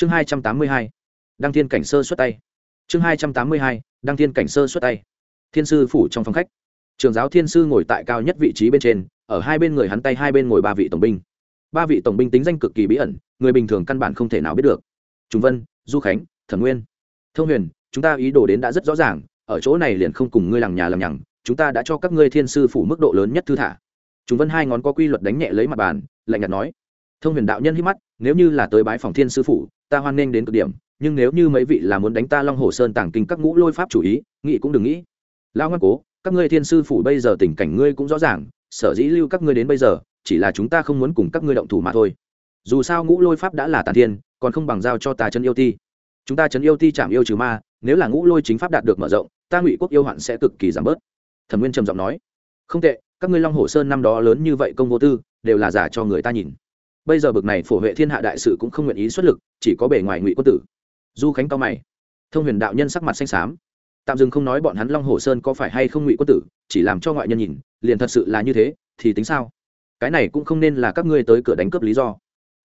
chương hai trăm tám mươi hai, đăng thiên cảnh sơ xuất tay. Chương hai trăm tám mươi hai, đăng thiên cảnh sơ xuất tay. Thiên sư phủ trong phòng khách. Trường giáo thiên sư ngồi tại cao nhất vị trí bên trên, ở hai bên người hắn tay, hai bên ngồi ba vị tổng binh. Ba vị tổng binh tính danh cực kỳ bí ẩn, người bình thường căn bản không thể nào biết được. Trung vân, du khánh, thẩm nguyên. Thông huyền, chúng ta ý đồ đến đã rất rõ ràng, ở chỗ này liền không cùng ngươi lằng nhà lằng nhằng, chúng ta đã cho các ngươi thiên sư phủ mức độ lớn nhất thư thả. Chúng vân hai ngón có quy luật đánh nhẹ lấy mặt bàn, lạnh nhạt nói. Thông huyền đạo nhân hít mắt, nếu như là tới bái phòng thiên sư phủ ta hoan nghênh đến cực điểm, nhưng nếu như mấy vị là muốn đánh ta long hồ sơn tàng kinh các ngũ lôi pháp chủ ý nghĩ cũng đừng nghĩ. Lao ngoan cố, các ngươi thiên sư phủ bây giờ tình cảnh ngươi cũng rõ ràng, sở dĩ lưu các ngươi đến bây giờ, chỉ là chúng ta không muốn cùng các ngươi động thủ mà thôi. Dù sao ngũ lôi pháp đã là tàn thiên, còn không bằng giao cho ta chân yêu ti. Chúng ta chân yêu ti chạm yêu trừ ma, nếu là ngũ lôi chính pháp đạt được mở rộng, ta ngụy quốc yêu hoạn sẽ cực kỳ giảm bớt. Thẩm nguyên trầm giọng nói. Không tệ, các ngươi long hồ sơn năm đó lớn như vậy công vô tư, đều là giả cho người ta nhìn bây giờ bực này phổ huệ thiên hạ đại sự cũng không nguyện ý xuất lực, chỉ có bề ngoài ngụy quân tử. Du khánh cao mày. Thông huyền đạo nhân sắc mặt xanh xám. Tạm dừng không nói bọn hắn long hồ sơn có phải hay không ngụy quân tử, chỉ làm cho ngoại nhân nhìn, liền thật sự là như thế, thì tính sao? Cái này cũng không nên là các ngươi tới cửa đánh cướp lý do.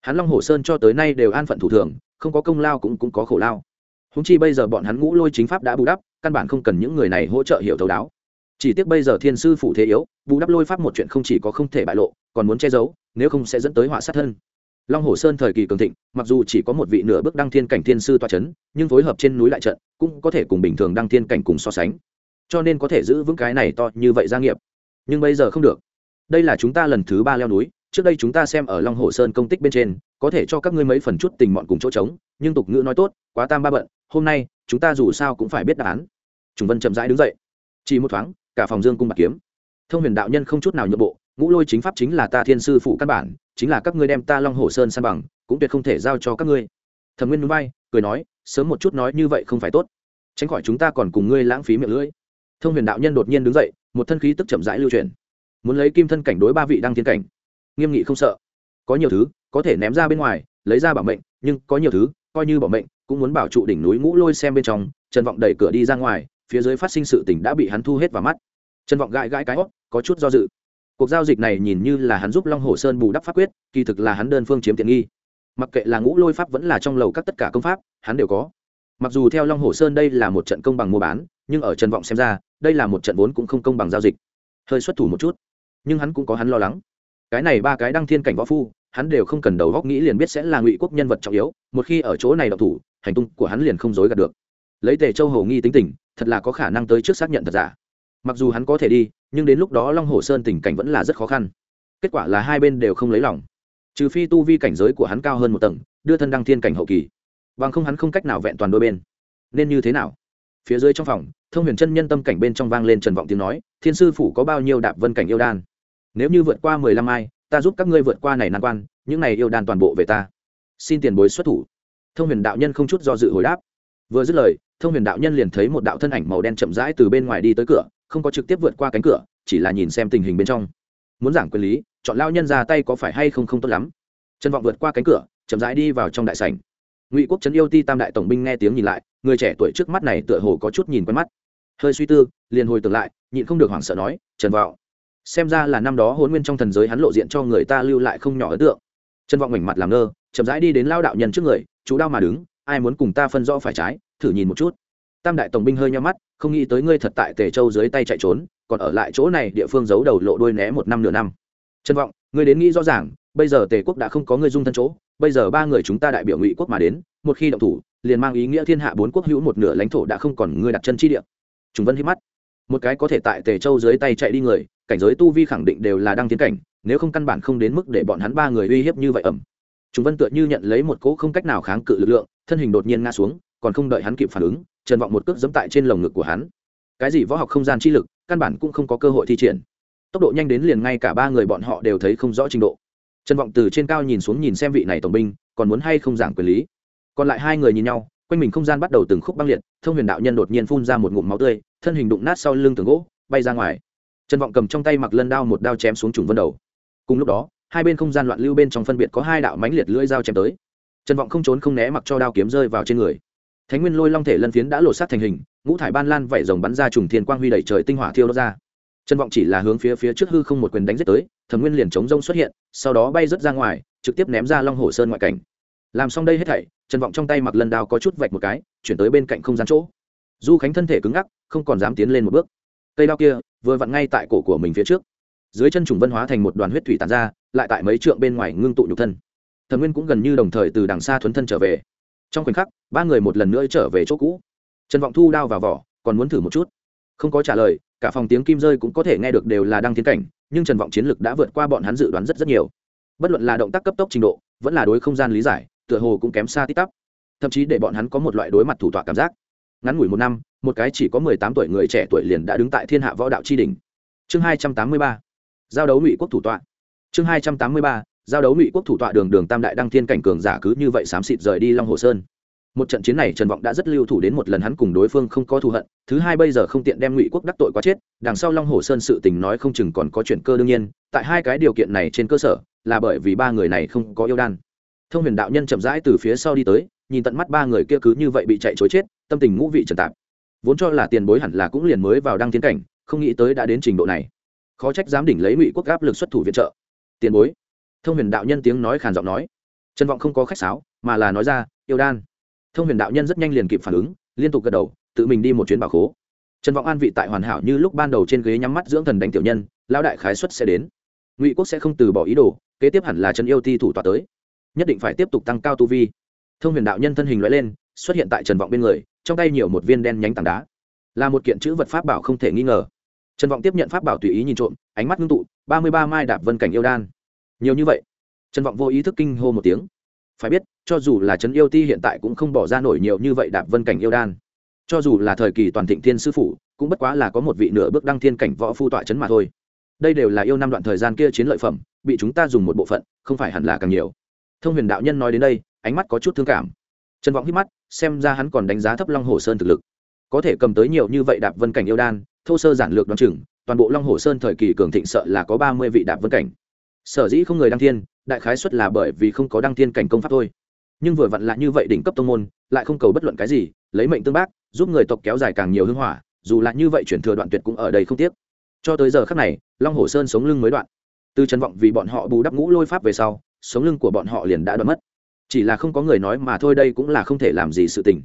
Hắn long hồ sơn cho tới nay đều an phận thủ thường, không có công lao cũng cũng có khổ lao. Húng chi bây giờ bọn hắn ngũ lôi chính pháp đã bù đắp, căn bản không cần những người này hỗ trợ hiểu thấu đáo. Chỉ tiếc bây giờ thiên sư phụ thế yếu, bù đắp lôi pháp một chuyện không chỉ có không thể bại lộ, còn muốn che giấu nếu không sẽ dẫn tới họa sát thân. Long hồ sơn thời kỳ cường thịnh, mặc dù chỉ có một vị nửa bước đăng thiên cảnh thiên sư toa c h ấ n nhưng phối hợp trên núi lại trận, cũng có thể cùng bình thường đăng thiên cảnh cùng so sánh. Cho nên có thể giữ vững cái này to như vậy gia nghiệp. Nhưng bây giờ không được. Đây là chúng ta lần thứ ba leo núi, trước đây chúng ta xem ở long hồ sơn công tích bên trên, có thể cho các ngươi mấy phần chút tình mọn cùng chỗ trống, nhưng tục ngữ nói tốt, quá tam ba bận, hôm nay, chúng ta dù sao cũng phải biết đáp án. Chúng vân chậm rãi đứng dậy. Chỉ một thoáng, cả phòng dương cung bạc kiếm. Thông huyền đạo nhân không chút nào nhượng bộ ngũ lôi chính pháp chính là ta thiên sư phụ căn bản, chính là các ngươi đem ta long hồ sơn san bằng, cũng tuyệt không thể giao cho các ngươi. Thẩm nguyên núi bay, cười nói, sớm một chút nói như vậy không phải tốt. Tránh khỏi chúng ta còn cùng ngươi lãng phí miệng lưỡi. Thông huyền đạo nhân đột nhiên đứng dậy, một thân khí tức chậm rãi lưu truyền. Muốn lấy kim thân cảnh đối ba vị đăng thiên cảnh. Nghiêm nghị không sợ. Có nhiều thứ, có thể ném ra bên ngoài, lấy ra bảo mệnh, nhưng có nhiều thứ, coi như bảo mệnh, cũng muốn bảo trụ đỉnh núi ngũ lôi xem bên trong, trần vọng đẩy cửa đi ra ngoài, phía dưới phát sinh sự tình đã bị hắn thu hết vào mắt. Trần vọng gãi gãi cái hót có chút do dự cuộc giao dịch này nhìn như là hắn giúp long hồ sơn bù đắp pháp quyết, kỳ thực là hắn đơn phương chiếm tiện nghi. Mặc kệ là ngũ lôi pháp vẫn là trong lầu các tất cả công pháp, hắn đều có. Mặc dù theo long hồ sơn đây là một trận công bằng mua bán, nhưng ở trần vọng xem ra, đây là một trận vốn cũng không công bằng giao dịch. Hơi xuất thủ một chút. Nhưng hắn cũng có hắn lo lắng. Cái này ba cái đăng thiên cảnh võ phu, hắn đều không cần đầu góc nghĩ liền biết sẽ là ngụy quốc nhân vật trọng yếu, một khi ở chỗ này đọc thủ, hành tung của hắn liền không dối gạt được. Lấy tề châu hầu nghi tính tình, thật là có khả năng tới trước xác nhận thật giả. Mặc dù hắn có thể đi nhưng đến lúc đó long hồ sơn tình cảnh vẫn là rất khó khăn. Kết quả là hai bên đều không lấy lòng. Trừ phi tu vi cảnh giới của hắn cao hơn một tầng, đưa thân đăng thiên cảnh hậu kỳ. Bằng không hắn không cách nào vẹn toàn đôi bên. Nên như thế nào? Phía dưới trong phòng, thông huyền chân nhân tâm cảnh bên trong vang lên trần vọng tiếng nói, thiên sư phủ có bao nhiêu đạp vân cảnh yêu đan? Nếu như vượt qua mười lăm ai, ta giúp các ngươi vượt qua này nan quan, những này yêu đan toàn bộ về ta. Xin tiền bối xuất thủ. Thông huyền đạo nhân không chút do dự hồi đáp. Vừa dứt lời, thông huyền đạo nhân liền thấy một đạo thân ảnh màu đen chậm rãi từ bên ngoài đi tới cửa không có trực tiếp vượt qua cánh cửa, chỉ là nhìn xem tình hình bên trong. Muốn giảng quyền lý, chọn lao nhân ra tay có phải hay không không tốt lắm. Trần vọng vượt qua cánh cửa, chậm rãi đi vào trong đại sảnh. Ngụy quốc trấn yêu ti tam đại tổng binh nghe tiếng nhìn lại, người trẻ tuổi trước mắt này tựa hồ có chút nhìn quen mắt. Hơi suy tư, liền hồi tưởng lại, nhịn không được hoảng sợ nói, trần vọng, xem ra là năm đó hôn nguyên trong thần giới hắn lộ diện cho người ta lưu lại không nhỏ ấn tượng. Trần vọng mảnh mặt làm ngơ, chậm rãi đi đến lao đạo nhân trước người, chú đau mà đứng, ai muốn cùng ta phân rõ phải trái, thử nhìn một chút tam đại tổng binh hơi nhau mắt, không nghĩ tới ngươi thật tại tề châu dưới tay chạy trốn, còn ở lại chỗ này địa phương giấu đầu lộ đuôi né một năm nửa năm. Trân vọng, ngươi đến nghĩ rõ ràng, bây giờ tề quốc đã không có ngươi dung thân chỗ, bây giờ ba người chúng ta đại biểu ngụy quốc mà đến, một khi động thủ, liền mang ý nghĩa thiên hạ bốn quốc hữu một nửa lãnh thổ đã không còn ngươi đặt chân chi địa. Chúng vân hít mắt. Một cái có thể tại tề châu dưới tay chạy đi người, cảnh giới tu vi khẳng định đều là đang tiến cảnh, nếu không căn bản không đến mức để bọn hắn ba người uy hiếp như vậy ẩm. Chúng vân tựa như nhận lấy một cỗ không cách nào kháng cự lực lượng, thân hình đột nhiên ngã xuống, còn không đợi hắn kịp phản ứng trần vọng một cước dẫm tại trên lồng ngực của hắn. Cái gì võ học không gian chi lực, căn bản cũng không có cơ hội thi triển. Tốc độ nhanh đến liền ngay cả ba người bọn họ đều thấy không rõ trình độ. Trần vọng từ trên cao nhìn xuống nhìn xem vị này tổng binh, còn muốn hay không giảng quyền lý. Còn lại hai người nhìn nhau, quanh mình không gian bắt đầu từng khúc băng liệt, thông huyền đạo nhân đột nhiên phun ra một ngụm máu tươi, thân hình đụng nát sau lưng tường gỗ, bay ra ngoài. Trần vọng cầm trong tay mặc lân đao một đao chém xuống trùng vân đầu. Cùng lúc đó, hai bên không gian loạn lưu bên trong phân biệt có hai đạo mánh liệt lưỡi dao chém tới. Trần vọng không trốn không né mặc cho đao kiếm rơi vào trên người thánh nguyên lôi long thể lân phiến đã lột xác thành hình, ngũ thải ban lan vẩy rồng bắn ra trùng thiên quang huy đẩy trời tinh hỏa thiêu đốt ra. Trần vọng chỉ là hướng phía phía trước hư không một quyền đánh giết tới, thẩm nguyên liền chống rông xuất hiện, sau đó bay rớt ra ngoài, trực tiếp ném ra long hồ sơn ngoại cảnh. Làm xong đây hết thảy trần vọng trong tay mặc lần đao có chút vạch một cái, chuyển tới bên cạnh không gian chỗ. Du khánh thân thể cứng ngắc, không còn dám tiến lên một bước. Cây đao kia, vừa vặn ngay tại cổ của mình phía trước. Dưới chân trùng vân hóa thành một đoàn huyết thủy tàn ra, lại tại mấy trượng bên ngoài ngưng tụ nhục thân. Thần nguyên cũng gần như đồng thời từ đằng xa thuấn thân trở về trong khoảnh khắc, ba người một lần nữa trở về chỗ cũ. Trần vọng thu đao vào vỏ, còn muốn thử một chút. Không có trả lời, cả phòng tiếng kim rơi cũng có thể nghe được đều là đăng tiến cảnh, nhưng trần vọng chiến lực đã vượt qua bọn hắn dự đoán rất rất nhiều. Bất luận là động tác cấp tốc trình độ, vẫn là đối không gian lý giải, tựa hồ cũng kém xa tít tắp. Thậm chí để bọn hắn có một loại đối mặt thủ tọa cảm giác. Ngắn ngủi một năm, một cái chỉ có mười tám tuổi người trẻ tuổi liền đã đứng tại thiên hạ võ đạo tri đình chương hai trăm tám mươi ba. Giao đấu ngụy quốc thủ tọa. Chương hai trăm tám mươi ba giao đấu ngụy quốc thủ tọa đường đường tam đại đăng thiên cảnh cường giả cứ như vậy xám xịt rời đi long hồ sơn một trận chiến này trần vọng đã rất lưu thủ đến một lần hắn cùng đối phương không có thù hận thứ hai bây giờ không tiện đem ngụy quốc đắc tội quá chết đằng sau long hồ sơn sự tình nói không chừng còn có chuyện cơ đương nhiên tại hai cái điều kiện này trên cơ sở là bởi vì ba người này không có yêu đan thông huyền đạo nhân chậm rãi từ phía sau đi tới nhìn tận mắt ba người kia cứ như vậy bị chạy chối chết tâm tình ngũ vị trần tạp vốn cho là tiền bối hẳn là cũng liền mới vào đăng tiến cảnh không nghĩ tới đã đến trình độ này khó trách dám đỉnh lấy ngụy quốc áp lực xuất thủ viện trợ tiền bối thông huyền đạo nhân tiếng nói khàn giọng nói. Trần vọng không có khách sáo, mà là nói ra, yêu đan. Thông huyền đạo nhân rất nhanh liền kịp phản ứng, liên tục gật đầu, tự mình đi một chuyến bảo khố. Trần vọng an vị tại hoàn hảo như lúc ban đầu trên ghế nhắm mắt dưỡng thần đánh tiểu nhân, lão đại khái xuất sẽ đến. Ngụy quốc sẽ không từ bỏ ý đồ, kế tiếp hẳn là trần yêu ti thủ tọa tới. Nhất định phải tiếp tục tăng cao tu vi. Thông huyền đạo nhân thân hình loại lên, xuất hiện tại trần vọng bên người, trong tay nhiều một viên đen nhánh tảng đá. Là một kiện chữ vật pháp bảo không thể nghi ngờ. Trần vọng tiếp nhận pháp bảo tùy ý nhìn trộm, ánh mắt ngưng tụ, ba mươi ba mai đạp vân cảnh yêu đan nhiều như vậy. Trần vọng vô ý thức kinh hô một tiếng. Phải biết, cho dù là trấn yêu ti hiện tại cũng không bỏ ra nổi nhiều như vậy đạp vân cảnh yêu đan. Cho dù là thời kỳ toàn thịnh thiên sư phụ, cũng bất quá là có một vị nửa bước đăng thiên cảnh võ phu tọa chấn mà thôi. Đây đều là yêu năm đoạn thời gian kia chiến lợi phẩm, bị chúng ta dùng một bộ phận, không phải hẳn là càng nhiều. Thông huyền đạo nhân nói đến đây, ánh mắt có chút thương cảm. Trần vọng hít mắt, xem ra hắn còn đánh giá thấp long hồ sơn thực lực. Có thể cầm tới nhiều như vậy đạp vân cảnh yêu đan, thô sơ giản lược đoán chừng, toàn bộ long hồ sơn thời kỳ cường thịnh sợ là có ba mươi vị đạp vân cảnh sở dĩ không người đăng thiên, đại khái xuất là bởi vì không có đăng thiên cảnh công pháp thôi. Nhưng vừa vặn lại như vậy đỉnh cấp tông môn, lại không cầu bất luận cái gì, lấy mệnh tương bác, giúp người tộc kéo dài càng nhiều hưng hỏa, dù là như vậy chuyển thừa đoạn tuyệt cũng ở đây không tiếc. Cho tới giờ khắc này, long hồ sơn sống lưng mới đoạn. Từ trần vọng vì bọn họ bù đắp ngũ lôi pháp về sau, sống lưng của bọn họ liền đã đoạn mất. Chỉ là không có người nói mà thôi đây cũng là không thể làm gì sự tình.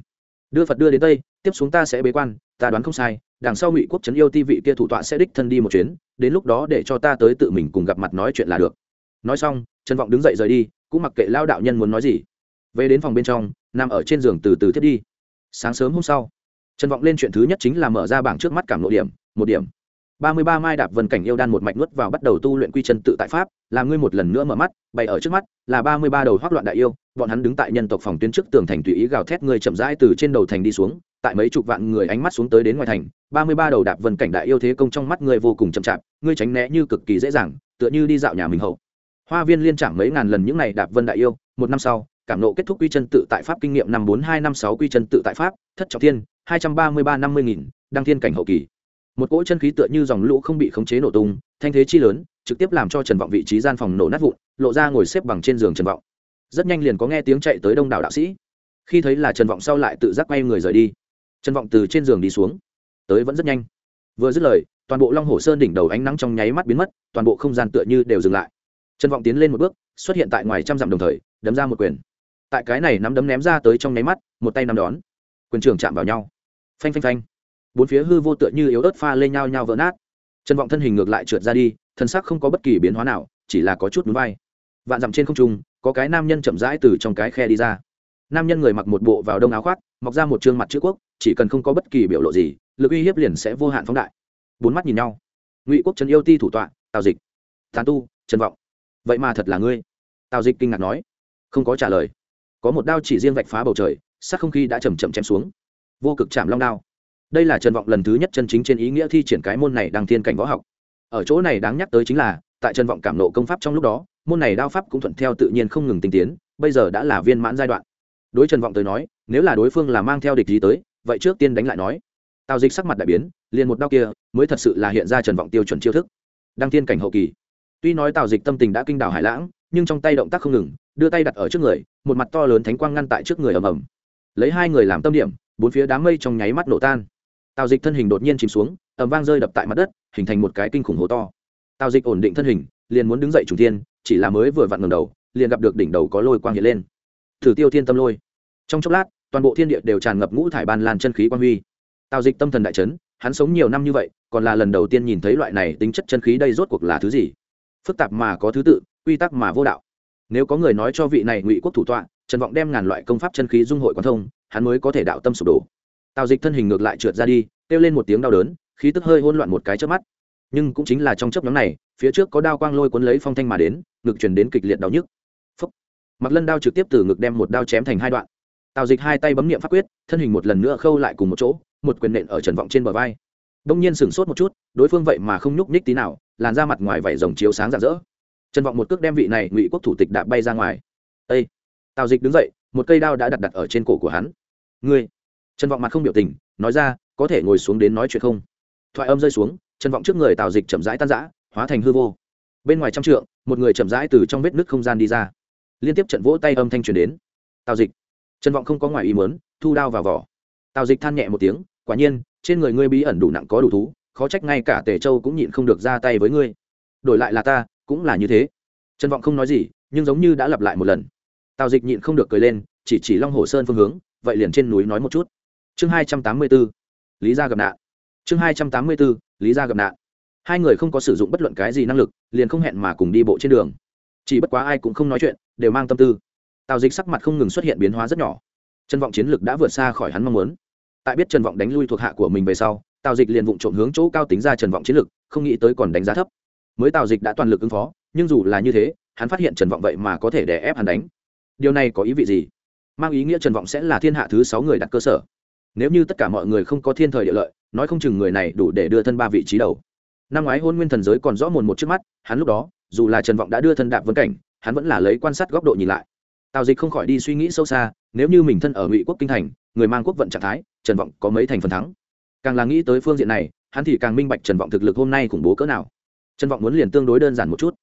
Đưa phật đưa đến tây, tiếp xuống ta sẽ bế quan, ta đoán không sai đằng sau ngụy quốc trấn yêu ti vị kia thủ tọa sẽ đích thân đi một chuyến, đến lúc đó để cho ta tới tự mình cùng gặp mặt nói chuyện là được. Nói xong, trần vọng đứng dậy rời đi, cũng mặc kệ lao đạo nhân muốn nói gì. Về đến phòng bên trong, nằm ở trên giường từ từ thiết đi. Sáng sớm hôm sau, trần vọng lên chuyện thứ nhất chính là mở ra bảng trước mắt cảm lộ điểm, một điểm ba mươi ba mai đạp vân cảnh yêu đan một mạch nuốt vào bắt đầu tu luyện quy chân tự tại pháp làm ngươi một lần nữa mở mắt, bày ở trước mắt, là ba mươi ba đầu hoác loạn đại yêu, bọn hắn đứng tại nhân tộc phòng tuyến trước tường thành tùy ý gào thét người chậm rãi từ trên đầu thành đi xuống, tại mấy chục vạn người ánh mắt xuống tới đến ngoài thành, ba mươi ba đầu đạp vân cảnh đại yêu thế công trong mắt ngươi vô cùng chậm chạp, ngươi tránh né như cực kỳ dễ dàng, tựa như đi dạo nhà mình hậu. Hoa viên liên trảng mấy ngàn lần những này đạp vân đại yêu, một năm sau, cảm nộ kết thúc quy chân tự tại pháp kinh nghiệm năm bốn hai năm sáu quy chân tự tại pháp, thất trọng thiên, hai trăm ba mươi ba năm mươi nghìn, đăng thiên cảnh hậu kỳ một cỗ chân khí tựa như dòng lũ không bị khống chế nổ tung, thanh thế chi lớn, trực tiếp làm cho trần vọng vị trí gian phòng nổ nát vụn, lộ ra ngồi xếp bằng trên giường trần vọng. Rất nhanh liền có nghe tiếng chạy tới đông đảo đạo sĩ. Khi thấy là trần vọng sau lại tự giác quay người rời đi. Trần vọng từ trên giường đi xuống. Tới vẫn rất nhanh. Vừa dứt lời, toàn bộ long hồ sơn đỉnh đầu ánh nắng trong nháy mắt biến mất, toàn bộ không gian tựa như đều dừng lại. Trần vọng tiến lên một bước, xuất hiện tại ngoài trăm dặm đồng thời, đấm ra một quyền. Tại cái này nắm đấm ném ra tới trong nháy mắt, một tay nắm đón. Quyền trường chạm vào nhau. Phanh phanh phanh bốn phía hư vô tựa như yếu ớt pha lên nhau nhau vỡ nát. Trần vọng thân hình ngược lại trượt ra đi, thân xác không có bất kỳ biến hóa nào, chỉ là có chút núi vai. Vạn dặm trên không trung, có cái nam nhân chậm rãi từ trong cái khe đi ra. Nam nhân người mặc một bộ vào đông áo khoác, mọc ra một trương mặt chữ quốc, chỉ cần không có bất kỳ biểu lộ gì, lực uy hiếp liền sẽ vô hạn phóng đại. Bốn mắt nhìn nhau. Ngụy quốc trần yêu ti thủ tọa, tào dịch. Tàn tu trần vọng. Vậy mà thật là ngươi. Tào dịch kinh ngạc nói. Không có trả lời. Có một đao chỉ riêng vạch phá bầu trời, sắc không khí đã chầm chậm chém xuống. Vô cực chạm long đao đây là trần vọng lần thứ nhất chân chính trên ý nghĩa thi triển cái môn này đăng thiên cảnh võ học. Ở chỗ này đáng nhắc tới chính là, tại trần vọng cảm nộ công pháp trong lúc đó, môn này đao pháp cũng thuận theo tự nhiên không ngừng tinh tiến, bây giờ đã là viên mãn giai đoạn. Đối trần vọng tới nói, nếu là đối phương là mang theo địch gì tới, vậy trước tiên đánh lại nói. Tào dịch sắc mặt đại biến, liền một đao kia mới thật sự là hiện ra trần vọng tiêu chuẩn chiêu thức. Đăng thiên cảnh hậu kỳ. Tuy nói tào dịch tâm tình đã kinh đảo hải lãng, nhưng trong tay động tác không ngừng, đưa tay đặt ở trước người, một mặt to lớn thánh quang ngăn tại trước người ầm ầm. Lấy hai người làm tâm điểm, bốn phía đám mây trong nháy mắt nổ tan tào dịch thân hình đột nhiên chìm xuống ẩm vang rơi đập tại mặt đất, hình thành một cái kinh khủng hố to. Tào dịch ổn định thân hình, liền muốn đứng dậy chủ tiên chỉ là mới vừa vặn ngầm đầu, liền gặp được đỉnh đầu có lôi quang hiện lên. Thử tiêu thiên tâm lôi. Trong chốc lát, toàn bộ thiên địa đều tràn ngập ngũ thải ban lan chân khí quang huy. Tào dịch tâm thần đại chấn, hắn sống nhiều năm như vậy, còn là lần đầu tiên nhìn thấy loại này tính chất chân khí đây rốt cuộc là thứ gì? Phức tạp mà có thứ tự, quy tắc mà vô đạo. Nếu có người nói cho vị này ngụy quốc thủ tọa, trần vọng đem ngàn loại công pháp chân khí dung hội quán thông, hắn mới có thể đạo tâm sụp đổ tào dịch thân hình ngược lại trượt ra đi, kêu lên một tiếng đau đớn, khí tức hơi hỗn loạn một cái trước mắt. Nhưng cũng chính là trong chớp nhóm này, phía trước có đao quang lôi cuốn lấy phong thanh mà đến, ngực truyền đến kịch liệt đau nhức. Phấp mặc lân đao trực tiếp từ ngực đem một đao chém thành hai đoạn. Tào dịch hai tay bấm niệm pháp quyết, thân hình một lần nữa khâu lại cùng một chỗ, một quyền nện ở trần vọng trên bờ vai. Đông nhiên sửng sốt một chút, đối phương vậy mà không nhúc nhích tí nào, làn ra mặt ngoài vảy rồng chiếu sáng rạng rỡ. Trần vọng một cước đem vị này ngụy quốc thủ tịch đạp bay ra ngoài. Ây tào dịch đứng dậy, một cây đao đã đặt đặt ở trên cổ của hắn. Ngươi! Trần vọng mặt không biểu tình, nói ra, có thể ngồi xuống đến nói chuyện không? Thoại âm rơi xuống, trần vọng trước người tào dịch chậm rãi tan rã, hóa thành hư vô. Bên ngoài trăm trượng, một người chậm rãi từ trong vết nứt không gian đi ra. Liên tiếp trận vỗ tay âm thanh truyền đến. Tào dịch. Trần vọng không có ngoài ý mớn thu đao vào vỏ. Tào dịch than nhẹ một tiếng, quả nhiên, trên người ngươi bí ẩn đủ nặng có đủ thú, khó trách ngay cả tề châu cũng nhịn không được ra tay với ngươi. Đổi lại là ta, cũng là như thế. Trần vọng không nói gì, nhưng giống như đã lặp lại một lần. Tào dịch nhịn không được cười lên, chỉ chỉ long hồ sơn phương hướng, vậy liền trên núi nói một chút chương hai trăm tám mươi b ố lý gia gặp nạn. Chương hai trăm tám mươi b ố lý gia gặp nạn. Hai người không có sử dụng bất luận cái gì năng lực, liền không hẹn mà cùng đi bộ trên đường. Chỉ bất quá ai cũng không nói chuyện, đều mang tâm tư. Tào dịch sắc mặt không ngừng xuất hiện biến hóa rất nhỏ. Trần vọng chiến lực đã vượt xa khỏi hắn mong muốn. Tại biết trần vọng đánh lui thuộc hạ của mình về sau, tào dịch liền vụng trộm hướng chỗ cao tính ra trần vọng chiến lực, không nghĩ tới còn đánh giá thấp. Mới tào dịch đã toàn lực ứng phó, nhưng dù là như thế, hắn phát hiện trần vọng vậy mà có thể đè ép hắn đánh. Điều này có ý vị gì? Mang ý nghĩa trần vọng sẽ là thiên hạ thứ sáu người đặt cơ sở nếu như tất cả mọi người không có thiên thời địa lợi, nói không chừng người này đủ để đưa thân ba vị trí đầu. Năm ngoái hôn nguyên thần giới còn rõ mồn một trước mắt, hắn lúc đó, dù là trần vọng đã đưa thân đạp vấn cảnh, hắn vẫn là lấy quan sát góc độ nhìn lại. Tào dịch không khỏi đi suy nghĩ sâu xa, nếu như mình thân ở ngụy quốc kinh thành, người mang quốc vận trạng thái, trần vọng có mấy thành phần thắng? Càng là nghĩ tới phương diện này, hắn thì càng minh bạch trần vọng thực lực hôm nay khủng bố cỡ nào. Trần vọng muốn liền tương đối đơn giản một chút.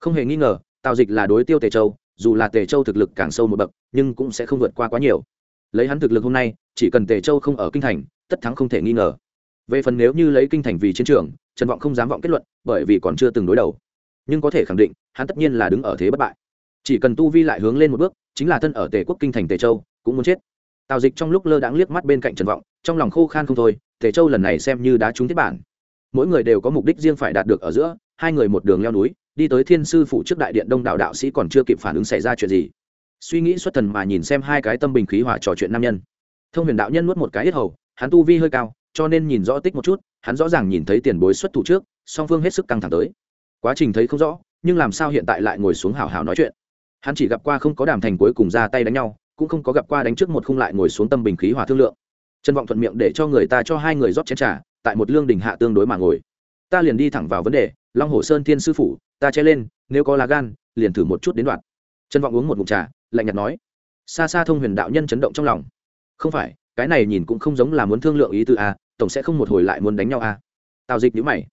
Không hề nghi ngờ, tào dịch là đối tiêu tề châu, dù là tề châu thực lực càng sâu một bậc, nhưng cũng sẽ không vượt qua quá nhiều. Lấy hắn thực lực hôm nay chỉ cần tề châu không ở kinh thành, tất thắng không thể nghi ngờ. Về phần nếu như lấy kinh thành vì chiến trường, trần vọng không dám vọng kết luận, bởi vì còn chưa từng đối đầu. Nhưng có thể khẳng định, hắn tất nhiên là đứng ở thế bất bại. Chỉ cần tu vi lại hướng lên một bước, chính là thân ở tề quốc kinh thành tề châu, cũng muốn chết. Tào dịch trong lúc lơ đãng liếc mắt bên cạnh trần vọng, trong lòng khô khan không thôi, tề châu lần này xem như đá trúng thiết bản. Mỗi người đều có mục đích riêng phải đạt được ở giữa, hai người một đường leo núi, đi tới thiên sư phủ trước đại điện đông đạo đạo sĩ còn chưa kịp phản ứng xảy ra chuyện gì. Suy nghĩ xuất thần mà nhìn xem hai cái tâm bình khí hòa trò chuyện nam nhân thông huyền đạo nhân nuốt một cái hết hầu, hắn tu vi hơi cao, cho nên nhìn rõ tích một chút, hắn rõ ràng nhìn thấy tiền bối xuất thủ trước, song phương hết sức căng thẳng tới. Quá trình thấy không rõ, nhưng làm sao hiện tại lại ngồi xuống hào hào nói chuyện? Hắn chỉ gặp qua không có đàm thành cuối cùng ra tay đánh nhau, cũng không có gặp qua đánh trước một khung lại ngồi xuống tâm bình khí hòa thương lượng. Trân vọng thuận miệng để cho người ta cho hai người rót chén trà, tại một lương đình hạ tương đối mà ngồi. Ta liền đi thẳng vào vấn đề, long hồ sơn thiên sư phủ, ta che lên, nếu có lá gan, liền thử một chút đến đoạn. Trân vọng uống một mụn trà, lạnh nhạt nói. Xa xa thông huyền đạo nhân chấn động trong lòng không phải, cái này nhìn cũng không giống là muốn thương lượng ý từ a à, tổng sẽ không một hồi lại muốn đánh nhau a tào dịch nhữ mày.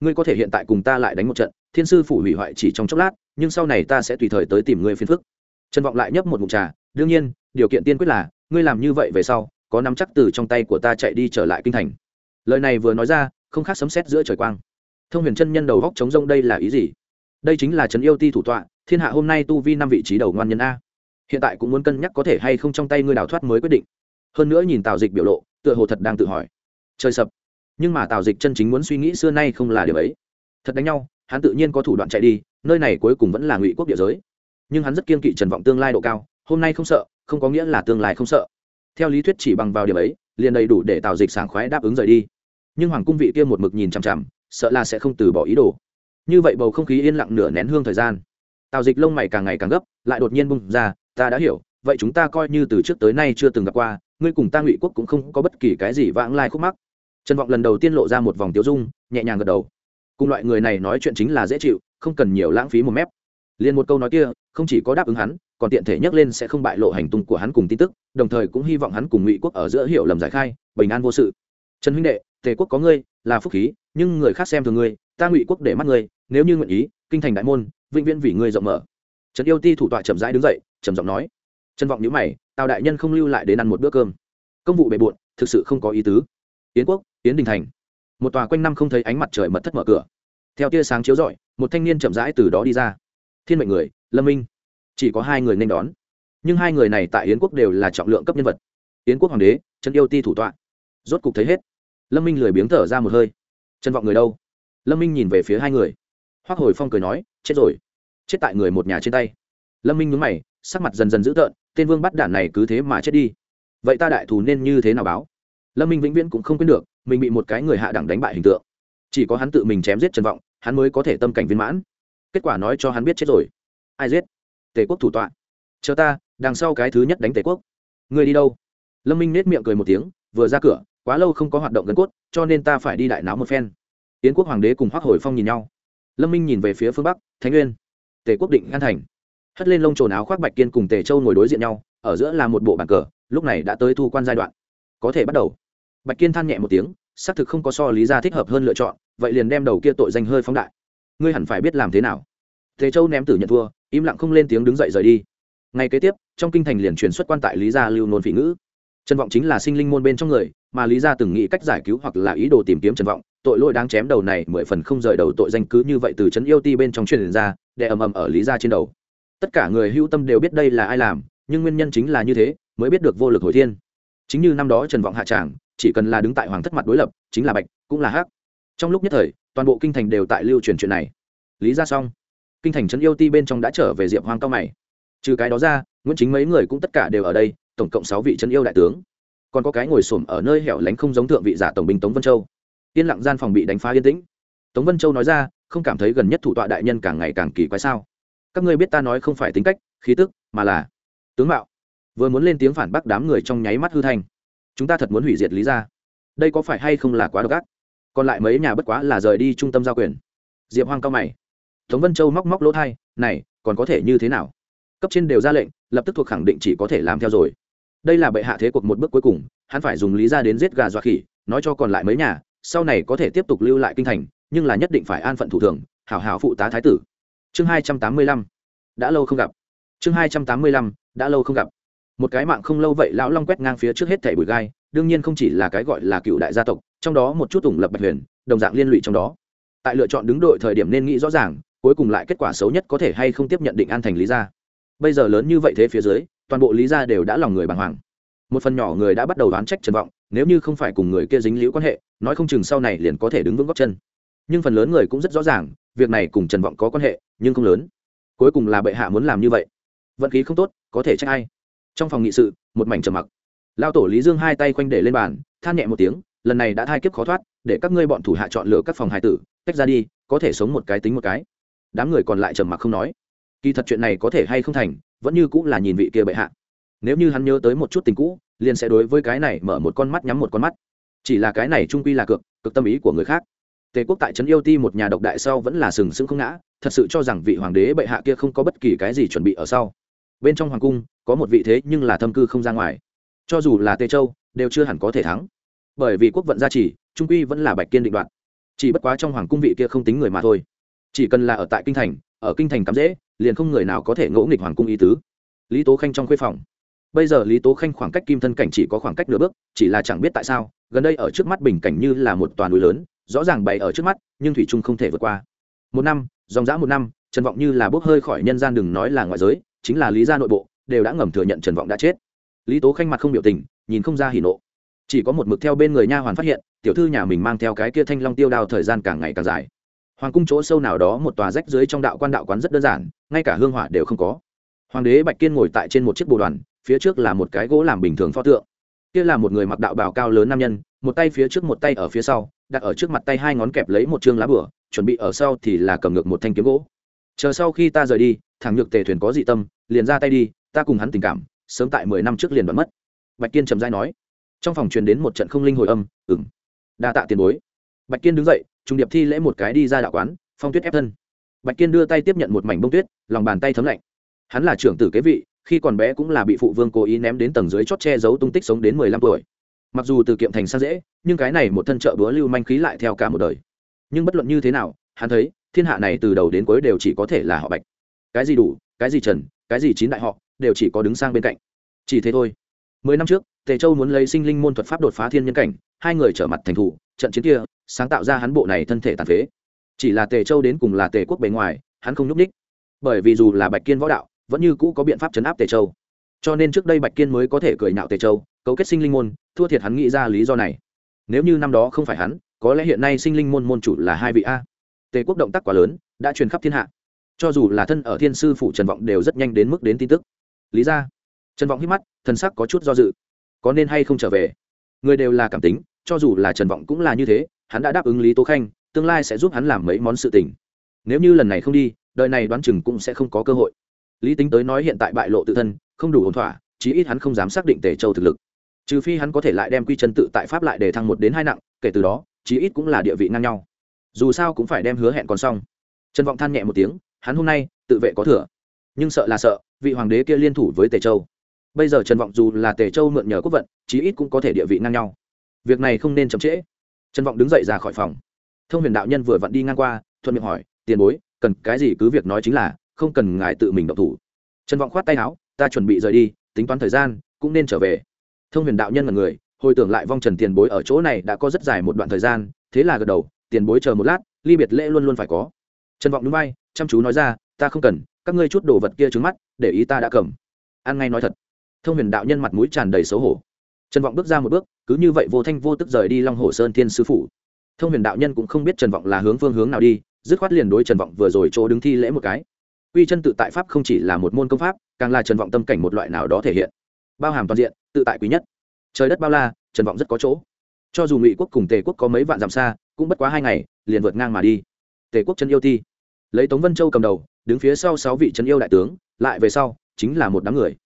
Ngươi có thể hiện tại cùng ta lại đánh một trận, thiên sư phủ hủy hoại chỉ trong chốc lát, nhưng sau này ta sẽ tùy thời tới tìm ngươi phiền phức. Trần vọng lại nhấp một mục trà, đương nhiên, điều kiện tiên quyết là, ngươi làm như vậy về sau, có nắm chắc từ trong tay của ta chạy đi trở lại kinh thành. Lời này vừa nói ra, không khác sấm sét giữa trời quang. Thông huyền chân nhân đầu góc chống rông đây là ý gì? Đây chính là trấn yêu ti thủ tọa, thiên hạ hôm nay tu vi năm vị trí đầu ngoan nhân a. Hiện tại cũng muốn cân nhắc có thể hay không trong tay ngươi đào thoát mới quyết định hơn nữa nhìn tào dịch biểu lộ, tựa hồ thật đang tự hỏi. Trời sập. Nhưng mà tào dịch chân chính muốn suy nghĩ xưa nay không là điều ấy. Thật đánh nhau, hắn tự nhiên có thủ đoạn chạy đi, nơi này cuối cùng vẫn là ngụy quốc địa giới. Nhưng hắn rất kiên kỵ trần vọng tương lai độ cao, hôm nay không sợ, không có nghĩa là tương lai không sợ. Theo lý thuyết chỉ bằng vào điểm ấy, liền đầy đủ để tào dịch sảng khoái đáp ứng rời đi. Nhưng hoàng cung vị kia một mực nhìn chằm chằm, sợ là sẽ không từ bỏ ý đồ. Như vậy bầu không khí yên lặng nửa nén hương thời gian. Tào dịch lông mày càng ngày càng gấp, lại đột nhiên bung ra, ta đã hiểu, vậy chúng ta coi như từ trước tới nay chưa từng gặp qua ngươi cùng ta ngụy quốc cũng không có bất kỳ cái gì vãng lai khúc mắc. Trần vọng lần đầu tiên lộ ra một vòng tiêu dung, nhẹ nhàng gật đầu. Cùng loại người này nói chuyện chính là dễ chịu, không cần nhiều lãng phí một mép. Liền một câu nói kia, không chỉ có đáp ứng hắn, còn tiện thể nhắc lên sẽ không bại lộ hành tung của hắn cùng tin tức, đồng thời cũng hy vọng hắn cùng ngụy quốc ở giữa hiểu lầm giải khai, bình an vô sự. Trần huynh đệ, tề quốc có ngươi, là phúc khí, nhưng người khác xem thường ngươi, ta ngụy quốc để mắt ngươi, nếu như nguyện ý, kinh thành đại môn, vĩnh viễn vì ngươi rộng mở. Trần yêu ti thủ tọa chậm rãi đứng dậy, trầm giọng nói trần vọng nhữ mày, tào đại nhân không lưu lại đến ăn một bữa cơm. Công vụ bề bộn, thực sự không có ý tứ. Yến quốc, yến đình thành. Một tòa quanh năm không thấy ánh mặt trời mật thất mở cửa. Theo tia sáng chiếu rọi, một thanh niên chậm rãi từ đó đi ra. Thiên mệnh người, lâm minh. Chỉ có hai người nên đón. Nhưng hai người này tại yến quốc đều là trọng lượng cấp nhân vật. Yến quốc hoàng đế, trần yêu ti thủ tọa. Rốt cục thấy hết. Lâm minh lười biếng thở ra một hơi. Trần vọng người đâu? Lâm minh nhìn về phía hai người. Hoác hồi phong cười nói, chết rồi. Chết tại người một nhà trên tay. Lâm minh nhúng mày, sắc mặt dần dần dữ tợn tên vương bắt đản này cứ thế mà chết đi. Vậy ta đại thù nên như thế nào báo? Lâm minh vĩnh viễn cũng không quên được, mình bị một cái người hạ đẳng đánh bại hình tượng. Chỉ có hắn tự mình chém giết trần vọng, hắn mới có thể tâm cảnh viên mãn. Kết quả nói cho hắn biết chết rồi. Ai giết? Tề quốc thủ tọa. Chờ ta, đằng sau cái thứ nhất đánh tề quốc. Người đi đâu? Lâm minh nết miệng cười một tiếng, vừa ra cửa, quá lâu không có hoạt động gần cốt, cho nên ta phải đi đại náo một phen. Yến quốc hoàng đế cùng hoác hồi phong nhìn nhau. Lâm minh nhìn về phía phương bắc, thánh nguyên. Tề quốc định an thành hất lên lông trồn áo khoác bạch kiên cùng tề châu ngồi đối diện nhau, ở giữa là một bộ bàn cờ, lúc này đã tới thu quan giai đoạn. Có thể bắt đầu. Bạch kiên than nhẹ một tiếng, xác thực không có so lý ra thích hợp hơn lựa chọn, vậy liền đem đầu kia tội danh hơi phóng đại. Ngươi hẳn phải biết làm thế nào. Tề châu ném tử nhận thua, im lặng không lên tiếng đứng dậy rời đi. Ngay kế tiếp, trong kinh thành liền truyền xuất quan tại lý gia lưu nôn phỉ ngữ. Trần vọng chính là sinh linh môn bên trong người, mà lý gia từng nghĩ cách giải cứu hoặc là ý đồ tìm kiếm trần vọng, tội lỗi đáng chém đầu này mười phần không rời đầu tội danh cứ như vậy từ trấn yêu ti bên trong truyền ra để ầm ầm ở lý gia trên đầu tất cả người hưu tâm đều biết đây là ai làm, nhưng nguyên nhân chính là như thế, mới biết được vô lực hồi thiên. Chính như năm đó trần vọng hạ tràng, chỉ cần là đứng tại hoàng thất mặt đối lập, chính là bạch, cũng là hắc. Trong lúc nhất thời, toàn bộ kinh thành đều tại lưu truyền chuyện này. Lý ra xong. Kinh thành trấn yêu ti bên trong đã trở về diệp hoang cao mày. Trừ cái đó ra nguyễn chính mấy người cũng tất cả đều ở đây, tổng cộng sáu vị trấn yêu đại tướng. Còn có cái ngồi xổm ở nơi hẻo lánh không giống thượng vị giả tổng binh tống vân châu. Yên lặng gian phòng bị đánh phá yên tĩnh. Tống vân châu nói ra, không cảm thấy gần nhất thủ tọa đại nhân càng ngày càng kỳ quái sao? Các ngươi biết ta nói không phải tính cách, khí tức, mà là tướng mạo. Vừa muốn lên tiếng phản bác đám người trong nháy mắt hư thành. Chúng ta thật muốn hủy diệt lý ra đây có phải hay không là quá độc ác? Còn lại mấy nhà bất quá là rời đi trung tâm giao quyền. Diệp hoang cao mày. Tống vân châu móc móc lỗ thai, này, còn có thể như thế nào? Cấp trên đều ra lệnh, lập tức thuộc khẳng định chỉ có thể làm theo rồi. Đây là bệ hạ thế cuộc một bước cuối cùng, hắn phải dùng lý ra đến giết gà dọa khỉ, nói cho còn lại mấy nhà, sau này có thể tiếp tục lưu lại kinh thành, nhưng là nhất định phải an phận thủ thường, hảo hảo phụ tá thái tử chương hai trăm tám mươi lăm. Đã lâu không gặp. Chương hai trăm tám mươi lăm, đã lâu không gặp. Một cái mạng không lâu vậy lão long quét ngang phía trước hết thẻ bụi gai, đương nhiên không chỉ là cái gọi là cựu đại gia tộc, trong đó một chút ủng lập bạch huyền, đồng dạng liên lụy trong đó. Tại lựa chọn đứng đội thời điểm nên nghĩ rõ ràng, cuối cùng lại kết quả xấu nhất có thể hay không tiếp nhận định an thành lý gia. Bây giờ lớn như vậy thế phía dưới, toàn bộ lý gia đều đã lòng người bàng hoàng. Một phần nhỏ người đã bắt đầu đoán trách trần vọng, nếu như không phải cùng người kia dính liễu quan hệ, nói không chừng sau này liền có thể đứng vững góc chân. Nhưng phần lớn người cũng rất rõ ràng việc này cùng trần vọng có quan hệ, nhưng không lớn. Cuối cùng là bệ hạ muốn làm như vậy. Vận khí không tốt, có thể trách ai? Trong phòng nghị sự, một mảnh trầm mặc. Lao tổ lý dương hai tay khoanh để lên bàn, than nhẹ một tiếng, lần này đã thai kiếp khó thoát, để các ngươi bọn thủ hạ chọn lựa các phòng hài tử, tách ra đi, có thể sống một cái tính một cái. Đám người còn lại trầm mặc không nói. Kỳ thật chuyện này có thể hay không thành, vẫn như cũng là nhìn vị kia bệ hạ. Nếu như hắn nhớ tới một chút tình cũ, liền sẽ đối với cái này mở một con mắt, nhắm một con mắt. Chỉ là cái này trung quy là cược, cực tâm ý của người khác tề quốc tại trấn yêu ti một nhà độc đại sau vẫn là sừng sững không ngã, thật sự cho rằng vị hoàng đế bệ hạ kia không có bất kỳ cái gì chuẩn bị ở sau. Bên trong hoàng cung, có một vị thế nhưng là thâm cư không ra ngoài. Cho dù là tề châu, đều chưa hẳn có thể thắng. Bởi vì quốc vận gia trì, trung quy vẫn là bạch kiên định đoạn. Chỉ bất quá trong hoàng cung vị kia không tính người mà thôi. Chỉ cần là ở tại kinh thành, ở kinh thành cắm dễ liền không người nào có thể ngỗ nghịch hoàng cung ý tứ. Lý tố khanh trong khuê phòng bây giờ lý tố khanh khoảng cách kim thân cảnh chỉ có khoảng cách nửa bước, chỉ là chẳng biết tại sao, gần đây ở trước mắt bình cảnh như là một toàn núi lớn, rõ ràng bày ở trước mắt, nhưng thủy trung không thể vượt qua. Một năm, dòng dã một năm, trần vọng như là bốc hơi khỏi nhân gian đừng nói là ngoại giới, chính là lý gia nội bộ, đều đã ngầm thừa nhận trần vọng đã chết. Lý tố khanh mặt không biểu tình, nhìn không ra hỉ nộ. Chỉ có một mực theo bên người nha hoàn phát hiện, tiểu thư nhà mình mang theo cái kia thanh long tiêu đao thời gian càng ngày càng dài. Hoàng cung chỗ sâu nào đó một tòa rách dưới trong đạo quan đạo quán rất đơn giản, ngay cả hương hỏa đều không có. Hoàng đế bạch kiên ngồi tại trên một chiếc bồ đoàn phía trước là một cái gỗ làm bình thường pho tượng. Kia là một người mặc đạo bào cao lớn nam nhân, một tay phía trước một tay ở phía sau, đặt ở trước mặt tay hai ngón kẹp lấy một chương lá bửa chuẩn bị ở sau thì là cầm ngược một thanh kiếm gỗ. Chờ sau khi ta rời đi, thằng nhược tề thuyền có dị tâm, liền ra tay đi, ta cùng hắn tình cảm, sớm tại mười năm trước liền đoán mất. Bạch kiên trầm dai nói. Trong phòng truyền đến một trận không linh hồi âm ừng đa tạ tiền bối. Bạch kiên đứng dậy, trùng điệp thi lễ một cái đi ra đạo quán, phong tuyết ép thân. Bạch kiên đưa tay tiếp nhận một mảnh bông tuyết, lòng bàn tay thấm lạnh. Hắn là trưởng tử kế vị khi còn bé cũng là bị phụ vương cố ý ném đến tầng dưới chót che giấu tung tích sống đến mười lăm tuổi. Mặc dù từ kiệm thành sang dễ, nhưng cái này một thân trợ búa lưu manh khí lại theo cả một đời. Nhưng bất luận như thế nào, hắn thấy, thiên hạ này từ đầu đến cuối đều chỉ có thể là họ bạch. Cái gì đủ, cái gì trần, cái gì chín đại họ, đều chỉ có đứng sang bên cạnh. Chỉ thế thôi. Mười năm trước, tề châu muốn lấy sinh linh môn thuật pháp đột phá thiên nhân cảnh, hai người trở mặt thành thủ, trận chiến kia, sáng tạo ra hắn bộ này thân thể tàn phế. Chỉ là tề châu đến cùng là tề quốc bề ngoài, hắn không nhúc ních bởi vì dù là bạch kiên võ đạo vẫn như cũ có biện pháp chấn áp tề châu. Cho nên trước đây bạch kiên mới có thể cười nhạo tề châu, cấu kết sinh linh môn, thua thiệt hắn nghĩ ra lý do này. Nếu như năm đó không phải hắn, có lẽ hiện nay sinh linh môn môn chủ là hai vị a. Tề quốc động tác quá lớn, đã truyền khắp thiên hạ. Cho dù là thân ở thiên sư phụ trần vọng đều rất nhanh đến mức đến tin tức. Lý ra, trần vọng hít mắt, thần sắc có chút do dự. Có nên hay không trở về? Người đều là cảm tính, cho dù là trần vọng cũng là như thế, hắn đã đáp ứng lý tố khanh, tương lai sẽ giúp hắn làm mấy món sự tình. Nếu như lần này không đi, đời này đoán chừng cũng sẽ không có cơ hội lý tính tới nói hiện tại bại lộ tự thân, không đủ ổn thỏa, chí ít hắn không dám xác định tề châu thực lực. Trừ phi hắn có thể lại đem quy chân tự tại pháp lại để thăng một đến hai nặng, kể từ đó, chí ít cũng là địa vị ngang nhau. Dù sao cũng phải đem hứa hẹn còn xong. Trần vọng than nhẹ một tiếng, hắn hôm nay, tự vệ có thừa. Nhưng sợ là sợ, vị hoàng đế kia liên thủ với tề châu. Bây giờ trần vọng dù là tề châu mượn nhờ quốc vận, chí ít cũng có thể địa vị ngang nhau. Việc này không nên chậm trễ. Trần vọng đứng dậy ra khỏi phòng. Thông huyền đạo nhân vừa vặn đi ngang qua, thuận miệng hỏi, tiền bối, cần cái gì cứ việc nói chính là không cần ngài tự mình động thủ. Trần vọng khoát tay áo, ta chuẩn bị rời đi, tính toán thời gian, cũng nên trở về. Thông huyền đạo nhân là người, hồi tưởng lại vong trần tiền bối ở chỗ này đã có rất dài một đoạn thời gian, thế là gật đầu, tiền bối chờ một lát, ly biệt lễ luôn luôn phải có. Trần vọng núi bay chăm chú nói ra, ta không cần, các ngươi chút đồ vật kia trứng mắt, để ý ta đã cầm. Ăn ngay nói thật. Thông huyền đạo nhân mặt mũi tràn đầy xấu hổ. Trần vọng bước ra một bước, cứ như vậy vô thanh vô tức rời đi long hồ sơn thiên sứ phủ. Thông huyền đạo nhân cũng không biết trần vọng là hướng phương hướng nào đi, dứt khoát liền đối trần vọng vừa rồi chỗ đứng thi lễ một cái quy chân tự tại pháp không chỉ là một môn công pháp, càng là trần vọng tâm cảnh một loại nào đó thể hiện. Bao hàm toàn diện, tự tại quý nhất. Trời đất bao la, trần vọng rất có chỗ. Cho dù ngụy quốc cùng tề quốc có mấy vạn dặm xa, cũng bất quá hai ngày, liền vượt ngang mà đi. Tề quốc chân yêu ti. Lấy tống vân châu cầm đầu, đứng phía sau sáu vị chân yêu đại tướng, lại về sau, chính là một đám người.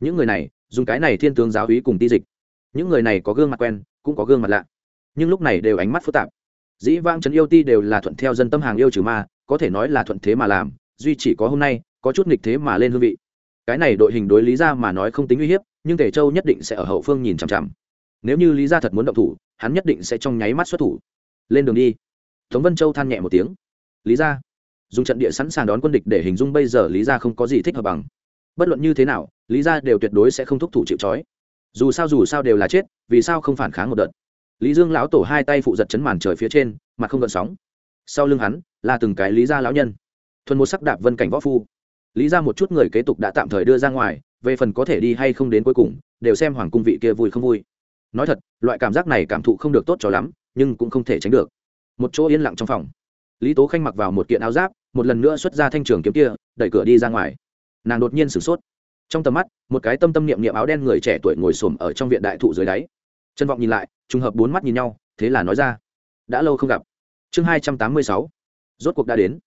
Những người này, dùng cái này thiên tướng giáo hí cùng ti dịch. Những người này có gương mặt quen, cũng có gương mặt lạ. Nhưng lúc này đều ánh mắt phức tạp. Dĩ vang trấn yêu ti đều là thuận theo dân tâm hàng yêu trừ ma, có thể nói là thuận thế mà làm duy chỉ có hôm nay, có chút nghịch thế mà lên hương vị. Cái này đội hình đối lý ra mà nói không tính uy hiếp, nhưng tề châu nhất định sẽ ở hậu phương nhìn chằm chằm. Nếu như lý ra thật muốn động thủ, hắn nhất định sẽ trong nháy mắt xuất thủ. Lên đường đi. Tống vân châu than nhẹ một tiếng. Lý ra dùng trận địa sẵn sàng đón quân địch để hình dung bây giờ lý ra không có gì thích hợp bằng. Bất luận như thế nào, lý ra đều tuyệt đối sẽ không thúc thủ chịu trói. Dù sao dù sao đều là chết, vì sao không phản kháng một đợt? Lý dương lão tổ hai tay phụ giật chấn màn trời phía trên, mặt không gợn sóng. Sau lưng hắn, là từng cái lý gia lão nhân thuần một sắc đạp vân cảnh võ phu. Lý ra một chút người kế tục đã tạm thời đưa ra ngoài, về phần có thể đi hay không đến cuối cùng, đều xem hoàng cung vị kia vui không vui. Nói thật, loại cảm giác này cảm thụ không được tốt cho lắm, nhưng cũng không thể tránh được. Một chỗ yên lặng trong phòng. Lý tố khanh mặc vào một kiện áo giáp, một lần nữa xuất ra thanh trường kiếm kia, đẩy cửa đi ra ngoài. Nàng đột nhiên sửng sốt. Trong tầm mắt, một cái tâm tâm niệm niệm áo đen người trẻ tuổi ngồi xổm ở trong viện đại thụ dưới đáy. Trân vọng nhìn lại, trùng hợp bốn mắt nhìn nhau, thế là nói ra. Đã lâu không gặp. Chương hai trăm tám mươi sáu. Rốt cuộc đã đến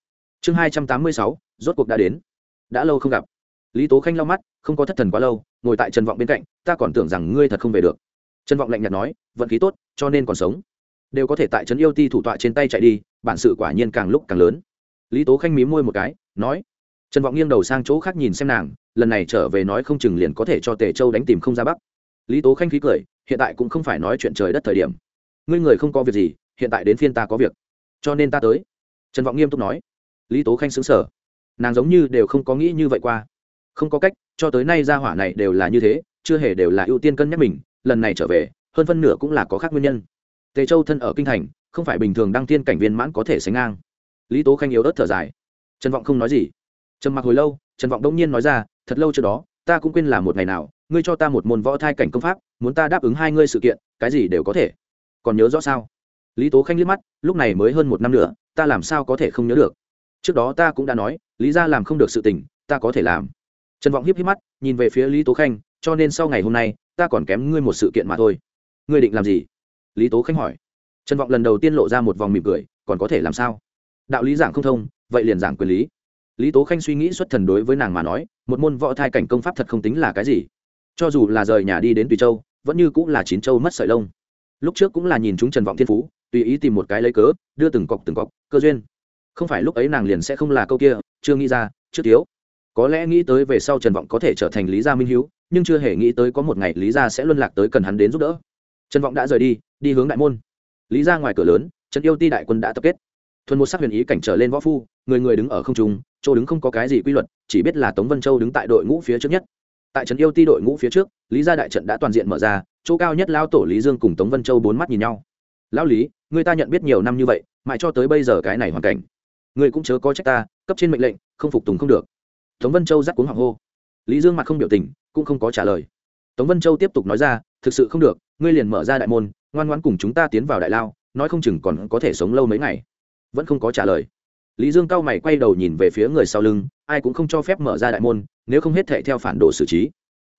chương hai trăm tám mươi sáu, rốt cuộc đã đến. Đã lâu không gặp. Lý tố khanh lau mắt, không có thất thần quá lâu, ngồi tại trần vọng bên cạnh, ta còn tưởng rằng ngươi thật không về được. Trần vọng lạnh nhạt nói, vận khí tốt, cho nên còn sống. Đều có thể tại trấn yêu ti thủ tọa trên tay chạy đi, bản sự quả nhiên càng lúc càng lớn. Lý tố khanh mí môi một cái, nói, trần vọng nghiêng đầu sang chỗ khác nhìn xem nàng, lần này trở về nói không chừng liền có thể cho tề châu đánh tìm không ra bắc. Lý tố khanh khí cười, hiện tại cũng không phải nói chuyện trời đất thời điểm. Ngươi người không có việc gì, hiện tại đến phiên ta có việc. Cho nên ta tới. Trần vọng nghiêm túc nói lý tố khanh xứng sở. Nàng giống như đều không có nghĩ như vậy qua. Không có cách, cho tới nay gia hỏa này đều là như thế, chưa hề đều là ưu tiên cân nhắc mình, lần này trở về, hơn phân nửa cũng là có khác nguyên nhân. Tề châu thân ở kinh thành, không phải bình thường đăng tiên cảnh viên mãn có thể sánh ngang. Lý tố khanh yếu ớt thở dài. Trần vọng không nói gì. Trần mặc hồi lâu, trần vọng đông nhiên nói ra, thật lâu trước đó, ta cũng quên là một ngày nào, ngươi cho ta một môn võ thai cảnh công pháp, muốn ta đáp ứng hai ngươi sự kiện, cái gì đều có thể. Còn nhớ rõ sao? Lý tố khanh liếc mắt, lúc này mới hơn một năm nữa, ta làm sao có thể không nhớ được? Trước đó ta cũng đã nói, lý ra làm không được sự tình, ta có thể làm. Trần vọng hiếp hiếp mắt, nhìn về phía lý tố khanh, cho nên sau ngày hôm nay, ta còn kém ngươi một sự kiện mà thôi. Ngươi định làm gì? Lý tố khanh hỏi. Trần vọng lần đầu tiên lộ ra một vòng mỉm cười, còn có thể làm sao? Đạo lý giảng không thông, vậy liền giảng quyền lý. Lý tố khanh suy nghĩ xuất thần đối với nàng mà nói, một môn võ thai cảnh công pháp thật không tính là cái gì. Cho dù là rời nhà đi đến tùy châu, vẫn như cũng là chín châu mất sợi lông. Lúc trước cũng là nhìn chúng trần vọng thiên phú, tùy ý tìm một cái lấy cớ, đưa từng cọc từng cọc, cơ duyên không phải lúc ấy nàng liền sẽ không là câu kia, chưa nghĩ ra, chưa thiếu. Có lẽ nghĩ tới về sau trần vọng có thể trở thành lý gia minh hiếu, nhưng chưa hề nghĩ tới có một ngày lý gia sẽ luân lạc tới cần hắn đến giúp đỡ. Trần vọng đã rời đi đi hướng đại môn. Lý gia ngoài cửa lớn, trần yêu ti đại quân đã tập kết. Thuần một sắc huyền ý cảnh trở lên võ phu, người người đứng ở không trung, chỗ đứng không có cái gì quy luật, chỉ biết là tống vân châu đứng tại đội ngũ phía trước nhất. Tại trấn yêu ti đội ngũ phía trước, lý gia đại trận đã toàn diện mở ra, chỗ cao nhất lao tổ lý dương cùng tống vân châu bốn mắt nhìn nhau. Lão lý, người ta nhận biết nhiều năm như vậy, mãi cho tới bây giờ cái này hoàn cảnh người cũng chớ có trách ta, cấp trên mệnh lệnh, không phục tùng không được. Tống vân châu giắc cuống hoàng hô. Lý dương mặt không biểu tình, cũng không có trả lời. Tống vân châu tiếp tục nói ra, thực sự không được, ngươi liền mở ra đại môn, ngoan ngoãn cùng chúng ta tiến vào đại lao, nói không chừng còn có thể sống lâu mấy ngày. Vẫn không có trả lời. Lý dương cao mày quay đầu nhìn về phía người sau lưng, ai cũng không cho phép mở ra đại môn, nếu không hết thệ theo phản đồ xử trí.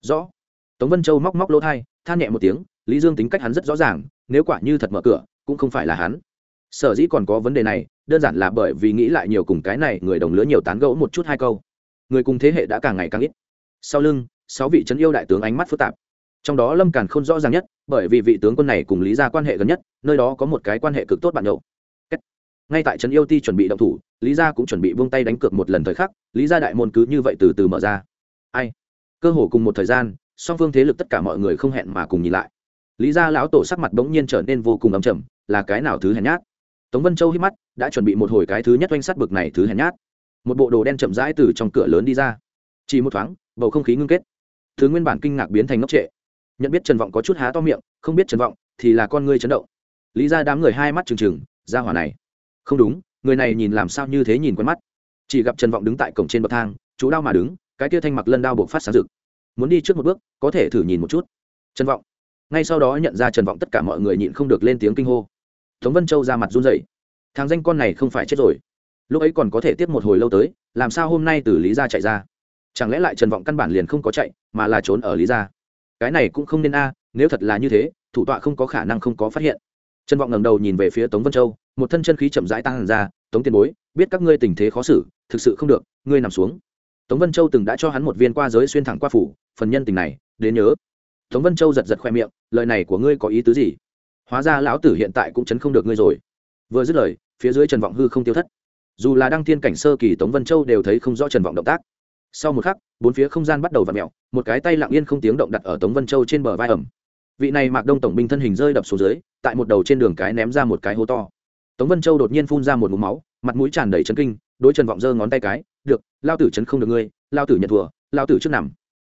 Rõ. Tống vân châu móc móc lỗ thai, than nhẹ một tiếng, lý dương tính cách hắn rất rõ ràng, nếu quả như thật mở cửa, cũng không phải là hắn sở dĩ còn có vấn đề này, đơn giản là bởi vì nghĩ lại nhiều cùng cái này người đồng lứa nhiều tán gẫu một chút hai câu. Người cùng thế hệ đã càng ngày càng ít. Sau lưng, sáu vị trấn yêu đại tướng ánh mắt phức tạp. Trong đó lâm càn không rõ ràng nhất, bởi vì vị tướng quân này cùng lý ra quan hệ gần nhất, nơi đó có một cái quan hệ cực tốt bạn nhậu. Ngay tại trấn yêu ti chuẩn bị động thủ, lý gia cũng chuẩn bị vung tay đánh cược một lần thời khắc, lý gia đại môn cứ như vậy từ từ mở ra. Ai? Cơ hồ cùng một thời gian, song phương thế lực tất cả mọi người không hẹn mà cùng nhìn lại. Lý gia lão tổ sắc mặt bỗng nhiên trở nên vô cùng ấm chầm là cái nào thứ hèn nhát? Tống vân châu hít mắt, đã chuẩn bị một hồi cái thứ nhất oanh sắt bực này thứ hèn nhát. Một bộ đồ đen chậm rãi từ trong cửa lớn đi ra. Chỉ một thoáng, bầu không khí ngưng kết. Thứ nguyên bản kinh ngạc biến thành ngốc trệ. Nhận biết trần vọng có chút há to miệng, không biết trần vọng thì là con ngươi chấn động. Lý ra đám người hai mắt trừng trừng, ra hỏa này. Không đúng, người này nhìn làm sao như thế nhìn quen mắt. Chỉ gặp trần vọng đứng tại cổng trên bậc thang, chú đao mà đứng, cái kia thanh mặc lân đao buộc phát sáng rực. Muốn đi trước một bước, có thể thử nhìn một chút. Trần vọng. Ngay sau đó nhận ra trần vọng tất cả mọi người nhịn không được lên tiếng kinh hô tống vân châu ra mặt run rẩy. Thằng danh con này không phải chết rồi. Lúc ấy còn có thể tiếp một hồi lâu tới, làm sao hôm nay từ lý gia chạy ra? Chẳng lẽ lại trần vọng căn bản liền không có chạy, mà là trốn ở lý gia? Cái này cũng không nên a, nếu thật là như thế, thủ tọa không có khả năng không có phát hiện. Trần vọng ngẩng đầu nhìn về phía tống vân châu, một thân chân khí chậm rãi tăng ra, tống tiền bối, biết các ngươi tình thế khó xử, thực sự không được, ngươi nằm xuống. Tống vân châu từng đã cho hắn một viên qua giới xuyên thẳng qua phủ, phần nhân tình này, đến nhớ. Tống vân châu giật giật khoe miệng, lời này của ngươi có ý tứ gì? Hóa ra lão tử hiện tại cũng chấn không được ngươi rồi. Vừa dứt lời, phía dưới trần vọng hư không tiêu thất. Dù là đăng thiên cảnh sơ kỳ, tống vân châu đều thấy không rõ trần vọng động tác. Sau một khắc, bốn phía không gian bắt đầu v ặ mẹo một cái tay lặng yên không tiếng động đặt ở tống vân châu trên bờ vai ẩm. Vị này mạc đông tổng binh thân hình rơi đập xuống dưới, tại một đầu trên đường cái ném ra một cái hố to. Tống vân châu đột nhiên phun ra một mũ máu, mặt mũi tràn đầy chấn kinh, đối trần vọng giơ ngón tay cái, được lao tử chấn không được ngươi lao tử nhận thùa lao tử trước nằm.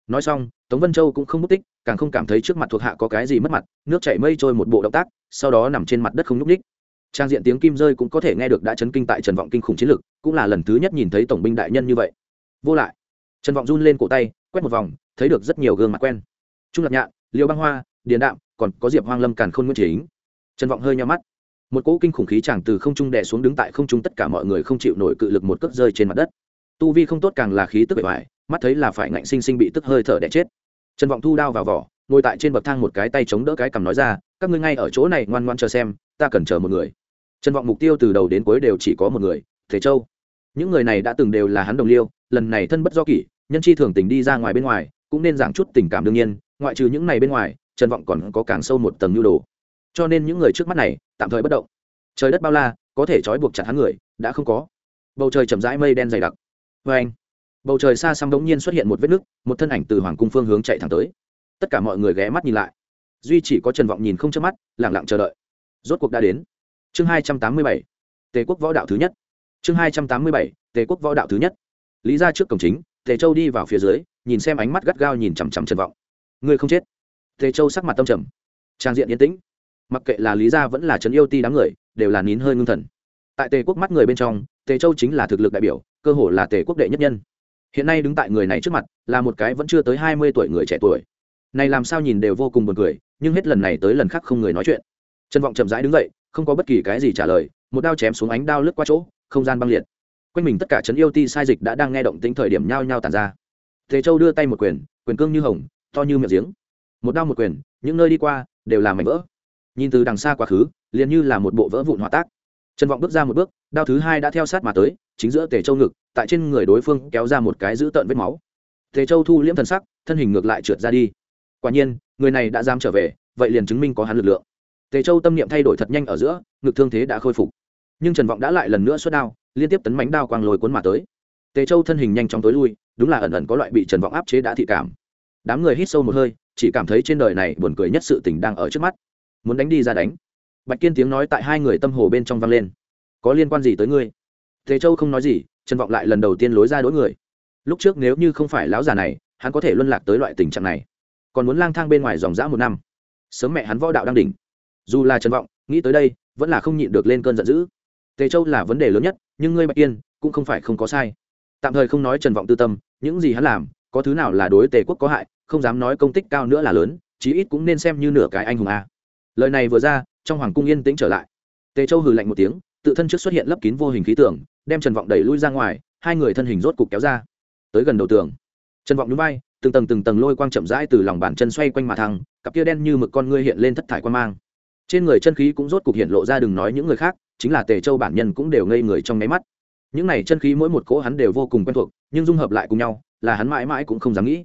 Nói xong, tống vân châu cũng không mất tích càng không cảm thấy trước mặt thuộc hạ có cái gì mất mặt, nước chảy mây trôi một bộ động tác, sau đó nằm trên mặt đất không nhúc ních trang diện tiếng kim rơi cũng có thể nghe được đã chấn kinh tại trần vọng kinh khủng chiến lực, cũng là lần thứ nhất nhìn thấy tổng binh đại nhân như vậy. Vô lại. Trần vọng run lên cổ tay, quét một vòng, thấy được rất nhiều gương mặt quen. Trung lạc nhạn, liêu băng hoa, điền đạm, còn có diệp hoang lâm càn khôn nguyên chính trần vọng hơi nhau mắt. Một cỗ kinh khủng khí chẳng từ không trung đè xuống đứng tại không trung tất cả mọi người không chịu nổi cự lực một cước rơi trên mặt đất. Tu vi không tốt càng là khí tức bề ngoài mắt thấy là phải ngạnh sinh sinh bị tức hơi thở đẻ chết trần vọng thu đao vào vỏ, ngồi tại trên bậc thang một cái tay chống đỡ cái cằm nói ra, các ngươi ngay ở chỗ này ngoan ngoan chờ xem, ta cần chờ một người. Trần vọng mục tiêu từ đầu đến cuối đều chỉ có một người, thế châu. Những người này đã từng đều là hắn đồng liêu, lần này thân bất do kỷ, nhân chi thường tình đi ra ngoài bên ngoài, cũng nên giảng chút tình cảm đương nhiên, ngoại trừ những này bên ngoài, trần vọng còn có càng sâu một tầng nhu đồ. Cho nên những người trước mắt này, tạm thời bất động. Trời đất bao la, có thể trói buộc chặt hắn người, đã không có. Bầu trời chậm rãi mây đen dày đặc. Vê anh bầu trời xa xăm đống nhiên xuất hiện một vết nứt, một thân ảnh từ hoàng cung phương hướng chạy thẳng tới. Tất cả mọi người ghé mắt nhìn lại. Duy chỉ có trần vọng nhìn không chớp mắt lẳng lặng chờ đợi. Rốt cuộc đã đến. Chương hai trăm tám mươi bảy, tề quốc võ đạo thứ nhất. Chương hai trăm tám mươi bảy, tề quốc võ đạo thứ nhất. Lý ra trước cổng chính, tề châu đi vào phía dưới, nhìn xem ánh mắt gắt gao nhìn chằm chằm trần vọng. Người không chết. Tề châu sắc mặt tâm trầm. Trang diện yên tĩnh. Mặc kệ là lý gia vẫn là trấn yêu ti đám người, đều là nín hơi ngưng thần. Tại tề quốc mắt người bên trong, tề châu chính là thực lực đại biểu, cơ hồ là tề quốc đệ nhất nhân hiện nay đứng tại người này trước mặt, là một cái vẫn chưa tới hai mươi tuổi người trẻ tuổi. Này làm sao nhìn đều vô cùng buồn cười, nhưng hết lần này tới lần khác không người nói chuyện. Trần vọng chậm rãi đứng dậy, không có bất kỳ cái gì trả lời, một đao chém xuống ánh đao lướt qua chỗ, không gian băng liệt. Quanh mình tất cả trấn yêu ti sai dịch đã đang nghe động tính thời điểm nhao nhao tàn ra. Thế châu đưa tay một quyền quyền cương như hồng, to như miệng giếng. Một đao một quyền, những nơi đi qua đều là mảnh vỡ. Nhìn từ đằng xa quá khứ, liền như là một bộ vỡ vụn hòa tác trần vọng bước ra một bước, đao thứ hai đã theo sát mà tới, chính giữa tề châu ngực, tại trên người đối phương kéo ra một cái giữ tợn vết máu. Tề châu thu liễm thần sắc, thân hình ngược lại trượt ra đi. Quả nhiên, người này đã dám trở về, vậy liền chứng minh có hắn lực lượng. Tề châu tâm niệm thay đổi thật nhanh ở giữa, ngực thương thế đã khôi phục. Nhưng trần vọng đã lại lần nữa xuất đao, liên tiếp tấn mánh đao quang lồi cuốn mà tới. Tề châu thân hình nhanh chóng tối lui, đúng là ẩn ẩn có loại bị trần vọng áp chế đã thị cảm. Đám người hít sâu một hơi, chỉ cảm thấy trên đời này buồn cười nhất sự tình đang ở trước mắt. Muốn đánh đi ra đánh bạch kiên tiếng nói tại hai người tâm hồ bên trong vang lên. Có liên quan gì tới ngươi? Thế châu không nói gì, trần vọng lại lần đầu tiên lối ra đối người. Lúc trước nếu như không phải lão già này, hắn có thể luân lạc tới loại tình trạng này. Còn muốn lang thang bên ngoài dòng dã một năm. Sớm mẹ hắn võ đạo đang đỉnh. Dù là trần vọng, nghĩ tới đây, vẫn là không nhịn được lên cơn giận dữ. Tề châu là vấn đề lớn nhất, nhưng ngươi bạch kiên, cũng không phải không có sai. Tạm thời không nói trần vọng tư tâm, những gì hắn làm, có thứ nào là đối tề quốc có hại, không dám nói công tích cao nữa là lớn, chí ít cũng nên xem như nửa cái anh hùng a. Lời này vừa ra trong hoàng cung yên tĩnh trở lại. Tề châu hừ lạnh một tiếng, tự thân trước xuất hiện lấp kín vô hình khí tưởng đem trần vọng đẩy lui ra ngoài, hai người thân hình rốt cục kéo ra. Tới gần đầu tường, trần vọng núi bay từng tầng từng tầng lôi quang chậm rãi từ lòng bàn chân xoay quanh mà thăng, cặp kia đen như mực con ngươi hiện lên thất thải quan mang. Trên người chân khí cũng rốt cục hiện lộ ra đừng nói những người khác, chính là tề châu bản nhân cũng đều ngây người trong nháy mắt. Những này chân khí mỗi một cỗ hắn đều vô cùng quen thuộc, nhưng dung hợp lại cùng nhau, là hắn mãi mãi cũng không dám nghĩ.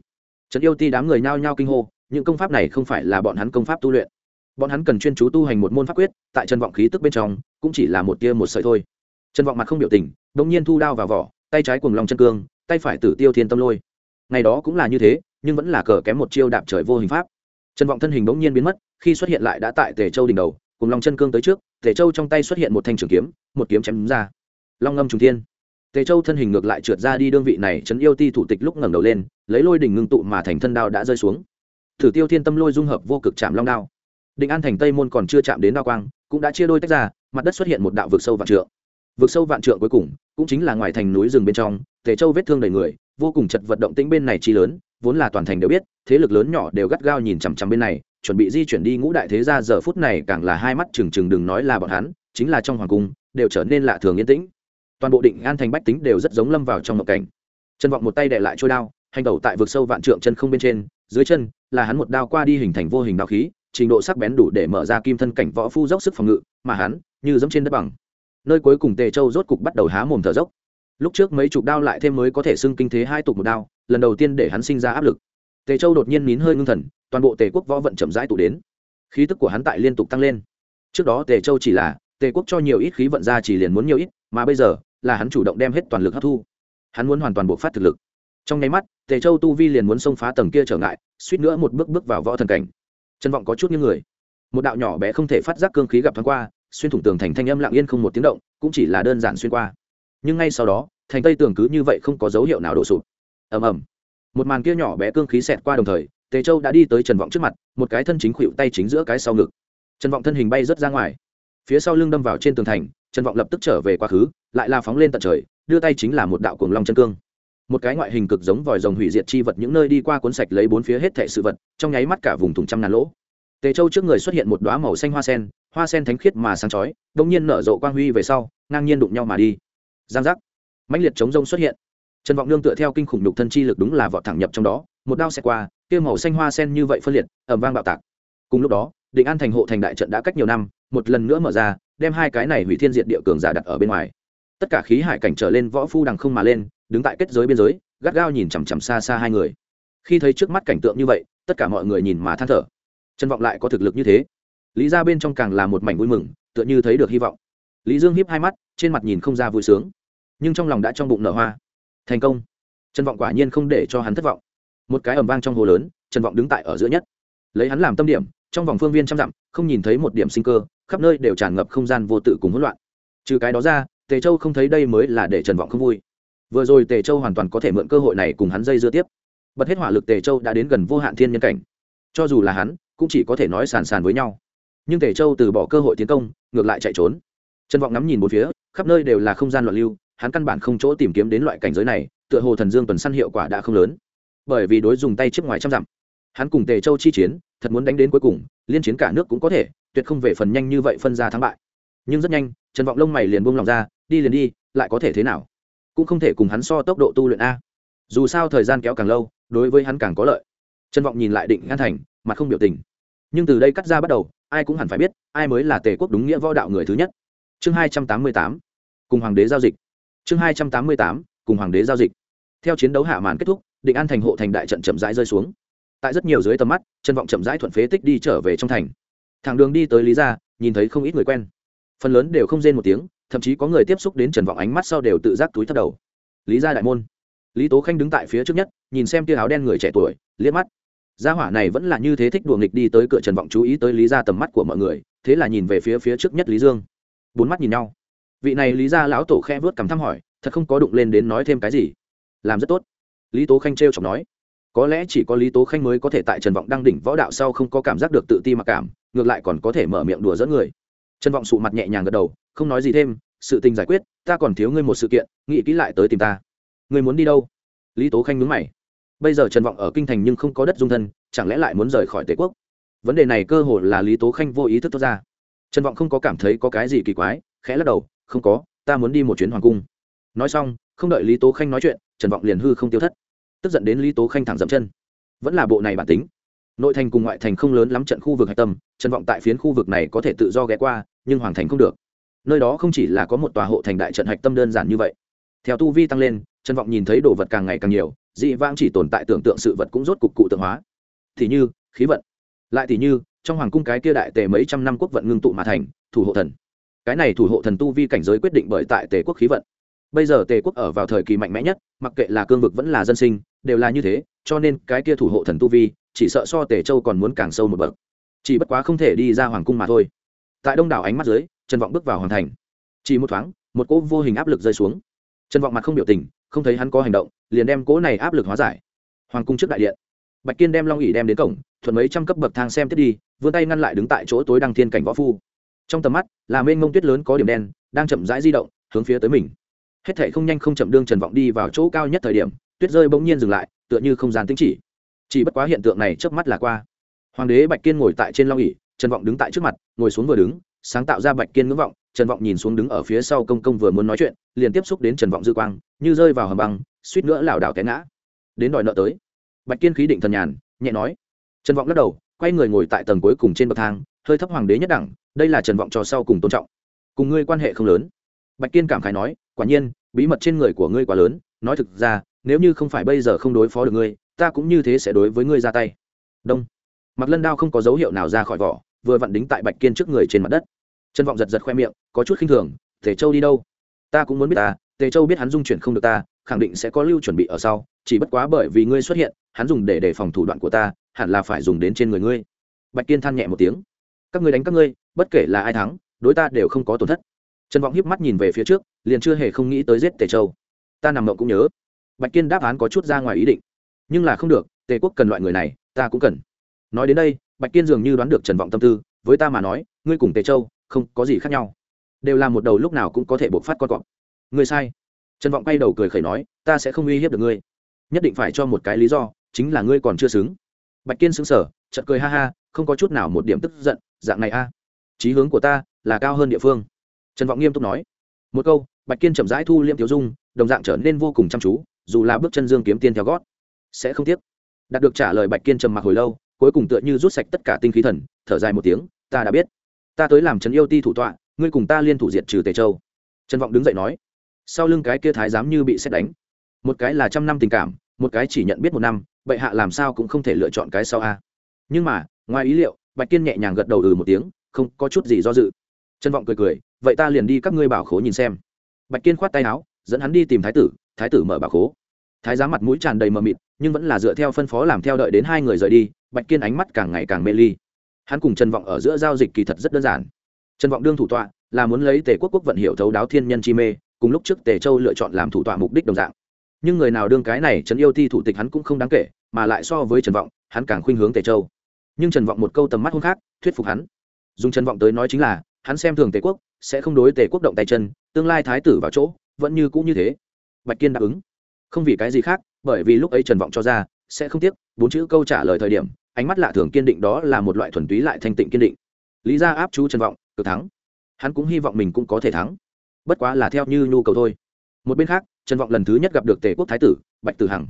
Trần yêu ti đám người nhao nhao kinh hô, những công pháp này không phải là bọn hắn công pháp tu luyện bọn hắn cần chuyên chú tu hành một môn pháp quyết, tại trần vọng khí tức bên trong, cũng chỉ là một tia một sợi thôi. Trần vọng mặt không biểu tình đ ỗ n g nhiên thu đao vào vỏ, tay trái cùng lòng chân cương, tay phải tử tiêu thiên tâm lôi. Ngày đó cũng là như thế, nhưng vẫn là cờ kém một chiêu đạp trời vô hình pháp. Trần vọng thân hình đống nhiên biến mất, khi xuất hiện lại đã tại tề châu đỉnh đầu cùng lòng chân cương tới trước, tề châu trong tay xuất hiện một thanh trường kiếm, một kiếm chém ra. Long ngâm trùng thiên. Tề châu thân hình ngược lại trượt ra đi đương vị này trấn yêu ti thủ tịch lúc ngẩng đầu lên, lấy lôi đỉnh ngưng tụ mà thành thân đao đã rơi xuống. Thử tiêu thiên tâm lôi dung hợp vô cực chạm long đao định an thành tây môn còn chưa chạm đến đao quang, cũng đã chia đôi tách ra, mặt đất xuất hiện một đạo vực sâu vạn trượng. Vực sâu vạn trượng cuối cùng, cũng chính là ngoài thành núi rừng bên trong, tề châu vết thương đầy người, vô cùng chật vật động tĩnh bên này chi lớn, vốn là toàn thành đều biết, thế lực lớn nhỏ đều gắt gao nhìn chằm chằm bên này, chuẩn bị di chuyển đi ngũ đại thế gia, giờ phút này càng là hai mắt trừng trừng đừng nói là bọn hắn, chính là trong hoàng cung, đều trở nên lạ thường yên tĩnh. Toàn bộ định an thành bách tính đều rất giống lâm vào trong mộng cảnh. Chân vọng một tay đệ lại trôi đao, hành tẩu tại vực sâu vạn trượng chân không bên trên, dưới chân là hắn một đao qua đi hình thành vô hình đao khí trình độ sắc bén đủ để mở ra kim thân cảnh võ phu dốc sức phòng ngự, mà hắn, như dẫm trên đất bằng. Nơi cuối cùng tề châu rốt cục bắt đầu há mồm thở dốc. Lúc trước mấy chục đao lại thêm mới có thể xưng kinh thế hai tục một đao, lần đầu tiên để hắn sinh ra áp lực. Tề châu đột nhiên nín hơi ngưng thần, toàn bộ tề quốc võ vận chậm rãi tụ đến. Khí tức của hắn tại liên tục tăng lên. Trước đó tề châu chỉ là, tề quốc cho nhiều ít khí vận ra chỉ liền muốn nhiều ít, mà bây giờ, là hắn chủ động đem hết toàn lực hấp thu. Hắn muốn hoàn toàn buộc phát thực lực. Trong nháy mắt, tề châu tu vi liền muốn xông phá tầng kia trở ngại, suýt nữa một bước bước vào võ thần cảnh chân vọng có chút như người. Một đạo nhỏ bé không thể phát giác cương khí gặp thoáng qua, xuyên thủng tường thành thanh âm lặng yên không một tiếng động, cũng chỉ là đơn giản xuyên qua. Nhưng ngay sau đó, thành tây tường cứ như vậy không có dấu hiệu nào đổ sụp. Ầm ầm. Một màn kia nhỏ bé cương khí xẹt qua đồng thời, tề châu đã đi tới trần vọng trước mặt, một cái thân chính khuỵu tay chính giữa cái sau ngực. Trần vọng thân hình bay rớt ra ngoài. Phía sau lưng đâm vào trên tường thành, trần vọng lập tức trở về quá khứ, lại la phóng lên tận trời, đưa tay chính là một đạo cuồng long chân cương một cái ngoại hình cực giống vòi rồng hủy diệt chi vật những nơi đi qua cuốn sạch lấy bốn phía hết thệ sự vật, trong nháy mắt cả vùng thùng trăm ngàn lỗ. Tề châu trước người xuất hiện một đoá màu xanh hoa sen hoa sen thánh khiết mà sáng chói đông nhiên nở rộ quang huy về sau, ngang nhiên đụng nhau mà đi. Giang giác. Mãnh liệt chống rông xuất hiện. Trần vọng nương tựa theo kinh khủng đục thân chi lực đúng là vọt thẳng nhập trong đó, một đao xe qua, kia màu xanh hoa sen như vậy phân liệt ẩm vang bạo tạc. Cùng lúc đó, định an thành hộ thành đại trận đã cách nhiều năm, một lần nữa mở ra, đem hai cái này hủy thiên diệt địa cường giả đặt ở bên ngoài tất cả khí hải cảnh trở lên võ phu đằng không mà lên, đứng tại kết giới biên giới, gắt gao nhìn chằm chằm xa xa hai người. Khi thấy trước mắt cảnh tượng như vậy, tất cả mọi người nhìn mà than thở. Trân vọng lại có thực lực như thế. Lý ra bên trong càng là một mảnh vui mừng, tựa như thấy được hy vọng. Lý dương hiếp hai mắt, trên mặt nhìn không ra vui sướng. Nhưng trong lòng đã trong bụng nở hoa. Thành công. Trân vọng quả nhiên không để cho hắn thất vọng. Một cái ầm vang trong hồ lớn, trần vọng đứng tại ở giữa nhất. Lấy hắn làm tâm điểm, trong vòng phương viên trăm dặm, không nhìn thấy một điểm sinh cơ, khắp nơi đều tràn ngập không gian vô tự cùng hỗn loạn. Trừ cái đó ra tề châu không thấy đây mới là để trần vọng không vui. Vừa rồi tề châu hoàn toàn có thể mượn cơ hội này cùng hắn dây dưa tiếp. Bật hết hỏa lực tề châu đã đến gần vô hạn thiên nhân cảnh. Cho dù là hắn, cũng chỉ có thể nói sàn sàn với nhau. Nhưng tề châu từ bỏ cơ hội tiến công, ngược lại chạy trốn. Trần vọng ngắm nhìn một phía, khắp nơi đều là không gian loạn lưu, hắn căn bản không chỗ tìm kiếm đến loại cảnh giới này, tựa hồ thần dương tuần săn hiệu quả đã không lớn. Bởi vì đối dùng tay trước ngoài trăm dặm, hắn cùng tề châu chi chiến, thật muốn đánh đến cuối cùng, liên chiến cả nước cũng có thể, tuyệt không về phần nhanh như vậy phân ra thắng bại. Nhưng rất nhanh trần vọng lông mày liền buông lòng ra, đi liền đi, lại có thể thế nào? Cũng không thể cùng hắn so tốc độ tu luyện a. Dù sao thời gian kéo càng lâu, đối với hắn càng có lợi. Trần vọng nhìn lại định an thành, mặt không biểu tình. Nhưng từ đây cắt ra bắt đầu, ai cũng hẳn phải biết, ai mới là tề quốc đúng nghĩa võ đạo người thứ nhất. Chương hai trăm tám mươi tám, cùng hoàng đế giao dịch. Chương hai trăm tám mươi tám, cùng hoàng đế giao dịch. Theo chiến đấu hạ màn kết thúc, định an thành hộ thành đại trận chậm rãi rơi xuống. Tại rất nhiều dưới tầm mắt, trần vọng chậm rãi thuận phế tích đi trở về trong thành. Thẳng đường đi tới lý gia, nhìn thấy không ít người quen phần lớn đều không rên một tiếng, thậm chí có người tiếp xúc đến trần vọng ánh mắt sau đều tự giác túi thất đầu. Lý gia đại môn. Lý tố khanh đứng tại phía trước nhất, nhìn xem tia áo đen người trẻ tuổi, liếc mắt. Gia hỏa này vẫn là như thế thích đùa nghịch đi tới cửa trần vọng chú ý tới lý gia tầm mắt của mọi người, thế là nhìn về phía phía trước nhất lý dương. Bốn mắt nhìn nhau. Vị này lý gia lão tổ khe vớt cằm thăm hỏi, thật không có đụng lên đến nói thêm cái gì. Làm rất tốt. Lý tố khanh t r chọc nói. Có lẽ chỉ có lý tố khanh mới có thể tại trần vọng đăng đỉnh võ đạo sau không có cảm giác được tự ti mặc cảm, ngược lại còn có thể mở miệng đùa dẫn người trần vọng sụ mặt nhẹ nhàng gật đầu, không nói gì thêm, sự tình giải quyết, ta còn thiếu ngươi một sự kiện, nghĩ kỹ lại tới tìm ta. Ngươi muốn đi đâu? Lý tố khanh nhướng mày. Bây giờ trần vọng ở kinh thành nhưng không có đất dung thân, chẳng lẽ lại muốn rời khỏi tề quốc? Vấn đề này cơ hồ là lý tố khanh vô ý thức thoát ra. Trần vọng không có cảm thấy có cái gì kỳ quái, khẽ lắc đầu, không có, ta muốn đi một chuyến hoàng cung. Nói xong, không đợi lý tố khanh nói chuyện, trần vọng liền hư không tiêu thất. Tức giận đến lý tố khanh thẳng dậm chân. Vẫn là bộ này bản tính. Nội thành cùng ngoại thành không lớn lắm trận khu vực hạch tâm, trần vọng tại phiến khu vực này có thể tự do ghé qua nhưng hoàng thành không được. Nơi đó không chỉ là có một tòa hộ thành đại trận hạch tâm đơn giản như vậy. Theo tu vi tăng lên chân vọng nhìn thấy đồ vật càng ngày càng nhiều, dị vãng chỉ tồn tại tưởng tượng sự vật cũng rốt cục cụ tượng hóa. Thì như, khí vận. Lại thì như, trong hoàng cung cái kia đại tề mấy trăm năm quốc vận ngưng tụ mà thành, thủ hộ thần. Cái này thủ hộ thần tu vi cảnh giới quyết định bởi tại tề quốc khí vận. Bây giờ tề quốc ở vào thời kỳ mạnh mẽ nhất, mặc kệ là cương vực vẫn là dân sinh, đều là như thế, cho nên cái kia thủ hộ thần tu vi, chỉ sợ so tề châu còn muốn càng sâu một bậc. Chỉ bất quá không thể đi ra hoàng cung mà thôi tại đông đảo ánh mắt dưới, trần vọng bước vào hoàn thành. Chỉ một thoáng, một cỗ vô hình áp lực rơi xuống. Trần vọng mặt không biểu tình, không thấy hắn có hành động, liền đem cỗ này áp lực hóa giải. Hoàng cung trước đại điện. Bạch kiên đem long ỉ đem đến cổng, thuận mấy trăm cấp bậc thang xem tiếp đi, vươn tay ngăn lại đứng tại chỗ tối đăng thiên cảnh võ phu. Trong tầm mắt, là mênh mông tuyết lớn có điểm đen, đang chậm rãi di động, hướng phía tới mình. Hết thảy không nhanh không chậm đương trần vọng đi vào chỗ cao nhất thời điểm, tuyết rơi bỗng nhiên dừng lại, tựa như không gian tính chỉ. Chỉ bất quá hiện tượng này trước mắt là qua. Hoàng đế bạch kiên ngồi tại trên long ỉ trần vọng đứng tại trước mặt, ngồi xuống vừa đứng, sáng tạo ra bạch kiên ngưỡng vọng, trần vọng nhìn xuống đứng ở phía sau công công vừa muốn nói chuyện, liền tiếp xúc đến trần vọng dư quang, như rơi vào hầm băng, suýt nữa lảo đảo té ngã. Đến đòi nợ tới. Bạch kiên khí định thần nhàn, nhẹ nói. Trần vọng lắc đầu, quay người ngồi tại tầng cuối cùng trên bậc thang, hơi thấp hoàng đế nhất đẳng, đây là trần vọng cho sau cùng tôn trọng. Cùng ngươi quan hệ không lớn. Bạch kiên cảm khái nói, quả nhiên, bí mật trên người của ngươi quá lớn, nói thực ra, nếu như không phải bây giờ không đối phó được ngươi, ta cũng như thế sẽ đối với ngươi ra tay. Đông mặc lân đao không có dấu hiệu nào ra khỏi vỏ, vừa vặn đính tại bạch kiên trước người trên mặt đất. Trân vọng giật giật khoe miệng, có chút khinh thường, tề châu đi đâu? Ta cũng muốn biết ta, tề châu biết hắn dung chuyển không được ta, khẳng định sẽ có lưu chuẩn bị ở sau, chỉ bất quá bởi vì ngươi xuất hiện, hắn dùng để đề phòng thủ đoạn của ta, hẳn là phải dùng đến trên người ngươi. Bạch kiên than nhẹ một tiếng, các ngươi đánh các ngươi, bất kể là ai thắng, đối ta đều không có tổn thất. Trần vọng hiếp mắt nhìn về phía trước, liền chưa hề không nghĩ tới giết tề châu. Ta nằm mộng cũng nhớ. Bạch kiên đáp án có chút ra ngoài ý định. Nhưng là không được, tề quốc cần loại người này, ta cũng cần nói đến đây, bạch kiên dường như đoán được trần vọng tâm tư, với ta mà nói, ngươi cùng tề châu không có gì khác nhau. Đều là một đầu lúc nào cũng có thể bộc phát con cọp. Ngươi sai. Trần vọng quay đầu cười khẩy nói, ta sẽ không uy hiếp được ngươi. Nhất định phải cho một cái lý do, chính là ngươi còn chưa xứng. Bạch kiên xứng sở chợt cười ha ha, không có chút nào một điểm tức giận, dạng này a. À. trí hướng của ta là cao hơn địa phương. Trần vọng nghiêm túc nói. Một câu, bạch kiên chậm rãi thu liêm tiểu dung, đồng dạng trở nên vô cùng chăm chú, dù là bước chân dương kiếm tiên theo gót, sẽ không tiếc. Đạt được trả lời bạch kiên trầm mặc hồi lâu cuối cùng tựa như rút sạch tất cả tinh khí thần, thở dài một tiếng, ta đã biết. Ta tới làm trấn yêu ti thủ tọa, ngươi cùng ta liên thủ diệt trừ tề châu. Trần vọng đứng dậy nói, sau lưng cái kia thái giám như bị xét đánh. Một cái là trăm năm tình cảm, một cái chỉ nhận biết một năm, bệ hạ làm sao cũng không thể lựa chọn cái sau a. Nhưng mà, ngoài ý liệu, bạch kiên nhẹ nhàng gật đầu ừ một tiếng, không có chút gì do dự. Trân vọng cười cười, vậy ta liền đi các ngươi bảo khố nhìn xem. Bạch kiên khoát tay áo, dẫn hắn đi tìm thái tử thái tử mở bảo khố thái giám mặt mũi tràn đầy mờ mịt, nhưng vẫn là dựa theo phân phó làm theo đợi đến hai người rời đi, bạch kiên ánh mắt càng ngày càng mê ly. Hắn cùng trần vọng ở giữa giao dịch kỳ thật rất đơn giản. Trần vọng đương thủ tọa, là muốn lấy tề quốc quốc vận hiệu thấu đáo thiên nhân chi mê, cùng lúc trước tề châu lựa chọn làm thủ tọa mục đích đồng dạng. Nhưng người nào đương cái này trần yêu thi thủ tịch hắn cũng không đáng kể, mà lại so với trần vọng, hắn càng khuynh hướng tề châu. Nhưng trần vọng một câu tầm mắt hôn khác, thuyết phục hắn. Dùng trần vọng tới nói chính là, hắn xem thường tề quốc, sẽ không đối tề quốc động tay chân, tương lai thái tử vào chỗ, vẫn như cũ như thế. Bạch kiên đáp ứng không vì cái gì khác, bởi vì lúc ấy trần vọng cho ra, sẽ không tiếc, bốn chữ câu trả lời thời điểm, ánh mắt lạ thường kiên định đó là một loại thuần túy lại thanh tịnh kiên định. Lý ra áp chú trần vọng, cực thắng. Hắn cũng hy vọng mình cũng có thể thắng. Bất quá là theo như nhu cầu thôi. Một bên khác, trần vọng lần thứ nhất gặp được tề quốc thái tử, bạch tử hằng.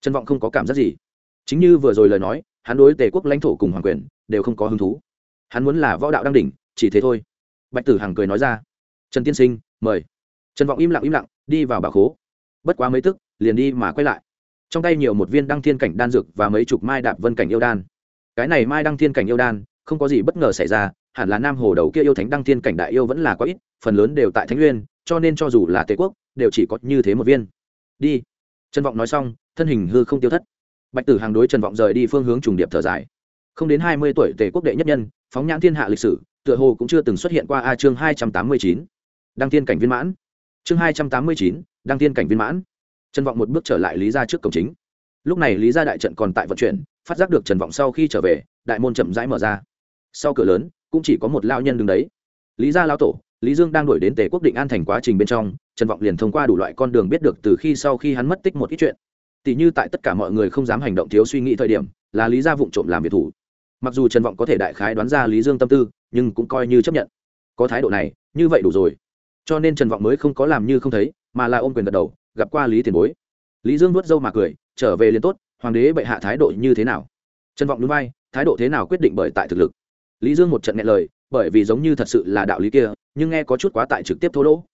Trần vọng không có cảm giác gì. Chính như vừa rồi lời nói, hắn đối tề quốc lãnh thổ cùng hoàng quyền, đều không có hứng thú. Hắn muốn là võ đạo đang đỉnh, chỉ thế thôi. Bạch tử hằng cười nói ra. Trần tiên sinh, mời. Trần vọng im lặng im lặng, đi vào bà khố. Bất quá mấy tức liền đi mà quay lại. Trong tay nhiều một viên đăng thiên cảnh đan dược và mấy chục mai đạp vân cảnh yêu đan. Cái này mai đăng thiên cảnh yêu đan, không có gì bất ngờ xảy ra, hẳn là nam hồ đầu kia yêu thánh đăng thiên cảnh đại yêu vẫn là có ít, phần lớn đều tại thánh nguyên, cho nên cho dù là tề quốc, đều chỉ có như thế một viên. Đi. Trần vọng nói xong, thân hình hư không tiêu thất. Bạch tử hàng đối trần vọng rời đi phương hướng trùng điệp thở dài. Không đến hai mươi tuổi tề quốc đệ nhất nhân, phóng nhãn thiên hạ lịch sử, tựa hồ cũng chưa từng xuất hiện qua a chương hai trăm tám mươi chín. Đăng thiên cảnh viên mãn. Chương hai trăm tám mươi chín, đăng thiên cảnh viên mãn trần vọng một bước trở lại lý ra trước cổng chính. Lúc này lý ra đại trận còn tại vận chuyển, phát giác được trần vọng sau khi trở về, đại môn chậm rãi mở ra. Sau cửa lớn, cũng chỉ có một lao nhân đứng đấy. Lý gia lao tổ, lý dương đang đuổi đến tề quốc định an thành quá trình bên trong, trần vọng liền thông qua đủ loại con đường biết được từ khi sau khi hắn mất tích một ít chuyện. Tỷ như tại tất cả mọi người không dám hành động thiếu suy nghĩ thời điểm, là lý gia vụng trộm làm việc thủ. Mặc dù trần vọng có thể đại khái đoán ra lý dương tâm tư, nhưng cũng coi như chấp nhận. Có thái độ này, như vậy đủ rồi. Cho nên trần vọng mới không có làm như không thấy, mà là ôm quyền gật đầu gặp qua lý tiền bối lý dương nuốt dâu mà cười trở về liền tốt hoàng đế bệ hạ thái độ như thế nào trần vọng núi vai thái độ thế nào quyết định bởi tại thực lực lý dương một trận nghe lời bởi vì giống như thật sự là đạo lý kia nhưng nghe có chút quá tại trực tiếp thô lỗ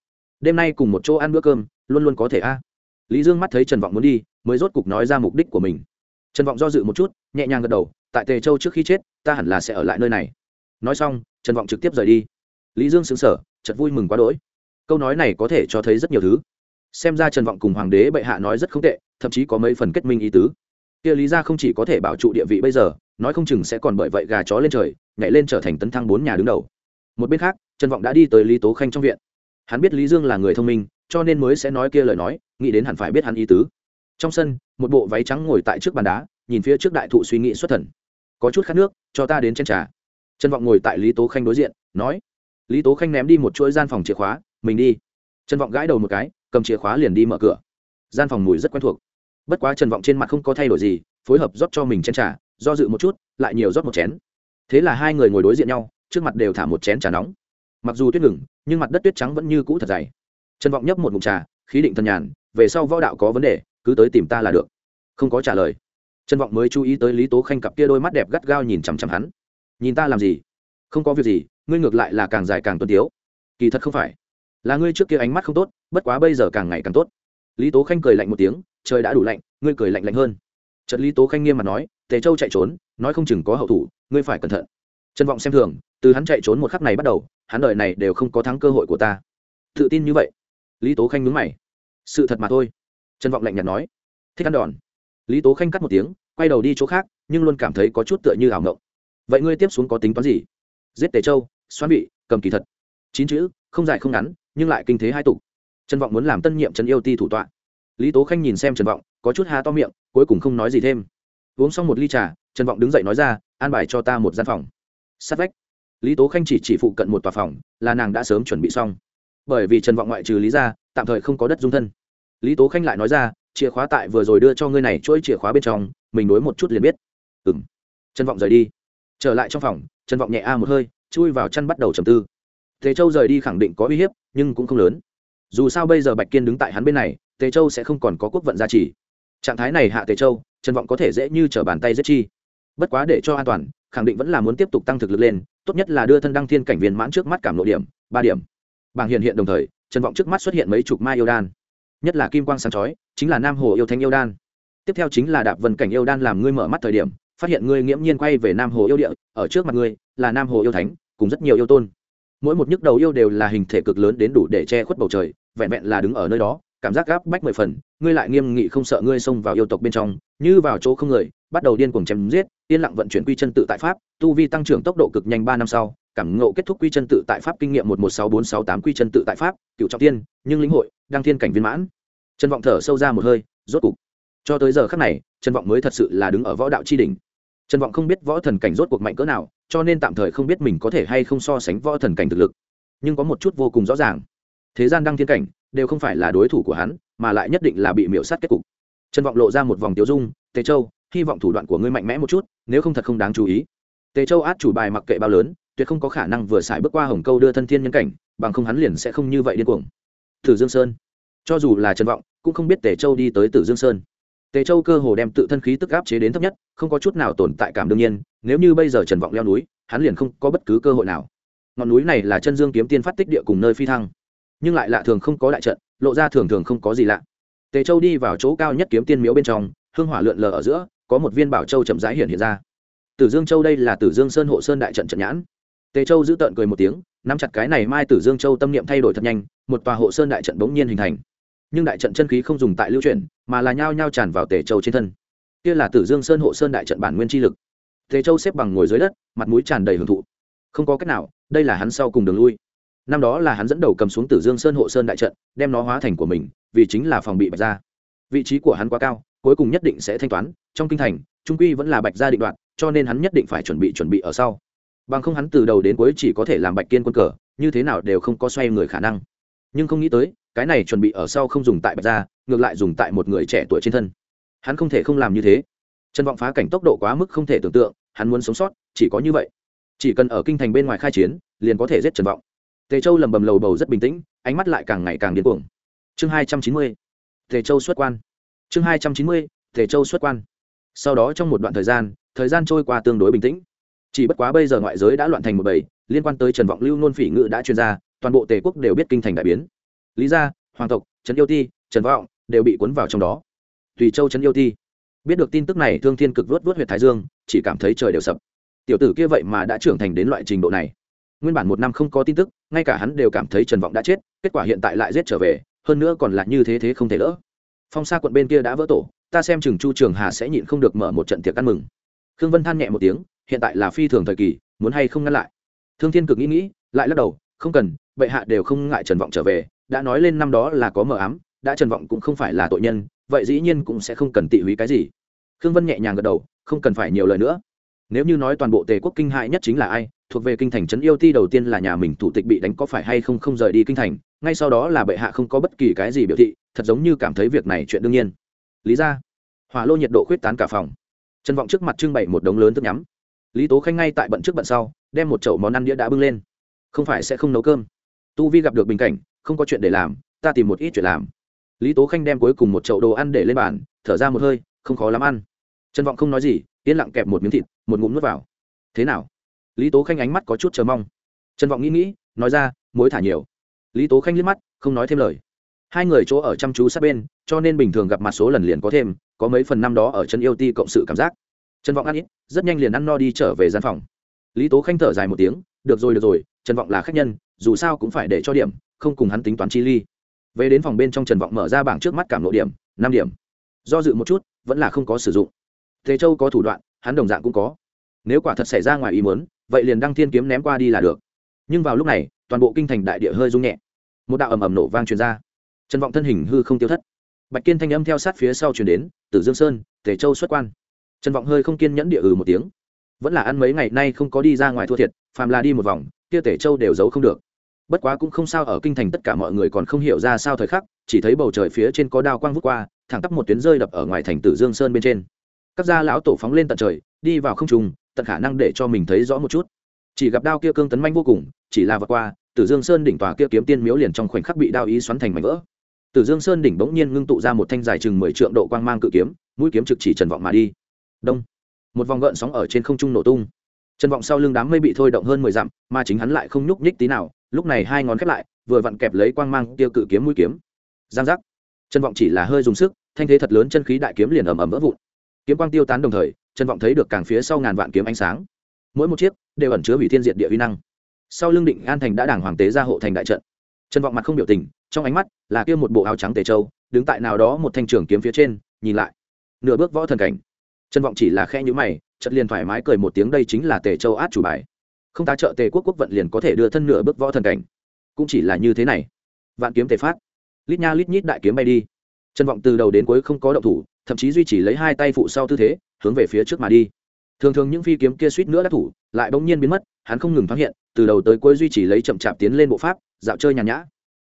đêm nay cùng một chỗ ăn bữa cơm luôn luôn có thể a à. lý dương mắt thấy trần vọng muốn đi mới rốt cục nói ra mục đích của mình trần vọng do dự một chút nhẹ nhàng gật đầu tại tề châu trước khi chết ta hẳn là sẽ ở lại nơi này nói xong trần vọng trực tiếp rời đi lý dương xứng sở chật vui mừng quá đỗi câu nói này có thể cho thấy rất nhiều thứ xem ra trần vọng cùng hoàng đế bệ hạ nói rất không tệ, thậm chí có mấy phần kết minh ý tứ. Kia lý ra không chỉ có thể bảo trụ địa vị bây giờ, nói không chừng sẽ còn bởi vậy gà chó lên trời, nhảy lên trở thành tấn thăng bốn nhà đứng đầu. Một bên khác, trần vọng đã đi tới lý tố khanh trong viện. Hắn biết lý dương là người thông minh, cho nên mới sẽ nói kia lời nói, nghĩ đến hẳn phải biết hắn ý tứ. Trong sân, một bộ váy trắng ngồi tại trước bàn đá, nhìn phía trước đại thụ suy nghĩ xuất thần. Có chút khát nước, cho ta đến chen trà. Trần vọng ngồi tại lý tố khanh đối diện, nói. Lý tố khanh ném đi một chuỗi gian phòng chìa khóa, mình đi. Trần vọng gãi đầu một cái cầm chìa khóa liền đi mở cửa. Gian phòng mùi rất quen thuộc. Bất quá trần vọng trên mặt không có thay đổi gì, phối hợp rót cho mình chen trà, do dự một chút, lại nhiều rót một chén. Thế là hai người ngồi đối diện nhau, trước mặt đều thả một chén trà nóng. Mặc dù tuyết ngừng, nhưng mặt đất tuyết trắng vẫn như cũ thật dày. Trần vọng nhấp một mục trà, khí định thần nhàn, về sau võ đạo có vấn đề, cứ tới tìm ta là được. Không có trả lời. Trần vọng mới chú ý tới lý tố khanh cặp kia đôi mắt đẹp gắt gao nhìn chằm chằm hắn. Nhìn ta làm gì? Không có việc gì, ngươi ngược lại là càng dài càng tuân tiếu. Kỳ thật không phải là ngươi trước kia ánh mắt không tốt, bất quá bây giờ càng ngày càng tốt. Lý tố khanh cười lạnh một tiếng, trời đã đủ lạnh, ngươi cười lạnh lạnh hơn. Trần lý tố khanh nghiêm mặt nói, tề châu chạy trốn, nói không chừng có hậu thủ, ngươi phải cẩn thận. Trần vọng xem thường, từ hắn chạy trốn một khắc này bắt đầu, hắn đợi này đều không có thắng cơ hội của ta. Tự tin như vậy. Lý tố khanh nhướng mày. Sự thật mà thôi. Trần vọng lạnh nhạt nói. Thích ăn đòn. Lý tố khanh cắt một tiếng, quay đầu đi chỗ khác, nhưng luôn cảm thấy có chút tựa như ảo ngộng. Vậy ngươi tiếp xuống có tính toán gì? Giết tề châu xoan bị cầm kỳ thật. Chín chữ, không dài không ngắn nhưng lại kinh thế hai tục. Trần vọng muốn làm tân nhiệm trần yêu ti thủ tọa. Lý tố khanh nhìn xem trần vọng, có chút hà to miệng, cuối cùng không nói gì thêm. Uống xong một ly trà, trần vọng đứng dậy nói ra, an bài cho ta một gian phòng. Sát vách. Lý tố khanh chỉ chỉ phụ cận một tòa phòng, là nàng đã sớm chuẩn bị xong. Bởi vì trần vọng ngoại trừ lý ra, tạm thời không có đất dung thân. Lý tố khanh lại nói ra, chìa khóa tại vừa rồi đưa cho ngươi này chuỗi chìa khóa bên trong, mình đối một chút liền biết. Ừ m trần vọng rời đi. Trở lại trong phòng, trần vọng nhẹ a một hơi, chui vào chăn bắt đầu trầm tư tề châu rời đi khẳng định có uy hiếp, nhưng cũng không lớn. Dù sao bây giờ bạch kiên đứng tại hắn bên này, tề châu sẽ không còn có quốc vận gia trì. Trạng thái này hạ tề châu, trần vọng có thể dễ như t r ở bàn tay giết chi. Bất quá để cho an toàn, khẳng định vẫn là muốn tiếp tục tăng thực lực lên, tốt nhất là đưa thân đăng thiên cảnh viên mãn trước mắt cảm lộ điểm, ba điểm. Bảng hiện hiện đồng thời, trần vọng trước mắt xuất hiện mấy chục mai yêu đan. Nhất là kim quang sáng chói, chính là nam hồ yêu thánh yêu đan. Tiếp theo chính là đạp vân cảnh yêu đan làm ngươi mở mắt thời điểm, phát hiện ngươi nghiễm nhiên quay về nam hồ yêu địa, ở trước mặt ngươi là nam hồ yêu thánh, cùng rất nhiều yêu tôn mỗi một nhức đầu yêu đều là hình thể cực lớn đến đủ để che khuất bầu trời, vẹn vẹn là đứng ở nơi đó, cảm giác gáp bách mười phần, ngươi lại nghiêm nghị không sợ ngươi xông vào yêu tộc bên trong, như vào chỗ không người, bắt đầu điên cuồng chém giết, yên lặng vận chuyển quy chân tự tại pháp, tu vi tăng trưởng tốc độ cực nhanh ba năm sau, cảm ngộ kết thúc quy chân tự tại pháp kinh nghiệm một một sáu bốn sáu tám quy chân tự tại pháp, cựu trọng tiên, nhưng lĩnh hội, đăng thiên cảnh viên mãn. Trần vọng thở sâu ra một hơi, rốt cục. Cho tới giờ khắc này, trần vọng mới thật sự là đứng ở võ đạo tri đình trần vọng không biết võ thần cảnh rốt cuộc mạnh cỡ nào, cho nên tạm thời không biết mình có thể hay không so sánh võ thần cảnh thực lực. Nhưng có một chút vô cùng rõ ràng. Thế gian đăng thiên cảnh, đều không phải là đối thủ của hắn, mà lại nhất định là bị miễu sát kết cục. Trần vọng lộ ra một vòng tiêu dung, tề châu, hy vọng thủ đoạn của ngươi mạnh mẽ một chút, nếu không thật không đáng chú ý. Tề châu át chủ bài mặc kệ bao lớn, tuyệt không có khả năng vừa xài bước qua hồng câu đưa thân thiên nhân cảnh, bằng không hắn liền sẽ không như vậy điên cuồng. Tử dương sơn. Cho dù là trần vọng, cũng không biết tề châu đi tới tử dương sơn tề châu cơ hồ đem tự thân khí tức áp chế đến thấp nhất, không có chút nào tồn tại cảm đương nhiên, nếu như bây giờ trần vọng leo núi, hắn liền không có bất cứ cơ hội nào. Ngọn núi này là chân dương kiếm tiên phát tích địa cùng nơi phi thăng, nhưng lại lạ thường không có đại trận, lộ ra thường thường không có gì lạ. Tề châu đi vào chỗ cao nhất kiếm tiên miếu bên trong, hương hỏa lượn lờ ở giữa, có một viên bảo châu chậm rãi hiện hiện ra. Tử dương châu đây là tử dương sơn hộ sơn đại trận trận nhãn. Tề châu giữ tợn cười một tiếng, nắm chặt cái này mai tử dương châu tâm niệm thay đổi thật nhanh, một tòa hộ sơn đại trận bỗng nhiên hình thành nhưng đại trận chân khí không dùng tại lưu chuyển, mà là nhao nhao tràn vào tề châu trên thân. Kia là tử dương sơn hộ sơn đại trận bản nguyên chi lực. Tề châu xếp bằng ngồi dưới đất, mặt mũi tràn đầy hưởng thụ. Không có cách nào, đây là hắn sau cùng đường lui. Năm đó là hắn dẫn đầu cầm xuống tử dương sơn hộ sơn đại trận, đem nó hóa thành của mình, vì chính là phòng bị bạch gia. Vị trí của hắn quá cao, cuối cùng nhất định sẽ thanh toán, trong kinh thành, trung quy vẫn là bạch gia định đoạn cho nên hắn nhất định phải chuẩn bị chuẩn bị ở sau. Bằng không hắn từ đầu đến cuối chỉ có thể làm bạch kiên quân cờ, như thế nào đều không có xoay người khả năng. Nhưng không nghĩ tới cái này chuẩn bị ở sau không dùng tại bạch gia, ngược lại dùng tại một người trẻ tuổi trên thân. Hắn không thể không làm như thế. Trần vọng phá cảnh tốc độ quá mức không thể tưởng tượng, hắn muốn sống sót, chỉ có như vậy. Chỉ cần ở kinh thành bên ngoài khai chiến, liền có thể giết trần vọng. Tề châu lầm bầm lầu bầu rất bình tĩnh, ánh mắt lại càng ngày càng điên cuồng. Chương hai trăm chín mươi, tề châu xuất quan. Chương hai trăm chín mươi, tề châu xuất quan. Sau đó trong một đoạn thời gian thời gian trôi qua tương đối bình tĩnh. Chỉ bất quá bây giờ ngoại giới đã loạn thành một bầy, liên quan tới trần vọng lưu nôn phỉ ngự đã chuyên gia toàn bộ tề quốc đều biết kinh thành đại biến lý gia, hoàng tộc trần yêu ti, trần vọng đều bị cuốn vào trong đó. Tùy châu trấn yêu ti. Biết được tin tức này, thương thiên cực vớt vớt huyện thái dương, chỉ cảm thấy trời đều sập. Tiểu tử kia vậy mà đã trưởng thành đến loại trình độ này. Nguyên bản một năm không có tin tức, ngay cả hắn đều cảm thấy trần vọng đã chết, kết quả hiện tại lại giết trở về, hơn nữa còn là như thế thế không thể đỡ. Phong sa quận bên kia đã vỡ tổ, ta xem chừng chu trường hà sẽ nhịn không được mở một trận tiệc ăn mừng. Khương vân than nhẹ một tiếng, hiện tại là phi thường thời kỳ, muốn hay không ngăn lại? Thương thiên cực nghĩ nghĩ, lại lắc đầu, không cần, bệ hạ đều không ngại trần vọng trở về đã nói lên năm đó là có mờ ám, đã trần vọng cũng không phải là tội nhân, vậy dĩ nhiên cũng sẽ không cần tị húy cái gì. Khương vân nhẹ nhàng gật đầu, không cần phải nhiều lời nữa. Nếu như nói toàn bộ tề quốc kinh hại nhất chính là ai, thuộc về kinh thành trấn yêu ti đầu tiên là nhà mình thủ tịch bị đánh có phải hay không không rời đi kinh thành, ngay sau đó là bệ hạ không có bất kỳ cái gì biểu thị, thật giống như cảm thấy việc này chuyện đương nhiên. Lý ra, hỏa lô nhiệt độ khuyết tán cả phòng. Trần vọng trước mặt trưng bày một đống lớn thức nhắm. Lý tố khanh ngay tại bận trước bận sau, đem một chậu món ăn đĩa đã bưng lên. Không phải sẽ không nấu cơm. Tu vi gặp được bình cảnh không có chuyện để làm, ta tìm một ít chuyện làm. Lý tố khanh đem cuối cùng một chậu đồ ăn để lên bàn, thở ra một hơi, không khó lắm ăn. Trần vọng không nói gì, yên lặng kẹp một miếng thịt, một ngụm nước vào. Thế nào? Lý tố khanh ánh mắt có chút chờ mong. Trần vọng nghĩ nghĩ, nói ra mối thả nhiều. Lý tố khanh liếc mắt, không nói thêm lời. Hai người chỗ ở chăm chú sát bên, cho nên bình thường gặp mặt số lần liền có thêm, có mấy phần năm đó ở chân yêu ti cộng sự cảm giác. Trần vọng ăn ít, rất nhanh liền ăn no đi trở về gian phòng. Lý tố khanh thở dài một tiếng, được rồi được rồi, trần vọng là khách nhân, dù sao cũng phải để cho điểm không cùng hắn tính toán chi ly. Về đến phòng bên trong trần vọng mở ra bảng trước mắt cảm lộ điểm, năm điểm. Do dự một chút, vẫn là không có sử dụng. Thế châu có thủ đoạn, hắn đồng dạng cũng có. Nếu quả thật xảy ra ngoài ý muốn, vậy liền đăng thiên kiếm ném qua đi là được. Nhưng vào lúc này, toàn bộ kinh thành đại địa hơi rung nhẹ. Một đạo ầm ầm nổ vang truyền ra. Trần vọng thân hình hư không tiêu thất. Bạch kiên thanh âm theo sát phía sau truyền đến từ dương sơn, tề châu xuất quan. Trần vọng hơi không kiên nhẫn địa ừ một tiếng. Vẫn là ăn mấy ngày nay không có đi ra ngoài thua thiệt, phàm là đi một vòng, kia tể châu đều giấu không được bất quá cũng không sao, ở kinh thành tất cả mọi người còn không hiểu ra sao thời khắc, chỉ thấy bầu trời phía trên có đao quang vút qua, thẳng tắp một tuyến rơi đập ở ngoài thành tử dương sơn bên trên. Các gia lão tổ phóng lên tận trời, đi vào không trùng tận khả năng để cho mình thấy rõ một chút. Chỉ gặp đao kia cương tấn manh vô cùng, chỉ là vượt qua, tử dương sơn đỉnh tòa kia kiếm tiên miếu liền trong khoảnh khắc bị đao ý xoắn thành mảnh vỡ. Tử dương sơn đỉnh bỗng nhiên ngưng tụ ra một thanh dài chừng mười trượng độ quang mang cự kiếm, mũi kiếm trực chỉ trần vọng mà đi. Đông. Một vòng gợn sóng ở trên không trung nổ tung. Trần vọng sau lưng đám mây bị thôi động hơn mười dặm, mà chính hắn lại không nhúc nhích tí nào lúc này hai ngón khép lại, vừa vặn kẹp lấy quang mang tiêu cự kiếm mũi kiếm. Giang giác. Trần vọng chỉ là hơi dùng sức, thanh thế thật lớn chân khí đại kiếm liền ầm ầm vỡ vụn. Kiếm quang tiêu tán đồng thời trần vọng thấy được càng phía sau ngàn vạn kiếm ánh sáng. Mỗi một chiếc đều ẩn chứa hủy thiên diệt địa uy năng. Sau lưng định an thành đã đảng hoàng tế ra hộ thành đại trận. Trần vọng mặt không biểu tình, trong ánh mắt là kia một bộ áo trắng tề châu, đứng tại nào đó một thanh trường kiếm phía trên, nhìn lại. Nửa bước võ thần cảnh. Trần vọng chỉ là khe nhữ mày trận liền thoải mái cười một tiếng, đây chính là tề châu át chủ bài không tá trợ tề quốc quốc vận liền có thể đưa thân nửa bước võ thần cảnh. Cũng chỉ là như thế này. Vạn kiếm tề phát. Lít nha lít nhít đại kiếm bay đi. Trân vọng từ đầu đến cuối không có động thủ, thậm chí duy trì lấy hai tay phụ sau tư thế, hướng về phía trước mà đi. Thường thường những phi kiếm kia suýt nữa đã thủ, lại bỗng nhiên biến mất, hắn không ngừng thoáng hiện, từ đầu tới cuối duy trì lấy chậm chạp tiến lên bộ pháp, dạo chơi nhàn nhã.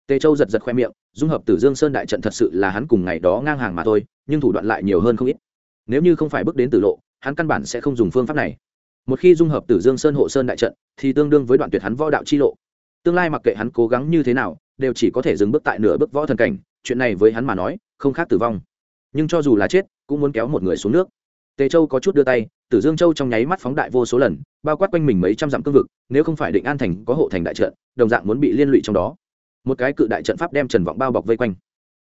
Tề châu giật giật khoe miệng, dung hợp tử dương sơn đại trận thật sự là hắn cùng ngày đó ngang hàng mà thôi, nhưng thủ đoạn lại nhiều hơn không ít. Nếu như không phải bước đến tử lộ, hắn căn bản sẽ không dùng phương pháp này một khi dung hợp tử dương sơn hộ sơn đại trận, thì tương đương với đoạn tuyệt hắn võ đạo chi lộ. Tương lai mặc kệ hắn cố gắng như thế nào, đều chỉ có thể dừng bước tại nửa bước võ thần cảnh, chuyện này với hắn mà nói, không khác tử vong. Nhưng cho dù là chết, cũng muốn kéo một người xuống nước. Tề châu có chút đưa tay, tử dương châu trong nháy mắt phóng đại vô số lần, bao quát quanh mình mấy trăm dặm cương vực, nếu không phải định an thành có hộ thành đại trận, đồng dạng muốn bị liên lụy trong đó. Một cái cự đại trận pháp đem trần vọng bao bọc vây quanh.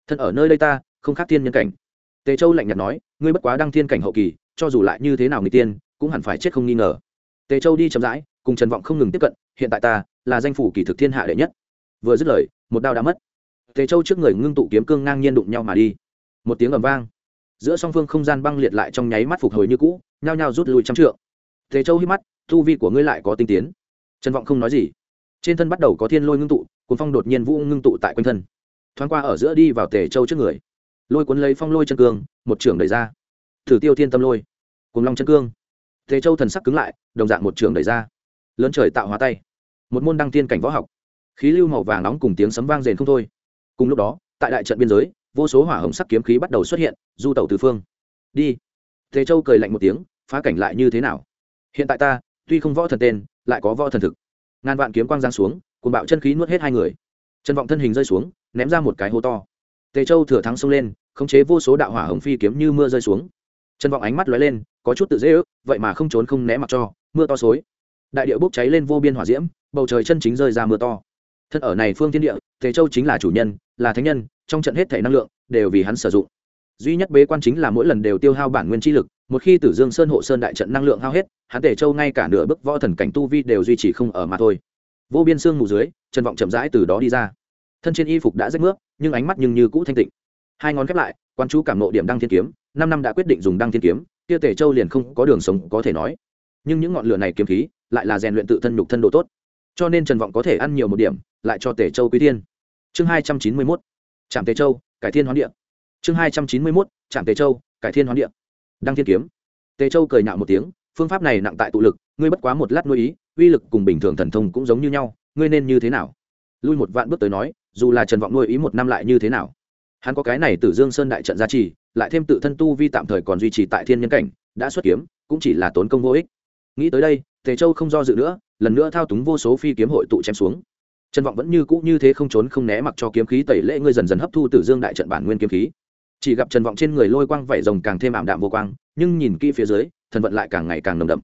Thân ở nơi đây ta, không khác thiên nhân cảnh. Tề châu lạnh nhạt nói, ngươi bất quá đăng thiên cảnh hậu kỳ, cho dù lại như thế nào người tiên cũng hẳn phải chết không nghi ngờ. Tề châu đi chậm rãi, cùng trần vọng không ngừng tiếp cận, hiện tại ta là danh phủ kỳ thực thiên hạ đệ nhất. Vừa dứt lời, một đao đã mất. Tề châu trước người ngưng tụ kiếm cương ngang nhiên đụng nhau mà đi. Một tiếng ầm vang. Giữa song phương không gian băng liệt lại trong nháy mắt phục hồi như cũ, nhao nhao rút lui trăm trượng. Tề châu hít mắt thu vi của ngươi lại có tinh tiến. Trần vọng không nói gì. Trên thân bắt đầu có thiên lôi ngưng tụ, cuốn phong đột nhiên vũ ngưng tụ tại quanh thân. Thoáng qua ở giữa đi vào tề châu trước người. Lôi cuốn lấy phong lôi chân cương, một trưởng đẩy ra. Thử tiêu thiên tâm lôi. Cùng long chân cương. Thế châu thần sắc cứng lại, đồng dạng một trường đẩy ra. Lớn trời tạo hóa tay. Một môn đăng tiên cảnh võ học. Khí lưu màu vàng nóng cùng tiếng sấm vang rền không thôi. Cùng lúc đó, tại đại trận biên giới, vô số hỏa hồng sắc kiếm khí bắt đầu xuất hiện, du tẩu từ phương. Đi. Thế châu cười lạnh một tiếng, phá cảnh lại như thế nào? Hiện tại ta, tuy không võ thần tên, lại có võ thần thực. Ngàn vạn kiếm quang giang xuống cùng bạo chân khí nuốt hết hai người. Trần vọng thân hình rơi xuống, ném ra một cái hố to. Tề châu thừa thắng xông lên, khống chế vô số đạo hỏa hồng phi kiếm như mưa rơi xuống. Trần vọng ánh mắt lóe lên, có chút tự dễ ước vậy mà không trốn không né mặc cho, mưa to xối. Đại địa bốc cháy lên vô biên hỏa diễm, bầu trời chân chính rơi ra mưa to. Thân ở này phương thiên địa tề châu chính là chủ nhân, là thánh nhân, trong trận hết thể năng lượng, đều vì hắn sử dụng. Duy nhất bế quan chính là mỗi lần đều tiêu hao bản nguyên chi lực, một khi tử dương sơn hộ sơn đại trận năng lượng hao hết, hắn tề châu ngay cả nửa bức võ thần cảnh tu vi đều duy trì không ở mà thôi. Vô biên xương mù dưới trần vọng chậm rãi từ đó đi ra. Thân trên y phục đã rách nước, nhưng ánh mắt nhưng như cũ thanh tịnh. Hai ngón khép lại, quan chú cảm nộ điểm đăng thiên kiếm, năm năm đã quyết định dùng đăng thiên kiếm kia tề châu liền không có đường sống có thể nói. Nhưng những ngọn lửa này kiếm khí lại là rèn luyện tự thân nhục thân độ tốt. Cho nên trần vọng có thể ăn nhiều một điểm, lại cho tề châu quý thiên. Chương hai trăm chín mươi mốt. Trạm tề châu, cải thiên hoán địa. Chương hai trăm chín mươi mốt. Trạm tề châu, cải thiên hoán địa. Đăng thiên kiếm. Tề châu cười nhạo một tiếng, phương pháp này nặng tại tụ lực, ngươi bất quá một lát nuôi ý, uy lực cùng bình thường thần thông cũng giống như nhau, ngươi nên như thế nào? Lui một vạn bước tới nói, dù là trần vọng nuôi ý một năm lại như thế nào? Hắn có cái này từ dương sơn đại trận gia trì lại thêm tự thân tu vi tạm thời còn duy trì tại thiên nhân cảnh, đã xuất kiếm, cũng chỉ là tốn công vô ích. Nghĩ tới đây, tề châu không do dự nữa, lần nữa thao túng vô số phi kiếm hội tụ chém xuống. Trần vọng vẫn như cũ như thế không trốn không né mặc cho kiếm khí tẩy lễ ngươi dần dần hấp thu từ dương đại trận bản nguyên kiếm khí. Chỉ gặp trần vọng trên người lôi quang vẩy rồng càng thêm ảm đạm vô quang, nhưng nhìn kỹ phía dưới, thần vận lại càng ngày càng nồng đậm.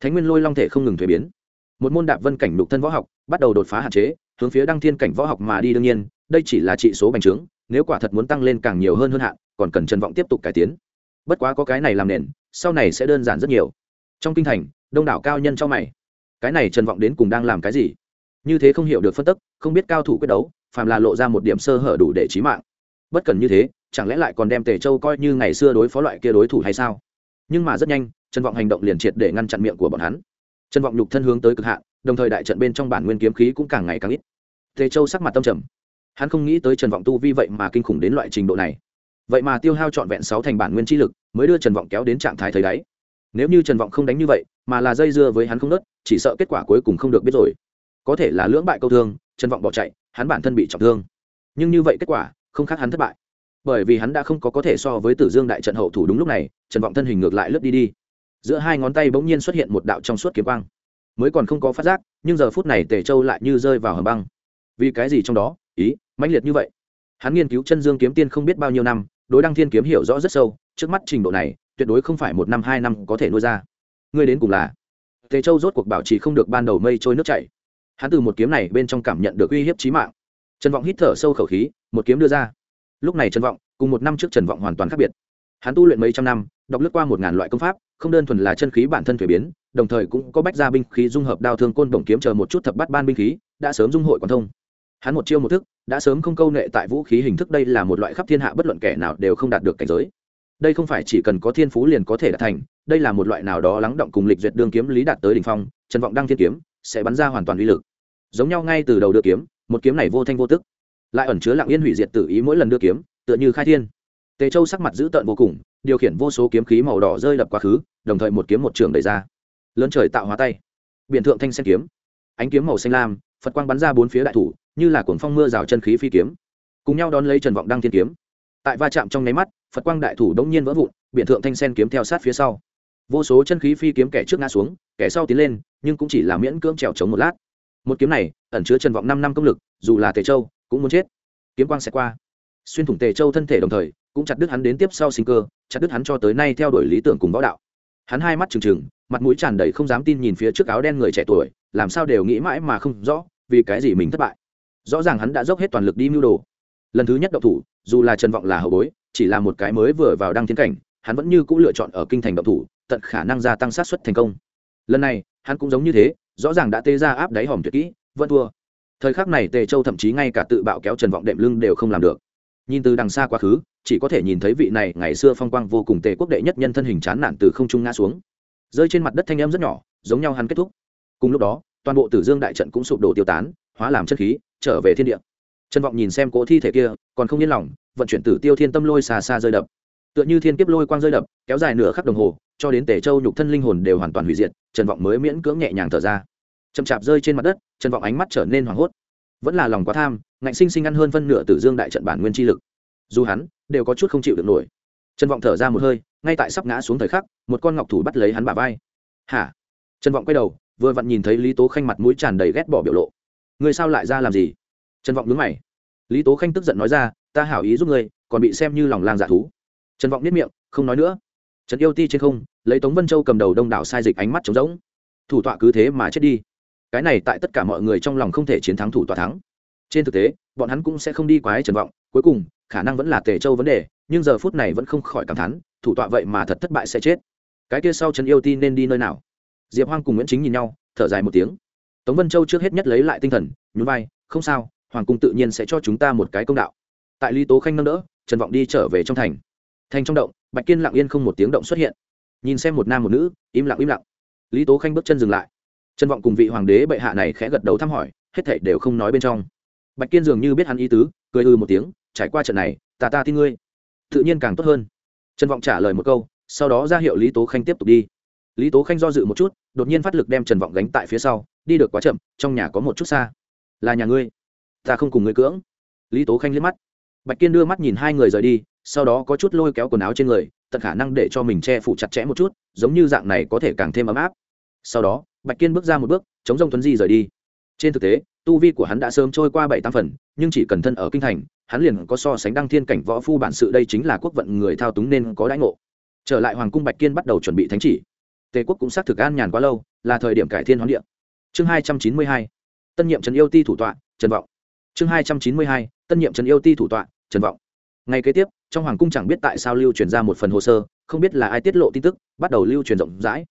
Thánh nguyên lôi long thể không ngừng thuế biến. Một môn đạp vân cảnh đục thân võ học, bắt đầu đột phá hạn chế, hướng phía đăng thiên cảnh võ học mà đi đương nhiên, đây chỉ là trị số bành trướng, nếu quả thật muốn tăng lên càng nhiều hơn hơn hạn còn cần trần vọng tiếp tục cải tiến. Bất quá có cái này làm nền, sau này sẽ đơn giản rất nhiều. Trong kinh thành, đông đảo cao nhân cho mày. Cái này trần vọng đến cùng đang làm cái gì? Như thế không hiểu được phân tức, không biết cao thủ quyết đấu, phàm là lộ ra một điểm sơ hở đủ để trí mạng. Bất cần như thế, chẳng lẽ lại còn đem tề châu coi như ngày xưa đối phó loại kia đối thủ hay sao? Nhưng mà rất nhanh, trần vọng hành động liền triệt để ngăn chặn miệng của bọn hắn. Trần vọng nhục thân hướng tới cực hạn, đồng thời đại trận bên trong bản nguyên kiếm khí cũng càng ngày càng ít. Tề châu sắc mặt tâm trầm. Hắn không nghĩ tới trần vọng tu vi vậy mà kinh khủng đến loại trình độ này vậy mà tiêu hao trọn vẹn sáu thành bản nguyên chi lực, mới đưa trần vọng kéo đến trạng thái thấy đáy. Nếu như trần vọng không đánh như vậy, mà là dây dưa với hắn không nớt, chỉ sợ kết quả cuối cùng không được biết rồi. Có thể là lưỡng bại câu thương, trần vọng bỏ chạy, hắn bản thân bị trọng thương. Nhưng như vậy kết quả, không khác hắn thất bại. Bởi vì hắn đã không có có thể so với tử dương đại trận hậu thủ đúng lúc này, trần vọng thân hình ngược lại lướt đi đi. Giữa hai ngón tay bỗng nhiên xuất hiện một đạo trong suốt kiếm băng mới còn không có phát giác, nhưng giờ phút này tề châu lại như rơi vào hầm băng. Vì cái gì trong đó? Ý, mãnh liệt như vậy. Hắn nghiên cứu chân dương kiếm tiên không biết bao nhiêu năm đối đăng thiên kiếm hiểu rõ rất sâu, trước mắt trình độ này, tuyệt đối không phải một năm, hai năm có thể nuôi ra. Ngươi đến cùng là? Tề châu rốt cuộc bảo trì không được ban đầu mây trôi nước chảy. Hắn từ một kiếm này bên trong cảm nhận được uy hiếp trí mạng. Trần vọng hít thở sâu khẩu khí, một kiếm đưa ra. Lúc này trần vọng, cùng một năm trước trần vọng hoàn toàn khác biệt. Hắn tu luyện mấy trăm năm, đọc lướt qua một ngàn loại công pháp, không đơn thuần là chân khí bản thân thuế biến, đồng thời cũng có bách gia binh khí dung hợp đao thương côn đồng kiếm chờ một chút thập bắt ban binh khí, đã sớm dung hội quan thông hắn một chiêu một thức, đã sớm không câu nệ tại vũ khí hình thức đây là một loại khắp thiên hạ bất luận kẻ nào đều không đạt được cảnh giới. Đây không phải chỉ cần có thiên phú liền có thể đạt thành, đây là một loại nào đó lắng động cùng lịch duyệt đương kiếm lý đạt tới đ ỉ n h phong, trần vọng đăng thiên kiếm sẽ bắn ra hoàn toàn uy lực. Giống nhau ngay từ đầu đưa kiếm, một kiếm này vô thanh vô tức. Lại ẩn chứa lặng yên hủy diệt tự ý mỗi lần đưa kiếm, tựa như khai thiên. Tề châu sắc mặt dữ tợn vô cùng, điều khiển vô số kiếm khí màu đỏ rơi đập quá khứ, đồng thời một kiếm một trường đẩy ra. Lớn trời tạo hóa tay. Biện thượng thanh sen kiếm. Ánh kiếm màu xanh lam, phật quang bắn ra bốn phía đại thủ như là cuồng phong mưa rào chân khí phi kiếm, cùng nhau đón lấy trần vọng đăng thiên kiếm. Tại va chạm trong nháy mắt, phật quang đại thủ đống nhiên vỡ vụn biện thượng thanh sen kiếm theo sát phía sau. Vô số chân khí phi kiếm kẻ trước ngã xuống, kẻ sau tiến lên, nhưng cũng chỉ là miễn cưỡng trèo chống một lát. Một kiếm này, ẩn chứa trần vọng năm năm công lực, dù là tề châu, cũng muốn chết. Kiếm quang sẽ qua. Xuyên thủng tề châu thân thể đồng thời, cũng chặt đứt hắn đến tiếp sau sinh cơ, chặt đứt hắn cho tới nay theo đuổi lý tưởng cùng võ đạo. Hắn hai mắt trừng trừng, mặt mũi tràn đầy không dám tin nhìn phía trước áo đen người trẻ tuổi, làm sao đều nghĩ mãi mà không rõ, vì cái gì mình thất bại rõ ràng hắn đã dốc hết toàn lực đi mưu đồ. Lần thứ nhất đậu thủ, dù là trần vọng là hậu bối, chỉ là một cái mới vừa vào đăng tiến cảnh, hắn vẫn như c ũ lựa chọn ở kinh thành đậu thủ, tận khả năng gia tăng sát xuất thành công. Lần này, hắn cũng giống như thế, rõ ràng đã tê ra áp đáy hòm tuyệt kỹ, vẫn thua. Thời khắc này tề châu thậm chí ngay cả tự bạo kéo trần vọng đệm lưng đều không làm được. Nhìn từ đằng xa quá khứ, chỉ có thể nhìn thấy vị này ngày xưa phong quang vô cùng tề quốc đệ nhất nhân thân hình chán nản từ không trung ngã xuống. Rơi trên mặt đất thanh em rất nhỏ, giống nhau hắn kết thúc. Cùng lúc đó, toàn bộ tử dương đại trận cũng sụp đổ tiêu tán hóa làm chất khí, trở về thiên địa. Trần vọng nhìn xem cỗ thi thể kia, còn không yên lòng, vận chuyển tử tiêu thiên tâm lôi xa xa rơi đập. Tựa như thiên kiếp lôi quang rơi đập, kéo dài nửa khắc đồng hồ, cho đến tề châu nhục thân linh hồn đều hoàn toàn hủy diệt, trần vọng mới miễn cưỡng nhẹ nhàng thở ra. Chậm chạp rơi trên mặt đất, trần vọng ánh mắt trở nên hoảng hốt. Vẫn là lòng quá tham, ngạnh sinh sinh ăn hơn phân nửa tử dương đại trận bản nguyên chi lực. Dù hắn, đều có chút không chịu được nổi. Trần vọng thở ra một hơi, ngay tại sắp ngã xuống thời khắc, một con ngọc thủ bắt lấy hắn bả vai. Hả? Trần vọng quay đầu, vừa vặn nhìn thấy lý tố khanh mặt mũi tràn đầy ghét bỏ biểu lộ ngươi sao lại ra làm gì? Trần vọng đứng mày. Lý tố khanh tức giận nói ra, ta hảo ý giúp ngươi, còn bị xem như lòng lang giả thú. Trần vọng biết miệng, không nói nữa. Trần yêu ti trên không, lấy tống vân châu cầm đầu đông đảo sai dịch ánh mắt trống rỗng. Thủ tọa cứ thế mà chết đi. Cái này tại tất cả mọi người trong lòng không thể chiến thắng thủ tọa thắng. Trên thực tế, bọn hắn cũng sẽ không đi quái trần vọng, cuối cùng, khả năng vẫn là tề châu vấn đề, nhưng giờ phút này vẫn không khỏi cảm thán, thủ tọa vậy mà thật thất bại sẽ chết. Cái kia sau trần yêu ti nên đi nơi nào? Diệp hoang cùng nguyễn chính nhìn nhau, thở dài một tiếng tống vân châu trước hết nhất lấy lại tinh thần, nhún vai, không sao, hoàng cung tự nhiên sẽ cho chúng ta một cái công đạo. Tại lý tố khanh nâng đỡ, trần vọng đi trở về trong thành. Thành trong động, bạch kiên lặng yên không một tiếng động xuất hiện. Nhìn xem một nam một nữ, im lặng im lặng. Lý tố khanh bước chân dừng lại. Trần vọng cùng vị hoàng đế bệ hạ này khẽ gật đầu thăm hỏi, hết thảy đều không nói bên trong. Bạch kiên dường như biết hắn ý tứ, cười ư một tiếng, trải qua trận này, ta ta tin ngươi. Tự nhiên càng tốt hơn. Trần vọng trả lời một câu, sau đó ra hiệu lý tố khanh tiếp tục đi. Lý tố khanh do dự một chút đột nhiên phát lực đem trần vọng gánh tại phía sau, đi được quá chậm, trong nhà có một chút xa. Là nhà ngươi? Ta không cùng ngươi cưỡng. Lý tố khanh liếc mắt. Bạch kiên đưa mắt nhìn hai người rời đi, sau đó có chút lôi kéo quần áo trên người, tận khả năng để cho mình che phủ chặt chẽ một chút, giống như dạng này có thể càng thêm ấm áp. Sau đó, bạch kiên bước ra một bước, chống rông tuấn di rời đi. Trên thực tế, tu vi của hắn đã sớm trôi qua bảy tam phần, nhưng chỉ cần thân ở kinh thành, hắn liền có so sánh đăng thiên cảnh võ phu bản sự đây chính là quốc vận người thao túng nên có đãi ngộ. Trở lại hoàng cung bạch kiên bắt đầu chuẩn bị thánh chỉ tề quốc cũng xác thực an nhàn quá lâu, là thời điểm cải thiên hoán địa. Chương hai trăm chín mươi hai, tân nhiệm trần yêu ti thủ tọa, trần vọng. Chương hai trăm chín mươi hai, tân nhiệm trần yêu ti thủ tọa, trần vọng. Ngay kế tiếp, trong hoàng cung chẳng biết tại sao lưu truyền ra một phần hồ sơ, không biết là ai tiết lộ tin tức, bắt đầu lưu truyền rộng rãi.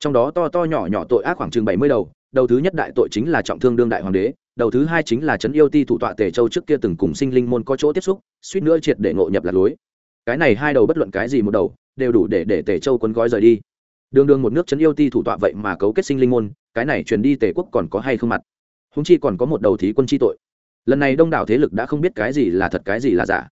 Trong đó to to nhỏ nhỏ tội ác khoảng chừng bảy mươi đầu đầu thứ nhất đại tội chính là trọng thương đương đại hoàng đế, đầu thứ hai chính là trấn yêu ti thủ tọa tề châu trước kia từng cùng sinh linh môn có chỗ tiếp xúc, suýt nữa triệt để ngộ nhập lạc lối. Cái này hai đầu bất luận cái gì một đầu, đều đủ để để tề châu quấn gói rời đi đường đường một nước chấn yêu ti thủ tọa vậy mà cấu kết sinh linh môn, cái này truyền đi tề quốc còn có hay không mặt? Húng chi còn có một đầu thí quân chi tội. Lần này đông đảo thế lực đã không biết cái gì là thật cái gì là giả.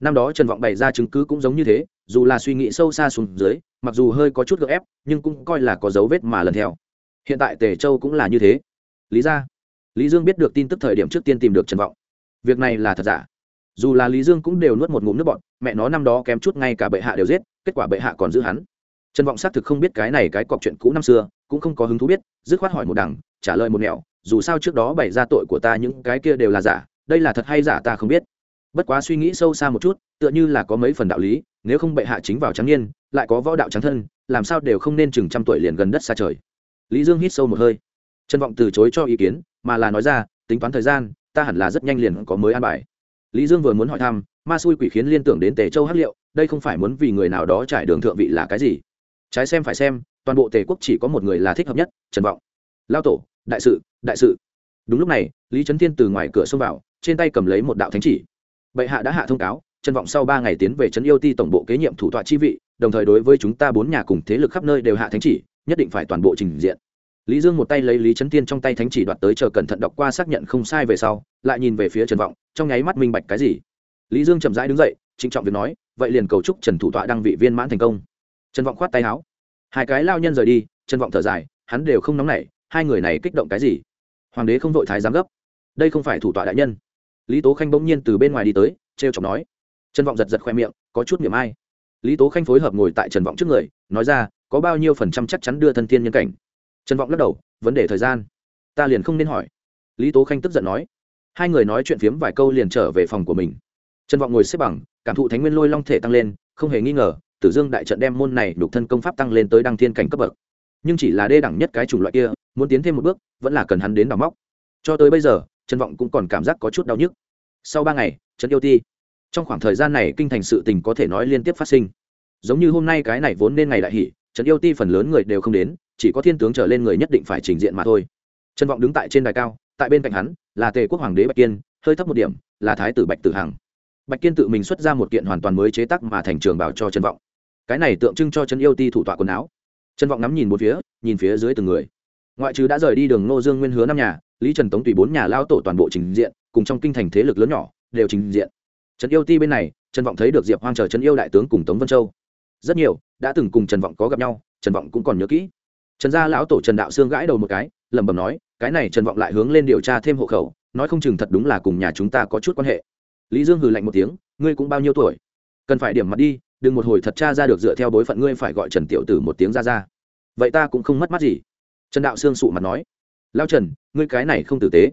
Năm đó trần vọng bày ra chứng cứ cũng giống như thế, dù là suy nghĩ sâu xa xuống dưới, mặc dù hơi có chút gợ ép, nhưng cũng coi là có dấu vết mà lần theo. Hiện tại tề châu cũng là như thế. Lý ra lý dương biết được tin tức thời điểm trước tiên tìm được trần vọng. Việc này là thật giả? Dù là lý dương cũng đều nuốt một ngụm nước bọn mẹ nó năm đó kém chút ngay cả bệ hạ đều giết, kết quả bệ hạ còn giữ hắn trần vọng xác thực không biết cái này cái cọc chuyện cũ năm xưa, cũng không có hứng thú biết, dứt khoát hỏi một đằng, trả lời một nẻo, dù sao trước đó bày ra tội của ta những cái kia đều là giả, đây là thật hay giả ta không biết. Bất quá suy nghĩ sâu xa một chút, tựa như là có mấy phần đạo lý, nếu không bệ hạ chính vào trắng n lại có võ đạo trắng thân, làm sao đều không nên chừng trăm tuổi liền gần đất xa trời. Lý dương hít sâu một hơi. Trân vọng từ chối cho ý kiến, mà là nói ra, tính toán thời gian, ta hẳn là rất nhanh liền có mới an bài. Lý dương vừa muốn hỏi thăm, ma xui quỷ khiến liên tưởng đến tề châu hắc liệu, đây không phải muốn vì người nào đó trải đường thượng vị là cái gì? Trái xem phải xem, toàn bộ tề quốc chỉ có một người là thích hợp nhất, trần vọng. Lao tổ, đại sự đại sự. Đúng lúc này, lý trấn thiên từ ngoài cửa xông vào, trên tay cầm lấy một đạo thánh chỉ. Bệ hạ đã hạ thông cáo, trần vọng sau ba ngày tiến về trấn yêu ti tổng bộ kế nhiệm thủ tọa chi vị, đồng thời đối với chúng ta bốn nhà cùng thế lực khắp nơi đều hạ thánh chỉ, nhất định phải toàn bộ trình diện. Lý dương một tay lấy lý trấn tiên trong tay thánh chỉ đoạt tới chờ cẩn thận đọc qua xác nhận không sai về sau, lại nhìn về phía trần vọng, trong nháy mắt minh bạch cái gì. Lý dương chậm rãi đứng dậy, trịnh trọng việc nói, vậy liền cầu chúc trần thủ tọa đăng vị viên mãn thành công trần vọng khoát tay áo. Hai cái lao nhân rời đi, trần vọng thở dài, hắn đều không nóng nảy, hai người này kích động cái gì? Hoàng đế không vội thái giám gấp. Đây không phải thủ tọa đại nhân. Lý tố khanh bỗng nhiên từ bên ngoài đi tới t r e o chọc nói. Trần vọng giật giật khoe miệng, có chút miệng ai. Lý tố khanh phối hợp ngồi tại trần vọng trước người, nói ra, có bao nhiêu phần trăm chắc chắn đưa thân thiên nhân cảnh? Trần vọng lắc đầu, vấn đề thời gian. Ta liền không nên hỏi. Lý tố khanh tức giận nói. Hai người nói chuyện phiếm vài câu liền trở về phòng của mình. Trần vọng ngồi xếp bằng, cảm thụ thánh nguyên lôi long thể tăng lên, không hề nghi ngờ tử dương đại trận đem môn này đục thân công pháp tăng lên tới đăng thiên cảnh cấp bậc. Nhưng chỉ là đê đẳng nhất cái chủng loại kia, muốn tiến thêm một bước, vẫn là cần hắn đến đào móc. Cho tới bây giờ, trần vọng cũng còn cảm giác có chút đau nhức. Sau ba ngày trấn yêu ti, trong khoảng thời gian này kinh thành sự tình có thể nói liên tiếp phát sinh. Giống như hôm nay cái này vốn nên ngày đại hỷ trấn yêu ti phần lớn người đều không đến, chỉ có thiên tướng trở lên người nhất định phải trình diện mà thôi. Trần vọng đứng tại trên đài cao, tại bên cạnh hắn, là tề quốc hoàng đế bạch kiên, hơi thấp một điểm, là thái tử bạch tử hằng. Bạch kiên tự mình xuất ra một kiện hoàn toàn mới chế tác mà thành trường bảo cho trần vọng cái này tượng trưng cho trấn yêu ti thủ tọa quần áo. Trần vọng ngắm nhìn một phía, nhìn phía dưới từng người. Ngoại trừ đã rời đi đường ngô dương nguyên hứa năm nhà, lý trần tống tùy bốn nhà lao tổ toàn bộ trình diện, cùng trong kinh thành thế lực lớn nhỏ, đều trình diện. Trần yêu ti bên này, trần vọng thấy được diệp hoang chờ trần yêu đại tướng cùng tống vân châu. Rất nhiều, đã từng cùng trần vọng có gặp nhau, trần vọng cũng còn nhớ kỹ. Trần gia lão tổ trần đạo sương gãi đầu một cái, lẩm bẩm nói, cái này trần vọng lại hướng lên điều tra thêm hộ khẩu, nói không chừng thật đúng là cùng nhà chúng ta có chút quan hệ. Lý dương hừ lạnh một tiếng, ngươi cũng bao nhiêu tuổi? Cần phải điểm mặt đi đừng một hồi thật cha ra được dựa theo bối phận ngươi phải gọi trần tiểu tử một tiếng ra ra. Vậy ta cũng không mất mắt gì. Trần đạo sương sụ mặt nói lao trần, ngươi cái này không tử tế.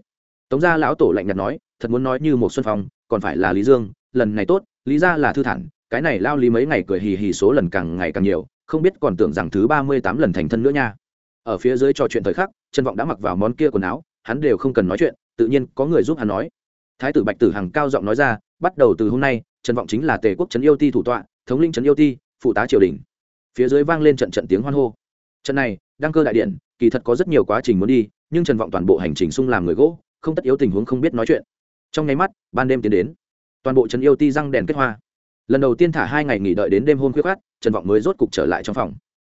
Tống gia lão tổ lạnh nhạt nói, thật muốn nói như một xuân phong, còn phải là lý dương, lần này tốt, lý ra là thư thản, cái này lao lý mấy ngày cười hì hì số lần càng ngày càng nhiều, không biết còn tưởng rằng thứ ba mươi tám lần thành thân nữa nha. Ở phía dưới trò chuyện thời khắc, trần vọng đã mặc vào món kia quần áo, hắn đều không cần nói chuyện, tự nhiên có người giúp hắn nói. Thái tử bạch tử hằng cao giọng nói ra, bắt đầu từ hôm nay, trần vọng chính là tề quốc trấn yêu ti thủ tọa thống linh trấn yêu ti, phụ tá triều đình. Phía dưới vang lên trận trận tiếng hoan hô. Trận này, đăng cơ đại điện, kỳ thật có rất nhiều quá trình muốn đi, nhưng trần vọng toàn bộ hành trình sung làm người gỗ, không tất yếu tình huống không biết nói chuyện. Trong nháy mắt, ban đêm tiến đến. Toàn bộ trấn yêu ti răng đèn kết hoa. Lần đầu tiên thả hai ngày nghỉ đợi đến đêm hôm khuya khát trần vọng mới rốt cục trở lại trong phòng.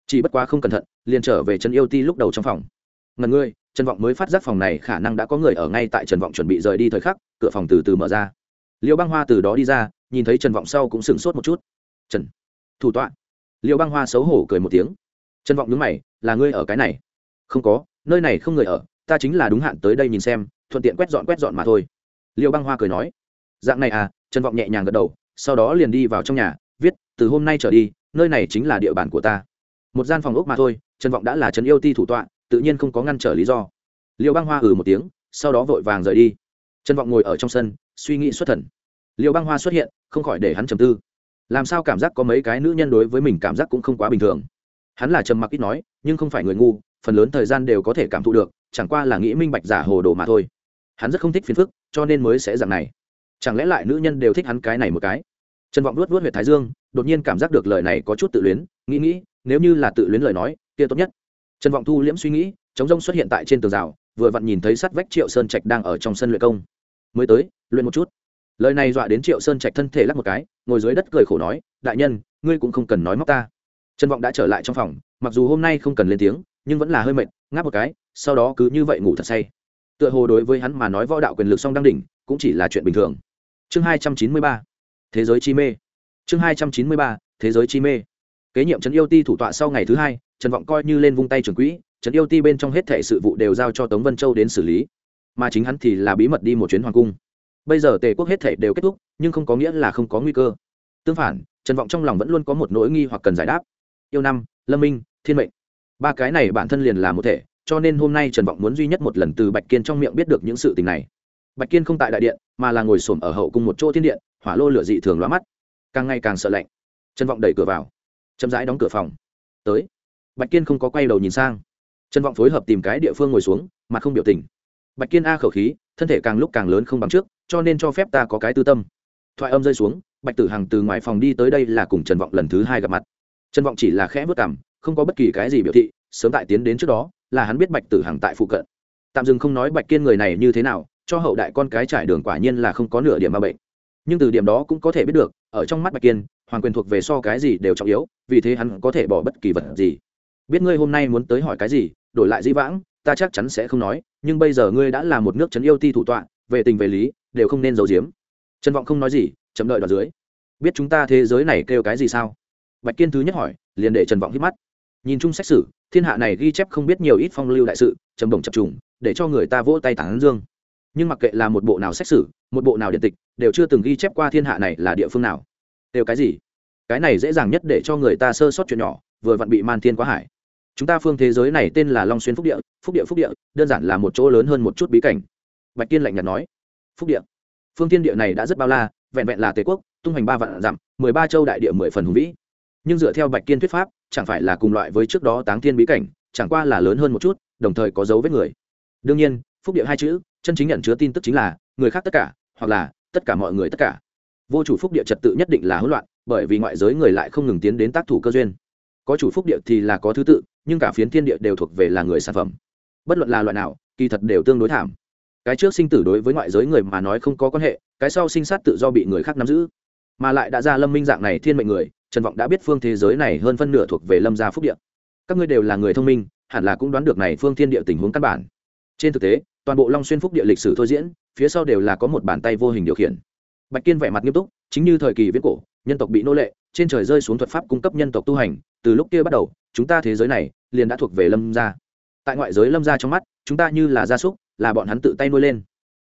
Chỉ bất quá không cẩn thận, liền trở về trấn yêu ti lúc đầu trong phòng. Ngần ngươi, trần vọng mới phát giác phòng này khả năng đã có người ở ngay tại trần vọng chuẩn bị rời đi thời khắc, cửa phòng từ từ mở ra. Liêu băng hoa từ đó đi ra, nhìn thấy trần vọng sau cũng sửng sốt một chút trần. Thủ tọa. Liêu băng hoa xấu hổ cười một tiếng. Trần vọng nhướng mày, là ngươi ở cái này? Không có, nơi này không người ở, ta chính là đúng hạn tới đây nhìn xem, thuận tiện quét dọn quét dọn mà thôi. Liêu băng hoa cười nói. Dạng này à trần vọng nhẹ nhàng gật đầu, sau đó liền đi vào trong nhà, viết, từ hôm nay trở đi, nơi này chính là địa bàn của ta. Một gian phòng ốc mà thôi, trần vọng đã là trần yêu ti thủ tọa, tự nhiên không có ngăn trở lý do. Liêu băng hoa ừ một tiếng, sau đó vội vàng rời đi. Trần vọng ngồi ở trong sân, suy nghĩ xuất thần. Liêu băng hoa xuất hiện, không khỏi để hắn trầm tư làm sao cảm giác có mấy cái nữ nhân đối với mình cảm giác cũng không quá bình thường. Hắn là trầm mặc ít nói, nhưng không phải người ngu, phần lớn thời gian đều có thể cảm thụ được, chẳng qua là nghĩ minh bạch giả hồ đồ mà thôi. Hắn rất không thích phiền phức, cho nên mới sẽ dạng này. Chẳng lẽ lại nữ nhân đều thích hắn cái này một cái? Trần vọng luốt luốt huyện thái dương, đột nhiên cảm giác được lời này có chút tự luyến, nghĩ nghĩ, nếu như là tự luyến lời nói, kia tốt nhất. Trần vọng thu liễm suy nghĩ, chống rông xuất hiện tại trên tường rào, vừa vặn nhìn thấy sắt vách triệu sơn trạch đang ở trong sân luyện công. Mới tới, luyện một chút lời này dọa đến triệu sơn trạch thân thể lắc một cái, ngồi dưới đất cười khổ nói, đại nhân, ngươi cũng không cần nói móc ta. Trần vọng đã trở lại trong phòng, mặc dù hôm nay không cần lên tiếng, nhưng vẫn là hơi mệt, ngáp một cái, sau đó cứ như vậy ngủ thật say. Tựa hồ đối với hắn mà nói võ đạo quyền lực song đăng đỉnh, cũng chỉ là chuyện bình thường. Chương hai trăm chín mươi ba, thế giới chi mê. Chương hai trăm chín mươi ba, thế giới chi mê. Kế nhiệm trấn yêu ti thủ tọa sau ngày thứ hai, trần vọng coi như lên vung tay trường quỹ, trấn yêu ti bên trong hết thệ sự vụ đều giao cho tống vân châu đến xử lý. Mà chính hắn thì là bí mật đi một chuyến hoàng cung bây giờ tề quốc hết thể đều kết thúc, nhưng không có nghĩa là không có nguy cơ. Tương phản, trần vọng trong lòng vẫn luôn có một nỗi nghi hoặc cần giải đáp. Yêu năm, lâm minh, thiên mệnh. Ba cái này bản thân liền là một thể, cho nên hôm nay trần vọng muốn duy nhất một lần từ bạch kiên trong miệng biết được những sự tình này. Bạch kiên không tại đại điện, mà là ngồi xổm ở hậu cùng một chỗ thiên điện, hỏa lô lửa dị thường lóa mắt. Càng ngày càng sợ lạnh. Trần vọng đẩy cửa vào. Chậm rãi đóng cửa phòng. Tới. Bạch kiên không có quay đầu nhìn sang. Trần vọng phối hợp tìm cái địa phương ngồi xuống mà không biểu tình. Bạch kiên a khẩu khí, thân thể càng lúc càng lớn không bằng trước cho nên cho phép ta có cái tư tâm. Thoại âm rơi xuống, bạch tử hằng từ ngoài phòng đi tới đây là cùng trần vọng lần thứ hai gặp mặt. Trần vọng chỉ là khẽ vất cảm không có bất kỳ cái gì biểu thị, sớm tại tiến đến trước đó, là hắn biết bạch tử hằng tại phụ cận. Tạm dừng không nói bạch kiên người này như thế nào, cho hậu đại con cái trải đường quả nhiên là không có nửa điểm ma bệnh. Nhưng từ điểm đó cũng có thể biết được, ở trong mắt bạch kiên, hoàng quyền thuộc về so cái gì đều trọng yếu, vì thế hắn có thể bỏ bất kỳ vật gì. Biết ngươi hôm nay muốn tới hỏi cái gì, đổi lại dĩ vãng, ta chắc chắn sẽ không nói, nhưng bây giờ ngươi đã là một nước trấn yêu ti thủ tọa, về tình về lý đều không nên giấu giếm. Trần vọng không nói gì, chậm đợi đoạn dưới. Biết chúng ta thế giới này kêu cái gì sao? Bạch kiên thứ nhất hỏi, liền để trần vọng hít mắt. Nhìn chung xét xử, thiên hạ này ghi chép không biết nhiều ít phong lưu đại sự, trầm đồng chập trùng, để cho người ta vỗ tay tán dương. Nhưng mặc kệ là một bộ nào xét xử, một bộ nào điện tịch, đều chưa từng ghi chép qua thiên hạ này là địa phương nào. Đều cái gì? Cái này dễ dàng nhất để cho người ta sơ sót chuyện nhỏ, vừa vặn bị man thiên quá hải. Chúng ta phương thế giới này tên là long xuyên phúc địa phúc địa phúc địa, đơn giản là một chỗ lớn hơn một chút bí cảnh. Bạch kiên lạnh nhạt nói phúc địa. Phương thiên địa này đã rất bao la, vẹn vẹn là tề quốc, tung hoành ba vạn dặm, mười ba châu đại địa mười phần hùng vĩ. Nhưng dựa theo bạch kiên thuyết pháp, chẳng phải là cùng loại với trước đó táng thiên bí cảnh, chẳng qua là lớn hơn một chút, đồng thời có dấu vết người. Đương nhiên, phúc địa hai chữ, chân chính nhận chứa tin tức chính là người khác tất cả, hoặc là tất cả mọi người tất cả. Vô chủ phúc địa trật tự nhất định là hỗn loạn, bởi vì ngoại giới người lại không ngừng tiến đến tác thủ cơ duyên. Có chủ phúc địa thì là có thứ tự, nhưng cả phiến thiên địa đều thuộc về là người sản phẩm. Bất luận là loại nào, kỳ thật đều tương đối thảm cái trước sinh tử đối với ngoại giới người mà nói không có quan hệ, cái sau sinh sát tự do bị người khác nắm giữ. Mà lại đã ra lâm minh dạng này thiên mệnh người, trần vọng đã biết phương thế giới này hơn phân nửa thuộc về lâm gia phúc địa. Các ngươi đều là người thông minh, hẳn là cũng đoán được này phương thiên địa tình huống căn bản. Trên thực tế, toàn bộ long xuyên phúc địa lịch sử thôi diễn, phía sau đều là có một bàn tay vô hình điều khiển. Bạch kiên vẻ mặt nghiêm túc, chính như thời kỳ viễn cổ, nhân tộc bị nô lệ, trên trời rơi xuống thuật pháp cung cấp nhân tộc tu hành, từ lúc kia bắt đầu, chúng ta thế giới này liền đã thuộc về lâm gia. Tại ngoại giới lâm gia trong mắt, chúng ta như là gia súc là bọn hắn tự tay nuôi lên.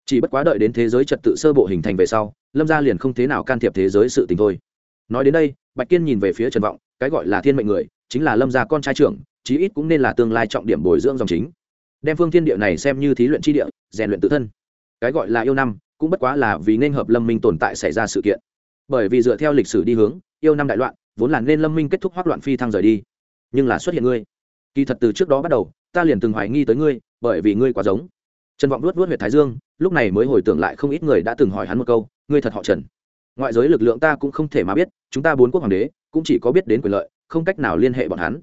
Chỉ bất quá đợi đến thế giới trật tự sơ bộ hình thành về sau, lâm gia liền không thế nào can thiệp thế giới sự tình thôi. Nói đến đây, bạch kiên nhìn về phía trần vọng, cái gọi là thiên mệnh người, chính là lâm gia con trai trưởng, chí ít cũng nên là tương lai trọng điểm bồi dưỡng dòng chính. Đem phương thiên địa này xem như thí luyện chi địa, rèn luyện tự thân. Cái gọi là yêu năm, cũng bất quá là vì nên hợp lâm minh tồn tại xảy ra sự kiện. Bởi vì dựa theo lịch sử đi hướng, yêu năm đại loạn, vốn là nên lâm minh kết thúc hoác loạn phi thăng rời đi. Nhưng là xuất hiện ngươi. Kỳ thật từ trước đó bắt đầu, ta liền từng hoài nghi tới ngươi, bởi vì ngươi quá giống trần vọng luốt luốt huyệt thái dương, lúc này mới hồi tưởng lại không ít người đã từng hỏi hắn một câu, ngươi thật họ trần? Ngoại giới lực lượng ta cũng không thể mà biết, chúng ta bốn quốc hoàng đế cũng chỉ có biết đến quyền lợi, không cách nào liên hệ bọn hắn.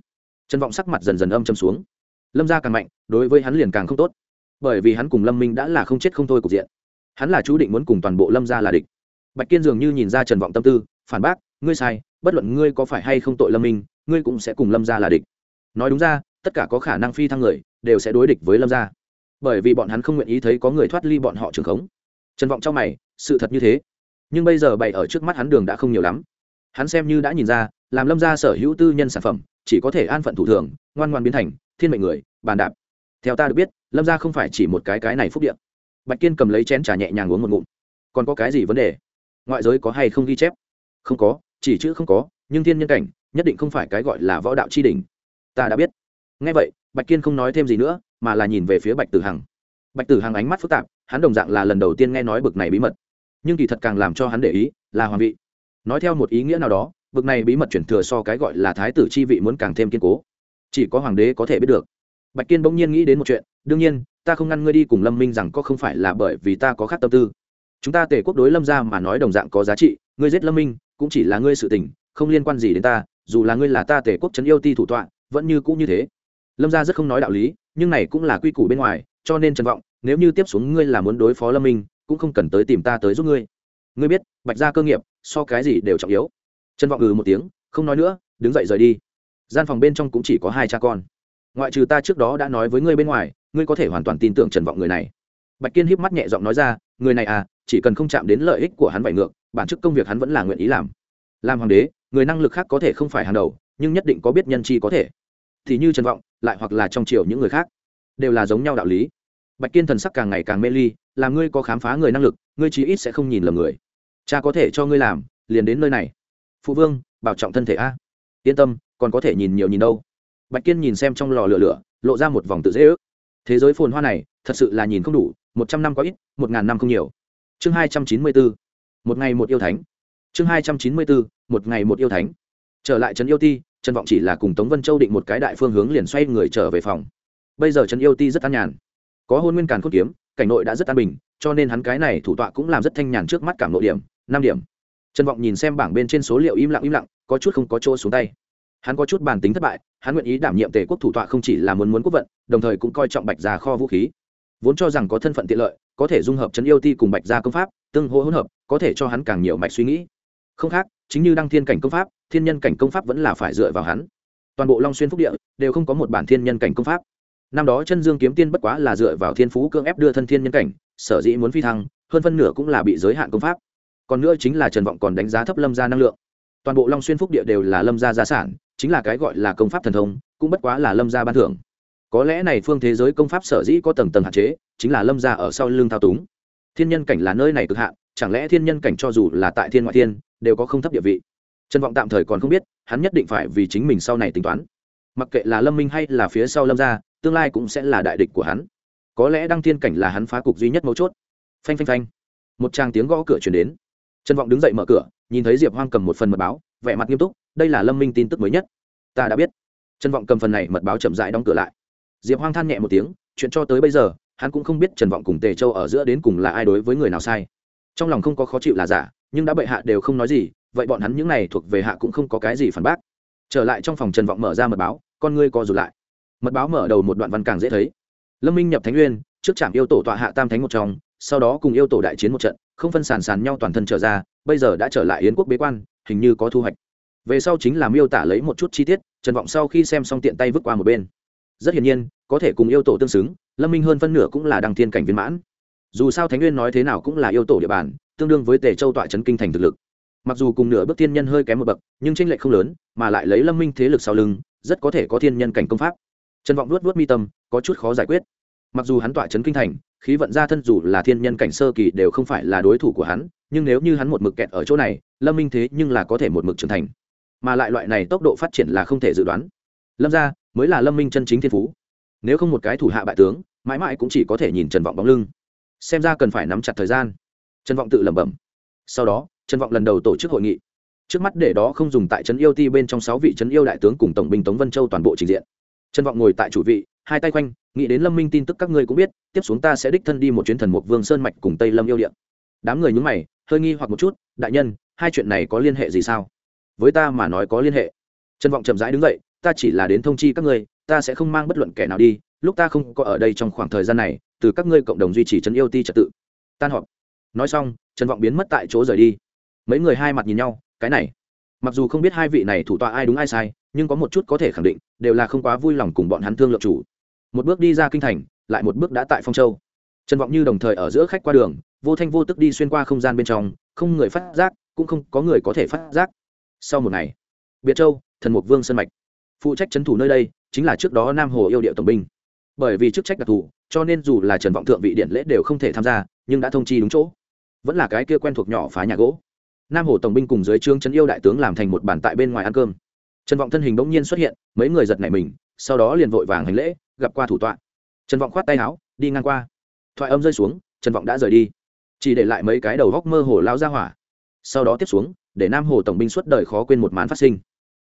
Trần vọng sắc mặt dần dần âm châm xuống. Lâm gia càng mạnh, đối với hắn liền càng không tốt. Bởi vì hắn cùng lâm minh đã là không chết không thôi cục diện. Hắn là chú định muốn cùng toàn bộ lâm gia là địch. Bạch kiên dường như nhìn ra trần vọng tâm tư, phản bác, ngươi sai, bất luận ngươi có phải hay không tội lâm minh, ngươi cũng sẽ cùng lâm gia là địch. Nói đúng ra, tất cả có khả năng phi thăng người, đều sẽ đối địch với lâm gia bởi vì bọn hắn không nguyện ý thấy có người thoát ly bọn họ trường khống. Trần vọng trong mày, sự thật như thế. Nhưng bây giờ bày ở trước mắt hắn đường đã không nhiều lắm. Hắn xem như đã nhìn ra, làm lâm gia sở hữu tư nhân sản phẩm, chỉ có thể an phận thủ thường, ngoan ngoan biến thành, thiên mệnh người, bàn đạp. Theo ta được biết, lâm gia không phải chỉ một cái cái này phúc điện bạch kiên cầm lấy chén trà nhẹ nhàng uống một ngụm. Còn có cái gì vấn đề? Ngoại giới có hay không ghi chép? Không có, chỉ chữ không có, nhưng thiên nhân cảnh, nhất định không phải cái gọi là võ đạo tri đỉnh. Ta đã biết. Ngay vậy bạch kiên không nói thêm gì nữa, mà là nhìn về phía bạch tử hằng. Bạch tử hằng ánh mắt phức tạp, hắn đồng dạng là lần đầu tiên nghe nói bực này bí mật. Nhưng kỳ thật càng làm cho hắn để ý là hoàng vị. Nói theo một ý nghĩa nào đó, bực này bí mật chuyển thừa so cái gọi là thái tử chi vị muốn càng thêm kiên cố. Chỉ có hoàng đế có thể biết được. Bạch kiên bỗng nhiên nghĩ đến một chuyện, đương nhiên, ta không ngăn ngươi đi cùng lâm minh rằng có không phải là bởi vì ta có khác tâm tư. Chúng ta tể quốc đối lâm ra mà nói đồng dạng có giá trị, ngươi giết lâm minh cũng chỉ là ngươi sự tình, không liên quan gì đến ta, dù là ngươi là ta tể quốc trấn yêu ti thủ tọa, vẫn như cũ như thế lâm gia rất không nói đạo lý, nhưng này cũng là quy củ bên ngoài, cho nên trần vọng, nếu như tiếp xuống ngươi là muốn đối phó lâm minh, cũng không cần tới tìm ta tới giúp ngươi. Ngươi biết, bạch gia cơ nghiệp, so cái gì đều trọng yếu. Trần vọng ừ một tiếng, không nói nữa, đứng dậy rời đi. Gian phòng bên trong cũng chỉ có hai cha con. Ngoại trừ ta trước đó đã nói với ngươi bên ngoài, ngươi có thể hoàn toàn tin tưởng trần vọng người này. Bạch kiên híp mắt nhẹ giọng nói ra, người này à chỉ cần không chạm đến lợi ích của hắn vải ngược, bản chức công việc hắn vẫn là nguyện ý làm. Làm hoàng đế, người năng lực khác có thể không phải hàng đầu, nhưng nhất định có biết nhân chi có thể thì như trần vọng, lại hoặc là trong triều những người khác, đều là giống nhau đạo lý. Bạch kiên thần sắc càng ngày càng mê ly làm ngươi có khám phá người năng lực, ngươi chí ít sẽ không nhìn lầm người. Cha có thể cho ngươi làm, liền đến nơi này. Phụ vương, bảo trọng thân thể a. Yên tâm, còn có thể nhìn nhiều nhìn đâu. Bạch kiên nhìn xem trong lò lửa lửa, lộ ra một vòng tự dễ ước. Thế giới phồn hoa này, thật sự là nhìn không đủ, một trăm năm có ít, một ngàn năm không nhiều. Chương hai trăm chín mươi bốn một ngày một yêu thánh. Chương hai trăm chín mươi bốn một ngày một yêu thánh. Trở lại trấn yêu ti trần vọng chỉ là cùng tống vân châu định một cái đại phương hướng liền xoay người trở về phòng. Bây giờ Trần yêu ti rất an nhàn. Có hôn nguyên càn cốt kiếm, cảnh nội đã rất an bình, cho nên hắn cái này thủ tọa cũng làm rất thanh nhàn trước mắt cảm nội điểm, năm điểm. Trần vọng nhìn xem bảng bên trên số liệu im lặng im lặng, có chút không có chỗ xuống tay. Hắn có chút bản tính thất bại, hắn nguyện ý đảm nhiệm tề quốc thủ tọa không chỉ là muốn muốn quốc vận, đồng thời cũng coi trọng bạch gia kho vũ khí. Vốn cho rằng có thân phận tiện lợi, có thể dung hợp trấn yêu ti cùng bạch gia công pháp, tương hỗ hỗn hợp, có thể cho hắn càng nhiều mạch suy nghĩ. Không khác chính như đăng thiên cảnh công pháp, thiên nhân cảnh công pháp vẫn là phải dựa vào hắn. Toàn bộ long xuyên phúc địa đều không có một bản thiên nhân cảnh công pháp. Năm đó chân dương kiếm tiên bất quá là dựa vào thiên phú cưỡng ép đưa thân thiên nhân cảnh, sở dĩ muốn phi thăng, hơn phân nửa cũng là bị giới hạn công pháp. Còn nữa chính là trần vọng còn đánh giá thấp lâm gia năng lượng. Toàn bộ long xuyên phúc địa đều là lâm gia gia sản, chính là cái gọi là công pháp thần thông, cũng bất quá là lâm gia ban thưởng. Có lẽ này phương thế giới công pháp sở dĩ có tầng tầng hạn chế, chính là lâm gia ở sau lưng thao túng. Thiên nhân cảnh là nơi này cực hạn, chẳng lẽ thiên nhân cảnh cho dù là tại thiên ngoại thiên đều có không thấp địa vị. Trần vọng tạm thời còn không biết, hắn nhất định phải vì chính mình sau này tính toán. Mặc kệ là lâm minh hay là phía sau lâm gia, tương lai cũng sẽ là đại địch của hắn. Có lẽ đăng thiên cảnh là hắn phá cục duy nhất mấu chốt. Phanh phanh phanh. Một tràng tiếng gõ cửa chuyển đến. Trần vọng đứng dậy mở cửa, nhìn thấy diệp hoang cầm một phần mật báo, vẻ mặt nghiêm túc, đây là lâm minh tin tức mới nhất. Ta đã biết. Trần vọng cầm phần này mật báo chậm dại đóng cửa lại. Diệp hoang than nhẹ một tiếng, chuyện cho tới bây giờ, hắn cũng không biết trần vọng cùng tề châu ở giữa đến cùng là ai đối với người nào sai. Trong lòng không có khó chịu là giả nhưng đã bệ hạ đều không nói gì, vậy bọn hắn những này thuộc về hạ cũng không có cái gì phản bác. Trở lại trong phòng trần vọng mở ra mật báo, con ngươi co rụt lại. Mật báo mở đầu một đoạn văn càng dễ thấy. Lâm minh nhập thánh nguyên, trước trạm yêu tổ tọa hạ tam thánh một trong, sau đó cùng yêu tổ đại chiến một trận, không phân sàn sàn nhau toàn thân trở ra, bây giờ đã trở lại yến quốc bế quan, hình như có thu hoạch. Về sau chính là miêu tả lấy một chút chi tiết, trần vọng sau khi xem xong tiện tay vứt qua một bên. Rất hiển nhiên, có thể cùng yêu tổ tương xứng, lâm minh hơn phân nửa cũng là đăng thiên cảnh viên mãn. Dù sao thánh nguyên nói thế nào cũng là yêu tổ địa bàn tương đương với tề châu tọa trấn kinh thành thực lực. Mặc dù cùng nửa bước thiên nhân hơi kém một bậc, nhưng tranh lệch không lớn, mà lại lấy lâm minh thế lực sau lưng, rất có thể có thiên nhân cảnh công pháp. Trần vọng luốt luốt mi tâm, có chút khó giải quyết. Mặc dù hắn tọa trấn kinh thành, khí vận ra thân dù là thiên nhân cảnh sơ kỳ đều không phải là đối thủ của hắn, nhưng nếu như hắn một mực kẹt ở chỗ này, lâm minh thế nhưng là có thể một mực trưởng thành. Mà lại loại này tốc độ phát triển là không thể dự đoán. Lâm gia mới là lâm minh chân chính thiên phú. Nếu không một cái thủ hạ bại tướng, mãi mãi cũng chỉ có thể nhìn trần vọng bóng lưng. Xem ra cần phải nắm chặt thời gian trần vọng tự lẩm bẩm. Sau đó, trần vọng lần đầu tổ chức hội nghị. Trước mắt để đó không dùng tại trấn yêu ti bên trong sáu vị trấn yêu đại tướng cùng tổng binh tống vân châu toàn bộ trình diện. Trần vọng ngồi tại chủ vị, hai tay quanh nghĩ đến lâm minh tin tức các ngươi cũng biết, tiếp xuống ta sẽ đích thân đi một chuyến thần mục vương sơn mạch cùng tây lâm yêu điện. Đám người nhúng mày, hơi nghi hoặc một chút, đại nhân, hai chuyện này có liên hệ gì sao? Với ta mà nói có liên hệ. Trần vọng chậm rãi đứng dậy, ta chỉ là đến thông chi các ngươi, ta sẽ không mang bất luận kẻ nào đi, lúc ta không có ở đây trong khoảng thời gian này, từ các ngươi cộng đồng duy trì trấn yêu ti trật tự. Tan họp nói xong, trần vọng biến mất tại chỗ rời đi. Mấy người hai mặt nhìn nhau, cái này, mặc dù không biết hai vị này thủ tọa ai đúng ai sai, nhưng có một chút có thể khẳng định, đều là không quá vui lòng cùng bọn hắn thương lượng chủ. Một bước đi ra kinh thành, lại một bước đã tại phong châu. Trần vọng như đồng thời ở giữa khách qua đường, vô thanh vô tức đi xuyên qua không gian bên trong, không người phát giác, cũng không có người có thể phát giác. Sau một ngày, biệt châu, thần mục vương sơn mạch. Phụ trách trấn thủ nơi đây, chính là trước đó nam hồ yêu điệu tổng binh. Bởi vì chức trách đặc thù, cho nên dù là trần vọng thượng vị điện lễ đều không thể tham gia, nhưng đã thông chi đúng chỗ vẫn là cái kia quen thuộc nhỏ phá nhà gỗ. Nam hồ tổng binh cùng dưới trương trấn yêu đại tướng làm thành một bàn tại bên ngoài ăn cơm. Trần vọng thân hình bỗng nhiên xuất hiện, mấy người giật nảy mình, sau đó liền vội vàng hành lễ, gặp qua thủ tọa. Trần vọng khoát tay áo, đi ngang qua. Thoại âm rơi xuống, trần vọng đã rời đi. Chỉ để lại mấy cái đầu góc mơ hồ lao ra hỏa. Sau đó tiếp xuống, để nam hồ tổng binh suốt đời khó quên một màn phát sinh.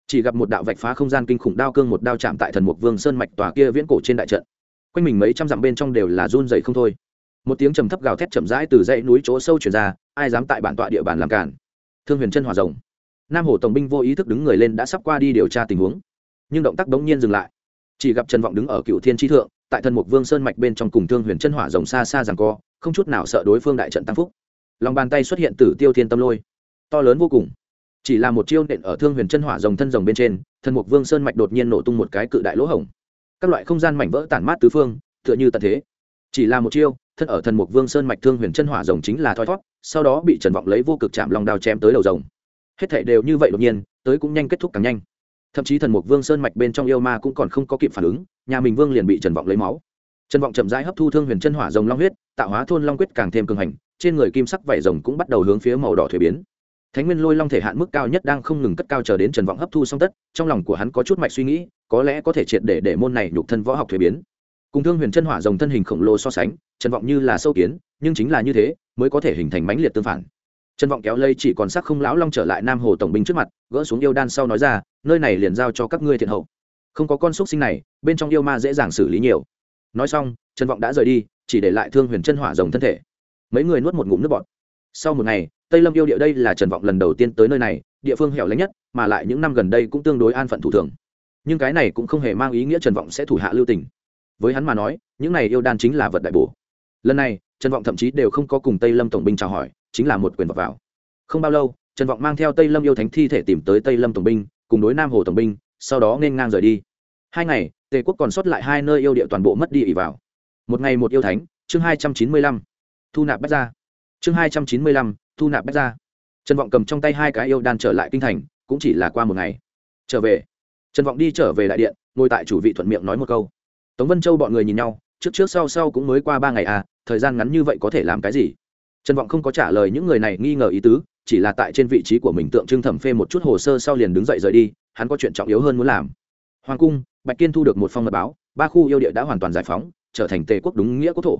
Chỉ gặp một đạo vạch phá không gian kinh khủng đao cương một đao chạm tại thần mục vương sơn mạch tòa kia viễn cổ trên đại trận. Quanh mình mấy trăm dặm bên trong đều là run dày không thôi một tiếng trầm thấp gào thét chậm rãi từ dãy núi chỗ sâu chuyển ra, ai dám tại bản tọa địa bàn làm cản? Thương huyền chân hòa rồng. Nam hồ tổng binh vô ý thức đứng người lên đã sắp qua đi điều tra tình huống. Nhưng động tác đống nhiên dừng lại. Chỉ gặp trần vọng đứng ở cựu thiên tri thượng, tại thần mục vương sơn mạch bên trong cùng thương huyền chân hỏa rồng xa xa rằng co, không chút nào sợ đối phương đại trận tăng phúc. Lòng bàn tay xuất hiện từ tiêu thiên tâm lôi. To lớn vô cùng. Chỉ là một chiêu nện ở thương huyền chân hỏa rồng thân rồng bên trên, thần mục vương sơn mạch đột nhiên nổ tung một cái cự đại lỗ hổng. Các loại không gian mảnh vỡ tản mát tứ phương, tựa như tận thế. Chỉ là một chiêu thân ở thần mục vương sơn mạch thương huyền chân hỏa rồng chính là thoi thót sau đó bị trần vọng lấy vô cực chạm lòng đao chém tới đầu rồng. Hết thể đều như vậy đột nhiên, tới cũng nhanh kết thúc càng nhanh. Thậm chí thần mục vương sơn mạch bên trong yêu ma cũng còn không có kịp phản ứng, nhà mình vương liền bị trần vọng lấy máu. Trần vọng chậm rãi hấp thu thương huyền chân hỏa rồng long huyết, tạo hóa thôn long quyết càng thêm cường hành, trên người kim sắc vảy rồng cũng bắt đầu hướng phía màu đỏ thuế biến. Thánh nguyên lôi long thể hạn mức cao nhất đang không ngừng cất cao chờ đến trần vọng hấp thu xong tất, trong lòng của hắn có chút mạch suy nghĩ, có lẽ có thể triệt để để môn này nhục thân võ học thuế biến. Cùng thương huyền chân hỏa rồng thân hình khổng lồ so sánh trần vọng như là sâu kiến, nhưng chính là như thế, mới có thể hình thành mãnh liệt tương phản. Trần vọng kéo lây chỉ còn sắc không lão long trở lại nam hồ tổng binh trước mặt, gỡ xuống yêu đan sau nói ra, nơi này liền giao cho các ngươi thiện hậu. Không có con xúc sinh này, bên trong yêu ma dễ dàng xử lý nhiều. Nói xong, trần vọng đã rời đi, chỉ để lại thương huyền chân hỏa rồng thân thể. Mấy người nuốt một ngụm nước bọt. Sau một ngày, tây lâm yêu địa đây là trần vọng lần đầu tiên tới nơi này, địa phương hẻo lánh nhất, mà lại những năm gần đây cũng tương đối an phận thủ thường. Nhưng cái này cũng không hề mang ý nghĩa trần vọng sẽ thủ hạ lưu tình. Với hắn mà nói, những này yêu đan chính là vật đại bổ lần này trần vọng thậm chí đều không có cùng tây lâm tổng binh chào hỏi chính là một quyền vào, vào. không bao lâu trần vọng mang theo tây lâm yêu thánh thi thể tìm tới tây lâm tổng binh cùng đối nam hồ tổng binh sau đó nên ngang rời đi. Hai ngày tề quốc còn sót lại hai nơi yêu địa toàn bộ mất đi ỉ vào. Một ngày một yêu thánh chương hai trăm chín mươi lăm thu nạp bách ra chương hai trăm chín mươi lăm thu nạp bách ra trần vọng cầm trong tay hai cái yêu đan trở lại kinh thành cũng chỉ là qua một ngày. Trở về. Trần vọng đi trở về đại điện ngồi tại chủ vị thuận miệng nói một câu. Tống vân châu bọn người nhìn nhau trước trước sau sau cũng mới qua ba ngày à thời gian ngắn như vậy có thể làm cái gì? Trần vọng không có trả lời những người này nghi ngờ ý tứ, chỉ là tại trên vị trí của mình tượng trưng thẩm phê một chút hồ sơ sau liền đứng dậy rời đi, hắn có chuyện trọng yếu hơn muốn làm. Hoàng cung, bạch kiên thu được một phong mật báo, ba khu yêu địa đã hoàn toàn giải phóng, trở thành tề quốc đúng nghĩa quốc thổ.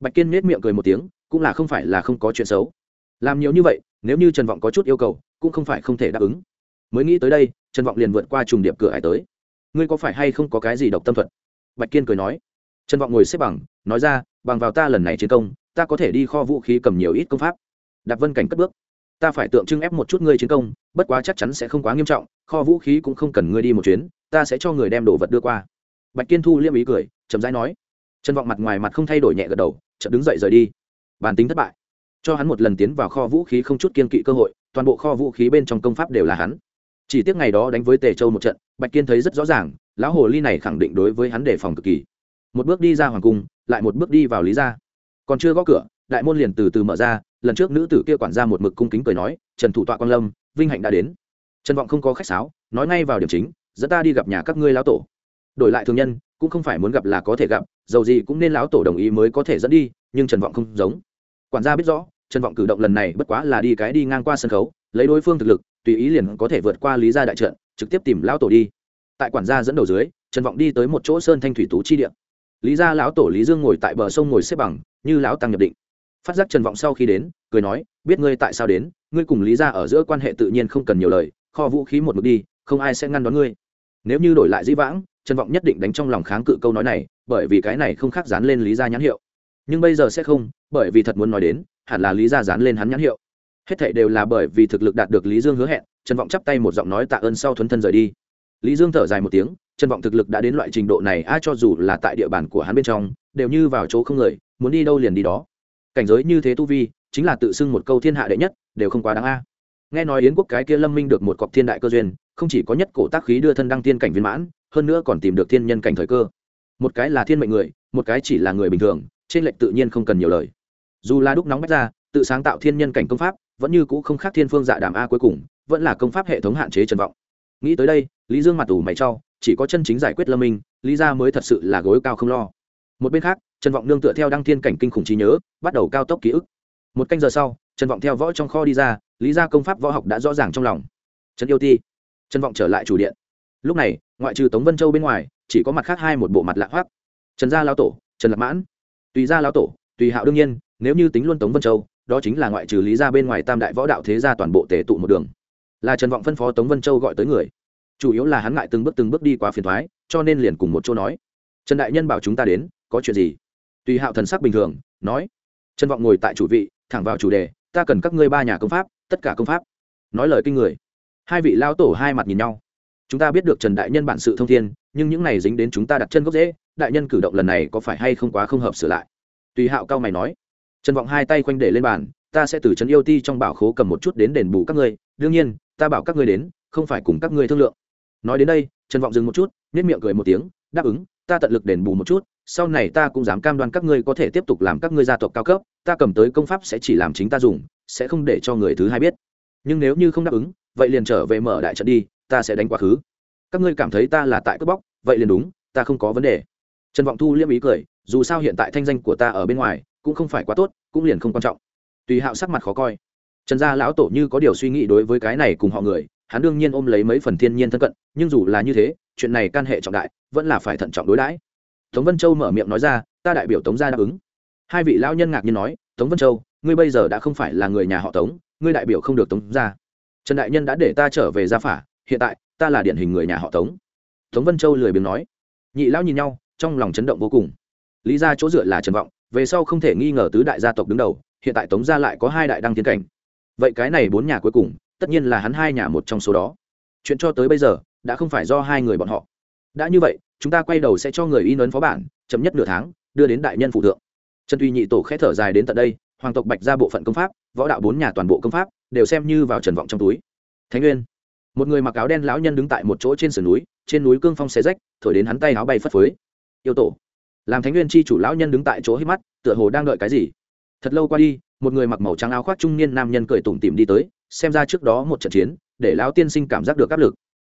Bạch kiên nết miệng cười một tiếng, cũng là không phải là không có chuyện xấu. Làm nhiều như vậy, nếu như trần vọng có chút yêu cầu, cũng không phải không thể đáp ứng. Mới nghĩ tới đây, trần vọng liền vượt qua trùng điệp cửa hải tới. Ngươi có phải hay không có cái gì độc tâm thuật? Bạch kiên cười nói. Trần vọng ngồi xếp bằng, nói ra bằng vào ta lần này chiến công, ta có thể đi kho vũ khí cầm nhiều ít công pháp. Đạp vân cảnh cất bước. Ta phải tượng trưng ép một chút ngươi chiến công, bất quá chắc chắn sẽ không quá nghiêm trọng, kho vũ khí cũng không cần ngươi đi một chuyến, ta sẽ cho người đem đồ vật đưa qua. Bạch kiên thu liêm ý cười, chậm rãi nói. Trần vọng mặt ngoài mặt không thay đổi nhẹ gật đầu, chậm đứng dậy rời đi. Bản tính thất bại. Cho hắn một lần tiến vào kho vũ khí không chút kiên kỵ cơ hội, toàn bộ kho vũ khí bên trong công pháp đều là hắn. Chỉ tiếc ngày đó đánh với tề châu một trận, bạch kiên thấy rất rõ ràng, lão hồ ly này khẳng định đối với hắn đề phòng cực kỳ một bước đi ra hoàng cung, lại một bước đi vào lý gia. Còn chưa gõ cửa, đại môn liền từ từ mở ra, lần trước nữ tử kia quản ra một mực cung kính cười nói, trần thủ tọa quan lâm, vinh hạnh đã đến. Trần vọng không có khách sáo, nói ngay vào điểm chính, dẫn ta đi gặp nhà các ngươi lão tổ. Đổi lại thường nhân, cũng không phải muốn gặp là có thể gặp, dầu gì cũng nên lão tổ đồng ý mới có thể dẫn đi, nhưng trần vọng không giống. Quản gia biết rõ, trần vọng cử động lần này bất quá là đi cái đi ngang qua sân khấu, lấy đối phương thực lực, tùy ý liền có thể vượt qua lý gia đại trận, trực tiếp tìm lão tổ đi. Tại quản gia dẫn đầu dưới, trần vọng đi tới một chỗ sơn thanh thủy tú chi địa lý gia lão tổ lý dương ngồi tại bờ sông ngồi xếp bằng, như lão tăng nhập định. Phát giác trần vọng sau khi đến, cười nói, biết ngươi tại sao đến, ngươi cùng lý gia ở giữa quan hệ tự nhiên không cần nhiều lời, kho vũ khí một mực đi, không ai sẽ ngăn đón ngươi. Nếu như đổi lại dĩ vãng, trần vọng nhất định đánh trong lòng kháng cự câu nói này, bởi vì cái này không khác dán lên lý gia nhãn hiệu. Nhưng bây giờ sẽ không, bởi vì thật muốn nói đến, hẳn là lý gia dán lên hắn nhãn hiệu. Hết thảy đều là bởi vì thực lực đạt được lý dương hứa hẹn, trần vọng chắp tay một giọng nói tạ ơn sau thuấn thân rời đi. Lý dương thở dài một tiếng trần vọng thực lực đã đến loại trình độ này a cho dù là tại địa bàn của hắn bên trong, đều như vào chỗ không người, muốn đi đâu liền đi đó. Cảnh giới như thế tu vi, chính là tự xưng một câu thiên hạ đệ nhất, đều không quá đáng a. Nghe nói yến quốc cái kia lâm minh được một cọc thiên đại cơ duyên, không chỉ có nhất cổ tác khí đưa thân đăng tiên cảnh viên mãn, hơn nữa còn tìm được thiên nhân cảnh thời cơ. Một cái là thiên mệnh người, một cái chỉ là người bình thường, trên lệnh tự nhiên không cần nhiều lời. Dù là đúc nóng bách ra, tự sáng tạo thiên nhân cảnh công pháp, vẫn như cũ không khác thiên phương dạ đàm a cuối cùng, vẫn là công pháp hệ thống hạn chế trần vọng. Nghĩ tới đây, lý dương mặt ủ mày trao chỉ có chân chính giải quyết lâm minh, lý ra mới thật sự là gối cao không lo. Một bên khác, trần vọng nương tựa theo đăng thiên cảnh kinh khủng trí nhớ, bắt đầu cao tốc ký ức. Một canh giờ sau, trần vọng theo võ trong kho đi ra, lý ra công pháp võ học đã rõ ràng trong lòng. Trần yêu ti. Trần vọng trở lại chủ điện. Lúc này, ngoại trừ tống vân châu bên ngoài, chỉ có mặt khác hai một bộ mặt lạ hoác trần gia lao tổ, trần lạc mãn. Tùy gia lao tổ, tùy hạo đương nhiên, nếu như tính luôn tống vân châu, đó chính là ngoại trừ lý gia bên ngoài tam đại võ đạo thế gia toàn bộ tề tụ một đường. Là trần vọng phân phó tống vân châu gọi tới người chủ yếu là hắn ngại từng bước từng bước đi qua phiền thoái, cho nên liền cùng một chỗ nói, trần đại nhân bảo chúng ta đến, có chuyện gì? Tùy hạo thần sắc bình thường, nói, trần vọng ngồi tại chủ vị, thẳng vào chủ đề, ta cần các ngươi ba nhà công pháp, tất cả công pháp. Nói lời kinh người, hai vị lao tổ hai mặt nhìn nhau. Chúng ta biết được trần đại nhân bản sự thông thiên, nhưng những này dính đến chúng ta đặt chân gốc dễ đại nhân cử động lần này có phải hay không quá không hợp sửa lại? Tùy hạo cao mày nói, trần vọng hai tay khoanh để lên bàn, ta sẽ từ trấn yêu ti trong bảo khố cầm một chút đến đền bù các ngươi, đương nhiên, ta bảo các ngươi đến, không phải cùng các ngươi thương lượng nói đến đây, trần vọng dừng một chút nết miệng cười một tiếng, đáp ứng, ta tận lực đền bù một chút, sau này ta cũng dám cam đoan các ngươi có thể tiếp tục làm các ngươi gia tộc cao cấp, ta cầm tới công pháp sẽ chỉ làm chính ta dùng, sẽ không để cho người thứ hai biết. Nhưng nếu như không đáp ứng, vậy liền trở về mở đại trận đi, ta sẽ đánh quá khứ. Các ngươi cảm thấy ta là tại cướp bóc, vậy liền đúng, ta không có vấn đề. Trần vọng thu liêm ý cười, dù sao hiện tại thanh danh của ta ở bên ngoài, cũng không phải quá tốt, cũng liền không quan trọng. Tùy hạo sắc mặt khó coi. Trần gia lão tổ như có điều suy nghĩ đối với cái này cùng họ người hắn đương nhiên ôm lấy mấy phần thiên nhiên thân cận, nhưng dù là như thế, chuyện này can hệ trọng đại, vẫn là phải thận trọng đối đãi. Tống vân châu mở miệng nói ra, ta đại biểu tống gia đáp ứng. Hai vị lão nhân ngạc nhiên nói, tống vân châu, ngươi bây giờ đã không phải là người nhà họ tống, ngươi đại biểu không được tống gia. Trần đại nhân đã để ta trở về gia phả, hiện tại, ta là điển hình người nhà họ tống. Tống vân châu lười biếng nói. Nhị lão nhìn nhau, trong lòng chấn động vô cùng. Lý ra chỗ dựa là trần vọng, về sau không thể nghi ngờ tứ đại gia tộc đứng đầu, hiện tại tống gia lại có hai đại đăng tiến cảnh. Vậy cái này bốn nhà cuối cùng tất nhiên là hắn hai nhà một trong số đó. Chuyện cho tới bây giờ, đã không phải do hai người bọn họ. Đã như vậy, chúng ta quay đầu sẽ cho người in ấn phó bản, chậm nhất nửa tháng, đưa đến đại nhân phụ thượng. Trần tuy nhị tổ khẽ thở dài đến tận đây, hoàng tộc bạch ra bộ phận công pháp, võ đạo bốn nhà toàn bộ công pháp, đều xem như vào trần vọng trong túi. Thánh nguyên. Một người mặc áo đen lão nhân đứng tại một chỗ trên sườn núi, trên núi cương phong xé rách, thổi đến hắn tay áo bay phất phới. Yêu tổ. Làm thánh nguyên chi chủ lão nhân đứng tại chỗ hít mắt, tựa hồ đang đợi cái gì. Thật lâu qua đi, một người mặc màu trắng áo khoác trung niên nam nhân cười tủm tỉm đi tới xem ra trước đó một trận chiến, để lão tiên sinh cảm giác được áp lực.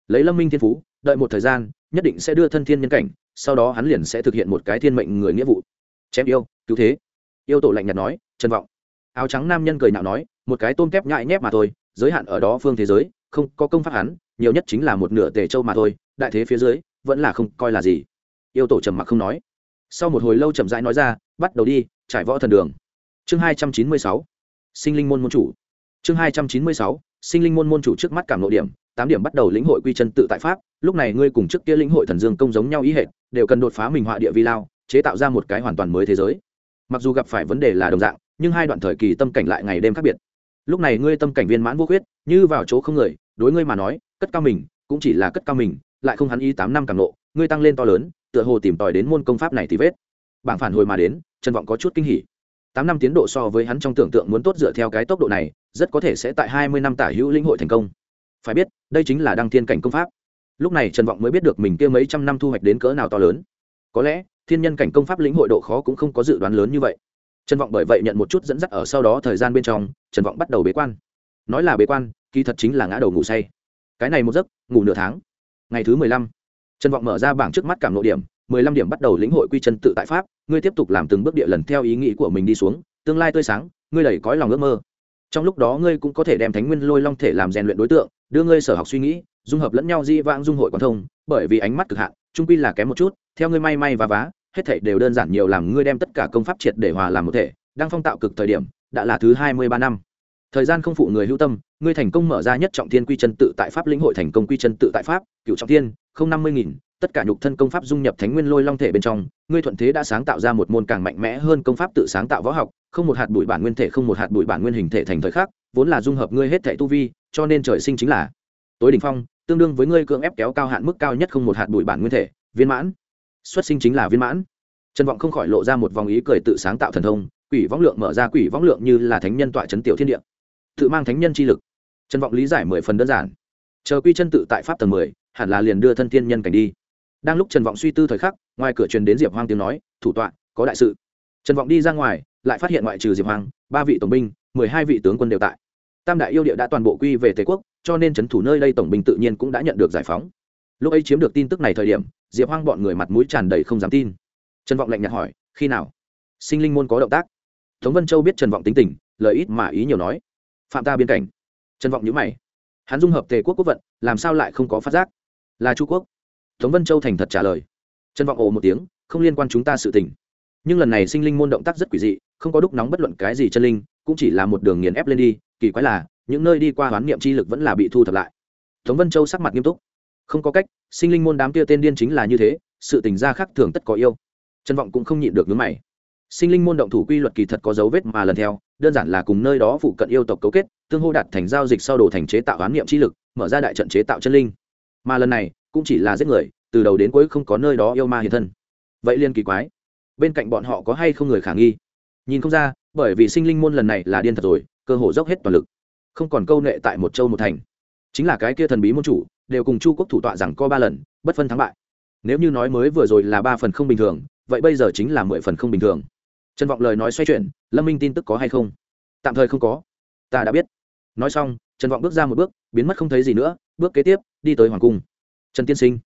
Lấy lâm minh thiên phú, đợi một thời gian, nhất định sẽ đưa thân thiên nhân cảnh, sau đó hắn liền sẽ thực hiện một cái thiên mệnh người nghĩa vụ. Chém yêu, cứu thế. Yêu tổ lạnh nhạt nói trân vọng. Áo trắng nam nhân cười nhạo nói, một cái tôm kép nhại nhép mà thôi, giới hạn ở đó phương thế giới, không có công pháp hắn, nhiều nhất chính là một nửa tề châu mà thôi, đại thế phía dưới, vẫn là không coi là gì. Yêu tổ trầm mặc không nói. Sau một hồi lâu chậm rãi nói ra, bắt đầu đi, trải võ thần đường. Chương hai trăm chín mươi sáu. Sinh linh môn môn chủ chương hai trăm chín mươi sáu sinh linh môn môn chủ trước mắt cảm ngộ điểm tám điểm bắt đầu lĩnh hội quy chân tự tại pháp lúc này ngươi cùng trước kia lĩnh hội thần dương công giống nhau ý hệ đều cần đột phá mình họa địa vi lao chế tạo ra một cái hoàn toàn mới thế giới. Mặc dù gặp phải vấn đề là đồng dạng nhưng hai đoạn thời kỳ tâm cảnh lại ngày đêm khác biệt. Lúc này ngươi tâm cảnh viên mãn vô khuyết như vào chỗ không người đối ngươi mà nói cất cao mình cũng chỉ là cất cao mình lại không hắn ý tám năm càng ngộ, ngươi tăng lên to lớn tựa hồ tìm tòi đến môn công pháp này thì vết. Bảng phản hồi mà đến trần vọng có chút kinh hỉ. Tám năm tiến độ so với hắn trong tưởng tượng muốn tốt dựa theo cái tốc độ này rất có thể sẽ tại hai mươi năm tả hữu lĩnh hội thành công. Phải biết, đây chính là đăng thiên cảnh công pháp. Lúc này trần vọng mới biết được mình kia mấy trăm năm thu hoạch đến cỡ nào to lớn. Có lẽ, thiên nhân cảnh công pháp lĩnh hội độ khó cũng không có dự đoán lớn như vậy. Trần vọng bởi vậy nhận một chút dẫn dắt ở sau đó thời gian bên trong, trần vọng bắt đầu bế quan. Nói là bế quan, kỳ thật chính là ngã đầu ngủ say. Cái này một giấc, ngủ nửa tháng. Ngày thứ mười lăm, trần vọng mở ra bảng trước mắt cảm nội điểm, mười lăm điểm bắt đầu lĩnh hội quy chân tự tại pháp. Ngươi tiếp tục làm từng bước địa lần theo ý nghĩ của mình đi xuống, tương lai tươi sáng, ngươi đẩy cõi lòng ước mơ trong lúc đó ngươi cũng có thể đem thánh nguyên lôi long thể làm rèn luyện đối tượng, đưa ngươi sở học suy nghĩ, dung hợp lẫn nhau di vãng dung hội quan thông, bởi vì ánh mắt cực hạn, trung quy là kém một chút, theo ngươi may may và vá, hết thảy đều đơn giản nhiều làm ngươi đem tất cả công pháp triệt để hòa làm một thể, đang phong tạo cực thời điểm, đã là thứ hai mươi ba năm. Thời gian không phụ người hữu tâm, ngươi thành công mở ra nhất trọng thiên quy chân tự tại pháp lĩnh hội thành công quy chân tự tại pháp, cựu trọng thiên, không năm mươi nghìn tất cả nhục thân công pháp dung nhập thánh nguyên lôi long thể bên trong, ngươi thuận thế đã sáng tạo ra một môn càng mạnh mẽ hơn công pháp tự sáng tạo võ học, không một hạt bụi bản nguyên thể, không một hạt bụi bản nguyên hình thể thành thời khắc, vốn là dung hợp ngươi hết thể tu vi, cho nên trời sinh chính là tối đỉnh phong, tương đương với ngươi cưỡng ép kéo cao hạn mức cao nhất không một hạt bụi bản nguyên thể, viên mãn. Xuất sinh chính là viên mãn. Trần vọng không khỏi lộ ra một vòng ý cười tự sáng tạo thần thông, quỷ võng lượng mở ra quỷ võng lượng như là thánh nhân tọa chấn tiểu thiên địa. Tự mang thánh nhân chi lực. Trần vọng lý giải mười phần đơn giản. Chờ quy chân tự tại pháp tầng mười, hẳn là liền đưa thân thiên nhân cảnh đi đang lúc trần vọng suy tư thời khắc, ngoài cửa truyền đến diệp hoang tiếng nói, thủ tọa, có đại sự. Trần vọng đi ra ngoài, lại phát hiện ngoại trừ diệp hoang, ba vị tổng binh, mười hai vị tướng quân đều tại. Tam đại yêu địa đã toàn bộ quy về tề quốc, cho nên trấn thủ nơi đây tổng binh tự nhiên cũng đã nhận được giải phóng. Lúc ấy chiếm được tin tức này thời điểm, diệp hoang bọn người mặt mũi tràn đầy không dám tin. Trần vọng lạnh nhạt hỏi, khi nào? Sinh linh môn có động tác. Tống vân châu biết trần vọng tính tình, lời ít mà ý nhiều nói. Phạm ta biên cảnh. Trần vọng nhữ mày. Hắn dung hợp tề quốc quốc vận, làm sao lại không có phát giác? Là chu quốc tống vân châu thành thật trả lời. Trần vọng ồ một tiếng, không liên quan chúng ta sự tình. Nhưng lần này sinh linh môn động tác rất quỷ dị, không có đúc nóng bất luận cái gì chân linh, cũng chỉ là một đường nghiền ép lên đi, kỳ quái là, những nơi đi qua hoán niệm chi lực vẫn là bị thu thập lại. Tống vân châu sắc mặt nghiêm túc. Không có cách, sinh linh môn đám kia tên điên chính là như thế, sự tình gia khác thường tất có yêu. Trần vọng cũng không nhịn được ngứa mày. Sinh linh môn động thủ quy luật kỳ thật có dấu vết mà lần theo, đơn giản là cùng nơi đó phụ cận yêu tộc cấu kết, tương hô đạt thành giao dịch sau đồ thành chế tạo hoán niệm chi lực, mở ra đại trận chế tạo chân linh. Mà lần này cũng chỉ là giết người, từ đầu đến cuối không có nơi đó yêu ma hiện thân. Vậy liên kỳ quái. Bên cạnh bọn họ có hay không người khả nghi? Nhìn không ra, bởi vì sinh linh môn lần này là điên thật rồi, cơ hồ dốc hết toàn lực. Không còn câu nệ tại một châu một thành. Chính là cái kia thần bí môn chủ, đều cùng chu quốc thủ tọa rằng co ba lần, bất phân thắng bại. Nếu như nói mới vừa rồi là ba phần không bình thường, vậy bây giờ chính là mười phần không bình thường. Trân vọng lời nói xoay chuyển, lâm minh tin tức có hay không? Tạm thời không có. Ta đã biết. Nói xong, trần vọng bước ra một bước, biến mất không thấy gì nữa, bước kế tiếp, đi tới hoàng cung trần tiên sinh.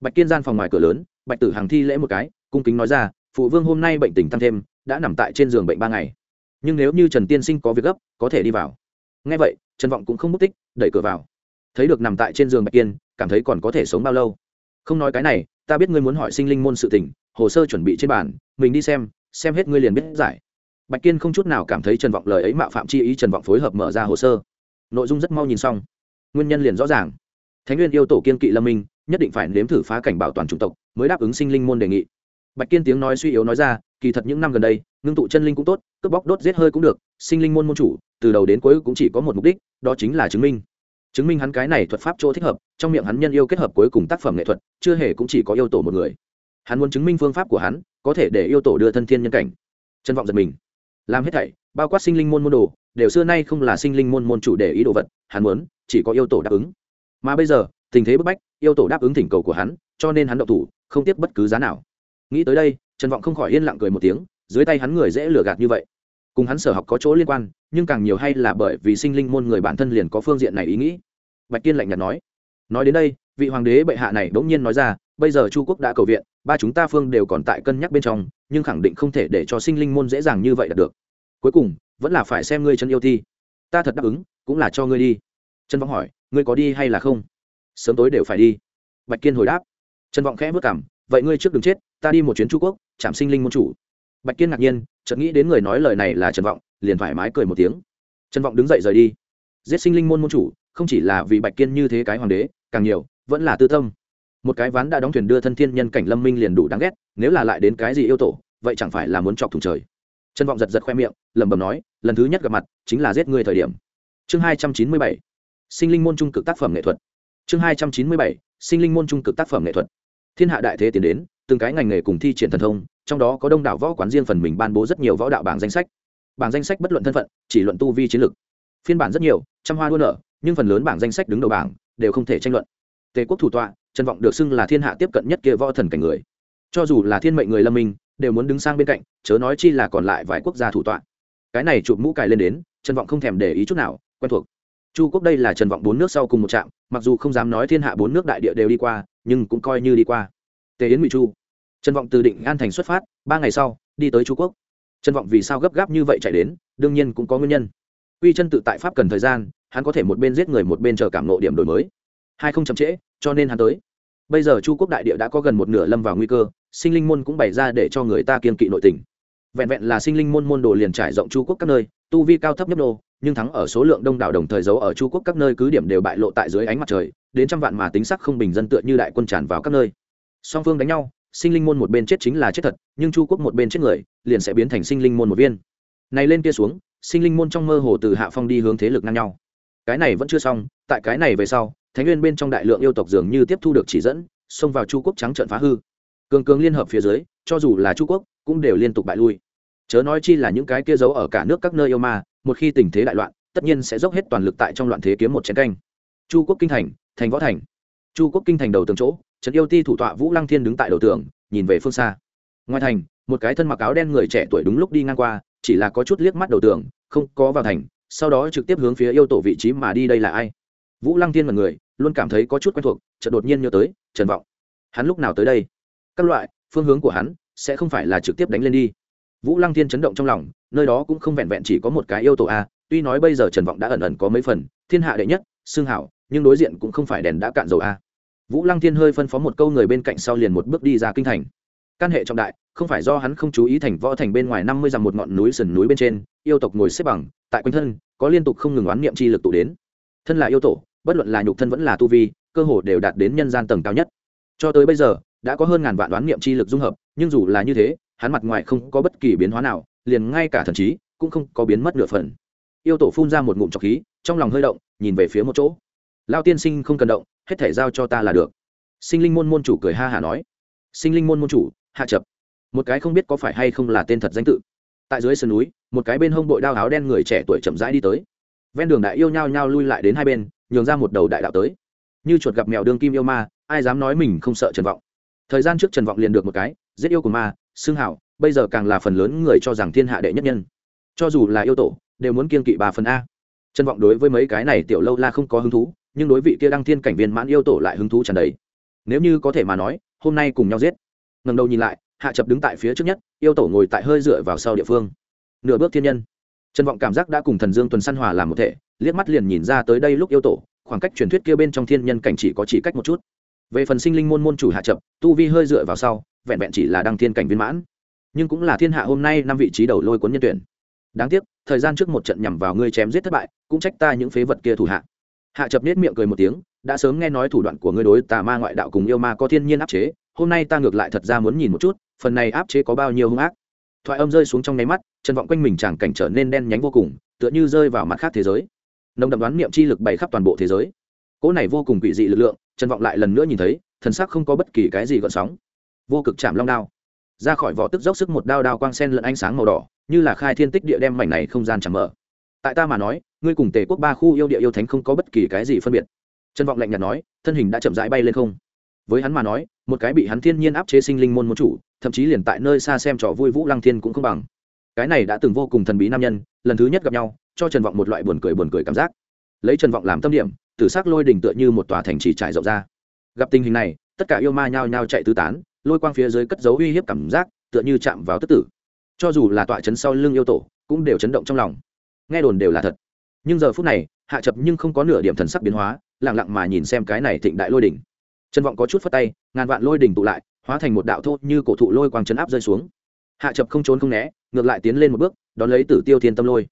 Bạch kiên gian phòng ngoài cửa lớn, bạch tử Hằng thi lễ một cái, cung kính nói ra, phụ vương hôm nay bệnh tình tăng thêm, đã nằm tại trên giường bệnh ba ngày. Nhưng nếu như trần tiên sinh có việc gấp, có thể đi vào. Ngay vậy, trần vọng cũng không mất tích, đẩy cửa vào. Thấy được nằm tại trên giường bạch kiên, cảm thấy còn có thể sống bao lâu. Không nói cái này, ta biết ngươi muốn hỏi sinh linh môn sự tình, hồ sơ chuẩn bị trên bàn, mình đi xem xem hết ngươi liền biết giải. Bạch kiên không chút nào cảm thấy trần vọng lời ấy mạo phạm chi ý, trần vọng phối hợp mở ra hồ sơ. Nội dung rất mau nhìn xong. Nguyên nhân liền rõ ràng. Thánh nguyên yêu tổ kiên kỵ lâm minh nhất định phải nếm thử phá cảnh bảo toàn chủng tộc mới đáp ứng sinh linh môn đề nghị. Bạch kiên tiếng nói suy yếu nói ra, kỳ thật những năm gần đây, ngưng tụ chân linh cũng tốt, cướp bóc đốt giết hơi cũng được, sinh linh môn môn chủ, từ đầu đến cuối cũng chỉ có một mục đích, đó chính là chứng minh. Chứng minh hắn cái này thuật pháp chỗ thích hợp, trong miệng hắn nhân yêu kết hợp cuối cùng tác phẩm nghệ thuật, chưa hề cũng chỉ có yêu tổ một người. Hắn muốn chứng minh phương pháp của hắn, có thể để yêu tổ đưa thân thiên nhân cảnh. Trân vọng giật mình. Làm hết thảy, bao quát sinh linh môn môn đồ, đều xưa nay không là sinh linh môn môn chủ để ý đồ vật, hắn muốn, chỉ có yêu tổ đáp ứng. Mà bây giờ tình thế bức bách, yêu tổ đáp ứng thỉnh cầu của hắn, cho nên hắn động thủ, không tiếp bất cứ giá nào. Nghĩ tới đây, trần vọng không khỏi yên lặng cười một tiếng, dưới tay hắn người dễ lừa gạt như vậy. Cùng hắn sở học có chỗ liên quan, nhưng càng nhiều hay là bởi vì sinh linh môn người bản thân liền có phương diện này ý nghĩ. Bạch kiên lạnh nhạt nói. Nói đến đây, vị hoàng đế bệ hạ này bỗng nhiên nói ra, bây giờ chu quốc đã cầu viện, ba chúng ta phương đều còn tại cân nhắc bên trong, nhưng khẳng định không thể để cho sinh linh môn dễ dàng như vậy đạt được. Cuối cùng, vẫn là phải xem ngươi chân yêu thi. Ta thật đáp ứng, cũng là cho ngươi đi. Trần vọng hỏi, ngươi có đi hay là không? Sớm tối đều phải đi. Bạch kiên hồi đáp. Trần vọng khẽ vất cảm vậy ngươi trước đừng chết, ta đi một chuyến chu quốc, chạm sinh linh môn chủ. Bạch kiên ngạc nhiên, chợt nghĩ đến người nói lời này là trần vọng, liền thoải mái cười một tiếng. Trần vọng đứng dậy rời đi. Giết sinh linh môn môn chủ, không chỉ là vì bạch kiên như thế cái hoàng đế, càng nhiều, vẫn là tư tâm. Một cái ván đã đóng thuyền đưa thân thiên nhân cảnh lâm minh liền đủ đáng ghét, nếu là lại đến cái gì yêu tổ, vậy chẳng phải là muốn chọc thùng trời. Trân vọng giật giật khoe miệng, lẩm bẩm nói, lần thứ nhất gặp mặt, chính là giết ngươi thời điểm. Chương hai trăm chín mươi bảy. Sinh linh môn trung cực tác phẩm nghệ thuật chương hai trăm chín mươi bảy, sinh linh môn trung cực tác phẩm nghệ thuật. Thiên hạ đại thế tiến đến, từng cái ngành nghề cùng thi triển thần thông, trong đó có đông đảo võ quán riêng phần mình ban bố rất nhiều võ đạo bảng danh sách. Bảng danh sách bất luận thân phận, chỉ luận tu vi chiến lược. Phiên bản rất nhiều, trăm hoa đua nở, nhưng phần lớn bảng danh sách đứng đầu bảng, đều không thể tranh luận. Tề quốc thủ tọa, trần vọng được xưng là thiên hạ tiếp cận nhất kia võ thần cảnh người. Cho dù là thiên mệnh người lâm minh, đều muốn đứng sang bên cạnh, chớ nói chi là còn lại vài quốc gia thủ tọa. Cái này chụp mũ cài lên đến, trần vọng không thèm để ý chút nào, quen thuộc chu quốc đây là trần vọng bốn nước sau cùng một trạm, mặc dù không dám nói thiên hạ bốn nước đại địa đều đi qua, nhưng cũng coi như đi qua. Tề yến ngụy chu. Trần vọng từ định an thành xuất phát, ba ngày sau, đi tới chu quốc. Trần vọng vì sao gấp gáp như vậy chạy đến, đương nhiên cũng có nguyên nhân. Uy chân tự tại pháp cần thời gian, hắn có thể một bên giết người một bên chờ cảm nộ điểm đổi mới. Hai không chậm trễ, cho nên hắn tới. Bây giờ chu quốc đại địa đã có gần một nửa lâm vào nguy cơ, sinh linh môn cũng bày ra để cho người ta kiên kỵ nội tình vẹn vẹn là sinh linh môn môn đồ liền trải rộng chu quốc các nơi, tu vi cao thấp nhấp đô nhưng thắng ở số lượng đông đảo đồng thời giấu ở chu quốc các nơi cứ điểm đều bại lộ tại dưới ánh mặt trời, đến trăm vạn mà tính sắc không bình dân tựa như đại quân tràn vào các nơi. Song phương đánh nhau, sinh linh môn một bên chết chính là chết thật, nhưng chu quốc một bên chết người, liền sẽ biến thành sinh linh môn một viên. Này lên kia xuống, sinh linh môn trong mơ hồ từ hạ phong đi hướng thế lực ngang nhau. Cái này vẫn chưa xong, tại cái này về sau, thánh nguyên bên trong đại lượng yêu tộc dường như tiếp thu được chỉ dẫn, xông vào chu quốc trắng trận phá hư. Cường cường liên hợp phía dưới, cho dù là chu quốc cũng đều liên tục bại lui. Chớ nói chi là những cái kia giấu ở cả nước các nơi yêu ma, một khi tình thế đại loạn, tất nhiên sẽ dốc hết toàn lực tại trong loạn thế kiếm một chiến canh. Chu quốc kinh thành thành võ thành. Chu quốc kinh thành đầu tường chỗ, trấn yêu ti thủ tọa vũ lăng thiên đứng tại đầu tường, nhìn về phương xa. Ngoài thành, một cái thân mặc áo đen người trẻ tuổi đúng lúc đi ngang qua, chỉ là có chút liếc mắt đầu tường, không có vào thành, sau đó trực tiếp hướng phía yêu tổ vị trí mà đi đây là ai? Vũ lăng thiên là người, luôn cảm thấy có chút quen thuộc, chợt đột nhiên nhớ tới, trần vọng. Hắn lúc nào tới đây? Các loại, phương hướng của hắn sẽ không phải là trực tiếp đánh lên đi. Vũ lăng thiên chấn động trong lòng, nơi đó cũng không vẹn vẹn chỉ có một cái yêu tổ a, tuy nói bây giờ trần vọng đã ẩn ẩn có mấy phần, thiên hạ đệ nhất, xương hảo, nhưng đối diện cũng không phải đèn đã cạn dầu a. Vũ lăng thiên hơi phân phó một câu người bên cạnh sau liền một bước đi ra kinh thành. Căn hệ trọng đại, không phải do hắn không chú ý thành võ thành bên ngoài năm mươi dặm một ngọn núi sườn núi bên trên, yêu tộc ngồi xếp bằng, tại quanh thân, có liên tục không ngừng oán niệm chi lực tụ đến. Thân là yêu tổ, bất luận là nhục thân vẫn là tu vi, cơ hồ đều đạt đến nhân gian tầng cao nhất. Cho tới bây giờ, đã có hơn ngàn vạn đoán niệm chi lực dung hợp nhưng dù là như thế, hắn mặt ngoài không có bất kỳ biến hóa nào, liền ngay cả thần trí cũng không có biến mất nửa phần. Yêu tổ phun ra một ngụm trọc khí, trong lòng hơi động, nhìn về phía một chỗ. Lao tiên sinh không cần động, hết thể giao cho ta là được. Sinh linh môn môn chủ cười ha hả nói. Sinh linh môn môn chủ, hạ chập. Một cái không biết có phải hay không là tên thật danh tự. Tại dưới sườn núi, một cái bên hông bội đao áo đen người trẻ tuổi chậm rãi đi tới. Ven đường đại yêu nhao nhao lui lại đến hai bên, nhường ra một đầu đại đạo tới. Như chuột gặp mèo đương kim yêu ma, ai dám nói mình không sợ trần vọng? Thời gian trước trần vọng liền được một cái giết yêu của ma xương hảo, bây giờ càng là phần lớn người cho rằng thiên hạ đệ nhất nhân. Cho dù là yêu tổ, đều muốn kiên kỵ ba phần a. Trân vọng đối với mấy cái này tiểu lâu la không có hứng thú, nhưng đối vị kia đăng thiên cảnh viên mãn yêu tổ lại hứng thú tràn đầy. Nếu như có thể mà nói, hôm nay cùng nhau giết. Ngần đầu nhìn lại, hạ chập đứng tại phía trước nhất, yêu tổ ngồi tại hơi dựa vào sau địa phương. Nửa bước thiên nhân. Trân vọng cảm giác đã cùng thần dương tuần săn hòa làm một thể, liếc mắt liền nhìn ra tới đây lúc yêu tổ, khoảng cách truyền thuyết kia bên trong thiên nhân cảnh chỉ có chỉ cách một chút. Về phần sinh linh môn môn chủ hạ chập, tu vi hơi dựa vào sau vẹn vẹn chỉ là đăng thiên cảnh viên mãn. Nhưng cũng là thiên hạ hôm nay năm vị trí đầu lôi cuốn nhân tuyển. Đáng tiếc, thời gian trước một trận nhằm vào ngươi chém giết thất bại, cũng trách ta những phế vật kia thủ hạ. Hạ chập nết miệng cười một tiếng, đã sớm nghe nói thủ đoạn của ngươi đối tà ma ngoại đạo cùng yêu ma có thiên nhiên áp chế, hôm nay ta ngược lại thật ra muốn nhìn một chút, phần này áp chế có bao nhiêu hung ác. Thoại âm rơi xuống trong nháy mắt, chân vọng quanh mình chẳng cảnh trở nên đen nhánh vô cùng, tựa như rơi vào mặt khác thế giới. Nồng đậm đoán niệm chi lực bày khắp toàn bộ thế giới. Cỗ này vô cùng quỷ dị lực lượng, chân vọng lại lần nữa nhìn thấy, thần sắc không có bất kỳ cái gì gợn sóng vô cực chạm long đao. Ra khỏi vỏ tức dốc sức một đao đao quang sen lẫn ánh sáng màu đỏ, như là khai thiên tích địa đem mảnh này không gian chẳng mở. Tại ta mà nói, ngươi cùng tề quốc ba khu yêu địa yêu thánh không có bất kỳ cái gì phân biệt. Trân vọng lạnh nhạt nói, thân hình đã chậm rãi bay lên không. Với hắn mà nói, một cái bị hắn thiên nhiên áp chế sinh linh môn môn chủ, thậm chí liền tại nơi xa xem trò vui vũ lăng thiên cũng không bằng. Cái này đã từng vô cùng thần bí nam nhân, lần thứ nhất gặp nhau, cho trần vọng một loại buồn cười buồn cười cảm giác. Lấy trần vọng làm tâm điểm, tử s ắ c lôi đỉnh tựa như một tòa thành trì trải rộng ra. Gặp tình hình này, tất cả yêu ma nhao nhao chạy tứ tán lôi quang phía dưới cất dấu uy hiếp cảm giác, tựa như chạm vào tức tử. Cho dù là tọa chấn sau lưng yêu tổ, cũng đều chấn động trong lòng. Nghe đồn đều là thật. Nhưng giờ phút này, hạ chập nhưng không có nửa điểm thần sắc biến hóa lẳng lặng mà nhìn xem cái này thịnh đại lôi đỉnh. Trân vọng có chút phất tay, ngàn vạn lôi đỉnh tụ lại, hóa thành một đạo thô như cổ thụ lôi quang chấn áp rơi xuống. Hạ chập không trốn không né, ngược lại tiến lên một bước, đón lấy tử tiêu thiên tâm lôi.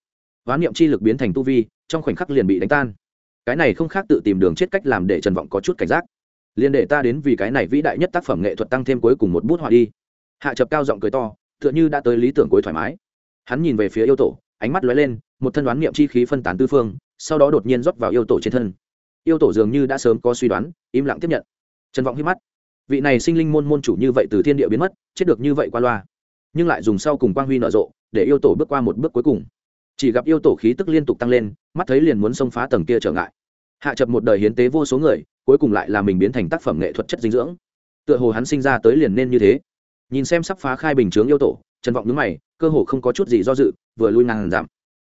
Hoán niệm chi lực biến thành tu vi, trong khoảnh khắc liền bị đánh tan. Cái này không khác tự tìm đường chết cách làm để trần vọng có chút cảnh giác liền để ta đến vì cái này vĩ đại nhất tác phẩm nghệ thuật tăng thêm cuối cùng một bút họa đi. Hạ chập cao giọng cười to, tựa như đã tới lý tưởng cuối thoải mái. Hắn nhìn về phía yêu tổ, ánh mắt lóe lên, một thân đoán niệm chi khí phân tán tư phương, sau đó đột nhiên rót vào yêu tổ trên thân. Yêu tổ dường như đã sớm có suy đoán, im lặng tiếp nhận. Trần vọng hít mắt. Vị này sinh linh môn môn chủ như vậy từ thiên địa biến mất, chết được như vậy qua loa. Nhưng lại dùng sau cùng quang huy nở rộ, để yêu tổ bước qua một bước cuối cùng. Chỉ gặp yêu tổ khí tức liên tục tăng lên, mắt thấy liền muốn xông phá tầng kia trở ngại. Hạ chập một đời hiến tế vô số người cuối cùng lại là mình biến thành tác phẩm nghệ thuật chất dinh dưỡng. Tựa hồ hắn sinh ra tới liền nên như thế. Nhìn xem sắp phá khai bình chướng yêu tổ, trần vọng nhớ mày, cơ hồ không có chút gì do dự, vừa lui ngang giảm.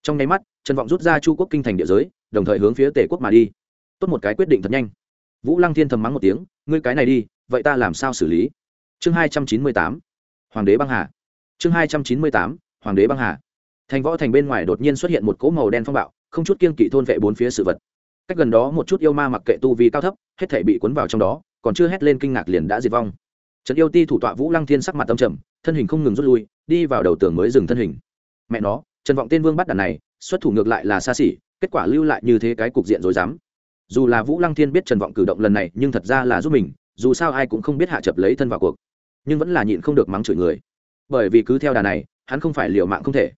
Trong nháy mắt, trần vọng rút ra chu quốc kinh thành địa giới, đồng thời hướng phía tể quốc mà đi. Tốt một cái quyết định thật nhanh. Vũ lăng thiên thầm mắng một tiếng, ngươi cái này đi, vậy ta làm sao xử lý? Chương hai trăm chín mươi tám, hoàng đế băng hà. Chương hai trăm chín mươi tám, hoàng đế băng hà. Thành võ thành bên ngoài đột nhiên xuất hiện một cỗ màu đen phong bạo, không chút kiên kỵ thôn vệ bốn phía sự vật cách gần đó một chút yêu ma mặc kệ tu vi cao thấp, hết thể bị cuốn vào trong đó, còn chưa hét lên kinh ngạc liền đã diệt vong. Trần yêu ti thủ tọa vũ lăng thiên sắc mặt tâm trầm, thân hình không ngừng rút lui, đi vào đầu tường mới dừng thân hình. Mẹ nó, trần vọng tên vương bắt đàn này, xuất thủ ngược lại là xa xỉ, kết quả lưu lại như thế cái cục diện rồi dám dù là vũ lăng thiên biết trần vọng cử động lần này, nhưng thật ra là giúp mình, dù sao ai cũng không biết hạ chập lấy thân vào cuộc. Nhưng vẫn là nhịn không được mắng chửi người. Bởi vì cứ theo đà này, hắn không phải liều mạng không thể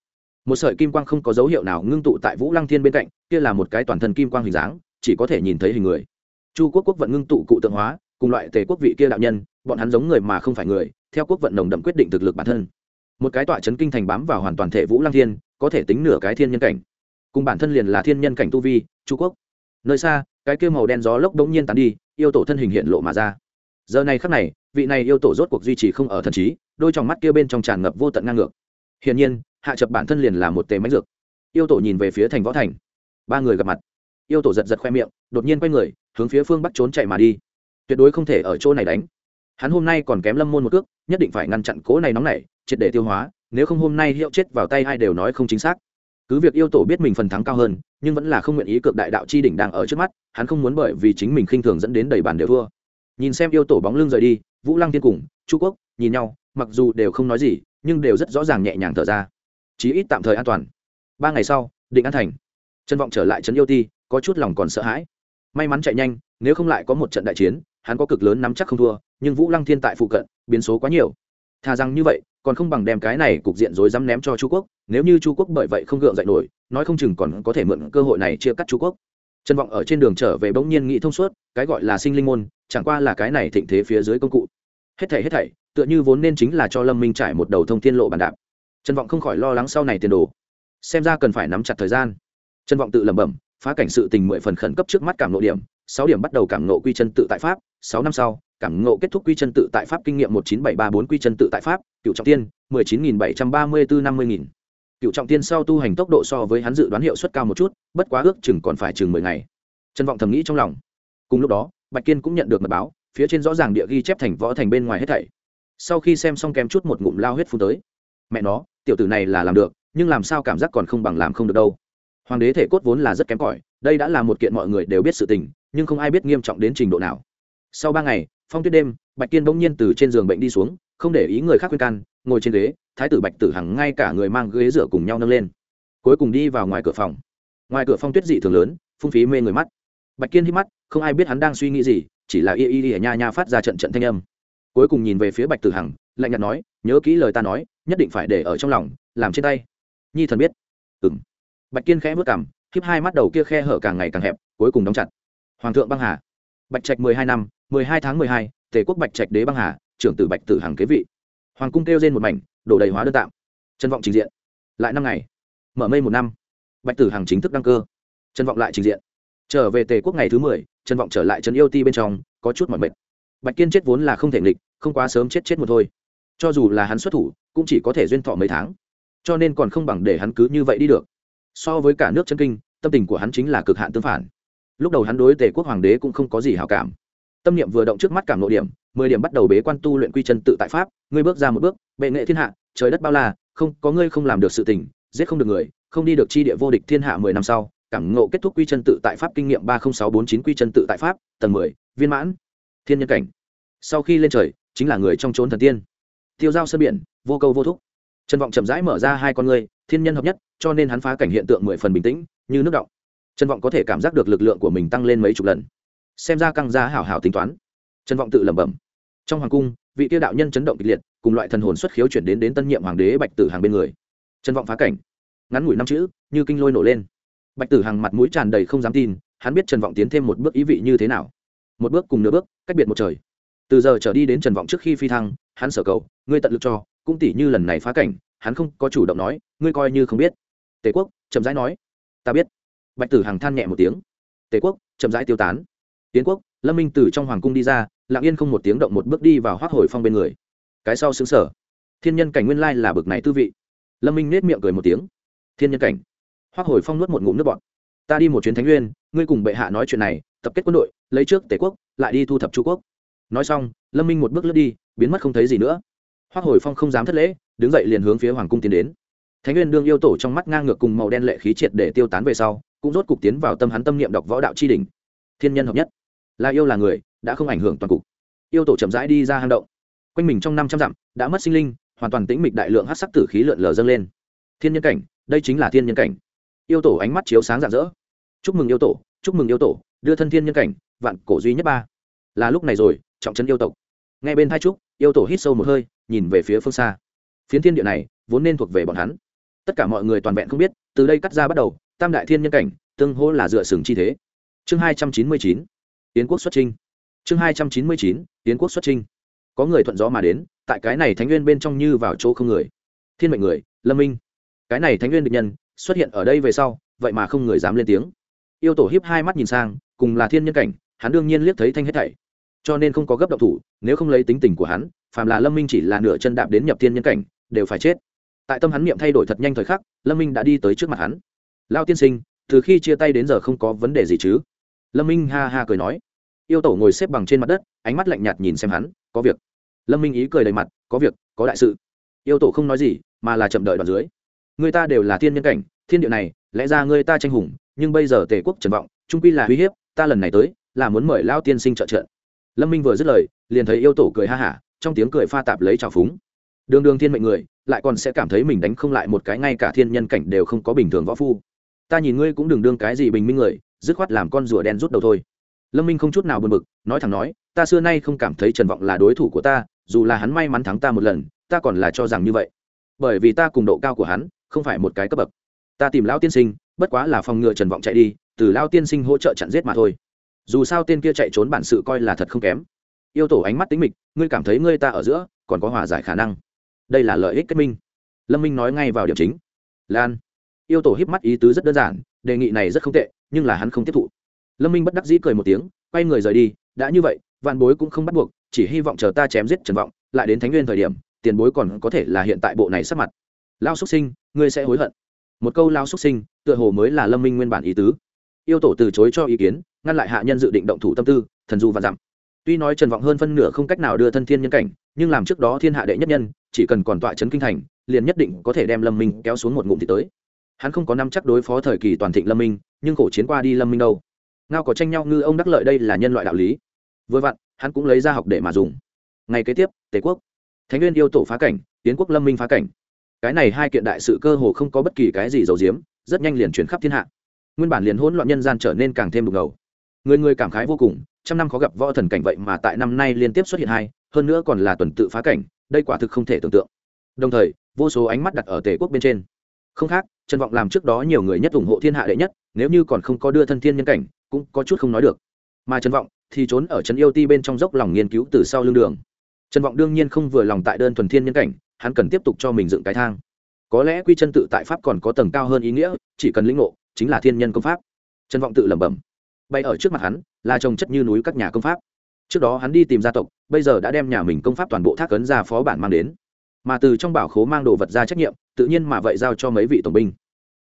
một sợi kim quang không có dấu hiệu nào ngưng tụ tại vũ lăng thiên bên cạnh, kia là một cái toàn thân kim quang hình dáng, chỉ có thể nhìn thấy hình người. Chu quốc quốc vận ngưng tụ cụ tượng hóa, cùng loại tề quốc vị kia đạo nhân, bọn hắn giống người mà không phải người, theo quốc vận nồng đậm quyết định thực lực bản thân. Một cái tọa chấn kinh thành bám vào hoàn toàn thể vũ lăng thiên, có thể tính nửa cái thiên nhân cảnh. Cùng bản thân liền là thiên nhân cảnh tu vi, chu quốc. Nơi xa, cái kia màu đen gió lốc đống nhiên tán đi, yêu tổ thân hình hiện lộ mà ra. Giờ này khắc này, vị này yêu tổ rốt cuộc duy trì không ở thần trí, đôi trong mắt kia bên trong tràn ngập vô tận ngang ngược. Hiển nhiên hạ chập bản thân liền là một tề máy dược. Yêu tổ nhìn về phía thành võ thành. Ba người gặp mặt. Yêu tổ giật giật khoe miệng, đột nhiên quay người, hướng phía phương bắc trốn chạy mà đi. Tuyệt đối không thể ở chỗ này đánh. Hắn hôm nay còn kém lâm môn một cước, nhất định phải ngăn chặn cố này nóng này, triệt để tiêu hóa, nếu không hôm nay hiệu chết vào tay ai đều nói không chính xác. Cứ việc yêu tổ biết mình phần thắng cao hơn, nhưng vẫn là không nguyện ý cược đại đạo chi đỉnh đang ở trước mắt, hắn không muốn bởi vì chính mình khinh thường dẫn đến đầy bàn đều thua. Nhìn xem yêu tổ bóng lưng rời đi, vũ lăng tiên cùng, chu quốc, nhìn nhau, mặc dù đều không nói gì, nhưng đều rất rõ ràng nhẹ nhàng thở ra chí ít tạm thời an toàn. Ba ngày sau, định an thành. Trân vọng trở lại trấn yêu ti, có chút lòng còn sợ hãi. May mắn chạy nhanh, nếu không lại có một trận đại chiến, hắn có cực lớn nắm chắc không thua, nhưng vũ lăng thiên tại phụ cận, biến số quá nhiều. Thà rằng như vậy, còn không bằng đem cái này cục diện rối rắm ném cho chu quốc, nếu như chu quốc bởi vậy không gượng dậy nổi, nói không chừng còn có thể mượn cơ hội này chia cắt chu quốc. Trân vọng ở trên đường trở về bỗng nhiên nghĩ thông suốt, cái gọi là sinh linh môn, chẳng qua là cái này thịnh thế phía dưới công cụ. Hết thảy hết thảy, tựa như vốn nên chính là cho lâm minh trải một đầu thông thiên lộ bàn đạp trần vọng không khỏi lo lắng sau này tiền đồ. Xem ra cần phải nắm chặt thời gian. Trần vọng tự lẩm bẩm, phá cảnh sự tình mười phần khẩn cấp trước mắt cảm nộ điểm, sáu điểm bắt đầu cảm nộ quy chân tự tại pháp, sáu năm sau, cảm nộ kết thúc quy chân tự tại pháp kinh nghiệm một chín bảy ba bốn quy chân tự tại pháp, cựu trọng tiên, mười chín nghìn bảy trăm ba mươi bốn năm mươi nghìn. Cựu trọng tiên sau tu hành tốc độ so với hắn dự đoán hiệu suất cao một chút, bất quá ước chừng còn phải chừng mười ngày. Trân vọng thầm nghĩ trong lòng. Cùng lúc đó, bạch kiên cũng nhận được mật báo, phía trên rõ ràng địa ghi chép thành võ thành bên ngoài hết thảy. Sau khi xem xong kém chút một ngụm lao huyết phun tới. Mẹ nó tiểu tử này là làm được, nhưng làm sao cảm giác còn không bằng làm không được đâu. Hoàng đế thể cốt vốn là rất kém cỏi, đây đã là một kiện mọi người đều biết sự tình, nhưng không ai biết nghiêm trọng đến trình độ nào. Sau ba ngày, phong tuyết đêm, bạch kiên bỗng nhiên từ trên giường bệnh đi xuống, không để ý người khác khuyên can, ngồi trên ghế, thái tử bạch tử hằng ngay cả người mang ghế rửa cùng nhau nâng lên. Cuối cùng đi vào ngoài cửa phòng. Ngoài cửa phong tuyết dị thường lớn, phung phí mê người mắt. Bạch kiên hít mắt, không ai biết hắn đang suy nghĩ gì, chỉ là y y y nha nha phát ra trận trận thanh âm. Cuối cùng nhìn về phía bạch tử hằng, lạnh nhạt nói, nhớ kỹ lời ta nói nhất định phải để ở trong lòng, làm trên tay. Nhi thần biết. Ừng bạch kiên khẽ vớt cảm khiếp hai mắt đầu kia khe hở càng ngày càng hẹp, cuối cùng đóng chặt. Hoàng thượng băng hà. Bạch trạch mười hai năm, mười hai tháng mười hai, tề quốc bạch trạch đế băng hà, trưởng tử bạch tử hằng kế vị. Hoàng cung kêu trên một mảnh, đổ đầy hóa đơn tạm. Trân vọng trình diện. Lại năm ngày. Mở mây một năm. Bạch tử hằng chính thức đăng cơ. Trân vọng lại trình diện. Trở về tề quốc ngày thứ mười trân vọng trở lại trấn yêu ti bên trong, có chút mỏi mệt. Bạch kiên chết vốn là không thể nghịch, không quá sớm chết chết một thôi cho dù là hắn xuất thủ, cũng chỉ có thể duyên thọ mấy tháng. Cho nên còn không bằng để hắn cứ như vậy đi được. So với cả nước chân kinh, tâm tình của hắn chính là cực hạn tương phản. Lúc đầu hắn đối tề quốc hoàng đế cũng không có gì hào cảm. Tâm niệm vừa động trước mắt cảm nội điểm, mười điểm bắt đầu bế quan tu luyện quy chân tự tại pháp, ngươi bước ra một bước, bệ nghệ thiên hạ, trời đất bao la, không, có ngươi không làm được sự tình, giết không được người, không đi được chi địa vô địch thiên hạ mười năm sau, cảm ngộ kết thúc quy chân tự tại pháp kinh nghiệm ba nghìn sáu bốn chín quy chân tự tại pháp, tầng mười, viên mãn, thiên nhân cảnh. Sau khi lên trời, chính là người trong trốn thần tiên tiêu giao sân biển vô câu vô thúc. Trần vọng chậm rãi mở ra hai con người, thiên nhân hợp nhất cho nên hắn phá cảnh hiện tượng mười phần bình tĩnh như nước động. Trần vọng có thể cảm giác được lực lượng của mình tăng lên mấy chục lần. Xem ra căng ra hảo hảo tính toán. Trần vọng tự lẩm bẩm. Trong hoàng cung vị tiêu đạo nhân chấn động kịch liệt cùng loại thần hồn xuất khiếu chuyển đến đến tân nhiệm hoàng đế bạch tử hàng bên người. Trần vọng phá cảnh. Ngắn ngủi năm chữ như kinh lôi nổ lên. Bạch tử hàng mặt mũi tràn đầy không dám tin hắn biết trần vọng tiến thêm một bước ý vị như thế nào. Một bước cùng nửa bước cách biệt một trời từ giờ trở đi đến trần vọng trước khi phi thăng, hắn sở cầu, ngươi tận lực cho, cũng tỷ như lần này phá cảnh, hắn không có chủ động nói, ngươi coi như không biết. Tề quốc, chậm rãi nói, ta biết. Bạch tử hằng than nhẹ một tiếng, tề quốc, chậm rãi tiêu tán. Tiến quốc, lâm minh từ trong hoàng cung đi ra, lặng yên không một tiếng động một bước đi vào hoác hồi phong bên người. Cái sau xứng sở. Thiên nhân cảnh nguyên lai là bực này tư vị. Lâm minh nết miệng cười một tiếng, thiên nhân cảnh. Hoác hồi phong nuốt một ngụm nước bọt, ta đi một chuyến thánh nguyên, ngươi cùng bệ hạ nói chuyện này, tập kết quân đội, lấy trước tể quốc, lại đi thu thập chu quốc nói xong, lâm minh một bước lướt đi, biến mất không thấy gì nữa. Hoác hồi phong không dám thất lễ, đứng dậy liền hướng phía hoàng cung tiến đến. Thánh nguyên đương yêu tổ trong mắt ngang ngược cùng màu đen lệ khí triệt để tiêu tán về sau, cũng rốt cục tiến vào tâm hắn tâm niệm đọc võ đạo chi đỉnh. Thiên nhân hợp nhất. Là yêu là người, đã không ảnh hưởng toàn cục. Yêu tổ chậm rãi đi ra hang động. Quanh mình trong năm trăm dặm, đã mất sinh linh, hoàn toàn tĩnh mịch đại lượng hát sắc tử khí lượn lờ dâng lên. Thiên nhân cảnh, đây chính là thiên nhân cảnh. Yêu tổ ánh mắt chiếu sáng rạng rỡ. Chúc mừng yêu tổ, chúc mừng yêu tổ, đưa thân thiên nhân cảnh, vạn cổ duy nhất ba. Là lúc này rồi trọng trấn yêu tộc. Ngay bên Thái trúc, yêu tổ hít sâu một hơi, nhìn về phía phương xa. Phiến thiên địa này vốn nên thuộc về bọn hắn. Tất cả mọi người toàn vẹn không biết, từ đây cắt ra bắt đầu, tam đại thiên nhân cảnh, tương hỗ là dựa sừng chi thế. Chương hai trăm chín mươi chín tiến quốc xuất trinh chương hai trăm chín mươi chín tiến quốc xuất trinh có người thuận gió mà đến, tại cái này thánh nguyên bên trong như vào chỗ không người. Thiên mệnh người, lâm minh. Cái này thánh nguyên địch nhân, xuất hiện ở đây về sau, vậy mà không người dám lên tiếng. Yêu tổ hiếp hai mắt nhìn sang, cùng là thiên nhân cảnh, hắn đương nhiên liếc thấy thanh hết thảy cho nên không có gấp động thủ, nếu không lấy tính tình của hắn, phàm là lâm minh chỉ là nửa chân đạp đến nhập thiên nhân cảnh, đều phải chết. Tại tâm hắn niệm thay đổi thật nhanh thời khắc, lâm minh đã đi tới trước mặt hắn. Lao tiên sinh, từ khi chia tay đến giờ không có vấn đề gì chứ? Lâm minh ha ha cười nói. Yêu tổ ngồi xếp bằng trên mặt đất, ánh mắt lạnh nhạt nhìn xem hắn, có việc. Lâm minh ý cười đầy mặt, có việc, có đại sự. Yêu tổ không nói gì, mà là chậm đợi đoạn dưới. Người ta đều là thiên nhân cảnh, thiên địa này, lẽ ra người ta tranh hùng, nhưng bây giờ tề quốc trần vọng, trung quy là uy hiếp, ta lần này tới, là muốn mời lao tiên sinh trợ trợ lâm minh vừa dứt lời, liền thấy yêu tổ cười ha hả, trong tiếng cười pha tạp lấy trào phúng. Đường đường thiên mệnh người, lại còn sẽ cảm thấy mình đánh không lại một cái, ngay cả thiên nhân cảnh đều không có bình thường võ phu. Ta nhìn ngươi cũng đừng đương cái gì bình minh người, dứt khoát làm con rùa đen rút đầu thôi. Lâm minh không chút nào buồn bực, nói thẳng nói, ta xưa nay không cảm thấy trần vọng là đối thủ của ta, dù là hắn may mắn thắng ta một lần, ta còn là cho rằng như vậy. Bởi vì ta cùng độ cao của hắn, không phải một cái cấp bậc. Ta tìm lão tiên sinh, bất quá là phòng ngừa trần vọng chạy đi, từ lao tiên sinh hỗ trợ chặn giết mà thôi dù sao tên kia chạy trốn bản sự coi là thật không kém. Yêu tổ ánh mắt tính mịch, ngươi cảm thấy ngươi ta ở giữa, còn có hòa giải khả năng. Đây là lợi ích kết minh. Lâm minh nói ngay vào điểm chính. Lan. Yêu tổ híp mắt ý tứ rất đơn giản, đề nghị này rất không tệ, nhưng là hắn không tiếp thụ. Lâm minh bất đắc dĩ cười một tiếng, quay người rời đi, đã như vậy, vạn bối cũng không bắt buộc, chỉ hy vọng chờ ta chém giết trần vọng, lại đến thánh nguyên thời điểm, tiền bối còn có thể là hiện tại bộ này sắp mặt. Lao xuất sinh, ngươi sẽ hối hận. Một câu lao xuất sinh, tựa hồ mới là lâm minh nguyên bản ý tứ. Yêu tổ từ chối cho ý kiến ngăn lại hạ nhân dự định động thủ tâm tư, thần du và dặm tuy nói trần vọng hơn phân nửa không cách nào đưa thân thiên nhân cảnh, nhưng làm trước đó thiên hạ đệ nhất nhân, chỉ cần còn tọa trấn kinh thành, liền nhất định có thể đem lâm minh kéo xuống một ngụm thì tới. Hắn không có năm chắc đối phó thời kỳ toàn thịnh lâm minh, nhưng khổ chiến qua đi lâm minh đâu. Ngao có tranh nhau ngư ông đắc lợi đây là nhân loại đạo lý. Vừa vặn, hắn cũng lấy ra học để mà dùng. Ngày kế tiếp, tề quốc. Thánh nguyên yêu tổ phá cảnh tiến quốc lâm minh phá cảnh. Cái này hai kiện đại sự cơ hồ không có bất kỳ cái gì giấu giếm, rất nhanh liền chuyển khắp thiên hạ. Nguyên bản liền hỗn loạn nhân gian trở nên càng thêm đục ngầu người người cảm khái vô cùng, trăm năm khó gặp võ thần cảnh vậy mà tại năm nay liên tiếp xuất hiện hai, hơn nữa còn là tuần tự phá cảnh, đây quả thực không thể tưởng tượng. Đồng thời, vô số ánh mắt đặt ở tề quốc bên trên. Không khác, trần vọng làm trước đó nhiều người nhất ủng hộ thiên hạ đệ nhất, nếu như còn không có đưa thân thiên nhân cảnh, cũng có chút không nói được. Mà trần vọng thì trốn ở trấn yêu ti bên trong dốc lòng nghiên cứu từ sau lưng đường. Trần vọng đương nhiên không vừa lòng tại đơn thuần thiên nhân cảnh, hắn cần tiếp tục cho mình dựng cái thang. Có lẽ quy chân tự tại pháp còn có tầng cao hơn ý nghĩa, chỉ cần lĩnh ngộ, chính là thiên nhân công pháp. Trần vọng tự lẩm bẩm bay ở trước mặt hắn, là trồng chất như núi các nhà công pháp. Trước đó hắn đi tìm gia tộc, bây giờ đã đem nhà mình công pháp toàn bộ thác ấn ra phó bản mang đến. Mà từ trong bảo khố mang đồ vật ra trách nhiệm, tự nhiên mà vậy giao cho mấy vị tổng binh.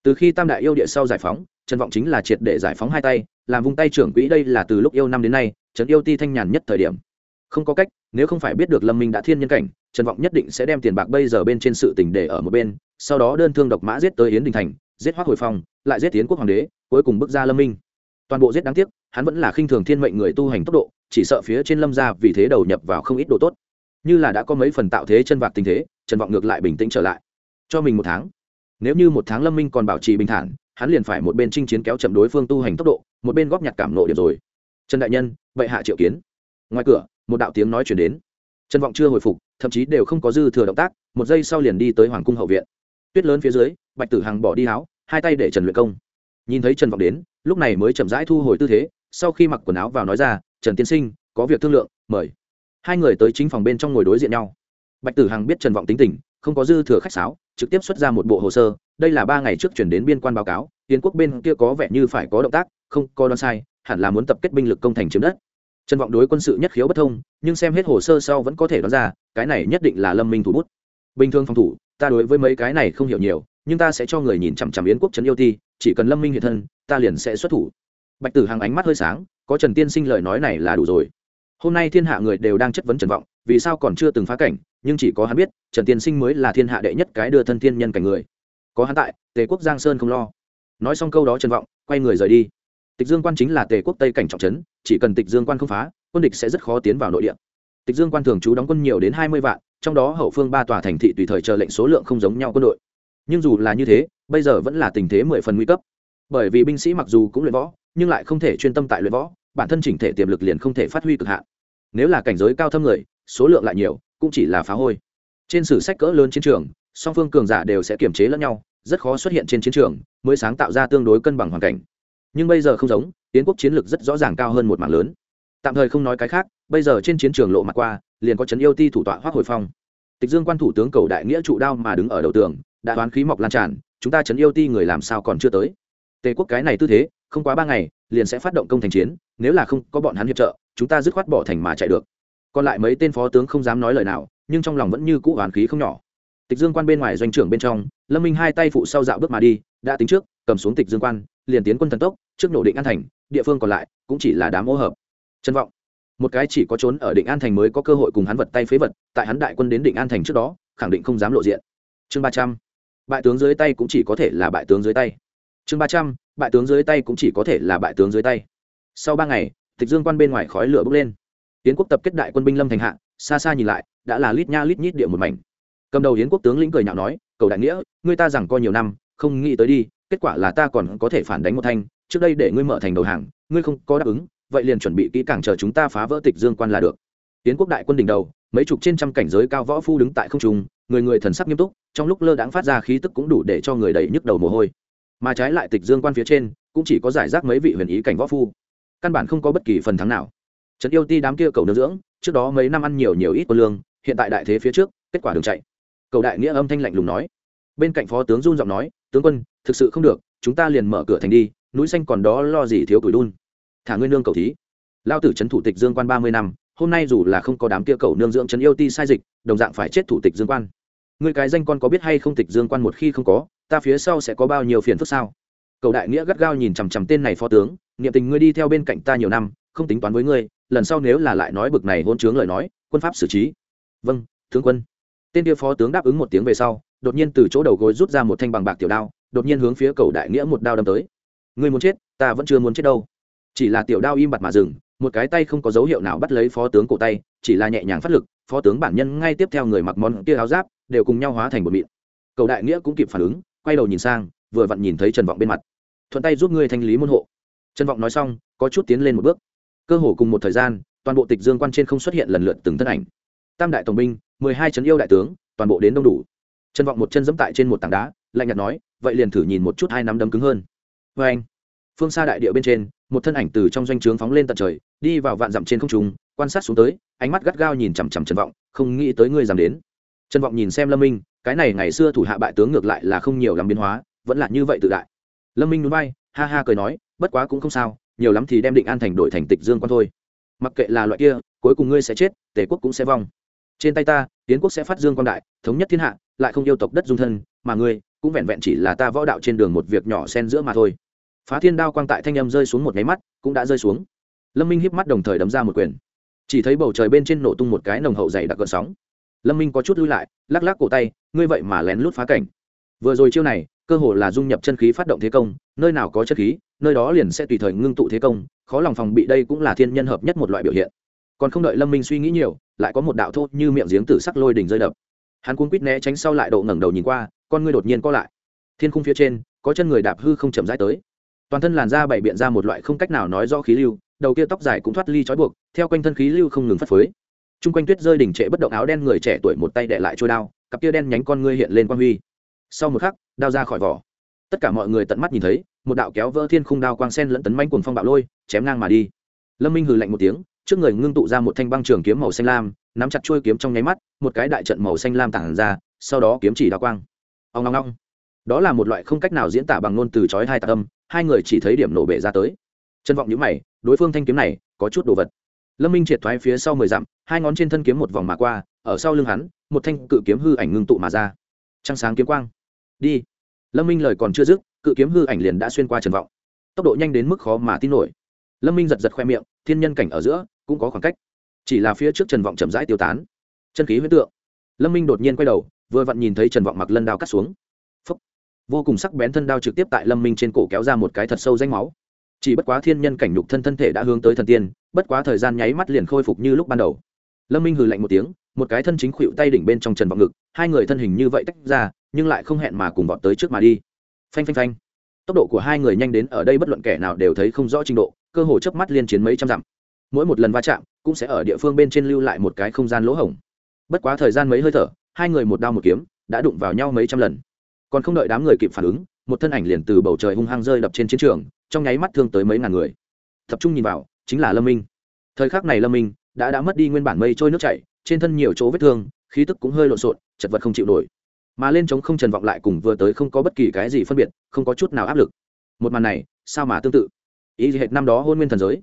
Từ khi tam đại yêu địa sau giải phóng, trần vọng chính là triệt để giải phóng hai tay, làm vung tay trưởng quỹ đây là từ lúc yêu năm đến nay, trần yêu ti thanh nhàn nhất thời điểm. Không có cách, nếu không phải biết được lâm minh đã thiên nhân cảnh, trần vọng nhất định sẽ đem tiền bạc bây giờ bên trên sự tình để ở một bên, sau đó đơn thương độc mã giết tới yến đình thành, giết hoác hồi phong, lại giết tiến quốc hoàng đế, cuối cùng bước ra lâm minh toàn bộ giết đáng tiếc, hắn vẫn là khinh thường thiên mệnh người tu hành tốc độ, chỉ sợ phía trên lâm ra vì thế đầu nhập vào không ít đồ tốt. Như là đã có mấy phần tạo thế chân vạc tình thế, trần vọng ngược lại bình tĩnh trở lại. Cho mình một tháng. Nếu như một tháng lâm minh còn bảo trì bình thản, hắn liền phải một bên chinh chiến kéo chậm đối phương tu hành tốc độ, một bên góp nhặt cảm nộ điểm rồi. Trần đại nhân, bệ hạ triệu kiến. Ngoài cửa, một đạo tiếng nói chuyển đến. Trần vọng chưa hồi phục, thậm chí đều không có dư thừa động tác, một giây sau liền đi tới hoàng cung hậu viện. Tuyết lớn phía dưới, bạch tử hằng bỏ đi áo, hai tay để trần luyện công nhìn thấy trần vọng đến, lúc này mới chậm rãi thu hồi tư thế, sau khi mặc quần áo vào nói ra, trần tiên sinh, có việc thương lượng, mời. Hai người tới chính phòng bên trong ngồi đối diện nhau. Bạch tử hằng biết trần vọng tính tình, không có dư thừa khách sáo, trực tiếp xuất ra một bộ hồ sơ, đây là ba ngày trước chuyển đến biên quan báo cáo tiến quốc bên kia có vẻ như phải có động tác, không có đoan sai, hẳn là muốn tập kết binh lực công thành chiếm đất. Trần vọng đối quân sự nhất khiếu bất thông, nhưng xem hết hồ sơ sau vẫn có thể đoán ra, cái này nhất định là lâm minh thủ bút. Bình thường phòng thủ, ta đối với mấy cái này không hiểu nhiều nhưng ta sẽ cho người nhìn chằm chằm yến quốc trấn yêu ti chỉ cần lâm minh hiện thân, ta liền sẽ xuất thủ. Bạch tử hằng ánh mắt hơi sáng, có trần tiên sinh lời nói này là đủ rồi. Hôm nay thiên hạ người đều đang chất vấn trần vọng, vì sao còn chưa từng phá cảnh, nhưng chỉ có hắn biết, trần tiên sinh mới là thiên hạ đệ nhất cái đưa thân thiên nhân cảnh người. Có hắn tại, tề quốc giang sơn không lo. Nói xong câu đó trần vọng, quay người rời đi. Tịch dương quan chính là tề quốc tây cảnh trọng trấn, chỉ cần tịch dương quan không phá, quân địch sẽ rất khó tiến vào nội địa. Tịch dương quan thường trú đóng quân nhiều đến hai mươi vạn, trong đó hậu phương ba tòa thành thị tùy thời chờ lệnh số lượng không giống nhau quân đội nhưng dù là như thế, bây giờ vẫn là tình thế mười phần nguy cấp. Bởi vì binh sĩ mặc dù cũng luyện võ, nhưng lại không thể chuyên tâm tại luyện võ, bản thân chỉnh thể tiềm lực liền không thể phát huy cực hạn. Nếu là cảnh giới cao thâm người, số lượng lại nhiều, cũng chỉ là phá hôi. Trên sử sách cỡ lớn chiến trường, song phương cường giả đều sẽ kiềm chế lẫn nhau, rất khó xuất hiện trên chiến trường, mới sáng tạo ra tương đối cân bằng hoàn cảnh. Nhưng bây giờ không giống tiến quốc chiến lược rất rõ ràng cao hơn một mảng lớn. Tạm thời không nói cái khác, bây giờ trên chiến trường lộ mặt qua, liền có trấn yêu ti thủ tọa hoác hồi phong. Tịch dương quan thủ tướng cầu đại nghĩa trụ đao mà đứng ở đầu tường đã đoán khí mọc lan tràn, chúng ta trấn yêu ti người làm sao còn chưa tới. Tề quốc cái này tư thế, không quá ba ngày, liền sẽ phát động công thành chiến, nếu là không có bọn hắn hiệp trợ, chúng ta dứt khoát bỏ thành mà chạy được. Còn lại mấy tên phó tướng không dám nói lời nào, nhưng trong lòng vẫn như cũ oán khí không nhỏ. Tịch dương quan bên ngoài doanh trưởng bên trong, lâm minh hai tay phụ sau dạo bước mà đi, đã tính trước, cầm xuống tịch dương quan, liền tiến quân thần tốc, trước nổ định an thành, địa phương còn lại, cũng chỉ là đám ô hợp. Trân vọng, một cái chỉ có trốn ở định an thành mới có cơ hội cùng hắn vật tay phế vật, tại hắn đại quân đến định an thành trước đó, khẳng định không dám lộ diện. Chương ba trăm bại tướng dưới tay cũng chỉ có thể là bại tướng dưới tay. Chương ba trăm, bại tướng dưới tay cũng chỉ có thể là bại tướng dưới tay. Sau ba ngày, tịch dương quan bên ngoài khói lửa bốc lên. Tiến quốc tập kết đại quân binh lâm thành hạ, xa xa nhìn lại, đã là lít nha lít nhít địa một mảnh. Cầm đầu yến quốc tướng lĩnh cười nhạo nói, cầu đại nghĩa, ngươi ta rằng coi nhiều năm, không nghĩ tới đi, kết quả là ta còn có thể phản đánh một thanh, trước đây để ngươi mở thành đầu hàng, ngươi không có đáp ứng, vậy liền chuẩn bị kỹ càng chờ chúng ta phá vỡ tịch dương quan là được. Tiến quốc đại quân đỉnh đầu mấy chục trên trăm cảnh giới cao võ phu đứng tại không trung, người người thần sắc nghiêm túc, trong lúc lơ đãng phát ra khí tức cũng đủ để cho người đầy nhức đầu mồ hôi. Mà trái lại tịch dương quan phía trên, cũng chỉ có giải rác mấy vị huyền ý cảnh võ phu. Căn bản không có bất kỳ phần thắng nào. Trấn yêu ti đám kia cầu nương dưỡng, trước đó mấy năm ăn nhiều nhiều ít quân lương, hiện tại đại thế phía trước, kết quả đường chạy. Cầu đại nghĩa âm thanh lạnh lùng nói. Bên cạnh phó tướng run giọng nói, tướng quân, thực sự không được, chúng ta liền mở cửa thành đi, núi xanh còn đó lo gì thiếu tuổi đun. Thả ngươi nương cầu thí. Lao tử trấn thủ tịch dương quan ba mươi năm hôm nay dù là không có đám kia cầu nương dưỡng trấn yêu ti sai dịch, đồng dạng phải chết thủ tịch dương quan. Ngươi cái danh con có biết hay không tịch dương quan một khi không có, ta phía sau sẽ có bao nhiêu phiền phức sao? Cầu đại nghĩa gắt gao nhìn chằm chằm tên này phó tướng, niệm tình ngươi đi theo bên cạnh ta nhiều năm, không tính toán với ngươi, lần sau nếu là lại nói bực này hôn chướng lời nói, quân pháp xử trí. Vâng tướng quân. Tên kia phó tướng đáp ứng một tiếng về sau, đột nhiên từ chỗ đầu gối rút ra một thanh bằng bạc tiểu đao, đột nhiên hướng phía cầu đại nghĩa một đao đâm tới. Ngươi muốn chết, ta vẫn chưa muốn chết đâu. Chỉ là tiểu đao im bặt mà dừng một cái tay không có dấu hiệu nào bắt lấy phó tướng cổ tay, chỉ là nhẹ nhàng phát lực, phó tướng bản nhân ngay tiếp theo người mặc món kia áo giáp đều cùng nhau hóa thành một mịn. Cầu đại nghĩa cũng kịp phản ứng, quay đầu nhìn sang, vừa vặn nhìn thấy trần vọng bên mặt. Thuận tay giúp ngươi thanh lý môn hộ. Trần vọng nói xong, có chút tiến lên một bước. Cơ hồ cùng một thời gian, toàn bộ tịch dương quan trên không xuất hiện lần lượt từng thân ảnh. Tam đại tổng binh, mười hai trấn yêu đại tướng, toàn bộ đến đông đủ. Trần vọng một chân dẫm tại trên một tảng đá, lạnh nhạt nói, vậy liền thử nhìn một chút hai nắm đấm cứng hơn. Vê anh phương xa đại địa bên trên, một thân ảnh từ trong doanh trướng phóng lên tận trời, đi vào vạn dặm trên không trung, quan sát xuống tới, ánh mắt gắt gao nhìn chằm chằm trần vọng, không nghĩ tới ngươi dám đến. Trần vọng nhìn xem lâm minh, cái này ngày xưa thủ hạ bại tướng ngược lại là không nhiều lắm biến hóa, vẫn là như vậy tự đại. Lâm minh núi bay ha ha cười nói, bất quá cũng không sao, nhiều lắm thì đem định an thành đổi thành tịch dương quan thôi. Mặc kệ là loại kia, cuối cùng ngươi sẽ chết, tề quốc cũng sẽ vong. Trên tay ta tiến quốc sẽ phát dương quan đại, thống nhất thiên hạ, lại không yêu tộc đất dung thân, mà ngươi, cũng vẹn vẹn chỉ là ta võ đạo trên đường một việc nhỏ xen giữa mà thôi phá thiên đao quang tại thanh âm rơi xuống một nháy mắt, cũng đã rơi xuống. Lâm minh híp mắt đồng thời đấm ra một quyền. Chỉ thấy bầu trời bên trên nổ tung một cái nồng hậu dày đặc gợn sóng. Lâm minh có chút lui lại, lắc lắc cổ tay, ngươi vậy mà lén lút phá cảnh. Vừa rồi chiêu này, cơ hồ là dung nhập chân khí phát động thế công, nơi nào có chân khí, nơi đó liền sẽ tùy thời ngưng tụ thế công, khó lòng phòng bị đây cũng là thiên nhân hợp nhất một loại biểu hiện. Còn không đợi lâm minh suy nghĩ nhiều, lại có một đạo thô như miệng giếng tử sắc lôi đỉnh rơi đập. Hắn cuốn quýt né tránh sau lại độ ngẩng đầu nhìn qua, con ngươi đột nhiên co lại. Thiên khung phía trên, có chân người đạp hư không chậm rãi tới toàn thân làn da bảy biện ra một loại không cách nào nói rõ khí lưu, đầu kia tóc dài cũng thoát ly trói buộc, theo quanh thân khí lưu không ngừng phất phới. T r u n g quanh tuyết rơi đỉnh trệ bất động áo đen người trẻ tuổi một tay đệ lại trôi đao, cặp kia đen nhánh con ngươi hiện lên quan huy. Sau một khắc, đao ra khỏi vỏ. Tất cả mọi người tận mắt nhìn thấy, một đạo kéo vỡ thiên khung đao quang sen lẫn tấn manh cuồng phong bạo lôi, chém ngang mà đi. Lâm minh hừ lạnh một tiếng, trước người ngưng tụ ra một thanh băng trường kiếm màu xanh lam, nắm chặt chuôi kiếm trong nháy mắt, một cái đại trận màu xanh lam tản ra, sau đó kiếm chỉ đao quang. Ông ngong ngong đó là một loại không cách nào diễn tả bằng ngôn từ chói hai tạc âm hai người chỉ thấy điểm nổ bể ra tới. Trân vọng nhữ mày, đối phương thanh kiếm này có chút đồ vật. Lâm minh triệt thoái phía sau mười dặm, hai ngón trên thân kiếm một vòng mà qua, ở sau lưng hắn, một thanh cự kiếm hư ảnh ngưng tụ mà ra. Trăng sáng kiếm quang. Đi. Lâm minh lời còn chưa dứt, cự kiếm hư ảnh liền đã xuyên qua trần vọng. Tốc độ nhanh đến mức khó mà tin nổi. Lâm minh giật giật khoe miệng, thiên nhân cảnh ở giữa, cũng có khoảng cách. Chỉ là phía trước trần vọng chậm rãi tiêu tán. Chân khí huyết tượng. Lâm minh đột nhiên quay đầu, vừa vặn nhìn thấy trần vọng mặc lân đao cắt xuống vô cùng sắc bén thân đao trực tiếp tại lâm minh trên cổ kéo ra một cái thật sâu danh máu chỉ bất quá thiên nhân cảnh nhục thân thân thể đã hướng tới thần tiên bất quá thời gian nháy mắt liền khôi phục như lúc ban đầu lâm minh hừ lạnh một tiếng một cái thân chính khuỵu tay đỉnh bên trong trần vọng ngực hai người thân hình như vậy tách ra nhưng lại không hẹn mà cùng vọt tới trước mà đi phanh phanh phanh tốc độ của hai người nhanh đến ở đây bất luận kẻ nào đều thấy không rõ trình độ cơ hồ chớp mắt liên chiến mấy trăm dặm mỗi một lần va chạm cũng sẽ ở địa phương bên trên lưu lại một cái không gian lỗ hổng bất quá thời gian mấy hơi thở hai người một đao một kiếm đã đụng vào nhau mấy trăm lần còn không đợi đám người kịp phản ứng, một thân ảnh liền từ bầu trời hung hăng rơi đập trên chiến trường, trong nháy mắt thương tới mấy ngàn người. Tập trung nhìn vào, chính là lâm minh. Thời khắc này lâm minh đã đã mất đi nguyên bản mây trôi nước chảy, trên thân nhiều chỗ vết thương, khí tức cũng hơi lộn xộn, chật vật không chịu nổi. Mà lên chống không trần vọng lại cùng vừa tới không có bất kỳ cái gì phân biệt, không có chút nào áp lực. Một màn này, sao mà tương tự? Ý gì hệt năm đó hôn nguyên thần giới?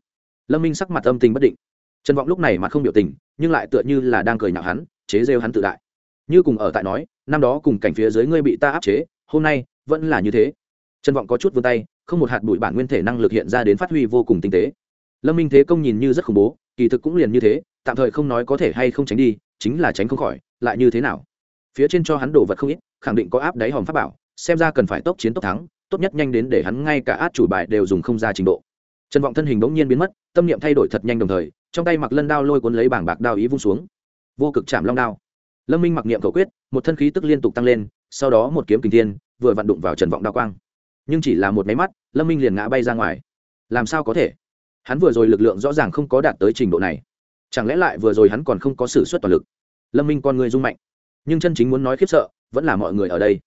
Lâm minh sắc mặt âm tình bất định. Trần vọng lúc này mặt không biểu tình, nhưng lại tựa như là đang cười nhạo hắn, chế rêu hắn tự đại. Như cùng ở tại nói năm đó cùng cảnh phía dưới ngươi bị ta áp chế, hôm nay, vẫn là như thế. Trần vọng có chút vươn tay, không một hạt bụi bản nguyên thể năng lực hiện ra đến phát huy vô cùng tinh tế. Lâm minh thế công nhìn như rất khủng bố, kỳ thực cũng liền như thế, tạm thời không nói có thể hay không tránh đi, chính là tránh không khỏi, lại như thế nào? Phía trên cho hắn đổ vật không ít, khẳng định có áp đáy hòm pháp bảo, xem ra cần phải tốc chiến tốc thắng, tốt nhất nhanh đến để hắn ngay cả át chủ bài đều dùng không ra trình độ. Trần vọng thân hình bỗng nhiên biến mất, tâm niệm thay đổi thật nhanh đồng thời, trong tay mặc lân đao lôi cuốn lấy bảng bạc đao ý vung xuống. Vô cực chạm long đao lâm minh mặc niệm cầu quyết, một thân khí tức liên tục tăng lên, sau đó một kiếm kình thiên, vừa vặn đụng vào trần vọng đao quang. Nhưng chỉ là một máy mắt, lâm minh liền ngã bay ra ngoài. Làm sao có thể? Hắn vừa rồi lực lượng rõ ràng không có đạt tới trình độ này. Chẳng lẽ lại vừa rồi hắn còn không có s ử suất toàn lực? Lâm minh con người rung mạnh. Nhưng chân chính muốn nói khiếp sợ, vẫn là mọi người ở đây.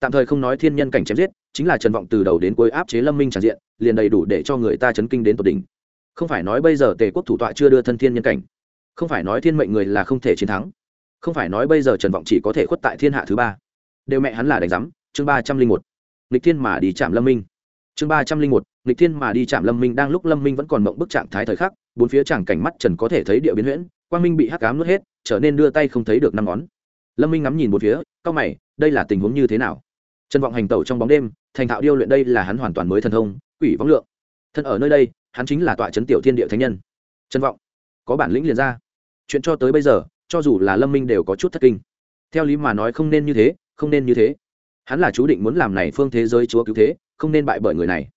Tạm thời không nói thiên nhân cảnh chém giết, chính là trần vọng từ đầu đến cuối áp chế lâm minh tràn diện, liền đầy đủ để cho người ta chấn kinh đến tột đỉnh. Không phải nói bây giờ tề quốc thủ tọa chưa đưa thân thiên nhân cảnh. Không phải nói thiên mệnh người là không thể chiến thắng không phải nói bây giờ trần vọng chỉ có thể khuất tại thiên hạ thứ ba. Đều mẹ hắn là đánh giám, chương ba trăm linh một. Nghịch thiên mà đi chạm lâm minh. Chương ba trăm linh một, nghịch thiên mà đi chạm lâm minh đang lúc lâm minh vẫn còn mộng bức trạng thái thời khắc, bốn phía chẳng cảnh mắt trần có thể thấy địa biến huyễn, quang minh bị hắc cám nuốt hết, trở nên đưa tay không thấy được năm ngón. Lâm minh ngắm nhìn một phía cao mày, đây là tình huống như thế nào? Trần vọng hành tẩu trong bóng đêm, thành thạo điêu luyện đây là hắn hoàn toàn mới thần thông, quỷ võng lượng. Thân ở nơi đây, hắn chính là tọa Trấn tiểu thiên địa thánh nhân. Trần vọng, có bản lĩnh liền ra. Chuyện cho tới bây giờ cho dù là lâm minh đều có chút thất kinh. Theo lý mà nói không nên như thế, không nên như thế. Hắn là chú định muốn làm này phương thế giới chúa cứu thế, không nên bại bởi người này.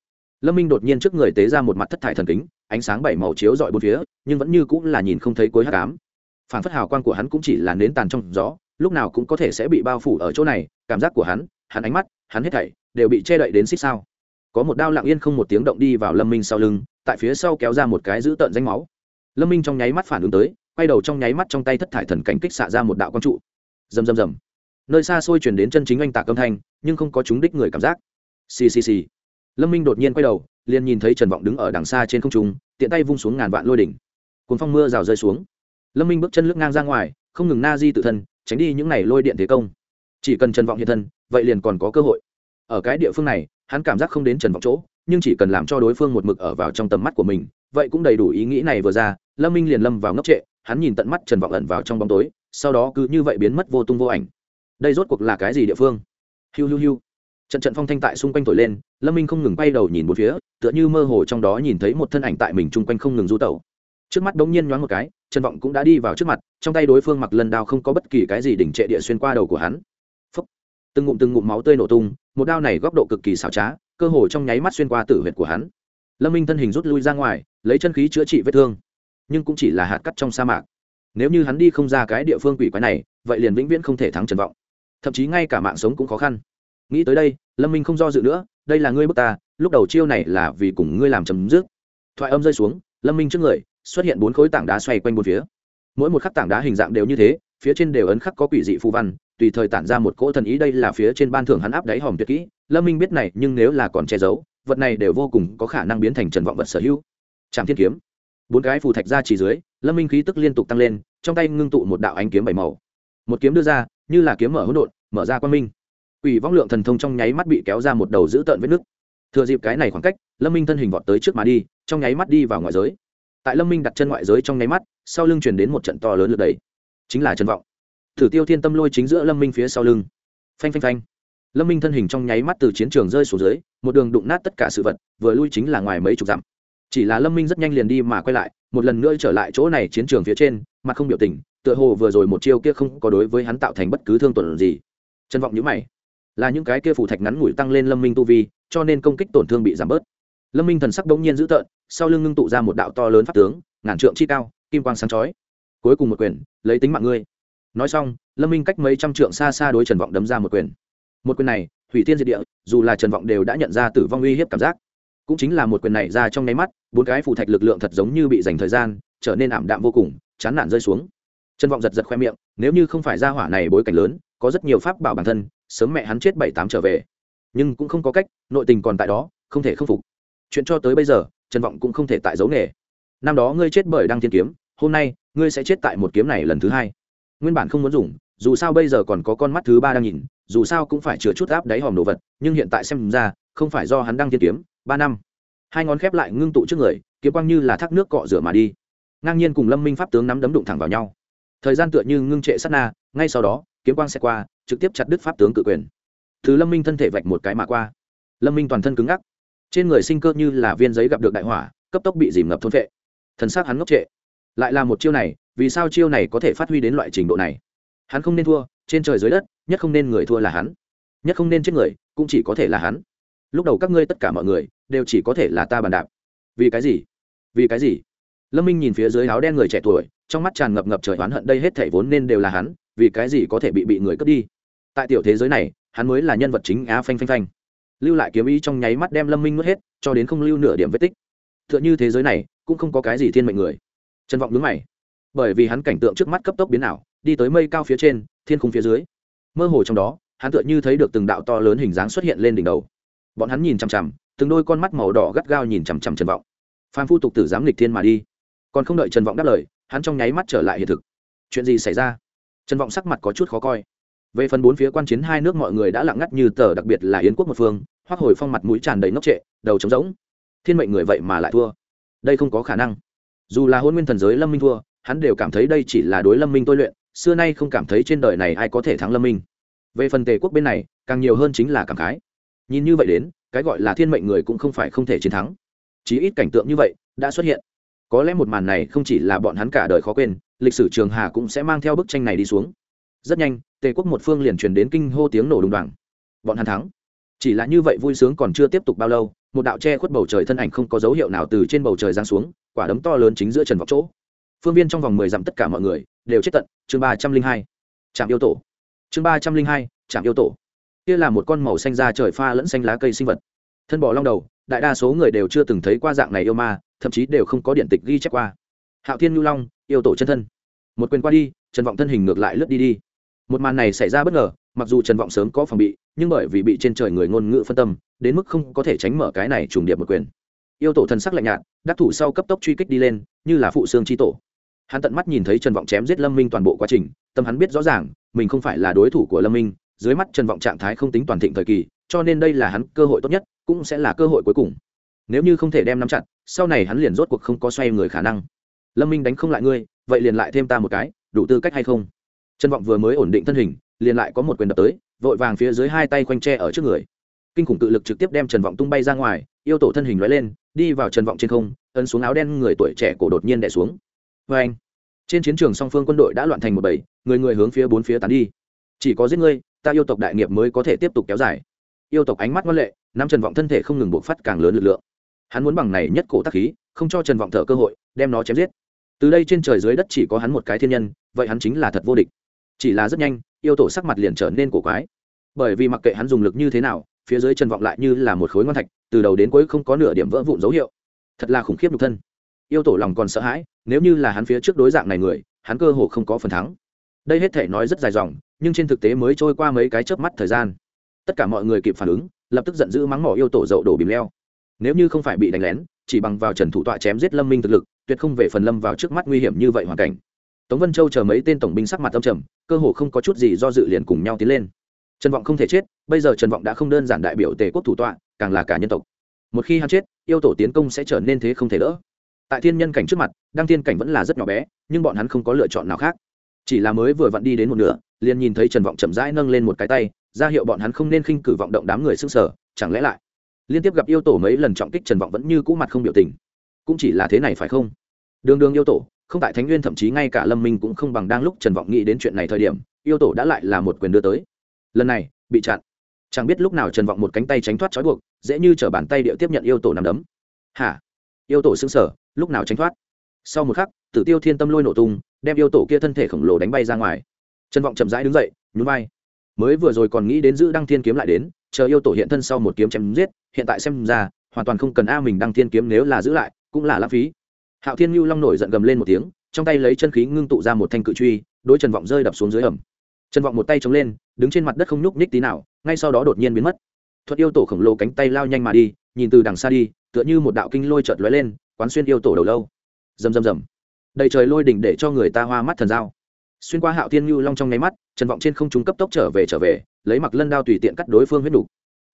Lâm minh đột nhiên trước người tế ra một mặt thất thải thần kính, ánh sáng bảy màu chiếu dọi bốn phía, nhưng vẫn như cũng là nhìn không thấy cuối hát cám phản phất hào quang của hắn cũng chỉ là nến tàn trong gió, lúc nào cũng có thể sẽ bị bao phủ ở chỗ này, cảm giác của hắn hắn ánh mắt, hắn hết thảy đều bị che đậy đến xích sao. Có một đao lặng yên không một tiếng động đi vào lâm minh sau lưng, tại phía sau kéo ra một cái giữ tợn danh máu. Lâm minh trong nháy mắt phản ứng tới quay đầu trong nháy mắt trong tay thất thải thần cảnh kích xạ ra một đạo quang trụ. Rầm rầm rầm. Nơi xa xôi chuyển đến chân chính anh tạc âm thanh, nhưng không có chúng đích người cảm giác. Xì xì xì. Lâm minh đột nhiên quay đầu, liền nhìn thấy trần vọng đứng ở đằng xa trên không trung, tiện tay vung xuống ngàn vạn lôi đỉnh. Cuốn phong mưa rào rơi xuống. Lâm minh bước chân lướt ngang ra ngoài, không ngừng na di tự thân, tránh đi những n à y lôi điện thế công. Chỉ cần trần vọng hiện thân, vậy liền còn có cơ hội. Ở cái địa phương này, hắn cảm giác không đến trần vọng chỗ, nhưng chỉ cần làm cho đối phương một mực ở vào trong tầm mắt của mình, vậy cũng đầy đủ ý nghĩ này vừa ra, lâm minh liền lâm vào ngốc trệ hắn nhìn tận mắt trần vọng ẩn vào trong bóng tối, sau đó cứ như vậy biến mất vô tung vô ảnh. Đây rốt cuộc là cái gì địa phương? Hiu hiu hiu. Trận trận phong thanh tại xung quanh thổi lên, lâm minh không ngừng bay đầu nhìn một phía, tựa như mơ hồ trong đó nhìn thấy một thân ảnh tại mình chung quanh không ngừng du tẩu. Trước mắt đống nhiên nhoáng một cái, trần vọng cũng đã đi vào trước mặt, trong tay đối phương mặc lần đao không có bất kỳ cái gì đỉnh trệ địa xuyên qua đầu của hắn. Phúc. từng ngụm từng ngụm máu tươi nổ tung, một đao này góc độ cực kỳ xảo trá, cơ hồ trong nháy mắt xuyên qua tử huyệt của hắn. Lâm minh thân hình rút lui ra ngoài, lấy chân khí chữa trị vết thương nhưng cũng chỉ là hạt cắt trong sa mạc. Nếu như hắn đi không ra cái địa phương quỷ quái này, vậy liền vĩnh viễn không thể thắng trần vọng. Thậm chí ngay cả mạng sống cũng khó khăn. Nghĩ tới đây, lâm minh không do dự nữa, đây là ngươi bước ta, lúc đầu chiêu này là vì cùng ngươi làm chấm dứt. Thoại âm rơi xuống, lâm minh trước người, xuất hiện bốn khối tảng đá xoay quanh bốn phía. Mỗi một khắc tảng đá hình dạng đều như thế, phía trên đều ấn khắc có quỷ dị phù văn, tùy thời tản ra một cỗ thần ý đây là phía trên ban thưởng hắn áp đáy hòm tuyệt kỹ. Lâm minh biết này, nhưng nếu là còn che giấu, vật này đều vô cùng có khả năng biến thành trần vọng vật sở hữu. Trạm thiên kiếm bốn cái phù thạch ra chỉ dưới, lâm minh khí tức liên tục tăng lên, trong tay ngưng tụ một đạo ánh kiếm bảy màu. Một kiếm đưa ra, như là kiếm mở hỗn độn, mở ra quan minh. Ủy vong lượng thần thông trong nháy mắt bị kéo ra một đầu giữ tợn vết nước thừa dịp cái này khoảng cách, lâm minh thân hình vọt tới trước mà đi, trong nháy mắt đi vào ngoại giới. Tại lâm minh đặt chân ngoại giới trong nháy mắt, sau lưng chuyển đến một trận to lớn lượt đầy chính là trần vọng. Thử tiêu thiên tâm lôi chính giữa lâm minh phía sau lưng. Phanh phanh phanh. Lâm minh thân hình trong nháy mắt từ chiến trường rơi xuống dưới, một đường đụng nát tất cả sự vật, vừa lui chính là ngoài mấy chục dặm chỉ là lâm minh rất nhanh liền đi mà quay lại, một lần nữa trở lại chỗ này chiến trường phía trên mà không biểu tình, tựa hồ vừa rồi một chiêu kia không có đối với hắn tạo thành bất cứ thương tổn gì. Trân vọng nhữ mày. Là những cái kia phủ thạch ngắn ngủi tăng lên lâm minh tu vi, cho nên công kích tổn thương bị giảm bớt. Lâm minh thần sắc đ ố n g nhiên dữ tợn, sau lưng ngưng tụ ra một đạo to lớn pháp tướng, ngàn trượng chi cao, kim quang sáng chói. Cuối cùng một quyền, lấy tính mạng ngươi. Nói xong, lâm minh cách mấy trăm trượng xa xa đối trần vọng đấm ra một quyền. Một quyền này, hủy thiên diệt địa, dù là trần vọng đều đã nhận ra tử vong uy hiếp cảm giác cũng chính là một quyền này ra trong nháy mắt, bốn cái phù thạch lực lượng thật giống như bị dành thời gian, trở nên ảm đạm vô cùng, chán nản rơi xuống. Trần vọng giật giật khoe miệng, nếu như không phải ra hỏa này bối cảnh lớn, có rất nhiều pháp bảo bản thân, sớm mẹ hắn chết bảy tám trở về. Nhưng cũng không có cách, nội tình còn tại đó, không thể k phục. Chuyện cho tới bây giờ trần vọng cũng không thể tại giấu nghề. Năm đó ngươi chết bởi đăng thiên kiếm, hôm nay, ngươi sẽ chết tại một kiếm này lần thứ hai. Nguyên bản không muốn dùng, dù sao bây giờ còn có con mắt thứ ba đang nhìn, dù sao cũng phải chừa chút áp đáy hòm đồ vật, nhưng hiện tại xem ra, không phải do hắn đăng thiên kiếm ba năm. Hai ngón khép lại ngưng tụ trước người, kiếm quang như là thác nước cọ rửa mà đi. Ngang nhiên cùng lâm minh pháp tướng nắm đấm đụng thẳng vào nhau. Thời gian tựa như ngưng trệ sát na, ngay sau đó, kiếm quang sẽ qua, trực tiếp chặt đứt pháp tướng cự quyền. Thứ lâm minh thân thể vạch một cái mà qua. Lâm minh toàn thân cứng ngắc. Trên người sinh cơ như là viên giấy gặp được đại hỏa, cấp tốc bị dìm ngập thôn vệ thần xác hắn ngốc trệ. Lại là một chiêu này, vì sao chiêu này có thể phát huy đến loại trình độ này? Hắn không nên thua, trên trời dưới đất, nhất không nên người thua là hắn. Nhất không nên chết người, cũng chỉ có thể là hắn lúc đầu các ngươi tất cả mọi người đều chỉ có thể là ta bàn đạp. Vì cái gì? Vì cái gì? Lâm minh nhìn phía dưới áo đen người trẻ tuổi, trong mắt tràn ngập ngập trời oán hận, đây hết thể vốn nên đều là hắn, vì cái gì có thể bị bị người cướp đi? Tại tiểu thế giới này, hắn mới là nhân vật chính á phanh phanh phanh. Lưu lại kiếm ý trong nháy mắt đem lâm minh nuốt hết, cho đến không lưu nửa điểm vết tích. T h ư ợ n h ư thế giới này, cũng không có cái gì thiên mệnh người. Trân vọng đứng mày. Bởi vì hắn cảnh tượng trước mắt cấp tốc biến ảo, đi tới mây cao phía trên, thiên khung phía dưới. Mơ hồ trong đó, hắn tựa như thấy được từng đạo to lớn hình dáng xuất hiện lên đỉnh đầu bọn hắn nhìn chằm chằm, từng đôi con mắt màu đỏ gắt gao nhìn chằm chằm trần vọng. Phan phu tục tử dám lịch thiên mà đi. Còn không đợi trần vọng đáp lời, hắn trong nháy mắt trở lại hiện thực. Chuyện gì xảy ra? Trần vọng sắc mặt có chút khó coi. Về phần bốn phía quan chiến hai nước mọi người đã lặng ngắt như tờ, đặc biệt là yến quốc một phương, hoác hồi phong mặt mũi tràn đầy ngốc trệ, đầu trống rỗng. Thiên mệnh người vậy mà lại thua. Đây không có khả năng. Dù là hôn nguyên thần giới lâm minh thua, hắn đều cảm thấy đây chỉ là đối lâm minh tôi luyện, xưa nay không cảm thấy trên đời này ai có thể thắng lâm minh. Về phần tề quốc bên này, càng nhiều hơn chính là cảm khái nhìn như vậy đến, cái gọi là thiên mệnh người cũng không phải không thể chiến thắng. Chí ít cảnh tượng như vậy đã xuất hiện. Có lẽ một màn này không chỉ là bọn hắn cả đời khó quên, lịch sử trường hà cũng sẽ mang theo bức tranh này đi xuống. Rất nhanh, tề quốc một phương liền truyền đến kinh hô tiếng nổ đùng đoàng. Bọn hắn thắng. Chỉ là như vậy vui sướng còn chưa tiếp tục bao lâu, một đạo che khuất bầu trời thân ảnh không có dấu hiệu nào từ trên bầu trời giáng xuống, quả đấm to lớn chính giữa trần vọc chỗ. Phương viên trong vòng mười dặm tất cả mọi người đều chết tận. Chương ba trăm linh hai trạm yêu tổ. Chương ba trăm linh hai trạm yêu tổ kia là một con màu xanh da trời pha lẫn xanh lá cây sinh vật. Thân bò long đầu, đại đa số người đều chưa từng thấy qua dạng này yêu ma, thậm chí đều không có điện tịch ghi chép qua. Hạo thiên nhu long, yêu tổ chân thân. Một quyền qua đi, trần vọng thân hình ngược lại lướt đi đi. Một màn này xảy ra bất ngờ, mặc dù trần vọng sớm có phòng bị, nhưng bởi vì bị trên trời người ngôn ngữ phân tâm, đến mức không có thể tránh mở cái này trùng điệp một quyền. Yêu tổ thần sắc lạnh nhạt, đắc thủ sau cấp tốc truy kích đi lên, như là phụ xương chi tổ. Hắn tận mắt nhìn thấy trần vọng chém giết lâm minh toàn bộ quá trình, tâm hắn biết rõ ràng, mình không phải là đối thủ của lâm minh dưới mắt trần vọng trạng thái không tính toàn thịnh thời kỳ, cho nên đây là hắn cơ hội tốt nhất, cũng sẽ là cơ hội cuối cùng. Nếu như không thể đem nắm chặt, sau này hắn liền rốt cuộc không có xoay người khả năng. Lâm minh đánh không lại ngươi, vậy liền lại thêm ta một cái, đủ tư cách hay không? Trần vọng vừa mới ổn định thân hình, liền lại có một quyền đập tới, vội vàng phía dưới hai tay khoanh tre ở trước người. Kinh khủng tự lực trực tiếp đem trần vọng tung bay ra ngoài, yêu tổ thân hình lóe lên, đi vào trần vọng trên không, ấn xuống áo đen người tuổi trẻ cổ đột nhiên đẻ xuống. Vê anh trên chiến trường song phương quân đội đã loạn thành một bầy, người người hướng phía bốn phía tán đi. Chỉ có giết ngươi ta yêu tộc đại nghiệp mới có thể tiếp tục kéo dài. Yêu tộc ánh mắt ngoan lệ năm trần vọng thân thể không ngừng buộc phát càng lớn lực lượng. Hắn muốn bằng này nhất cổ tác khí, không cho trần vọng thở cơ hội, đem nó chém giết. Từ đây trên trời dưới đất chỉ có hắn một cái thiên nhân, vậy hắn chính là thật vô địch. Chỉ là rất nhanh, yêu tổ sắc mặt liền trở nên cổ quái. Bởi vì mặc kệ hắn dùng lực như thế nào, phía dưới trần vọng lại như là một khối ngon thạch, từ đầu đến cuối không có nửa điểm vỡ vụn dấu hiệu. Thật là khủng khiếp nhục thân. Yêu tổ lòng còn sợ hãi, nếu như là hắn phía trước đối dạng này người, hắn cơ hồ không có phần thắng. Đây hết thể nói rất dài dòng nhưng trên thực tế mới trôi qua mấy cái chớp mắt thời gian. Tất cả mọi người kịp phản ứng, lập tức giận dữ mắng mỏ yêu tổ dậu đổ bìm leo. Nếu như không phải bị đánh lén, chỉ bằng vào trần thủ tọa chém giết lâm minh thực lực, tuyệt không về phần lâm vào trước mắt nguy hiểm như vậy hoàn cảnh. Tống vân châu chờ mấy tên tổng binh sắc mặt âm trầm, cơ hồ không có chút gì do dự liền cùng nhau tiến lên. Trần vọng không thể chết, bây giờ trần vọng đã không đơn giản đại biểu tề quốc thủ tọa, càng là cả nhân tộc. Một khi hắn chết, yêu tổ tiến công sẽ trở nên thế không thể đỡ. Tại thiên nhân cảnh trước mặt, đăng thiên cảnh vẫn là rất nhỏ bé, nhưng bọn hắn không có lựa chọn nào khác chỉ là mới vừa vặn đi đến một nửa, liền nhìn thấy trần vọng chậm rãi nâng lên một cái tay, ra hiệu bọn hắn không nên khinh cử vọng động đám người sức sở chẳng lẽ lại, liên tiếp gặp yêu tổ mấy lần trọng kích trần vọng vẫn như cũ mặt không biểu tình. Cũng chỉ là thế này phải không? Đường đường yêu tổ, không tại thánh nguyên thậm chí ngay cả lâm minh cũng không bằng đang lúc trần vọng nghĩ đến chuyện này thời điểm, yêu tổ đã lại là một quyền đưa tới. Lần này, bị chặn. Chẳng biết lúc nào trần vọng một cánh tay tránh thoát trói buộc, dễ như t r ở bàn tay địa tiếp nhận yêu tổ nằm đấm. Hả? Yêu tổ xứng sở lúc nào tránh thoát? Sau một khắc, tử tiêu thiên tâm lôi nổ tung đem yêu tổ kia thân thể khổng lồ đánh bay ra ngoài. Trần vọng chậm rãi đứng dậy, nhún vai. Mới vừa rồi còn nghĩ đến giữ đăng thiên kiếm lại đến, chờ yêu tổ hiện thân sau một kiếm chém giết, hiện tại xem ra, hoàn toàn không cần a mình đăng thiên kiếm nếu là giữ lại, cũng là lãng phí. Hạo thiên mưu long nổi giận gầm lên một tiếng, trong tay lấy chân khí ngưng tụ ra một thanh cự truy, đối trần vọng rơi đập xuống dưới hầm. trần vọng một tay chống lên, đứng trên mặt đất không nhúc nhích tí nào, ngay sau đó đột nhiên biến mất. Thuật yêu tổ khổng lồ cánh tay lao nhanh mà đi, nhìn từ đằng xa đi, tựa như một đạo kinh lôi chợt lóe lên, quán xuyên yêu tổ đầu lâu. Rầm rầm rầm đầy trời lôi đỉnh để cho người ta hoa mắt thần dao xuyên qua hạo thiên mưu long trong nháy mắt, trần vọng trên không trung cấp tốc trở về trở về, lấy mặc lân đao tùy tiện cắt đối phương huyết đủ.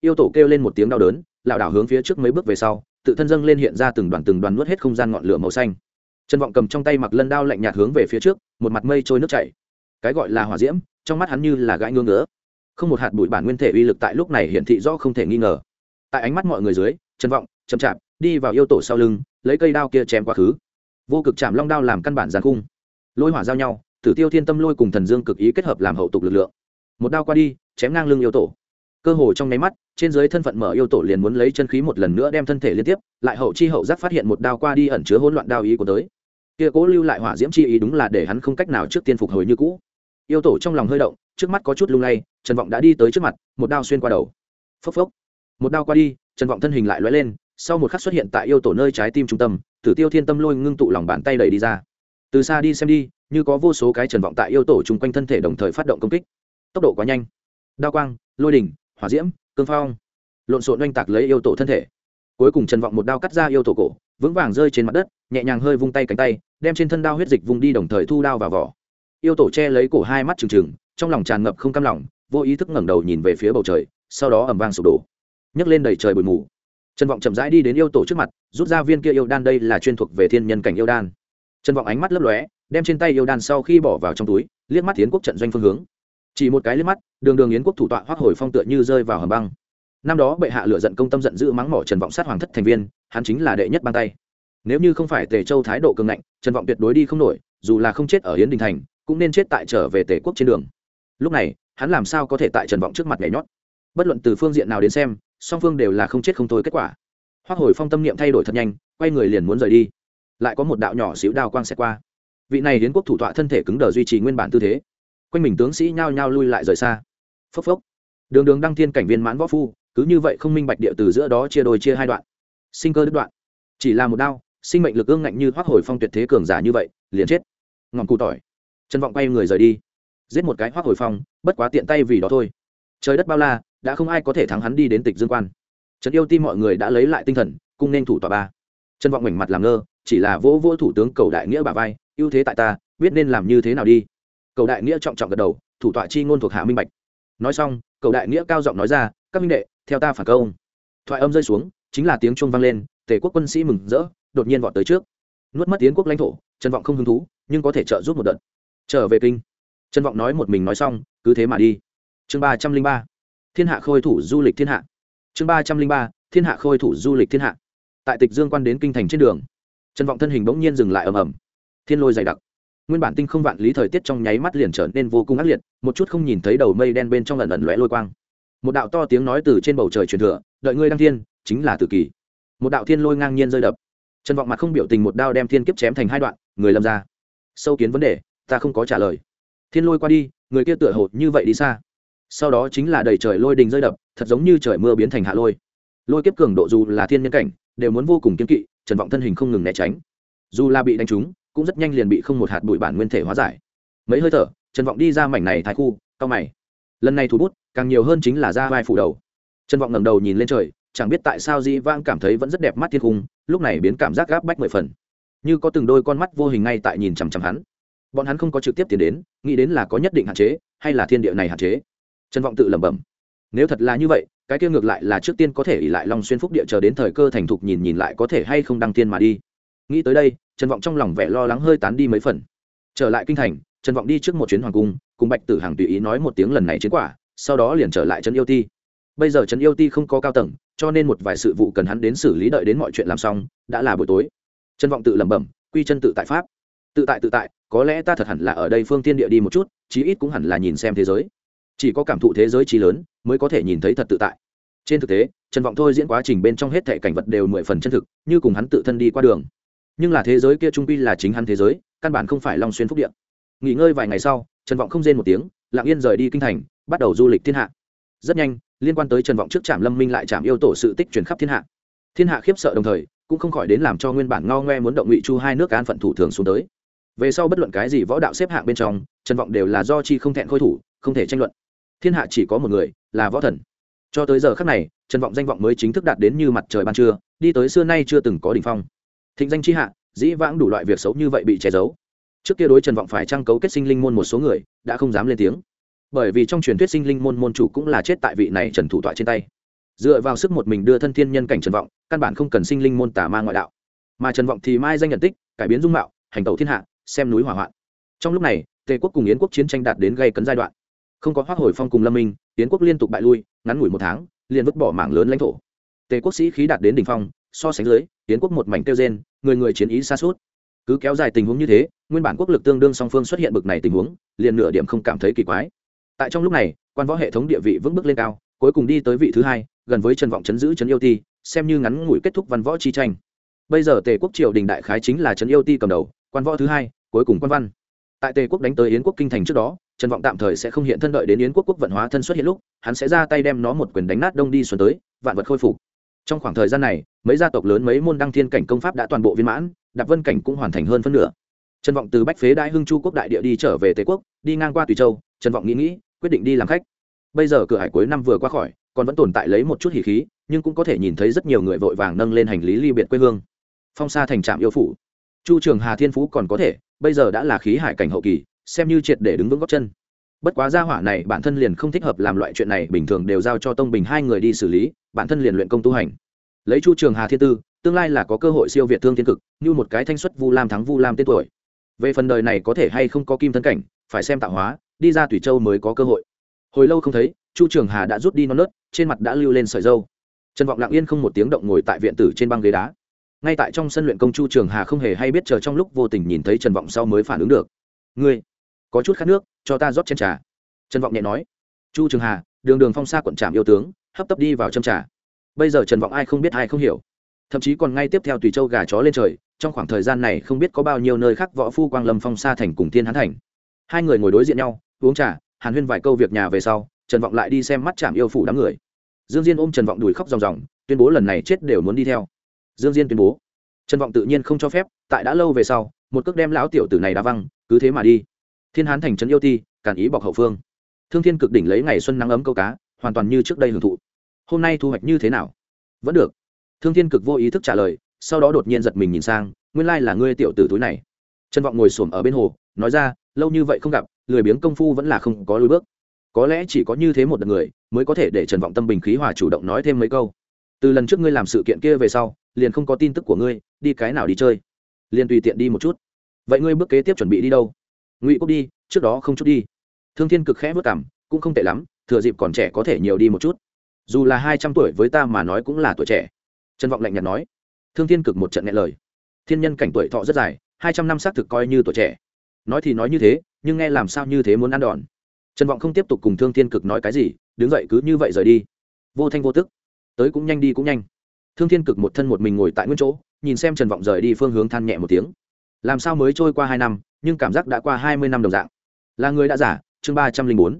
yêu tổ kêu lên một tiếng đau đớn, lảo đảo hướng phía trước mấy bước về sau, tự thân dâng lên hiện ra từng đoàn từng đoàn nuốt hết không gian ngọn lửa màu xanh. Trần vọng cầm trong tay mặc lân đao lạnh nhạt hướng về phía trước, một mặt mây trôi nước chảy. Cái gọi là hỏa diễm, trong mắt hắn như là gãi ngứa ngứa. Không một hạt bụi bản nguyên thể uy lực tại lúc này hiển thị rõ không thể nghi ngờ. Tại ánh mắt mọi người dưới, trần vọng chậm chạp, đi vào yêu tổ sau lưng, lấy cây đao kia chém quá khứ vô cực chạm long đao làm căn bản giàn cung lôi hỏa giao nhau, tử tiêu thiên tâm lôi cùng thần dương cực ý kết hợp làm hậu tục lực lượng. Một đao qua đi, chém ngang lưng yêu tổ. Cơ hồ trong nháy mắt, trên dưới thân phận mở yêu tổ liền muốn lấy chân khí một lần nữa đem thân thể liên tiếp, lại hậu chi hậu giác phát hiện một đao qua đi ẩn chứa hỗn loạn đao ý của tới. Kia cố lưu lại hỏa diễm chi ý đúng là để hắn không cách nào trước tiên phục hồi như cũ. Yêu tổ trong lòng hơi động, trước mắt có chút lung lay, trần vọng đã đi tới trước mặt, một đao xuyên qua đầu. Phốc phốc. Một đao qua đi, trần vọng thân hình lại lóe lên, sau một khắc xuất hiện tại yêu tổ nơi trái tim trung tâm tử tiêu thiên tâm lôi ngưng tụ lòng bàn tay đẩy đi ra. Từ xa đi xem đi, như có vô số cái trần vọng tại yêu tổ chung quanh thân thể đồng thời phát động công kích. Tốc độ quá nhanh. Đao quang, lôi đỉnh, hỏa diễm, cương phong. Lộn xộn oanh tạc lấy yêu tổ thân thể. Cuối cùng trần vọng một đao cắt ra yêu tổ cổ, vững vàng rơi trên mặt đất, nhẹ nhàng hơi vung tay cánh tay, đem trên thân đao huyết dịch vùng đi đồng thời thu đao vào vỏ. Yêu tổ che lấy cổ hai mắt trừng trừng, trong lòng tràn ngập không cam lòng, vô ý thức ngẩng đầu nhìn về phía bầu trời, sau đó ẩm vang sụp đổ. Nhấc lên đầy trời bụi mù trần vọng chậm rãi đi đến yêu tổ trước mặt, rút ra viên kia yêu đan đây là chuyên thuộc về thiên nhân cảnh yêu đan. Trần vọng ánh mắt lấp lóe, đem trên tay yêu đan sau khi bỏ vào trong túi, liếc mắt Yến quốc trận doanh phương hướng. Chỉ một cái liếc mắt, đường đường yến quốc thủ tọa hoác hồi phong tựa như rơi vào hầm băng. Năm đó bệ hạ lựa giận công tâm giận dữ mắng mỏ trần vọng sát hoàng thất thành viên, hắn chính là đệ nhất bàn tay. Nếu như không phải tề châu thái độ cường ngạnh, trần vọng tuyệt đối đi không nổi, dù là không chết ở yến đình thành, cũng nên chết tại trở về tề quốc trên đường. Lúc này, hắn làm sao có thể tại trần vọng trước mặt nhảy nhót? Bất luận từ phương diện nào đến xem song phương đều là không chết không thôi kết quả. Hoác hồi phong tâm niệm thay đổi thật nhanh, quay người liền muốn rời đi. Lại có một đạo nhỏ xíu đao quang xẹt qua. Vị này đến quốc thủ tọa thân thể cứng đờ duy trì nguyên bản tư thế. Quanh mình tướng sĩ nhao nhao lui lại rời xa. Phốc phốc. Đường đường đăng thiên cảnh viên mãn võ phu, cứ như vậy không minh bạch địa từ giữa đó chia đôi chia hai đoạn. Sinh cơ đứt đoạn. Chỉ là một đao, sinh mệnh lực ương ngạnh như hoác hồi phong tuyệt thế cường giả như vậy, liền chết. Ngọn cụ tỏi. Trần vọng quay người rời đi. Giết một cái hoác hồi phong, bất quá tiện tay vì đó thôi. Trời đất bao la đã không ai có thể thắng hắn đi đến tịch dương quan. Trần yêu tim mọi người đã lấy lại tinh thần, cung nên thủ tòa ba. Trần vọng mảnh mặt làm ngơ, chỉ là vỗ vỗ thủ tướng cầu đại nghĩa bà vai, ưu thế tại ta, biết nên làm như thế nào đi. Cầu đại nghĩa trọng trọng gật đầu, thủ tọa chi ngôn thuộc hạ minh bạch. Nói xong, cầu đại nghĩa cao giọng nói ra, các minh đệ, theo ta phản công. Thoại âm rơi xuống, chính là tiếng chuông vang lên, tề quốc quân sĩ mừng rỡ, đột nhiên vọt tới trước. Nuốt mất tiến quốc lãnh thổ, trần vọng không hứng thú, nhưng có thể trợ giúp một đợt. Trở về kinh. Trần vọng nói một mình nói xong, cứ thế mà đi. Chương ba trăm linh ba thiên hạ khôi thủ du lịch thiên hạ. Chương ba trăm linh ba, thiên hạ khôi thủ du lịch thiên hạ. Tại tịch dương quan đến kinh thành trên đường, trần vọng thân hình bỗng nhiên dừng lại ầm ầm. Thiên lôi dày đặc. Nguyên bản tinh không vạn lý thời tiết trong nháy mắt liền trở nên vô cùng ác liệt, một chút không nhìn thấy đầu mây đen bên trong lần ẩn lóe lôi quang. Một đạo to tiếng nói từ trên bầu trời truyền thừa, đợi ngươi đăng thiên, chính là tử kỳ. Một đạo thiên lôi ngang nhiên rơi đập. Trần vọng mặt không biểu tình một đao đem thiên kiếp chém thành hai đoạn, người lâm ra. Sâu kiến vấn đề, ta không có trả lời. Thiên lôi qua đi, người kia tựa hồ như vậy đi xa sau đó chính là đầy trời lôi đình rơi đập, thật giống như trời mưa biến thành hạ lôi. Lôi kiếp cường độ dù là thiên nhân cảnh, đều muốn vô cùng kiên kỵ, trần vọng thân hình không ngừng né tránh. Dù là bị đánh trúng, cũng rất nhanh liền bị không một hạt bụi bản nguyên thể hóa giải. Mấy hơi thở, trần vọng đi ra mảnh này thái khu, cao mày. Lần này thủ bút, càng nhiều hơn chính là ra vai phủ đầu. Trần vọng ngẩng đầu nhìn lên trời, chẳng biết tại sao di vang cảm thấy vẫn rất đẹp mắt thiên cung lúc này biến cảm giác gáp bách mười phần. Như có từng đôi con mắt vô hình ngay tại nhìn chằm chằm hắn. Bọn hắn không có trực tiếp tiến đến, nghĩ đến là có nhất định hạn chế, hay là thiên địa này hạn chế trần vọng tự lẩm bẩm. Nếu thật là như vậy, cái kia ngược lại là trước tiên có thể ỉ lại long xuyên phúc địa chờ đến thời cơ thành thục nhìn nhìn lại có thể hay không đăng tiên mà đi. Nghĩ tới đây, trần vọng trong lòng vẻ lo lắng hơi tán đi mấy phần. Trở lại kinh thành, trần vọng đi trước một chuyến hoàng cung, cùng bạch tử hằng tùy ý nói một tiếng lần này chiến quả, sau đó liền trở lại trấn yêu ti. Bây giờ trấn yêu ti không có cao tầng, cho nên một vài sự vụ cần hắn đến xử lý đợi đến mọi chuyện làm xong, đã là buổi tối. Trần vọng tự lẩm bẩm, quy chân tự tại pháp. Tự tại tự tại, có lẽ ta thật hẳn là ở đây phương tiên địa đi một chút, chí ít cũng hẳn là nhìn xem thế giới chỉ có cảm thụ thế giới trí lớn, mới có thể nhìn thấy thật tự tại. Trên thực tế, trần vọng thôi diễn quá trình bên trong hết thể cảnh vật đều mười phần chân thực, như cùng hắn tự thân đi qua đường. Nhưng là thế giới kia trung pi là chính hắn thế giới, căn bản không phải long xuyên phúc điện nghỉ ngơi vài ngày sau, trần vọng không rên một tiếng, lặng yên rời đi kinh thành, bắt đầu du lịch thiên hạ. Rất nhanh, liên quan tới trần vọng trước trạm lâm minh lại trạm yêu tổ sự tích truyền khắp thiên hạ. Thiên hạ khiếp sợ đồng thời, cũng không khỏi đến làm cho nguyên bản ngao ngoe muốn động ngụy chu hai nước an phận thủ thường xuống tới. Về sau bất luận cái gì võ đạo xếp hạng bên trong, trần vọng đều là do chi không thẹn khôi thủ, không thể tranh luận thiên hạ chỉ có một người, là võ thần. Cho tới giờ khác này, trần vọng danh vọng mới chính thức đạt đến như mặt trời ban trưa, đi tới xưa nay chưa từng có đ ỉ n h phong. Thịnh danh c h i hạ, dĩ vãng đủ loại việc xấu như vậy bị che giấu. Trước kia đối trần vọng phải trang cấu kết sinh linh môn một số người, đã không dám lên tiếng. Bởi vì trong truyền thuyết sinh linh môn môn chủ cũng là chết tại vị này trần thủ tọa trên tay. Dựa vào sức một mình đưa thân thiên nhân cảnh trần vọng, căn bản không cần sinh linh môn tả ma ngoại đạo. Mà trần vọng thì mai danh nhận tích, cải biến dung mạo, hành tẩu thiên hạ, xem núi hỏa hoạn. Trong lúc này, tề quốc cùng yến quốc chiến tranh đạt đến gây cấn giai đoạn không có hoác hồi phong cùng lâm minh, tiến quốc liên tục bại lui, ngắn ngủi một tháng, liền vứt bỏ mảng lớn lãnh thổ. Tề quốc sĩ khí đạt đến đỉnh phong, so sánh dưới, tiến quốc một mảnh tiêu gen người người chiến ý xa suốt. Cứ kéo dài tình huống như thế, nguyên bản quốc lực tương đương song phương xuất hiện bực này tình huống, liền nửa điểm không cảm thấy kỳ quái. Tại trong lúc này, quan võ hệ thống địa vị vững bước lên cao, cuối cùng đi tới vị thứ hai, gần với trần vọng chấn giữ trấn yêu ti, xem như ngắn ngủi kết thúc văn võ chi tranh. Bây giờ tề quốc triều đình đại khái chính là trấn yêu ti cầm đầu, quan võ thứ hai, cuối cùng quan văn. Tại tề quốc đánh tới yến quốc kinh thành trước đó trần vọng tạm thời sẽ không hiện thân đợi đến yến quốc quốc vận hóa thân xuất hiện lúc, hắn sẽ ra tay đem nó một quyền đánh nát đông đi xuân tới, vạn vật khôi phục. Trong khoảng thời gian này, mấy gia tộc lớn mấy môn đăng thiên cảnh công pháp đã toàn bộ viên mãn, đạp vân cảnh cũng hoàn thành hơn phân nửa. Trần vọng từ bách phế đại hưng chu quốc đại địa đi trở về tề quốc, đi ngang qua tùy châu, trần vọng nghĩ nghĩ, quyết định đi làm khách. Bây giờ cửa hải cuối năm vừa qua khỏi, còn vẫn tồn tại lấy một chút hỉ khí, nhưng cũng có thể nhìn thấy rất nhiều người vội vàng nâng lên hành lý ly biệt quê hương. Phong sa thành trạm yêu phủ. Chu trường hà thiên phú còn có thể, bây giờ đã là khí hải cảnh hậu kỳ xem như triệt để đứng vững góc chân. Bất quá gia hỏa này bản thân liền không thích hợp làm loại chuyện này, bình thường đều giao cho tông bình hai người đi xử lý, bản thân liền luyện công tu hành. Lấy chu trường hà thiên tư, tương lai là có cơ hội siêu việt thương thiên cực, như một cái thanh xuất vu lam thắng vu lam tên tuổi. Về phần đời này có thể hay không có kim thân cảnh, phải xem tạo hóa, đi ra tùy châu mới có cơ hội. Hồi lâu không thấy, chu trường hà đã rút đi non nớt, trên mặt đã lưu lên sợi dâu. Trần vọng lặng yên không một tiếng động ngồi tại viện tử trên băng ghế đá. Ngay tại trong sân luyện công chu trường hà không hề hay biết chờ trong lúc vô tình nhìn thấy trần vọng sau mới phản ứng được. Ngươi có chút khát nước, cho ta rót chén trà. Trần vọng nhẹ nói. Chu trường hà, đường đường phong xa quận trạm yêu tướng, hấp tấp đi vào châm trà. Bây giờ trần vọng ai không biết ai không hiểu. Thậm chí còn ngay tiếp theo tùy châu gà chó lên trời, trong khoảng thời gian này không biết có bao nhiêu nơi khác võ phu quang lâm phong xa thành cùng thiên hán thành. Hai người ngồi đối diện nhau, uống trà, hàn huyên vài câu việc nhà về sau, trần vọng lại đi xem mắt chạm yêu phủ đám người. Dương diên ôm trần vọng đùi khóc ròng ròng, tuyên bố lần này chết đều muốn đi theo. Dương diên tuyên bố. Trần vọng tự nhiên không cho phép, tại đã lâu về sau, một cước đem lão tiểu tử này đá văng, cứ thế mà đi thiên hán thành trấn yêu ti, càn ý bọc hậu phương. Thương thiên cực đỉnh lấy ngày xuân nắng ấm câu cá, hoàn toàn như trước đây hưởng thụ. Hôm nay thu hoạch như thế nào? Vẫn được. Thương thiên cực vô ý thức trả lời, sau đó đột nhiên giật mình nhìn sang, nguyên lai là ngươi tiểu tử túi này. Trần vọng ngồi xổm ở bên hồ, nói ra, lâu như vậy không gặp, lười biếng công phu vẫn là không có lối bước. Có lẽ chỉ có như thế một đợt người, mới có thể để trần vọng tâm bình khí hòa chủ động nói thêm mấy câu. Từ lần trước ngươi làm sự kiện kia về sau, liền không có tin tức của ngươi, đi cái nào đi chơi? Liền tùy tiện đi một chút. Vậy ngươi bước kế tiếp chuẩn bị đi đâu? Ngụy quốc đi, trước đó không chút đi. Thương thiên cực khẽ vất cảm, cũng không tệ lắm, thừa dịp còn trẻ có thể nhiều đi một chút. Dù là hai trăm tuổi với ta mà nói cũng là tuổi trẻ. Trân vọng lạnh nhạt nói. Thương thiên cực một trận nghe lời. Thiên nhân cảnh tuổi thọ rất dài, hai trăm năm xác thực coi như tuổi trẻ. Nói thì nói như thế, nhưng nghe làm sao như thế muốn ăn đòn. Trần vọng không tiếp tục cùng thương thiên cực nói cái gì, đứng dậy cứ như vậy rời đi. Vô thanh vô tức. Tới cũng nhanh đi cũng nhanh. Thương thiên cực một thân một mình ngồi tại nguyên chỗ, nhìn xem trần vọng rời đi phương hướng than nhẹ một tiếng. Làm sao mới trôi qua hai năm nhưng cảm giác đã qua hai mươi năm đồng dạng. Là người đã giả, chương ba trăm linh bốn.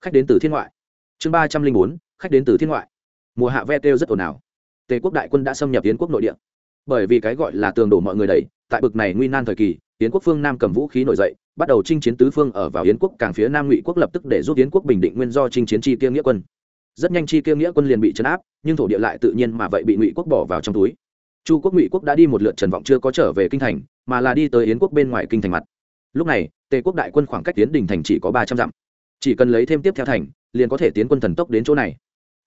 Khách đến từ thiên ngoại. Chương ba trăm linh bốn, khách đến từ thiên ngoại. Mùa hạ ve kêu rất ồn ào. Tề quốc đại quân đã xâm nhập yến quốc nội địa. Bởi vì cái gọi là tường đổ mọi người đầy, tại bực này nguy nan thời kỳ, yến quốc phương nam cầm vũ khí nổi dậy, bắt đầu chinh chiến tứ phương ở vào yến quốc, càng phía nam ngụy quốc lập tức để giúp yến quốc bình định nguyên do chinh chiến chi tiêu nghĩa quân. Rất nhanh chi tiêu nghĩa quân liền bị chấn áp, nhưng thổ địa lại tự nhiên mà vậy bị ngụy quốc bỏ vào trong túi. Chu quốc ngụy quốc đã đi một lượt trần vọng chưa có trở về kinh thành, mà là đi tới yến quốc bên ngoài kinh thành mặt lúc này, tề quốc đại quân khoảng cách tiến đình thành chỉ có ba trăm dặm. Chỉ cần lấy thêm tiếp theo thành, liền có thể tiến quân thần tốc đến chỗ này.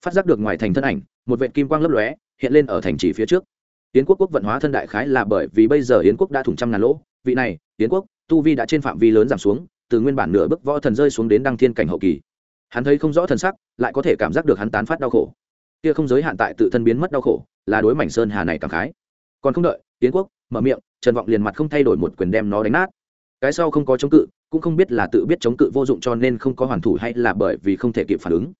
Phát giác được ngoài thành thân ảnh, một vệ kim quang lấp lóe, hiện lên ở thành chỉ phía trước. Yến quốc quốc vận hóa thân đại khái là bởi vì bây giờ yến quốc đã thủng trăm ngàn lỗ. Vị này, yến quốc, tu vi đã trên phạm vi lớn giảm xuống, từ nguyên bản nửa bức võ thần rơi xuống đến đăng thiên cảnh hậu kỳ. Hắn thấy không rõ thần sắc, lại có thể cảm giác được hắn tán phát đau khổ. Kia không giới hạn tại tự thân biến mất đau khổ, là đối mảnh sơn hà này cảm khái. Còn không đợi, yến quốc mở miệng, trần vọng liền mặt không thay đổi một quyền đem nó đánh nát cái sau không có chống cự, cũng không biết là tự biết chống cự vô dụng cho nên không có hoàn thủ hay là bởi vì không thể kịp phản ứng.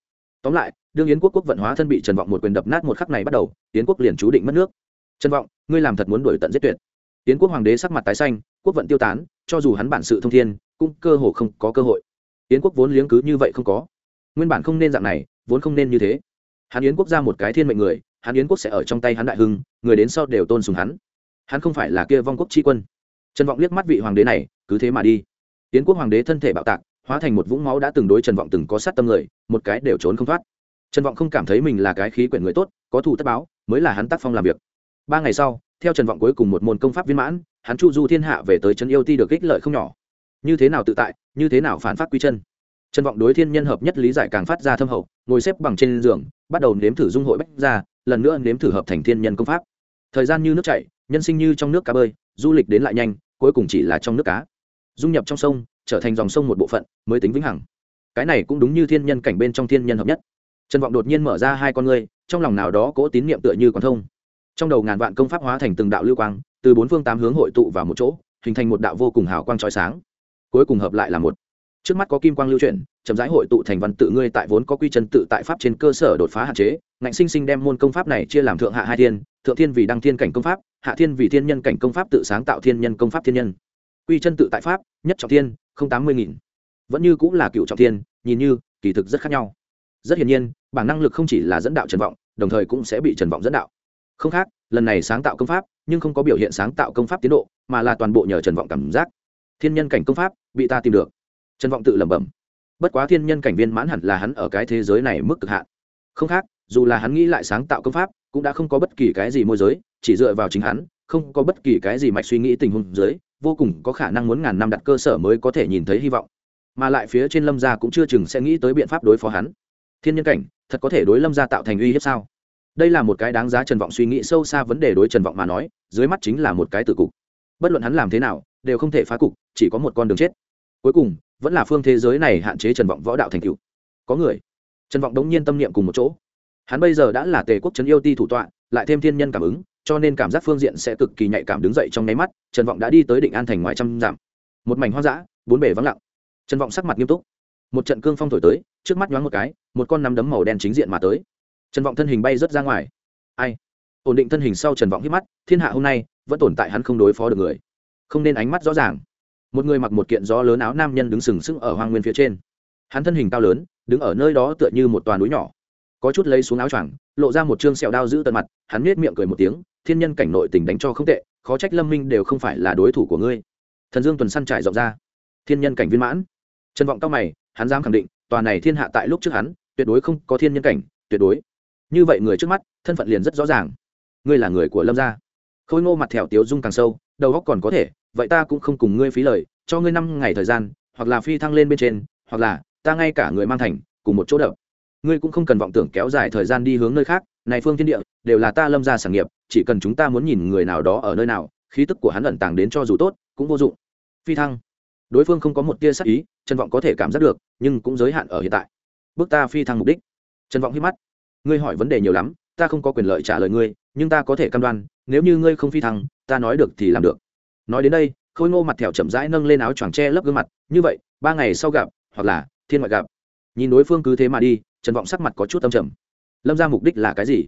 Tóm lại, đương yến quốc quốc vận hóa thân bị trần vọng một quyền đập nát một khắc này bắt đầu, yến quốc liền chú định mất nước. Trần vọng, ngươi làm thật muốn đuổi tận giết tuyệt. Yến quốc hoàng đế sắc mặt tái xanh, quốc vận tiêu tán, cho dù hắn bản sự thông thiên, cũng cơ hồ không có cơ hội. Yến quốc vốn liếng cứ như vậy không có. Nguyên bản không nên dạng này, vốn không nên như thế. Hắn yến quốc ra một cái thiên mệnh người, hắn yến quốc sẽ ở trong tay hắn đại hưng, người đến sau đều tôn sùng hắn. Hắn không phải là kia vong quốc tri quân trần vọng liếc mắt vị hoàng đế này, cứ thế mà đi. Tiến quốc hoàng đế thân thể bạo tạc, hóa thành một vũng máu đã từng đối trần vọng từng có sát tâm người, một cái đều trốn không thoát. Trần vọng không cảm thấy mình là cái khí quyển người tốt, có thù tất báo, mới là hắn tác phong làm việc. Ba ngày sau, theo trần vọng cuối cùng một môn công pháp viên mãn, hắn chu du thiên hạ về tới trấn yêu ti được ích lợi không nhỏ. Như thế nào tự tại, như thế nào phản phát quy chân. Trần vọng đối thiên nhân hợp nhất lý giải càng phát ra thâm hậu, ngồi xếp bằng trên giường, bắt đầu nếm thử dung hội bách ra lần nữa nếm thử hợp thành thiên nhân công pháp. Thời gian như nước chảy nhân sinh như trong nước cá bơi, du lịch đến lại nhanh, cuối cùng chỉ là trong nước cá. Dung nhập trong sông, trở thành dòng sông một bộ phận, mới tính vĩnh hằng. Cái này cũng đúng như thiên nhân cảnh bên trong thiên nhân hợp nhất. Trần vọng đột nhiên mở ra hai con ngươi, trong lòng nào đó cố tín niệm tựa như còn thông. Trong đầu ngàn vạn công pháp hóa thành từng đạo lưu quang, từ bốn phương tám hướng hội tụ vào một chỗ, hình thành một đạo vô cùng hào quang trói sáng. Cuối cùng hợp lại là một. Trước mắt có kim quang lưu chuyển chậm rãi hội tụ thành văn tự ngươi tại vốn có quy chân tự tại pháp trên cơ sở đột phá hạn chế, ngạnh sinh sinh đem môn công pháp này chia làm thượng hạ hai thiên, thượng thiên vì đăng thiên cảnh công pháp, hạ thiên vì thiên nhân cảnh công pháp tự sáng tạo thiên nhân công pháp thiên nhân. Quy chân tự tại pháp, nhất trọng thiên, không tám mươi nghìn. Vẫn như cũng là cựu trọng thiên, nhìn như, kỳ thực rất khác nhau. Rất hiển nhiên, bảng năng lực không chỉ là dẫn đạo trần vọng, đồng thời cũng sẽ bị trần vọng dẫn đạo. Không khác, lần này sáng tạo công pháp, nhưng không có biểu hiện sáng tạo công pháp tiến độ, mà là toàn bộ nhờ trần vọng cảm giác. Thiên nhân cảnh công pháp, bị ta tìm được. Trần vọng tự lẩm bẩm bất quá thiên nhân cảnh viên mãn hẳn là hắn ở cái thế giới này mức cực hạn. Không khác, dù là hắn nghĩ lại sáng tạo công pháp, cũng đã không có bất kỳ cái gì môi giới, chỉ dựa vào chính hắn, không có bất kỳ cái gì mạch suy nghĩ tình huống dưới vô cùng có khả năng muốn ngàn năm đặt cơ sở mới có thể nhìn thấy hy vọng. Mà lại phía trên lâm gia cũng chưa chừng sẽ nghĩ tới biện pháp đối phó hắn. Thiên nhân cảnh, thật có thể đối lâm gia tạo thành uy hiếp sao? Đây là một cái đáng giá trần vọng suy nghĩ sâu xa vấn đề đối trần vọng mà nói, dưới mắt chính là một cái tử cục. Bất luận hắn làm thế nào, đều không thể phá cục, chỉ có một con đường chết. Cuối cùng vẫn là phương thế giới này hạn chế trần vọng võ đạo thành cựu có người, trần vọng đống nhiên tâm niệm cùng một chỗ. Hắn bây giờ đã là tề quốc trấn yêu ti thủ tọa, lại thêm thiên nhân cảm ứng, cho nên cảm giác phương diện sẽ cực kỳ nhạy cảm đứng dậy trong nháy mắt, trần vọng đã đi tới định an thành ngoài trăm dặm. Một mảnh hoang dã, bốn bể vắng lặng. Trần vọng sắc mặt nghiêm túc. Một trận cương phong thổi tới, trước mắt nhoáng một cái, một con nắm đấm màu đen chính diện mà tới. Trần vọng thân hình bay rớt ra ngoài. Ai? Ổn định thân hình sau trần vọng hít mắt, thiên hạ hôm nay vẫn tồn tại hắn không đối phó được người. Không nên ánh mắt rõ ràng một người mặc một kiện gió lớn áo nam nhân đứng sừng sững ở hoang nguyên phía trên. Hắn thân hình cao lớn, đứng ở nơi đó tựa như một toàn núi nhỏ. Có chút lấy xuống áo choàng, lộ ra một chương sẹo đao giữ tận mặt, hắn nết miệng cười một tiếng, thiên nhân cảnh nội tình đánh cho không tệ, khó trách lâm minh đều không phải là đối thủ của ngươi. Thần dương tuần săn trải rộng ra. Thiên nhân cảnh viên mãn. Trần vọng cao mày, hắn dám khẳng định, tòa này thiên hạ tại lúc trước hắn, tuyệt đối không có thiên nhân cảnh, tuyệt đối. Như vậy người trước mắt, thân phận liền rất rõ ràng. Ngươi là người của lâm gia. Khôi ngô mặt thẹo tiếu dung càng sâu, đầu góc còn có thể vậy ta cũng không cùng ngươi phí lời, cho ngươi năm ngày thời gian, hoặc là phi thăng lên bên trên, hoặc là ta ngay cả người mang thành, cùng một chỗ đập. Ngươi cũng không cần vọng tưởng kéo dài thời gian đi hướng nơi khác, này phương thiên địa, đều là ta lâm ra sản nghiệp, chỉ cần chúng ta muốn nhìn người nào đó ở nơi nào, khí tức của hắn ẩn tàng đến cho dù tốt, cũng vô dụng. Phi thăng. Đối phương không có một tia sắc ý trân vọng có thể cảm giác được, nhưng cũng giới hạn ở hiện tại. Bước ta phi thăng mục đích. Trân vọng hít mắt. Ngươi hỏi vấn đề nhiều lắm, ta không có quyền lợi trả lời ngươi, nhưng ta có thể cam đoan, nếu như ngươi không phi thăng, ta nói được thì làm được nói đến đây, khôi ngô mặt thẹo chậm rãi nâng lên áo choàng tre lấp gương mặt, như vậy, ba ngày sau gặp, hoặc là thiên ngoại gặp. Nhìn đối phương cứ thế mà đi, trần vọng sắc mặt có chút âm trầm. Lâm ra mục đích là cái gì?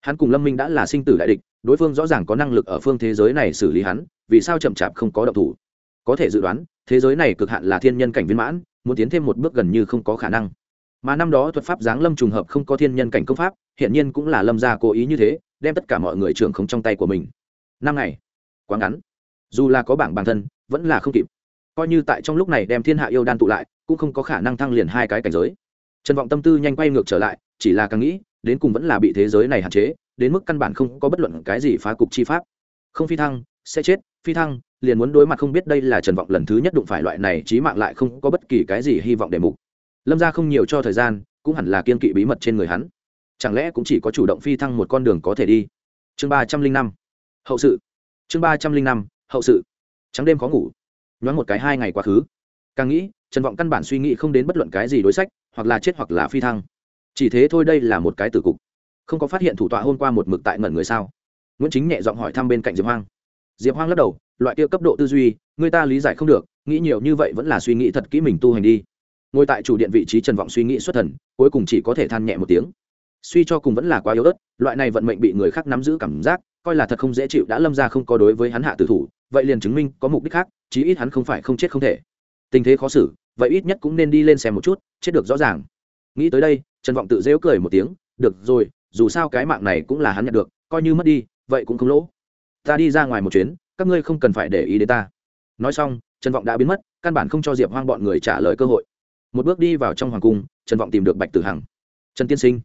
Hắn cùng lâm minh đã là sinh tử đại địch, đối phương rõ ràng có năng lực ở phương thế giới này xử lý hắn, vì sao chậm chạp không có động thủ? Có thể dự đoán, thế giới này cực hạn là thiên nhân cảnh viên mãn, muốn tiến thêm một bước gần như không có khả năng. Mà năm đó thuật pháp giáng lâm trùng hợp không có thiên nhân cảnh công pháp hiện nhiên cũng là lâm gia cố ý như thế, đem tất cả mọi người trưởng không trong tay của mình. Năm ngày, quá ngắn dù là có bảng bản thân, vẫn là không kịp. Coi như tại trong lúc này đem thiên hạ yêu đan tụ lại, cũng không có khả năng thăng liền hai cái cảnh giới. Trần vọng tâm tư nhanh quay ngược trở lại, chỉ là càng nghĩ, đến cùng vẫn là bị thế giới này hạn chế, đến mức căn bản không có bất luận cái gì phá cục chi pháp. Không phi thăng, sẽ chết, phi thăng, liền muốn đối mặt không biết đây là trần vọng lần thứ nhất đụng phải loại này trí mạng lại không có bất kỳ cái gì hy vọng để mục. Lâm ra không nhiều cho thời gian, cũng hẳn là kiên kỵ bí mật trên người hắn. Chẳng lẽ cũng chỉ có chủ động phi thăng một con đường có thể đi? Chương ba trăm linh năm. Hậu sự. Chương ba trăm linh năm hậu sự. Trắng đêm khó ngủ. Nhoáng một cái hai ngày quá khứ. Càng nghĩ, trần vọng căn bản suy nghĩ không đến bất luận cái gì đối sách, hoặc là chết hoặc là phi thăng. Chỉ thế thôi đây là một cái tử cục. Không có phát hiện thủ tọa hôm qua một mực tại ngẩn người sao? Nguyễn chính nhẹ giọng hỏi thăm bên cạnh diệp hoang. Diệp hoang lắc đầu, loại kia cấp độ tư duy, người ta lý giải không được, nghĩ nhiều như vậy vẫn là suy nghĩ thật kỹ mình tu hành đi. Ngồi tại chủ điện vị trí trần vọng suy nghĩ xuất thần, cuối cùng chỉ có thể than nhẹ một tiếng. Suy cho cùng vẫn là quá yếu ớt, loại này vận mệnh bị người khác nắm giữ cảm giác, coi là thật không dễ chịu, đã lâm ra không có đối với hắn hạ tử thủ vậy liền chứng minh có mục đích khác, chí ít hắn không phải không chết không thể. Tình thế khó xử, vậy ít nhất cũng nên đi lên xem một chút, chết được rõ ràng. Nghĩ tới đây, trần vọng tự dễu cười một tiếng, được rồi, dù sao cái mạng này cũng là hắn nhận được, coi như mất đi, vậy cũng không lỗ. Ta đi ra ngoài một chuyến, các ngươi không cần phải để ý đến ta. Nói xong, trần vọng đã biến mất, căn bản không cho diệp hoang bọn người trả lời cơ hội. Một bước đi vào trong hoàng cung, trần vọng tìm được bạch tử hằng. Trần tiên sinh,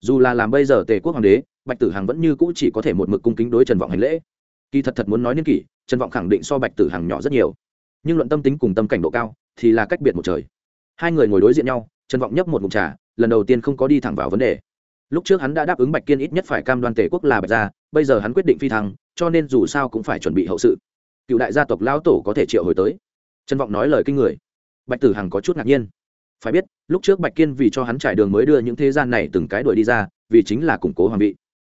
dù là làm bây giờ tề quốc hoàng đế, bạch tử hằng vẫn như cũ chỉ có thể một mực cung kính đối trần vọng hành lễ. Kỳ thật thật muốn nói niên kỷ trần vọng khẳng định so bạch tử hằng nhỏ rất nhiều. Nhưng luận tâm tính cùng tâm cảnh độ cao thì là cách biệt một trời. Hai người ngồi đối diện nhau, trần vọng nhấp một mục trà, lần đầu tiên không có đi thẳng vào vấn đề. Lúc trước hắn đã đáp ứng bạch kiên ít nhất phải cam đoan tề quốc là bạch gia, bây giờ hắn quyết định phi thăng, cho nên dù sao cũng phải chuẩn bị hậu sự. Cựu đại gia tộc lão tổ có thể triệu hồi tới. Trần vọng nói lời kinh người. Bạch tử hằng có chút ngạc nhiên. Phải biết, lúc trước bạch kiên vì cho hắn trải đường mới đưa những thế gian này từng cái đuổi đi ra, vì chính là củng cố hoàng vị.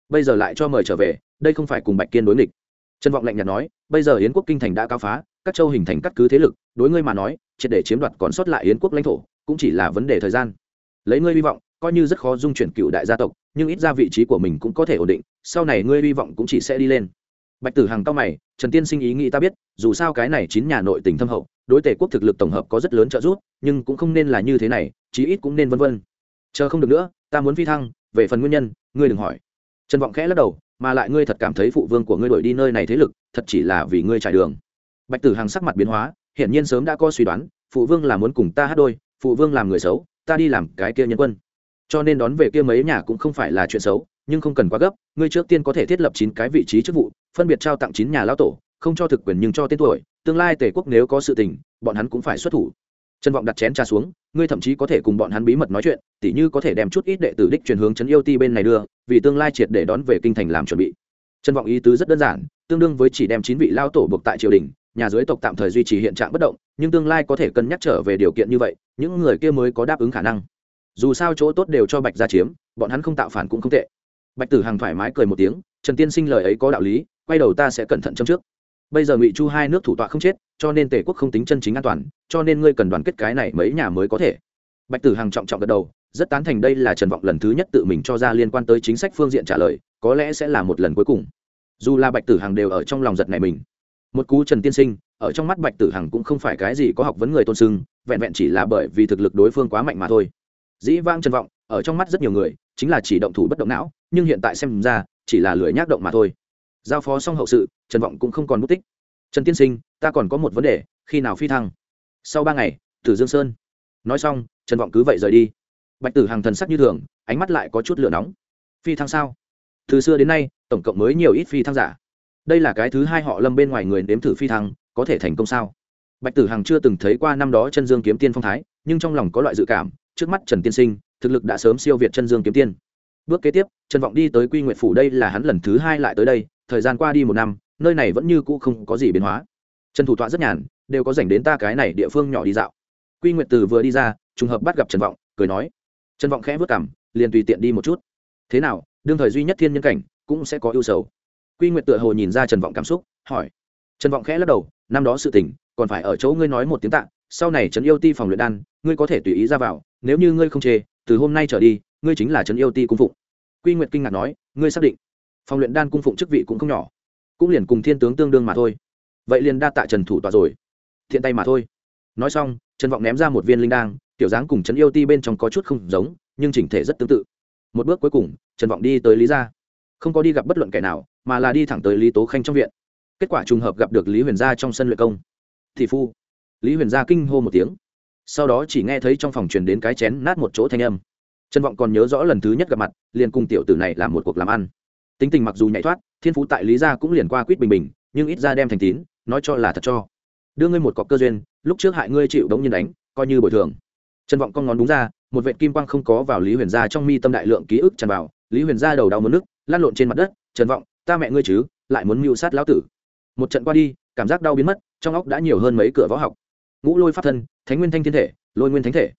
Bây giờ lại cho mời trở về, đây không phải cùng bạch kiên đối nghịch trần vọng lạnh nhạt nói, bây giờ yến quốc kinh thành đã cao phá, các châu hình thành các cứ thế lực, đối ngươi mà nói, triệt để chiếm đoạt còn sót lại yến quốc lãnh thổ, cũng chỉ là vấn đề thời gian. Lấy ngươi hy vọng, coi như rất khó dung chuyển cựu đại gia tộc, nhưng ít ra vị trí của mình cũng có thể ổn định, sau này ngươi hy vọng cũng chỉ sẽ đi lên. Bạch tử hằng cao mày, trần tiên sinh ý nghĩ ta biết, dù sao cái này chín nhà nội tỉnh thâm hậu, đối tể quốc thực lực tổng hợp có rất lớn trợ giúp, nhưng cũng không nên là như thế này, chí ít cũng nên vân vân. Chờ không được nữa, ta muốn phi thăng, về phần nguyên nhân, ngươi đừng hỏi. Trần vọng khẽ lắc đầu mà lại ngươi thật cảm thấy phụ vương của ngươi đổi đi nơi này thế lực, thật chỉ là vì ngươi trải đường. Bạch tử hằng sắc mặt biến hóa, hiển nhiên sớm đã có suy đoán, phụ vương là muốn cùng ta hát đôi, phụ vương làm người xấu, ta đi làm cái kia nhân quân. Cho nên đón về kia mấy nhà cũng không phải là chuyện xấu, nhưng không cần quá gấp, ngươi trước tiên có thể thiết lập chín cái vị trí chức vụ, phân biệt trao tặng chín nhà lão tổ, không cho thực quyền nhưng cho tên tuổi, tương lai tề quốc nếu có sự tình, bọn hắn cũng phải xuất thủ trần vọng đặt chén trà xuống, ngươi thậm chí có thể cùng bọn hắn bí mật nói chuyện, tỉ như có thể đem chút ít đệ tử đích truyền hướng trấn yêu ti bên này đưa, vì tương lai triệt để đón về kinh thành làm chuẩn bị. Trần vọng ý tứ rất đơn giản, tương đương với chỉ đem chín vị lao tổ buộc tại triều đình, nhà dưới tộc tạm thời duy trì hiện trạng bất động, nhưng tương lai có thể cân nhắc trở về điều kiện như vậy, những người kia mới có đáp ứng khả năng. Dù sao chỗ tốt đều cho bạch gia chiếm, bọn hắn không tạo phản cũng không tệ. Bạch tử hằng thoải mái cười một tiếng, trần tiên sinh lời ấy có đạo lý, quay đầu ta sẽ cẩn thận trong trước bây giờ ngụy chu hai nước thủ tọa không chết, cho nên tề quốc không tính chân chính an toàn, cho nên ngươi cần đoàn kết cái này mấy nhà mới có thể. Bạch tử hằng trọng trọng gật đầu, rất tán thành đây là trần vọng lần thứ nhất tự mình cho ra liên quan tới chính sách phương diện trả lời, có lẽ sẽ là một lần cuối cùng. Dù là bạch tử hằng đều ở trong lòng giật này mình. Một cú trần tiên sinh, ở trong mắt bạch tử hằng cũng không phải cái gì có học vấn người tôn sưng, vẹn vẹn chỉ là bởi vì thực lực đối phương quá mạnh mà thôi. Dĩ vang trần vọng, ở trong mắt rất nhiều người, chính là chỉ động thủ bất động não, nhưng hiện tại xem ra, chỉ là lười nhác động mà thôi giao phó xong hậu sự, trần vọng cũng không còn mất tích. Trần tiên sinh, ta còn có một vấn đề, khi nào phi thăng? Sau ba ngày, tử dương sơn. Nói xong, trần vọng cứ vậy rời đi. Bạch tử hàng thần sắc như thường, ánh mắt lại có chút lửa nóng. Phi thăng sao? Từ xưa đến nay, tổng cộng mới nhiều ít phi thăng giả. Đây là cái thứ hai họ lâm bên ngoài người nếm thử phi thăng, có thể thành công sao? Bạch tử hằng chưa từng thấy qua năm đó chân dương kiếm tiên phong thái, nhưng trong lòng có loại dự cảm, trước mắt trần tiên sinh, thực lực đã sớm siêu việt chân dương kiếm tiên. Bước kế tiếp, trần vọng đi tới quy nguyện phủ, đây là hắn lần thứ hai lại tới đây thời gian qua đi một năm, nơi này vẫn như cũ không có gì biến hóa. Trần thủ tọa rất nhàn, đều có dành đến ta cái này địa phương nhỏ đi dạo. Quy nguyệt từ vừa đi ra, trùng hợp bắt gặp trần vọng, cười nói. Trần vọng khẽ vất cảm liền tùy tiện đi một chút. Thế nào, đương thời duy nhất thiên nhân cảnh, cũng sẽ có ưu sầu. Quy nguyệt tựa hồ nhìn ra trần vọng cảm xúc, hỏi. Trần vọng khẽ lắc đầu, năm đó sự tình, còn phải ở chỗ ngươi nói một tiếng tạ, sau này trần yêu ti phòng luyện đan, ngươi có thể tùy ý ra vào, nếu như ngươi không chê, từ hôm nay trở đi, ngươi chính là trần yêu ti cung phụng. Quy nguyệt kinh ngạc nói, ngươi xác định phòng luyện đan cung phụng chức vị cũng không nhỏ, cũng liền cùng thiên tướng tương đương mà thôi. Vậy liền đa tạ trần thủ tọa rồi. Thiện tay mà thôi. Nói xong, trần vọng ném ra một viên linh đan, tiểu dáng cùng trấn yêu ti bên trong có chút không giống, nhưng chỉnh thể rất tương tự. Một bước cuối cùng, trần vọng đi tới lý gia. Không có đi gặp bất luận kẻ nào, mà là đi thẳng tới lý tố khanh trong viện. Kết quả trùng hợp gặp được lý huyền gia trong sân luyện công. Thị phu, lý huyền gia kinh hô một tiếng. Sau đó chỉ nghe thấy trong phòng truyền đến cái chén nát một chỗ thanh âm. Trần vọng còn nhớ rõ lần thứ nhất gặp mặt, liền cùng tiểu tử này làm một cuộc làm ăn tính tình mặc dù nhảy thoát, thiên phú tại lý gia cũng liền qua quýt bình bình, nhưng ít ra đem thành tín, nói cho là thật cho. Đưa ngươi một cọc cơ duyên, lúc trước hại ngươi chịu đống nhiên đánh, coi như bồi thường. Trần vọng con ngón đúng ra, một vệ kim quang không có vào lý huyền gia trong mi tâm đại lượng ký ức tràn vào, lý huyền gia đầu đau mất nước, lăn lộn trên mặt đất trần vọng, ta mẹ ngươi chứ, lại muốn mưu sát lão tử. Một trận qua đi, cảm giác đau biến mất, trong óc đã nhiều hơn mấy cửa võ học. Ngũ lôi pháp thân, thánh nguyên thanh thiên thể, lôi nguyên thánh thể.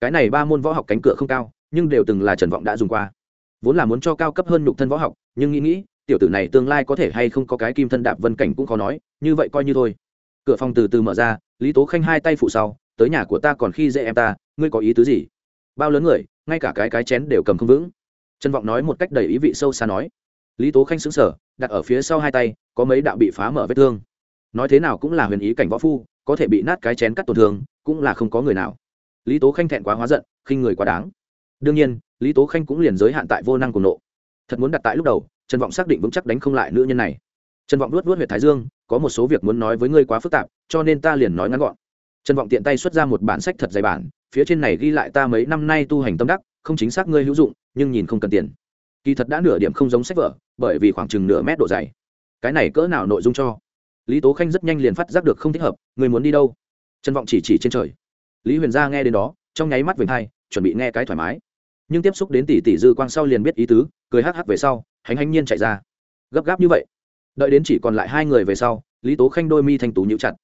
Cái này ba môn võ học cánh cửa không cao, nhưng đều từng là trần vọng đã dùng qua. Vốn là muốn cho cao cấp hơn nhục thân võ học nhưng nghĩ nghĩ, tiểu tử này tương lai có thể hay không có cái kim thân đạp vân cảnh cũng khó nói, như vậy coi như thôi. Cửa phòng từ từ mở ra, lý tố khanh hai tay phụ sau, tới nhà của ta còn khi dễ em ta, ngươi có ý tứ gì? Bao lớn người, ngay cả cái cái chén đều cầm không vững. Trần vọng nói một cách đầy ý vị sâu xa nói. Lý tố khanh xứng sở đặt ở phía sau hai tay, có mấy đạo bị phá mở vết thương. Nói thế nào cũng là huyền ý cảnh võ phu, có thể bị nát cái chén cắt tổn thương, cũng là không có người nào. Lý tố khanh thẹn quá hóa giận, khinh người quá đáng. Đương nhiên, lý tố khanh cũng liền giới hạn tại vô năng cùng nộ thật muốn đặt tại lúc đầu, trần vọng xác định vững chắc đánh không lại nữ nhân này. Trần vọng luốt luốt huyện thái dương, có một số việc muốn nói với ngươi quá phức tạp, cho nên ta liền nói ngắn gọn. Trần vọng tiện tay xuất ra một bản sách thật dày bản, phía trên này ghi lại ta mấy năm nay tu hành tâm đắc, không chính xác ngươi hữu dụng, nhưng nhìn không cần tiền. Kỳ thật đã nửa điểm không giống sách vở, bởi vì khoảng chừng nửa mét độ dày. Cái này cỡ nào nội dung cho? Lý tố khanh rất nhanh liền phát giác được không thích hợp người muốn đi đâu? Trần vọng chỉ chỉ trên trời. Lý huyền gia nghe đến đó, trong nháy mắt vểnh hai, chuẩn bị nghe cái thoải mái nhưng tiếp xúc đến tỷ tỷ dư quang sau liền biết ý tứ, cười hắc hắc về sau hành hành nhiên chạy ra. Gấp gáp như vậy, đợi đến chỉ còn lại hai người về sau, lý tố khanh đôi mi thanh tú nhíu chặt.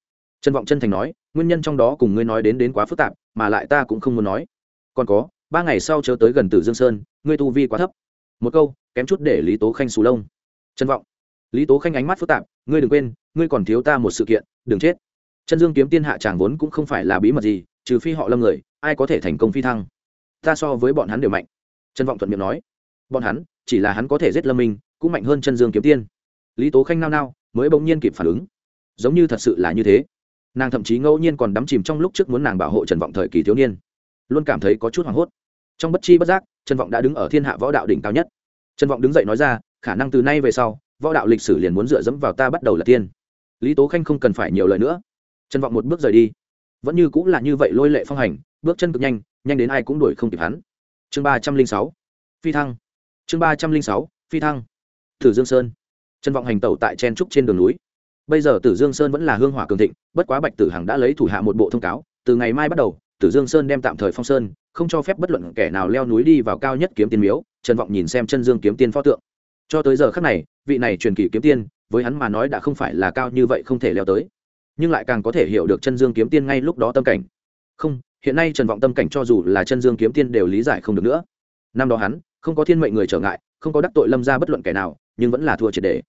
Trân vọng chân thành nói, nguyên nhân trong đó cùng ngươi nói đến đến quá phức tạp, mà lại ta cũng không muốn nói. Còn có, ba ngày sau chớ tới gần tử dương sơn, ngươi tu vi quá thấp. Một câu, kém chút để lý tố khanh xù lông. Trân vọng, lý tố khanh ánh mắt phức tạp, ngươi đừng quên, ngươi còn thiếu ta một sự kiện, đừng chết. Chân dương kiếm tiên hạ tràng vốn cũng không phải là bí mật gì, trừ phi họ lâm người, ai có thể thành công phi thăng ta so với bọn hắn đều mạnh. Trân vọng thuận miệng nói. Bọn hắn, chỉ là hắn có thể giết lâm minh, cũng mạnh hơn chân dương kiếm tiên. Lý tố khanh nao nao, mới bỗng nhiên kịp phản ứng. Giống như thật sự là như thế. Nàng thậm chí ngẫu nhiên còn đắm chìm trong lúc trước muốn nàng bảo hộ trần vọng thời kỳ thiếu niên. Luôn cảm thấy có chút hoảng hốt. Trong bất chi bất giác, trần vọng đã đứng ở thiên hạ võ đạo đỉnh cao nhất. Trần vọng đứng dậy nói ra, khả năng từ nay về sau, võ đạo lịch sử liền muốn dựa dẫm vào ta bắt đầu là tiên. Lý tố khanh không cần phải nhiều lời nữa. Trần vọng một bước rời đi. Vẫn như cũng là như vậy lôi lệ phong hành, bước chân cực nhanh nhanh đến ai cũng đuổi không kịp hắn. Chương ba trăm linh sáu, phi thăng. Chương ba trăm linh sáu, phi thăng. Tử dương sơn. Trần vọng hành tẩu tại chen trúc trên đường núi. Bây giờ tử dương sơn vẫn là hương hỏa cường thịnh, bất quá bạch tử hằng đã lấy thủ hạ một bộ thông cáo, từ ngày mai bắt đầu, tử dương sơn đem tạm thời phong sơn, không cho phép bất luận kẻ nào leo núi đi vào cao nhất kiếm tiên miếu, trần vọng nhìn xem chân dương kiếm tiên pho tượng. Cho tới giờ khác này, vị này truyền kỳ kiếm tiên, với hắn mà nói đã không phải là cao như vậy không thể leo tới. Nhưng lại càng có thể hiểu được chân dương kiếm tiên ngay lúc đó tâm cảnh. Không hiện nay trần vọng tâm cảnh cho dù là chân dương kiếm tiên đều lý giải không được nữa. Năm đó hắn, không có thiên mệnh người trở ngại, không có đắc tội lâm ra bất luận kẻ nào, nhưng vẫn là thua triệt đề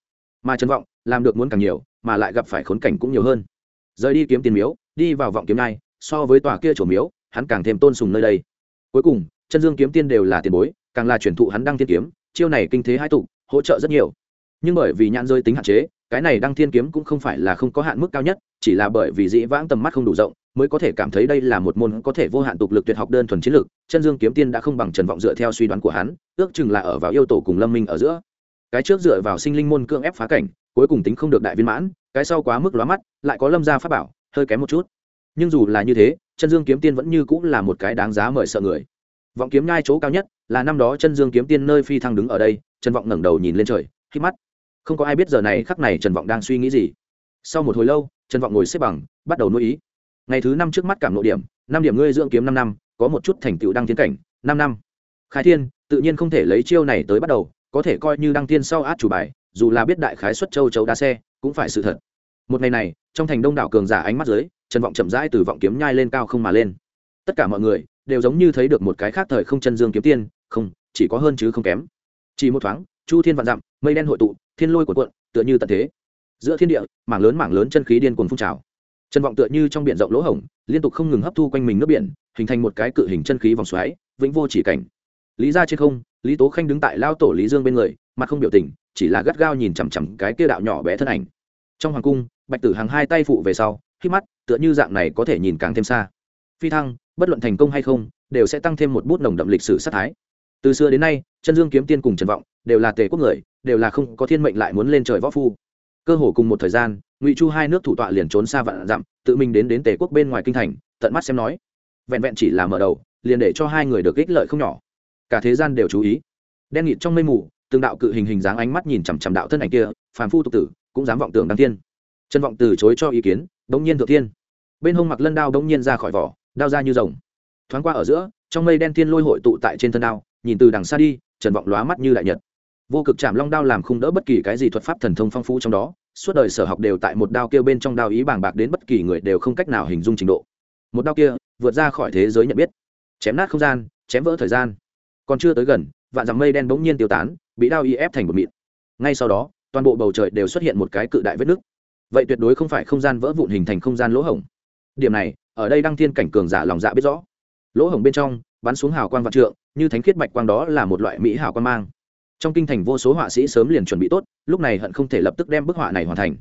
mà trần vọng, làm được muốn càng nhiều, mà lại gặp phải khốn cảnh cũng nhiều hơn. Rời đi kiếm tiền miếu, đi vào vọng kiếm nai so với tòa kia chỗ miếu, hắn càng thêm tôn sùng nơi đây. Cuối cùng, chân dương kiếm tiên đều là tiền bối, càng là truyền thụ hắn đăng thiên kiếm, chiêu này kinh thế hai tụ, hỗ trợ rất nhiều. Nhưng bởi vì nhãn rơi tính hạn chế, cái này đăng thiên kiếm cũng không phải là không có hạn mức cao nhất, chỉ là bởi vì dĩ vãng tầm mắt không đủ rộng mới có thể cảm thấy đây là một môn có thể vô hạn tục lực tuyệt học đơn thuần chiến lược chân dương kiếm tiên đã không bằng trần vọng dựa theo suy đoán của hắn, ước chừng là ở vào yêu tổ cùng lâm minh ở giữa. Cái trước dựa vào sinh linh môn cưỡng ép phá cảnh, cuối cùng tính không được đại viên mãn, cái sau quá mức lóa mắt, lại có lâm gia pháp bảo, hơi kém một chút. Nhưng dù là như thế, chân dương kiếm tiên vẫn như cũng là một cái đáng giá mời sợ người. Vọng kiếm nhai chỗ cao nhất, là năm đó chân dương kiếm tiên nơi phi thăng đứng ở đây, trần vọng ngẩng đầu nhìn lên trời khi mắt. Không có ai biết giờ này khắc này trần vọng đang suy nghĩ gì. Sau một hồi lâu, trần vọng ngồi xếp bằng, bắt đầu nuôi ý ngày thứ năm trước mắt cảm nội điểm, năm điểm ngươi dưỡng kiếm năm năm, có một chút thành tựu đăng tiến cảnh, năm năm. Khai thiên, tự nhiên không thể lấy chiêu này tới bắt đầu, có thể coi như đăng tiên sau át chủ bài, dù là biết đại khái xuất châu chấu đá xe, cũng phải sự thật. Một ngày này, trong thành đông đảo cường giả ánh mắt dưới, trần vọng chậm rãi từ vọng kiếm nhai lên cao không mà lên. Tất cả mọi người, đều giống như thấy được một cái khác thời không chân dương kiếm tiên, không, chỉ có hơn chứ không kém. Chỉ một thoáng, chu thiên vạn dặm, mây đen hội tụ, thiên lôi của quận tựa như tận thế. Giữa thiên địa, mảng lớn mảng lớn chân khí điên cuồng phun trào trần vọng tựa như trong biển rộng lỗ hổng, liên tục không ngừng hấp thu quanh mình nước biển, hình thành một cái cự hình chân khí vòng xoáy, vĩnh vô chỉ cảnh. Lý ra trên không, lý tố khanh đứng tại lao tổ lý dương bên người, mặt không biểu tình, chỉ là gắt gao nhìn chằm chằm cái kia đạo nhỏ bé thân ảnh. Trong hoàng cung, bạch tử hàng hai tay phụ về sau, khi mắt, tựa như dạng này có thể nhìn càng thêm xa. Phi thăng, bất luận thành công hay không, đều sẽ tăng thêm một bút nồng đậm lịch sử sát thái. Từ xưa đến nay, chân dương kiếm tiên cùng trần vọng, đều là tề quốc người, đều là không có thiên mệnh lại muốn lên trời võ phu cơ hồ cùng một thời gian, ngụy chu hai nước thủ tọa liền trốn xa vạn dặm, tự mình đến đến tề quốc bên ngoài kinh thành, tận mắt xem nói. Vẹn vẹn chỉ là mở đầu, liền để cho hai người được ích lợi không nhỏ. Cả thế gian đều chú ý. Đen nghịt trong mây mù, từng đạo cự hình hình dáng ánh mắt nhìn chằm chằm đạo thân ảnh kia, phàm phu tục tử, cũng dám vọng tưởng đăng tiên. trần vọng từ chối cho ý kiến, đống nhiên thượng thiên. Bên hông mặc lân đao đống nhiên ra khỏi vỏ, đao ra như rồng. Thoáng qua ở giữa, trong mây đen thiên lôi hội tụ tại trên thân đao, nhìn từ đằng xa đi, trần vọng lóa mắt như đại nhật vô cực chạm long đao làm khung đỡ bất kỳ cái gì thuật pháp thần thông phong phú trong đó, suốt đời sở học đều tại một đao kia bên trong đao ý bàng bạc đến bất kỳ người đều không cách nào hình dung trình độ. Một đao kia, vượt ra khỏi thế giới nhận biết. Chém nát không gian, chém vỡ thời gian. Còn chưa tới gần, vạn dặm mây đen bỗng nhiên tiêu tán, bị đao y ép thành một mịn. Ngay sau đó, toàn bộ bầu trời đều xuất hiện một cái cự đại vết nứt. Vậy tuyệt đối không phải không gian vỡ vụn hình thành không gian lỗ hổng. Điểm này, ở đây đăng thiên cảnh cường giả lòng dạ biết rõ. Lỗ hổng bên trong, bắn xuống hào quang vạn trượng, như thánh khiết bạch quang đó là một loại mỹ hào quang mang trong kinh thành vô số họa sĩ sớm liền chuẩn bị tốt, lúc này hận không thể lập tức đem bức họa này hoàn thành.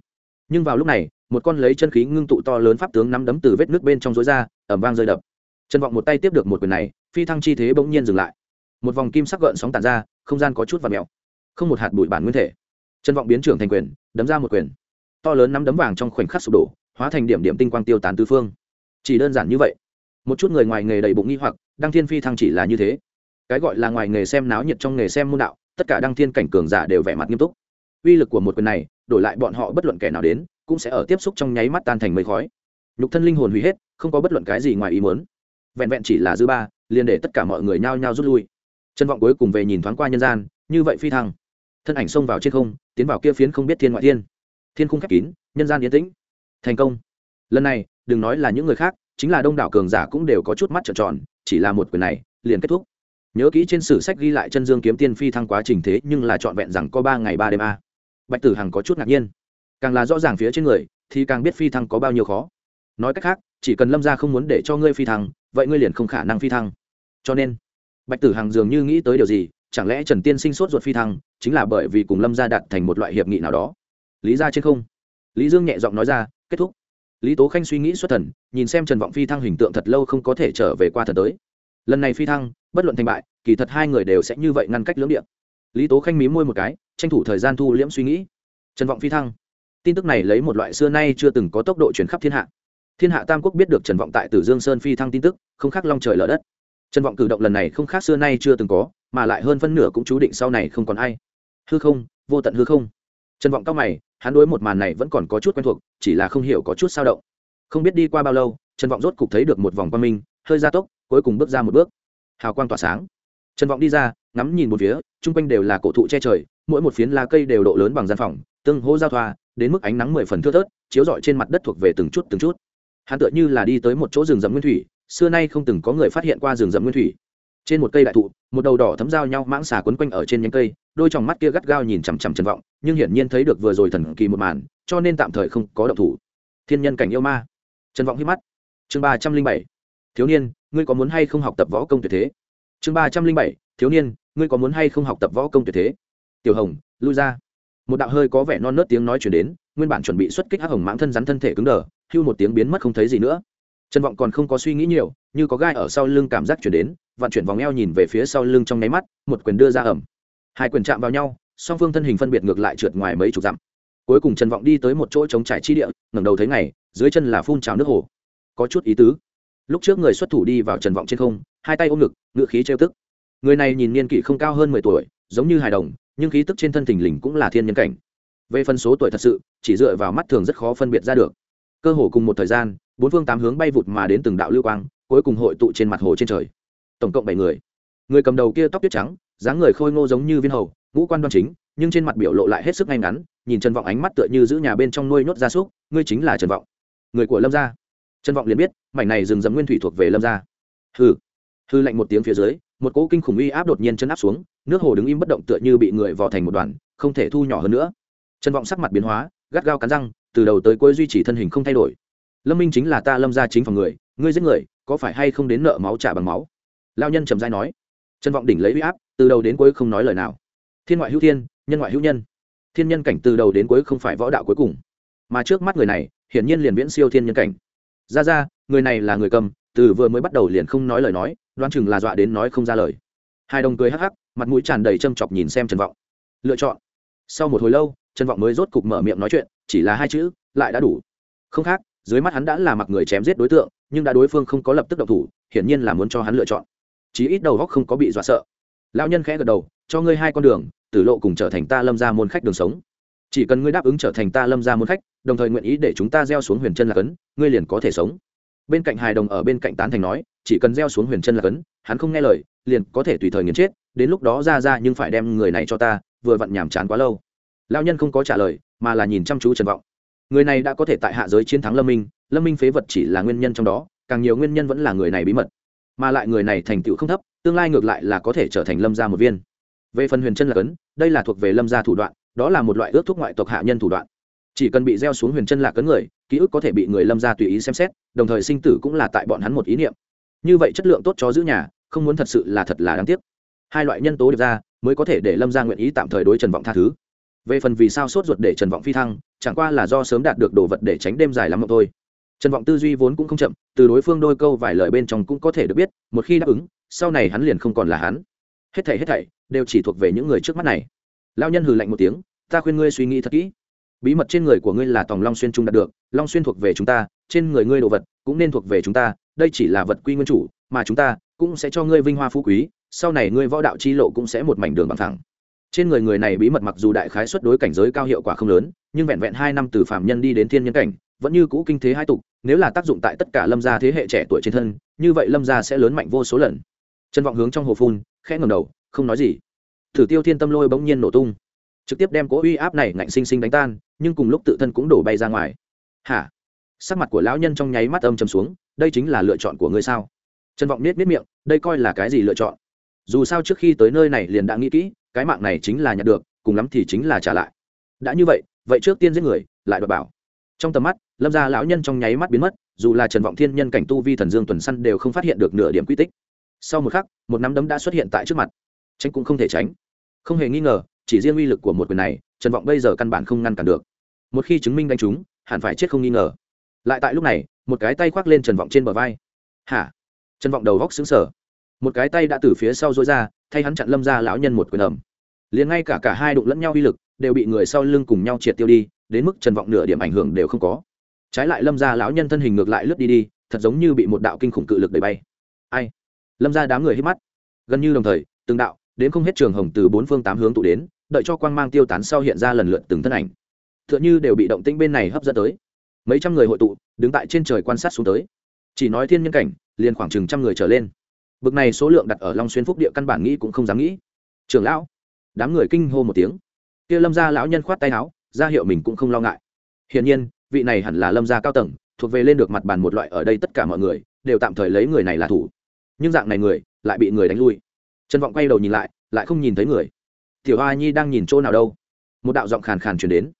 Nhưng vào lúc này, một con lấy chân khí ngưng tụ to lớn pháp tướng nắm đấm từ vết nước bên trong rối ra ẩm vang rơi đập. Trần vọng một tay tiếp được một quyền này, phi thăng chi thế bỗng nhiên dừng lại. Một vòng kim sắc gợn sóng tàn ra, không gian có chút và mèo. Không một hạt bụi bản nguyên thể. Trần vọng biến trưởng thành quyền, đấm ra một quyền. To lớn nắm đấm vàng trong khoảnh khắc sụp đổ, hóa thành điểm điểm tinh quang tiêu tán tứ phương. Chỉ đơn giản như vậy. Một chút người ngoài nghề đầy bụng nghi hoặc, đăng thiên phi thăng chỉ là như thế. Cái gọi là ngoài nghề xem náo nhiệt trong nghề xem môn đạo tất cả đăng thiên cảnh cường giả đều vẻ mặt nghiêm túc. Uy lực của một quyền này, đổi lại bọn họ bất luận kẻ nào đến, cũng sẽ ở tiếp xúc trong nháy mắt tan thành mây khói. Nhục thân linh hồn hủy hết, không có bất luận cái gì ngoài ý muốn. Vẹn vẹn chỉ là dư ba, liền để tất cả mọi người nhao nhao rút lui. Chân vọng cuối cùng về nhìn thoáng qua nhân gian, như vậy phi thăng. Thân ảnh xông vào trên không, tiến vào kia phiến không biết thiên ngoại thiên. Thiên khung khép kín, nhân gian yên tĩnh. Thành công. Lần này, đừng nói là những người khác, chính là đông đảo cường giả cũng đều có chút mắt trợn tròn, chỉ là một quyền này, liền kết thúc nhớ kỹ trên sử sách ghi lại chân dương kiếm tiên phi thăng quá trình thế, nhưng là trọn vẹn rằng có ba ngày ba đêm a. Bạch tử hằng có chút ngạc nhiên. Càng là rõ ràng phía trên người, thì càng biết phi thăng có bao nhiêu khó. Nói cách khác, chỉ cần lâm gia không muốn để cho ngươi phi thăng, vậy ngươi liền không khả năng phi thăng. Cho nên, bạch tử hằng dường như nghĩ tới điều gì, chẳng lẽ trần tiên sinh sốt ruột phi thăng, chính là bởi vì cùng lâm gia đạt thành một loại hiệp nghị nào đó? Lý ra trên không. Lý dương nhẹ giọng nói ra, kết thúc. Lý tố khanh suy nghĩ xuất thần, nhìn xem trần vọng phi thăng hình tượng thật lâu không có thể trở về qua thần tới lần này phi thăng, bất luận thành bại, kỳ thật hai người đều sẽ như vậy ngăn cách lưỡng điện lý tố khanh mí môi một cái, tranh thủ thời gian thu liễm suy nghĩ. Trần vọng phi thăng. Tin tức này lấy một loại xưa nay chưa từng có tốc độ chuyển khắp thiên hạ. Thiên hạ tam quốc biết được trần vọng tại tử dương sơn phi thăng tin tức, không khác long trời lở đất. Trần vọng cử động lần này không khác xưa nay chưa từng có, mà lại hơn phân nửa cũng chú định sau này không còn ai. Hư không, vô tận hư không. Trần vọng cao mày, hắn đối một màn này vẫn còn có chút quen thuộc, chỉ là không hiểu có chút sao động. Không biết đi qua bao lâu, trần vọng rốt cục thấy được một vòng quan minh hơi gia tốc, cuối cùng bước ra một bước. Hào quang tỏa sáng. Trần vọng đi ra, ngắm nhìn một phía, chung quanh đều là cổ thụ che trời, mỗi một phiến lá cây đều độ lớn bằng gian phòng, tương hô giao thoa, đến mức ánh nắng mười phần thưa thớt, chiếu rọi trên mặt đất thuộc về từng chút từng chút. Hắn tựa như là đi tới một chỗ rừng rậm nguyên thủy, xưa nay không từng có người phát hiện qua rừng rậm nguyên thủy. Trên một cây đại thụ, một đầu đỏ thấm dao nhau mãng xà quấn quanh ở trên nhánh cây, đôi t mắt kia gắt gao nhìn chằm chằm trần vọng, nhưng hiển nhiên thấy được vừa rồi thần kỳ một màn, cho nên tạm thời không có động thủ. Thiên nhân cảnh yêu ma. Trần vọng hít mắt. Chương ba trăm linh bảy thiếu niên, ngươi có muốn hay không học tập võ công tuyệt thế? Chương ba trăm linh bảy, thiếu niên, ngươi có muốn hay không học tập võ công tuyệt thế? Tiểu hồng, lui ra. Một đạo hơi có vẻ non nớt tiếng nói chuyển đến, nguyên bản chuẩn bị xuất kích hắc hồng mãng thân rắn thân thể cứng đờ, hưu một tiếng biến mất không thấy gì nữa. Trần vọng còn không có suy nghĩ nhiều, như có gai ở sau lưng cảm giác chuyển đến vặn chuyển vòng eo nhìn về phía sau lưng trong nháy mắt, một quyền đưa ra ẩm. Hai quyền chạm vào nhau, song phương thân hình phân biệt ngược lại trượt ngoài mấy chục dặm. Cuối cùng trần vọng đi tới một chỗ trống trải chi địa, ngẩng đầu thấy ngày, dưới chân là phun trào nước hồ. Có chút ý tứ lúc trước người xuất thủ đi vào trần vọng trên không, hai tay ôm ngực, ngựa khí trêu tức. Người này nhìn niên kỷ không cao hơn mười tuổi, giống như hài đồng, nhưng khí tức trên thân thình lình cũng là thiên nhân cảnh. Về phân số tuổi thật sự, chỉ dựa vào mắt thường rất khó phân biệt ra được. Cơ hồ cùng một thời gian, bốn phương tám hướng bay vụt mà đến từng đạo lưu quang, cuối cùng hội tụ trên mặt hồ trên trời. Tổng cộng bảy người. Người cầm đầu kia tóc tuyết trắng, dáng người khôi ngô giống như viên hầu, ngũ quan đoan chính, nhưng trên mặt biểu lộ lại hết sức ngay ngắn, nhìn trần vọng ánh mắt tựa như giữ nhà bên trong nuôi nhốt gia súc, ngươi chính là trần vọng. Người của lâm gia trân vọng liền biết, mảnh này rừng rậm nguyên thủy thuộc về lâm gia. Hư hư lạnh một tiếng phía dưới, một cỗ kinh khủng uy áp đột nhiên chân áp xuống, nước hồ đứng im bất động tựa như bị người vò thành một đoàn, không thể thu nhỏ hơn nữa. Trân vọng sắc mặt biến hóa, gắt gao cắn răng, từ đầu tới cuối duy trì thân hình không thay đổi. Lâm minh chính là ta lâm gia chính phòng người, ngươi giết người, có phải hay không đến nợ máu trả bằng máu? Lao nhân trầm dai nói. Trân vọng đỉnh lấy uy áp, từ đầu đến cuối không nói lời nào. Thiên ngoại hữu thiên, nhân ngoại hữu nhân. Thiên nhân cảnh từ đầu đến cuối không phải võ đạo cuối cùng. Mà trước mắt người này, hiển nhiên liền viễn siêu thiên nhân cảnh ra ra, người này là người cầm, từ vừa mới bắt đầu liền không nói lời nói, đoán chừng là dọa đến nói không ra lời. Hai đồng cười hắc hắc, mặt mũi tràn đầy châm chọc nhìn xem trần vọng. Lựa chọn. Sau một hồi lâu, trần vọng mới rốt cục mở miệng nói chuyện, chỉ là hai chữ, lại đã đủ. Không khác, dưới mắt hắn đã là mặc người chém giết đối tượng, nhưng đã đối phương không có lập tức động thủ, hiển nhiên là muốn cho hắn lựa chọn. Chí ít đầu góc không có bị dọa sợ. Lão nhân khẽ gật đầu, cho ngươi hai con đường tử lộ cùng trở thành ta lâm ra môn khách đường sống. Chỉ cần ngươi đáp ứng trở thành ta lâm ra môn khách đồng thời nguyện ý để chúng ta gieo xuống huyền chân là cấn, ngươi liền có thể sống. Bên cạnh hài đồng ở bên cạnh tán thành nói, chỉ cần gieo xuống huyền chân là cấn, hắn không nghe lời, liền có thể tùy thời nghiền chết, đến lúc đó ra ra nhưng phải đem người này cho ta, vừa vặn nhàm chán quá lâu. Lao nhân không có trả lời, mà là nhìn chăm chú trần vọng. Người này đã có thể tại hạ giới chiến thắng lâm minh lâm minh phế vật chỉ là nguyên nhân trong đó, càng nhiều nguyên nhân vẫn là người này bí mật. Mà lại người này thành tựu không thấp, tương lai ngược lại là có thể trở thành lâm gia một viên. Về phần huyền chân là cấn, đây là thuộc về lâm gia thủ đoạn, đó là một loại ước thúc ngoại tộc hạ nhân thủ đoạn chỉ cần bị gieo xuống huyền chân lạc cấn người, ký ức có thể bị người lâm ra tùy ý xem xét, đồng thời sinh tử cũng là tại bọn hắn một ý niệm. Như vậy chất lượng tốt cho giữ nhà, không muốn thật sự là thật là đáng tiếc. Hai loại nhân tố được ra, mới có thể để lâm ra nguyện ý tạm thời đối trần vọng tha thứ. Về phần vì sao sốt ruột để trần vọng phi thăng, chẳng qua là do sớm đạt được đồ vật để tránh đêm dài lắm mà thôi. Trần vọng tư duy vốn cũng không chậm, từ đối phương đôi câu vài lời bên trong cũng có thể được biết, một khi đáp ứng, sau này hắn liền không còn là hắn. Hết thảy hết thảy đều chỉ thuộc về những người trước mắt này. Lao nhân hừ lạnh một tiếng, ta khuyên ngươi suy nghĩ thật kỹ bí mật trên người của ngươi là tòng long xuyên trung đạt được, long xuyên thuộc về chúng ta, trên người ngươi đồ vật cũng nên thuộc về chúng ta, đây chỉ là vật quy nguyên chủ, mà chúng ta cũng sẽ cho ngươi vinh hoa phú quý, sau này ngươi võ đạo chi lộ cũng sẽ một mảnh đường bằng thẳng trên người người này bí mật mặc dù đại khái xuất đối cảnh giới cao hiệu quả không lớn, nhưng vẹn vẹn hai năm từ phạm nhân đi đến thiên nhân cảnh, vẫn như cũ kinh thế hai tục, nếu là tác dụng tại tất cả lâm gia thế hệ trẻ tuổi trên thân, như vậy lâm gia sẽ lớn mạnh vô số lần. Trân vọng hướng trong hồ phun, khẽ ngầm đầu, không nói gì. Thử tiêu thiên tâm lôi bỗng nhiên nổ tung trực tiếp đem cố uy áp này ngạnh sinh sinh đánh tan, nhưng cùng lúc tự thân cũng đổ bay ra ngoài. Hả? Sắc mặt của lão nhân trong nháy mắt âm chầm xuống, đây chính là lựa chọn của ngươi sao? Trần vọng nết nết miệng, đây coi là cái gì lựa chọn? Dù sao trước khi tới nơi này liền đã nghĩ kỹ, cái mạng này chính là nhặt được, cùng lắm thì chính là trả lại. Đã như vậy vậy trước tiên giết người, lại đọc bảo. Trong tầm mắt, lâm gia lão nhân trong nháy mắt biến mất, dù là trần vọng thiên nhân cảnh tu vi thần dương tuần săn đều không phát hiện được nửa điểm quy tích. Sau một khắc, một nắm đấm đã xuất hiện tại trước mặt. Tránh cũng không thể tránh. Không hề nghi ngờ chỉ riêng uy lực của một quyền này, trần vọng bây giờ căn bản không ngăn cản được. Một khi chứng minh đánh chúng hẳn phải chết không nghi ngờ. Lại tại lúc này, một cái tay khoác lên trần vọng trên bờ vai. Hả? Trần vọng đầu góc xứng sở một cái tay đã từ phía sau dối ra, thay hắn chặn lâm ra lão nhân một quyền ẩm liền ngay cả cả hai đụng lẫn nhau uy lực, đều bị người sau lưng cùng nhau triệt tiêu đi, đến mức trần vọng nửa điểm ảnh hưởng đều không có. Trái lại lâm ra lão nhân thân hình ngược lại lướt đi đi, thật giống như bị một đạo kinh khủng cự lực đẩy bay. Ai? Lâm ra đám người hít mắt. Gần như đồng thời, từng đạo, đến không hết trường hồng từ bốn phương tám hướng tụ đến đợi cho quang mang tiêu tán sau hiện ra lần lượt từng thân ảnh. T h ư ợ n h ư đều bị động tĩnh bên này hấp dẫn tới. Mấy trăm người hội tụ, đứng tại trên trời quan sát xuống tới. Chỉ nói thiên nhân cảnh, liền khoảng chừng trăm người trở lên. Bực này số lượng đặt ở long xuyên phúc địa căn bản nghĩ cũng không dám nghĩ. Trưởng lão, đám người kinh hô một tiếng. Kia lâm gia lão nhân khoát tay áo, ra hiệu mình cũng không lo ngại. Hiển nhiên, vị này hẳn là lâm gia cao tầng, thuộc về lên được mặt bàn một loại ở đây tất cả mọi người, đều tạm thời lấy người này là thủ. Nhưng dạng này người, lại bị người đánh lui. Trần vọng quay đầu nhìn lại lại không nhìn thấy người tiểu hoa nhi đang nhìn chỗ nào đâu? Một đạo giọng khàn khàn chuyển đến.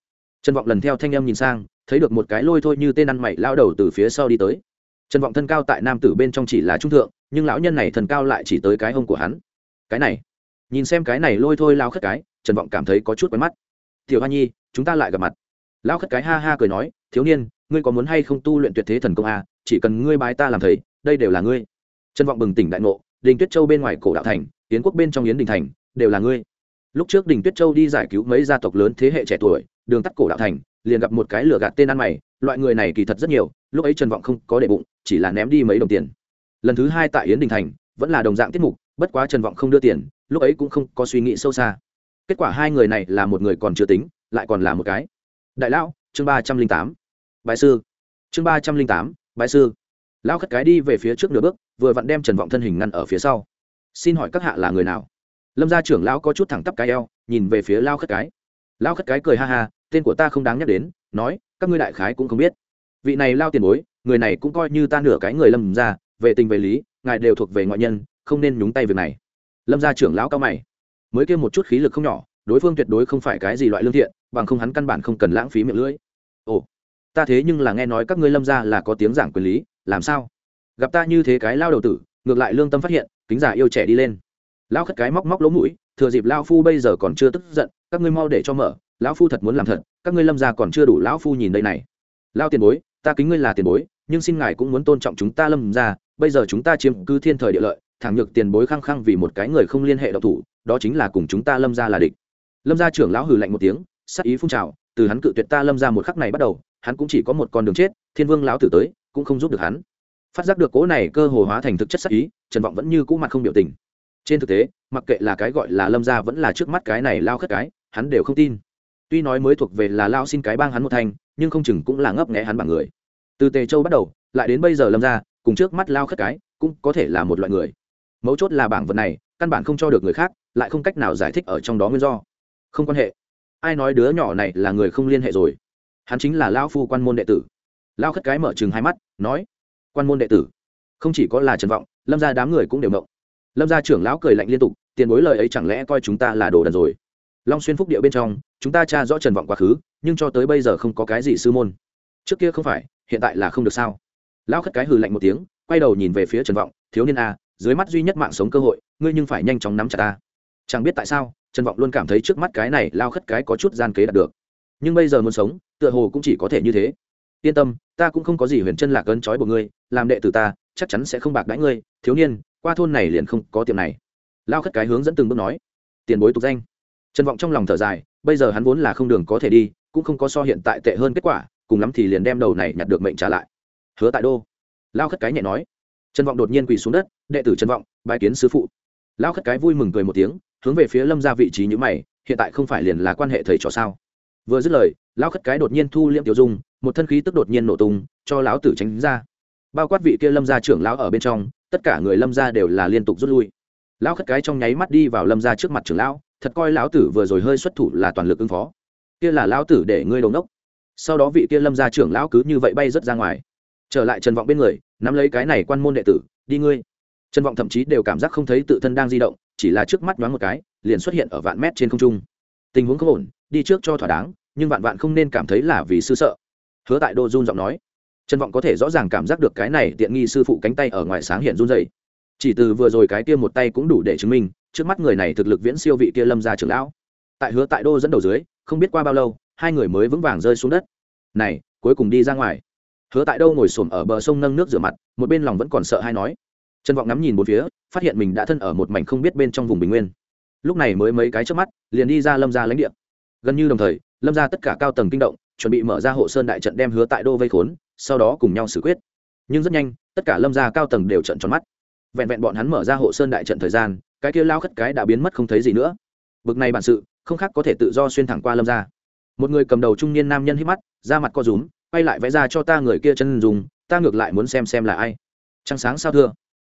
Trần vọng lần theo thanh em nhìn sang thấy được một cái lôi thôi như tên ăn mày lao đầu từ phía sau đi tới. Trần vọng thân cao tại nam tử bên trong chỉ là trung thượng nhưng lão nhân này thần cao lại chỉ tới cái hông của hắn. Cái này nhìn xem cái này lôi thôi lao khất cái trần vọng cảm thấy có chút quen mắt. Tiểu hoa nhi chúng ta lại gặp mặt. Lao khất cái ha ha cười nói thiếu niên ngươi có muốn hay không tu luyện tuyệt thế thần công à, chỉ cần ngươi bái ta làm thầy đây đều là ngươi. Trần vọng bừng tỉnh đại ngộ đình tuyết châu bên ngoài cổ đạo thành yến quốc bên trong yến đình thành đều là ngươi lúc trước đình tuyết châu đi giải cứu mấy gia tộc lớn thế hệ trẻ tuổi, đường tắt cổ đạo thành, liền gặp một cái lửa gạt tên ăn mày, loại người này kỳ thật rất nhiều, lúc ấy trần vọng không có để bụng, chỉ là ném đi mấy đồng tiền. Lần thứ hai tại yến đình thành, vẫn là đồng dạng tiết mục, bất quá trần vọng không đưa tiền, lúc ấy cũng không có suy nghĩ sâu xa. Kết quả hai người này là một người còn chưa tính, lại còn là một cái. Đại lão, chương ba trăm linh tám. Bài sư. Chương ba trăm linh tám bài sư. Lão khất cái đi về phía trước nửa bước, vừa vặn đem trần vọng thân hình ngăn ở phía sau. Xin hỏi các hạ là người nào? Lâm gia trưởng lão có chút thẳng tắp cái eo, nhìn về phía lao khất cái. Lao khất cái cười ha ha, tên của ta không đáng nhắc đến, nói, các ngươi đại khái cũng không biết. Vị này lao tiền bối, người này cũng coi như ta nửa cái người lâm ra về tình về lý, ngài đều thuộc về ngoại nhân, không nên nhúng tay việc này. Lâm gia trưởng lão cao mày. Mới kêu một chút khí lực không nhỏ, đối phương tuyệt đối không phải cái gì loại lương thiện, bằng không hắn căn bản không cần lãng phí miệng lưỡi. Ồ, ta thế nhưng là nghe nói các ngươi lâm gia là có tiếng giảng quyền lý, làm sao? Gặp ta như thế cái lao đầu tử, ngược lại lương tâm phát hiện, kính giả yêu trẻ đi lên lao khất cái móc móc lỗ mũi, thừa dịp lao phu bây giờ còn chưa tức giận, các ngươi mau để cho mở, lão phu thật muốn làm thật, các ngươi lâm ra còn chưa đủ lão phu nhìn đây này. Lao tiền bối, ta kính ngươi là tiền bối, nhưng xin ngài cũng muốn tôn trọng chúng ta lâm ra bây giờ chúng ta chiếm cứ thiên thời địa lợi, thẳng nhược tiền bối khăng khăng vì một cái người không liên hệ độc thủ, đó chính là cùng chúng ta lâm ra là địch. Lâm gia trưởng lão hừ lạnh một tiếng, sắc ý phun trào, từ hắn cự tuyệt ta lâm ra một khắc này bắt đầu, hắn cũng chỉ có một con đường chết, thiên vương lão tử tới, cũng không giúp được hắn. Phát giác được cố này cơ hồ hóa thành thực chất sắc ý, trần vọng vẫn như cũ mặt không biểu tình trên thực tế, mặc kệ là cái gọi là lâm gia vẫn là trước mắt cái này lao khất cái, hắn đều không tin. Tuy nói mới thuộc về là lao xin cái bang hắn một thành, nhưng không chừng cũng là ngấp nghẽ hắn bằng người. Từ tề châu bắt đầu, lại đến bây giờ lâm gia, cùng trước mắt lao khất cái, cũng có thể là một loại người. Mấu chốt là bảng vật này, căn bản không cho được người khác, lại không cách nào giải thích ở trong đó nguyên do. Không quan hệ. Ai nói đứa nhỏ này là người không liên hệ rồi? Hắn chính là lao phu quan môn đệ tử. Lao khất cái mở chừng hai mắt, nói, quan môn đệ tử, không chỉ có là trần vọng, lâm ra đám người cũng đều mộng lâm gia trưởng lão cười lạnh liên tục, tiền bối lời ấy chẳng lẽ coi chúng ta là đồ đần rồi? Long xuyên phúc địa bên trong, chúng ta tra rõ trần vọng quá khứ, nhưng cho tới bây giờ không có cái gì sư môn. Trước kia không phải, hiện tại là không được sao? Lão khất cái hừ lạnh một tiếng, quay đầu nhìn về phía trần vọng, thiếu niên a, dưới mắt duy nhất mạng sống cơ hội, ngươi nhưng phải nhanh chóng nắm chặt ta. Chẳng biết tại sao, trần vọng luôn cảm thấy trước mắt cái này lao khất cái có chút gian kế đạt được. Nhưng bây giờ muốn sống, tựa hồ cũng chỉ có thể như thế. Yên tâm, ta cũng không có gì huyền chân lạc ơn trói của ngươi, làm đệ tử ta, chắc chắn sẽ không bạc đãi ngươi, thiếu niên qua thôn này liền không có tiệm này. Lao khất cái hướng dẫn từng bước nói, tiền bối tục danh. Trần vọng trong lòng thở dài, bây giờ hắn vốn là không đường có thể đi, cũng không có so hiện tại tệ hơn kết quả, cùng lắm thì liền đem đầu này nhặt được mệnh trả lại. Hứa tại đô. Lao khất cái nhẹ nói. Trần vọng đột nhiên quỳ xuống đất, đệ tử trần vọng, bái kiến sư phụ. Lao khất cái vui mừng cười một tiếng, hướng về phía lâm ra vị trí như mày, hiện tại không phải liền là quan hệ thầy trò sao? Vừa dứt lời, lao khất cái đột nhiên thu liễm tiểu dung, một thân khí tức đột nhiên nổ tung, cho lão tử tránh ra. Bao quát vị kia lâm gia trưởng lão ở bên trong tất cả người lâm gia đều là liên tục rút lui. Lão khất cái trong nháy mắt đi vào lâm gia trước mặt trưởng lão, thật coi lão tử vừa rồi hơi xuất thủ là toàn lực ứng phó. Kia là lão tử để ngươi đầu nốc sau đó vị kia lâm gia trưởng lão cứ như vậy bay rất ra ngoài. Trở lại trần vọng bên người, nắm lấy cái này quan môn đệ tử, đi ngươi. Trần vọng thậm chí đều cảm giác không thấy tự thân đang di động, chỉ là trước mắt nhoáng một cái, liền xuất hiện ở vạn mét trên không trung. Tình huống không ổn, đi trước cho thỏa đáng, nhưng vạn vạn không nên cảm thấy là vì sư sợ. Hứa tại đô run giọng nói trần vọng có thể rõ ràng cảm giác được cái này tiện nghi sư phụ cánh tay ở ngoài sáng hiện run dày chỉ từ vừa rồi cái kia một tay cũng đủ để chứng minh, trước mắt người này thực lực viễn siêu vị kia lâm ra trưởng lão. Tại hứa tại đô dẫn đầu dưới, không biết qua bao lâu, hai người mới vững vàng rơi xuống đất. Này, cuối cùng đi ra ngoài. Hứa tại đâu ngồi xổm ở bờ sông nâng nước rửa mặt, một bên lòng vẫn còn sợ hay nói. Trân vọng ngắm nhìn một phía, phát hiện mình đã thân ở một mảnh không biết bên trong vùng bình nguyên. Lúc này mới mấy cái trước mắt, liền đi ra lâm ra lãnh địa. Gần như đồng thời, lâm ra tất cả cao tầng kinh động, chuẩn bị mở ra hộ sơn đại trận đem hứa tại đô vây khốn sau đó cùng nhau xử quyết. Nhưng rất nhanh, tất cả lâm gia cao tầng đều trận tròn mắt. Vẹn vẹn bọn hắn mở ra hộ sơn đại trận thời gian, cái kia lao khất cái đã biến mất không thấy gì nữa. Bực này bản sự, không khác có thể tự do xuyên thẳng qua lâm gia. một người cầm đầu trung niên nam nhân hít mắt ra mặt co rúm, quay lại vẽ ra cho ta người kia chân dùng ta ngược lại muốn xem xem là ai. Trăng sáng sao thưa?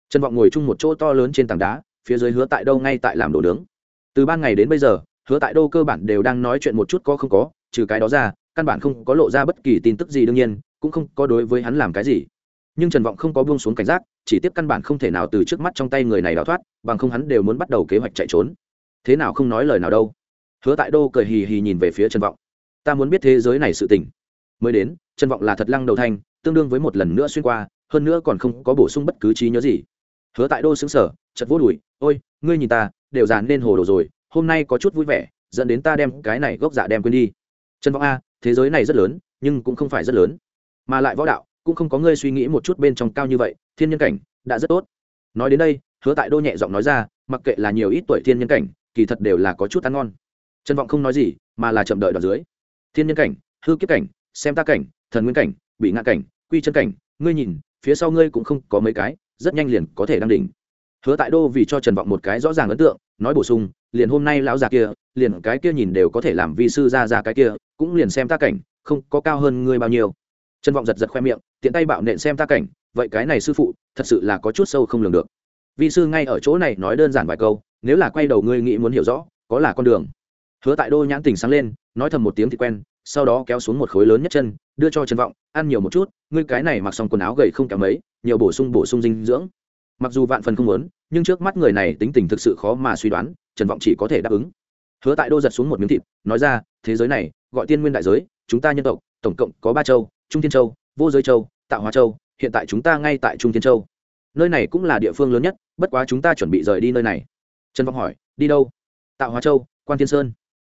Trần vọng ngồi chung một chỗ to lớn trên tảng đá, phía dưới hứa tại đâu ngay tại làm đồ nướng. Từ ban ngày đến bây giờ, hứa tại đâu cơ bản đều đang nói chuyện một chút có không có, trừ cái đó ra, căn bản không có lộ ra bất kỳ tin tức gì đương nhiên cũng không có đối với hắn làm cái gì. Nhưng trần vọng không có buông xuống cảnh giác, chỉ tiếp căn bản không thể nào từ trước mắt trong tay người này đào thoát, bằng không hắn đều muốn bắt đầu kế hoạch chạy trốn. Thế nào không nói lời nào đâu. Hứa tại đô cười hì hì nhìn về phía trần vọng. Ta muốn biết thế giới này sự tình. Mới đến, trần vọng là thật lăng đầu thanh, tương đương với một lần nữa xuyên qua, hơn nữa còn không có bổ sung bất cứ trí nhớ gì. Hứa tại đô xứng sở chật vô đùi, ôi, ngươi nhìn ta, đều dàn nên hồ đồ rồi, hôm nay có chút vui vẻ, dẫn đến ta đem cái này gốc dạ đem quên đi. Trần vọng a, thế giới này rất lớn, nhưng cũng không phải rất lớn mà lại võ đạo cũng không có ngươi suy nghĩ một chút bên trong cao như vậy, thiên nhân cảnh đã rất tốt. Nói đến đây, hứa tại đô nhẹ giọng nói ra, mặc kệ là nhiều ít tuổi thiên nhân cảnh, kỳ thật đều là có chút ăn ngon. Trần vọng không nói gì, mà là chậm đợi đoạn dưới. Thiên nhân cảnh, hư kiếp cảnh, xem ta cảnh, thần nguyên cảnh, bị ngã cảnh, quy chân cảnh, ngươi nhìn, phía sau ngươi cũng không có mấy cái, rất nhanh liền có thể đăng đỉnh. Hứa tại đô vì cho trần vọng một cái rõ ràng ấn tượng, nói bổ sung, liền hôm nay lão già kia, liền cái kia nhìn đều có thể làm vi sư ra ra cái kia, cũng liền xem ta cảnh, không có cao hơn ngươi bao nhiêu trần vọng giật giật khoe miệng, tiện tay bạo nện xem ta cảnh, vậy cái này sư phụ, thật sự là có chút sâu không lường được. Vi sư ngay ở chỗ này nói đơn giản vài câu, nếu là quay đầu ngươi nghĩ muốn hiểu rõ, có là con đường. Hứa tại đô nhãn tình sáng lên, nói thầm một tiếng thì quen, sau đó kéo xuống một khối lớn nhất chân, đưa cho trần vọng, ăn nhiều một chút, ngươi cái này mặc xong quần áo gầy không kém mấy, nhiều bổ sung bổ sung dinh dưỡng. Mặc dù vạn phần không muốn, nhưng trước mắt người này tính tình thực sự khó mà suy đoán, trần vọng chỉ có thể đáp ứng. Hứa tại đô giật xuống một miếng thịt, nói ra, thế giới này, gọi tiên nguyên đại giới, chúng ta nhân tộc, tổng cộng có ba châu trung thiên châu, vô giới châu, tạo hóa châu, hiện tại chúng ta ngay tại trung thiên châu. Nơi này cũng là địa phương lớn nhất, bất quá chúng ta chuẩn bị rời đi nơi này. Trần vọng hỏi, đi đâu? Tạo hóa châu, quan thiên sơn.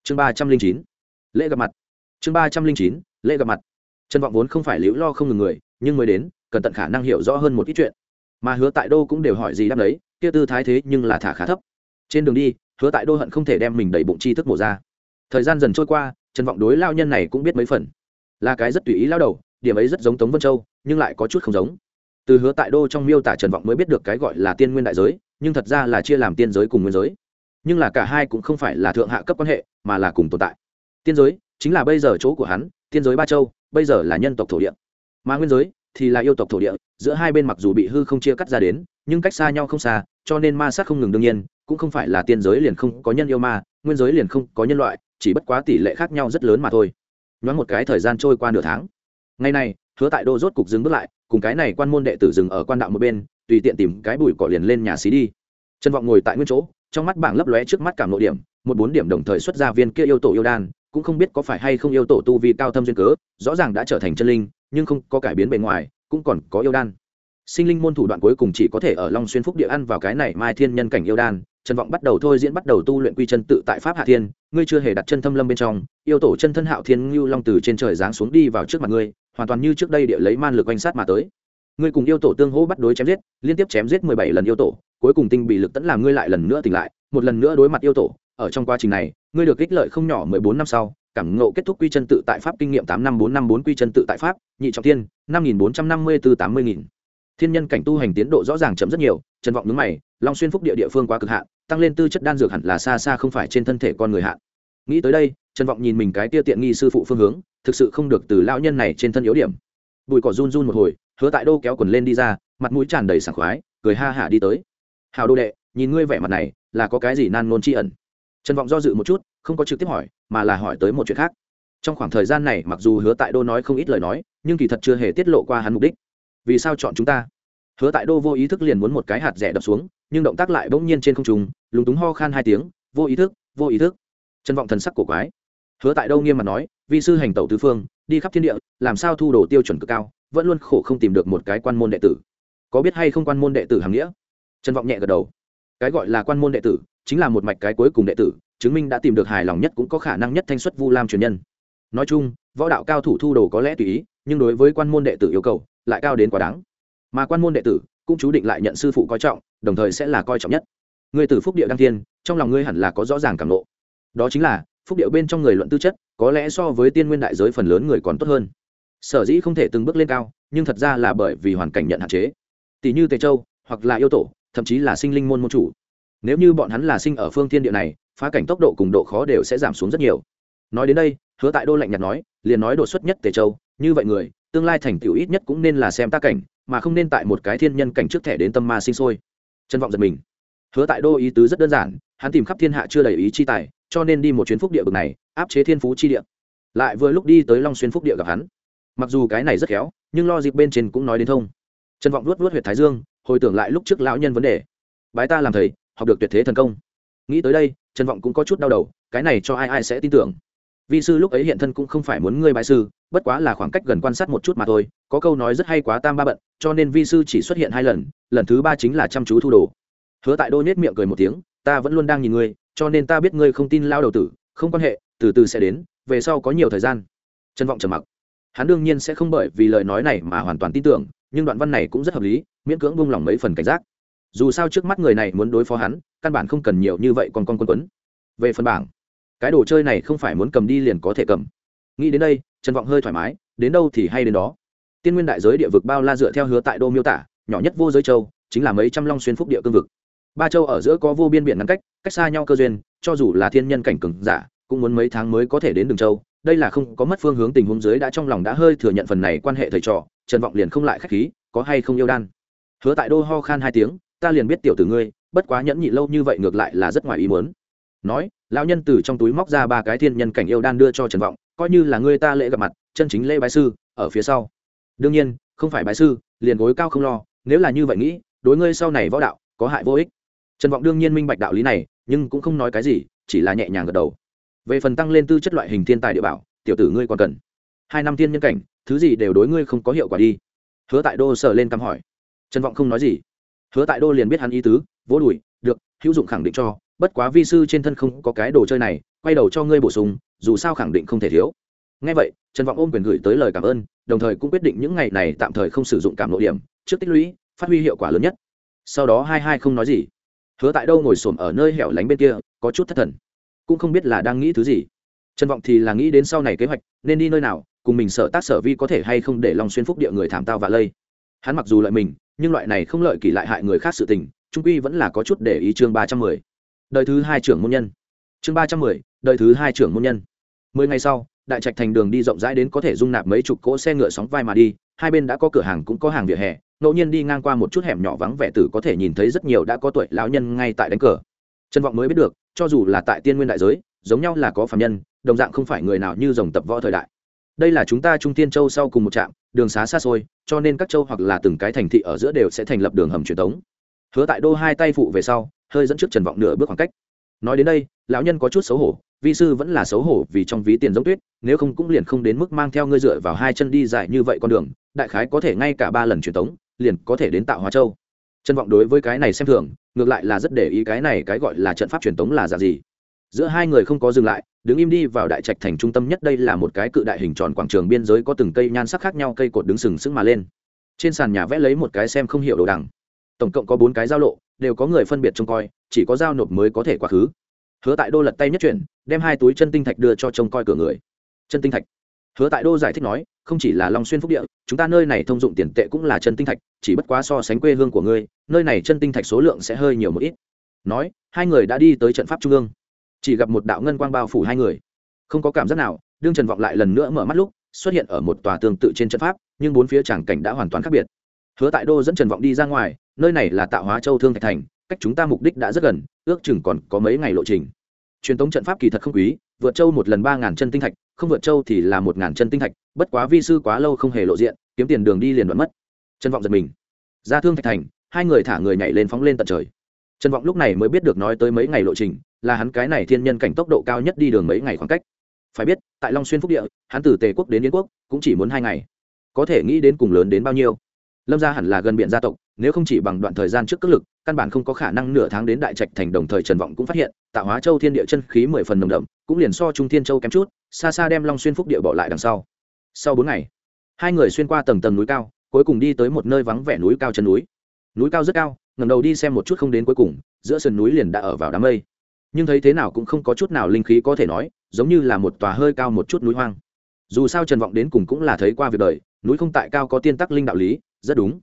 Chương ba trăm linh chín, lễ gặp mặt. Chương ba trăm linh chín, lễ gặp mặt. Trần vọng vốn không phải liễu lo không ngừng người, nhưng mới đến cần tận khả năng hiểu rõ hơn một ít chuyện. Mà hứa tại đô cũng đều hỏi gì đáp đấy, kia tư thái thế nhưng là thả khá thấp. Trên đường đi, hứa tại đô hận không thể đem mình đầy bụng chi thức mổ ra. Thời gian dần trôi qua, trần vọng đối lao nhân này cũng biết mấy phần là cái rất tùy ý lao đầu, điểm ấy rất giống tống vân châu, nhưng lại có chút không giống. Từ hứa tại đô trong miêu tả trần vọng mới biết được cái gọi là tiên nguyên đại giới, nhưng thật ra là chia làm tiên giới cùng nguyên giới. Nhưng là cả hai cũng không phải là thượng hạ cấp quan hệ, mà là cùng tồn tại. Tiên giới chính là bây giờ chỗ của hắn, tiên giới ba châu, bây giờ là nhân tộc thổ địa. Mà nguyên giới thì là yêu tộc thổ địa, giữa hai bên mặc dù bị hư không chia cắt ra đến, nhưng cách xa nhau không xa, cho nên ma sát không ngừng đương nhiên, cũng không phải là tiên giới liền không có nhân yêu ma, nguyên giới liền không có nhân loại, chỉ bất quá tỷ lệ khác nhau rất lớn mà thôi nhoáng một cái thời gian trôi qua nửa tháng. Ngày này, hứa tại đô rốt cục dừng bước lại, cùng cái này quan môn đệ tử dừng ở quan đạo một bên, tùy tiện tìm cái bụi cỏ liền lên nhà xí đi. Trân vọng ngồi tại nguyên chỗ, trong mắt bảng lấp lóe trước mắt cảm nội điểm, một bốn điểm đồng thời xuất ra viên kia yêu tổ yêu đan, cũng không biết có phải hay không yêu tổ tu vi cao thâm duyên cớ, rõ ràng đã trở thành chân linh, nhưng không có cải biến bề ngoài, cũng còn có yêu đan. Sinh linh môn thủ đoạn cuối cùng chỉ có thể ở long xuyên phúc địa ăn vào cái này mai thiên nhân cảnh yêu đan trần vọng bắt đầu thôi diễn, bắt đầu tu luyện quy chân tự tại pháp hạ thiên. Ngươi chưa hề đặt chân thâm lâm bên trong. Yêu tổ chân thân hạo thiên ngưu long từ trên trời giáng xuống đi vào trước mặt ngươi, hoàn toàn như trước đây địa lấy man lực quanh sát mà tới. Ngươi cùng yêu tổ tương hỗ bắt đối chém giết, liên tiếp chém giết mười bảy lần yêu tổ, cuối cùng tinh bị lực tẫn làm ngươi lại lần nữa tỉnh lại, một lần nữa đối mặt yêu tổ. Ở trong quá trình này, ngươi được ích lợi không nhỏ mười bốn năm sau, cảm ngộ kết thúc quy chân tự tại pháp kinh nghiệm tám năm, bốn năm, bốn quy chân tự tại pháp, nhị trọng thiên, năm nghìn bốn trăm năm mươi từ tám mươi nghìn thiên nhân cảnh tu hành tiến độ rõ ràng chậm rất nhiều, trần vọng nhướng mày, long xuyên phúc địa địa phương quá cực hạn, tăng lên tư chất đan dược hẳn là xa xa không phải trên thân thể con người hạn. Nghĩ tới đây, trần vọng nhìn mình cái tia tiện nghi sư phụ phương hướng, thực sự không được từ lão nhân này trên thân yếu điểm. Bụi cỏ run run một hồi, hứa tại đô kéo quần lên đi ra, mặt mũi tràn đầy sảng khoái, cười ha hả đi tới. Hào đô đệ, nhìn ngươi vẻ mặt này, là có cái gì nan nôn tri ẩn? Trần vọng do dự một chút, không có trực tiếp hỏi, mà là hỏi tới một chuyện khác. Trong khoảng thời gian này, mặc dù hứa tại đô nói không ít lời nói, nhưng kỳ thật chưa hề tiết lộ qua hắn mục đích vì sao chọn chúng ta? Hứa tại đô vô ý thức liền muốn một cái hạt rẻ đập xuống, nhưng động tác lại bỗng nhiên trên không trùng lúng túng ho khan hai tiếng, vô ý thức, vô ý thức. Trân vọng thần sắc của quái. Hứa tại đâu nghiêm mặt nói, vi sư hành tẩu tứ phương, đi khắp thiên địa, làm sao thu đồ tiêu chuẩn cực cao, vẫn luôn khổ không tìm được một cái quan môn đệ tử. Có biết hay không quan môn đệ tử hàm nghĩa? Trân vọng nhẹ gật đầu. Cái gọi là quan môn đệ tử, chính là một mạch cái cuối cùng đệ tử, chứng minh đã tìm được hài lòng nhất cũng có khả năng nhất thanh xuất vu lam truyền nhân. Nói chung, võ đạo cao thủ thu đồ có lẽ tùy ý nhưng đối với quan môn đệ tử yêu cầu lại cao đến quá đáng. Mà quan môn đệ tử cũng chú định lại nhận sư phụ coi trọng, đồng thời sẽ là coi trọng nhất. Người từ phúc địa đăng thiên, trong lòng ngươi hẳn là có rõ ràng cảm lộ đó chính là, phúc điệu bên trong người luận tư chất, có lẽ so với tiên nguyên đại giới phần lớn người còn tốt hơn. Sở dĩ không thể từng bước lên cao, nhưng thật ra là bởi vì hoàn cảnh nhận hạn chế. Tỷ như tề châu, hoặc là yêu tổ, thậm chí là sinh linh môn môn chủ. Nếu như bọn hắn là sinh ở phương thiên địa này, phá cảnh tốc độ cùng độ khó đều sẽ giảm xuống rất nhiều. Nói đến đây, hứa tại đô lạnh nhạt nói, liền nói đột xuất nhất tề châu như vậy người, tương lai thành tựu ít nhất cũng nên là xem ta cảnh, mà không nên tại một cái thiên nhân cảnh trước thẻ đến tâm ma sinh sôi. Chân vọng giật mình. Hứa tại đô ý tứ rất đơn giản, hắn tìm khắp thiên hạ chưa đầy ý chi tài, cho nên đi một chuyến phúc địa bực này, áp chế thiên phú chi địa. Lại vừa lúc đi tới long xuyên phúc địa gặp hắn. Mặc dù cái này rất khéo, nhưng lo dịp bên trên cũng nói đến thông. Trân vọng luốt luốt huyệt thái dương, hồi tưởng lại lúc trước lão nhân vấn đề. Bái ta làm thầy, học được tuyệt thế thần công. Nghĩ tới đây trân vọng cũng có chút đau đầu, cái này cho ai ai sẽ tin tưởng? Vi sư lúc ấy hiện thân cũng không phải muốn ngươi bại sư, bất quá là khoảng cách gần quan sát một chút mà thôi, có câu nói rất hay quá tam ba bận, cho nên vi sư chỉ xuất hiện hai lần lần thứ ba chính là chăm chú thu đồ. Hứa tại đô nết miệng cười một tiếng, ta vẫn luôn đang nhìn ngươi, cho nên ta biết ngươi không tin lao đầu tử, không quan hệ, từ từ sẽ đến, về sau có nhiều thời gian. Trân vọng trầm mặc. Hắn đương nhiên sẽ không bởi vì lời nói này mà hoàn toàn tin tưởng, nhưng đoạn văn này cũng rất hợp lý, miễn cưỡng buông lỏng mấy phần cảnh giác. Dù sao trước mắt người này muốn đối phó hắn, căn bản không cần nhiều như vậy còn con quân tuấn. về phần bảng cái đồ chơi này không phải muốn cầm đi liền có thể cầm. Nghĩ đến đây, trần vọng hơi thoải mái, đến đâu thì hay đến đó. Tiên nguyên đại giới địa vực bao la dựa theo hứa tại đô miêu tả, nhỏ nhất vô giới châu, chính là mấy trăm long xuyên phúc địa cương vực. Ba châu ở giữa có vô biên biển ngắn cách cách xa nhau cơ duyên, cho dù là thiên nhân cảnh cừng giả, cũng muốn mấy tháng mới có thể đến đường châu. Đây là không có mất phương hướng tình huống dưới đã trong lòng đã hơi thừa nhận phần này quan hệ thầy trò, trần vọng liền không lại khách khí, có hay không yêu đan. Hứa tại đô ho khan hai tiếng, ta liền biết tiểu tử ngươi, bất quá nhẫn nhị lâu như vậy ngược lại là rất ngoài ý muốn. Nói lão nhân từ trong túi móc ra ba cái thiên nhân cảnh yêu đan đưa cho trần vọng, coi như là người ta lễ gặp mặt, chân chính lễ bái sư, ở phía sau. Đương nhiên, không phải bái sư, liền gối cao không lo, nếu là như vậy nghĩ, đối ngươi sau này võ đạo, có hại vô ích. Trần vọng đương nhiên minh bạch đạo lý này, nhưng cũng không nói cái gì, chỉ là nhẹ nhàng gật đầu. Về phần tăng lên tư chất loại hình thiên tài địa bảo, tiểu tử ngươi còn cần. Hai năm thiên nhân cảnh, thứ gì đều đối ngươi không có hiệu quả đi. Hứa tại đô sờ lên cắm hỏi. Trần vọng không nói gì. Hứa tại đô liền biết hắn ý tứ, vỗ đùi, được, hữu dụng khẳng định cho bất quá vi sư trên thân không có cái đồ chơi này, quay đầu cho ngươi bổ sung, dù sao khẳng định không thể thiếu. Ngay vậy, trần vọng ôm quyền gửi tới lời cảm ơn, đồng thời cũng quyết định những ngày này tạm thời không sử dụng cảm nội điểm, trước tích lũy, phát huy hiệu quả lớn nhất. Sau đó hai hai không nói gì. Hứa tại đâu ngồi xổm ở nơi hẻo lánh bên kia, có chút thất thần. Cũng không biết là đang nghĩ thứ gì. Trần vọng thì là nghĩ đến sau này kế hoạch, nên đi nơi nào, cùng mình sợ tác sở vi có thể hay không để lòng xuyên phúc địa người thảm tao và lây. Hắn mặc dù lợi mình, nhưng loại này không lợi kỳ lại hại người khác sự tình, trung quy vẫn là có chút để ý chương ba trăm mười đời thứ hai trưởng môn nhân. Chương ba trăm mười, đời thứ hai trưởng môn nhân. Mười ngày sau, đại trạch thành đường đi rộng rãi đến có thể dung nạp mấy chục cỗ xe ngựa sóng vai mà đi, hai bên đã có cửa hàng cũng có hàng vỉa hè, ngẫu nhiên đi ngang qua một chút hẻm nhỏ vắng vẻ tử có thể nhìn thấy rất nhiều đã có tuổi lão nhân ngay tại đánh cờ. Trân vọng mới biết được, cho dù là tại tiên nguyên đại giới, giống nhau là có phạm nhân, đồng dạng không phải người nào như dòng tập võ thời đại. Đây là chúng ta trung tiên châu sau cùng một trạm, đường xá xa xôi, cho nên các châu hoặc là từng cái thành thị ở giữa đều sẽ thành lập đường hầm truyền thống. Hứa tại đô hai tay phụ về sau hơi dẫn trước trần vọng nửa bước khoảng cách. Nói đến đây, lão nhân có chút xấu hổ, vi sư vẫn là xấu hổ vì trong ví tiền giống tuyết, nếu không cũng liền không đến mức mang theo ngươi dựa vào hai chân đi dài như vậy con đường, đại khái có thể ngay cả ba lần truyền tống, liền có thể đến tạo hóa châu. Trân vọng đối với cái này xem thường, ngược lại là rất để ý cái này cái gọi là trận pháp truyền tống là dạng gì. Giữa hai người không có dừng lại, đứng im đi vào đại trạch thành trung tâm nhất đây là một cái cự đại hình tròn quảng trường biên giới có từng cây nhan sắc khác nhau, cây cột đứng sừng sững mà lên. Trên sàn nhà vẽ lấy một cái xem không hiểu đồ đằng tổng cộng có bốn cái giao lộ, đều có người phân biệt trông coi, chỉ có giao nộp mới có thể quá khứ. Hứa tại đô lật tay nhất chuyển, đem hai túi chân tinh thạch đưa cho trông coi cửa người. Chân tinh thạch. Hứa tại đô giải thích nói, không chỉ là long xuyên phúc địa, chúng ta nơi này thông dụng tiền tệ cũng là chân tinh thạch, chỉ bất quá so sánh quê hương của ngươi, nơi này chân tinh thạch số lượng sẽ hơi nhiều một ít. Nói, hai người đã đi tới trận pháp trung ương. Chỉ gặp một đạo ngân quang bao phủ hai người. Không có cảm giác nào, đương trần vọng lại lần nữa mở mắt lúc, xuất hiện ở một tòa tương tự trên trận pháp, nhưng bốn phía tràng cảnh đã hoàn toàn khác biệt hứa tại đô dẫn trần vọng đi ra ngoài, nơi này là tạo hóa châu thương thạch thành, cách chúng ta mục đích đã rất gần, ước chừng còn có mấy ngày lộ trình. Truyền thống trận pháp kỳ thật không quý, vượt châu một lần ba ngàn chân tinh thạch, không vượt châu thì là một ngàn chân tinh thạch, bất quá vi sư quá lâu không hề lộ diện, kiếm tiền đường đi liền đoạn mất. Trần vọng giật mình. Ra thương thạch thành, hai người thả người nhảy lên phóng lên tận trời. Trần vọng lúc này mới biết được nói tới mấy ngày lộ trình, là hắn cái này thiên nhân cảnh tốc độ cao nhất đi đường mấy ngày khoảng cách. Phải biết, tại long xuyên phúc địa, hắn từ tề quốc đến yến quốc, cũng chỉ muốn hai ngày. Có thể nghĩ đến cùng lớn đến bao nhiêu lâm gia hẳn là gần biện gia tộc, nếu không chỉ bằng đoạn thời gian trước cước lực, căn bản không có khả năng nửa tháng đến đại trạch thành đồng thời trần vọng cũng phát hiện, tạo hóa châu thiên địa chân khí mười phần nồng đậm, cũng liền so trung thiên châu kém chút, xa xa đem long xuyên phúc địa bỏ lại đằng sau. Sau bốn ngày, hai người xuyên qua tầng tầng núi cao, cuối cùng đi tới một nơi vắng vẻ núi cao chân núi. Núi cao rất cao ngầm đầu đi xem một chút không đến cuối cùng, giữa sườn núi liền đã ở vào đám mây. Nhưng thấy thế nào cũng không có chút nào linh khí có thể nói, giống như là một tòa hơi cao một chút núi hoang. Dù sao trần vọng đến cùng cũng là thấy qua việc đời, núi không tại cao có tiên tắc linh đạo lý rất đúng.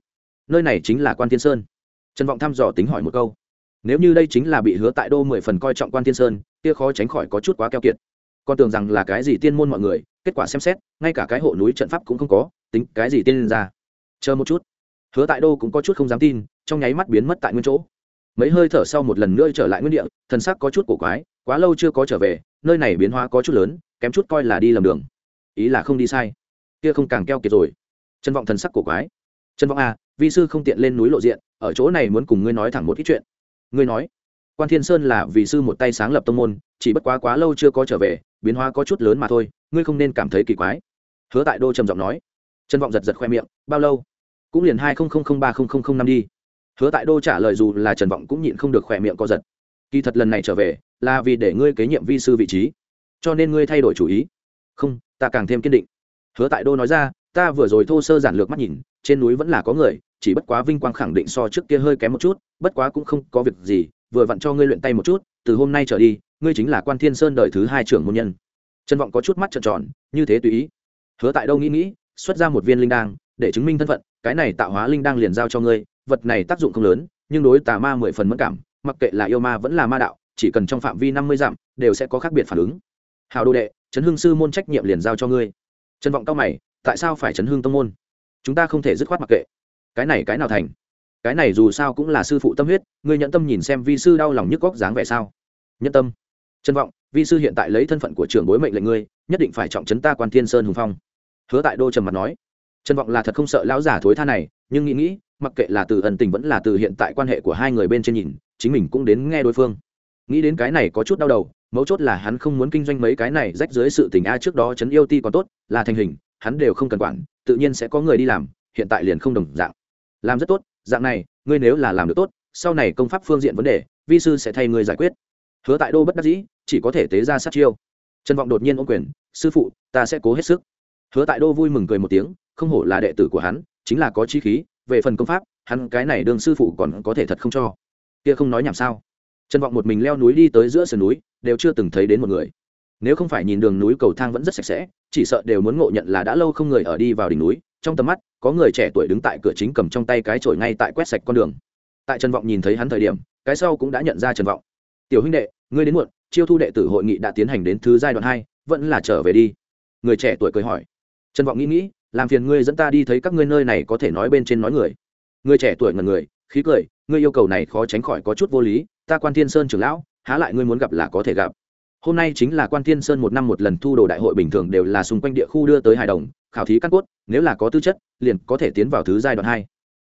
Nơi này chính là quan thiên sơn. Trần vọng thăm dò tính hỏi một câu. Nếu như đây chính là bị hứa tại đô mười phần coi trọng quan thiên sơn, kia khó tránh khỏi có chút quá keo kiệt. Con tưởng rằng là cái gì tiên môn mọi người, kết quả xem xét, ngay cả cái hộ núi trận pháp cũng không có, tính cái gì tiên lên ra. Chờ một chút. Hứa tại đô cũng có chút không dám tin, trong nháy mắt biến mất tại nguyên chỗ. Mấy hơi thở sau một lần nữa trở lại nguyên địa, thần sắc có chút cổ quái, quá lâu chưa có trở về, nơi này biến hóa có chút lớn, kém chút coi là đi lầm đường. Ý là không đi sai. Kia không càng keo kiệt rồi. Trân vọng thần sắc cổ quái. Trần vọng a à, vi sư không tiện lên núi lộ diện ở chỗ này muốn cùng ngươi nói thẳng một ít chuyện. Ngươi nói quan thiên sơn là vì sư một tay sáng lập tông môn chỉ bất quá quá lâu chưa có trở về biến hóa có chút lớn mà thôi ngươi không nên cảm thấy kỳ quái. Hứa tại đô trầm giọng nói. Trần vọng giật giật khoe miệng bao lâu? Cũng liền hai ba năm đi. Hứa tại đô trả lời dù là trần vọng cũng nhịn không được khoe miệng co giật. Kỳ thật lần này trở về là vì để ngươi kế nhiệm vi sư vị trí. Cho nên ngươi thay đổi chủ ý. Không ta càng thêm kiên định. Hứa tại đô nói ra ta vừa rồi thô sơ giản lược mắt nhìn trên núi vẫn là có người, chỉ bất quá vinh quang khẳng định so trước kia hơi kém một chút, bất quá cũng không có việc gì, vừa vặn cho ngươi luyện tay một chút, từ hôm nay trở đi, ngươi chính là quan thiên sơn đời thứ hai trưởng môn nhân. Trần vọng có chút mắt trợn tròn, như thế tùy ý. Hứa tại đâu nghĩ nghĩ, xuất ra một viên linh đang để chứng minh thân phận, cái này tạo hóa linh đang liền giao cho ngươi, vật này tác dụng không lớn, nhưng đối tà ma mười phần mất cảm, mặc kệ là yêu ma vẫn là ma đạo, chỉ cần trong phạm vi năm mươi dặm, đều sẽ có khác biệt phản ứng. Hào đô đệ, trấn hương sư môn trách nhiệm liền giao cho ngươi. Trần vọng cao mày, tại sao phải trấn hương tông môn? Chúng ta không thể dứt khoát mặc kệ. Cái này cái nào thành? Cái này dù sao cũng là sư phụ tâm huyết, ngươi nhận tâm nhìn xem vi sư đau lòng nhức góc dáng vẻ sao? Nhân tâm. Trân vọng, vi sư hiện tại lấy thân phận của trưởng bối mệnh lệnh ngươi, nhất định phải trọng trấn ta quan thiên sơn hùng phong. Hứa tại đô trầm mặt nói. Trân vọng là thật không sợ lão giả thối tha này, nhưng nghĩ nghĩ, mặc kệ là từ ẩn tình vẫn là từ hiện tại quan hệ của hai người bên trên nhìn, chính mình cũng đến nghe đối phương. Nghĩ đến cái này có chút đau đầu, mấu chốt là hắn không muốn kinh doanh mấy cái này rách dưới sự tình a trước đó trấn yêu ti còn tốt, là thành hình hắn đều không cần quản, tự nhiên sẽ có người đi làm, hiện tại liền không đồng dạng. Làm rất tốt, dạng này, ngươi nếu là làm được tốt, sau này công pháp phương diện vấn đề, vi sư sẽ thay ngươi giải quyết. Hứa tại đô bất đắc dĩ, chỉ có thể tế ra sát chiêu. Trần vọng đột nhiên ô quyền, sư phụ, ta sẽ cố hết sức. Hứa tại đô vui mừng cười một tiếng, không hổ là đệ tử của hắn, chính là có chi khí, về phần công pháp, hắn cái này đương sư phụ còn có thể thật không cho. Kia không nói nhảm sao? Trần vọng một mình leo núi đi tới giữa sườn núi, đều chưa từng thấy đến một người. Nếu không phải nhìn đường núi cầu thang vẫn rất sạch sẽ chỉ sợ đều muốn ngộ nhận là đã lâu không người ở đi vào đỉnh núi, trong tầm mắt, có người trẻ tuổi đứng tại cửa chính cầm trong tay cái chổi ngay tại quét sạch con đường. Tại trần vọng nhìn thấy hắn thời điểm, cái sau cũng đã nhận ra trần vọng. Tiểu huynh đệ, ngươi đến muộn, chiêu thu đệ tử hội nghị đã tiến hành đến thứ giai đoạn hai, vẫn là trở về đi. Người trẻ tuổi cười hỏi. Trần vọng nghĩ nghĩ, làm phiền ngươi dẫn ta đi thấy các ngươi nơi này có thể nói bên trên nói người. Người trẻ tuổi ngần người, khí cười, ngươi yêu cầu này khó tránh khỏi có chút vô lý, ta quan thiên sơn trưởng lão, há lại ngươi muốn gặp là có thể gặp hôm nay chính là quan thiên sơn một năm một lần thu đồ đại hội bình thường đều là xung quanh địa khu đưa tới hài đồng, khảo thí căn cốt, nếu là có tư chất, liền có thể tiến vào thứ giai đoạn hai.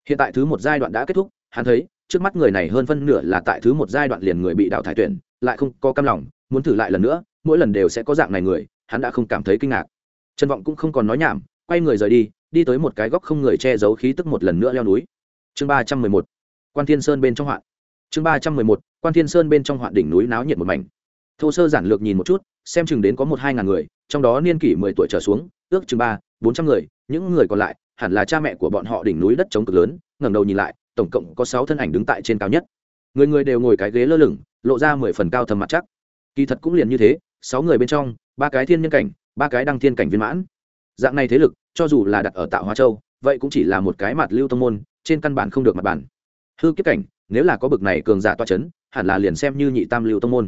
Hiện tại thứ một giai đoạn đã kết thúc, hắn thấy, trước mắt người này hơn phân nửa là tại thứ một giai đoạn liền người bị đào thải tuyển, lại không có cam lòng, muốn thử lại lần nữa, mỗi lần đều sẽ có dạng này người, hắn đã không cảm thấy kinh ngạc. Trần vọng cũng không còn nói nhảm, quay người rời đi đi tới một cái góc không người che giấu khí tức một lần nữa leo núi. Chương ba trăm mười một, quan thiên sơn bên trong hoạn. Chương ba trăm mười một, quan thiên sơn bên trong hoạn đỉnh núi náo nhiệt một mảnh thô sơ giản lược nhìn một chút, xem chừng đến có một hai ngàn người, trong đó niên kỷ mười tuổi trở xuống, ước chừng ba, bốn trăm người, những người còn lại, hẳn là cha mẹ của bọn họ đỉnh núi đất trống cực lớn, ngẩng đầu nhìn lại, tổng cộng có sáu thân ảnh đứng tại trên cao nhất. Người người đều ngồi cái ghế lơ lửng, lộ ra mười phần cao thầm mặt chắc. Kỳ thật cũng liền như thế, sáu người bên trong, ba cái thiên nhân cảnh, ba cái đăng thiên cảnh viên mãn. Dạng này thế lực, cho dù là đặt ở tạo hóa châu, vậy cũng chỉ là một cái mặt lưu tông môn, trên căn bản không được mặt bản hư kiếp cảnh, nếu là có bực này cường giả toa c h ấ n hẳn là liền xem như nhị tam lưu tông môn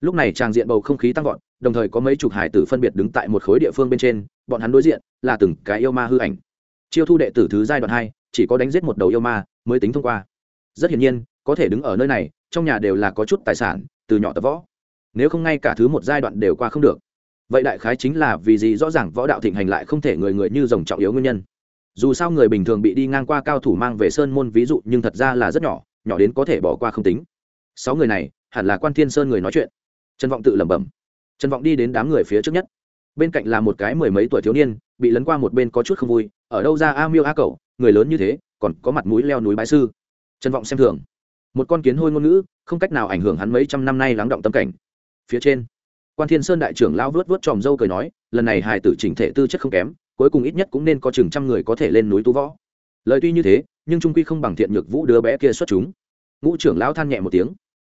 lúc này tràng diện bầu không khí tăng vọt, đồng thời có mấy chục hải tử phân biệt đứng tại một khối địa phương bên trên, bọn hắn đối diện là từng cái yêu ma hư ảnh. Chiêu thu đệ tử thứ giai đoạn hai, chỉ có đánh giết một đầu yêu ma mới tính thông qua. Rất hiển nhiên, có thể đứng ở nơi này, trong nhà đều là có chút tài sản, từ nhỏ tập võ. Nếu không ngay cả thứ một giai đoạn đều qua không được. Vậy đại khái chính là vì gì rõ ràng võ đạo thịnh hành lại không thể người người như dòng trọng yếu nguyên nhân. Dù sao người bình thường bị đi ngang qua cao thủ mang về sơn môn ví dụ, nhưng thật ra là rất nhỏ nhỏ đến có thể bỏ qua không tính. Sáu người này, hẳn là quan thiên sơn người nói chuyện trần vọng tự lẩm bẩm. Trần vọng đi đến đám người phía trước nhất. Bên cạnh là một cái mười mấy tuổi thiếu niên, bị lấn qua một bên có chút không vui, ở đâu ra a miêu a cậu người lớn như thế, còn có mặt mũi leo núi bãi sư. Trần vọng xem thường. Một con kiến hôi ngôn ngữ, không cách nào ảnh hưởng hắn mấy trăm năm nay lắng động tâm cảnh. Phía trên, quan thiên sơn đại trưởng lão vớt vớt tròm dâu cười nói, lần này hài tử chỉnh thể tư chất không kém, cuối cùng ít nhất cũng nên có chừng trăm người có thể lên núi tu võ. Lời tuy như thế, nhưng trung quy không bằng thiện nhược vũ đứa bé kia xuất chúng. Ngũ trưởng lão than nhẹ một tiếng.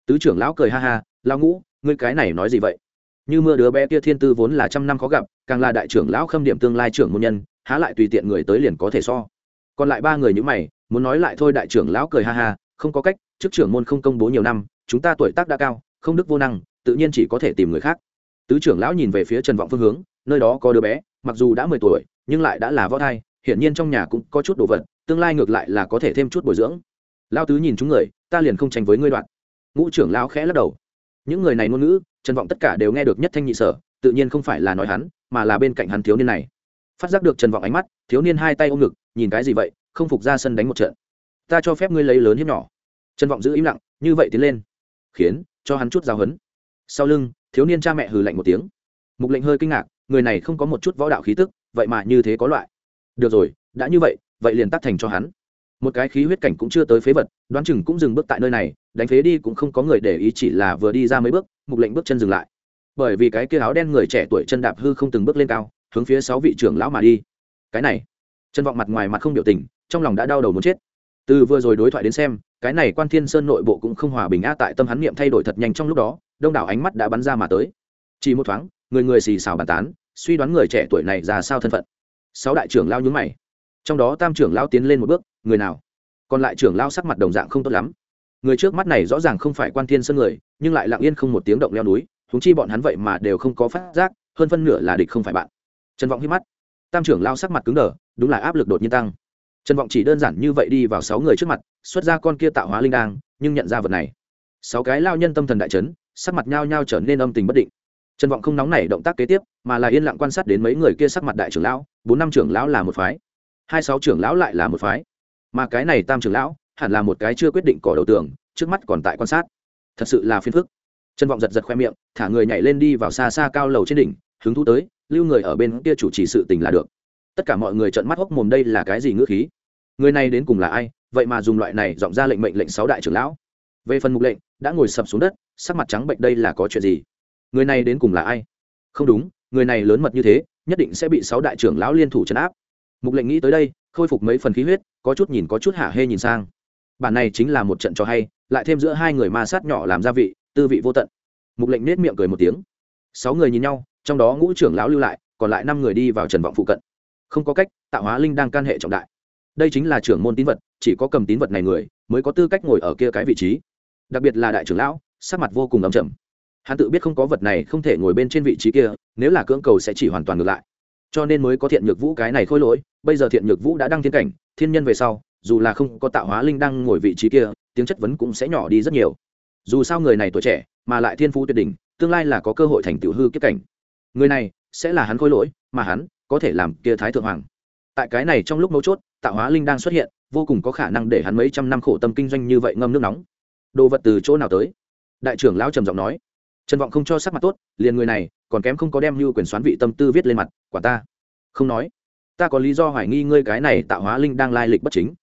Tứ trưởng lão cười ha ha lao ngũ ngươi cái này nói gì vậy? Như mưa đứa bé kia thiên tư vốn là trăm năm khó gặp, càng là đại trưởng lão khâm điểm tương lai trưởng môn nhân, há lại tùy tiện người tới liền có thể so. Còn lại ba người như mày, muốn nói lại thôi đại trưởng lão cười ha ha, không có cách, chức trưởng môn không công bố nhiều năm, chúng ta tuổi tác đã cao, không đức vô năng, tự nhiên chỉ có thể tìm người khác. Tứ trưởng lão nhìn về phía trần vọng phương hướng, nơi đó có đứa bé, mặc dù đã mười tuổi, nhưng lại đã là võ thai, hiển nhiên trong nhà cũng có chút đồ vật, tương lai ngược lại là có thể thêm chút bồi dưỡng. Lao tứ nhìn chúng người, ta liền không tranh với ngươi đoạn. Ngũ trưởng lão khẽ lắc đầu những người này ngôn ngữ, trần vọng tất cả đều nghe được nhất thanh nhị sở, tự nhiên không phải là nói hắn, mà là bên cạnh hắn thiếu niên này. Phát giác được trần vọng ánh mắt, thiếu niên hai tay ôm ngực, nhìn cái gì vậy, không phục ra sân đánh một trận. Ta cho phép ngươi lấy lớn hiếp nhỏ. Trần vọng giữ im lặng, như vậy tiến lên, khiến cho hắn chút giáo hấn sau lưng, thiếu niên cha mẹ hừ lạnh một tiếng. Mục lệnh hơi kinh ngạc, người này không có một chút võ đạo khí tức, vậy mà như thế có loại. Được rồi, đã như vậy vậy liền tắt thành cho hắn một cái khí huyết cảnh cũng chưa tới phế vật, đoán chừng cũng dừng bước tại nơi này, đánh phế đi cũng không có người để ý, chỉ là vừa đi ra mấy bước, mục lệnh bước chân dừng lại. Bởi vì cái kia áo đen người trẻ tuổi chân đạp hư không từng bước lên cao, hướng phía sáu vị trưởng lão mà đi. Cái này, chân vọng mặt ngoài mặt không biểu tình, trong lòng đã đau đầu muốn chết. Từ vừa rồi đối thoại đến xem, cái này quan thiên sơn nội bộ cũng không hòa bình a tại tâm hắn niệm thay đổi thật nhanh trong lúc đó, đông đảo ánh mắt đã bắn ra mà tới. Chỉ một thoáng, người người xì xào bàn tán, suy đoán người trẻ tuổi này ra sao thân phận. Sáu đại trưởng lao nhúng mày. Trong đó tam trưởng lao tiến lên một bước người nào? Còn lại trưởng lao sắc mặt đồng dạng không tốt lắm. Người trước mắt này rõ ràng không phải quan thiên sơn người, nhưng lại lặng yên không một tiếng động leo núi húng chi bọn hắn vậy mà đều không có phát giác, hơn phân nửa là địch không phải bạn. Trần vọng hít mắt. Tam trưởng lao sắc mặt cứng đờ, đúng là áp lực đột nhiên tăng. Trần vọng chỉ đơn giản như vậy đi vào sáu người trước mặt, xuất ra con kia tạo hóa linh đang nhưng nhận ra vật này. Sáu cái lao nhân tâm thần đại trấn sắc mặt nhao nhao trở nên âm tình bất định. Trần vọng không nóng nảy động tác kế tiếp, mà là yên lặng quan sát đến mấy người kia sắc mặt đại trưởng lão, bốn năm trưởng lão là một phái. Hai sáu trưởng lão lại là một phái mà cái này tam trưởng lão hẳn là một cái chưa quyết định cỏ đầu tường, trước mắt còn tại quan sát. Thật sự là phiền phức. Chân vọng giật giật khoe miệng, thả người nhảy lên đi vào xa xa cao lầu trên đỉnh, hứng thú tới, lưu người ở bên kia chủ trì sự tình là được. Tất cả mọi người trợn mắt hốc mồm đây là cái gì ngữ khí? Người này đến cùng là ai? Vậy mà dùng loại này dọn ra lệnh mệnh lệnh sáu đại trưởng lão. Về phần mục lệnh, đã ngồi sập xuống đất, sắc mặt trắng bệnh đây là có chuyện gì? Người này đến cùng là ai? Không đúng, người này lớn mật như thế, nhất định sẽ bị sáu đại trưởng lão liên thủ chấn áp mục lệnh nghĩ tới đây, khôi phục mấy phần khí huyết, có chút nhìn có chút hạ hê nhìn sang. Bản này chính là một trận cho hay, lại thêm giữa hai người ma sát nhỏ làm gia vị, tư vị vô tận. Mục lệnh nết miệng cười một tiếng. Sáu người nhìn nhau, trong đó ngũ trưởng lão lưu lại, còn lại năm người đi vào trần vọng phụ cận. Không có cách, tạo hóa linh đang can hệ trọng đại. Đây chính là trưởng môn tín vật, chỉ có cầm tín vật này người, mới có tư cách ngồi ở kia cái vị trí. Đặc biệt là đại trưởng lão, sắc mặt vô cùng ấm chầm hắn tự biết không có vật này không thể ngồi bên trên vị trí kia, nếu là cưỡng cầu sẽ chỉ hoàn toàn ngược lại cho nên mới có thiện nhược vũ cái này khôi lỗi, bây giờ thiện nhược vũ đã đăng thiên cảnh, thiên nhân về sau, dù là không có tạo hóa linh đang ngồi vị trí kia, tiếng chất vấn cũng sẽ nhỏ đi rất nhiều. Dù sao người này tuổi trẻ, mà lại thiên phú tuyệt đỉnh, tương lai là có cơ hội thành tiểu hư kiếp cảnh. Người này sẽ là hắn khôi lỗi, mà hắn có thể làm kia thái thượng hoàng. Tại cái này trong lúc mấu chốt, tạo hóa linh đang xuất hiện, vô cùng có khả năng để hắn mấy trăm năm khổ tâm kinh doanh như vậy ngâm nước nóng. Đồ vật từ chỗ nào tới? Đại trưởng lão trầm giọng nói trần vọng không cho sắc mặt tốt, liền người này, còn kém không có đem như quyền xoán vị tâm tư viết lên mặt, quả ta. Không nói. Ta có lý do hoài nghi ngươi cái này tạo hóa linh đang lai lịch bất chính.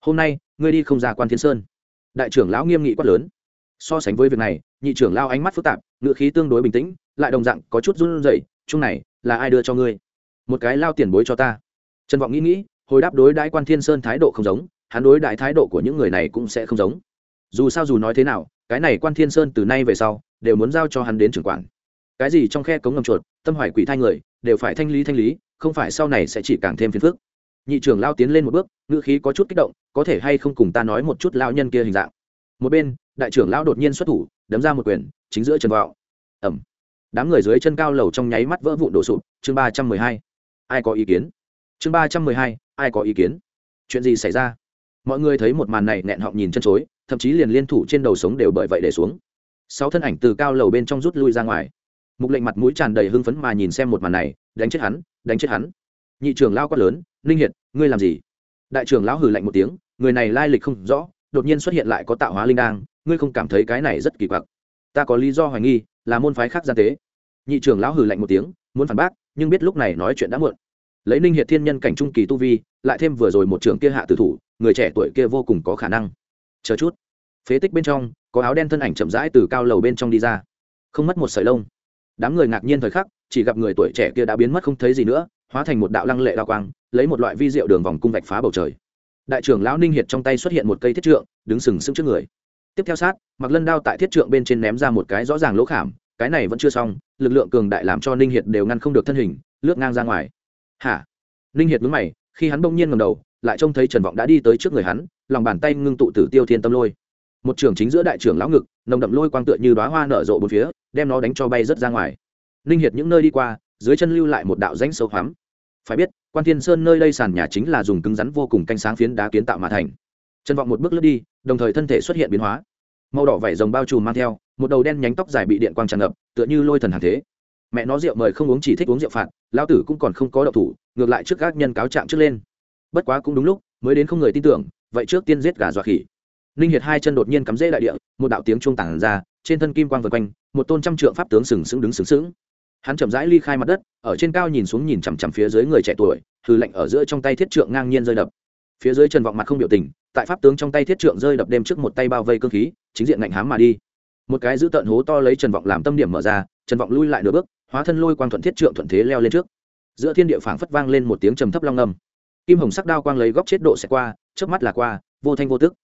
Hôm nay, ngươi đi không ra quan thiên sơn. Đại trưởng lão nghiêm nghị quát lớn. So sánh với việc này, nhị trưởng lao ánh mắt phức tạp ngựa khí tương đối bình tĩnh, lại đồng dạng có chút run rẩy, chung này, là ai đưa cho ngươi? Một cái lao tiền bối cho ta. Trần vọng nghĩ nghĩ, hồi đáp đối đãi quan thiên sơn thái độ không giống, hắn đối đại thái độ của những người này cũng sẽ không giống. Dù sao dù nói thế nào, cái này quan thiên sơn từ nay về sau đều muốn giao cho hắn đến trưởng quản. Cái gì trong khe cống ngầm chuột, tâm hoài quỷ thai người, đều phải thanh lý thanh lý, không phải sau này sẽ chỉ càng thêm phiền phức. Nhị trưởng lao tiến lên một bước, ngữ khí có chút kích động, có thể hay không cùng ta nói một chút lao nhân kia hình dạng. Một bên, đại trưởng lão đột nhiên xuất thủ, đấm ra một quyền, chính giữa trần vào ẩm. Đám người dưới chân cao lầu trong nháy mắt vỡ vụn đổ sụp, chương ba trăm mười hai. Ai có ý kiến? Chương ba trăm mười hai, ai có ý kiến? Chuyện gì xảy ra? Mọi người thấy một màn này nghẹn họng nhìn chân chối, thậm chí liền liên thủ trên đầu sống đều bởi vậy để xuống sáu thân ảnh từ cao lầu bên trong rút lui ra ngoài. Mục lệnh mặt mũi tràn đầy hưng phấn mà nhìn xem một màn này, đánh chết hắn, đánh chết hắn. Nhị trưởng lao quát lớn, ninh hiệt, ngươi làm gì? Đại trưởng lão hừ lạnh một tiếng, người này lai lịch không rõ, đột nhiên xuất hiện lại có tạo hóa linh đang ngươi không cảm thấy cái này rất kỳ quặc. Ta có lý do hoài nghi, là môn phái khác gian tế. Nhị trưởng lão hừ lạnh một tiếng, muốn phản bác, nhưng biết lúc này nói chuyện đã muộn. Lấy ninh hiệt thiên nhân cảnh trung kỳ tu vi, lại thêm vừa rồi một trưởng kia hạ tử thủ, người trẻ tuổi kia vô cùng có khả năng. Chờ chút phế tích bên trong, có áo đen thân ảnh chậm rãi từ cao lầu bên trong đi ra. Không mất một sợi lông. Đám người ngạc nhiên thời khắc, chỉ gặp người tuổi trẻ kia đã biến mất không thấy gì nữa, hóa thành một đạo lăng lệ đao quang, lấy một loại vi rượu đường vòng cung vạch phá bầu trời. Đại trưởng lão ninh hiệt trong tay xuất hiện một cây thiết trượng, đứng sừng sững trước người. Tiếp theo sát mặc lân đao tại thiết trượng bên trên ném ra một cái rõ ràng lỗ khảm, cái này vẫn chưa xong, lực lượng cường đại làm cho ninh hiệt đều ngăn không được thân hình, lướt ngang ra ngoài. Hả? Ninh hiệt mướn mày, khi hắn bỗng nhiên ngầm đầu, lại trông thấy trần vọng đã đi tới trước người hắn, lòng bàn tay ngưng tụ tử tiêu thiên tâm lôi một trường chính giữa đại trưởng lão ngực, nồng đậm lôi quang tựa như đoá hoa nở rộ bốn phía, đem nó đánh cho bay rớt ra ngoài. Ninh hiệt những nơi đi qua, dưới chân lưu lại một đạo rãnh sâu hoắm. Phải biết, quan thiên sơn nơi đây sàn nhà chính là dùng cứng rắn vô cùng canh sáng phiến đá kiến tạo mà thành. Trần vọng một bước lướt đi, đồng thời thân thể xuất hiện biến hóa. Màu đỏ vảy rồng bao trùm mang theo, một đầu đen nhánh tóc dài bị điện quang tràn ngập, tựa như lôi thần hàng thế. Mẹ nó rượu mời không uống chỉ thích uống rượu phạt, lão tử cũng còn không có đậu thủ, ngược lại trước các nhân cáo trạng trước lên. Bất quá cũng đúng lúc, mới đến không người tin tưởng, vậy trước tiên giết gà dọa khỉ ninh hiệt hai chân đột nhiên cắm rễ đại địa, một đạo tiếng chuông tản ra, trên thân kim quang vần quanh, một tôn trăm trượng pháp tướng sừng sững đứng sừng sững. Hắn chậm rãi ly khai mặt đất, ở trên cao nhìn xuống nhìn chằm chằm phía dưới người trẻ tuổi, hư lạnh ở giữa trong tay thiết trượng ngang nhiên rơi đập. Phía dưới trần vọng mặt không biểu tình, tại pháp tướng trong tay thiết trượng rơi đập đêm trước một tay bao vây cơ khí, chính diện ngạnh hám mà đi. Một cái giữ tận hố to lấy trần vọng làm tâm điểm mở ra, trần vọng lui lại nửa bước, hóa thân lôi quang thuận thiết trượng thuận thế leo lên trước. Giữa thiên địa phảng phất vang lên một tiếng trầm thấp long ngầm kim hồng sắc đao quang lấy góc chết độ sẽ qua trước mắt là qua, vô thanh vô tức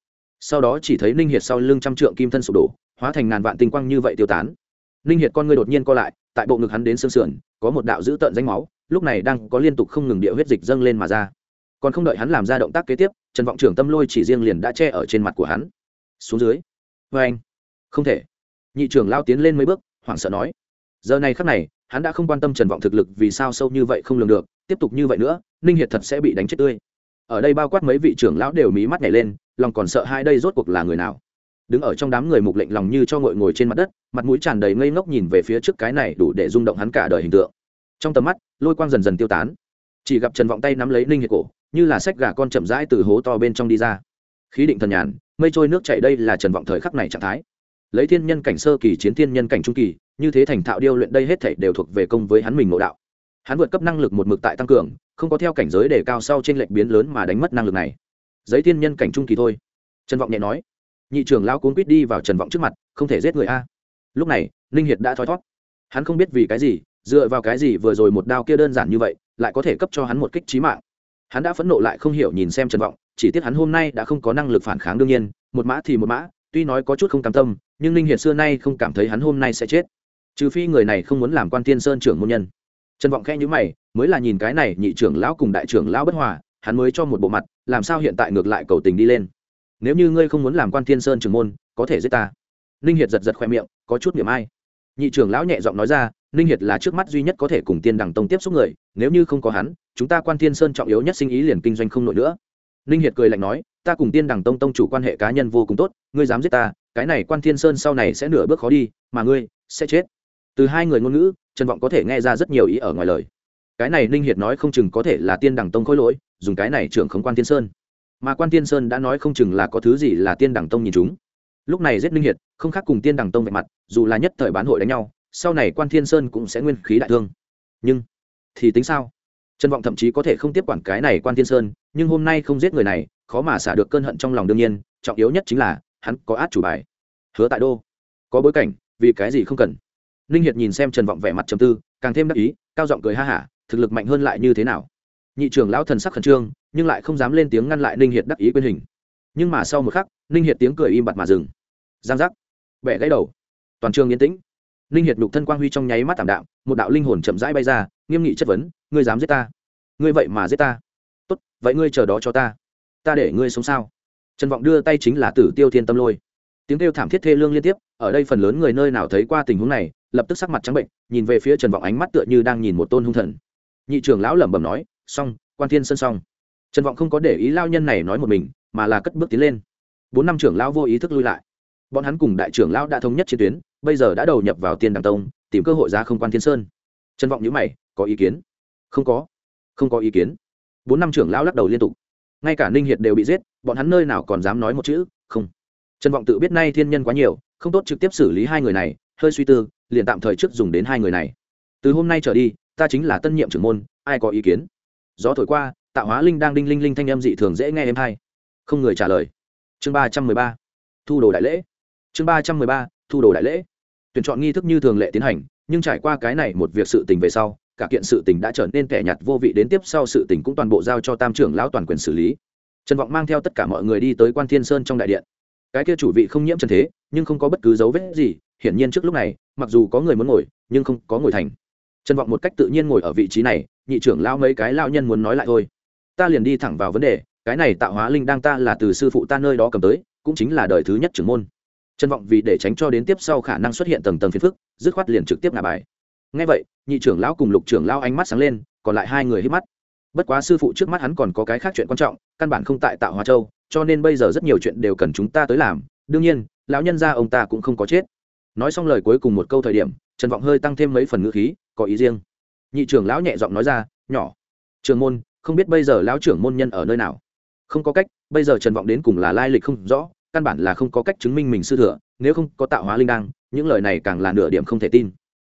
sau đó chỉ thấy ninh hiệt sau lưng trăm trượng kim thân sụp đổ, hóa thành ngàn vạn tinh quang như vậy tiêu tán. Ninh hiệt con người đột nhiên co lại, tại bộ ngực hắn đến xương sườn, có một đạo dữ tợn danh máu, lúc này đang có liên tục không ngừng địa huyết dịch dâng lên mà ra. Còn không đợi hắn làm ra động tác kế tiếp, trần vọng trưởng tâm lôi chỉ riêng liền đã che ở trên mặt của hắn. Xuống dưới. Vê anh. Không thể. Nhị trưởng lao tiến lên mấy bước, hoảng sợ nói. Giờ này khắc này, hắn đã không quan tâm trần vọng thực lực vì sao sâu như vậy không lường được, tiếp tục như vậy nữa, ninh hiệt thật sẽ bị đánh chết tươi. Ở đây bao quát mấy vị trưởng lão đều mí mắt nhảy lên lòng còn sợ hai đây rốt cuộc là người nào. Đứng ở trong đám người mục lệnh lòng như cho ngồi ngồi trên mặt đất, mặt mũi tràn đầy ngây ngốc nhìn về phía trước cái này đủ để rung động hắn cả đời hình tượng. Trong tầm mắt, lôi quang dần dần tiêu tán. Chỉ gặp trần vọng tay nắm lấy ninh hiệt cổ, như là sách gà con chậm rãi từ hố to bên trong đi ra. Khí định thần nhàn, mây trôi nước chảy đây là trần vọng thời khắc này trạng thái. Lấy thiên nhân cảnh sơ kỳ chiến thiên nhân cảnh trung kỳ, như thế thành thạo điêu luyện đây hết thảy đều thuộc về công với hắn mình ngộ đạo. Hắn vượt cấp năng lực một mực tại tăng cường, không có theo cảnh giới đề cao sau trên lệnh biến lớn mà đánh mất năng lực này giấy thiên nhân cảnh trung kỳ thôi. Trần vọng nhẹ nói, nhị trưởng lao cuốn quýt đi vào trần vọng trước mặt, không thể giết người a. Lúc này, ninh hiệt đã thoi thót. Hắn không biết vì cái gì, dựa vào cái gì vừa rồi một đao kia đơn giản như vậy, lại có thể cấp cho hắn một kích trí mạng. Hắn đã phẫn nộ lại không hiểu nhìn xem trần vọng, chỉ tiếc hắn hôm nay đã không có năng lực phản kháng đương nhiên, một mã thì một mã, tuy nói có chút không cam tâm, nhưng ninh hiệt xưa nay không cảm thấy hắn hôm nay sẽ chết. Trừ phi người này không muốn làm quan tiên sơn trưởng môn nhân. Trần vọng khẽ nhữ mày, mới là nhìn cái này nhị trưởng lão cùng đại trưởng lão bất hòa hắn mới cho một bộ mặt, làm sao hiện tại ngược lại cầu tình đi lên? Nếu như ngươi không muốn làm quan thiên sơn trưởng môn, có thể giết ta. Ninh hiệt giật giật khoe miệng, có chút niềm ai. Nhị trưởng lão nhẹ giọng nói ra, ninh hiệt là trước mắt duy nhất có thể cùng tiên đằng tông tiếp xúc người, nếu như không có hắn, chúng ta quan thiên sơn trọng yếu nhất sinh ý liền kinh doanh không nổi nữa. Ninh hiệt cười lạnh nói, ta cùng tiên đằng tông tông chủ quan hệ cá nhân vô cùng tốt, ngươi dám giết ta, cái này quan thiên sơn sau này sẽ nửa bước khó đi, mà ngươi sẽ chết. Từ hai người ngôn ngữ, trần vọng có thể nghe ra rất nhiều ý ở ngoài lời cái này ninh hiệt nói không chừng có thể là tiên đẳng tông khối lỗi, dùng cái này trưởng khống quan thiên sơn. Mà quan tiên sơn đã nói không chừng là có thứ gì là tiên đẳng tông nhìn chúng. Lúc này giết ninh hiệt, không khác cùng tiên đẳng tông vạch mặt, dù là nhất thời bán hội đánh nhau, sau này quan thiên sơn cũng sẽ nguyên khí đại thương. Nhưng, thì tính sao? Trần vọng thậm chí có thể không tiếp quản cái này quan thiên sơn, nhưng hôm nay không giết người này, khó mà xả được cơn hận trong lòng đương nhiên, trọng yếu nhất chính là, hắn có át chủ bài. Hứa tại đô. Có bối cảnh, vì cái gì không cần? Ninh hiệt nhìn xem trần vọng vẻ mặt trầm tư, càng thêm đắc ý, cao giọng cười ha hả thực lực mạnh hơn lại như thế nào? Nhị trưởng lão thần sắc khẩn trương nhưng lại không dám lên tiếng ngăn lại ninh hiệt đắc ý quyên hình. Nhưng mà sau một khắc ninh hiệt tiếng cười im bặt mà dừng. Giang giác. Bẻ gãy đầu. Toàn trường yên tĩnh. Ninh hiệt nhục thân quang huy trong nháy mắt tảm đạo, một đạo linh hồn chậm rãi bay ra nghiêm nghị chất vấn ngươi dám giết ta? Ngươi vậy mà giết ta? Tốt vậy ngươi chờ đó cho ta. Ta để ngươi sống sao? Trần vọng đưa tay chính là tử tiêu thiên tâm lôi. Tiếng kêu thảm thiết thê lương liên tiếp ở đây phần lớn người nơi nào thấy qua tình huống này lập tức sắc mặt trắng bệnh nhìn về phía trần vọng ánh mắt tựa như đang nhìn một tôn hung thần nhị trưởng lão lẩm bẩm nói, xong, quan thiên sân xong. Trần vọng không có để ý lao nhân này nói một mình, mà là cất bước tiến lên. Bốn năm trưởng lão vô ý thức lui lại. Bọn hắn cùng đại trưởng lão đã thống nhất chiến tuyến, bây giờ đã đầu nhập vào tiên đàng tông, tìm cơ hội ra không quan thiên sơn. Trần vọng nhữ mày, có ý kiến? Không có không có ý kiến. Bốn năm trưởng lão lắc đầu liên tục. Ngay cả ninh hiệt đều bị giết, bọn hắn nơi nào còn dám nói một chữ, không. Trần vọng tự biết nay thiên nhân quá nhiều, không tốt trực tiếp xử lý hai người này, hơi suy tư, liền tạm thời trước dùng đến hai người này. Từ hôm nay trở đi ta chính là tân nhiệm trưởng môn, ai có ý kiến? Gió thổi qua tạo hóa linh đang đinh linh linh thanh âm dị thường dễ nghe em hay không người trả lời. Chương ba trăm mười ba. Thu đồ đại lễ. Chương ba trăm mười ba, thu đồ đại lễ. Tuyển chọn nghi thức như thường lệ tiến hành, nhưng trải qua cái này một việc sự tình về sau, cả kiện sự tình đã trở nên kẻ nhạt vô vị đến tiếp sau sự tình cũng toàn bộ giao cho tam trưởng lão toàn quyền xử lý. Trần vọng mang theo tất cả mọi người đi tới quan thiên sơn trong đại điện. Cái kia chủ vị không nhiễm trần thế, nhưng không có bất cứ dấu vết gì, hiển nhiên trước lúc này, mặc dù có người muốn ngồi, nhưng không có ngồi thành trần vọng một cách tự nhiên ngồi ở vị trí này, nhị trưởng lao mấy cái lao nhân muốn nói lại thôi. Ta liền đi thẳng vào vấn đề, cái này tạo hóa linh đang ta là từ sư phụ ta nơi đó cầm tới, cũng chính là đời thứ nhất trưởng môn. Trần vọng vì để tránh cho đến tiếp sau khả năng xuất hiện tầng tầng phiền phức, dứt khoát liền trực tiếp ngả bài. Ngay vậy, nhị trưởng lão cùng lục trưởng lão ánh mắt sáng lên, còn lại hai người hít mắt. Bất quá sư phụ trước mắt hắn còn có cái khác chuyện quan trọng, căn bản không tại tạo hóa châu, cho nên bây giờ rất nhiều chuyện đều cần chúng ta tới làm. Đương nhiên, lão nhân gia ông ta cũng không có chết. Nói xong lời cuối cùng một câu thời điểm trần vọng hơi tăng thêm mấy phần ngữ khí, có ý riêng. Nhị trưởng lão nhẹ giọng nói ra, nhỏ trường môn, không biết bây giờ lão trưởng môn nhân ở nơi nào? Không có cách, bây giờ trần vọng đến cùng là lai lịch không rõ, căn bản là không có cách chứng minh mình sư thừa, nếu không có tạo hóa linh đăng, những lời này càng là nửa điểm không thể tin.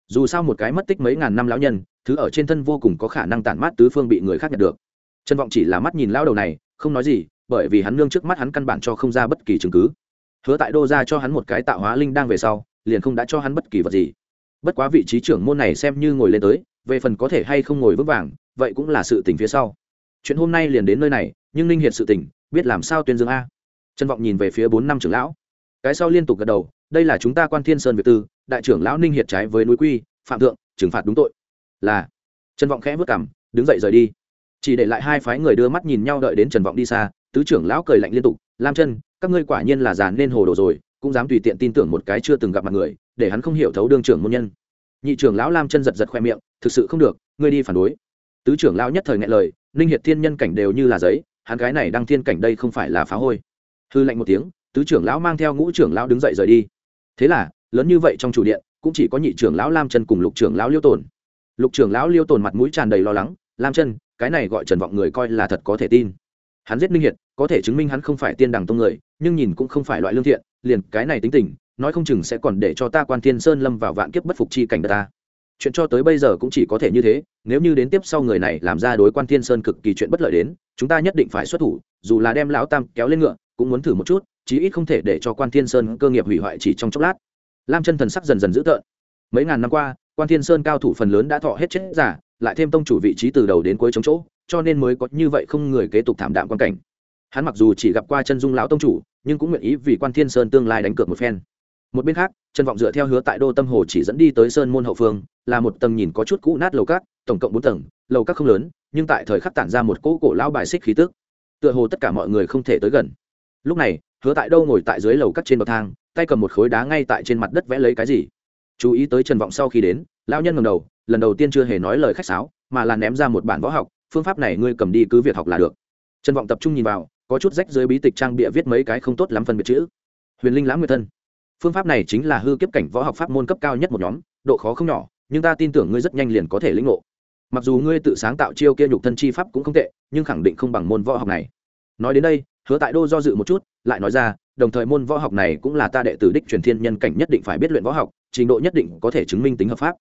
Dù sao một cái mất tích mấy ngàn năm lão nhân, thứ ở trên thân vô cùng có khả năng tản mát tứ phương bị người khác nhận được. Trần vọng chỉ là mắt nhìn lao đầu này, không nói gì, bởi vì hắn nương trước mắt hắn căn bản cho không ra bất kỳ chứng cứ. Hứa tại đô ra cho hắn một cái tạo hóa linh đang về sau, liền không đã cho hắn bất kỳ vật gì bất quá vị trí trưởng môn này xem như ngồi lên tới, về phần có thể hay không ngồi vững vàng, vậy cũng là sự tình phía sau. Chuyện hôm nay liền đến nơi này, nhưng ninh hiệt sự tình, biết làm sao tuyên dương a. Trân vọng nhìn về phía bốn năm trưởng lão. Cái sau liên tục gật đầu, đây là chúng ta quan thiên sơn việt tư, đại trưởng lão ninh hiệt trái với núi quy, phạm thượng, trừng phạt đúng tội. Là. Trần vọng khẽ vất cảm đứng dậy rời đi. Chỉ để lại hai phái người đưa mắt nhìn nhau đợi đến trần vọng đi xa, tứ trưởng lão cười lạnh liên tục, lam chân, các ngươi quả nhiên là giàn nên hồ đồ rồi, cũng dám tùy tiện tin tưởng một cái chưa từng gặp mặt người để hắn không hiểu thấu đương trưởng môn nhân. Nhị trưởng lão lam chân giật giật khoe miệng, thực sự không được, ngươi đi phản đối. Tứ trưởng lão nhất thời ngại lời, ninh hiệt thiên nhân cảnh đều như là giấy, hắn cái này đang thiên cảnh đây không phải là phá hôi. Hư lạnh một tiếng, tứ trưởng lão mang theo ngũ trưởng lão đứng dậy rời đi. Thế là, lớn như vậy trong chủ điện, cũng chỉ có nhị trưởng lão lam chân cùng lục trưởng lão liêu tồn. Lục trưởng lão liêu tồn mặt mũi tràn đầy lo lắng, lam chân, cái này gọi trần vọng người coi là thật có thể tin. Hắn giết ninh hiệt, có thể chứng minh hắn không phải tiên đằng tông người, nhưng nhìn cũng không phải loại lương thiện, liền cái này tính tình nói không chừng sẽ còn để cho ta quan thiên sơn lâm vào vạn kiếp bất phục chi cảnh đất ta. Chuyện cho tới bây giờ cũng chỉ có thể như thế, nếu như đến tiếp sau người này làm ra đối quan thiên sơn cực kỳ chuyện bất lợi đến, chúng ta nhất định phải xuất thủ, dù là đem lão tam kéo lên ngựa, cũng muốn thử một chút, chí ít không thể để cho quan thiên sơn cơ nghiệp hủy hoại chỉ trong chốc lát. Lam chân thần sắc dần dần dữ tợn. Mấy ngàn năm qua, quan thiên sơn cao thủ phần lớn đã thọ hết chết giả, lại thêm tông chủ vị trí từ đầu đến cuối chống chỗ, cho nên mới có như vậy không người kế tục thảm đạm quan cảnh. Hắn mặc dù chỉ gặp qua chân dung lão tông chủ, nhưng cũng nguyện ý vì quan thiên sơn tương lai đánh cược một phen một bên khác, trần vọng dựa theo hứa tại đô tâm hồ chỉ dẫn đi tới sơn môn hậu phương, là một tầng nhìn có chút cũ nát lầu cát, tổng cộng bốn tầng, lầu cát không lớn, nhưng tại thời khắc tản ra một cỗ cổ lao bài xích khí tức. Tựa hồ tất cả mọi người không thể tới gần. Lúc này, hứa tại đâu ngồi tại dưới lầu cát trên bậc thang, tay cầm một khối đá ngay tại trên mặt đất vẽ lấy cái gì. Chú ý tới trần vọng sau khi đến, lão nhân ngầm đầu, lần đầu tiên chưa hề nói lời khách sáo, mà là ném ra một bản võ học, phương pháp này ngươi cầm đi cứ việc học là được. Trần vọng tập trung nhìn vào, có chút rách dưới bí tịch trang bịa viết mấy cái không tốt lắm phân biệt chữ. Huyền linh lãng nguyệt thân phương pháp này chính là hư kiếp cảnh võ học pháp môn cấp cao nhất một nhóm, độ khó không nhỏ, nhưng ta tin tưởng ngươi rất nhanh liền có thể lĩnh ngộ. Mặc dù ngươi tự sáng tạo chiêu kia nhục thân chi pháp cũng không tệ, nhưng khẳng định không bằng môn võ học này. Nói đến đây, hứa tại đô do dự một chút, lại nói ra, đồng thời môn võ học này cũng là ta đệ tử đích truyền thiên nhân cảnh nhất định phải biết luyện võ học, trình độ nhất định có thể chứng minh tính hợp pháp.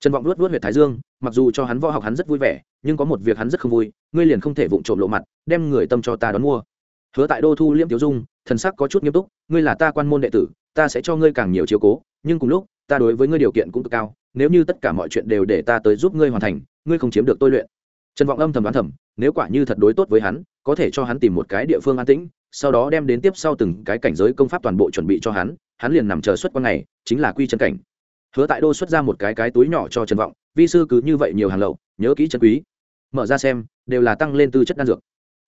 Trần vọng luốt luốt huyệt thái dương, mặc dù cho hắn võ học hắn rất vui vẻ, nhưng có một việc hắn rất không vui, ngươi liền không thể vụng trộm lộ mặt, đem người tâm cho ta đón mua. Hứa tại đô thu liễm tiểu dung, thần sắc có chút nghiêm túc, ngươi là ta quan môn đệ tử ta sẽ cho ngươi càng nhiều chiếu cố, nhưng cùng lúc, ta đối với ngươi điều kiện cũng cực cao, nếu như tất cả mọi chuyện đều để ta tới giúp ngươi hoàn thành, ngươi không chiếm được tôi luyện. Trần vọng âm thầm đoán thầm, nếu quả như thật đối tốt với hắn, có thể cho hắn tìm một cái địa phương an tĩnh, sau đó đem đến tiếp sau từng cái cảnh giới công pháp toàn bộ chuẩn bị cho hắn hắn liền nằm chờ xuất quan ngày, chính là quy chân cảnh. Hứa tại đô xuất ra một cái cái túi nhỏ cho trần vọng, vi sư cứ như vậy nhiều hàng lậu, nhớ kỹ chân quý. Mở ra xem, đều là tăng lên tư chất đan dược.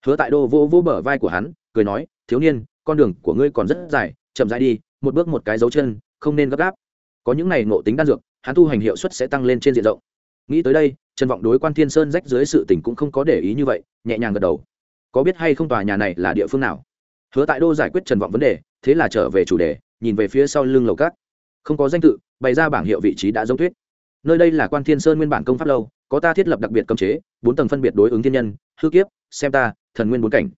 Hứa tại đô vô vô bờ vai của hắn, cười nói, thiếu niên, con đường của ngươi còn rất dài, chậm dài đi một bước một cái dấu chân, không nên gấp gáp. Có những này ngộ tính đan dược, hắn tu hành hiệu suất sẽ tăng lên trên diện rộng. Nghĩ tới đây, trần vọng đối quan thiên sơn rách dưới sự tỉnh cũng không có để ý như vậy, nhẹ nhàng gật đầu. Có biết hay không tòa nhà này là địa phương nào? Hứa tại đô giải quyết trần vọng vấn đề, thế là trở về chủ đề, nhìn về phía sau lưng lầu cát. Không có danh tự, bày ra bảng hiệu vị trí đã giống thuyết. Nơi đây là quan thiên sơn nguyên bản công pháp lâu, có ta thiết lập đặc biệt cấm chế, bốn tầng phân biệt đối ứng thiên nhân, hư kiếp, xem ta, thần nguyên bốn cảnh.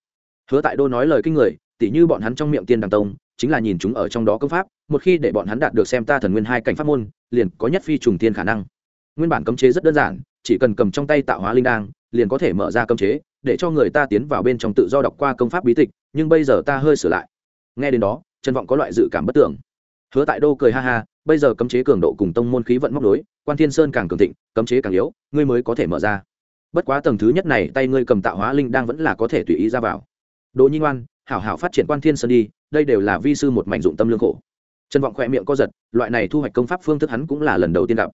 Hứa tại đô nói lời kinh người, tỉ như bọn hắn trong miệng tiên đằng tông chính là nhìn chúng ở trong đó công pháp, một khi để bọn hắn đạt được xem ta thần nguyên hai cảnh pháp môn, liền có nhất phi trùng tiên khả năng. Nguyên bản cấm chế rất đơn giản, chỉ cần cầm trong tay tạo hóa linh đang liền có thể mở ra cấm chế, để cho người ta tiến vào bên trong tự do đọc qua công pháp bí tịch, nhưng bây giờ ta hơi sửa lại. Nghe đến đó, trần vọng có loại dự cảm bất tưởng hứa tại đô cười ha ha, bây giờ cấm chế cường độ cùng tông môn khí vận móc đối quan thiên sơn càng cường thịnh, cấm chế càng yếu, ngươi mới có thể mở ra. Bất quá tầng thứ nhất này, tay ngươi cầm tạo hóa linh đang vẫn là có thể tùy ý ra vào. Đỗ nhi ngoan hảo hảo phát triển quan thiên sơn đi, đây đều là vi sư một mảnh dụng tâm lương khổ. Trần vọng khỏe miệng co giật, loại này thu hoạch công pháp phương thức hắn cũng là lần đầu tiên gặp.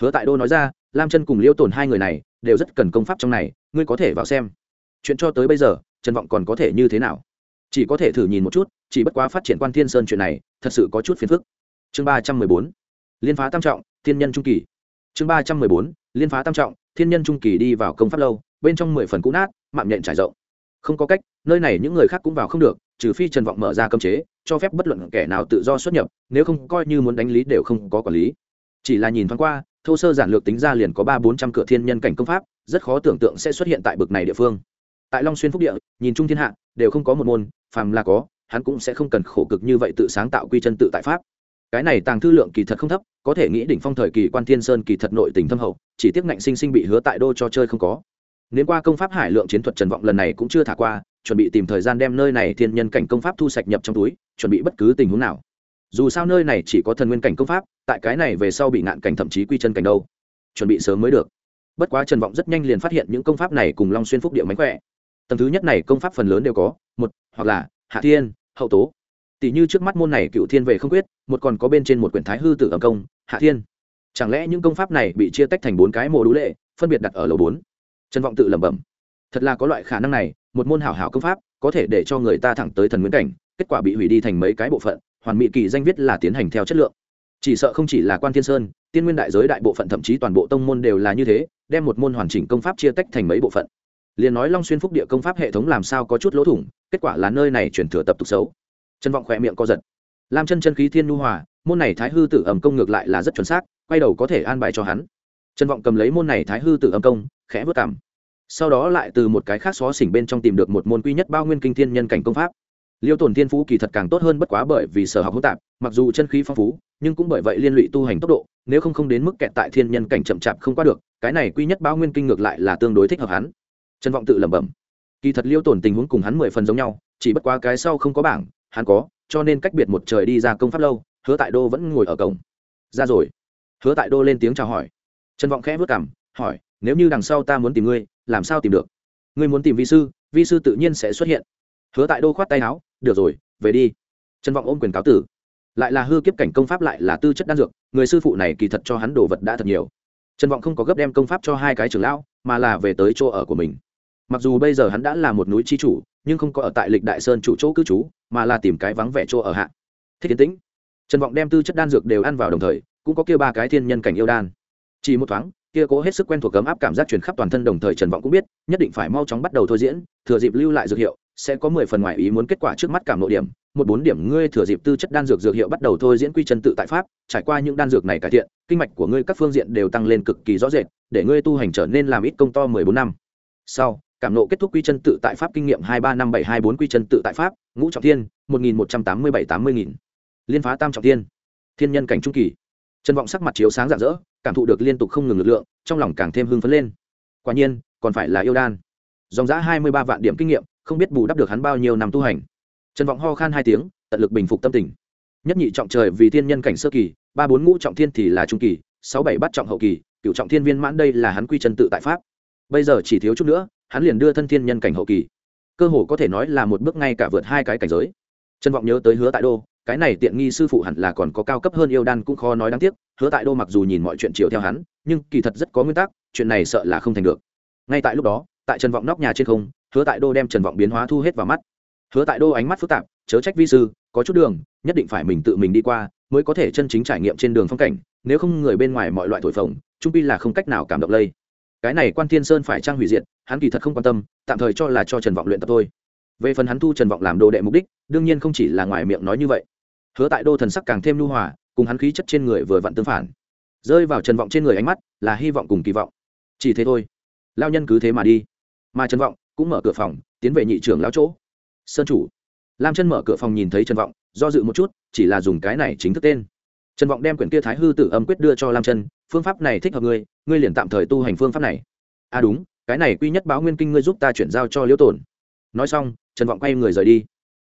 Hứa tại đô nói ra, lam chân cùng liêu tồn hai người này, đều rất cần công pháp trong này, ngươi có thể vào xem. Chuyện cho tới bây giờ, trần vọng còn có thể như thế nào? Chỉ có thể thử nhìn một chút, chỉ bất quá phát triển quan thiên sơn chuyện này, thật sự có chút phiền phức. Chương ba trăm mười bốn, liên phá tam trọng, thiên nhân trung kỳ. Chương ba trăm mười bốn, liên phá tam trọng, thiên nhân trung kỳ đi vào công pháp lâu, bên trong mười phần cũ nát, mạng nhện trải rộng không có cách, nơi này những người khác cũng vào không được, trừ phi trần vọng mở ra cơm chế, cho phép bất luận kẻ nào tự do xuất nhập, nếu không coi như muốn đánh lý đều không có quản lý. Chỉ là nhìn thoáng qua, thô sơ giản lược tính ra liền có ba bốn trăm cửa thiên nhân cảnh công pháp, rất khó tưởng tượng sẽ xuất hiện tại bực này địa phương. Tại long xuyên phúc địa, nhìn Chung thiên hạ, đều không có một môn, phàm là có, hắn cũng sẽ không cần khổ cực như vậy tự sáng tạo quy chân tự tại pháp. Cái này tàng thư lượng kỳ thật không thấp, có thể nghĩ đỉnh phong thời kỳ quan thiên sơn kỳ thật nội tình thâm hậu, chỉ tiếc ngạnh sinh sinh bị hứa tại đô cho chơi không có nếu qua công pháp hải lượng chiến thuật trần vọng lần này cũng chưa thả qua, chuẩn bị tìm thời gian đem nơi này thiên nhân cảnh công pháp thu sạch nhập trong túi, chuẩn bị bất cứ tình huống nào. Dù sao nơi này chỉ có thần nguyên cảnh công pháp, tại cái này về sau bị ngạn cảnh thậm chí quy chân cảnh đâu. Chuẩn bị sớm mới được. Bất quá trần vọng rất nhanh liền phát hiện những công pháp này cùng long xuyên phúc địa mánh khỏe. Tầng thứ nhất này công pháp phần lớn đều có, một, hoặc là, hạ thiên, hậu tố. Tỷ như trước mắt môn này cựu thiên về không quyết, một còn có bên trên một quyển thái hư tử âm công, hạ thiên. Chẳng lẽ những công pháp này bị chia tách thành bốn cái mộ đũ lệ, phân biệt đặt ở lầu bốn? Trần vọng tự lẩm bẩm. Thật là có loại khả năng này, một môn hảo hảo công pháp, có thể để cho người ta thẳng tới thần nguyên cảnh, kết quả bị hủy đi thành mấy cái bộ phận, hoàn mỹ kỳ danh viết là tiến hành theo chất lượng. Chỉ sợ không chỉ là quan thiên sơn, tiên nguyên đại giới đại bộ phận thậm chí toàn bộ tông môn đều là như thế, đem một môn hoàn chỉnh công pháp chia tách thành mấy bộ phận. Liền nói long xuyên phúc địa công pháp hệ thống làm sao có chút lỗ thủng, kết quả là nơi này chuyển thừa tập tục xấu. Trần vọng khỏe miệng co giật. Lam chân chân khí thiên nu hòa, môn này thái hư tử ẩm công ngược lại là rất chuẩn xác, quay đầu có thể an bài cho hắn trần vọng cầm lấy môn này thái hư tử âm công, khẽ vất cảm. Sau đó lại từ một cái khác xó xỉnh bên trong tìm được một môn quy nhất bao nguyên kinh thiên nhân cảnh công pháp. Liêu tổn thiên phú kỳ thật càng tốt hơn bất quá bởi vì sở học hỗn tạp, mặc dù chân khí phong phú, nhưng cũng bởi vậy liên lụy tu hành tốc độ, nếu không không đến mức kẹt tại thiên nhân cảnh chậm chạp không qua được, cái này quy nhất bao nguyên kinh ngược lại là tương đối thích hợp hắn. Trân vọng tự lẩm bẩm. Kỳ thật liêu tổn tình huống cùng hắn mười phần giống nhau, chỉ bất quá cái sau không có bảng, hắn có, cho nên cách biệt một trời đi ra công pháp lâu, hứa tại đô vẫn ngồi ở cổng. Ra rồi. Hứa tại đô lên tiếng chào hỏi trần vọng khẽ vất cảm hỏi, nếu như đằng sau ta muốn tìm ngươi, làm sao tìm được? Ngươi muốn tìm vi sư vi sư tự nhiên sẽ xuất hiện. Hứa tại đô khoát tay áo, được rồi, về đi. Trần vọng ôm quyền cáo tử. Lại là hư kiếp cảnh công pháp lại là tư chất đan dược, người sư phụ này kỳ thật cho hắn đồ vật đã thật nhiều. Trần vọng không có gấp đem công pháp cho hai cái trưởng lão, mà là về tới chỗ ở của mình. Mặc dù bây giờ hắn đã là một núi chi chủ, nhưng không có ở tại lịch đại sơn chủ chỗ cư trú, mà là tìm cái vắng vẻ chỗ ở hạ. Thích tiến tĩnh. Trần vọng đem tư chất đan dược đều ăn vào đồng thời, cũng có kia ba cái thiên nhân cảnh yêu đan chỉ một thoáng, kia cố hết sức quen thuộc cấm áp cảm giác truyền khắp toàn thân đồng thời trần vọng cũng biết, nhất định phải mau chóng bắt đầu thôi diễn, thừa dịp lưu lại dược hiệu, sẽ có mười phần ngoài ý muốn kết quả trước mắt cảm nội điểm. Một bốn điểm ngươi thừa dịp tư chất đan dược dược hiệu bắt đầu thôi diễn quy chân tự tại pháp, trải qua những đan dược này cải thiện, kinh mạch của ngươi các phương diện đều tăng lên cực kỳ rõ rệt, để ngươi tu hành trở nên làm ít công to mười bốn năm. Sau, cảm nộ kết thúc quy chân tự tại pháp kinh nghiệm hai ba năm bảy hai bốn quy chân tự tại pháp, ngũ trọng thiên, một nghìn một trăm tám mươi bảy tám mươi nghìn. Liên phá tam trọng thiên. Thiên nhân cảnh trung kỳ trần vọng sắc mặt chiếu sáng rạng rỡ, cảm thụ được liên tục không ngừng lực lượng, trong lòng càng thêm hưng phấn lên. Quả nhiên, còn phải là yêu đan. Dòng giã hai mươi ba vạn điểm kinh nghiệm, không biết bù đắp được hắn bao nhiêu năm tu hành. Trần vọng ho khan hai tiếng, tận lực bình phục tâm tình. Nhất nhị trọng trời vì thiên nhân cảnh sơ kỳ, ba bốn ngũ trọng thiên thì là trung kỳ, sáu bảy bắt trọng hậu kỳ cựu trọng thiên viên mãn đây là hắn quy chân tự tại pháp. Bây giờ chỉ thiếu chút nữa, hắn liền đưa thân thiên nhân cảnh hậu kỳ. Cơ hồ có thể nói là một bước ngay cả vượt hai cái cảnh giới. Trân vọng nhớ tới hứa tại đô cái này tiện nghi sư phụ hẳn là còn có cao cấp hơn yêu đan cũng khó nói đáng tiếc, hứa tại đô mặc dù nhìn mọi chuyện chiều theo hắn, nhưng kỳ thật rất có nguyên tắc, chuyện này sợ là không thành được. Ngay tại lúc đó, tại trần vọng nóc nhà trên không, hứa tại đô đem trần vọng biến hóa thu hết vào mắt. Hứa tại đô ánh mắt phức tạp, chớ trách vi sư, có chút đường, nhất định phải mình tự mình đi qua, mới có thể chân chính trải nghiệm trên đường phong cảnh, nếu không người bên ngoài mọi loại thổi phồng, trung pi là không cách nào cảm động lây. Cái này quan thiên sơn phải trang hủy diệt, hắn kỳ thật không quan tâm, tạm thời cho là cho trần vọng luyện tập thôi về phần hắn thu trần vọng làm đồ đệ mục đích, đương nhiên không chỉ là ngoài miệng nói như vậy. Hứa tại đô thần sắc càng thêm lưu hòa, cùng hắn khí chất trên người vừa vặn tương phản. Rơi vào trần vọng trên người ánh mắt là hy vọng cùng kỳ vọng. Chỉ thế thôi. Lao nhân cứ thế mà đi. Mà trần vọng cũng mở cửa phòng, tiến về nhị trưởng lao chỗ. Sơn chủ. Lam chân mở cửa phòng nhìn thấy trần vọng, do dự một chút, chỉ là dùng cái này chính thức tên. Trần vọng đem quyển kia thái hư tử âm quyết đưa cho lam chân, phương pháp này thích hợp ngươi ngươi liền tạm thời tu hành phương pháp này. À đúng, cái này quy nhất báo nguyên kinh ngươi giúp ta chuyển giao cho liễu tổn nói xong trần vọng quay người rời đi.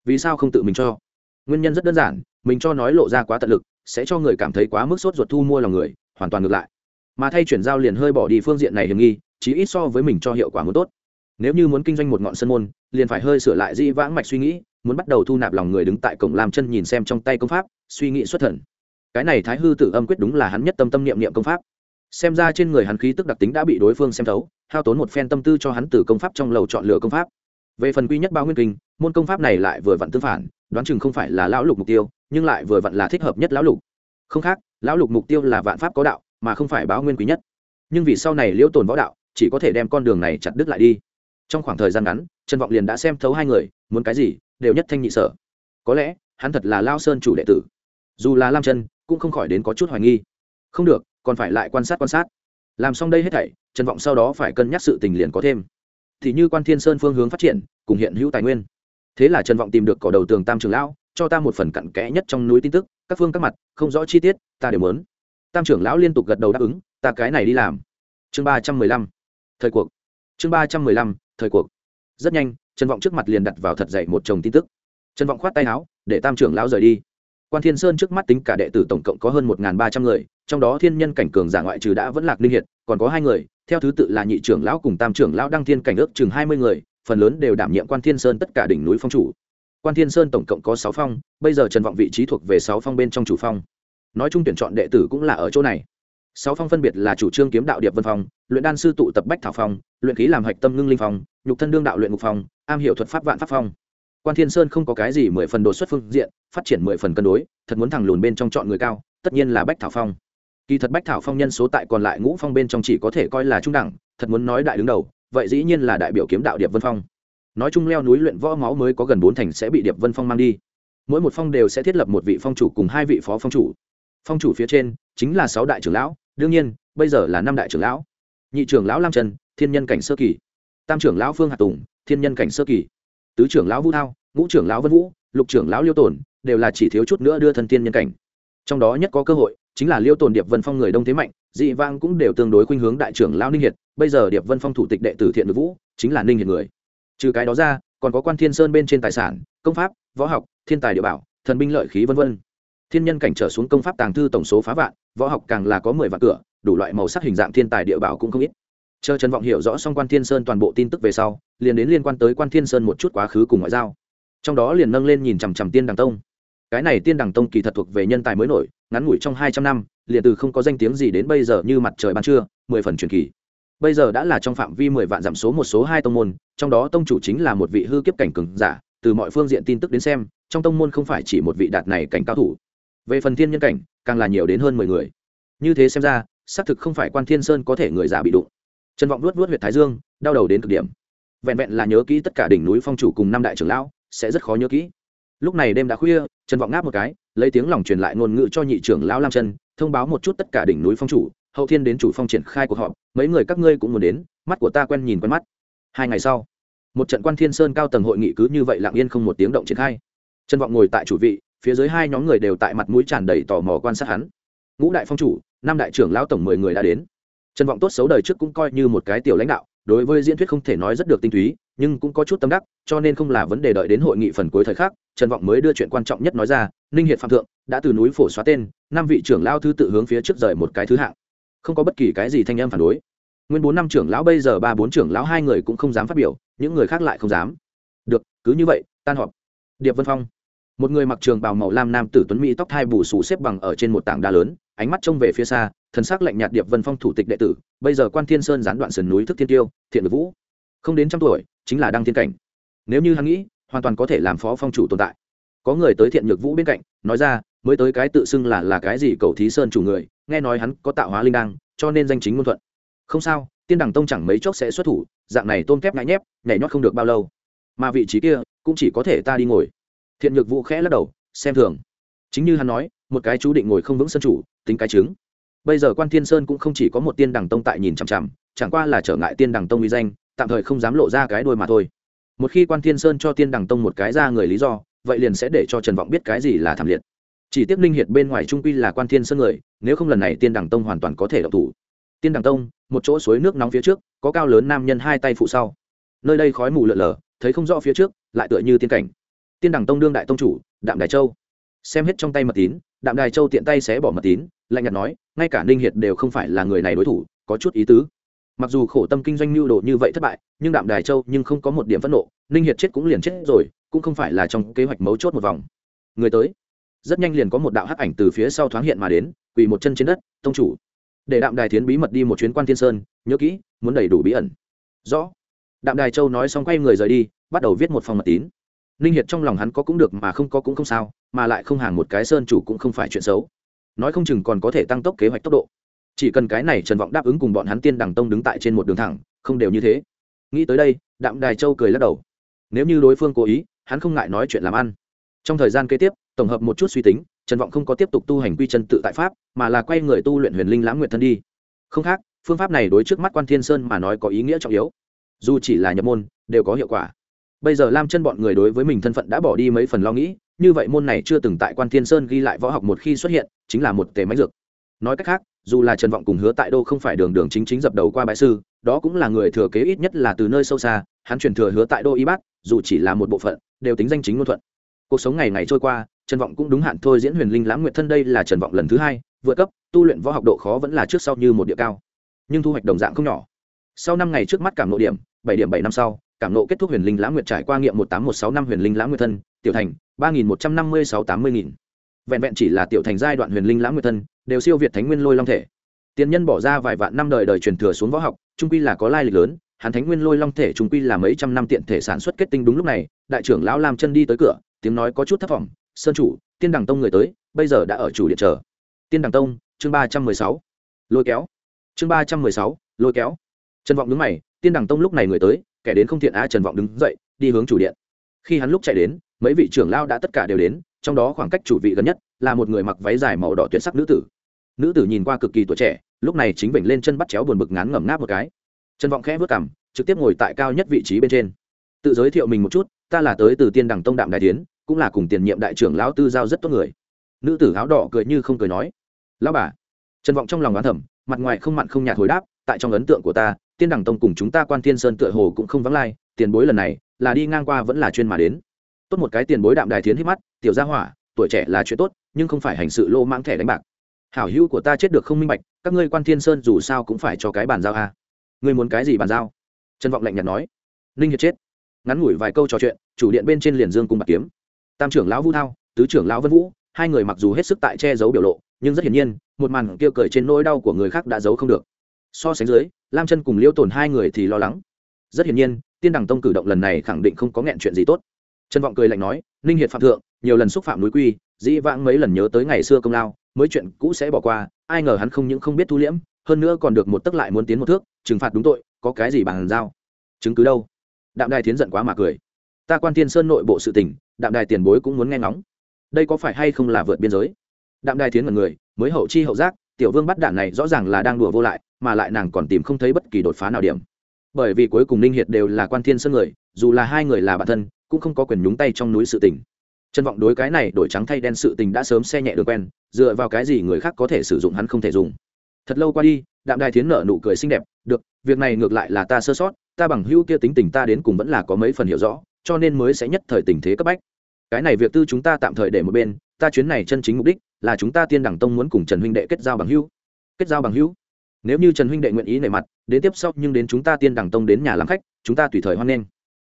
Vì sao không tự mình cho? Nguyên nhân rất đơn giản, mình cho nói lộ ra quá tận lực, sẽ cho người cảm thấy quá mức sốt ruột thu mua lòng người, hoàn toàn ngược lại. Mà thay chuyển giao liền hơi bỏ đi phương diện này hiểm nghi chỉ ít so với mình cho hiệu quả muốn tốt. Nếu như muốn kinh doanh một ngọn sân môn, liền phải hơi sửa lại di vãng mạch suy nghĩ, muốn bắt đầu thu nạp lòng người đứng tại cổng làm chân nhìn xem trong tay công pháp, suy nghĩ xuất thần. Cái này thái hư tử âm quyết đúng là hắn nhất tâm tâm niệm niệm công pháp. Xem ra trên người hắn khí tức đặc tính đã bị đối phương xem thấu, hao tốn một phen tâm tư cho hắn từ công pháp trong lầu chọn lựa công pháp về phần quy nhất bao nguyên kinh, môn công pháp này lại vừa vặn tương phản, đoán chừng không phải là lão lục mục tiêu, nhưng lại vừa vặn là thích hợp nhất lão lục. Không khác, lão lục mục tiêu là vạn pháp có đạo, mà không phải báo nguyên quý nhất. Nhưng vì sau này liễu tồn võ đạo, chỉ có thể đem con đường này chặt đứt lại đi. Trong khoảng thời gian ngắn, trần vọng liền đã xem thấu hai người, muốn cái gì, đều nhất thanh nhị sở. Có lẽ, hắn thật là lao sơn chủ đệ tử. Dù là lam chân, cũng không khỏi đến có chút hoài nghi. Không được, còn phải lại quan sát quan sát. Làm xong đây hết thảy, trần vọng sau đó phải cân nhắc sự tình liền có thêm thì như quan thiên sơn phương hướng phát triển, cùng hiện hữu tài nguyên. Thế là trần vọng tìm được cỏ đầu tường tam trường lão, cho ta một phần cặn kẽ nhất trong núi tin tức, các phương các mặt, không rõ chi tiết, ta đều muốn. tam trưởng lão liên tục gật đầu đáp ứng, ta cái này đi làm. Chương ba trăm mười lăm. Thời cuộc. Chương ba trăm mười lăm, thời cuộc. Rất nhanh, trần vọng trước mặt liền đặt vào thật dậy một chồng tin tức. Trần vọng khoát tay áo, để tam trưởng lão rời đi quan thiên sơn trước mắt tính cả đệ tử tổng cộng có hơn một ba trăm người, trong đó thiên nhân cảnh cường giả ngoại trừ đã vẫn lạc linh hiện còn có hai người, theo thứ tự là nhị trưởng lão cùng tam trưởng lão đăng thiên cảnh ước chừng hai mươi người, phần lớn đều đảm nhiệm quan thiên sơn tất cả đỉnh núi phong chủ. Quan thiên sơn tổng cộng có sáu phong, bây giờ trần vọng vị trí thuộc về sáu phong bên trong chủ phong. Nói chung tuyển chọn đệ tử cũng là ở chỗ này. Sáu phong phân biệt là chủ trương kiếm đạo điệp vân phong, luyện đan sư tụ tập bách thảo phong, luyện khí làm hạch tâm ngưng linh phong, nhục thân đương đạo luyện ngục phong, am hiểu thuật pháp vạn pháp phong quan thiên sơn không có cái gì mười phần đột xuất phương diện, phát triển mười phần cân đối, thật muốn thẳng lùn bên trong chọn người cao, tất nhiên là bách thảo phong. Kỳ thật bách thảo phong nhân số tại còn lại ngũ phong bên trong chỉ có thể coi là trung đẳng, thật muốn nói đại đứng đầu, vậy dĩ nhiên là đại biểu kiếm đạo điệp vân phong. Nói chung leo núi luyện võ máu mới có gần bốn thành sẽ bị điệp vân phong mang đi. Mỗi một phong đều sẽ thiết lập một vị phong chủ cùng hai vị phó phong chủ. Phong chủ phía trên chính là sáu đại trưởng lão, đương nhiên, bây giờ là năm đại trưởng lão. Nhị trưởng lão lam trần, thiên nhân cảnh sơ kỳ. Tam trưởng lão phương hạ tùng, thiên nhân cảnh sơ kỳ tứ trưởng lão vũ thao, ngũ trưởng lão vân vũ, lục trưởng lão liêu tổn đều là chỉ thiếu chút nữa đưa thân tiên nhân cảnh. Trong đó nhất có cơ hội chính là liêu tồn điệp vân phong người đông thế mạnh, dị vang cũng đều tương đối khuynh hướng đại trưởng lão ninh hiệt, bây giờ điệp vân phong thủ tịch đệ tử thiện vũ chính là ninh hiệt người. Trừ cái đó ra, còn có quan thiên sơn bên trên tài sản, công pháp, võ học, thiên tài địa bảo, thần binh lợi khí vân vân. thiên nhân cảnh trở xuống công pháp tàng thư tổng số phá vạn, võ học càng là có mười vạn cửa, đủ loại màu sắc hình dạng thiên tài địa bảo cũng không ít chờ trần vọng hiểu rõ xong quan thiên sơn toàn bộ tin tức về sau, liền đến liên quan tới quan thiên sơn một chút quá khứ cùng ngoại giao. Trong đó liền nâng lên nhìn chằm chằm tiên đằng tông. Cái này tiên đằng tông kỳ thật thuộc về nhân tài mới nổi, ngắn ngủi trong hai trăm năm, liền từ không có danh tiếng gì đến bây giờ như mặt trời ban trưa, mười phần truyền kỳ. Bây giờ đã là trong phạm vi mười vạn giảm số một số hai tông môn, trong đó tông chủ chính là một vị hư kiếp cảnh cường giả, từ mọi phương diện tin tức đến xem, trong tông môn không phải chỉ một vị đạt này cảnh cao thủ. Về phần thiên nhân cảnh, càng là nhiều đến hơn mười người. Như thế xem ra, xác thực không phải quan thiên sơn có thể người già bị đụng trần vọng luốt luốt huyện thái dương, đau đầu đến cực điểm. Vẹn vẹn là nhớ kỹ tất cả đỉnh núi phong chủ cùng năm đại trưởng lão, sẽ rất khó nhớ kỹ. Lúc này đêm đã khuya, trần vọng ngáp một cái, lấy tiếng lòng truyền lại ngôn ngữ cho nhị trưởng lão lam chân, thông báo một chút tất cả đỉnh núi phong chủ, hậu thiên đến chủ phong triển khai cuộc họp, mấy người các ngươi cũng muốn đến, mắt của ta quen nhìn quen mắt. Hai ngày sau, một trận quan thiên sơn cao tầng hội nghị cứ như vậy lặng yên không một tiếng động triển khai. Trần vọng ngồi tại chủ vị, phía dưới hai nhóm người đều tại mặt mũi tràn đầy tò mò quan sát hắn. Ngũ đại phong chủ, năm đại trưởng lão tổng mười người đã đến trần vọng tốt xấu đời trước cũng coi như một cái tiểu lãnh đạo, đối với diễn thuyết không thể nói rất được tinh túy, nhưng cũng có chút tâm đắc, cho nên không là vấn đề đợi đến hội nghị phần cuối thời khắc, trần vọng mới đưa chuyện quan trọng nhất nói ra, ninh hiệt phạm thượng, đã từ núi phổ xóa tên, năm vị trưởng lão thứ tự hướng phía trước rời một cái thứ hạng. Không có bất kỳ cái gì thanh âm phản đối. Nguyên bốn năm trưởng lão bây giờ ba bốn trưởng lão hai người cũng không dám phát biểu, những người khác lại không dám. Được, cứ như vậy, tan họp. Điệp vân phong. Một người mặc trường bào màu lam nam tử tuấn mỹ tóc thai bù xù xếp bằng ở trên một tảng đá lớn, ánh mắt trông về phía xa thần sắc lạnh nhạt điệp vân phong thủ tịch đệ tử, bây giờ quan thiên sơn gián đoạn sườn núi thức thiên tiêu, thiện vũ. Không đến trăm tuổi, chính là đăng thiên cảnh. Nếu như hắn nghĩ, hoàn toàn có thể làm phó phong chủ tồn tại. Có người tới thiện nhược vũ bên cạnh, nói ra, mới tới cái tự xưng là là cái gì cầu thí sơn chủ người, nghe nói hắn có tạo hóa linh đăng, cho nên danh chính ngôn thuận. Không sao, tiên đẳng tông chẳng mấy chốc sẽ xuất thủ, dạng này tôm kép ngại nhép, nhảy nhót không được bao lâu. Mà vị trí kia, cũng chỉ có thể ta đi ngồi. Thiện nhược vũ khẽ lắc đầu, xem thường. Chính như hắn nói, một cái chú định ngồi không vững sân chủ, tính cái chứng bây giờ quan thiên sơn cũng không chỉ có một tiên đẳng tông tại nhìn chằm chằm, chẳng qua là trở ngại tiên đẳng tông uy danh, tạm thời không dám lộ ra cái đôi mà thôi. Một khi quan thiên sơn cho tiên đẳng tông một cái ra người lý do, vậy liền sẽ để cho trần vọng biết cái gì là thảm liệt. Chỉ tiếc linh hiệt bên ngoài trung quy là quan thiên sơn người, nếu không lần này tiên đẳng tông hoàn toàn có thể độc thủ. Tiên đẳng tông, một chỗ suối nước nóng phía trước, có cao lớn nam nhân hai tay phụ sau. Nơi đây khói mù lợn lờ thấy không rõ phía trước, lại tựa như tiên cảnh. Tiên đẳng tông đương đại tông chủ, đạm đài châu. Xem hết trong tay mật tín, đạm đài châu tiện tay xé bỏ mật tín, lạnh nhạt nói ngay cả ninh hiệt đều không phải là người này đối thủ, có chút ý tứ. Mặc dù khổ tâm kinh doanh mưu đồ như vậy thất bại, nhưng đạm đài châu nhưng không có một điểm phẫn nộ, ninh hiệt chết cũng liền chết rồi, cũng không phải là trong kế hoạch mấu chốt một vòng. Người tới. Rất nhanh liền có một đạo hắc ảnh từ phía sau thoáng hiện mà đến, quỳ một chân trên đất, tông chủ. Để đạm đài thiến bí mật đi một chuyến quan thiên sơn, nhớ kỹ, muốn đầy đủ bí ẩn. Rõ. Đạm đài châu nói xong quay người rời đi, bắt đầu viết một phòng mật tín. Ninh hiệt trong lòng hắn có cũng được mà không có cũng không sao, mà lại không hàng một cái sơn chủ cũng không phải chuyện xấu nói không chừng còn có thể tăng tốc kế hoạch tốc độ. Chỉ cần cái này trần vọng đáp ứng cùng bọn hắn tiên đằng tông đứng tại trên một đường thẳng, không đều như thế. Nghĩ tới đây, đạm đài châu cười lắc đầu. Nếu như đối phương cố ý, hắn không ngại nói chuyện làm ăn. Trong thời gian kế tiếp, tổng hợp một chút suy tính, trần vọng không có tiếp tục tu hành quy chân tự tại pháp, mà là quay người tu luyện huyền linh lãng nguyện thân đi. Không khác, phương pháp này đối trước mắt quan thiên sơn mà nói có ý nghĩa trọng yếu. Dù chỉ là nhập môn, đều có hiệu quả. Bây giờ lam chân bọn người đối với mình thân phận đã bỏ đi mấy phần lo nghĩ như vậy môn này chưa từng tại quan thiên sơn ghi lại võ học một khi xuất hiện, chính là một tề máy dược. Nói cách khác, dù là trần vọng cùng hứa tại đô không phải đường đường chính chính dập đầu qua bãi sư, đó cũng là người thừa kế ít nhất là từ nơi sâu xa, hắn truyền thừa hứa tại đô y bát, dù chỉ là một bộ phận, đều tính danh chính ngôn thuận. Cuộc sống ngày ngày trôi qua, trần vọng cũng đúng hạn thôi diễn huyền linh lãng nguyện thân đây là trần vọng lần thứ hai, vượt cấp, tu luyện võ học độ khó vẫn là trước sau như một địa cao. Nhưng thu hoạch đồng dạng không nhỏ. Sau năm ngày trước mắt cảm nội điểm, bảy điểm bảy năm sau cảm nộ kết thúc huyền linh lãng nguyệt trải qua nghiệm một tám một sáu năm huyền linh lãng nguyệt thân, tiểu thành, ba nghìn một trăm năm mươi sáu tám mươi nghìn. Vẹn vẹn chỉ là tiểu thành giai đoạn huyền linh lãng nguyệt thân, đều siêu việt thánh nguyên lôi long thể. Tiền nhân bỏ ra vài vạn năm đời đời truyền thừa xuống võ học, trung quy là có lai lịch lớn, hắn thánh nguyên lôi long thể trung quy là mấy trăm năm tiện thể sản xuất kết tinh đúng lúc này, đại trưởng lão lam chân đi tới cửa, tiếng nói có chút thất vọng, sơn chủ, tiên đằng tông người tới, bây giờ đã ở chủ điện chờ. Tiên đằng tông, chương ba trăm mười sáu. Lôi kéo. Chương ba trăm mười sáu, lôi kéo. Trần vọng đứng mày, tiên đằng tông lúc này người tới kẻ đến không thiện á trần vọng đứng dậy, đi hướng chủ điện. Khi hắn lúc chạy đến, mấy vị trưởng lao đã tất cả đều đến, trong đó khoảng cách chủ vị gần nhất là một người mặc váy dài màu đỏ tuyệt sắc nữ tử. Nữ tử nhìn qua cực kỳ tuổi trẻ, lúc này chính vểnh lên chân bắt chéo buồn bực ngán ngẩm ngáp một cái. Trần vọng khẽ vớt cảm trực tiếp ngồi tại cao nhất vị trí bên trên. Tự giới thiệu mình một chút, ta là tới từ tiên đằng tông đạm đại tiến, cũng là cùng tiền nhiệm đại trưởng lão tư giao rất tốt người. Nữ tử áo đỏ cười như không cười nói, lão bà. Trần vọng trong lòng oán thẩm mặt ngoài không mặn không nhạt hồi đáp, tại trong ấn tượng của ta tiên đẳng tông cùng chúng ta quan thiên sơn tựa hồ cũng không vắng lai, tiền bối lần này là đi ngang qua vẫn là chuyên mà đến. Tốt một cái tiền bối đạm đài thiến hít mắt, tiểu gia hỏa, tuổi trẻ là chuyện tốt, nhưng không phải hành sự lô mang thẻ đánh bạc. Hảo hữu của ta chết được không minh bạch, các ngươi quan thiên sơn dù sao cũng phải cho cái bàn giao a. Ngươi muốn cái gì bàn giao? Trân vọng lạnh nhạt nói. Ninh hiệt chết. Ngắn ngủi vài câu trò chuyện, chủ điện bên trên liền dương cung bạc kiếm. Tam trưởng lão vũ thao, tứ trưởng lão vân vũ, hai người mặc dù hết sức tại che giấu biểu lộ, nhưng rất hiển nhiên, một màn kia cười trên nỗi đau của người khác đã giấu không được so sánh dưới, lam chân cùng liêu tồn hai người thì lo lắng. Rất hiển nhiên, tiên đằng tông cử động lần này khẳng định không có nghẹn chuyện gì tốt. Trần vọng cười lạnh nói, ninh hiệt phạm thượng, nhiều lần xúc phạm núi quy, dĩ vãng mấy lần nhớ tới ngày xưa công lao, mới chuyện cũ sẽ bỏ qua, ai ngờ hắn không những không biết thu liễm, hơn nữa còn được một tấc lại muốn tiến một thước, trừng phạt đúng tội, có cái gì bàn giao? Chứng cứ đâu? Đạm đài thiến giận quá mà cười. Ta quan tiên sơn nội bộ sự tình, đạm đài tiền bối cũng muốn nghe ngóng. Đây có phải hay không là vượt biên giới? Đạm đài thiến mật người, mới hậu chi hậu giác tiểu vương bắt đạn này rõ ràng là đang đùa vô lại, mà lại nàng còn tìm không thấy bất kỳ đột phá nào điểm. Bởi vì cuối cùng ninh hiệt đều là quan thiên sơn người, dù là hai người là bạn thân, cũng không có quyền nhúng tay trong núi sự tình. Trân vọng đối cái này đổi trắng thay đen sự tình đã sớm xe nhẹ được quen, dựa vào cái gì người khác có thể sử dụng hắn không thể dùng. Thật lâu qua đi, đạm đài thiến nở nụ cười xinh đẹp, được, việc này ngược lại là ta sơ sót, ta bằng hữu kia tính tình ta đến cùng vẫn là có mấy phần hiểu rõ, cho nên mới sẽ nhất thời tình thế cấp bách. Cái này việc tư chúng ta tạm thời để một bên, ta chuyến này chân chính mục đích là chúng ta tiên đẳng tông muốn cùng trần huynh đệ kết giao bằng hữu. Kết giao bằng hữu? Nếu như trần huynh đệ nguyện ý nề mặt, đến tiếp sau nhưng đến chúng ta tiên đẳng tông đến nhà làm khách, chúng ta tùy thời hoan nghênh.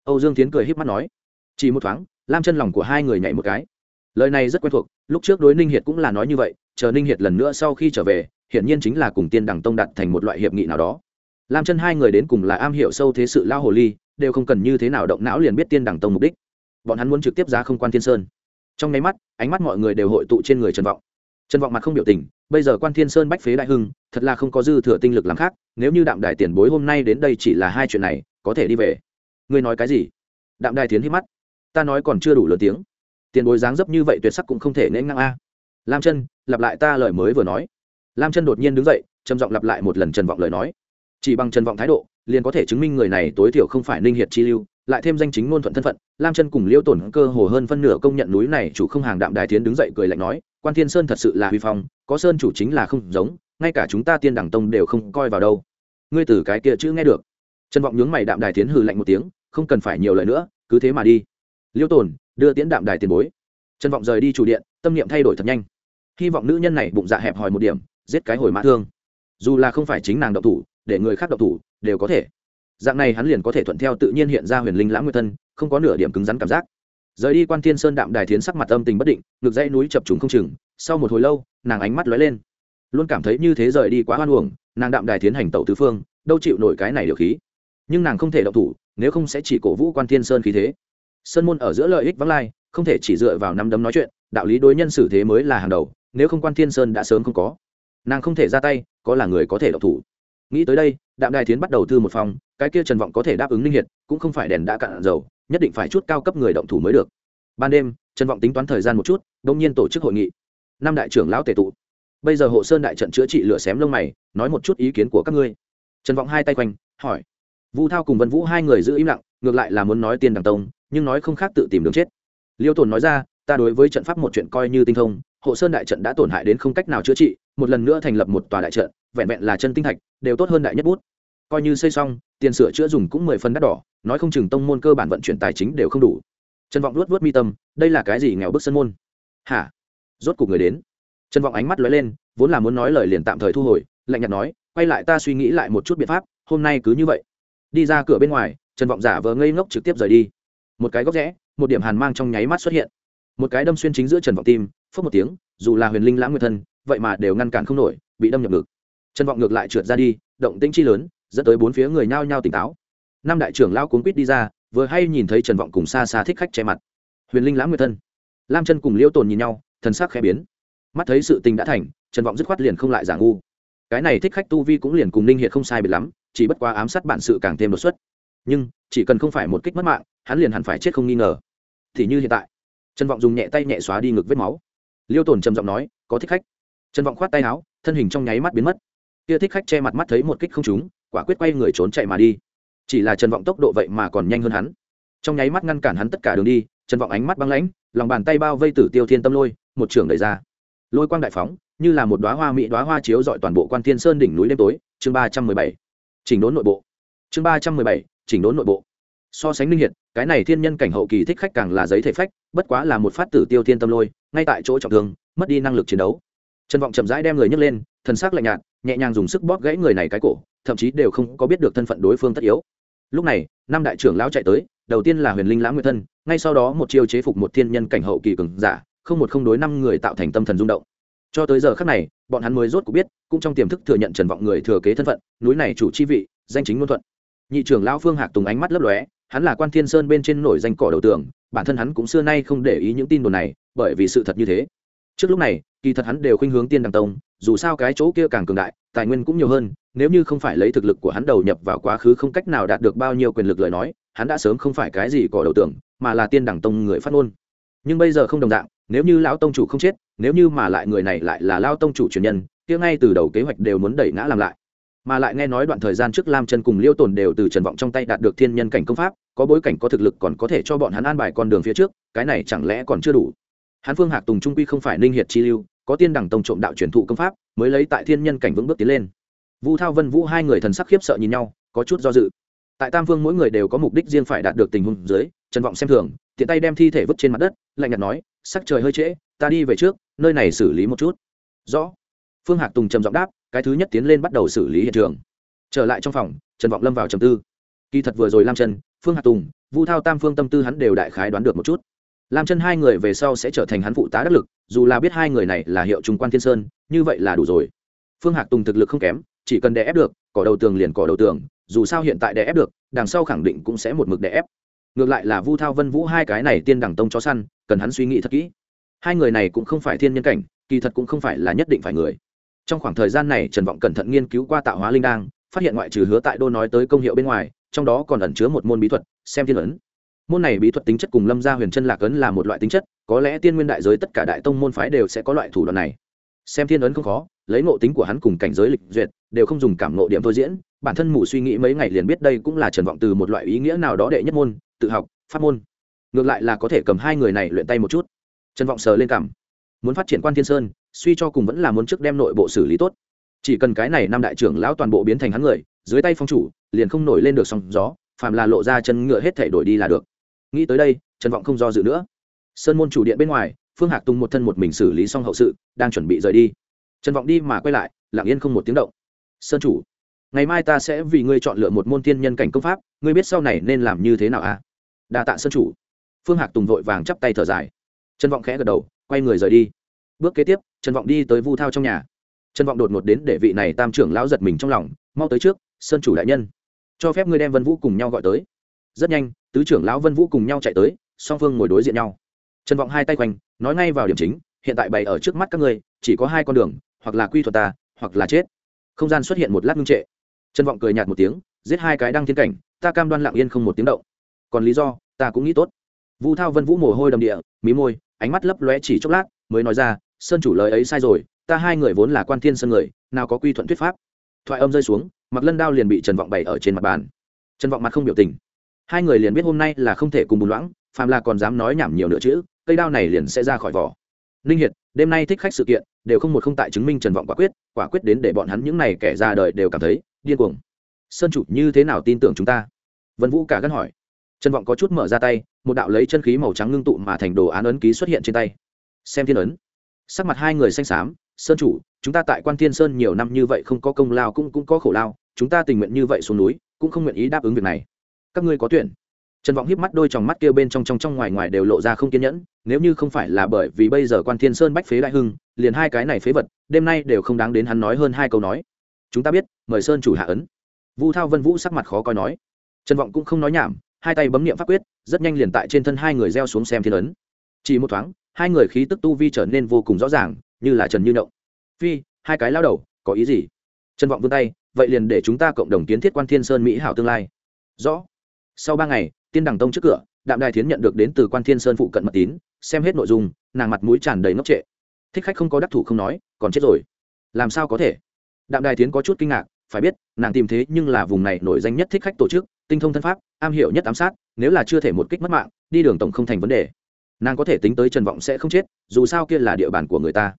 Âu dương tiến cười h í p mắt nói. Chỉ một thoáng, lam chân lòng của hai người nhảy một cái. Lời này rất quen thuộc, lúc trước đối ninh hiệt cũng là nói như vậy, chờ ninh hiệt lần nữa sau khi trở về, hiển nhiên chính là cùng tiên đẳng tông đặt thành một loại hiệp nghị nào đó. Lam chân hai người đến cùng là am hiểu sâu thế sự lao hồ ly, đều không cần như thế nào động não liền biết tiên đẳng tông mục đích. Bọn hắn muốn trực tiếp giá không quan thiên sơn trong nháy mắt, ánh mắt mọi người đều hội tụ trên người trần vọng. Trần vọng mặt không biểu tình, bây giờ quan thiên sơn bách phế đại hưng, thật là không có dư thừa tinh lực làm khác, nếu như đạm đài tiền bối hôm nay đến đây chỉ là hai chuyện này, có thể đi về. Ngươi nói cái gì? Đạm đài tiến hít mắt. Ta nói còn chưa đủ lớn tiếng. Tiền bối dáng dấp như vậy tuyệt sắc cũng không thể nên ngang a. Lam chân, lặp lại ta lời mới vừa nói. Lam chân đột nhiên đứng dậy, trầm giọng lặp lại một lần trần vọng lời nói. Chỉ bằng trần vọng thái độ, liền có thể chứng minh người này tối thiểu không phải ninh hiệt chi lưu lại thêm danh chính ngôn thuận thân phận, lam chân cùng liêu tổn cơ hồ hơn phân nửa công nhận núi này chủ không hàng đạm đài tiến đứng dậy cười lạnh nói, quan thiên sơn thật sự là huy phong, có sơn chủ chính là không giống, ngay cả chúng ta tiên đẳng tông đều không coi vào đâu. Ngươi từ cái kia chữ nghe được. Trần vọng nhướng mày đạm đài tiến hừ lạnh một tiếng, không cần phải nhiều lời nữa, cứ thế mà đi. Liêu tổn, đưa tiễn đạm đài tiền bối. Trần vọng rời đi chủ điện, tâm niệm thay đổi thật nhanh. Hy vọng nữ nhân này bụng dạ hẹp hòi một điểm, giết cái hồi mã thương. Dù là không phải chính nàng độc thủ, để người khác độc thủ, đều có thể dạng này hắn liền có thể thuận theo tự nhiên hiện ra huyền linh lãng nguyên thân, không có nửa điểm cứng rắn cảm giác. Rời đi quan thiên sơn đạm đài thiến sắc mặt âm tình bất định ngược dãy núi chập trùng không chừng, sau một hồi lâu, nàng ánh mắt lóe lên. Luôn cảm thấy như thế rời đi quá hoan uổng, nàng đạm đài thiến hành tẩu tứ phương, đâu chịu nổi cái này điều khí. Nhưng nàng không thể động thủ, nếu không sẽ chỉ cổ vũ quan thiên sơn khí thế. Sơn môn ở giữa lợi ích vắng lai, không thể chỉ dựa vào năm đấm nói chuyện, đạo lý đối nhân xử thế mới là hàng đầu, nếu không quan thiên sơn đã sớm không có. Nàng không thể ra tay, có là người có thể động thủ. Nghĩ tới đây đạm đài tiến bắt đầu thư một phòng, cái kia trần vọng có thể đáp ứng linh hiệt, cũng không phải đèn đã cạn dầu, nhất định phải chút cao cấp người động thủ mới được. Ban đêm, trần vọng tính toán thời gian một chút đông nhiên tổ chức hội nghị. Năm đại trưởng lão tề tụ. Bây giờ hộ sơn đại trận chữa trị lửa xém lông mày, nói một chút ý kiến của các ngươi. Trần vọng hai tay quanh, hỏi. Vu thao cùng vân vũ hai người giữ im lặng, ngược lại là muốn nói tiên đằng tông, nhưng nói không khác tự tìm đường chết. Liêu tồn nói ra, ta đối với trận pháp một chuyện coi như tinh thông hộ sơn đại trận đã tổn hại đến không cách nào chữa trị, một lần nữa thành lập một tòa đại trận, vẹn vẹn là chân tinh thạch, đều tốt hơn đại nhất bút. Coi như xây xong, tiền sửa chữa dùng cũng mười phần đắt đỏ, nói không chừng tông môn cơ bản vận chuyển tài chính đều không đủ. Trần vọng luốt vớt mi tâm, đây là cái gì nghèo bức sân môn? Hả? Rốt cuộc người đến. Trần vọng ánh mắt lóe lên, vốn là muốn nói lời liền tạm thời thu hồi, lạnh nhạt nói, quay lại ta suy nghĩ lại một chút biện pháp, hôm nay cứ như vậy. Đi ra cửa bên ngoài, trần vọng giả vờ ngây ngốc trực tiếp rời đi. Một cái góc rẽ, một điểm hàn mang trong nháy mắt xuất hiện một cái đâm xuyên chính giữa trần vọng tim phớt một tiếng, dù là huyền linh lãng nguyệt thân, vậy mà đều ngăn cản không nổi, bị đâm nhập ngực. Trần vọng ngược lại trượt ra đi, động tĩnh chi lớn, dẫn tới bốn phía người nhao nhao tỉnh táo. Năm đại trưởng lao cuốn quýt đi ra, vừa hay nhìn thấy trần vọng cùng xa xa thích khách che mặt. Huyền linh lãng nguyệt thân. Lam chân cùng liêu tồn nhìn nhau, thần sắc khẽ biến. Mắt thấy sự tình đã thành, trần vọng dứt khoát liền không lại giả ngu. Cái này thích khách tu vi cũng liền cùng ninh hiệt không sai biệt lắm, chỉ bất quá ám sát bản sự càng thêm đột xuất. Nhưng, chỉ cần không phải một kích mất mạng, hắn liền hẳn phải chết không nghi ngờ. Thì như hiện tại trần vọng dùng nhẹ tay nhẹ xóa đi ngực vết máu. Liêu tồn trầm giọng nói, có thích khách. Trần vọng khoát tay áo, thân hình trong nháy mắt biến mất. Kia thích khách che mặt mắt thấy một kích không trúng, quả quyết quay người trốn chạy mà đi. Chỉ là trần vọng tốc độ vậy mà còn nhanh hơn hắn. Trong nháy mắt ngăn cản hắn tất cả đường đi, trần vọng ánh mắt băng lãnh, lòng bàn tay bao vây tử tiêu thiên tâm lôi, một trường đẩy ra. Lôi quang đại phóng, như là một đoá hoa mỹ đoá hoa chiếu dọi toàn bộ quan thiên sơn đỉnh núi đêm tối. Chương ba trăm mười bảy, chỉnh đốn nội bộ. Chương ba trăm mười bảy, chỉnh đốn nội bộ. So sánh linh hiệt cái này thiên nhân cảnh hậu kỳ thích khách càng là giấy thể phách, bất quá là một phát tử tiêu thiên tâm lôi, ngay tại chỗ trọng thương, mất đi năng lực chiến đấu. Trần vọng chậm rãi đem người nhấc lên thân xác lạnh nhạt, nhẹ nhàng dùng sức bóp gãy người này cái cổ, thậm chí đều không có biết được thân phận đối phương tất yếu. Lúc này, năm đại trưởng lão chạy tới, đầu tiên là huyền linh lãng nguyệt thân, ngay sau đó một chiêu chế phục một thiên nhân cảnh hậu kỳ cường giả, không một không đối năm người tạo thành tâm thần rung động. Cho tới giờ khắc này, bọn hắn mới rốt cũng biết, cũng trong tiềm thức thừa nhận trần vọng người thừa kế thân phận, núi này chủ chi vị, danh chính ngôn thuận. Nhị trưởng lão phương hạc tùng ánh mắt lấp lóe hắn là quan thiên sơn bên trên nổi danh cỏ đầu tường, bản thân hắn cũng xưa nay không để ý những tin đồn này, bởi vì sự thật như thế. Trước lúc này, kỳ thật hắn đều khuynh hướng tiên đằng tông, dù sao cái chỗ kia càng cường đại, tài nguyên cũng nhiều hơn, nếu như không phải lấy thực lực của hắn đầu nhập vào quá khứ không cách nào đạt được bao nhiêu quyền lực lời nói, hắn đã sớm không phải cái gì cỏ đầu tưởng mà là tiên đẳng tông người phát ngôn. Nhưng bây giờ không đồng dạng, nếu như lão tông chủ không chết, nếu như mà lại người này lại là lao tông chủ truyền nhân, kia ngay từ đầu kế hoạch đều muốn đẩy ngã làm lại mà lại nghe nói đoạn thời gian trước lam chân cùng liêu tồn đều từ trần vọng trong tay đạt được thiên nhân cảnh công pháp, có bối cảnh, có thực lực còn có thể cho bọn hắn an bài con đường phía trước, cái này chẳng lẽ còn chưa đủ? Hắn phương hạc tùng trung quy không phải ninh hiệt chi lưu, có tiên đẳng tông trộm đạo truyền thụ công pháp, mới lấy tại thiên nhân cảnh vững bước tiến lên. Vu thao vân vũ hai người thần sắc khiếp sợ nhìn nhau, có chút do dự. Tại tam phương mỗi người đều có mục đích riêng phải đạt được tình huống dưới, trần vọng xem thường, tiện tay đem thi thể vứt trên mặt đất, lạnh nhạt nói, sắc trời hơi trễ, ta đi về trước, nơi này xử lý một chút. Rõ. Phương hạc tùng trầm giọng đáp cái thứ nhất tiến lên bắt đầu xử lý hiện trường. Trở lại trong phòng, trần vọng lâm vào trầm tư. Kỳ thật vừa rồi lam chân phương hạc tùng, vu thao tam phương tâm tư hắn đều đại khái đoán được một chút. Lam chân hai người về sau sẽ trở thành hắn phụ tá đắc lực, dù là biết hai người này là hiệu trung quan thiên sơn, như vậy là đủ rồi. Phương hạc tùng thực lực không kém, chỉ cần đè ép được, cỏ đầu tường liền cỏ đầu tường, dù sao hiện tại đè ép được, đằng sau khẳng định cũng sẽ một mực đè ép. Ngược lại là vu thao vân vũ hai cái này tiên đẳng tông chó săn, cần hắn suy nghĩ thật kỹ. Hai người này cũng không phải thiên nhân cảnh, kỳ thật cũng không phải là nhất định phải người trong khoảng thời gian này, trần vọng cẩn thận nghiên cứu qua tạo hóa linh đang phát hiện ngoại trừ hứa tại đô nói tới công hiệu bên ngoài, trong đó còn ẩn chứa một môn bí thuật, xem thiên ấn. Môn này bí thuật tính chất cùng lâm gia huyền chân lạc ấn là một loại tính chất, có lẽ tiên nguyên đại giới tất cả đại tông môn phái đều sẽ có loại thủ đoạn này. Xem thiên ấn không khó, lấy ngộ tính của hắn cùng cảnh giới lịch duyệt, đều không dùng cảm ngộ điểm thôi diễn, bản thân mù suy nghĩ mấy ngày liền biết đây cũng là trần vọng từ một loại ý nghĩa nào đó đệ nhất môn, tự học, pháp môn. Ngược lại là có thể cầm hai người này luyện tay một chút. Trần vọng sờ lên cảm, muốn phát triển quan thiên sơn suy cho cùng vẫn là muốn trước đem nội bộ xử lý tốt. Chỉ cần cái này năm đại trưởng lão toàn bộ biến thành hắn người, dưới tay phong chủ, liền không nổi lên được sóng gió, phàm là lộ ra chân ngựa hết thể đổi đi là được. Nghĩ tới đây, trần vọng không do dự nữa. Sơn môn chủ điện bên ngoài, phương hạc tung một thân một mình xử lý xong hậu sự, đang chuẩn bị rời đi. Trần vọng đi mà quay lại, lặng yên không một tiếng động. Sơn chủ, ngày mai ta sẽ vì ngươi chọn lựa một môn tiên nhân cảnh công pháp, ngươi biết sau này nên làm như thế nào à? Đa tạ sơn chủ. Phương hạc tùng vội vàng chắp tay thở dài. Trần vọng khẽ gật đầu, quay người rời đi. Bước kế tiếp trần vọng đi tới vu thao trong nhà. Trần vọng đột ngột đến để vị này tam trưởng lão giật mình trong lòng, mau tới trước, sơn chủ đại nhân. Cho phép ngươi đem vân vũ cùng nhau gọi tới. Rất nhanh, tứ trưởng lão vân vũ cùng nhau chạy tới, song phương ngồi đối diện nhau. Trần vọng hai tay quanh, nói ngay vào điểm chính, hiện tại bày ở trước mắt các ngươi, chỉ có hai con đường, hoặc là quy thuật ta, hoặc là chết. Không gian xuất hiện một lát ngưng trệ. Trần vọng cười nhạt một tiếng, giết hai cái đăng thiên cảnh, ta cam đoan lặng yên không một tiếng động. Còn lý do, ta cũng nghĩ tốt. Vu thao vân vũ mồ hôi đầm địa, mí môi, ánh mắt lấp lóe chỉ chốc lát, mới nói ra sơn chủ lời ấy sai rồi, ta hai người vốn là quan thiên sơn người, nào có quy thuận thuyết pháp. Thoại âm rơi xuống mặc lân đao liền bị trần vọng bày ở trên mặt bàn. Trần vọng mặt không biểu tình. Hai người liền biết hôm nay là không thể cùng bùn loãng, phàm là còn dám nói nhảm nhiều nữa chữ cây đao này liền sẽ ra khỏi vỏ. Ninh hiệt, đêm nay thích khách sự kiện, đều không một không tại chứng minh trần vọng quả quyết quả quyết đến để bọn hắn những này kẻ ra đời đều cảm thấy điên cuồng. Sơn chủ như thế nào tin tưởng chúng ta? Vân vũ cả gân hỏi. Trần vọng có chút mở ra tay, một đạo lấy chân khí màu trắng ngưng tụ mà thành đồ án ấn ký xuất hiện trên tay. Xem thiên ấn sắc mặt hai người xanh xám, sơn chủ, chúng ta tại quan thiên sơn nhiều năm như vậy không có công lao cũng cũng có khổ lao, chúng ta tình nguyện như vậy xuống núi, cũng không nguyện ý đáp ứng việc này. Các ngươi có tuyển. Trần vọng hiếp mắt đôi tròng mắt kia bên trong trong trong ngoài ngoài đều lộ ra không kiên nhẫn, nếu như không phải là bởi vì bây giờ quan thiên sơn bách phế đại hưng, liền hai cái này phế vật, đêm nay đều không đáng đến hắn nói hơn hai câu nói. Chúng ta biết, mời sơn chủ hạ ấn. Vu thao vân vũ sắc mặt khó coi nói. Trần vọng cũng không nói nhảm, hai tay bấm niệm pháp quyết, rất nhanh liền tại trên thân hai người gieo xuống xem thiên ấn. Chỉ một thoáng hai người khí tức tu vi trở nên vô cùng rõ ràng, như là trần như động phi, hai cái lao đầu, có ý gì? Trần vọng vươn tay, vậy liền để chúng ta cộng đồng kiến thiết quan thiên sơn mỹ hảo tương lai. Rõ. Sau ba ngày, tiên đằng tông trước cửa, đạm đài thiến nhận được đến từ quan thiên sơn phụ cận mật tín, xem hết nội dung, nàng mặt mũi tràn đầy ngốc trệ. Thích khách không có đắc thủ không nói, còn chết rồi. Làm sao có thể? Đạm đài thiến có chút kinh ngạc, phải biết, nàng tìm thế nhưng là vùng này nổi danh nhất thích khách tổ chức, tinh thông thân pháp, am hiểu nhất ám sát, nếu là chưa thể một kích mất mạng, đi đường tổng không thành vấn đề nàng có thể tính tới trần vọng sẽ không chết, dù sao kia là địa bàn của người ta.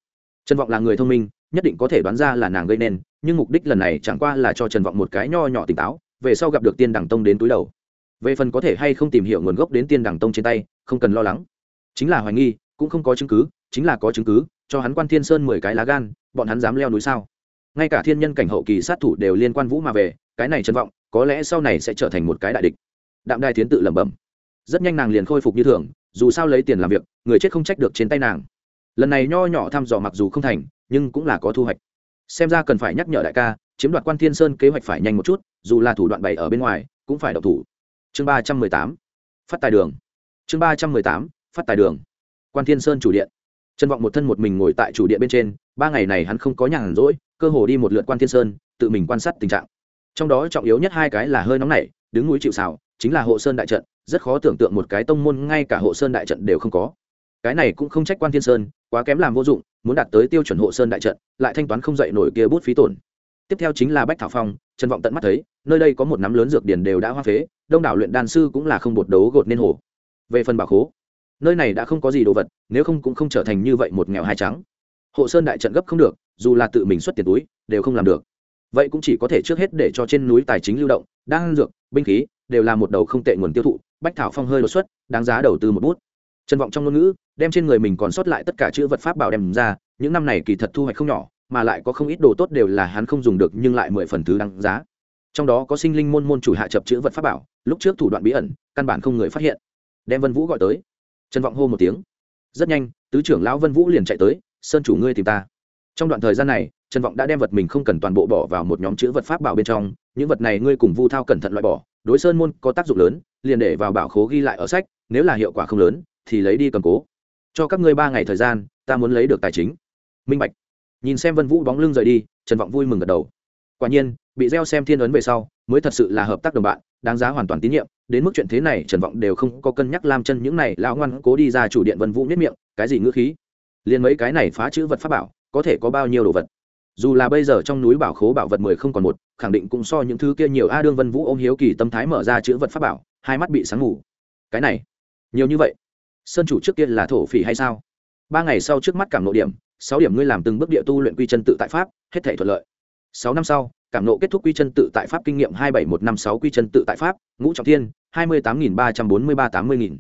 Trần vọng là người thông minh, nhất định có thể đoán ra là nàng gây nên, nhưng mục đích lần này chẳng qua là cho trần vọng một cái nho nhỏ tỉnh táo, về sau gặp được tiên đẳng tông đến túi đầu. Về phần có thể hay không tìm hiểu nguồn gốc đến tiên đẳng tông trên tay, không cần lo lắng. Chính là hoài nghi, cũng không có chứng cứ, chính là có chứng cứ, cho hắn quan thiên sơn mười cái lá gan, bọn hắn dám leo núi sao? Ngay cả thiên nhân cảnh hậu kỳ sát thủ đều liên quan vũ mà về, cái này trân vọng, có lẽ sau này sẽ trở thành một cái đại địch. Đạm Đai tiến tự lẩm bẩm. Rất nhanh nàng liền khôi phục như thường dù sao lấy tiền làm việc, người chết không trách được trên tay nàng. Lần này nho nhỏ thăm dò mặc dù không thành, nhưng cũng là có thu hoạch. Xem ra cần phải nhắc nhở đại ca, chiếm đoạt quan thiên sơn kế hoạch phải nhanh một chút, dù là thủ đoạn bày ở bên ngoài, cũng phải độc thủ. Chương ba trăm mười tám, phát tài đường. Chương ba trăm mười tám, phát tài đường. Quan thiên sơn chủ điện. Trân vọng một thân một mình ngồi tại chủ điện bên trên, ba ngày này hắn không có nhàn rỗi, cơ hồ đi một lượt quan thiên sơn, tự mình quan sát tình trạng. Trong đó trọng yếu nhất hai cái là hơi nóng nảy đứng núi chịu xào chính là hộ sơn đại trận rất khó tưởng tượng một cái tông môn ngay cả hộ sơn đại trận đều không có. Cái này cũng không trách quan thiên sơn, quá kém làm vô dụng, muốn đạt tới tiêu chuẩn hộ sơn đại trận, lại thanh toán không dậy nổi kia bút phí tổn. Tiếp theo chính là bách thảo phong, trần vọng tận mắt thấy, nơi đây có một nắm lớn dược điển đều đã hoa phế, đông đảo luyện đan sư cũng là không bột đấu gột nên hồ về phần bảo khố, nơi này đã không có gì đồ vật, nếu không cũng không trở thành như vậy một nghèo hai trắng. Hộ sơn đại trận gấp không được, dù là tự mình xuất tiền túi, đều không làm được. Vậy cũng chỉ có thể trước hết để cho trên núi tài chính lưu động đang dược, binh khí đều là một đầu không tệ nguồn tiêu thụ, bách thảo phong hơi đột xuất, đáng giá đầu tư một bút. Trần vọng trong ngôn ngữ, đem trên người mình còn sót lại tất cả chữ vật pháp bảo đem ra, những năm này kỳ thật thu hoạch không nhỏ, mà lại có không ít đồ tốt đều là hắn không dùng được nhưng lại mười phần thứ đáng giá. Trong đó có sinh linh môn môn chủ hạ chập chữ vật pháp bảo, lúc trước thủ đoạn bí ẩn, căn bản không người phát hiện. Đem vân vũ gọi tới. Trần vọng hô một tiếng. Rất nhanh, tứ trưởng lão vân vũ liền chạy tới, sơn chủ ngươi tìm ta. Trong đoạn thời gian này, trần vọng đã đem vật mình không cần toàn bộ bỏ vào một nhóm chữ vật pháp bảo bên trong, những vật này ngươi cùng vu thao cẩn thận loại bỏ đối sơn môn có tác dụng lớn, liền để vào bảo khố ghi lại ở sách, nếu là hiệu quả không lớn, thì lấy đi cầm cố. Cho các ngươi ba ngày thời gian, ta muốn lấy được tài chính. Minh bạch nhìn xem vân vũ bóng lưng rời đi, trần vọng vui mừng gật đầu. Quả nhiên, bị gieo xem thiên ấn về sau, mới thật sự là hợp tác đồng bạn, đáng giá hoàn toàn tín nhiệm. Đến mức chuyện thế này, trần vọng đều không có cân nhắc làm chân những này lão ngoan cố đi ra chủ điện vân vũ nhất miệng, cái gì ngữ khí? Liền mấy cái này phá chữ vật pháp bảo, có thể có bao nhiêu đồ vật? Dù là bây giờ trong núi bảo khố bảo vật mười không còn một, khẳng định cũng so những thứ kia nhiều a đương vân vũ ôm hiếu kỳ tâm thái mở ra chữ vật pháp bảo, hai mắt bị sáng ngủ. Cái này, nhiều như vậy? Sơn chủ trước kia là thổ phỉ hay sao? Ba ngày sau trước mắt cảm nộ điểm, sáu điểm ngươi làm từng bước địa tu luyện quy chân tự tại pháp, hết thể thuận lợi. Sáu năm sau, cảm nộ kết thúc quy chân tự tại pháp kinh nghiệm hai bảy một năm sáu quy chân tự tại pháp, ngũ trọng thiên, hai mươi tám nghìn ba trăm bốn mươi ba tám mươi nghìn.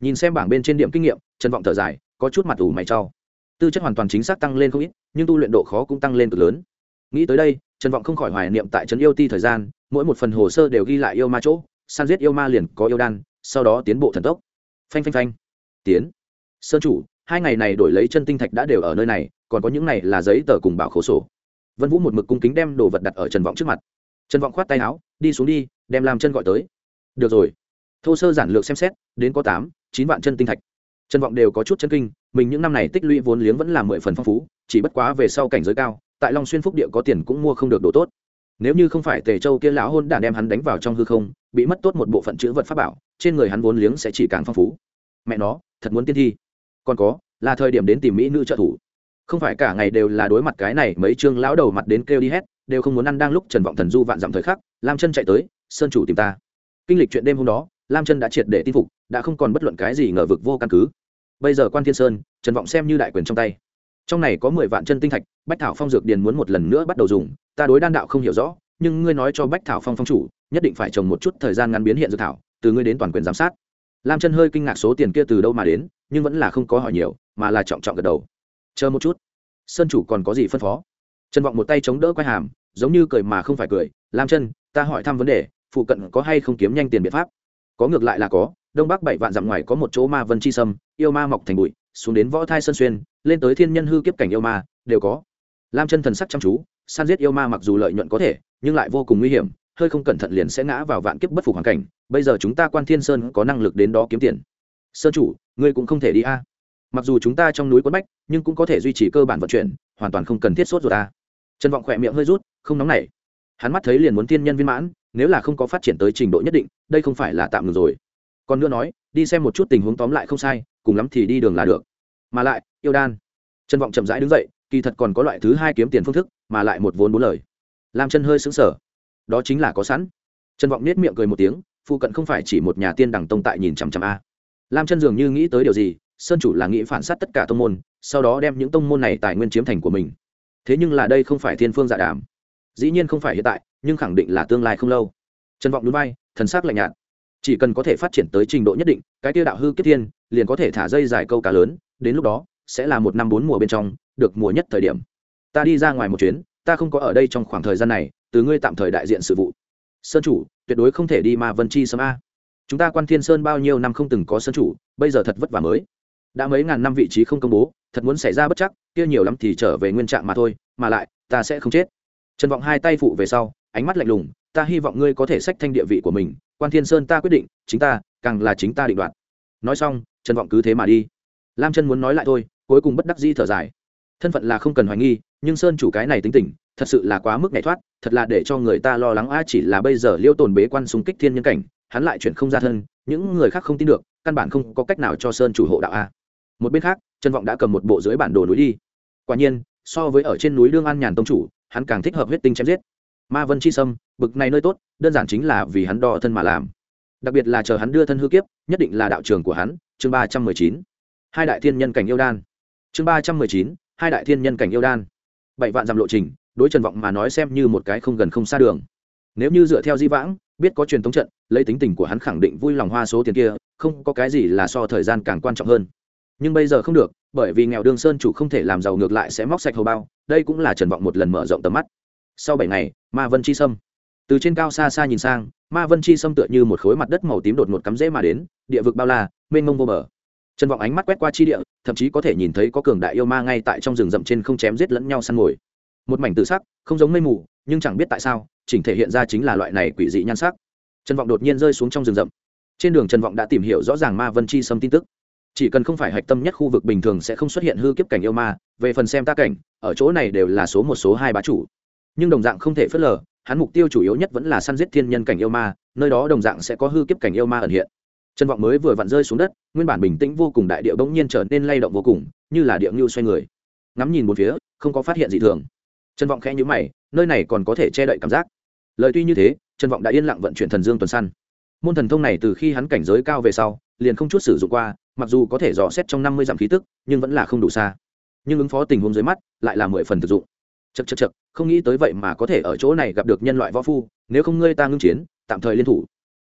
Nhìn xem bảng bên trên điểm kinh nghiệm, trần vọng thở dài, có chút mặt ủ mày cho tư chất hoàn toàn chính xác tăng lên không ít, nhưng tu luyện độ khó cũng tăng lên cực lớn. Nghĩ tới đây, trần vọng không khỏi hoài niệm tại trấn yêu ti thời gian, mỗi một phần hồ sơ đều ghi lại yêu ma chỗ, san giết yêu ma liền có yêu đan, sau đó tiến bộ thần tốc. Phanh phanh phanh. Tiến. Sơn chủ, hai ngày này đổi lấy chân tinh thạch đã đều ở nơi này, còn có những này là giấy tờ cùng bảo khổ sổ. Vân vũ một mực cung kính đem đồ vật đặt ở trần vọng trước mặt. Trần vọng khoát tay áo, đi xuống đi, đem làm chân gọi tới. Được rồi. Thô sơ giản lược xem xét, đến có tám, chín vạn chân tinh thạch trần vọng đều có chút chân kinh, mình những năm này tích lũy vốn liếng vẫn là mười phần phong phú, chỉ bất quá về sau cảnh giới cao, tại long xuyên phúc địa có tiền cũng mua không được đồ tốt. Nếu như không phải tề châu kia lão hôn đản đem hắn đánh vào trong hư không, bị mất tốt một bộ phận chữ vật pháp bảo, trên người hắn vốn liếng sẽ chỉ càng phong phú. Mẹ nó, thật muốn tiên thi. Còn có, là thời điểm đến tìm mỹ nữ trợ thủ. Không phải cả ngày đều là đối mặt cái này, mấy chương lão đầu mặt đến kêu đi hết, đều không muốn ăn đang lúc trần vọng thần du vạn dặm thời khắc, lam chân chạy tới, sơn chủ tìm ta. Kinh lịch chuyện đêm hôm đó lam chân đã triệt để tin phục, đã không còn bất luận cái gì ngờ vực vô căn cứ. Bây giờ quan thiên sơn, trần vọng xem như đại quyền trong tay. Trong này có mười vạn chân tinh thạch, bách thảo phong dược điền muốn một lần nữa bắt đầu dùng. Ta đối đan đạo không hiểu rõ, nhưng ngươi nói cho bách thảo phong phong chủ, nhất định phải trồng một chút thời gian ngắn biến hiện dược thảo, từ ngươi đến toàn quyền giám sát. Lam chân hơi kinh ngạc số tiền kia từ đâu mà đến, nhưng vẫn là không có hỏi nhiều, mà là trọng trọng gật đầu. Chờ một chút. Sơn chủ còn có gì phân phó? Trần vọng một tay chống đỡ quai hàm, giống như cười mà không phải cười. Lam chân, ta hỏi thăm vấn đề, phụ cận có hay không kiếm nhanh tiền biện pháp? Có ngược lại là có, đông bắc bảy vạn dặm ngoài có một chỗ ma vân chi sâm, yêu ma mọc thành bụi, xuống đến võ thai sơn xuyên, lên tới thiên nhân hư kiếp cảnh yêu ma, đều có. Lam chân thần sắc chăm chú, san giết yêu ma mặc dù lợi nhuận có thể, nhưng lại vô cùng nguy hiểm, hơi không cẩn thận liền sẽ ngã vào vạn kiếp bất phục hoàn cảnh, bây giờ chúng ta quan thiên sơn có năng lực đến đó kiếm tiền. Sơn chủ, ngươi cũng không thể đi a. Mặc dù chúng ta trong núi quất bách, nhưng cũng có thể duy trì cơ bản vận chuyển, hoàn toàn không cần thiết sốt rồi ta trần vọng khỏe miệng hơi rút, không nóng nảy. Hắn mắt thấy liền muốn thiên nhân viên mãn nếu là không có phát triển tới trình độ nhất định, đây không phải là tạm ngừng rồi. Còn nữa nói, đi xem một chút tình huống tóm lại không sai, cùng lắm thì đi đường là được. Mà lại, yêu đan. Chân vọng chậm rãi đứng dậy, kỳ thật còn có loại thứ hai kiếm tiền phương thức, mà lại một vốn bốn lời. Làm chân hơi xứng sở đó chính là có sẵn. Chân vọng nết miệng cười một tiếng phụ cận không phải chỉ một nhà tiên đẳng tông tại nhìn chằm chằm a. Lam chân dường như nghĩ tới điều gì, sơn chủ là nghĩ phản s á t tất cả tông môn, sau đó đem những tông môn này tài nguyên chiếm thành của mình. Thế nhưng là đây không phải thiên phương dạ đàm. Dĩ nhiên không phải hiện tại nhưng khẳng định là tương lai không lâu. Trần vọng núi bay thần sắc lạnh nhạt. Chỉ cần có thể phát triển tới trình độ nhất định, cái tiêu đạo hư kết thiên, liền có thể thả dây dài câu cá lớn, đến lúc đó, sẽ là một năm bốn mùa bên trong, được mùa nhất thời điểm. Ta đi ra ngoài một chuyến, ta không có ở đây trong khoảng thời gian này, từ ngươi tạm thời đại diện sự vụ. Sơn chủ, tuyệt đối không thể đi mà vân chi sớm a. Chúng ta quan thiên sơn bao nhiêu năm không từng có sơn chủ, bây giờ thật vất vả mới. Đã mấy ngàn năm vị trí không công bố, thật muốn xảy ra bất chắc, kia nhiều lắm thì trở về nguyên trạng mà thôi, mà lại, ta sẽ không chết. Trần vọng hai tay phụ về sau ánh mắt lạnh lùng, ta hy vọng ngươi có thể sách thanh địa vị của mình, quan thiên sơn ta quyết định, chính ta, càng là chính ta định đoạt. Nói xong, trần vọng cứ thế mà đi. Lam chân muốn nói lại thôi, cuối cùng bất đắc di thở dài. Thân phận là không cần hoài nghi, nhưng sơn chủ cái này tính tình, thật sự là quá mức nhảy thoát, thật là để cho người ta lo lắng a chỉ là bây giờ liêu tồn bế quan xung kích thiên nhân cảnh, hắn lại chuyển không ra thân, những người khác không tin được, căn bản không có cách nào cho sơn chủ hộ đạo a một bên khác, trần vọng đã cầm một bộ dưới bản đồ núi đi. Quả nhiên, so với ở trên núi đương an nhàn tông chủ, hắn càng thích hợp huyết tinh chém giết ma vân chi sâm, bực này nơi tốt, đơn giản chính là vì hắn đo thân mà làm. Đặc biệt là chờ hắn đưa thân hư kiếp, nhất định là đạo trường của hắn, chương ba trăm mười chín. Hai đại thiên nhân cảnh yêu đan. Chương ba trăm mười chín, hai đại thiên nhân cảnh yêu đan. Bảy vạn dặm lộ trình, đối trần vọng mà nói xem như một cái không gần không xa đường. Nếu như dựa theo di vãng, biết có truyền thống trận, lấy tính tình của hắn khẳng định vui lòng hoa số tiền kia, không có cái gì là so thời gian càng quan trọng hơn. Nhưng bây giờ không được, bởi vì nghèo đương sơn chủ không thể làm giàu ngược lại sẽ móc sạch hầu bao, đây cũng là trần vọng một lần mở rộng tầm mắt sau bảy ngày, ma vân chi sâm. Từ trên cao xa xa nhìn sang, ma vân chi sâm tựa như một khối mặt đất màu tím đột ngột cắm rễ mà đến, địa vực bao la, mênh mông vô bờ. Trần vọng ánh mắt quét qua chi địa, thậm chí có thể nhìn thấy có cường đại yêu ma ngay tại trong rừng rậm trên không chém giết lẫn nhau săn mồi. Một mảnh tự sắc, không giống mây mù, nhưng chẳng biết tại sao, chỉnh thể hiện ra chính là loại này quỷ dị nhan sắc. Trần vọng đột nhiên rơi xuống trong rừng rậm. Trên đường trần vọng đã tìm hiểu rõ ràng ma vân chi sâm tin tức. Chỉ cần không phải hạch tâm nhất khu vực bình thường sẽ không xuất hiện hư kiếp cảnh yêu ma, về phần xem ta cảnh, ở chỗ này đều là số một, số hai bá chủ nhưng đồng dạng không thể phớt lờ, hắn mục tiêu chủ yếu nhất vẫn là săn giết thiên nhân cảnh yêu ma, nơi đó đồng dạng sẽ có hư kiếp cảnh yêu ma ẩn hiện. Trần vọng mới vừa vặn rơi xuống đất, nguyên bản bình tĩnh vô cùng đại điệu bỗng nhiên trở nên lay động vô cùng, như là điệu ngưu xoay người. Ngắm nhìn một phía, không có phát hiện gì thường. Trần vọng khẽ nhữ mày, nơi này còn có thể che đậy cảm giác. Lời tuy như thế trần vọng đã yên lặng vận chuyển thần dương tuần săn. Môn thần thông này từ khi hắn cảnh giới cao về sau, liền không chút sử dụng qua, mặc dù có thể dò xét trong năm mươi dặm khí tức, nhưng vẫn là không đủ xa. Nhưng ứng phó tình huống dưới mắt, lại là mười phần thực dụng chật chật chật không nghĩ tới vậy mà có thể ở chỗ này gặp được nhân loại võ phu, nếu không ngươi ta ngưng chiến, tạm thời liên thủ.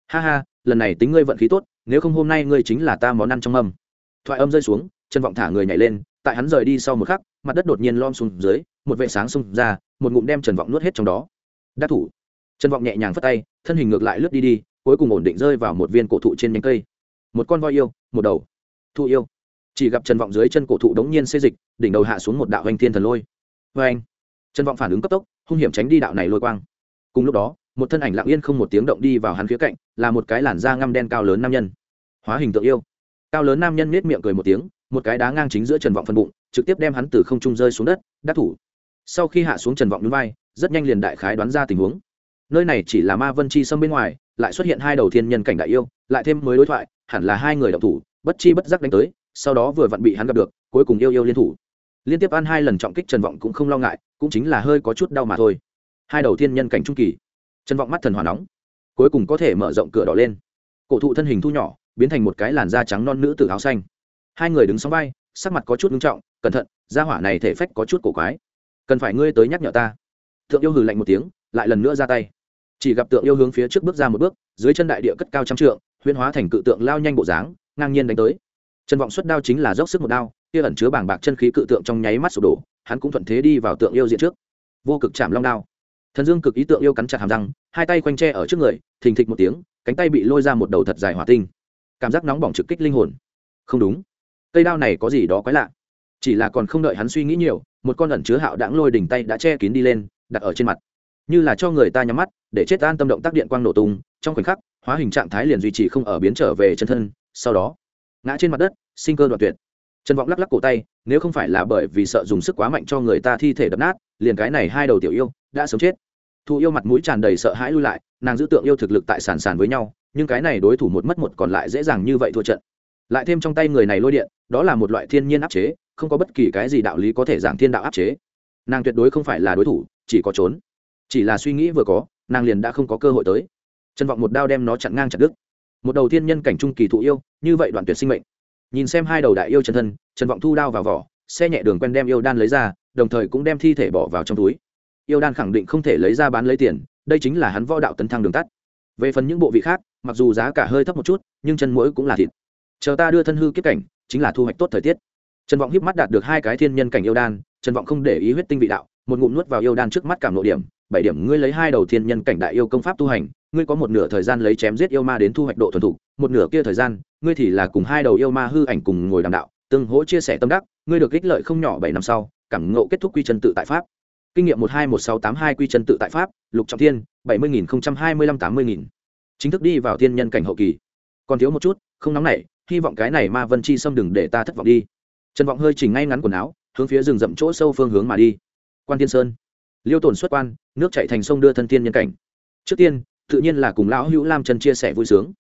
Ha ha, lần này tính ngươi vận khí tốt, nếu không hôm nay ngươi chính là ta món ăn trong âm thoại âm rơi xuống chân vọng thả người nhảy lên, tại hắn rời đi sau một khắc, mặt đất đột nhiên lom xuống dưới, một vệ sáng xông ra, một ngụm đem trần vọng nuốt hết trong đó. Đắc thủ. Trần vọng nhẹ nhàng phất tay, thân hình ngược lại lướt đi đi, cuối cùng ổn định rơi vào một viên cổ thụ trên nhánh cây. Một con voi yêu, một đầu. Thụ yêu. Chỉ gặp trần vọng dưới chân cổ thụ đống nhiên xê dịch, đỉnh đầu hạ xuống một đạo hành thiên thần lôi. Vê anh trần vọng phản ứng cấp tốc, hung hiểm tránh đi đạo này lôi quang. Cùng lúc đó, một thân ảnh lặng yên không một tiếng động đi vào hắn phía cạnh, là một cái làn da ngăm đen cao lớn nam nhân. Hóa hình tượng yêu. Cao lớn nam nhân nết miệng cười một tiếng, một cái đá ngang chính giữa trần vọng phân bụng, trực tiếp đem hắn từ không trung rơi xuống đất, đắc thủ. Sau khi hạ xuống trần vọng núi vai, rất nhanh liền đại khái đoán ra tình huống. Nơi này chỉ là ma vân chi xâm bên ngoài, lại xuất hiện hai đầu thiên nhân cảnh đại yêu, lại thêm mới đối thoại, hẳn là hai người đọc thủ, bất chi bất giác đánh tới, sau đó vừa vặn bị hắn gặp được, cuối cùng yêu yêu liên thủ liên tiếp ăn hai lần trọng kích trần vọng cũng không lo ngại, cũng chính là hơi có chút đau mà thôi. Hai đầu thiên nhân cảnh trung kỳ. Trần vọng mắt thần hỏa nóng, cuối cùng có thể mở rộng cửa đỏ lên. Cổ thụ thân hình thu nhỏ, biến thành một cái làn da trắng non nữ tử áo xanh. Hai người đứng sóng vai, sắc mặt có chút ngưng trọng, cẩn thận da hỏa này thể phách có chút cổ quái. Cần phải ngươi tới nhắc nhở ta. Thượng yêu hừ lạnh một tiếng, lại lần nữa ra tay. Chỉ gặp tượng yêu hướng phía trước bước ra một bước, dưới chân đại địa cất cao trăm trượng, huyễn hóa thành cự tượng lao nhanh bộ dáng, ngang nhiên đánh tới. Trần vọng xuất đao chính là dốc sức một đao kia ẩn chứa bảng bạc chân khí cự tượng trong nháy mắt sụp đổ, hắn cũng thuận thế đi vào tượng yêu diện trước. Vô cực chạm long đao. Thần dương cực ý tượng yêu cắn chặt hàm răng, hai tay quanh tre ở trước người, thình thịch một tiếng, cánh tay bị lôi ra một đầu thật dài hỏa tinh. Cảm giác nóng bỏng trực kích linh hồn. Không đúng. Cây đao này có gì đó quái lạ. Chỉ là còn không đợi hắn suy nghĩ nhiều, một con ẩn chứa hạo đãng lôi đỉnh tay đã che kín đi lên, đặt ở trên mặt. Như là cho người ta nhắm mắt, để chết an tâm động tác điện quang nổ tung, trong khoảnh khắc, hóa hình trạng thái liền duy trì không ở biến trở về chân thân, sau đó, ngã trên mặt đất, sinh cơ đoạn tuyệt trần vọng lắc lắc cổ tay, nếu không phải là bởi vì sợ dùng sức quá mạnh cho người ta thi thể đập nát, liền cái này hai đầu tiểu yêu đã sống chết. Thụ yêu mặt mũi tràn đầy sợ hãi lui lại, nàng giữ tượng yêu thực lực tại sàn sàn với nhau, nhưng cái này đối thủ một mất một còn lại dễ dàng như vậy thua trận. Lại thêm trong tay người này lôi điện, đó là một loại thiên nhiên áp chế, không có bất kỳ cái gì đạo lý có thể giảng thiên đạo áp chế. Nàng tuyệt đối không phải là đối thủ, chỉ có trốn. Chỉ là suy nghĩ vừa có, nàng liền đã không có cơ hội tới. Trân vọng một đao đem nó chặn ngang chặt đứt. Một đầu thiên nhân cảnh trung kỳ thụ yêu, như vậy đoạn tuyệt sinh mệnh nhìn xem hai đầu đại yêu chân thân, trần vọng thu đao vào vỏ, xe nhẹ đường quen đem yêu đan lấy ra, đồng thời cũng đem thi thể bỏ vào trong túi. Yêu đan khẳng định không thể lấy ra bán lấy tiền, đây chính là hắn võ đạo tấn thăng đường tắt. Về phần những bộ vị khác, mặc dù giá cả hơi thấp một chút, nhưng chân mũi cũng là thịt. Chờ ta đưa thân hư kiếp cảnh, chính là thu hoạch tốt thời tiết. Trần vọng híp mắt đạt được hai cái thiên nhân cảnh yêu đan, trần vọng không để ý huyết tinh vị đạo, một ngụm nuốt vào yêu đan trước mắt cảm nội điểm, bảy điểm ngươi lấy hai đầu thiên nhân cảnh đại yêu công pháp tu hành, ngươi có một nửa thời gian lấy chém giết yêu ma đến thu hoạch độ thuần thục, một nửa kia thời gian ngươi thì là cùng hai đầu yêu ma hư ảnh cùng ngồi đàm đạo, tương hỗ chia sẻ tâm đắc, ngươi được ích lợi không nhỏ bảy năm sau, cảm ngộ kết thúc quy chân tự tại pháp. Kinh nghiệm một hai một sáu tám hai quy chân tự tại pháp, lục trọng thiên, bảy mươi nghìn hai mươi lăm tám mươi nghìn. Chính thức đi vào thiên nhân cảnh hậu kỳ. Còn thiếu một chút, không nóng nảy, hy vọng cái này ma vân chi xâm đừng để ta thất vọng đi. Trần vọng hơi chỉnh ngay ngắn quần áo, hướng phía rừng rậm chỗ sâu phương hướng mà đi. Quan tiên sơn. Liêu tổn xuất quan, nước chạy thành sông đưa thân tiên nhân cảnh. Trước tiên, tự nhiên là cùng lão hữu lam Trần chia sẻ vui sướng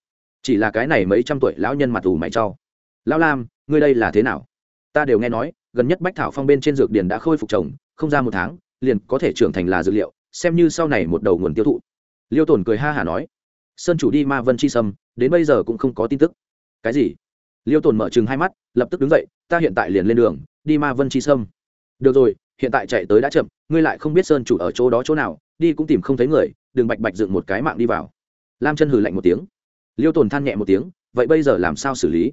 chỉ là cái này mấy trăm tuổi lão nhân mặt ủ mày trau lão lam, ngươi đây là thế nào? Ta đều nghe nói, gần nhất bách thảo phong bên trên dược điển đã khôi phục trồng, không ra một tháng, liền có thể trưởng thành là dược liệu, xem như sau này một đầu nguồn tiêu thụ. Liêu tồn cười ha hả nói, sơn chủ đi ma vân chi sâm, đến bây giờ cũng không có tin tức. Cái gì? Liêu tồn mở chừng hai mắt, lập tức đứng dậy, ta hiện tại liền lên đường, đi ma vân chi sâm. Được rồi, hiện tại chạy tới đã chậm, ngươi lại không biết sơn chủ ở chỗ đó chỗ nào, đi cũng tìm không thấy người, đừng bạch bạch dựng một cái mạng đi vào. Lam chân hừ lạnh một tiếng liêu tồn than nhẹ một tiếng, vậy bây giờ làm sao xử lý?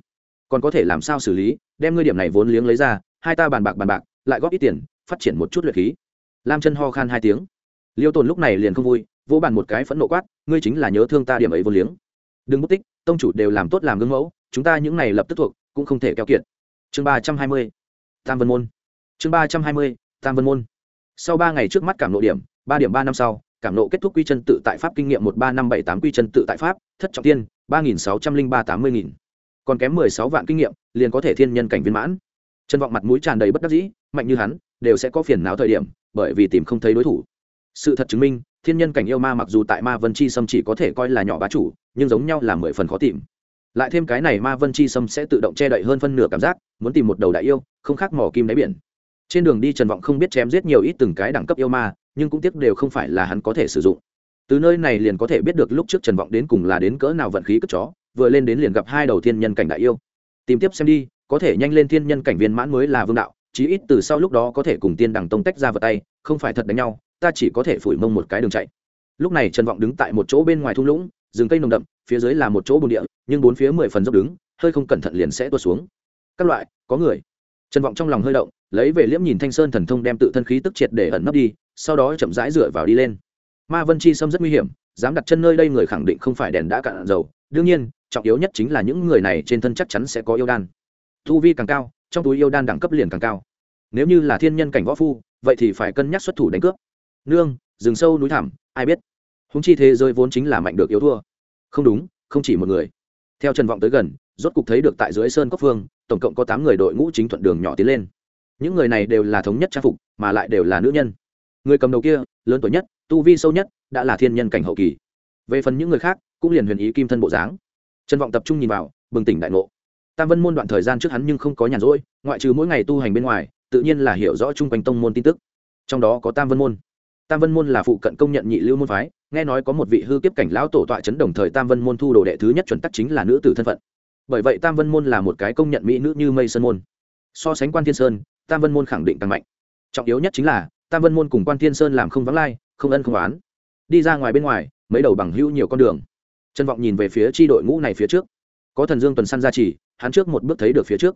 Còn có thể làm sao xử lý? Đem ngươi điểm này vốn liếng lấy ra, hai ta bàn bạc bàn bạc, lại góp ít tiền, phát triển một chút luyện khí. Lam chân ho khan hai tiếng. Liêu tồn lúc này liền không vui, vỗ bàn một cái phẫn nộ quát, ngươi chính là nhớ thương ta điểm ấy vốn liếng. Đừng mất tích, tông chủ đều làm tốt làm gương mẫu, chúng ta những này lập tức thuộc, cũng không thể keo kiện. chương ba trăm hai mươi, tam vân môn. Chương ba trăm hai mươi, tam vân môn. Sau ba ngày trước mắt cảm nộ điểm, ba điểm ba năm sau, cảm nộ kết thúc quy chân tự tại pháp kinh nghiệm một ba năm bảy tám quy chân tự tại pháp, thất trọng tiên ba nghìn sáu trăm linh ba tám mươi nghìn. Còn kém mười sáu vạn kinh nghiệm, liền có thể thiên nhân cảnh viên mãn. Trần vọng mặt mũi tràn đầy bất đắc dĩ, mạnh như hắn, đều sẽ có phiền não thời điểm, bởi vì tìm không thấy đối thủ. Sự thật chứng minh, thiên nhân cảnh yêu ma mặc dù tại ma vân chi sâm chỉ có thể coi là nhỏ bá chủ, nhưng giống nhau là mười phần khó tìm. Lại thêm cái này ma vân chi sâm sẽ tự động che đậy hơn phân nửa cảm giác, muốn tìm một đầu đại yêu, không khác mỏ kim đáy biển. Trên đường đi trần vọng không biết chém giết nhiều ít từng cái đẳng cấp yêu ma, nhưng cũng tiếc đều không phải là hắn có thể sử dụng từ nơi này liền có thể biết được lúc trước trần vọng đến cùng là đến cỡ nào vận khí cất chó, vừa lên đến liền gặp hai đầu thiên nhân cảnh đại yêu. Tìm tiếp xem đi, có thể nhanh lên thiên nhân cảnh viên mãn mới là vương đạo, chí ít từ sau lúc đó có thể cùng tiên đằng tông tách ra vật tay, không phải thật đánh nhau, ta chỉ có thể phủi mông một cái đường chạy. Lúc này trần vọng đứng tại một chỗ bên ngoài thung lũng, rừng cây nồng đậm, phía dưới là một chỗ bồn địa, nhưng bốn phía mười phần dốc đứng, hơi không cẩn thận liền sẽ tuột xuống. Các loại, có người. Trần vọng trong lòng hơi động, lấy về liễm nhìn thanh sơn thần thông đem tự thân khí tức triệt để ẩn nấp đi, sau đó chậm rãi dựa vào đi lên ma vân chi sâm rất nguy hiểm, dám đặt chân nơi đây người khẳng định không phải đèn đã cạn dầu. Đương nhiên, trọng yếu nhất chính là những người này trên thân chắc chắn sẽ có yêu đan. Thu vi càng cao, trong túi yêu đan đẳng cấp liền càng cao. Nếu như là thiên nhân cảnh võ phu, vậy thì phải cân nhắc xuất thủ đánh cướp. Nương, rừng sâu núi thẳm, ai biết? Húng chi thế giới vốn chính là mạnh được yếu thua. Không đúng, không chỉ một người. Theo trần vọng tới gần, rốt cục thấy được tại dưới sơn cốc phương, tổng cộng có tám người đội ngũ chính thuận đường nhỏ tiến lên. Những người này đều là thống nhất trang phục, mà lại đều là nữ nhân. Người cầm đầu kia, lớn tuổi nhất tu vi sâu nhất đã là thiên nhân cảnh hậu kỳ. Về phần những người khác, cũng liền huyền ý kim thân bộ dáng. Trần vọng tập trung nhìn vào, bừng tỉnh đại ngộ. Tam vân môn đoạn thời gian trước hắn nhưng không có nhàn rỗi, ngoại trừ mỗi ngày tu hành bên ngoài, tự nhiên là hiểu rõ chung quanh tông môn tin tức. Trong đó có tam vân môn. Tam vân môn là phụ cận công nhận nhị lưu môn phái, nghe nói có một vị hư kiếp cảnh lão tổ tọa chấn đồng thời tam vân môn thu đồ đệ thứ nhất chuẩn tắc chính là nữ tử thân phận. Bởi vậy tam vân môn là một cái công nhận mỹ nữ như mây sơn môn. So sánh quan thiên sơn, tam vân môn khẳng định tăng mạnh. Trọng yếu nhất chính là, tam vân môn cùng quan thiên sơn làm không vắng lai không ân không oán. Đi ra ngoài bên ngoài, mấy đầu bằng hữu nhiều con đường. Trân vọng nhìn về phía tri đội ngũ này phía trước. Có thần dương tuần săn ra chỉ hắn trước một bước thấy được phía trước.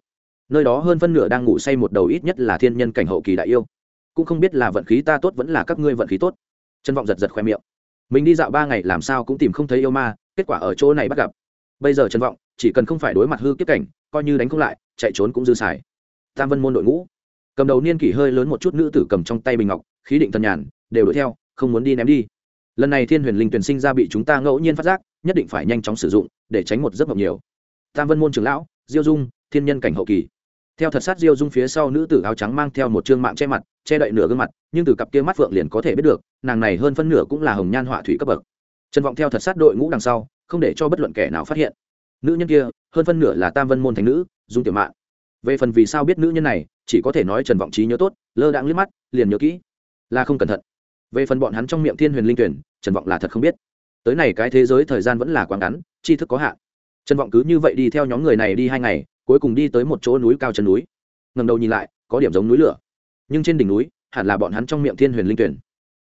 Nơi đó hơn phân nửa đang ngủ say một đầu ít nhất là thiên nhân cảnh hậu kỳ đại yêu. Cũng không biết là vận khí ta tốt vẫn là các ngươi vận khí tốt. Trân vọng giật giật khoe miệng. Mình đi dạo ba ngày làm sao cũng tìm không thấy yêu ma, kết quả ở chỗ này bắt gặp. Bây giờ trân vọng, chỉ cần không phải đối mặt hư kiếp cảnh, coi như đánh không lại, chạy trốn cũng dư xài. Tam vân môn đội ngũ. Cầm đầu niên kỷ hơi lớn một chút nữ tử cầm trong tay bình ngọc, khí định thần nhàn, đều đuổi theo không muốn đi ném đi. Lần này thiên huyền linh tuyển sinh ra bị chúng ta ngẫu nhiên phát giác, nhất định phải nhanh chóng sử dụng, để tránh một giấc mộng nhiều. Tam vân môn trưởng lão, diêu dung, thiên nhân cảnh hậu kỳ. Theo thật sát diêu dung phía sau nữ tử áo trắng mang theo một chương mạng che mặt, che đậy nửa gương mặt, nhưng từ cặp kia mắt phượng liền có thể biết được, nàng này hơn phân nửa cũng là hồng nhan họa thủy cấp bậc. Trần vọng theo thật sát đội ngũ đằng sau, không để cho bất luận kẻ nào phát hiện. Nữ nhân kia, hơn phân nửa là tam vân môn thành nữ, dung tiểu mạng về phần vì sao biết nữ nhân này, chỉ có thể nói trần vọng trí nhớ tốt, lơ đãng liếc mắt, liền nhớ kỹ. Là không cẩn thận về phần bọn hắn trong miệng thiên huyền linh tuyển, trần vọng là thật không biết. Tới này cái thế giới thời gian vẫn là quá ngắn, tri thức có hạn. Trần vọng cứ như vậy đi theo nhóm người này đi hai ngày, cuối cùng đi tới một chỗ núi cao chân núi. Ngầm đầu nhìn lại, có điểm giống núi lửa. Nhưng trên đỉnh núi, hẳn là bọn hắn trong miệng thiên huyền linh tuyển.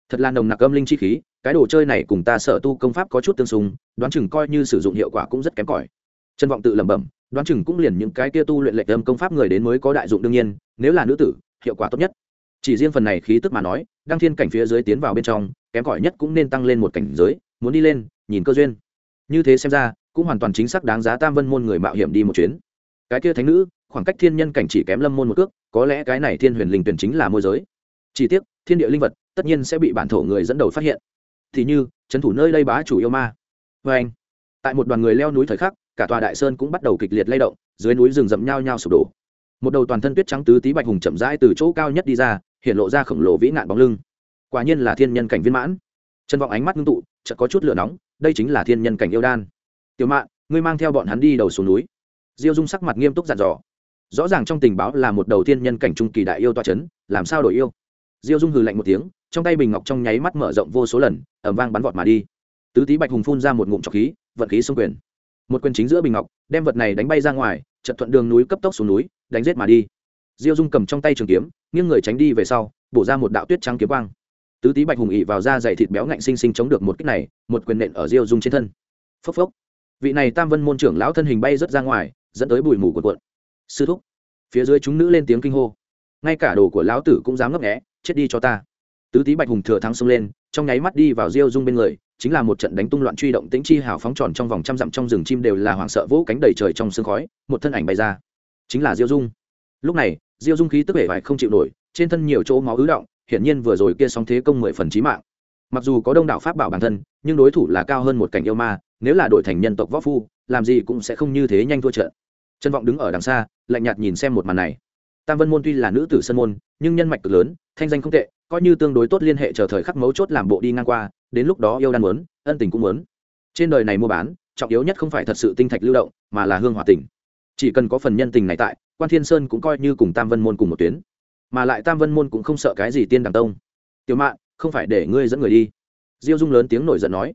Thật là nồng nặc âm linh chi khí, cái đồ chơi này cùng ta sợ tu công pháp có chút tương xung, đoán chừng coi như sử dụng hiệu quả cũng rất kém cỏi. Trần vọng tự lẩm bẩm, đoán chừng cũng liền những cái kia tu luyện lệch âm công pháp người đến mới có đại dụng đương nhiên, nếu là nữ tử, hiệu quả tốt nhất chỉ riêng phần này khí tức mà nói, đăng thiên cảnh phía dưới tiến vào bên trong, kém cỏi nhất cũng nên tăng lên một cảnh giới, muốn đi lên, nhìn cơ duyên. Như thế xem ra, cũng hoàn toàn chính xác đáng giá tam vân môn người mạo hiểm đi một chuyến. Cái kia thánh nữ, khoảng cách thiên nhân cảnh chỉ kém lâm môn một cước, có lẽ cái này thiên huyền linh tuyển chính là môi giới. Chỉ tiếc, thiên địa linh vật, tất nhiên sẽ bị bản thổ người dẫn đầu phát hiện. Thì như, trấn thủ nơi đây bá chủ yêu ma. Vê anh, tại một đoàn người leo núi thời khắc, cả tòa đại sơn cũng bắt đầu kịch liệt lay động, dưới núi rừng rậm nhao nhao sụp đổ. Một đầu toàn thân tuyết trắng tứ tí bạch hùng chậm rãi từ chỗ cao nhất đi ra hiện lộ ra khổng lồ vĩ nạn bóng lưng. Quả nhiên là thiên nhân cảnh viên mãn. Chân vọng ánh mắt ngưng tụ, chợt có chút lửa nóng, đây chính là thiên nhân cảnh yêu đan. Tiểu mạn, ngươi mang theo bọn hắn đi đầu xuống núi. Diêu dung sắc mặt nghiêm túc dặn dò. Rõ ràng trong tình báo là một đầu thiên nhân cảnh trung kỳ đại yêu toa c h ấ n làm sao đổi yêu? Diêu dung hừ lạnh một tiếng, trong tay bình ngọc trong nháy mắt mở rộng vô số lần ẩm vang bắn vọt mà đi. Tứ tý bạch hùng phun ra một ngụm trọc khí, vận khí xung quyền. Một quyền chính giữa bình ngọc, đem vật này đánh bay ra ngoài chật thuận đường núi cấp tốc xuống núi, đánh giết mà đi diêu dung cầm trong tay trường kiếm, nghiêng người tránh đi về sau, bổ ra một đạo tuyết trắng kiếm quang. Tứ tý bạch hùng ỉ vào da dày thịt béo ngạnh sinh sinh chống được một kích này, một quyền nện ở diêu dung trên thân. Phốc phốc. Vị này tam vân môn trưởng lão thân hình bay rớt ra ngoài, dẫn tới bụi mù cuộn cuộn. Sư thúc. Phía dưới chúng nữ lên tiếng kinh hô. Ngay cả đồ của lão tử cũng dám ngấp nghẽ chết đi cho ta. Tứ tý bạch hùng thừa thắng xông lên, trong nháy mắt đi vào diêu dung bên người, chính là một trận đánh tung loạn truy động tĩnh chi hào phóng tròn trong vòng trăm dặm trong rừng chim đều là hoảng sợ vỗ cánh đầy trời trong sương khói, một thân ảnh bay ra. Chính là diêu dung. Lúc này diêu dung khí tức vẻ vải không chịu nổi, trên thân nhiều chỗ máu ứ động, hiển nhiên vừa rồi kia sóng thế công mười phần chí mạng. Mặc dù có đông đảo pháp bảo bản thân, nhưng đối thủ là cao hơn một cảnh yêu ma, nếu là đội thành nhân tộc võ phu, làm gì cũng sẽ không như thế nhanh thua trận. Trân vọng đứng ở đằng xa, lạnh nhạt nhìn xem một màn này. Tam vân môn tuy là nữ tử sân môn, nhưng nhân mạch cực lớn, thanh danh không tệ, coi như tương đối tốt liên hệ chờ thời khắc mấu chốt làm bộ đi ngang qua, đến lúc đó yêu đan muốn, ân tình cũng muốn. Trên đời này mua bán, trọng yếu nhất không phải thật sự tinh thạch lưu động, mà là hương hòa tình. Chỉ cần có phần nhân tình này tại quan thiên sơn cũng coi như cùng tam vân môn cùng một tuyến mà lại tam vân môn cũng không sợ cái gì tiên đằng tông tiểu mạn không phải để ngươi dẫn người đi diêu dung lớn tiếng nổi giận nói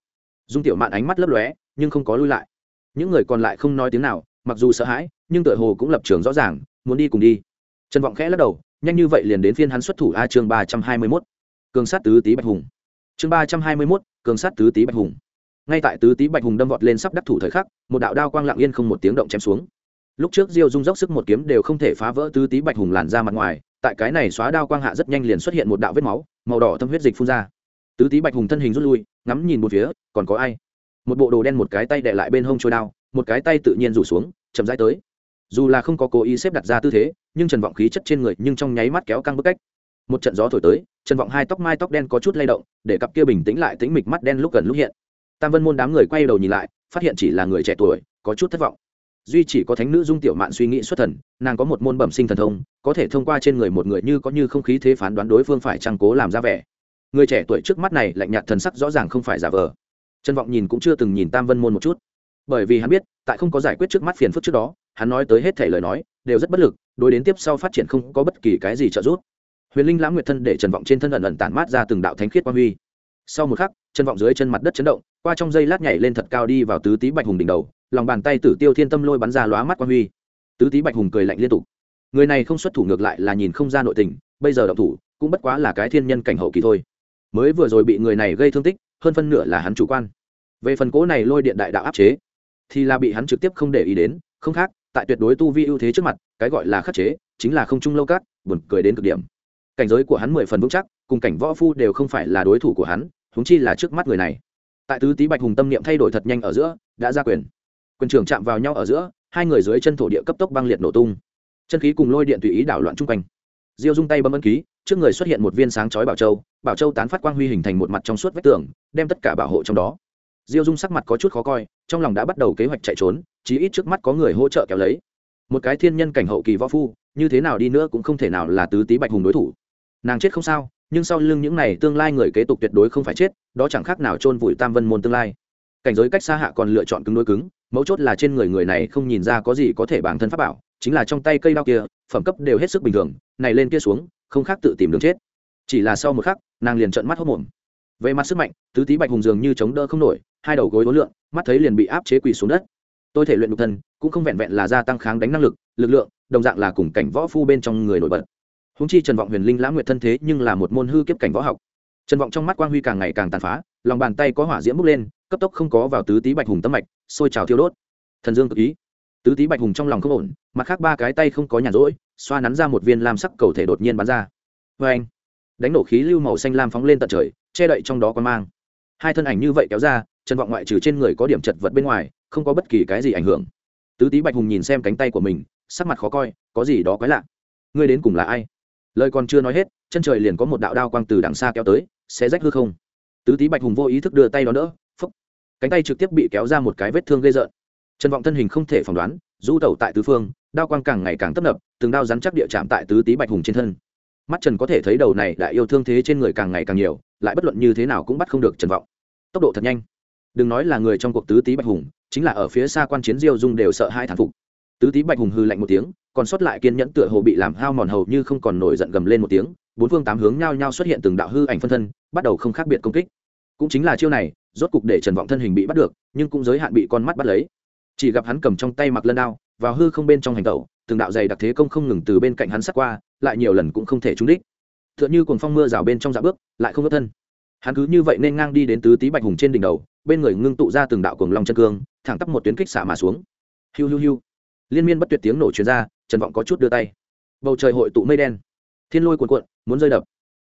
dung tiểu mạn ánh mắt lấp lóe nhưng không có lui lại những người còn lại không nói tiếng nào mặc dù sợ hãi nhưng tựa hồ cũng lập trường rõ ràng muốn đi cùng đi trần vọng khẽ lắc đầu nhanh như vậy liền đến phiên hắn xuất thủ a chương ba trăm hai mươi mốt cường sát tứ tý bạch hùng chương ba trăm hai mươi mốt cường sát tứ tý bạch hùng ngay tại tứ tý bạch hùng đâm vọt lên sắp đắc thủ thời khắc một đạo đao quang lặng yên không một tiếng động chém xuống lúc trước diêu dung dốc sức một kiếm đều không thể phá vỡ tứ tí bạch hùng làn ra mặt ngoài, tại cái này xóa đao quang hạ rất nhanh liền xuất hiện một đạo vết máu, màu đỏ thâm huyết dịch phun ra. Tứ tí bạch hùng thân hình rút lui, ngắm nhìn một phía, còn có ai? Một bộ đồ đen một cái tay đệ lại bên hông trôi đao, một cái tay tự nhiên rủ xuống, chậm rãi tới. Dù là không có cố ý xếp đặt ra tư thế, nhưng trần vọng khí chất trên người nhưng trong nháy mắt kéo căng bức cách. Một trận gió thổi tới, trần vọng hai tóc mai tóc đen có chút lay động, để cặp kia bình tĩnh lại tĩnh mịch mắt đen lúc gần lúc hiện. Tam vân môn đám người quay đầu nhìn lại, phát hiện chỉ là người trẻ tuổi, có chút thất vọng duy chỉ có thánh nữ dung tiểu mạn suy nghĩ xuất thần, nàng có một môn bẩm sinh thần thông, có thể thông qua trên người một người như có như không khí thế phán đoán đối phương phải trăng cố làm ra vẻ. Người trẻ tuổi trước mắt này lạnh nhạt thần sắc rõ ràng không phải giả vờ. Trần vọng nhìn cũng chưa từng nhìn tam vân môn một chút. Bởi vì hắn biết, tại không có giải quyết trước mắt phiền phức trước đó, hắn nói tới hết thể lời nói, đều rất bất lực, đối đến tiếp sau phát triển không có bất kỳ cái gì trợ giúp. Huyền linh lãng nguyệt thân để trần vọng trên thân ẩn ẩn tản mát ra từng đạo thánh khiết quang huy. Sau một khắc, trần vọng dưới chân mặt đất chấn động, qua trong dây lát nhảy lên thật cao đi vào tứ tý bạch hùng đỉnh đầu lòng bàn tay tử tiêu thiên tâm lôi bắn ra lóa mắt quan huy. Tứ tý bạch hùng cười lạnh liên tục. Người này không xuất thủ ngược lại là nhìn không ra nội tình, bây giờ động thủ, cũng bất quá là cái thiên nhân cảnh hậu kỳ thôi. Mới vừa rồi bị người này gây thương tích, hơn phân nửa là hắn chủ quan. Về phần cố này lôi điện đại đạo áp chế, thì là bị hắn trực tiếp không để ý đến, không khác, tại tuyệt đối tu vi ưu thế trước mặt, cái gọi là khắc chế, chính là không trung lâu cát, buồn cười đến cực điểm. Cảnh giới của hắn mười phần vững chắc, cùng cảnh võ phu đều không phải là đối thủ của hắn húng chi là trước mắt người này. Tại tứ tý bạch hùng tâm niệm thay đổi thật nhanh ở giữa, đã ra quyền quyền trưởng chạm vào nhau ở giữa, hai người dưới chân thổ địa cấp tốc băng liệt nổ tung. Chân khí cùng lôi điện tùy ý đảo loạn chung quanh. Diêu dung tay bấm ân ký, trước người xuất hiện một viên sáng chói bảo châu bảo châu tán phát quang huy hình thành một mặt trong suốt vách tường, đem tất cả bảo hộ trong đó. Diêu dung sắc mặt có chút khó coi, trong lòng đã bắt đầu kế hoạch chạy trốn, chí ít trước mắt có người hỗ trợ kéo lấy. Một cái thiên nhân cảnh hậu kỳ võ phu, như thế nào đi nữa cũng không thể nào là tứ tý bạch hùng đối thủ. Nàng chết không sao, nhưng sau lưng những này tương lai người kế tục tuyệt đối không phải chết, đó chẳng khác nào chôn vùi tam vân môn tương lai. Cảnh giới cách xa hạ còn lựa chọn cứng đối cứng mấu chốt là trên người người này không nhìn ra có gì có thể bản thân pháp bảo, chính là trong tay cây đao kia, phẩm cấp đều hết sức bình thường, này lên kia xuống, không khác tự tìm đường chết. Chỉ là sau một khắc, nàng liền trợn mắt hốc mồm. Về mặt sức mạnh, tứ tý bạch hùng dường như chống đỡ không nổi, hai đầu gối ối lượng mắt thấy liền bị áp chế quỳ xuống đất. Tôi thể luyện nhục thân, cũng không vẹn vẹn là gia tăng kháng đánh năng lực lực lượng, đồng dạng là cùng cảnh võ phu bên trong người nổi bật. Húng chi trần vọng huyền linh lãng nguyệt thân thế nhưng là một môn hư kiếp cảnh võ học. Trần vọng trong mắt quang huy càng ngày càng tàn phá, lòng bàn tay có hỏa diễm bốc lên, cấp tốc không có vào tứ tý bạch hùng tâm mạch sôi trào thiêu đốt. Thần dương cực ý. Tứ tý bạch hùng trong lòng không ổn, mặt khác ba cái tay không có nhàn rỗi, xoa nắn ra một viên lam sắc cầu thể đột nhiên bắn ra. Vê anh, đánh nổ khí lưu màu xanh lam phóng lên tận trời, che đậy trong đó quan mang. Hai thân ảnh như vậy kéo ra trần vọng ngoại trừ trên người có điểm chật vật bên ngoài, không có bất kỳ cái gì ảnh hưởng. Tứ tý bạch hùng nhìn xem cánh tay của mình, sắc mặt khó coi, có gì đó quái lạ. Ngươi đến cùng là ai? Lời còn chưa nói hết, chân trời liền có một đạo đao quang từ đằng xa kéo tới sẽ rách hư không. Tứ tý bạch hùng vô ý thức đưa tay đó đỡ cánh tay trực tiếp bị kéo ra một cái vết thương gây rợn. Trần vọng thân hình không thể phỏng đoán du tẩu tại tứ phương, đao quang càng ngày càng tấp nập, từng đao rắn chắc địa chạm tại tứ tý bạch hùng trên thân. Mắt trần có thể thấy đầu này đại yêu thương thế trên người càng ngày càng nhiều, lại bất luận như thế nào cũng bắt không được trần vọng. Tốc độ thật nhanh. Đừng nói là người trong cuộc tứ tý bạch hùng, chính là ở phía xa quan chiến diêu dung đều sợ hai thản phục. Tứ tý bạch hùng hư lạnh một tiếng, còn sót lại kiên nhẫn tựa hồ bị làm hao mòn hầu như không còn nổi giận gầm lên một tiếng, bốn phương tám hướng nhao nhao xuất hiện từng đạo hư ảnh phân thân, bắt đầu không khác biệt công kích cũng chính là chiêu này rốt cục để trần vọng thân hình bị bắt được nhưng cũng giới hạn bị con mắt bắt lấy. Chỉ gặp hắn cầm trong tay mặc lân đao vào hư không bên trong hành tẩu từng đạo dày đặc thế công không ngừng từ bên cạnh hắn sát qua lại nhiều lần cũng không thể trúng đích. T h ư ợ n h ư phong mưa rào bên trong dạ bước lại không có thân. Hắn cứ như vậy nên ngang đi đến tứ tý bạch hùng trên đỉnh đầu bên người ngưng tụ ra từng đạo cuồng long chân cương thẳng tắp một tuyến kích xạ mà xuống. Hiu hiu hiu. Liên miên bất tuyệt tiếng nổ chuyên ra, trần vọng có chút đưa tay. Bầu trời hội tụ mây đen. Thiên lôi cuồn cuộn muốn rơi đập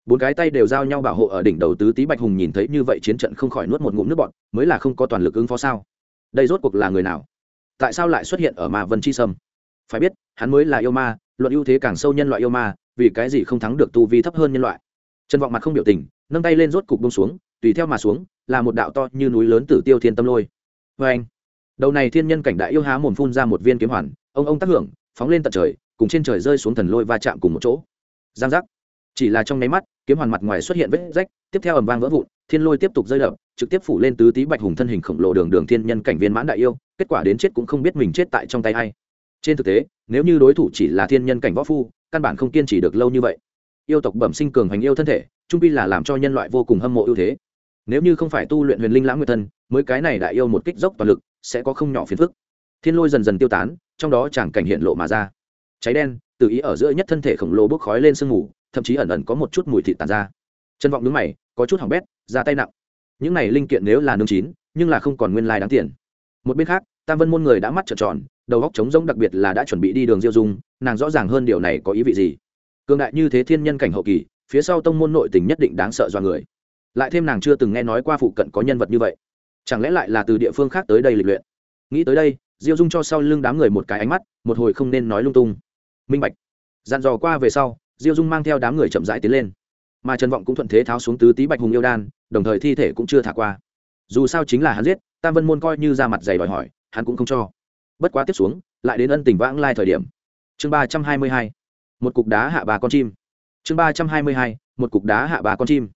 bốn cái tay đều giao nhau bảo hộ ở đỉnh đầu tứ tý bạch hùng nhìn thấy như vậy chiến trận không khỏi nuốt một ngụm nước bọt, mới là không có toàn lực ứng phó sao? Đây rốt cuộc là người nào? Tại sao lại xuất hiện ở ma vân chi sâm? Phải biết, hắn mới là yêu ma, luận ưu thế càng sâu nhân loại yêu ma, vì cái gì không thắng được tu vi thấp hơn nhân loại? Trần vọng mặt không biểu tình, nâng tay lên rốt cục bông xuống, tùy theo mà xuống, là một đạo to như núi lớn tử tiêu thiên tâm lôi. Vê anh, đầu này thiên nhân cảnh đại yêu há mồm phun ra một viên kiếm hoàn, ông ông tác hưởng, phóng lên tận trời, cùng trên trời rơi xuống thần lôi va chạm cùng một chỗ. Giang giác. Chỉ là trong nháy mắt kiếm hoàn mặt ngoài xuất hiện vết rách, tiếp theo ầm vang vỡ vụn, thiên lôi tiếp tục rơi đập, trực tiếp phủ lên tứ tý bạch hùng thân hình khổng lồ đường đường thiên nhân cảnh viên mãn đại yêu, kết quả đến chết cũng không biết mình chết tại trong tay hay trên thực tế, nếu như đối thủ chỉ là thiên nhân cảnh võ phu, căn bản không kiên trì được lâu như vậy. Yêu tộc bẩm sinh cường hành yêu thân thể, trung pi là làm cho nhân loại vô cùng hâm mộ ưu thế. Nếu như không phải tu luyện huyền linh lãng nguyệt thân, mới cái này đại yêu một kích dốc toàn lực, sẽ có không nhỏ phiền phức. Thiên lôi dần dần tiêu tán, trong đó chẳng cảnh hiện lộ mà ra. Cháy đen tự ý ở giữa nhất thân thể khổng lồ bốc khói lên sương mù thậm chí ẩn ẩn có một chút mùi thịt tàn ra. Chân vọng đứng mày, có chút hỏng bét, ra tay nặng. Những này linh kiện nếu là nương chín, nhưng là không còn nguyên lai đáng tiền. Một bên khác, tam vân môn người đã mắt trợn tròn, đầu góc trống rỗng đặc biệt là đã chuẩn bị đi đường diêu dung, nàng rõ ràng hơn điều này có ý vị gì. Cường đại như thế thiên nhân cảnh hậu kỳ, phía sau tông môn nội tình nhất định đáng sợ do người. Lại thêm nàng chưa từng nghe nói qua phụ cận có nhân vật như vậy. Chẳng lẽ lại là từ địa phương khác tới đây lịch luyện? Nghĩ tới đây, diêu dung cho sau lưng đám người một cái ánh mắt, một hồi không nên nói lung tung. Minh bạch. Dặn dò qua về sau diêu dung mang theo đám người chậm rãi tiến lên. Mà trần vọng cũng thuận thế tháo xuống tứ tý bạch hùng yêu đan, đồng thời thi thể cũng chưa thả qua. Dù sao chính là hắn giết, tam vân môn coi như ra mặt dày đòi hỏi, hắn cũng không cho. Bất quá tiếp xuống, lại đến ân tình vãng lai thời điểm. Chương ba trăm hai mươi hai, một cục đá hạ bà con chim. Chương ba trăm hai mươi hai, một cục đá hạ bà con chim.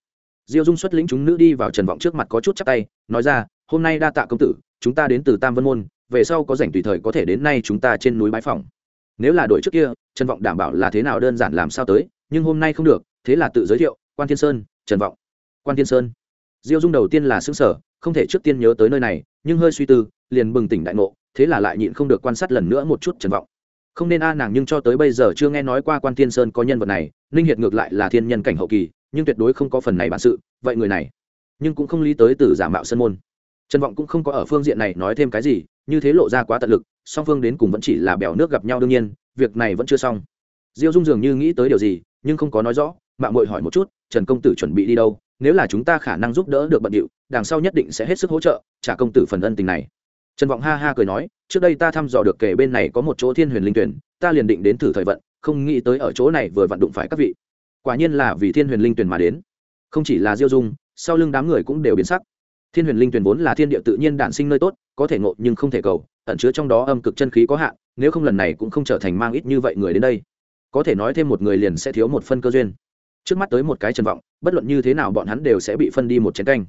Diêu dung xuất lĩnh chúng nữ đi vào trần vọng trước mặt có chút chắc tay, nói ra, hôm nay đa tạ công tử, chúng ta đến từ tam vân môn, về sau có rảnh tùy thời có thể đến nay chúng ta trên núi bãi phòng nếu là đội trước kia, trần vọng đảm bảo là thế nào đơn giản làm sao tới, nhưng hôm nay không được, thế là tự giới thiệu, quan thiên sơn, trần vọng. Quan thiên sơn? Diêu dung đầu tiên là xứng sở không thể trước tiên nhớ tới nơi này, nhưng hơi suy tư, liền bừng tỉnh đại ngộ, thế là lại nhịn không được quan sát lần nữa một chút trần vọng. Không nên a, nàng nhưng cho tới bây giờ chưa nghe nói qua quan thiên sơn có nhân vật này, ninh hiệt ngược lại là thiên nhân cảnh hậu kỳ, nhưng tuyệt đối không có phần này bản sự, vậy người này, nhưng cũng không lý tới từ giả mạo sân môn trần vọng cũng không có ở phương diện này nói thêm cái gì, như thế lộ ra quá tận lực, song phương đến cùng vẫn chỉ là bèo nước gặp nhau đương nhiên, việc này vẫn chưa xong. Diêu dung dường như nghĩ tới điều gì, nhưng không có nói rõ, mạng mội hỏi một chút, trần công tử chuẩn bị đi đâu? Nếu là chúng ta khả năng giúp đỡ được bận điệu, đằng sau nhất định sẽ hết sức hỗ trợ, trả công tử phần ân tình này. Trần vọng ha ha cười nói, trước đây ta thăm dò được kể bên này có một chỗ thiên huyền linh tuyển, ta liền định đến thử thời vận, không nghĩ tới ở chỗ này vừa vặn đụng phải các vị. Quả nhiên là vì thiên huyền linh tuyển mà đến. Không chỉ là diêu dung, sau lưng đám người cũng đều biến sắc thiên huyền linh tuyển vốn là thiên địa tự nhiên đản sinh nơi tốt, có thể ngộ nhưng không thể cầu, ẩn chứa trong đó âm cực chân khí có hạn, nếu không lần này cũng không trở thành mang ít như vậy người đến đây. Có thể nói thêm một người liền sẽ thiếu một phân cơ duyên. Trước mắt tới một cái trần vọng, bất luận như thế nào bọn hắn đều sẽ bị phân đi một chiến canh.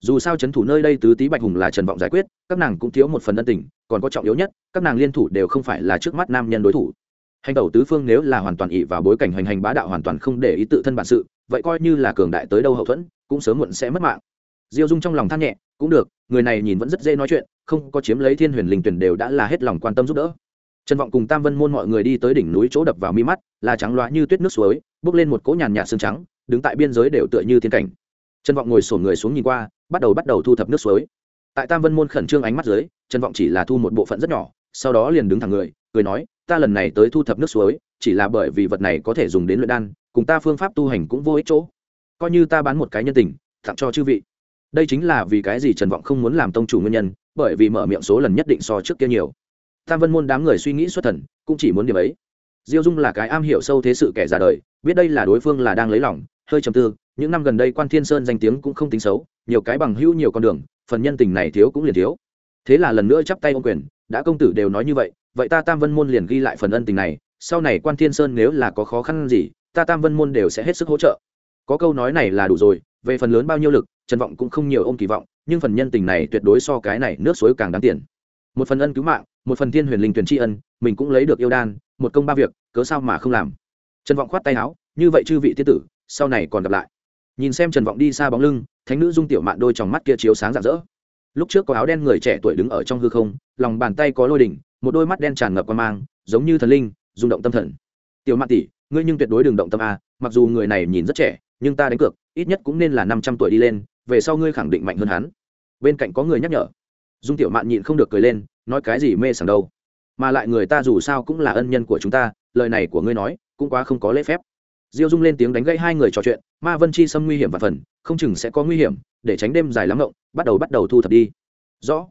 Dù sao c h ấ n thủ nơi đây tứ tý bạch hùng là trần vọng giải quyết, các nàng cũng thiếu một phần ân tình, còn có trọng yếu nhất, các nàng liên thủ đều không phải là trước mắt nam nhân đối thủ. Hành tẩu tứ phương nếu là hoàn toàn ỵ vào bối cảnh hoành hành bá đạo hoàn toàn không để ý tự thân bản sự, vậy coi như là cường đại tới đâu hậu thuẫn, cũng sớm muộn sẽ mất mạng diêu dung trong lòng than nhẹ, cũng được, người này nhìn vẫn rất dễ nói chuyện, không có chiếm lấy thiên huyền linh tuyển đều đã là hết lòng quan tâm giúp đỡ. Trần vọng cùng tam vân môn mọi người đi tới đỉnh núi chỗ đập vào mi mắt, là trắng loá như tuyết nước suối, bước lên một cỗ nhàn nhạt xương trắng, đứng tại biên giới đều tựa như thiên cảnh. Trần vọng ngồi sổn người xuống nhìn qua, bắt đầu bắt đầu thu thập nước suối. Tại tam vân môn khẩn trương ánh mắt dưới, trần vọng chỉ là thu một bộ phận rất nhỏ, sau đó liền đứng thẳng người, cười nói, ta lần này tới thu thập nước suối, chỉ là bởi vì vật này có thể dùng đến luyện đan, cùng ta phương pháp tu hành cũng vô ích chỗ. Coi như ta bán một cái nhân tình, tặng cho chư vị đây chính là vì cái gì trần vọng không muốn làm tông chủ nguyên nhân, bởi vì mở miệng số lần nhất định so trước kia nhiều. Tam vân môn đám người suy nghĩ xuất thần, cũng chỉ muốn điểm ấy. Diêu dung là cái am hiểu sâu thế sự kẻ già đời, biết đây là đối phương là đang lấy lòng, hơi trầm tư, những năm gần đây quan thiên sơn danh tiếng cũng không tính xấu, nhiều cái bằng hữu nhiều con đường, phần nhân tình này thiếu cũng liền thiếu. Thế là lần nữa chắp tay ô quyền, đã công tử đều nói như vậy vậy ta tam vân môn liền ghi lại phần ân tình này, sau này quan thiên sơn nếu là có khó khăn gì, ta tam vân môn đều sẽ hết sức hỗ trợ. Có câu nói này là đủ rồi, về phần lớn bao nhiêu lực trần vọng cũng không nhiều ôm kỳ vọng, nhưng phần nhân tình này tuyệt đối so cái này nước suối càng đáng tiền. Một phần ân cứu mạng, một phần thiên huyền linh tuyển tri ân, mình cũng lấy được yêu đan, một công ba việc, cớ sao mà không làm. Trần vọng khoát tay áo, như vậy chư vị tiết tử, sau này còn gặp lại. Nhìn xem trần vọng đi xa bóng lưng, thánh nữ dung tiểu mạn đôi tròng mắt kia chiếu sáng rạng rỡ. Lúc trước có áo đen người trẻ tuổi đứng ở trong hư không, lòng bàn tay có lôi đỉnh, một đôi mắt đen tràn ngập quan mang, giống như thần linh, rung động tâm thần. Tiểu mạn tỷ, ngươi nhưng tuyệt đối đừng động tâm a, mặc dù người này nhìn rất trẻ, nhưng ta đánh cược, ít nhất cũng nên là năm trăm tuổi đi lên về sau ngươi khẳng định mạnh hơn hắn. Bên cạnh có người nhắc nhở. Dung tiểu mạn nhịn không được cười lên, nói cái gì mê sảng đâu. Mà lại người ta dù sao cũng là ân nhân của chúng ta, lời này của ngươi nói, cũng quá không có lễ phép. Diêu dung lên tiếng đánh gãy hai người trò chuyện, ma vân chi xâm nguy hiểm và phần, không chừng sẽ có nguy hiểm, để tránh đêm dài lắm ngộng, bắt đầu bắt đầu thu thập đi. Rõ.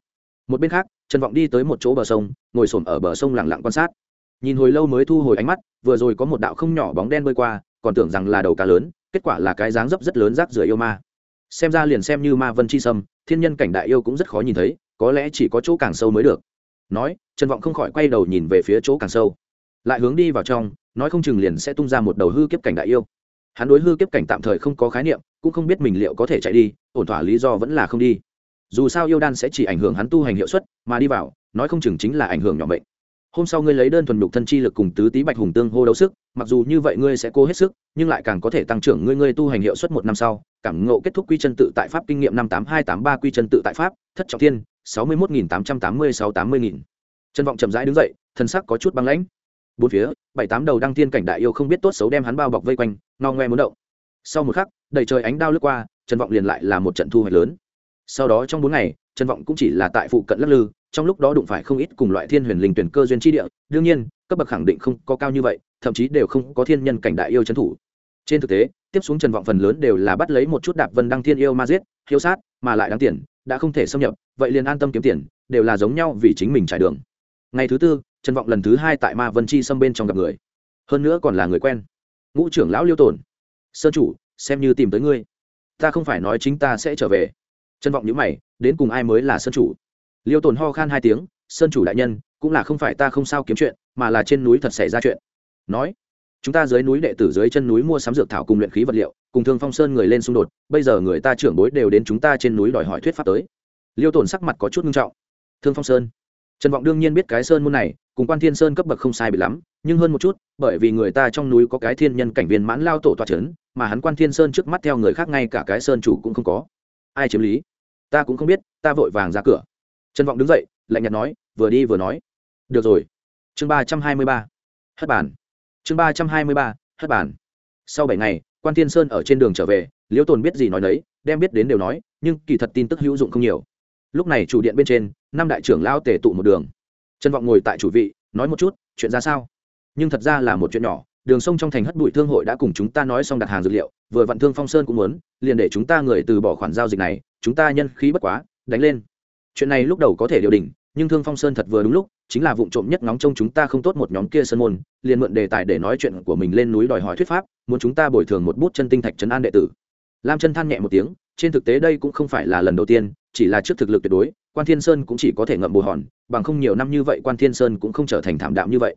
Một bên khác, trần vọng đi tới một chỗ bờ sông, ngồi s ở bờ sông lặng lặng quan sát. Nhìn hồi lâu mới thu hồi ánh mắt, vừa rồi có một đạo không nhỏ bóng đen bơi qua, còn tưởng rằng là đầu cá lớn, kết quả là cái dáng dấp rất lớn rác rưởi yêu ma xem ra liền xem như ma vân chi sâm, thiên nhân cảnh đại yêu cũng rất khó nhìn thấy, có lẽ chỉ có chỗ càng sâu mới được. Nói, trần vọng không khỏi quay đầu nhìn về phía chỗ càng sâu. Lại hướng đi vào trong, nói không chừng liền sẽ tung ra một đầu hư kiếp cảnh đại yêu. Hắn đối hư kiếp cảnh tạm thời không có khái niệm, cũng không biết mình liệu có thể chạy đi, ổn thỏa lý do vẫn là không đi. Dù sao yêu đan sẽ chỉ ảnh hưởng hắn tu hành hiệu suất, mà đi vào, nói không chừng chính là ảnh hưởng nhỏ bệnh hôm sau ngươi lấy đơn thuần nhục thân chi lực cùng tứ tý bạch hùng tương hô đấu sức, mặc dù như vậy ngươi sẽ cố hết sức, nhưng lại càng có thể tăng trưởng ngươi ngươi tu hành hiệu suất một năm sau, cảm ngộ kết thúc quy chân tự tại pháp kinh nghiệm năm tám hai tám ba quy chân tự tại pháp, thất trọng thiên, sáu mươi một nghìn tám trăm tám mươi sáu tám mươi nghìn. Trân vọng chậm rãi đứng dậy, thân sắc có chút băng lãnh. Bốn phía, bảy tám đầu đăng thiên cảnh đại yêu không biết tốt xấu đem hắn bao bọc vây quanh, no ngoe muốn động. Sau một khắc, đầy trời ánh đao lướt qua trần vọng liền lại là một trận thu hoạch lớn sau đó trong bốn ngày, trần vọng cũng chỉ là tại phụ cận lắc lư, trong lúc đó đụng phải không ít cùng loại thiên huyền linh tuyển cơ duyên tri địa, đương nhiên, cấp bậc khẳng định không có cao như vậy, thậm chí đều không có thiên nhân cảnh đại yêu trấn thủ. Trên thực tế, tiếp xuống trần vọng phần lớn đều là bắt lấy một chút đạp vân đăng thiên yêu ma giết, hiếu sát, mà lại đáng tiền, đã không thể xâm nhập, vậy liền an tâm kiếm tiền, đều là giống nhau vì chính mình trải đường. Ngày thứ tư, trần vọng lần thứ hai tại ma vân chi xâm bên trong gặp người. Hơn nữa còn là người quen. Ngũ trưởng lão liêu tổn sơn chủ, xem như tìm tới ngươi. Ta không phải nói chính ta sẽ trở về trân vọng nhữ mày, đến cùng ai mới là sơn chủ? Liêu tồn ho khan hai tiếng, sơn chủ đại nhân, cũng là không phải ta không sao kiếm chuyện, mà là trên núi thật xảy ra chuyện. Nói, chúng ta dưới núi đệ tử dưới chân núi mua sắm dược thảo cùng luyện khí vật liệu, cùng thương phong sơn người lên xung đột, bây giờ người ta trưởng bối đều đến chúng ta trên núi đòi hỏi thuyết pháp tới. Liêu tồn sắc mặt có chút nghiêm trọng. Thương phong sơn. Trần vọng đương nhiên biết cái sơn môn này, cùng quan thiên sơn cấp bậc không sai bị lắm, nhưng hơn một chút, bởi vì người ta trong núi có cái thiên nhân cảnh viên mãn lao tổ toa c h ấ n mà hắn quan thiên sơn trước mắt theo người khác ngay cả cái sơn chủ cũng không có. Ai chiếm lý? Ta cũng không biết, ta vội vàng ra cửa. Trần vọng đứng dậy, lạnh nhạt nói, vừa đi vừa nói. Được rồi. Chương ba trăm hai mươi ba. Hất bản chương ba trăm hai mươi ba, hất bản sau bảy ngày, quan thiên sơn ở trên đường trở về, liễu tồn biết gì nói nấy, đem biết đến đều nói, nhưng kỳ thật tin tức hữu dụng không nhiều. Lúc này chủ điện bên trên, năm đại trưởng lao tề tụ một đường. Trần vọng ngồi tại chủ vị, nói một chút, chuyện ra sao? Nhưng thật ra là một chuyện nhỏ, đường sông trong thành hất bụi thương hội đã cùng chúng ta nói xong đặt hàng dược liệu, vừa vặn thương phong sơn cũng muốn, liền để chúng ta người từ bỏ khoản giao dịch này chúng ta nhân khí bất quá, đánh lên. Chuyện này lúc đầu có thể điều đình nhưng thương phong sơn thật vừa đúng lúc, chính là vụ trộm nhất ngóng trông chúng ta không tốt một nhóm kia sơn môn, liền mượn đề tài để nói chuyện của mình lên núi đòi hỏi thuyết pháp, muốn chúng ta bồi thường một bút chân tinh thạch trấn an đệ tử. Lam chân than nhẹ một tiếng, trên thực tế đây cũng không phải là lần đầu tiên, chỉ là trước thực lực tuyệt đối, quan thiên sơn cũng chỉ có thể ngậm bồ hòn, bằng không nhiều năm như vậy quan thiên sơn cũng không trở thành thảm đạm như vậy.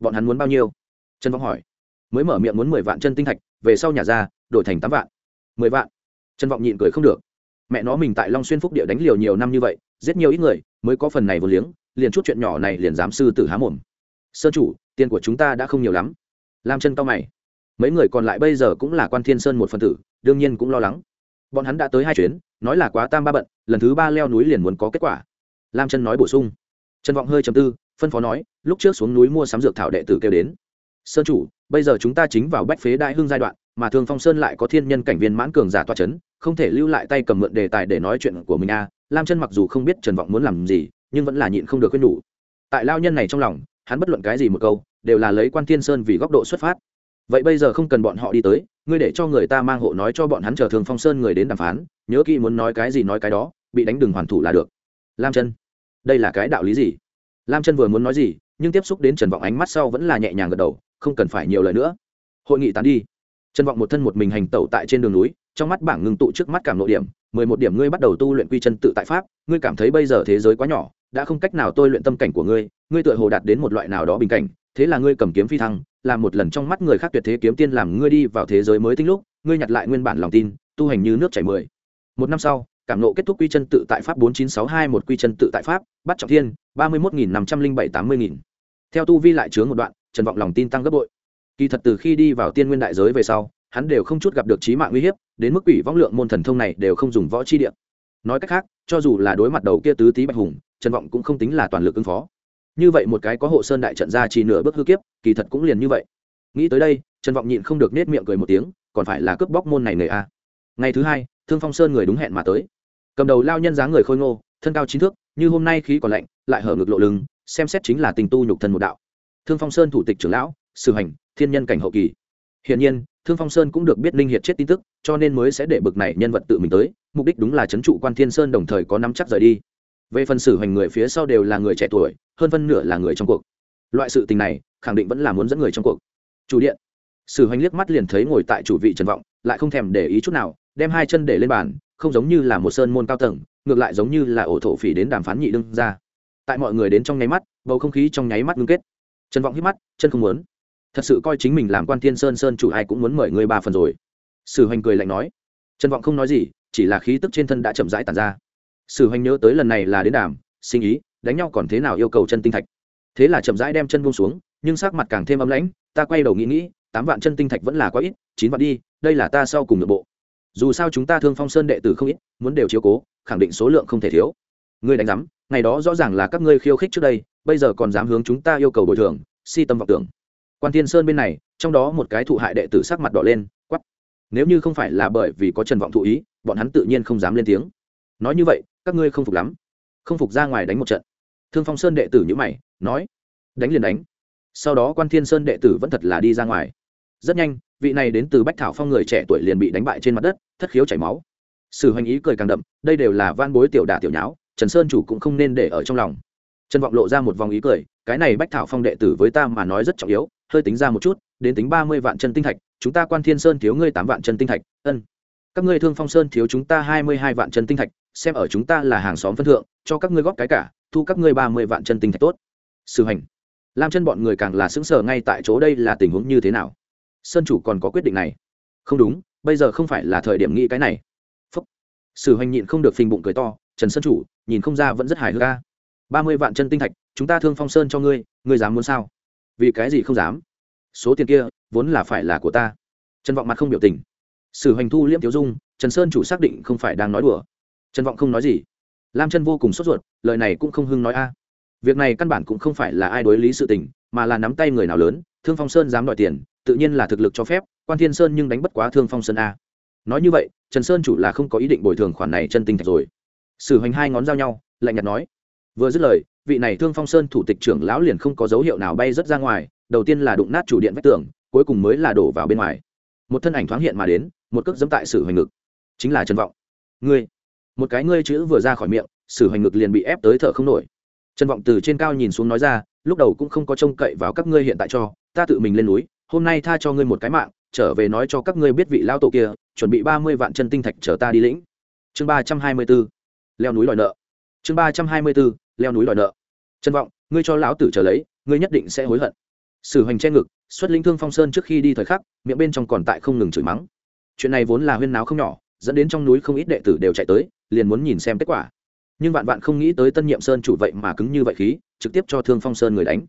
Bọn hắn muốn bao nhiêu? Trần vong hỏi. Mới mở miệng muốn mười vạn chân tinh thạch, về sau nhà ra, đổi thành tám vạn. Mười vạn. Trần vọng nhịn cười không được mẹ nó mình tại long xuyên phúc địa đánh liều nhiều năm như vậy, giết nhiều ít người, mới có phần này vô liếng, liền chút chuyện nhỏ này liền dám sư tử há mồm. Sơn chủ, tiền của chúng ta đã không nhiều lắm. Lam chân cao mày. Mấy người còn lại bây giờ cũng là quan thiên sơn một phần tử, đương nhiên cũng lo lắng. Bọn hắn đã tới hai chuyến, nói là quá tam ba bận, lần thứ ba leo núi liền muốn có kết quả. Lam chân nói bổ sung. Trần vọng hơi chầm tư, phân phó nói, lúc trước xuống núi mua sắm dược thảo đệ tử kêu đến. Sơn chủ, bây giờ chúng ta chính vào bách phế đại hưng giai đoạn, mà thường phong sơn lại có thiên nhân cảnh viên mãn cường giả toa c h ấ n không thể lưu lại tay cầm mượn đề tài để nói chuyện của mình a. Lam chân mặc dù không biết trần vọng muốn làm gì, nhưng vẫn là nhịn không được khuyên nhủ. Tại lao nhân này trong lòng, hắn bất luận cái gì một câu, đều là lấy quan thiên sơn vì góc độ xuất phát. Vậy bây giờ không cần bọn họ đi tới, ngươi để cho người ta mang hộ nói cho bọn hắn chờ thường phong sơn người đến đàm phán, nhớ kỹ muốn nói cái gì nói cái đó, bị đánh đừng hoàn thủ là được. Lam chân, đây là cái đạo lý gì? Lam chân vừa muốn nói gì, nhưng tiếp xúc đến trần vọng ánh mắt sau vẫn là nhẹ nhàng gật đầu, không cần phải nhiều lời nữa. Hội nghị tán đi. Trần vọng một thân một mình hành tẩu tại trên đường núi trong mắt bảng ngưng tụ trước mắt cảm nội điểm, mười một điểm ngươi bắt đầu tu luyện quy chân tự tại pháp, ngươi cảm thấy bây giờ thế giới quá nhỏ, đã không cách nào tôi luyện tâm cảnh của ngươi ngươi tựa hồ đạt đến một loại nào đó bình cảnh, thế là ngươi cầm kiếm phi thăng, làm một lần trong mắt người khác tuyệt thế kiếm tiên làm ngươi đi vào thế giới mới tinh lúc, ngươi nhặt lại nguyên bản lòng tin, tu hành như nước chảy mười. Một năm sau, cảm nộ kết thúc quy chân tự tại pháp bốn chín sáu hai một quy chân tự tại pháp, bắt trọng thiên, ba mươi một nghìn năm trăm linh bảy tám mươi nghìn. Theo tu vi lại chướng một đoạn, trần vọng lòng tin tăng gấp bội. Kỳ thật từ khi đi vào tiên nguyên đại giới về sau hắn đều không chút gặp được trí mạng uy hiếp, đến mức quỷ vong lượng môn thần thông này đều không dùng võ chi điện nói cách khác, cho dù là đối mặt đầu kia tứ tý bạch hùng, trần vọng cũng không tính là toàn lực ứng phó. Như vậy một cái có hộ sơn đại trận ra chỉ nửa bước hư kiếp, kỳ thật cũng liền như vậy. Nghĩ tới đây, trần vọng nhịn không được nết miệng cười một tiếng, còn phải là cướp bóc môn này người a. Ngày thứ hai, thương phong sơn người đúng hẹn mà tới. Cầm đầu lao nhân dáng người khôi ngô, thân cao chín thước, như hôm nay khí còn lạnh, lại hở ngực lộ lưng, xem xét chính là tình tu nhục thần một đạo. Thương phong sơn thủ tịch trưởng lão sư hành, thiên nhân cảnh hậu kỳ. Hiển nhiên thương phong sơn cũng được biết linh hiệt chết tin tức, cho nên mới sẽ để bực này nhân vật tự mình tới, mục đích đúng là c h ấ n trụ quan thiên sơn đồng thời có nắm chắc rời đi. Về phần sử hành người phía sau đều là người trẻ tuổi, hơn phân nửa là người trong cuộc. Loại sự tình này, khẳng định vẫn là muốn dẫn người trong cuộc. Chủ điện. Sử hành liếc mắt liền thấy ngồi tại chủ vị trần vọng, lại không thèm để ý chút nào, đem hai chân để lên bàn, không giống như là một sơn môn cao tầng, ngược lại giống như là ổ thổ phỉ đến đàm phán nhị đương ra. Tại mọi người đến trong nháy mắt, bầu không khí trong nháy mắt ngưng kết. Trần vọng hít mắt, chân không muốn thật sự coi chính mình làm quan tiên sơn sơn chủ ai cũng muốn mời ngươi ba phần rồi. Sử hoành cười lạnh nói. Trần vọng không nói gì, chỉ là khí tức trên thân đã chậm rãi tàn ra. Sử hoành nhớ tới lần này là đến đàm, sinh ý, đánh nhau còn thế nào yêu cầu chân tinh thạch. Thế là chậm rãi đem chân buông xuống, nhưng sắc mặt càng thêm ấm lãnh, ta quay đầu nghĩ nghĩ, tám vạn chân tinh thạch vẫn là quá ít, chín vạn đi, đây là ta sau cùng nội bộ. Dù sao chúng ta thương phong sơn đệ tử không ít, muốn đều chiếu cố, khẳng định số lượng không thể thiếu. Ngươi đánh giám, ngày đó rõ ràng là các ngươi khiêu khích trước đây, bây giờ còn dám hướng chúng ta yêu cầu bồi thường, si tâm vọng tưởng quan thiên sơn bên này, trong đó một cái thụ hại đệ tử sắc mặt đỏ lên quắp nếu như không phải là bởi vì có trần vọng thụ ý, bọn hắn tự nhiên không dám lên tiếng. Nói như vậy, các ngươi không phục lắm. Không phục ra ngoài đánh một trận. Thương phong sơn đệ tử nhữ mày, nói, đánh liền đánh. Sau đó quan thiên sơn đệ tử vẫn thật là đi ra ngoài. Rất nhanh, vị này đến từ bách thảo phong người trẻ tuổi liền bị đánh bại trên mặt đất, thất khiếu chảy máu. Sử hoành ý cười càng đậm, đây đều là van bối tiểu đả tiểu nháo, trần sơn chủ cũng không nên để ở trong lòng. Trần vọng lộ ra một vòng ý cười, cái này bách thảo phong đệ tử với ta mà nói rất trọng yếu hơi tính ra một chút, đến tính ba mươi vạn chân tinh thạch, chúng ta quan thiên sơn thiếu ngươi tám vạn chân tinh thạch, ân. Các ngươi thương phong sơn thiếu chúng ta hai mươi hai vạn chân tinh thạch, xem ở chúng ta là hàng xóm phân thượng, cho các ngươi góp cái cả, thu các ngươi ba mươi vạn chân tinh thạch tốt. Sử hành. Lam chân bọn người càng là xứng sở ngay tại chỗ đây là tình huống như thế nào? Sơn chủ còn có quyết định này. Không đúng, bây giờ không phải là thời điểm nghĩ cái này. Phúc. Sử hành nhịn không được phình bụng cười to, trần sơn chủ, nhìn không ra vẫn rất hài hước ca ba mươi vạn chân tinh thạch, chúng ta thương phong sơn cho ngươi ngươi dám muốn sao? Vì cái gì không dám? Số tiền kia vốn là phải là của ta. Trần vọng mặt không biểu tình. Sử hành thu liễm thiếu dung, trần sơn chủ xác định không phải đang nói đùa. Trần vọng không nói gì. Lam chân vô cùng sốt ruột, lời này cũng không hưng nói a. Việc này căn bản cũng không phải là ai đối lý sự tình, mà là nắm tay người nào lớn, thương phong sơn dám đòi tiền, tự nhiên là thực lực cho phép, quan thiên sơn nhưng đánh bất quá thương phong sơn a. Nói như vậy, trần sơn chủ là không có ý định bồi thường khoản này chân tinh thật rồi. Sử hành hai ngón giao nhau, lạnh nhạt nói. Vừa dứt lời vị này thương phong sơn thủ tịch trưởng lão liền không có dấu hiệu nào bay rớt ra ngoài, đầu tiên là đụng nát chủ điện vách tường, cuối cùng mới là đổ vào bên ngoài. Một thân ảnh thoáng hiện mà đến, một cước dẫm tại sử hoành ngực. Chính là trần vọng. Ngươi. Một cái ngươi chữ vừa ra khỏi miệng, sử hoành ngực liền bị ép tới thở không nổi. Trần vọng từ trên cao nhìn xuống nói ra, lúc đầu cũng không có trông cậy vào các ngươi hiện tại cho, ta tự mình lên núi, hôm nay tha cho ngươi một cái mạng, trở về nói cho các ngươi biết vị lao tổ kia, chuẩn bị ba mươi vạn chân tinh thạch chở ta đi lĩnh. Chương ba trăm hai mươi b ố leo núi đòi nợ. Chương ba trăm hai mươi b ố leo núi đòi nợ trân vọng, ngươi cho lão tử trở lấy, ngươi nhất định sẽ hối hận. Sử Hoành che ngực, xuất linh thương phong sơn trước khi đi thời khắc, miệng bên trong còn tại không ngừng chửi mắng. Chuyện này vốn là huyên náo không nhỏ, dẫn đến trong núi không ít đệ tử đều chạy tới, liền muốn nhìn xem kết quả. Nhưng vạn vạn không nghĩ tới tân nhiệm sơn chủ vậy mà cứng như vậy khí, trực tiếp cho thương phong sơn người đánh.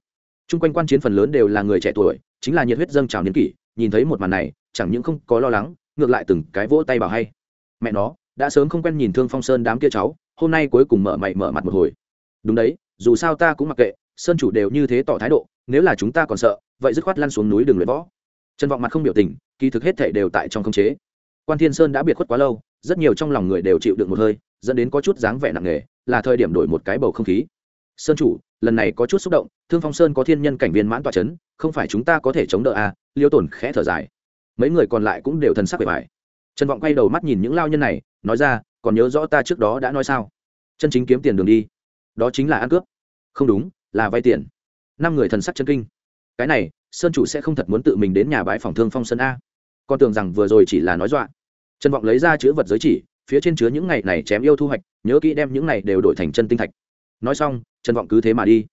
T r u n g quanh quan chiến phần lớn đều là người trẻ tuổi, chính là nhiệt huyết dâng trào niên kỷ, nhìn thấy một màn này, chẳng những không có lo lắng, ngược lại từng cái vỗ tay bảo hay. Mẹ nó, đã sớm không quen nhìn thương phong sơn đám kia cháu, hôm nay cuối cùng mở mày mở mặt một hồi. Đúng đấy dù sao ta cũng mặc kệ sơn chủ đều như thế tỏ thái độ nếu là chúng ta còn sợ vậy dứt khoát lăn xuống núi đường luyện võ. Trần vọng mặt không biểu tình kỳ thực hết thể đều tại trong khống chế. Quan thiên sơn đã biệt khuất quá lâu rất nhiều trong lòng người đều chịu được một hơi dẫn đến có chút dáng vẻ nặng nề là thời điểm đổi một cái bầu không khí. Sơn chủ lần này có chút xúc động thương phong sơn có thiên nhân cảnh viên mãn tỏa c h ấ n không phải chúng ta có thể chống đỡ à, liêu tổn khẽ thở dài. Mấy người còn lại cũng đều thần sắc bề bài trần vọng quay đầu mắt nhìn những lao nhân này nói ra còn nhớ rõ ta trước đó đã nói sao? Chân chính kiếm tiền đường đi đó chính là ăn cướp. Không đúng, là vay tiền. Năm người thần sắc chân kinh. Cái này, sơn chủ sẽ không thật muốn tự mình đến nhà bãi phòng thương phong sơn a. Con tưởng rằng vừa rồi chỉ là nói dọa. Trần vọng lấy ra chữ vật giới chỉ, phía trên chứa những ngày này chém yêu thu hoạch, nhớ kỹ đem những này đều đổi thành chân tinh thạch. Nói xong, trần vọng cứ thế mà đi.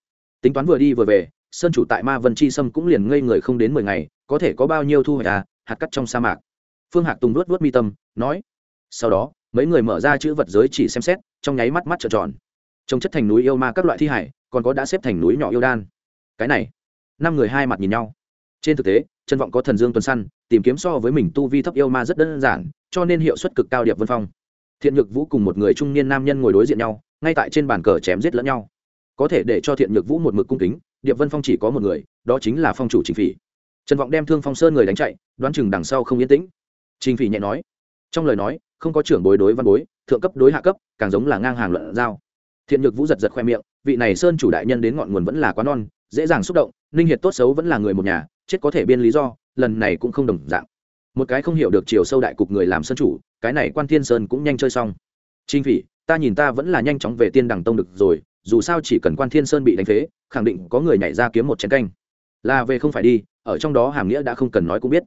Tính toán vừa đi vừa về, sơn chủ tại ma vân chi sâm cũng liền ngây người không đến mười ngày, có thể có bao nhiêu thu hoạch à hạt cắt trong sa mạc. Phương hạc tùng luốt vớt mi tâm, nói, sau đó, mấy người mở ra chữ vật giới chỉ xem xét, trong nháy mắt mắt trợn tròn trông chất thành núi yêu ma các loại thi hải, còn có đã xếp thành núi nhỏ yêu đan. Cái này, năm người hai mặt nhìn nhau. Trên thực tế chân vọng có thần dương tuần săn, tìm kiếm so với mình tu vi thấp yêu ma rất đơn giản, cho nên hiệu suất cực cao điệp vân phong. Thiện nhược vũ cùng một người trung niên nam nhân ngồi đối diện nhau, ngay tại trên bàn cờ chém giết lẫn nhau. Có thể để cho thiện nhược vũ một mực cung kính, điệp vân phong chỉ có một người, đó chính là phong chủ trình phỉ. Trần vọng đem thương phong sơn người đánh chạy, đoán chừng đằng sau không yên tĩnh. Trình phỉ nhẹ nói, trong lời nói, không có trưởng bối đối văn bối, thượng cấp đối hạ cấp, càng giống là ngang hàng luận giao thiện nhược vũ giật giật khoe miệng, vị này sơn chủ đại nhân đến ngọn nguồn vẫn là quá non, dễ dàng xúc động, ninh hiệt tốt xấu vẫn là người một nhà, chết có thể biên lý do, lần này cũng không đồng dạng. Một cái không hiểu được chiều sâu đại cục người làm sơn chủ, cái này quan thiên sơn cũng nhanh chơi xong. Trinh phỉ, ta nhìn ta vẫn là nhanh chóng về tiên đằng tông được rồi, dù sao chỉ cần quan thiên sơn bị đánh phế, khẳng định có người nhảy ra kiếm một chén canh. Là về không phải đi, ở trong đó hàm nghĩa đã không cần nói cũng biết.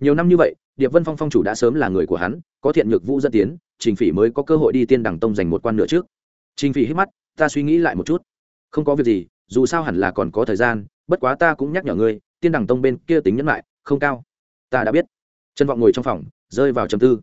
Nhiều năm như vậy, điệp vân phong phong chủ đã sớm là người của hắn, có thiện nhược vũ dẫn tiến, trình phỉ mới có cơ hội đi tiên đằng tông giành một quan nữa trước trình phỉ hít mắt, ta suy nghĩ lại một chút. Không có việc gì, dù sao hẳn là còn có thời gian, bất quá ta cũng nhắc nhở ngươi, tiên đẳng tông bên kia tính nhẫn lại, không cao. Ta đã biết. Trần vọng ngồi trong phòng, rơi vào trầm tư.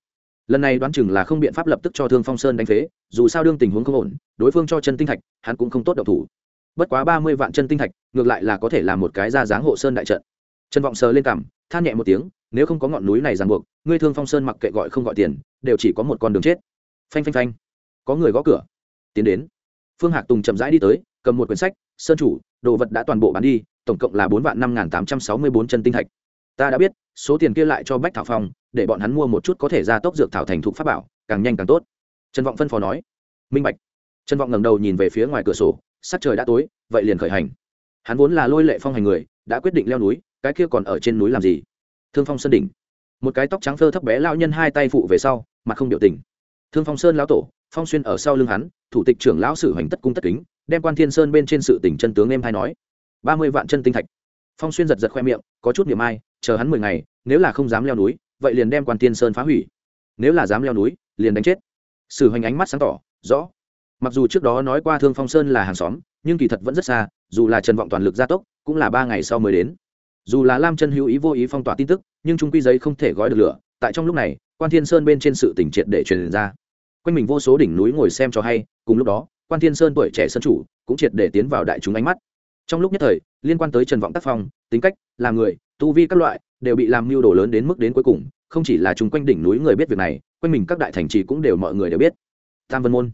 Lần này đoán chừng là không biện pháp lập tức cho thương phong sơn đánh phế, dù sao đương tình huống không ổn, đối phương cho chân tinh thạch, hắn cũng không tốt động thủ. Bất quá ba mươi vạn chân tinh thạch, ngược lại là có thể là một cái ra dáng hộ sơn đại trận. Trần vọng sờ lên cằm, than nhẹ một tiếng, nếu không có ngọn núi này ràng buộc, ngươi thương phong sơn mặc kệ gọi không gọi tiền, đều chỉ có một con đường chết. Phanh phanh phanh. Có người gõ cửa tiến đến. Phương hạc tùng chậm rãi đi tới, cầm một quyển sách, sơn chủ, đồ vật đã toàn bộ bán đi, tổng cộng là bốn vạn năm n tám trăm sáu mươi bốn chân tinh thạch. Ta đã biết, số tiền kia lại cho bách thảo phong, để bọn hắn mua một chút có thể ra tốc dược thảo thành thục pháp bảo, càng nhanh càng tốt. Trần vọng phân phó nói. Minh bạch. Trần vọng ngẩng đầu nhìn về phía ngoài cửa sổ, sắc trời đã tối, vậy liền khởi hành. Hắn vốn là lôi lệ phong hành người, đã quyết định leo núi, cái kia còn ở trên núi làm gì? Thương phong sơn đỉnh. Một cái tóc trắng phơ thấp bé lao nhân hai tay phụ về sau, mặt không biểu tình. Thương phong sơn lão tổ, phong xuyên ở sau lưng hắn thủ tịch trưởng lão sử hoành tất cung tất kính, đem quan thiên sơn bên trên sự tỉnh chân tướng em hay nói. Ba mươi vạn chân tinh thạch. Phong xuyên giật giật khoe miệng, có chút niềm ai, chờ hắn mười ngày, nếu là không dám leo núi, vậy liền đem quan thiên sơn phá hủy. Nếu là dám leo núi, liền đánh chết. Sử hoành ánh mắt sáng tỏ, rõ. Mặc dù trước đó nói qua thương phong sơn là hàng xóm, nhưng kỳ thật vẫn rất xa, dù là trần vọng toàn lực gia tốc, cũng là ba ngày sau mới đến. Dù là lam chân hữu ý vô ý phong tỏa tin tức, nhưng trung quy giấy không thể gói được lửa, tại trong lúc này, quan thiên sơn bên trên sự tỉnh triệt để truyền ra quanh mình vô số đỉnh núi ngồi xem cho hay, cùng lúc đó, quan thiên sơn tuổi trẻ sân chủ cũng triệt để tiến vào đại chúng ánh mắt. Trong lúc nhất thời, liên quan tới trần vọng tác phong, tính cách, làm người, tu vi các loại, đều bị làm mưu đồ lớn đến mức đến cuối cùng, không chỉ là chung quanh đỉnh núi người biết việc này, quanh mình các đại thành trì cũng đều mọi người đều biết. Tam vân môn.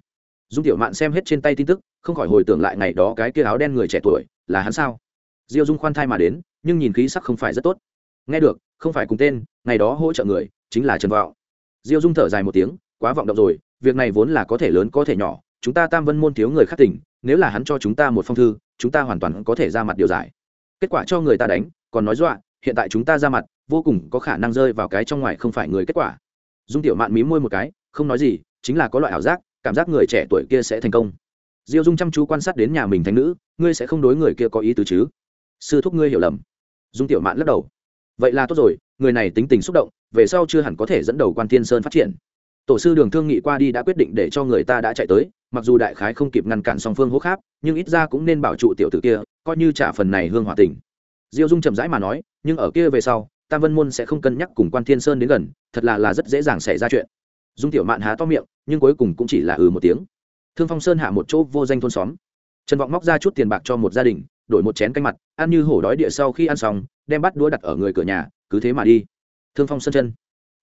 Dung tiểu mạn xem hết trên tay tin tức, không khỏi hồi tưởng lại ngày đó cái kia áo đen người trẻ tuổi, là hắn sao? Diêu dung khoan thai mà đến, nhưng nhìn khí sắc không phải rất tốt. Nghe được, không phải cùng tên, ngày đó hỗ trợ người, chính là trần vọng. Diêu dung thở dài một tiếng, quá vọng động rồi việc này vốn là có thể lớn có thể nhỏ, chúng ta tam vân môn thiếu người khác tỉnh, nếu là hắn cho chúng ta một phong thư, chúng ta hoàn toàn có thể ra mặt điều giải. Kết quả cho người ta đánh, còn nói dọa, hiện tại chúng ta ra mặt, vô cùng có khả năng rơi vào cái trong ngoài không phải người kết quả. Dung tiểu mạn mí môi một cái, không nói gì, chính là có loại ảo giác, cảm giác người trẻ tuổi kia sẽ thành công. Diêu dung chăm chú quan sát đến nhà mình thành nữ, ngươi sẽ không đối người kia có ý tứ chứ? Sư thúc ngươi hiểu lầm. Dung tiểu mạn lắc đầu. Vậy là tốt rồi, người này tính tình xúc động, về sau chưa hẳn có thể dẫn đầu quan thiên sơn phát triển tổ sư đường thương nghị qua đi đã quyết định để cho người ta đã chạy tới, mặc dù đại khái không kịp ngăn cản song phương hố khác nhưng ít ra cũng nên bảo trụ tiểu tử kia, coi như trả phần này hương hòa tình. Diêu dung chậm rãi mà nói, nhưng ở kia về sau, tam vân môn sẽ không cân nhắc cùng quan thiên sơn đến gần, thật là là rất dễ dàng xảy ra chuyện. Dung tiểu mạn há to miệng, nhưng cuối cùng cũng chỉ là ừ một tiếng. Thương phong sơn hạ một chỗ vô danh thôn xóm. Trần vọng móc ra chút tiền bạc cho một gia đình, đổi một chén canh mặt, ăn như hổ đói địa sau khi ăn xong, đem bắt đũa đặt ở người cửa nhà, cứ thế mà đi. Thương phong sơn chân.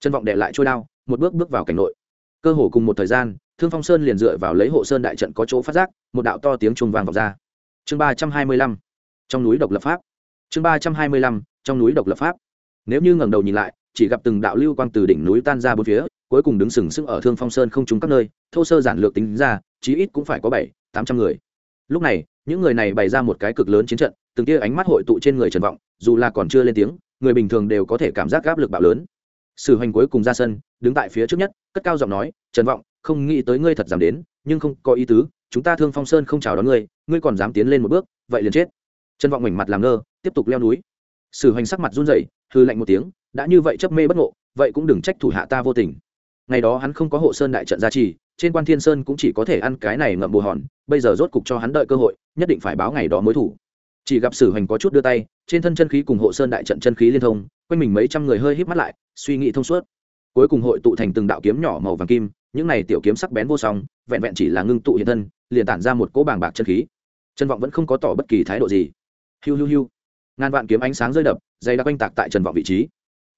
Trần vọng để lại trôi đao một bước bước vào cảnh nội. Cơ hồ cùng một thời gian, thương phong sơn liền dựa vào lấy hộ sơn đại trận có chỗ phát giác, một đạo to tiếng chuông vang vọng ra. Chương ba trăm hai mươi lăm, trong núi độc lập pháp. Chương ba trăm hai mươi lăm, trong núi độc lập pháp. Nếu như ngẩng đầu nhìn lại, chỉ gặp từng đạo lưu quang từ đỉnh núi tan ra bốn phía, cuối cùng đứng sừng sững ở thương phong sơn không trúng các nơi, thô sơ giản lược tính ra, chí ít cũng phải có bảy, tám trăm người. Lúc này, những người này bày ra một cái cực lớn chiến trận, từng tia ánh mắt hội tụ trên người trần vọng, dù là còn chưa lên tiếng, người bình thường đều có thể cảm giác áp lực bạo lớn. Sử hành cuối cùng ra sân đứng tại phía trước nhất, cất cao giọng nói, trần vọng, không nghĩ tới ngươi thật dám đến, nhưng không có ý tứ, chúng ta thương phong sơn không chào đón ngươi ngươi còn dám tiến lên một bước, vậy liền chết. Trần vọng mảnh mặt làm ngơ, tiếp tục leo núi. Sử hoành sắc mặt run rẩy hư lạnh một tiếng, đã như vậy chấp mê bất ngộ, vậy cũng đừng trách thủ hạ ta vô tình. Ngày đó hắn không có hộ sơn đại trận gia trì, trên quan thiên sơn cũng chỉ có thể ăn cái này ngậm bù hòn, bây giờ rốt cục cho hắn đợi cơ hội, nhất định phải báo ngày đó mối thủ. Chỉ gặp sử hoành có chút đưa tay, trên thân chân khí cùng hộ sơn đại trận chân khí liên thông, quanh mình mấy trăm người hơi híp mắt lại, suy nghĩ thông suốt cuối cùng hội tụ thành từng đạo kiếm nhỏ màu vàng kim, những này tiểu kiếm sắc bén vô song, vẹn vẹn chỉ là ngưng tụ hiện thân, liền tản ra một cỗ bàng bạc chân khí. Trần vọng vẫn không có tỏ bất kỳ thái độ gì. Hiu hiu hiu. Ngàn vạn kiếm ánh sáng rơi đập, dày đặc oanh tạc tại trần vọng vị trí.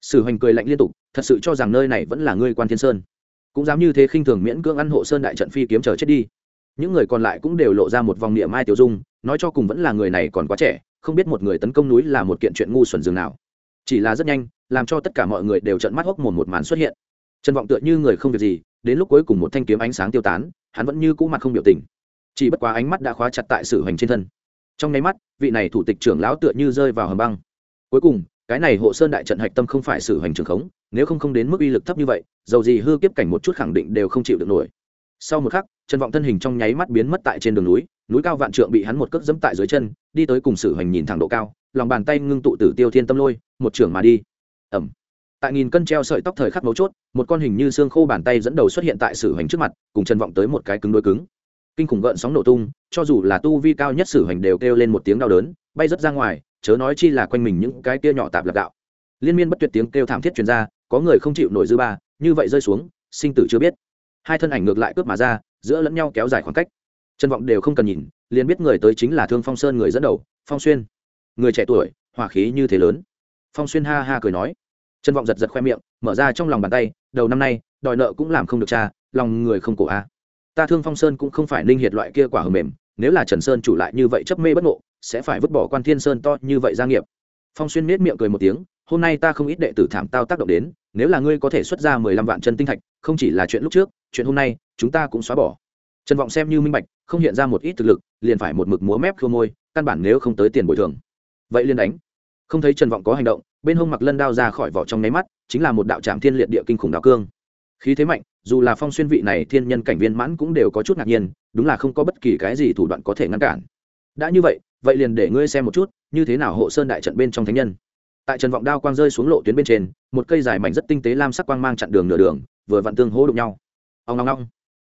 Sử hoành cười lạnh liên tục, thật sự cho rằng nơi này vẫn là ngươi quan thiên sơn. Cũng dám như thế khinh thường miễn cưỡng ăn hộ sơn đại trận phi kiếm chờ chết đi. Những người còn lại cũng đều lộ ra một vòng niệm mai tiểu dung, nói cho cùng vẫn là người này còn quá trẻ, không biết một người tấn công núi là một kiện chuyện ngu xuẩn dường nào. Chỉ là rất nhanh làm cho tất cả mọi người đều trận mắt hốc mồm một màn xuất hiện. Trần vọng tựa như người không việc gì, đến lúc cuối cùng một thanh kiếm ánh sáng tiêu tán, hắn vẫn như cũ mặt không biểu tình. Chỉ bất quá ánh mắt đã khóa chặt tại sử hành trên thân. Trong nháy mắt, vị này thủ tịch trưởng lão tựa như rơi vào hầm băng. Cuối cùng, cái này hộ sơn đại trận hạch tâm không phải sử hành trường khống, nếu không không đến mức uy lực thấp như vậy, dầu gì hư kiếp cảnh một chút khẳng định đều không chịu được nổi. Sau một khắc, trần vọng thân hình trong nháy mắt biến mất tại trên đường núi núi cao vạn trượng bị hắn một cước dẫm tại dưới chân, đi tới cùng sử hành nhìn thẳng độ cao, lòng bàn tay ngưng tụ tử tiêu thiên tâm lôi, một trưởng mà đi ẩm. Tại nghìn cân treo sợi tóc thời khắc mấu chốt, một con hình như xương khô bàn tay dẫn đầu xuất hiện tại sử hoành trước mặt, cùng chân vọng tới một cái cứng đôi cứng. Kinh khủng gợn sóng nổ tung, cho dù là tu vi cao nhất sử hoành đều kêu lên một tiếng đau đớn, bay rớt ra ngoài, chớ nói chi là quanh mình những cái kia nhỏ tạp lạc đạo. liên miên bất tuyệt tiếng kêu thảm thiết truyền ra, có người không chịu nổi dư ba, như vậy rơi xuống, sinh tử chưa biết. Hai thân ảnh ngược lại cướp mà ra, giữa lẫn nhau kéo dài khoảng cách. Trân vọng đều không cần nhìn, liền biết người tới chính là thương phong sơn người dẫn đầu, phong xuyên. Người trẻ tuổi, hỏa khí như thế lớn phong xuyên ha ha cười nói. Trần vọng giật giật khoe miệng, mở ra trong lòng bàn tay, đầu năm nay, đòi nợ cũng làm không được cha, lòng người không cổ a. Ta thương phong sơn cũng không phải ninh hiệt loại kia quả hờ mềm, nếu là trần sơn chủ lại như vậy chấp mê bất ngộ, sẽ phải vứt bỏ quan thiên sơn to như vậy gia nghiệp. Phong xuyên nết miệng cười một tiếng, hôm nay ta không ít đệ tử thảm tao tác động đến, nếu là ngươi có thể xuất ra mười lăm vạn chân tinh thạch, không chỉ là chuyện lúc trước, chuyện hôm nay, chúng ta cũng xóa bỏ. Trần vọng xem như minh bạch, không hiện ra một ít thực lực, liền phải một mực múa mép khô môi, căn bản nếu không tới tiền bồi thường. Vậy liền đánh không thấy trần vọng có hành động, bên hông mặc lân đao ra khỏi vỏ trong nháy mắt, chính là một đạo trạm thiên liệt địa kinh khủng đạo cương. Khí thế mạnh, dù là phong xuyên vị này thiên nhân cảnh viên mãn cũng đều có chút ngạc nhiên, đúng là không có bất kỳ cái gì thủ đoạn có thể ngăn cản. Đã như vậy vậy liền để ngươi xem một chút, như thế nào hộ sơn đại trận bên trong thánh nhân. Tại trần vọng đao quang rơi xuống lộ tuyến bên trên, một cây dài mảnh rất tinh tế lam sắc quang mang chặn đường nửa đường, vừa vặn tương hỗ đụng nhau. Ông ngong ngong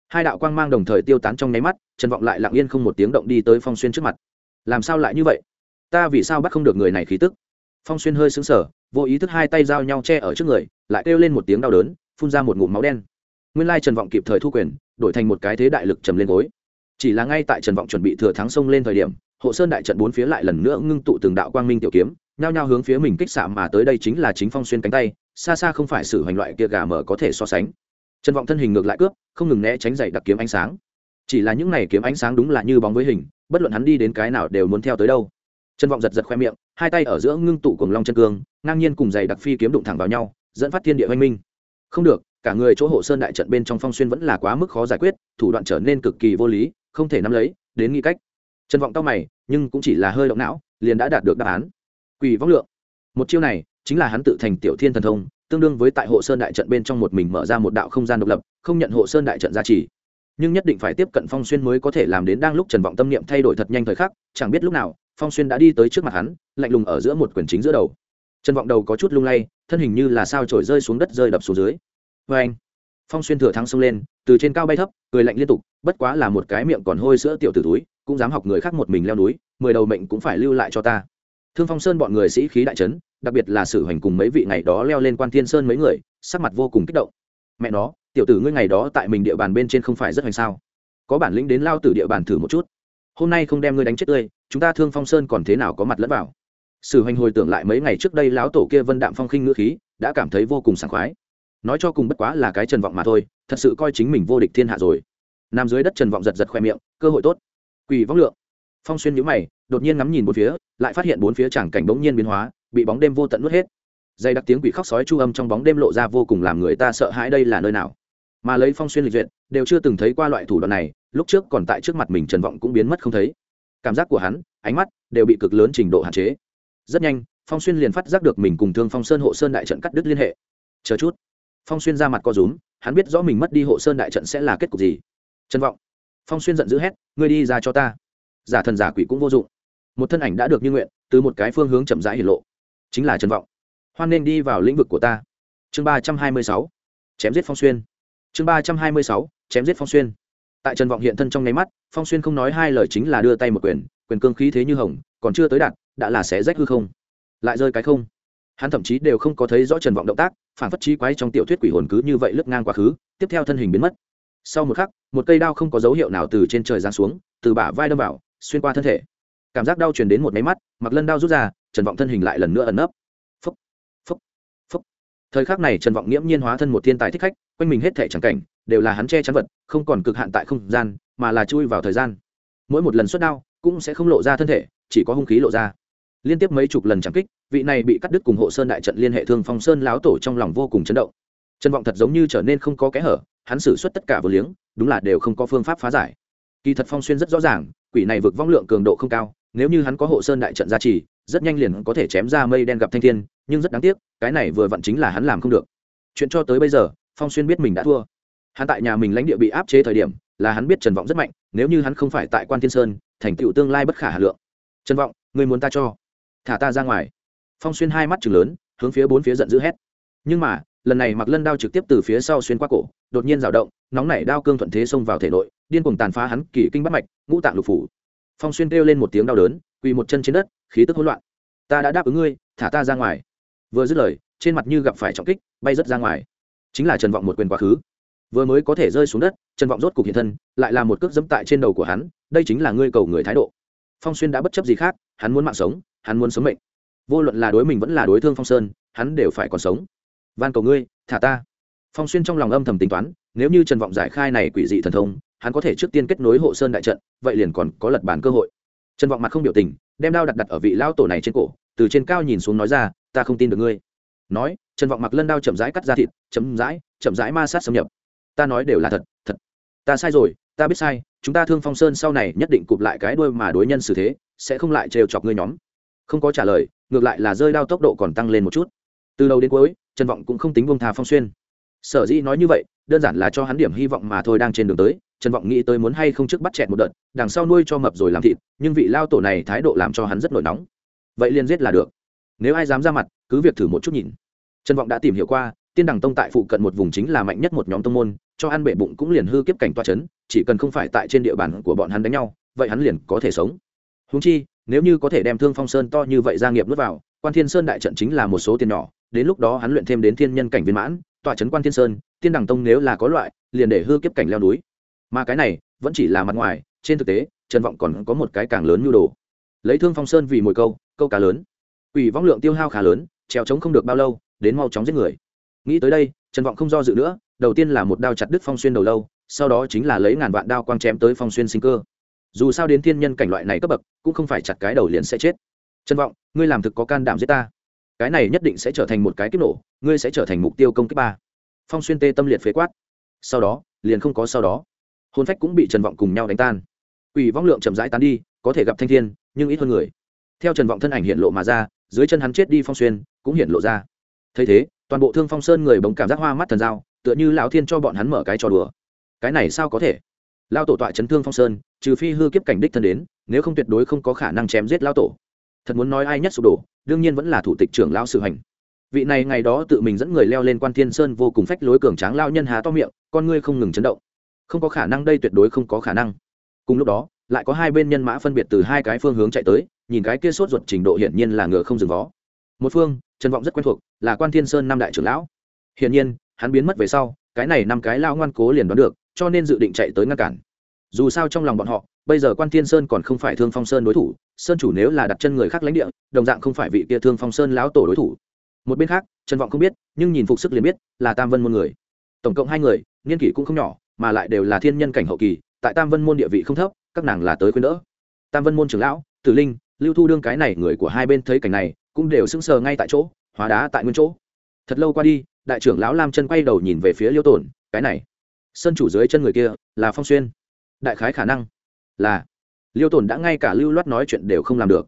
hai đạo quang mang đồng thời tiêu tán trong nháy mắt, trần vọng lại lặng yên không một tiếng động đi tới phong xuyên trước mặt. Làm sao lại như vậy? Ta vì sao bắt không được người này khí tức? Phong xuyên hơi xứng sở vô ý thức hai tay giao nhau che ở trước người, lại kêu lên một tiếng đau đớn, phun ra một ngụm máu đen. Nguyên lai trần vọng kịp thời thu quyền, đổi thành một cái thế đại lực trầm lên gối. Chỉ là ngay tại trần vọng chuẩn bị thừa thắng sông lên thời điểm, hộ sơn đại trận bốn phía lại lần nữa ngưng tụ từng đạo quang minh tiểu kiếm, nhao nhao hướng phía mình kích xạ mà tới đây chính là chính phong xuyên cánh tay, xa xa không phải sự hành loại kia gà mở có thể so sánh. Trần vọng thân hình ngược lại cướp, không ngừng né tránh dậy đặc kiếm ánh sáng. Chỉ là những này kiếm ánh sáng đúng là như bóng với hình, bất luận hắn đi đến cái nào đều muốn theo tới đâu. Trần vọng giật giật khoe miệng hai tay ở giữa ngưng tụ cùng long chân cương, ngang nhiên cùng giày đặc phi kiếm đụng thẳng vào nhau, dẫn phát thiên địa oanh minh. Không được, cả người chỗ hộ sơn đại trận bên trong phong xuyên vẫn là quá mức khó giải quyết, thủ đoạn trở nên cực kỳ vô lý, không thể nắm lấy, đến nghĩ cách. Trần vọng tao mày, nhưng cũng chỉ là hơi động não, liền đã đạt được đáp án. Quỷ vong lượng. Một chiêu này, chính là hắn tự thành tiểu thiên thần thông, tương đương với tại hộ sơn đại trận bên trong một mình mở ra một đạo không gian độc lập, không nhận hộ sơn đại trận gia trì. Nhưng nhất định phải tiếp cận phong xuyên mới có thể làm đến đang lúc trần vọng tâm niệm thay đổi thật nhanh thời khắc, chẳng biết lúc nào, phong xuyên đã đi tới trước mặt hắn lạnh lùng ở giữa một quyển chính giữa đầu. Trần vọng đầu có chút lung lay, thân hình như là sao trổi rơi xuống đất rơi đập xuống dưới. Vê anh, phong xuyên thừa thắng xông lên, từ trên cao bay thấp, cười lạnh liên tục, bất quá là một cái miệng còn hôi sữa tiểu t túi, cũng dám học người khác một mình leo núi, mười đầu mệnh cũng phải lưu lại cho ta. Thương phong sơn bọn người sĩ khí đại trấn đặc biệt là sử hành cùng mấy vị ngày đó leo lên quan thiên sơn mấy người, sắc mặt vô cùng kích động. Mẹ nó, tiểu tử ngươi ngày đó tại mình địa bàn bên trên không phải rất hoành sao? Có bản lĩnh đến lao từ địa bàn thử một chút. Hôm nay không đem ngươi đánh chết tươi, chúng ta thương phong sơn còn thế nào có mặt lẫn vào? Sử hoành hồi tưởng lại mấy ngày trước đây lão tổ kia vân đạm phong khinh ngữ khí, đã cảm thấy vô cùng sảng khoái. Nói cho cùng bất quá là cái trần vọng mà thôi, thật sự coi chính mình vô địch thiên hạ rồi. Nằm dưới đất trần vọng giật giật khoe miệng, cơ hội tốt. Quỷ vong lượng. Phong xuyên nhíu mày, đột nhiên ngắm nhìn bốn phía, lại phát hiện bốn phía chẳng cảnh bỗng nhiên biến hóa, bị bóng đêm vô tận nuốt hết. Dây đặc tiếng quỷ khóc sói chu âm trong bóng đêm lộ ra vô cùng làm người ta sợ hãi đây là nơi nào. Mà lấy phong xuyên lịch duyệt, đều chưa từng thấy qua loại thủ đoạn này, lúc trước còn tại trước mặt mình trần vọng cũng biến mất không thấy. Cảm giác của hắn, ánh mắt đều bị cực lớn trình độ hạn chế rất nhanh, phong xuyên liền phát giác được mình cùng thương phong sơn hộ sơn đại trận cắt đứt liên hệ. Chờ chút. Phong xuyên ra mặt co rúm, hắn biết rõ mình mất đi hộ sơn đại trận sẽ là kết cục gì. Trần vọng. Phong xuyên giận dữ hét, ngươi đi ra cho ta. Giả thần giả quỷ cũng vô dụng. Một thân ảnh đã được như nguyện, từ một cái phương hướng chậm rãi hiển lộ. Chính là trần vọng. Hoan nên đi vào lĩnh vực của ta. Chương ba trăm hai mươi sáu. Chém giết phong xuyên. Chương ba trăm hai mươi sáu. Chém giết phong xuyên. Tại trần vọng hiện thân trong nháy mắt, phong xuyên không nói hai lời chính là đưa tay một quyền quyền cương khí thế như hồng, còn chưa tới đạt đã là xé rách hư không. Lại rơi cái không. Hắn thậm chí đều không có thấy rõ trần vọng động tác, phản phất trí quái trong tiểu thuyết quỷ hồn cứ như vậy lướt ngang quá khứ, tiếp theo thân hình biến mất. Sau một khắc, một cây đao không có dấu hiệu nào từ trên trời giáng xuống, từ bả vai đâm vào, xuyên qua thân thể. Cảm giác đau truyền đến một máy mắt, mặc lân đao rút ra, trần vọng thân hình lại lần nữa ẩn nấp. Phúc phúc phúc. Thời khắc này trần vọng nghiễm nhiên hóa thân một thiên tài thích khách, quanh mình hết thể trắng cảnh, đều là hắn che chắn vật, không còn cực hạn tại không gian, mà là chui vào thời gian. Mỗi một lần xuất đao, cũng sẽ không lộ ra thân thể, chỉ có hung khí lộ ra liên tiếp mấy chục lần chẳng kích, vị này bị cắt đứt cùng hộ sơn đại trận liên hệ thương phong sơn láo tổ trong lòng vô cùng chấn động. Trân vọng thật giống như trở nên không có kẽ hở, hắn xử suất tất cả vừa liếng, đúng là đều không có phương pháp phá giải. Kỳ thật phong xuyên rất rõ ràng, quỷ này vượt vong lượng cường độ không cao, nếu như hắn có hộ sơn đại trận gia trì, rất nhanh liền có thể chém ra mây đen gặp thanh thiên, nhưng rất đáng tiếc, cái này vừa vặn chính là hắn làm không được. Chuyện cho tới bây giờ, phong xuyên biết mình đã thua. Hắn tại nhà mình lãnh địa bị áp chế thời điểm, là hắn biết trần vọng rất mạnh, nếu như hắn không phải tại quan thiên sơn, thành tựu tương lai bất khả hà lượng. Trần vọng, người muốn ta cho thả ta ra ngoài. Phong xuyên hai mắt chừng lớn, hướng phía bốn phía giận dữ hét. Nhưng mà, lần này mặc lân đao trực tiếp từ phía sau xuyên qua cổ, đột nhiên rào động, nóng nảy đao cương thuận thế xông vào thể nội, điên cuồng tàn phá hắn kỳ kinh bắt mạch, ngũ tạng lục phủ. Phong xuyên kêu lên một tiếng đau đớn, quỳ một chân trên đất, khí tức hỗn loạn. Ta đã đáp ứng ngươi, thả ta ra ngoài. Vừa dứt lời, trên mặt như gặp phải trọng kích, bay rớt ra ngoài. Chính là trần vọng một quyền quá khứ. Vừa mới có thể rơi xuống đất, trần vọng rốt cục hiện thân, lại là một cước dẫm tại trên đầu của hắn, đây chính là ngươi cầu người thái độ phong xuyên đã bất chấp gì khác, hắn muốn mạng sống, hắn muốn sống mệnh. Vô luận là đối mình vẫn là đối thương phong sơn, hắn đều phải còn sống. Van cầu ngươi, thả ta. Phong xuyên trong lòng âm thầm tính toán, nếu như trần vọng giải khai này quỷ dị thần thông, hắn có thể trước tiên kết nối hộ sơn đại trận, vậy liền còn có lật bàn cơ hội. Trần vọng mặt không biểu tình, đem đao đặt đặt ở vị lao tổ này trên cổ, từ trên cao nhìn xuống nói ra, ta không tin được ngươi. Nói, trần vọng mặc lân đao chậm rãi cắt ra thịt, chậm rãi chậm rãi ma sát xâm nhập. Ta nói đều là thật thật. Ta sai rồi ta biết sai, chúng ta thương phong sơn sau này nhất định cụp lại cái đuôi mà đối nhân xử thế, sẽ không lại trêu chọc ngươi nhóm. Không có trả lời, ngược lại là rơi đao tốc độ còn tăng lên một chút. Từ đầu đến cuối, trần vọng cũng không tính bông thà phong xuyên. Sở dĩ nói như vậy, đơn giản là cho hắn điểm hy vọng mà thôi đang trên đường tới, trần vọng nghĩ tới muốn hay không trước bắt chẹt một đợt, đằng sau nuôi cho mập rồi làm thịt, nhưng vị lao tổ này thái độ làm cho hắn rất nổi nóng. Vậy liền giết là được. Nếu ai dám ra mặt, cứ việc thử một chút nhìn. Trần vọng đã tìm hiểu qua, tiên đằng tông tại phụ cận một vùng chính là mạnh nhất một nhóm tông môn, cho ăn bệ bụng cũng liền hư kiếp cảnh toa c h ấ n chỉ cần không phải tại trên địa bàn của bọn hắn đánh nhau, vậy hắn liền có thể sống. Húng chi, nếu như có thể đem thương phong sơn to như vậy gia nghiệp nuốt vào, quan thiên sơn đại trận chính là một số tiền nhỏ, đến lúc đó hắn luyện thêm đến thiên nhân cảnh viên mãn, tọa trấn quan thiên sơn, tiên đằng tông nếu là có loại, liền để hư kiếp cảnh leo núi. Mà cái này, vẫn chỉ là mặt ngoài, trên thực tế, trần vọng còn có một cái càng lớn nhu đồ. Lấy thương phong sơn vì mồi câu câu cá lớn. Ủy vong lượng tiêu hao khá lớn trèo trống không được bao lâu, đến mau chóng giết người. Nghĩ tới đây, trần vọng không do dự nữa, đầu tiên là một đao chặt đứt phong xuyên đầu lâu sau đó chính là lấy ngàn vạn đao quang chém tới phong xuyên sinh cơ. Dù sao đến thiên nhân cảnh loại này cấp bậc, cũng không phải chặt cái đầu liền sẽ chết. Trần vọng, ngươi làm thực có can đảm giết ta. Cái này nhất định sẽ trở thành một cái kích nổ, ngươi sẽ trở thành mục tiêu công kích ba. Phong xuyên tê tâm liệt phế quát. Sau đó, liền không có sau đó. Hôn phách cũng bị trần vọng cùng nhau đánh tan. Quỷ vong lượng chậm rãi tán đi, có thể gặp thanh thiên, nhưng ít hơn người. Theo trần vọng thân ảnh hiện lộ mà ra, dưới chân hắn chết đi phong xuyên, cũng hiện lộ ra. Thấy thế, toàn bộ thương phong sơn người bỗng cảm giác hoa mắt thần dao, tựa như lão thiên cho bọn hắn mở cái trò đùa cái này sao có thể? Lao tổ tọa chấn thương phong sơn, trừ phi hư kiếp cảnh đích thân đến, nếu không tuyệt đối không có khả năng chém giết lao tổ. Thật muốn nói ai nhất sụp đổ, đương nhiên vẫn là thủ tịch trưởng lao sự hành. Vị này ngày đó tự mình dẫn người leo lên quan thiên sơn vô cùng phách lối cường tráng lao nhân há to miệng, con ngươi không ngừng chấn động. Không có khả năng đây tuyệt đối không có khả năng. Cùng lúc đó, lại có hai bên nhân mã phân biệt từ hai cái phương hướng chạy tới, nhìn cái kia sốt ruột trình độ hiển nhiên là ngựa không dừng vó. Một phương, trần vọng rất quen thuộc, là quan thiên sơn năm đại trưởng lão. Hiển nhiên, hắn biến mất về sau, cái này năm cái lao ngoan cố liền đoán được cho nên dự định chạy tới ngăn cản. Dù sao trong lòng bọn họ, bây giờ quan thiên sơn còn không phải thương phong sơn đối thủ, sơn chủ nếu là đặt chân người khác lãnh địa, đồng dạng không phải vị kia thương phong sơn lão tổ đối thủ. Một bên khác, trần vọng không biết, nhưng nhìn phục sức liền biết, là tam vân môn người. Tổng cộng hai người, niên kỷ cũng không nhỏ, mà lại đều là thiên nhân cảnh hậu kỳ, tại tam vân môn địa vị không thấp, các nàng là tới khuyên đỡ. Tam vân môn trưởng lão, tử linh, lưu thu đương cái này người của hai bên thấy cảnh này, cũng đều sững sờ ngay tại chỗ, hóa đá tại nguyên chỗ. Thật lâu qua đi, đại trưởng lão lam chân quay đầu nhìn về phía liêu tổn cái này sân chủ dưới chân người kia là phong xuyên đại khái khả năng là liêu Tồn đã ngay cả lưu loát nói chuyện đều không làm được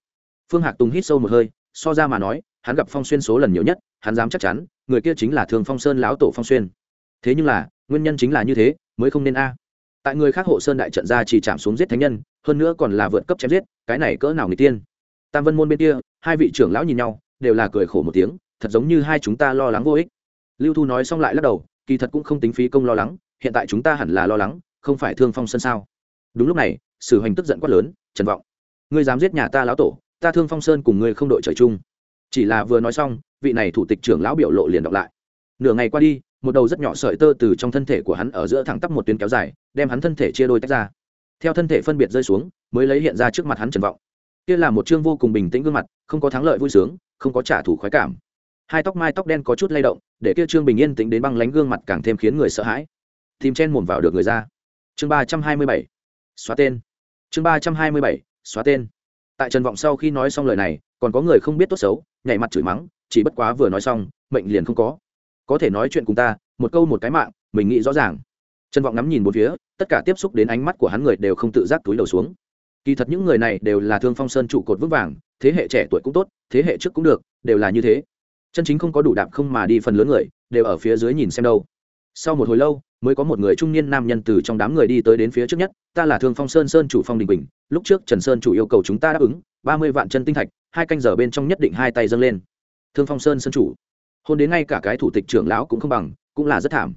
phương hạc tùng hít sâu một hơi so ra mà nói hắn gặp phong xuyên số lần nhiều nhất hắn dám chắc chắn người kia chính là thường phong sơn lão tổ phong xuyên thế nhưng là nguyên nhân chính là như thế mới không nên a tại người khác hộ sơn đại trận ra chỉ chạm xuống giết thánh nhân hơn nữa còn là vượt cấp chém giết cái này cỡ nào người tiên tam vân môn bên kia hai vị trưởng lão nhìn nhau đều là cười khổ một tiếng thật giống như hai chúng ta lo lắng vô ích lưu thu nói xong lại lắc đầu kỳ thật cũng không tính phí công lo lắng hiện tại chúng ta hẳn là lo lắng, không phải thương phong sơn sao? Đúng lúc này, sử hoành tức giận quát lớn, trần vọng, ngươi dám giết nhà ta lão tổ, ta thương phong sơn cùng ngươi không đội trời chung. Chỉ là vừa nói xong, vị này thủ tịch trưởng lão biểu lộ liền đọc lại. Nửa ngày qua đi, một đầu rất nhỏ sợi tơ từ trong thân thể của hắn ở giữa thẳng tắp một tuyến kéo dài, đem hắn thân thể chia đôi tách ra. Theo thân thể phân biệt rơi xuống, mới lấy hiện ra trước mặt hắn trần vọng. Kia là một chương vô cùng bình tĩnh gương mặt, không có thắng lợi vui sướng, không có trả thù khoái cảm. Hai tóc mai tóc đen có chút lay động, để kia trương bình yên tĩnh đến băng lánh gương mặt càng thêm khiến người sợ hãi tìm chen mồm vào được người ra. Chương ba trăm hai mươi bảy, xóa tên. Chương ba trăm hai mươi bảy, xóa tên. Tại trần vọng sau khi nói xong lời này, còn có người không biết tốt xấu, nhảy mặt chửi mắng, chỉ bất quá vừa nói xong, mệnh liền không có. Có thể nói chuyện cùng ta, một câu một cái mạng, mình nghĩ rõ ràng. Trần vọng ngắm nhìn một phía, tất cả tiếp xúc đến ánh mắt của hắn người đều không tự giác túi đầu xuống. Kỳ thật những người này đều là thương phong sơn trụ cột vững vàng, thế hệ trẻ tuổi cũng tốt, thế hệ trước cũng được, đều là như thế. Chân chính không có đủ đạp không mà đi phần lớn người, đều ở phía dưới nhìn xem đâu sau một hồi lâu, mới có một người trung niên nam nhân từ trong đám người đi tới đến phía trước nhất, ta là thương phong sơn sơn chủ phong đình bình lúc trước trần sơn chủ yêu cầu chúng ta đáp ứng, ba mươi vạn chân tinh thạch, hai canh giờ bên trong nhất định hai tay dâng lên. Thương phong sơn sơn chủ? Hôn đến ngay cả cái thủ tịch trưởng lão cũng không bằng, cũng là rất thảm.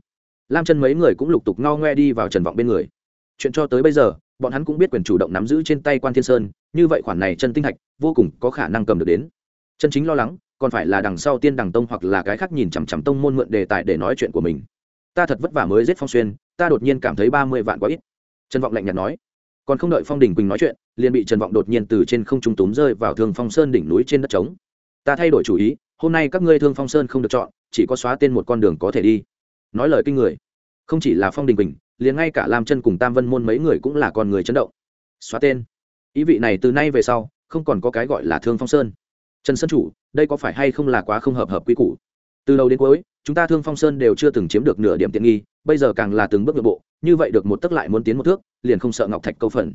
Lam chân mấy người cũng lục tục ngao ngoe đi vào trần vọng bên người. Chuyện cho tới bây giờ, bọn hắn cũng biết quyền chủ động nắm giữ trên tay quan thiên sơn, như vậy khoản này chân tinh thạch, vô cùng có khả năng cầm được đến. Chân chính lo lắng, còn phải là đằng sau tiên đằng tông hoặc là cái khác nhìn chằm chằm tông môn mượn đề tài để nói chuyện của mình ta thật vất vả mới giết phong xuyên, ta đột nhiên cảm thấy ba mươi vạn quá ít. Trần vọng lạnh nhạt nói. Còn không đợi phong đình quỳnh nói chuyện, liền bị trần vọng đột nhiên từ trên không trung túm rơi vào thương phong sơn đỉnh núi trên đất trống. Ta thay đổi chủ ý, hôm nay các ngươi thương phong sơn không được chọn, chỉ có xóa tên một con đường có thể đi. Nói lời kinh người. Không chỉ là phong đình quỳnh, liền ngay cả lam chân cùng tam vân môn mấy người cũng là con người chấn động. Xóa tên. Ý vị này từ nay về sau, không còn có cái gọi là thương phong sơn. Trần sơn chủ, đây có phải hay không là quá không hợp hợp quy củ? Từ đầu đến cuối chúng ta thương phong sơn đều chưa từng chiếm được nửa điểm tiện nghi, bây giờ càng là từng bước nội bộ, như vậy được một tấc lại muốn tiến một thước, liền không sợ ngọc thạch câu phần.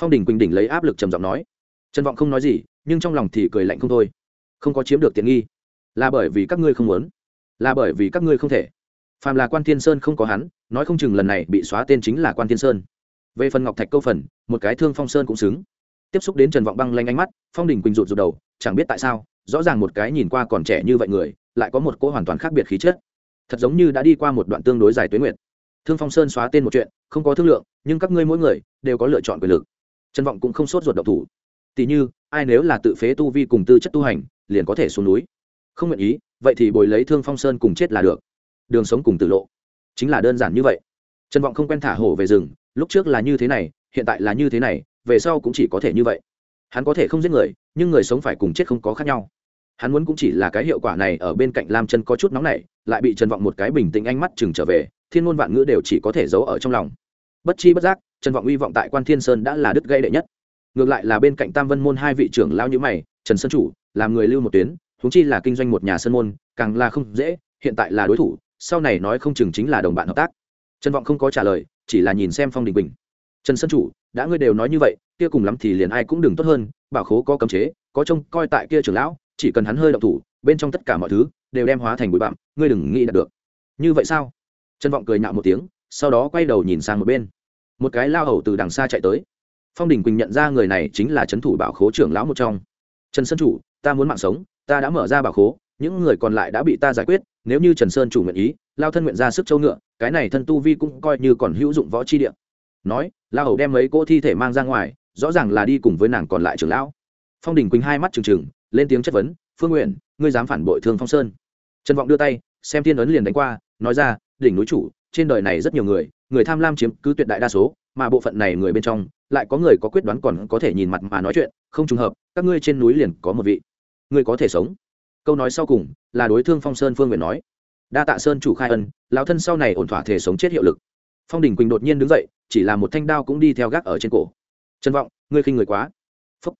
Phong đình quỳnh đỉnh lấy áp lực trầm giọng nói. Trần vọng không nói gì, nhưng trong lòng thì cười lạnh không thôi. Không có chiếm được tiện nghi, là bởi vì các ngươi không muốn, là bởi vì các ngươi không thể. Phàm là quan thiên sơn không có hắn, nói không chừng lần này bị xóa tên chính là quan thiên sơn. Về phần ngọc thạch câu phần, một cái thương phong sơn cũng xứng. Tiếp xúc đến trần vọng băng lanh ánh mắt, phong đình quỳnh rụt rụt đầu, chẳng biết tại sao, rõ ràng một cái nhìn qua còn trẻ như vậy người lại có một cỗ hoàn toàn khác biệt khí chất. Thật giống như đã đi qua một đoạn tương đối dài tuyến nguyện thương phong sơn xóa tên một chuyện, không có thương lượng, nhưng các ngươi mỗi người đều có lựa chọn quyền lực. Trần vọng cũng không sốt ruột độc thủ. Tỉ như, ai nếu là tự phế tu vi cùng tư chất tu hành, liền có thể xuống núi. Không nguyện ý, vậy thì bồi lấy thương phong sơn cùng chết là được. Đường sống cùng tử lộ. Chính là đơn giản như vậy. Trần vọng không quen thả hổ về rừng, lúc trước là như thế này, hiện tại là như thế này, về sau cũng chỉ có thể như vậy. Hắn có thể không giết người, nhưng người sống phải cùng chết không có khác nhau hắn muốn cũng chỉ là cái hiệu quả này ở bên cạnh lam chân có chút nóng này lại bị trần vọng một cái bình tĩnh ánh mắt chừng trở về, thiên ngôn vạn ngữ đều chỉ có thể giấu ở trong lòng. Bất chi bất giác, trần vọng uy vọng tại quan thiên sơn đã là đứt gây đệ nhất. Ngược lại là bên cạnh tam vân môn hai vị trưởng lao như mày, trần sơn chủ, làm người lưu một tuyến húng chi là kinh doanh một nhà sơn môn, càng là không dễ, hiện tại là đối thủ, sau này nói không chừng chính là đồng bạn hợp tác. Trần vọng không có trả lời, chỉ là nhìn xem phong đình bình. Trần sơn chủ, đã ngươi đều nói như vậy, kia cùng lắm thì liền ai cũng đừng tốt hơn, bảo khố có cấm chế, có trông coi tại kia trưởng lão chỉ cần hắn hơi động thủ, bên trong tất cả mọi thứ đều đem hóa thành bụi bặm, ngươi đừng nghĩ đạt được. Như vậy sao? Trần vọng cười nhạo một tiếng, sau đó quay đầu nhìn sang một bên. Một cái lao hầu từ đằng xa chạy tới. Phong đình quỳnh nhận ra người này chính là trấn thủ bảo khố trưởng lão một trong. Trần sơn chủ, ta muốn mạng sống, ta đã mở ra bảo khố, những người còn lại đã bị ta giải quyết, nếu như trần sơn chủ nguyện ý, lao thân nguyện ra sức châu ngựa, cái này thân tu vi cũng coi như còn hữu dụng võ chi địa. Nói, lao hầu đem mấy cỗ thi thể mang ra ngoài, rõ ràng là đi cùng với nàng còn lại trưởng lão. Phong đình quỳnh hai mắt trừng trừng lên tiếng chất vấn, phương nguyện ngươi dám phản bội thương phong sơn? Trần vọng đưa tay, xem thiên ấn liền đánh qua, nói ra, đỉnh núi chủ, trên đời này rất nhiều người người tham lam chiếm cứ tuyệt đại đa số, mà bộ phận này người bên trong, lại có người có quyết đoán còn có thể nhìn mặt mà nói chuyện, không trùng hợp, các ngươi trên núi liền có một vị, ngươi có thể sống. Câu nói sau cùng là đối thương phong sơn phương nguyện nói, đa tạ sơn chủ khai ân, lão thân sau này ổn thỏa thể sống chết hiệu lực. Phong đình quỳnh đột nhiên đứng dậy, chỉ là một thanh đao cũng đi theo gác ở trên cổ. Trần vọng, ngươi khinh người quá. Phúc.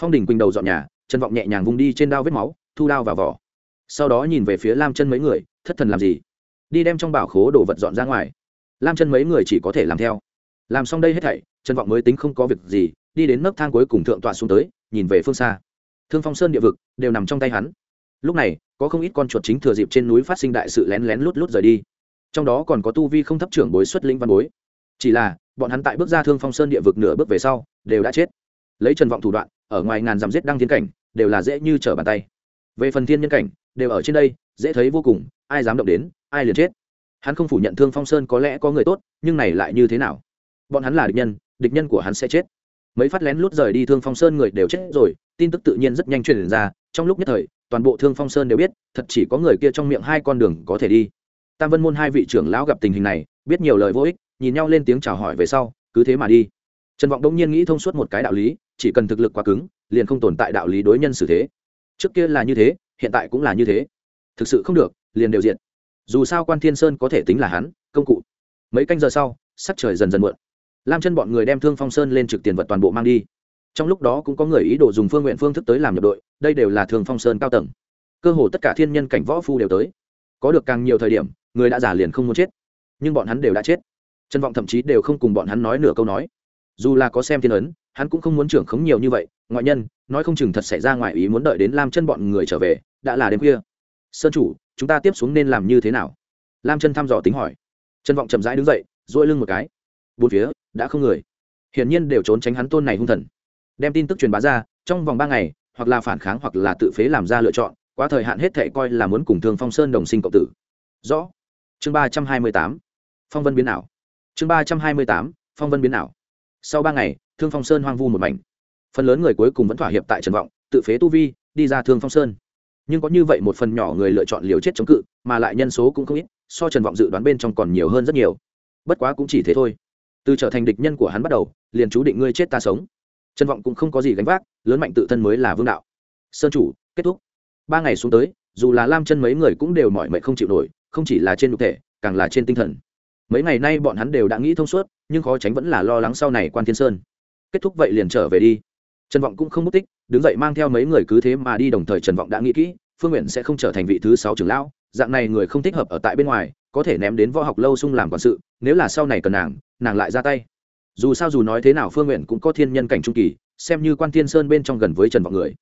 phong đình quỳnh đầu dọn nhà trần vọng nhẹ nhàng vung đi trên đao vết máu, thu đao vào vỏ. Sau đó nhìn về phía lam chân mấy người, thất thần làm gì? Đi đem trong bảo khố đồ vật dọn ra ngoài. Lam chân mấy người chỉ có thể làm theo. Làm xong đây hết thảy trần vọng mới tính không có việc gì, đi đến nấc thang cuối cùng thượng tọa xuống tới, nhìn về phương xa. Thương phong sơn địa vực đều nằm trong tay hắn. Lúc này, có không ít con chuột chính thừa dịp trên núi phát sinh đại sự lén lén lút lút rời đi. Trong đó còn có tu vi không thấp trưởng bối xuất linh văn bối. Chỉ là, bọn hắn tại bước ra thương phong sơn địa vực nửa bước về sau, đều đã chết. Lấy trần vọng thủ đoạn ở ngoài ngàn dặm giết đăng thiên cảnh, đều là dễ như trở bàn tay. Về phần thiên nhân cảnh, đều ở trên đây, dễ thấy vô cùng, ai dám động đến, ai liền chết. Hắn không phủ nhận thương phong sơn có lẽ có người tốt, nhưng này lại như thế nào? Bọn hắn là địch nhân địch nhân của hắn sẽ chết. Mấy phát lén lút rời đi thương phong sơn người đều chết rồi, tin tức tự nhiên rất nhanh truyền ra, trong lúc nhất thời, toàn bộ thương phong sơn đều biết, thật chỉ có người kia trong miệng hai con đường có thể đi. Tam vân môn hai vị trưởng lão gặp tình hình này, biết nhiều lời vô ích, nhìn nhau lên tiếng chào hỏi về sau, cứ thế mà đi trần vọng đông nhiên nghĩ thông suốt một cái đạo lý, chỉ cần thực lực quá cứng, liền không tồn tại đạo lý đối nhân xử thế. Trước kia là như thế, hiện tại cũng là như thế. Thực sự không được, liền đều diện dù sao quan thiên sơn có thể tính là hắn, công cụ. Mấy canh giờ sau, sắc trời dần dần muộn. Lam chân bọn người đem thương phong sơn lên trực tiền vật toàn bộ mang đi. Trong lúc đó cũng có người ý đồ dùng phương nguyện phương thức tới làm nhập đội, đây đều là thương phong sơn cao tầng. Cơ hồ tất cả thiên nhân cảnh võ phu đều tới. Có được càng nhiều thời điểm, người đã giả liền không muốn chết. Nhưng bọn hắn đều đã chết. Trân vọng thậm chí đều không cùng bọn hắn nói nửa câu nói dù là có xem thiên ấn, hắn cũng không muốn trưởng khống nhiều như vậy. Ngoại nhân, nói không chừng thật xảy ra ngoài ý muốn đợi đến lam chân bọn người trở về, đã là đêm khuya. Sơn chủ, chúng ta tiếp xuống nên làm như thế nào? Lam chân thăm dò tính hỏi. Trân vọng chậm rãi đứng dậy dỗi lưng một cái. Bốn phía, đã không người. Hiển nhiên đều trốn tránh hắn tôn này hung thần. Đem tin tức truyền bá ra, trong vòng ba ngày, hoặc là phản kháng hoặc là tự phế làm ra lựa chọn, quá thời hạn hết thệ coi là muốn cùng thương phong sơn đồng sinh cộng tử. Rõ. Chương ba trăm hai mươi tám. Phong vân biến ảo. Chương ba trăm hai mươi tám. Phong vân biến ảo sau ba ngày, thương phong sơn hoang vu một mảnh. Phần lớn người cuối cùng vẫn thỏa hiệp tại trần vọng, tự phế tu vi, đi ra thương phong sơn. Nhưng có như vậy một phần nhỏ người lựa chọn liều chết chống cự, mà lại nhân số cũng không ít, so trần vọng dự đoán bên trong còn nhiều hơn rất nhiều. Bất quá cũng chỉ thế thôi. Từ trở thành địch nhân của hắn bắt đầu, liền chú định ngươi chết ta sống. Trần vọng cũng không có gì gánh vác, lớn mạnh tự thân mới là vương đạo. Sơn chủ, kết thúc. Ba ngày xuống tới, dù là lam chân mấy người cũng đều mỏi mệt không chịu nổi, không chỉ là trên nhục thể, càng là trên tinh thần mấy ngày nay bọn hắn đều đã nghĩ thông suốt, nhưng khó tránh vẫn là lo lắng sau này quan thiên sơn. Kết thúc vậy liền trở về đi. Trần vọng cũng không mất tích, đứng dậy mang theo mấy người cứ thế mà đi đồng thời trần vọng đã nghĩ kỹ, phương nguyện sẽ không trở thành vị thứ sáu trưởng lão, dạng này người không thích hợp ở tại bên ngoài, có thể ném đến võ học lâu sung làm quản sự, nếu là sau này cần nàng nàng lại ra tay. Dù sao dù nói thế nào phương nguyện cũng có thiên nhân cảnh trung kỳ, xem như quan thiên sơn bên trong gần với trần vọng người.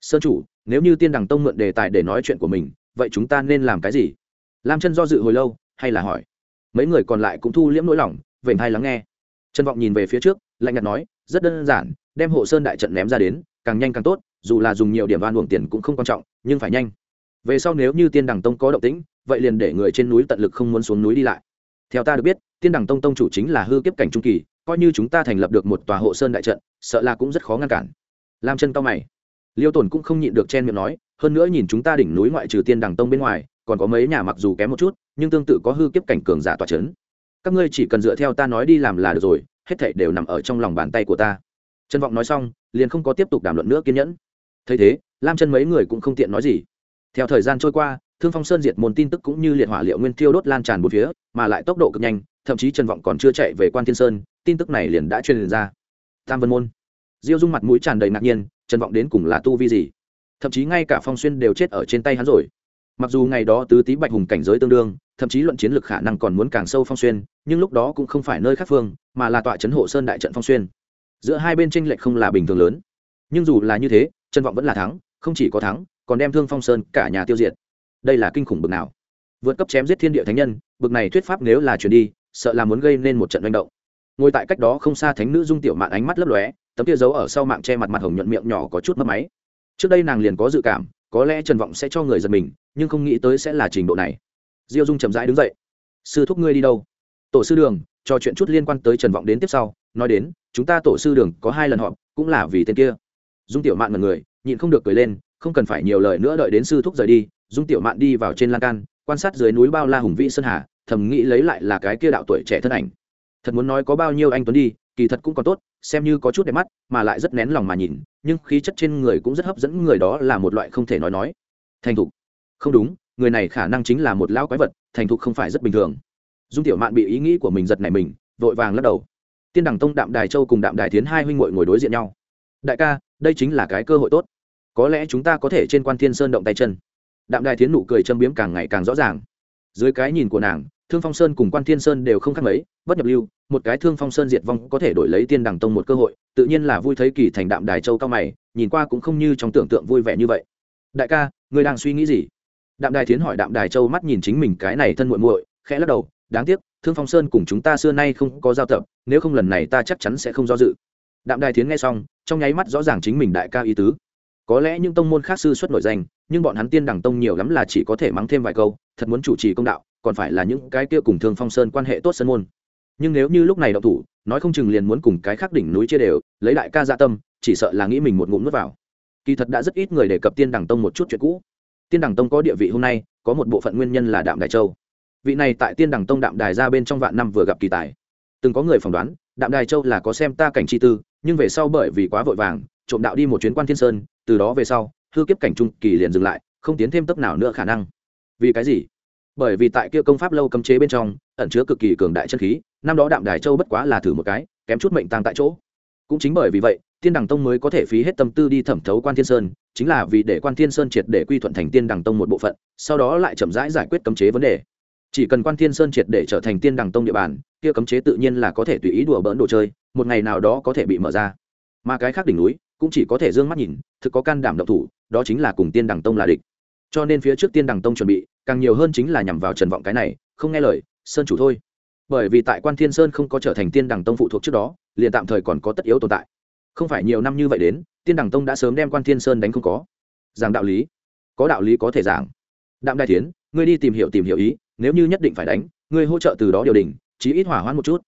Sơn chủ, nếu như tiên đằng tông mượn đề tài để nói chuyện của mình, vậy chúng ta nên làm cái gì? Lam chân do dự hồi lâu, hay là hỏi mấy người còn lại cũng thu liễm nỗi lòng vểnh hay lắng nghe. Trần vọng nhìn về phía trước, lạnh nhạt nói, rất đơn giản, đem hộ sơn đại trận ném ra đến, càng nhanh càng tốt, dù là dùng nhiều điểm van luồng tiền cũng không quan trọng, nhưng phải nhanh. Về sau nếu như tiên đằng tông có động tĩnh, vậy liền để người trên núi tận lực không muốn xuống núi đi lại. Theo ta được biết, tiên đằng tông tông chủ chính là hư kiếp cảnh trung kỳ, coi như chúng ta thành lập được một tòa hộ sơn đại trận, sợ là cũng rất khó ngăn cản. Làm chân cao mày. Liêu tồn cũng không nhịn được chen miệng nói, hơn nữa nhìn chúng ta đỉnh núi ngoại trừ tiên đằng tông bên ngoài còn có mấy nhà mặc dù kém một chút, nhưng tương tự có hư kiếp cảnh cường giả tòa c h ấ n các ngươi chỉ cần dựa theo ta nói đi làm là được rồi, hết thảy đều nằm ở trong lòng bàn tay của ta. Trân vọng nói xong, liền không có tiếp tục đàm luận nữa kiên nhẫn. Thấy thế, lam chân mấy người cũng không tiện nói gì. Theo thời gian trôi qua, thương phong sơn diệt môn tin tức cũng như liệt hỏa liệu nguyên tiêu đốt lan tràn một phía, mà lại tốc độ cực nhanh, thậm chí trần vọng còn chưa chạy về quan thiên sơn, tin tức này liền đã truyền ra. Tam vân môn. Diêu dung mặt mũi tràn đầy ngạc nhiên, trần vọng đến cùng là tu vi gì? Thậm chí ngay cả phong xuyên đều chết ở trên tay hắn rồi mặc dù ngày đó tứ tý bạch hùng cảnh giới tương đương, thậm chí luận chiến lược khả năng còn muốn càng sâu phong xuyên, nhưng lúc đó cũng không phải nơi khác phương, mà là tọa trấn hộ sơn đại trận phong xuyên. Giữa hai bên tranh lệch không là bình thường lớn. Nhưng dù là như thế trân vọng vẫn là thắng, không chỉ có thắng, còn đem thương phong sơn cả nhà tiêu diệt. Đây là kinh khủng bực nào. Vượt cấp chém giết thiên địa thánh nhân, bực này thuyết pháp nếu là chuyển đi, sợ là muốn gây nên một trận manh động. Ngồi tại cách đó không xa thánh nữ dung tiểu mạn ánh mắt lấp lóe, tấm kia giấu ở sau mạng che mặt mặt hồng nhuận miệng nhỏ có chút mất máy. Trước đây nàng liền có dự cảm có lẽ trần vọng sẽ cho người giật mình, nhưng không nghĩ tới sẽ là trình độ này. Diêu dung chậm rãi đứng dậy. Sư thúc ngươi đi đâu? Tổ sư đường, cho chuyện chút liên quan tới trần vọng đến tiếp sau, nói đến, chúng ta tổ sư đường có hai lần họp, cũng là vì tên kia. Dung tiểu mạn mật người, nhịn không được cười lên, không cần phải nhiều lời nữa đợi đến sư thúc rời đi. Dung tiểu mạn đi vào trên lan can, quan sát dưới núi bao la hùng vĩ sơn hà, thầm nghĩ lấy lại là cái kia đạo tuổi trẻ thân ảnh. Thật muốn nói có bao nhiêu anh tuấn đi, kỳ thật cũng còn tốt xem như có chút đẹp mắt, mà lại rất nén lòng mà nhìn, nhưng khí chất trên người cũng rất hấp dẫn người đó là một loại không thể nói nói. Thành thục. Không đúng, người này khả năng chính là một lão quái vật, thành thục không phải rất bình thường. Dung tiểu mạn bị ý nghĩ của mình giật này mình, vội vàng lắc đầu. Tiên đẳng tông đạm đài châu cùng đạm đài tiến hai huynh ngội ngồi đối diện nhau. Đại ca, đây chính là cái cơ hội tốt. Có lẽ chúng ta có thể trên quan thiên sơn động tay chân. Đạm đài tiến nụ cười châm biếm càng ngày càng rõ ràng. Dưới cái nhìn của nàng thương phong sơn cùng quan thiên sơn đều không khác mấy, bất nhập lưu, một cái thương phong sơn diệt vong có thể đổi lấy tiên đằng tông một cơ hội, tự nhiên là vui thấy kỳ thành đạm đài châu cao mày, nhìn qua cũng không như trong tưởng tượng vui vẻ như vậy. Đại ca người đang suy nghĩ gì? Đạm đài tiến hỏi đạm đài châu mắt nhìn chính mình cái này thân muội muội, khẽ lắc đầu, đáng tiếc, thương phong sơn cùng chúng ta xưa nay không có giao tập, nếu không lần này ta chắc chắn sẽ không do dự. Đạm đài tiến nghe xong, trong nháy mắt rõ ràng chính mình đại ca ý tứ. Có lẽ những tông môn khác sư xuất nổi danh, nhưng bọn hắn tiên đẳng tông nhiều lắm là chỉ có thể mắng thêm vài câu, thật muốn chủ trì công đạo còn phải là những cái kia cùng thương phong sơn quan hệ tốt sân môn. Nhưng nếu như lúc này đậu thủ, nói không chừng liền muốn cùng cái khác đỉnh núi chia đều, lấy đại ca dạ tâm, chỉ sợ là nghĩ mình một ngụm nuốt vào. Kỳ thật đã rất ít người đề cập tiên đẳng tông một chút chuyện cũ. Tiên đẳng tông có địa vị hôm nay, có một bộ phận nguyên nhân là đạm đài châu. Vị này tại tiên đẳng tông đạm đài ra bên trong vạn năm vừa gặp kỳ tài. Từng có người phỏng đoán, đạm đài châu là có xem ta cảnh chi tư, nhưng về sau bởi vì quá vội vàng, trộm đạo đi một chuyến quan thiên sơn, từ đó về sau, hư kiếp cảnh trung kỳ liền dừng lại, không tiến thêm tấp nào nữa khả năng. Vì cái gì? Bởi vì tại kia công pháp lâu cấm chế bên trong, ẩn chứa cực kỳ cường đại chân khí, năm đó đạm đài châu bất quá là thử một cái, kém chút mệnh tăng tại chỗ. Cũng chính bởi vì vậy, tiên đằng tông mới có thể phí hết tâm tư đi thẩm thấu quan thiên sơn, chính là vì để quan thiên sơn triệt để quy thuận thành tiên đằng tông một bộ phận, sau đó lại chậm rãi giải quyết cấm chế vấn đề. Chỉ cần quan thiên sơn triệt để trở thành tiên đằng tông địa bàn, kia cấm chế tự nhiên là có thể tùy ý đùa bỡn đồ chơi, một ngày nào đó có thể bị mở ra. Mà cái khác đỉnh núi, cũng chỉ có thể d ư ơ n g mắt nhìn, thực có can đảm độc thủ, đó chính là cùng tiên đằng tông là địch cho nên phía trước tiên đằng tông chuẩn bị, càng nhiều hơn chính là nhằm vào trần vọng cái này, không nghe lời, sơn chủ thôi. Bởi vì tại quan thiên sơn không có trở thành tiên đằng tông phụ thuộc trước đó, liền tạm thời còn có tất yếu tồn tại. Không phải nhiều năm như vậy đến, tiên đằng tông đã sớm đem quan thiên sơn đánh không có. Giảng đạo lý. Có đạo lý có thể giảng. Đạm đại tiến ngươi đi tìm hiểu tìm hiểu ý, nếu như nhất định phải đánh, ngươi hỗ trợ từ đó điều đình, chí ít hỏa hoãn một chút.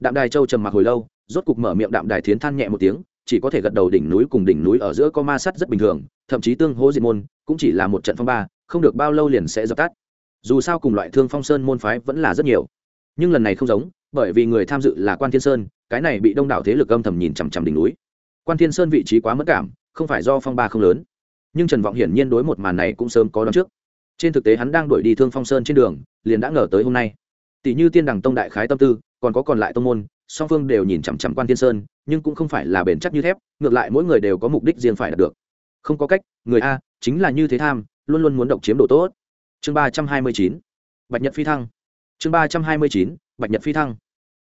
Đạm đài châu trầm mặc hồi lâu, rốt cục mở miệng đạm đài thiến than nhẹ một tiếng chỉ có thể gật đầu đỉnh núi cùng đỉnh núi ở giữa có ma sát rất bình thường, thậm chí tương hỗ diệt môn cũng chỉ là một trận phong ba, không được bao lâu liền sẽ dập tắt. Dù sao cùng loại thương phong sơn môn phái vẫn là rất nhiều. Nhưng lần này không giống, bởi vì người tham dự là quan thiên sơn, cái này bị đông đảo thế lực âm thầm nhìn chằm chằm đỉnh núi. Quan thiên sơn vị trí quá mất cảm, không phải do phong ba không lớn. Nhưng trần vọng hiển nhiên đối một màn này cũng sớm có đón trước. Trên thực tế hắn đang đuổi đi thương phong sơn trên đường, liền đã ngờ tới hôm nay. Tỷ như tiên đằng tông đại khái tâm tư, còn có còn lại tông môn song phương đều nhìn chằm chằm quan Thiên sơn, nhưng cũng không phải là bền chắc như thép, ngược lại mỗi người đều có mục đích riêng phải đạt được. Không có cách, người a chính là như thế tham, luôn luôn muốn độc chiếm độ tốt. Chương ba trăm hai mươi chín, bạch nhật phi thăng. Chương ba trăm hai mươi chín, bạch nhật phi thăng.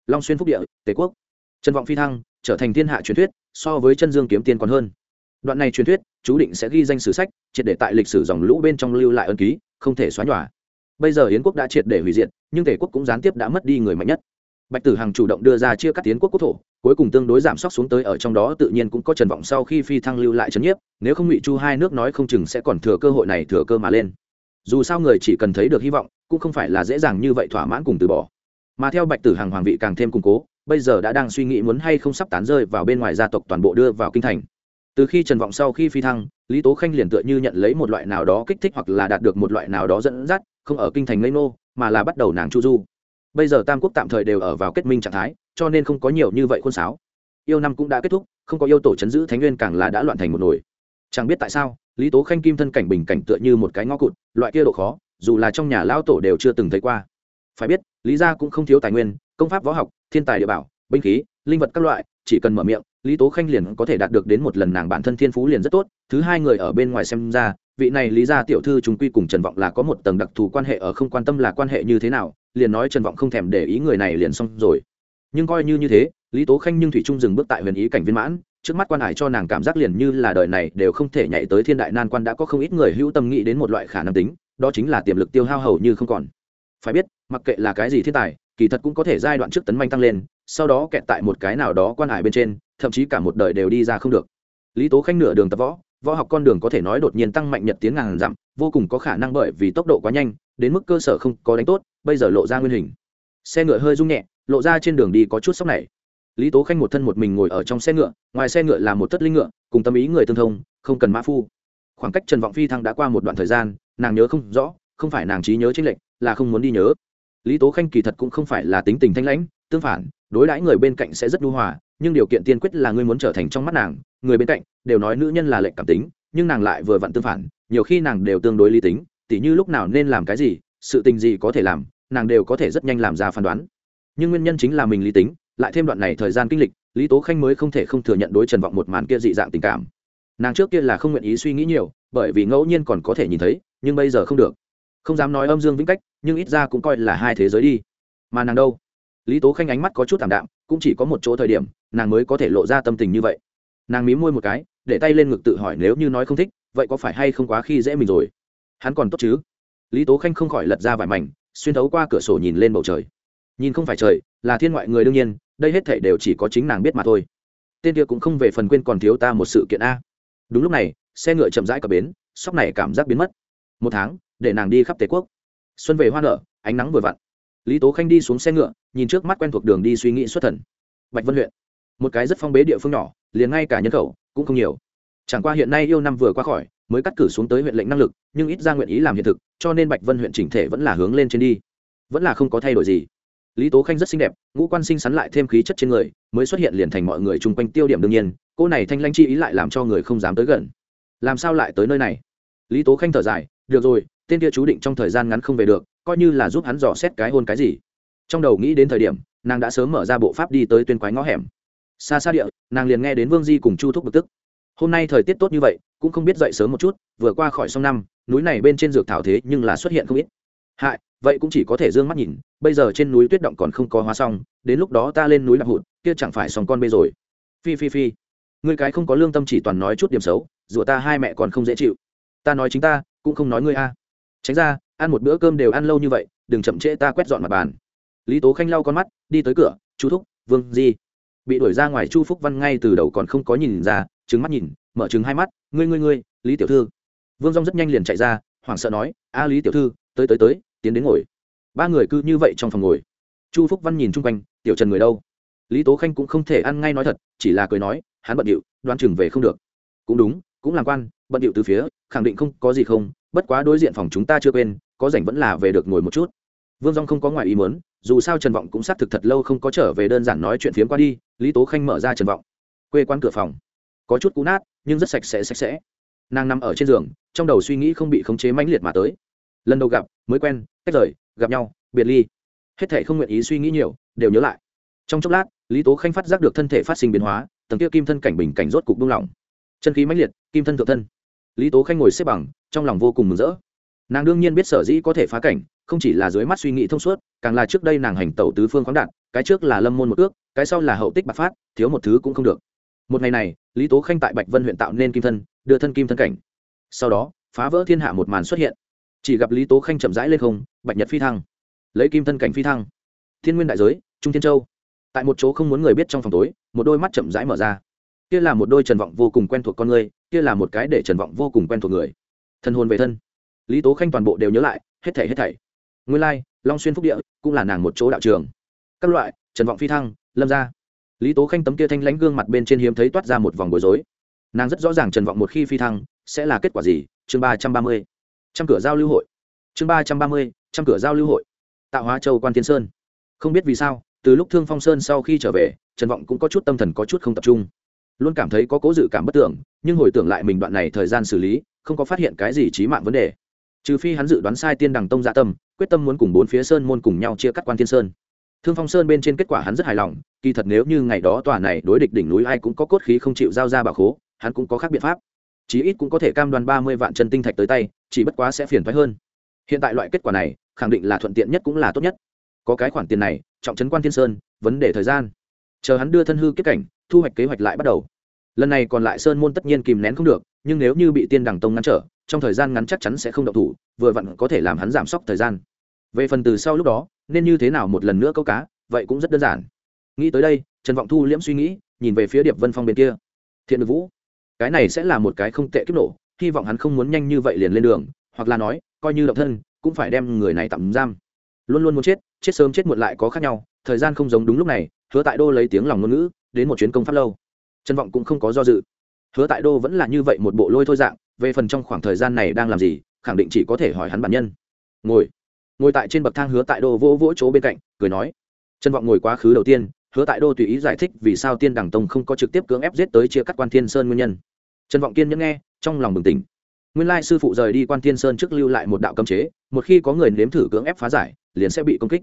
Long xuyên phúc địa, tề quốc. Trần vọng phi thăng, trở thành thiên hạ truyền thuyết, so với chân dương kiếm tiên còn hơn. Đoạn này truyền thuyết, chú định sẽ ghi danh sử sách, triệt để tại lịch sử dòng lũ bên trong lưu lại ân ký, không thể xóa nhòa. Bây giờ yến quốc đã triệt để hủy diệt, nhưng tề quốc cũng gián tiếp đã mất đi người mạnh nhất bạch tử hằng chủ động đưa ra chia cắt tiến quốc quốc thổ, cuối cùng tương đối giảm sốc xuống tới ở trong đó tự nhiên cũng có trần vọng sau khi phi thăng lưu lại trấn nhiếp, nếu không ngụy chu hai nước nói không chừng sẽ còn thừa cơ hội này thừa cơ mà lên. Dù sao người chỉ cần thấy được hy vọng, cũng không phải là dễ dàng như vậy thỏa mãn cùng từ bỏ. Mà theo bạch tử hằng hoàng vị càng thêm củng cố, bây giờ đã đang suy nghĩ muốn hay không sắp tán rơi vào bên ngoài gia tộc toàn bộ đưa vào kinh thành. Từ khi trần vọng sau khi phi thăng, lý tố khanh liền tựa như nhận lấy một loại nào đó kích thích hoặc là đạt được một loại nào đó dẫn dắt, không ở kinh thành ngây nô mà là bắt đầu nàng chu du bây giờ tam quốc tạm thời đều ở vào kết minh trạng thái, cho nên không có nhiều như vậy khuôn sáo. Yêu năm cũng đã kết thúc, không có yêu tổ chấn giữ thánh nguyên càng là đã loạn thành một nồi. Chẳng biết tại sao, lý tố khanh kim thân cảnh bình cảnh tựa như một cái ngõ cụt, loại kia độ khó, dù là trong nhà lao tổ đều chưa từng thấy qua. Phải biết, lý gia cũng không thiếu tài nguyên, công pháp võ học, thiên tài địa bảo, binh khí, linh vật các loại, chỉ cần mở miệng, lý tố khanh liền có thể đạt được đến một lần nàng bản thân thiên phú liền rất tốt. Thứ hai người ở bên ngoài xem ra, vị này lý gia tiểu thư chúng quy cùng trần vọng là có một tầng đặc thù quan hệ ở không quan tâm là quan hệ như thế nào liền nói trần vọng không thèm để ý người này liền xong rồi. Nhưng coi như như thế, lý tố khanh nhưng thủy trung dừng bước tại huyền ý cảnh viên mãn, trước mắt quan hải cho nàng cảm giác liền như là đời này đều không thể nhảy tới thiên đại nan quan đã có không ít người hữu tâm nghĩ đến một loại khả năng tính, đó chính là tiềm lực tiêu hao hầu như không còn. Phải biết, mặc kệ là cái gì thiên tài, kỳ thật cũng có thể giai đoạn trước tấn manh tăng lên, sau đó kẹt tại một cái nào đó quan hải bên trên, thậm chí cả một đời đều đi ra không được. Lý tố khanh nửa đường tập võ võ học con đường có thể nói đột nhiên tăng mạnh nhật tiến ngàn dặm, vô cùng có khả năng bởi vì tốc độ quá nhanh, đến mức cơ sở không có đánh tốt, bây giờ lộ ra nguyên hình. Xe ngựa hơi rung nhẹ, lộ ra trên đường đi có chút sốc này. Lý tố khanh một thân một mình ngồi ở trong xe ngựa, ngoài xe ngựa là một tất linh ngựa, cùng tâm ý người tương thông, không cần mã phu. Khoảng cách trần vọng phi thăng đã qua một đoạn thời gian, nàng nhớ không rõ, không phải nàng trí nhớ tranh lệnh là không muốn đi nhớ. Lý tố khanh kỳ thật cũng không phải là tính tình thanh lãnh, tương phản, đối đãi người bên cạnh sẽ rất nhu hòa nhưng điều kiện tiên quyết là ngươi muốn trở thành trong mắt nàng, người bên cạnh đều nói nữ nhân là lệnh cảm tính, nhưng nàng lại vừa vặn tương phản, nhiều khi nàng đều tương đối lý tính, tỉ như lúc nào nên làm cái gì, sự tình gì có thể làm, nàng đều có thể rất nhanh làm ra phán đoán. Nhưng nguyên nhân chính là mình lý tính, lại thêm đoạn này thời gian kinh lịch, lý tố khanh mới không thể không thừa nhận đối trần vọng một màn kia dị dạng tình cảm. Nàng trước kia là không nguyện ý suy nghĩ nhiều, bởi vì ngẫu nhiên còn có thể nhìn thấy, nhưng bây giờ không được. Không dám nói âm dương vĩnh cách, nhưng ít ra cũng coi là hai thế giới đi. Mà nàng đâu? Lý tố khanh ánh mắt có chút thảm đạm, cũng chỉ có một chỗ thời điểm, nàng mới có thể lộ ra tâm tình như vậy. Nàng mí môi một cái, để tay lên ngực tự hỏi nếu như nói không thích, vậy có phải hay không quá khi dễ mình rồi? Hắn còn tốt chứ? Lý tố khanh không khỏi lật ra vải mảnh, xuyên thấu qua cửa sổ nhìn lên bầu trời. Nhìn không phải trời, là thiên ngoại người đương nhiên, đây hết thể đều chỉ có chính nàng biết mà thôi. Tên kia cũng không về phần quên còn thiếu ta một sự kiện a. Đúng lúc này, xe ngựa chậm rãi cập bến, sóc này cảm giác biến mất. Một tháng, để nàng đi khắp tề quốc. Xuân về hoa nở, ánh nắng vừa vặn lý tố khanh đi xuống xe ngựa, nhìn trước mắt quen thuộc đường đi suy nghĩ xuất thần. Bạch vân huyện, một cái rất phong bế địa phương nhỏ, liền ngay cả nhân khẩu cũng không nhiều. Chẳng qua hiện nay yêu năm vừa qua khỏi, mới cắt cử xuống tới huyện lệnh năng lực, nhưng ít ra nguyện ý làm hiện thực, cho nên bạch vân huyện chỉnh thể vẫn là hướng lên trên đi. Vẫn là không có thay đổi gì. Lý tố khanh rất xinh đẹp, ngũ quan sinh sắn lại thêm khí chất trên người, mới xuất hiện liền thành mọi người chung quanh tiêu điểm đương nhiên, cô này thanh lanh chi ý lại làm cho người không dám tới gần. Làm sao lại tới nơi này? Lý tố khanh thở dài, được rồi tên kia chú định trong thời gian ngắn không về được, coi như là giúp hắn dò xét cái hôn cái gì. Trong đầu nghĩ đến thời điểm, nàng đã sớm mở ra bộ pháp đi tới tuyên quái ngõ hẻm. Xa xa địa, nàng liền nghe đến vương di cùng chu thúc bực tức. Hôm nay thời tiết tốt như vậy, cũng không biết dậy sớm một chút, vừa qua khỏi sông năm, núi này bên trên dược thảo thế nhưng là xuất hiện không ít. Hại, vậy cũng chỉ có thể d ư ơ n g mắt nhìn, bây giờ trên núi tuyết động còn không có hóa xong, đến lúc đó ta lên núi lạc hụt, kia chẳng phải xong con bê rồi. Phi phi phi. Người cái không có lương tâm chỉ toàn nói chút điểm xấu, rủa ta hai mẹ còn không dễ chịu. Ta nói chính ta, cũng không nói ngươi a tránh ra, ăn một bữa cơm đều ăn lâu như vậy, đừng chậm trễ ta quét dọn mặt bàn. Lý tố khanh lau con mắt, đi tới cửa chú thúc, vương di. Bị đuổi ra ngoài chu phúc văn ngay từ đầu còn không có nhìn ra trứng mắt nhìn, mở trứng hai mắt, ngươi ngươi ngươi, lý tiểu thư. Vương dong rất nhanh liền chạy ra, hoảng sợ nói, a lý tiểu thư, tới tới tới, tiến đến ngồi. Ba người cứ như vậy trong phòng ngồi. Chu phúc văn nhìn chung quanh, tiểu trần người đâu? Lý tố khanh cũng không thể ăn ngay nói thật, chỉ là cười nói, hắn bận điệu đoan chừng về không được. Cũng đúng, cũng làm quan, bận điệu từ phía, khẳng định không có gì không bất quá đối diện phòng chúng ta chưa quên, có rảnh vẫn là về được ngồi một chút. Vương dong không có ngoài ý muốn, dù sao trần vọng cũng xác thực thật lâu không có trở về đơn giản nói chuyện phiếm qua đi, lý tố khanh mở ra trần vọng. Quê quán cửa phòng. Có chút cũ nát, nhưng rất sạch sẽ sạch sẽ. Nàng nằm ở trên giường, trong đầu suy nghĩ không bị khống chế mãnh liệt mà tới. Lần đầu gặp, mới quen cách rời, gặp nhau, biệt ly. Hết thể không nguyện ý suy nghĩ nhiều, đều nhớ lại. Trong chốc lát, lý tố khanh phát giác được thân thể phát sinh biến hóa, tầng kia kim thân cảnh bình cảnh rốt cục buông lỏng. Chân khí mãnh liệt, kim thân thượng thân. Lý tố khanh ngồi xếp bằng trong lòng vô cùng mừng rỡ. Nàng đương nhiên biết sở dĩ có thể phá cảnh, không chỉ là dưới mắt suy nghĩ thông suốt, càng là trước đây nàng hành tẩu tứ phương khoáng đạt cái trước là lâm môn một ước, cái sau là hậu tích bạc phát, thiếu một thứ cũng không được. Một ngày này, lý tố khanh tại bạch vân huyện tạo nên kim thân, đưa thân kim thân cảnh. Sau đó, phá vỡ thiên hạ một màn xuất hiện. Chỉ gặp lý tố khanh chậm rãi lên không, bạch nhật phi thăng. Lấy kim thân cảnh phi thăng. Thiên nguyên đại giới, trung thiên châu. Tại một chỗ không muốn người biết trong phòng tối, một đôi mắt chậm rãi mở ra. Kia là một đôi trần vọng vô cùng quen thuộc con người, kia là một cái để trần vọng vô cùng quen thuộc người thân hồn về thân. Lý tố khanh toàn bộ đều nhớ lại, hết thảy hết thảy. Nguyên lai, long xuyên phúc địa cũng là nàng một chỗ đạo trường. Các loại, trần vọng phi thăng, lâm ra lý tố khanh tấm kia thanh lãnh gương mặt bên trên hiếm thấy toát ra một vòng bối rối. Nàng rất rõ ràng trần vọng một khi phi thăng, sẽ là kết quả gì? Chương ba trăm ba mươi. Trăm cửa giao lưu hội. Chương ba trăm ba mươi, trăm cửa giao lưu hội. Tạo hóa châu quan thiên sơn. Không biết vì sao, từ lúc thương phong sơn sau khi trở về, trần vọng cũng có chút tâm thần có chút không tập trung luôn cảm thấy có cố dự cảm bất tưởng, nhưng hồi tưởng lại mình đoạn này thời gian xử lý, không có phát hiện cái gì trí mạng vấn đề. Trừ phi hắn dự đoán sai tiên đằng tông dạ tâm, quyết tâm muốn cùng bốn phía sơn môn cùng nhau chia cắt quan thiên sơn. Thương phong sơn bên trên kết quả hắn rất hài lòng, kỳ thật nếu như ngày đó tòa này đối địch đỉnh núi ai cũng có cốt khí không chịu giao ra bà khố, hắn cũng có khác biện pháp. Chí ít cũng có thể cam đoan ba mươi vạn chân tinh thạch tới tay, chỉ bất quá sẽ phiền thoái hơn. Hiện tại loại kết quả này, khẳng định là thuận tiện nhất cũng là tốt nhất. Có cái khoản tiền này, trọng trấn quan thiên sơn, vấn đề thời gian. Chờ hắn đưa thân hư kết cảnh thu hoạch kế hoạch lại bắt đầu. Lần này còn lại sơn môn tất nhiên kìm nén không được, nhưng nếu như bị tiên đằng tông ngăn trở, trong thời gian ngắn chắc chắn sẽ không động thủ, vừa vặn có thể làm hắn giảm sốc thời gian. Về phần từ sau lúc đó, nên như thế nào một lần nữa câu cá, vậy cũng rất đơn giản. Nghĩ tới đây, trần vọng thu liễm suy nghĩ, nhìn về phía điệp vân phong bên kia. Thiện được vũ, cái này sẽ là một cái không tệ kiếp nổ, hy vọng hắn không muốn nhanh như vậy liền lên đường, hoặc là nói, coi như độc thân, cũng phải đem người này tạm giam. Luôn luôn muốn chết chết sớm chết muộn lại có khác nhau, thời gian không giống đúng lúc này, hứa tại đô lấy tiếng lòng ngôn ngữ đến một chuyến công pháp lâu. Trân vọng cũng không có do dự. Hứa tại đô vẫn là như vậy một bộ lôi thôi dạng, về phần trong khoảng thời gian này đang làm gì, khẳng định chỉ có thể hỏi hắn bản nhân. Ngồi. Ngồi tại trên bậc thang hứa tại đô vỗ vỗ chỗ bên cạnh, cười nói. Trân vọng ngồi quá khứ đầu tiên, hứa tại đô tùy ý giải thích vì sao tiên đằng tông không có trực tiếp cưỡng ép giết tới chia cắt quan thiên sơn nguyên nhân. Trần vọng kiên nhẫn nghe, trong lòng bừng tỉnh. Nguyên lai sư phụ rời đi quan thiên sơn trước lưu lại một đạo cấm chế, một khi có người nếm thử cưỡng ép phá giải, liền sẽ bị công kích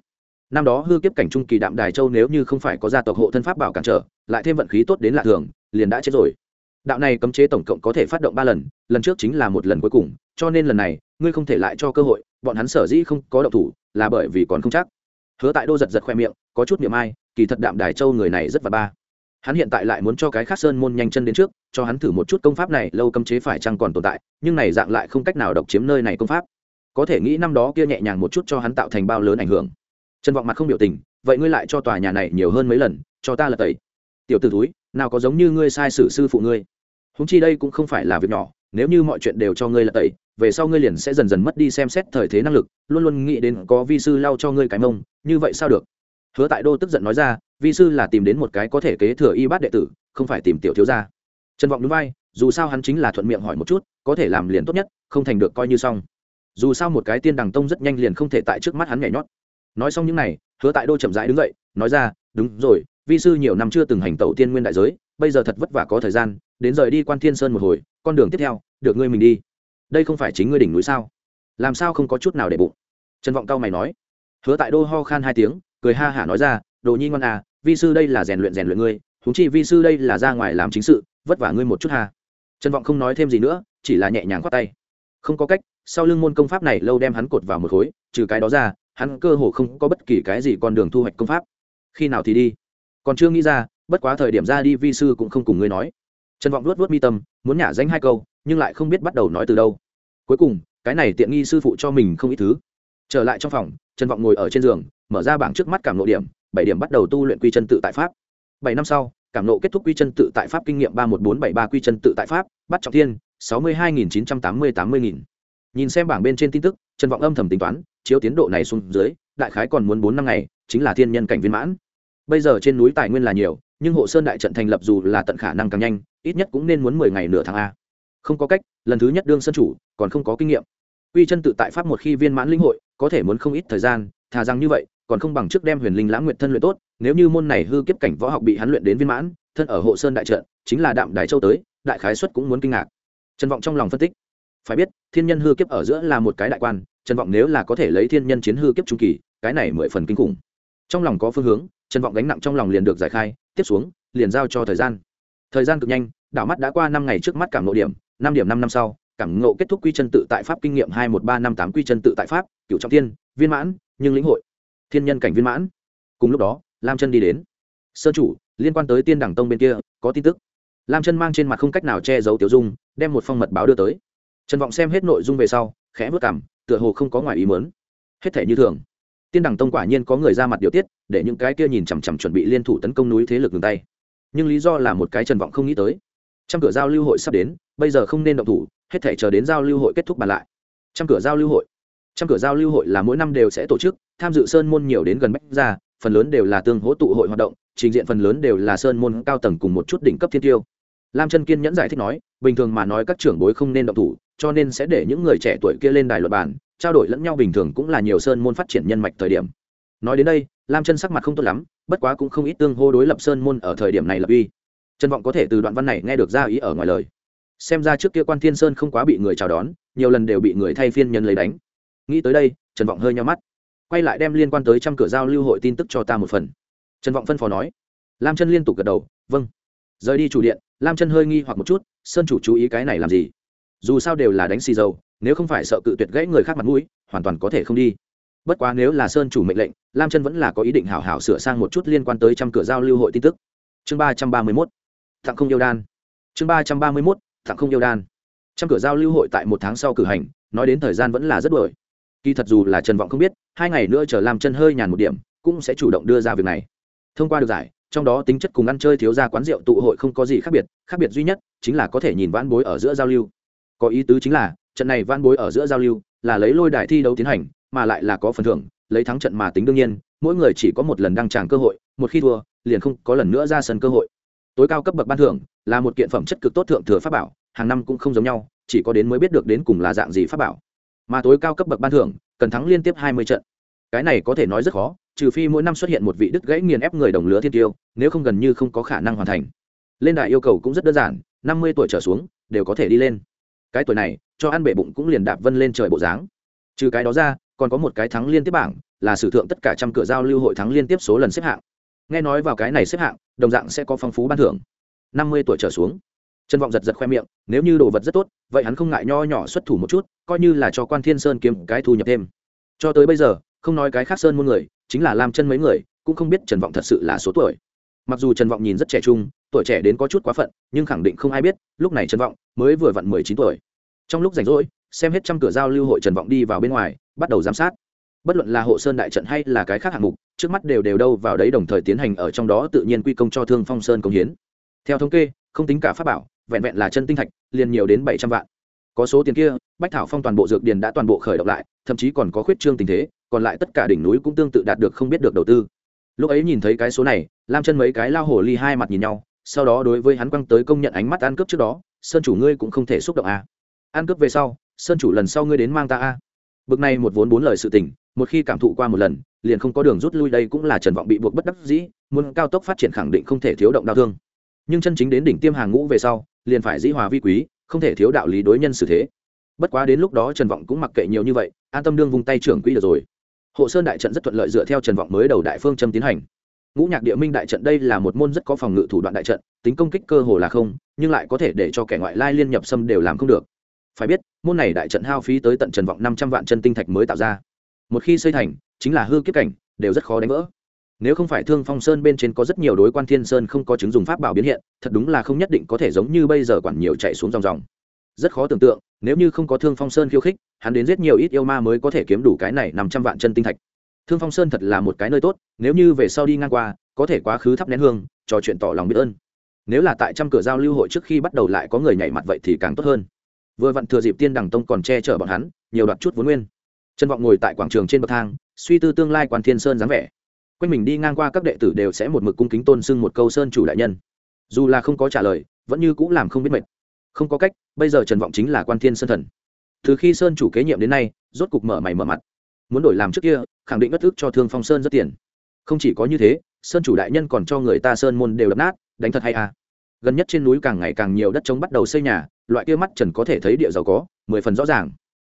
năm đó hư kiếp cảnh trung kỳ đạm đài châu nếu như không phải có gia tộc hộ thân pháp bảo cản trở, lại thêm vận khí tốt đến lạ thường, liền đã chết rồi. Đạo này cấm chế tổng cộng có thể phát động ba lần lần trước chính là một lần cuối cùng, cho nên lần này, ngươi không thể lại cho cơ hội, bọn hắn sở dĩ không có động thủ, là bởi vì còn không chắc. Hứa tại đô giật giật khoe miệng, có chút miệng ai, kỳ thật đạm đài châu người này rất và ba. Hắn hiện tại lại muốn cho cái khác sơn môn nhanh chân đến trước, cho hắn thử một chút công pháp này, lâu cấm chế phải chăng còn tồn tại, nhưng này dạng lại không cách nào độc chiếm nơi này công pháp. Có thể nghĩ năm đó kia nhẹ nhàng một chút cho hắn tạo thành bao lớn ảnh hưởng trần vọng mặt không biểu tình, vậy ngươi lại cho tòa nhà này nhiều hơn mấy lần, cho ta là tẩy. Tiểu t ử túi nào có giống như ngươi sai sử sư phụ ngươi. Húng chi đây cũng không phải là việc nhỏ, nếu như mọi chuyện đều cho ngươi là tẩy, về sau ngươi liền sẽ dần dần mất đi xem xét thời thế năng lực, luôn luôn nghĩ đến có vi sư lau cho ngươi cái mông, như vậy sao được? Hứa tại đô tức giận nói ra, vi sư là tìm đến một cái có thể kế thừa y bát đệ tử, không phải tìm tiểu thiếu gia. Trần vọng núi vai, dù sao hắn chính là thuận miệng hỏi một chút, có thể làm liền tốt nhất, không thành được coi như xong. Dù sao một cái tiên đằng tông rất nhanh liền không thể tại trước mắt hắn nhảy nhót nói xong những này, hứa tại đô chậm rãi đứng dậy nói ra đúng rồi vi sư nhiều năm chưa từng hành tẩu tiên nguyên đại giới bây giờ thật vất vả có thời gian đến rời đi quan thiên sơn một hồi con đường tiếp theo được ngươi mình đi. Đây không phải chính ngươi đỉnh núi sao? Làm sao không có chút nào để bụng? Trần vọng cao mày nói. Hứa tại đô ho khan hai tiếng cười ha hả nói ra đồ nhi ngoan à vi sư đây là rèn luyện rèn luyện ngươi húng chi vi sư đây là ra ngoài làm chính sự vất vả ngươi một chút ha. Trần vọng không nói thêm gì nữa chỉ là nhẹ nhàng khoát tay. Không có cách sau lưng môn công pháp này lâu đem hắn cột vào một khối trừ cái đó ra hắn cơ hồ không có bất kỳ cái gì con đường thu hoạch công pháp. Khi nào thì đi? Còn chưa nghĩ ra, bất quá thời điểm ra đi vi sư cũng không cùng ngươi nói. Trần vọng luốt luốt mi tâm, muốn nhả danh hai câu, nhưng lại không biết bắt đầu nói từ đâu. Cuối cùng, cái này tiện nghi sư phụ cho mình không ít thứ. Trở lại trong phòng, trần vọng ngồi ở trên giường, mở ra bảng trước mắt cảm lộ điểm, bảy điểm bắt đầu tu luyện quy chân tự tại pháp. Bảy năm sau, cảm nộ kết thúc quy chân tự tại pháp kinh nghiệm ba một bốn bảy ba quy chân tự tại pháp, bắt trọng thiên, sáu mươi hai nghìn chín trăm tám mươi tám mươi nghìn nhìn xem bảng bên trên tin tức, trần vọng âm thầm tính toán, chiếu tiến độ này xuống dưới, đại khái còn muốn bốn năm ngày, chính là thiên nhân cảnh viên mãn. Bây giờ trên núi tài nguyên là nhiều, nhưng hộ sơn đại trận thành lập dù là tận khả năng càng nhanh, ít nhất cũng nên muốn mười ngày nửa tháng a. Không có cách, lần thứ nhất đương sân chủ, còn không có kinh nghiệm. Quy chân tự tại pháp một khi viên mãn linh hội, có thể muốn không ít thời gian, thà rằng như vậy, còn không bằng trước đem huyền linh lãng nguyện thân luyện tốt, nếu như môn này hư kiếp cảnh võ học bị hắn luyện đến viên mãn, thân ở hộ sơn đại trận, chính là đạm đài châu tới, đại khái xuất cũng muốn kinh ngạc. Trần vọng trong lòng phân tích phải biết, thiên nhân hư kiếp ở giữa là một cái đại quan, trần vọng nếu là có thể lấy thiên nhân chiến hư kiếp trung kỳ, cái này mười phần kinh khủng. Trong lòng có phương hướng, trần vọng gánh nặng trong lòng liền được giải khai, tiếp xuống, liền giao cho thời gian. Thời gian cực nhanh, đảo mắt đã qua năm ngày trước mắt cảm ngộ điểm, năm điểm năm năm sau, cảm ngộ kết thúc quy chân tự tại pháp kinh nghiệm hai một ba năm tám quy chân tự tại pháp cựu trọng thiên, viên mãn, nhưng lĩnh hội. Thiên nhân cảnh viên mãn. Cùng lúc đó, lam chân đi đến. Sơ chủ, liên quan tới tiên đẳng tông bên kia, có tin tức. Lam chân mang trên mặt không cách nào che giấu tiểu dung, đem một phong mật báo đưa tới trần vọng xem hết nội dung về sau, khẽ vất cảm tựa hồ không có ngoài ý mớn hết thể như thường. Tiên đẳng tông quả nhiên có người ra mặt điều tiết, để những cái kia nhìn chằm chằm chuẩn bị liên thủ tấn công núi thế lực ngừng tay. Nhưng lý do là một cái trần vọng không nghĩ tới. Trăm cửa giao lưu hội sắp đến, bây giờ không nên động thủ, hết thể chờ đến giao lưu hội kết thúc bàn lại. Trăm cửa giao lưu hội. Trăm cửa giao lưu hội là mỗi năm đều sẽ tổ chức, tham dự sơn môn nhiều đến gần bách ra phần lớn đều là tương hỗ tụ hội hoạt động, trình diện phần lớn đều là sơn môn cao tầng cùng một chút đỉnh cấp thiên tiêu. Lam chân kiên nhẫn giải thích nói bình thường mà nói các trưởng bối không nên động thủ, cho nên sẽ để những người trẻ tuổi kia lên đài luật bản trao đổi lẫn nhau bình thường cũng là nhiều sơn môn phát triển nhân mạch thời điểm. Nói đến đây, lam chân sắc mặt không tốt lắm, bất quá cũng không ít tương hô đối lập sơn môn ở thời điểm này lập uy. Trần vọng có thể từ đoạn văn này nghe được ra ý ở ngoài lời. Xem ra trước kia quan thiên sơn không quá bị người chào đón, nhiều lần đều bị người thay phiên nhân lấy đánh. Nghĩ tới đây, trần vọng hơi nhau mắt. Quay lại đem liên quan tới trăm cửa giao lưu hội tin tức cho ta một phần. Trần vọng phân phó nói. Lam chân liên tục gật đầu vâng. Rời đi chủ điện, lam chân hơi nghi hoặc một chút sơn chủ chú ý cái này làm gì? Dù sao đều là đánh xì dầu, nếu không phải sợ cự tuyệt gãy người khác mặt mũi, hoàn toàn có thể không đi. Bất quá nếu là sơn chủ mệnh lệnh, lam chân vẫn là có ý định hảo hảo sửa sang một chút liên quan tới trăm cửa giao lưu hội tin tức. Chương ba trăm ba mươi mốt. Thặng không yêu đan. Chương ba trăm ba mươi mốt. Thặng không yêu đan. Trăm cửa giao lưu hội tại một tháng sau cử hành, nói đến thời gian vẫn là rất đổi kỳ thật dù là trần vọng không biết, hai ngày nữa chờ lam chân hơi nhàn một điểm, cũng sẽ chủ động đưa ra việc này. Thông qua được giải trong đó tính chất cùng ăn chơi thiếu ra quán rượu tụ hội không có gì khác biệt khác biệt duy nhất chính là có thể nhìn vãn bối ở giữa giao lưu. Có ý tứ chính là, trận này vãn bối ở giữa giao lưu là lấy lôi đài thi đấu tiến hành, mà lại là có phần thưởng, lấy thắng trận mà tính đương nhiên, mỗi người chỉ có một lần đăng tràng cơ hội, một khi thua, liền không có lần nữa ra sân cơ hội. Tối cao cấp bậc ban thưởng là một kiện phẩm chất cực tốt thượng thừa pháp bảo, hàng năm cũng không giống nhau, chỉ có đến mới biết được đến cùng là dạng gì pháp bảo. Mà tối cao cấp bậc ban thưởng cần thắng liên tiếp hai mươi trận. Cái này có thể nói rất khó trừ phi mỗi năm xuất hiện một vị đứt gãy nghiền ép người đồng lứa thiên tiêu, nếu không gần như không có khả năng hoàn thành. Lên đại yêu cầu cũng rất đơn giản, năm mươi tuổi trở xuống, đều có thể đi lên. Cái tuổi này, cho ăn bể bụng cũng liền đạp vân lên trời bộ dáng. Trừ cái đó ra, còn có một cái thắng liên tiếp bảng, là sử thượng tất cả trăm cửa giao lưu hội thắng liên tiếp số lần xếp hạng. Nghe nói vào cái này xếp hạng, đồng dạng sẽ có phong phú ban thưởng. năm mươi tuổi trở xuống. Trân vọng giật giật khoe miệng, nếu như đồ vật rất tốt, vậy hắn không ngại nho nhỏ xuất thủ một chút, coi như là cho quan thiên sơn kiếm cái thu nhập thêm. Cho tới bây giờ, không nói cái khác sơn muôn người chính là làm chân mấy người, cũng không biết trần vọng thật sự là số tuổi. Mặc dù trần vọng nhìn rất trẻ trung, tuổi trẻ đến có chút quá phận, nhưng khẳng định không ai biết, lúc này trần vọng mới vừa vặn mười chín tuổi. Trong lúc rảnh rỗi, xem hết trăm cửa giao lưu hội trần vọng đi vào bên ngoài, bắt đầu giám sát. Bất luận là hộ sơn đại trận hay là cái khác hạng mục, trước mắt đều đều đâu vào đấy đồng thời tiến hành ở trong đó tự nhiên quy công cho thương phong sơn công hiến. Theo thống kê, không tính cả pháp bảo, vẹn vẹn là chân tinh thạch, liền nhiều đến bảy trăm vạn. Có số tiền kia, bách thảo phong toàn bộ dược điền đã toàn bộ khởi động lại, thậm chí còn có khuyết trương tình thế còn lại tất cả đỉnh núi cũng tương tự đạt được không biết được đầu tư. Lúc ấy nhìn thấy cái số này, lam chân mấy cái lao hổ ly hai mặt nhìn nhau, sau đó đối với hắn quăng tới công nhận ánh mắt ăn cướp trước đó, sơn chủ ngươi cũng không thể xúc động à. ăn cướp về sau, sơn chủ lần sau ngươi đến mang ta a bực này một vốn bốn lời sự tình, một khi cảm thụ qua một lần, liền không có đường rút lui đây cũng là trần vọng bị buộc bất đắc dĩ, muốn cao tốc phát triển khẳng định không thể thiếu động đau thương. Nhưng chân chính đến đỉnh tiêm hàng ngũ về sau, liền phải dĩ hòa vi quý, không thể thiếu đạo lý đối nhân xử thế. Bất quá đến lúc đó trần vọng cũng mặc kệ nhiều như vậy, an tâm đương vung tay trưởng quỹ được rồi hộ sơn đại trận rất thuận lợi dựa theo trần vọng mới đầu đại phương châm tiến hành. Ngũ nhạc địa minh đại trận đây là một môn rất có phòng ngự thủ đoạn đại trận, tính công kích cơ hồ là không, nhưng lại có thể để cho kẻ ngoại lai liên nhập xâm đều làm không được. Phải biết, môn này đại trận hao phí tới tận trần vọng năm trăm vạn chân tinh thạch mới tạo ra. Một khi xây thành, chính là hư kiếp cảnh, đều rất khó đánh vỡ. Nếu không phải thương phong sơn bên trên có rất nhiều đối quan thiên sơn không có chứng dùng pháp bảo biến hiện, thật đúng là không nhất định có thể giống như bây giờ quản nhiều chạy xuống dòng dòng rất khó tưởng tượng, nếu như không có thương phong sơn khiêu khích, hắn đến rất nhiều ít yêu ma mới có thể kiếm đủ cái này năm trăm vạn chân tinh thạch. Thương phong sơn thật là một cái nơi tốt, nếu như về sau đi ngang qua, có thể quá khứ thắp nén hương, trò chuyện tỏ lòng biết ơn. Nếu là tại trăm cửa giao lưu hội trước khi bắt đầu lại có người nhảy mặt vậy thì càng tốt hơn. Vừa vặn thừa dịp tiên đằng tông còn che chở bọn hắn, nhiều đoạt chút vốn nguyên. Trân vọng ngồi tại quảng trường trên bậc thang, suy tư tương lai quan thiên sơn dáng vẻ. Quanh mình đi ngang qua các đệ tử đều sẽ một mực cung kính tôn sưng một câu sơn chủ đại nhân. Dù là không có trả lời, vẫn như cũng làm không biết mệt không có cách, bây giờ trần vọng chính là quan thiên sơn thần. Từ khi sơn chủ kế nhiệm đến nay, rốt cục mở mày mở mặt. Muốn đổi làm trước kia, khẳng định bất ức cho thương phong sơn rất tiền. Không chỉ có như thế, sơn chủ đại nhân còn cho người ta sơn môn đều đập nát, đánh thật hay à. Gần nhất trên núi càng ngày càng nhiều đất trống bắt đầu xây nhà, loại kia mắt trần có thể thấy địa giàu có, mười phần rõ ràng.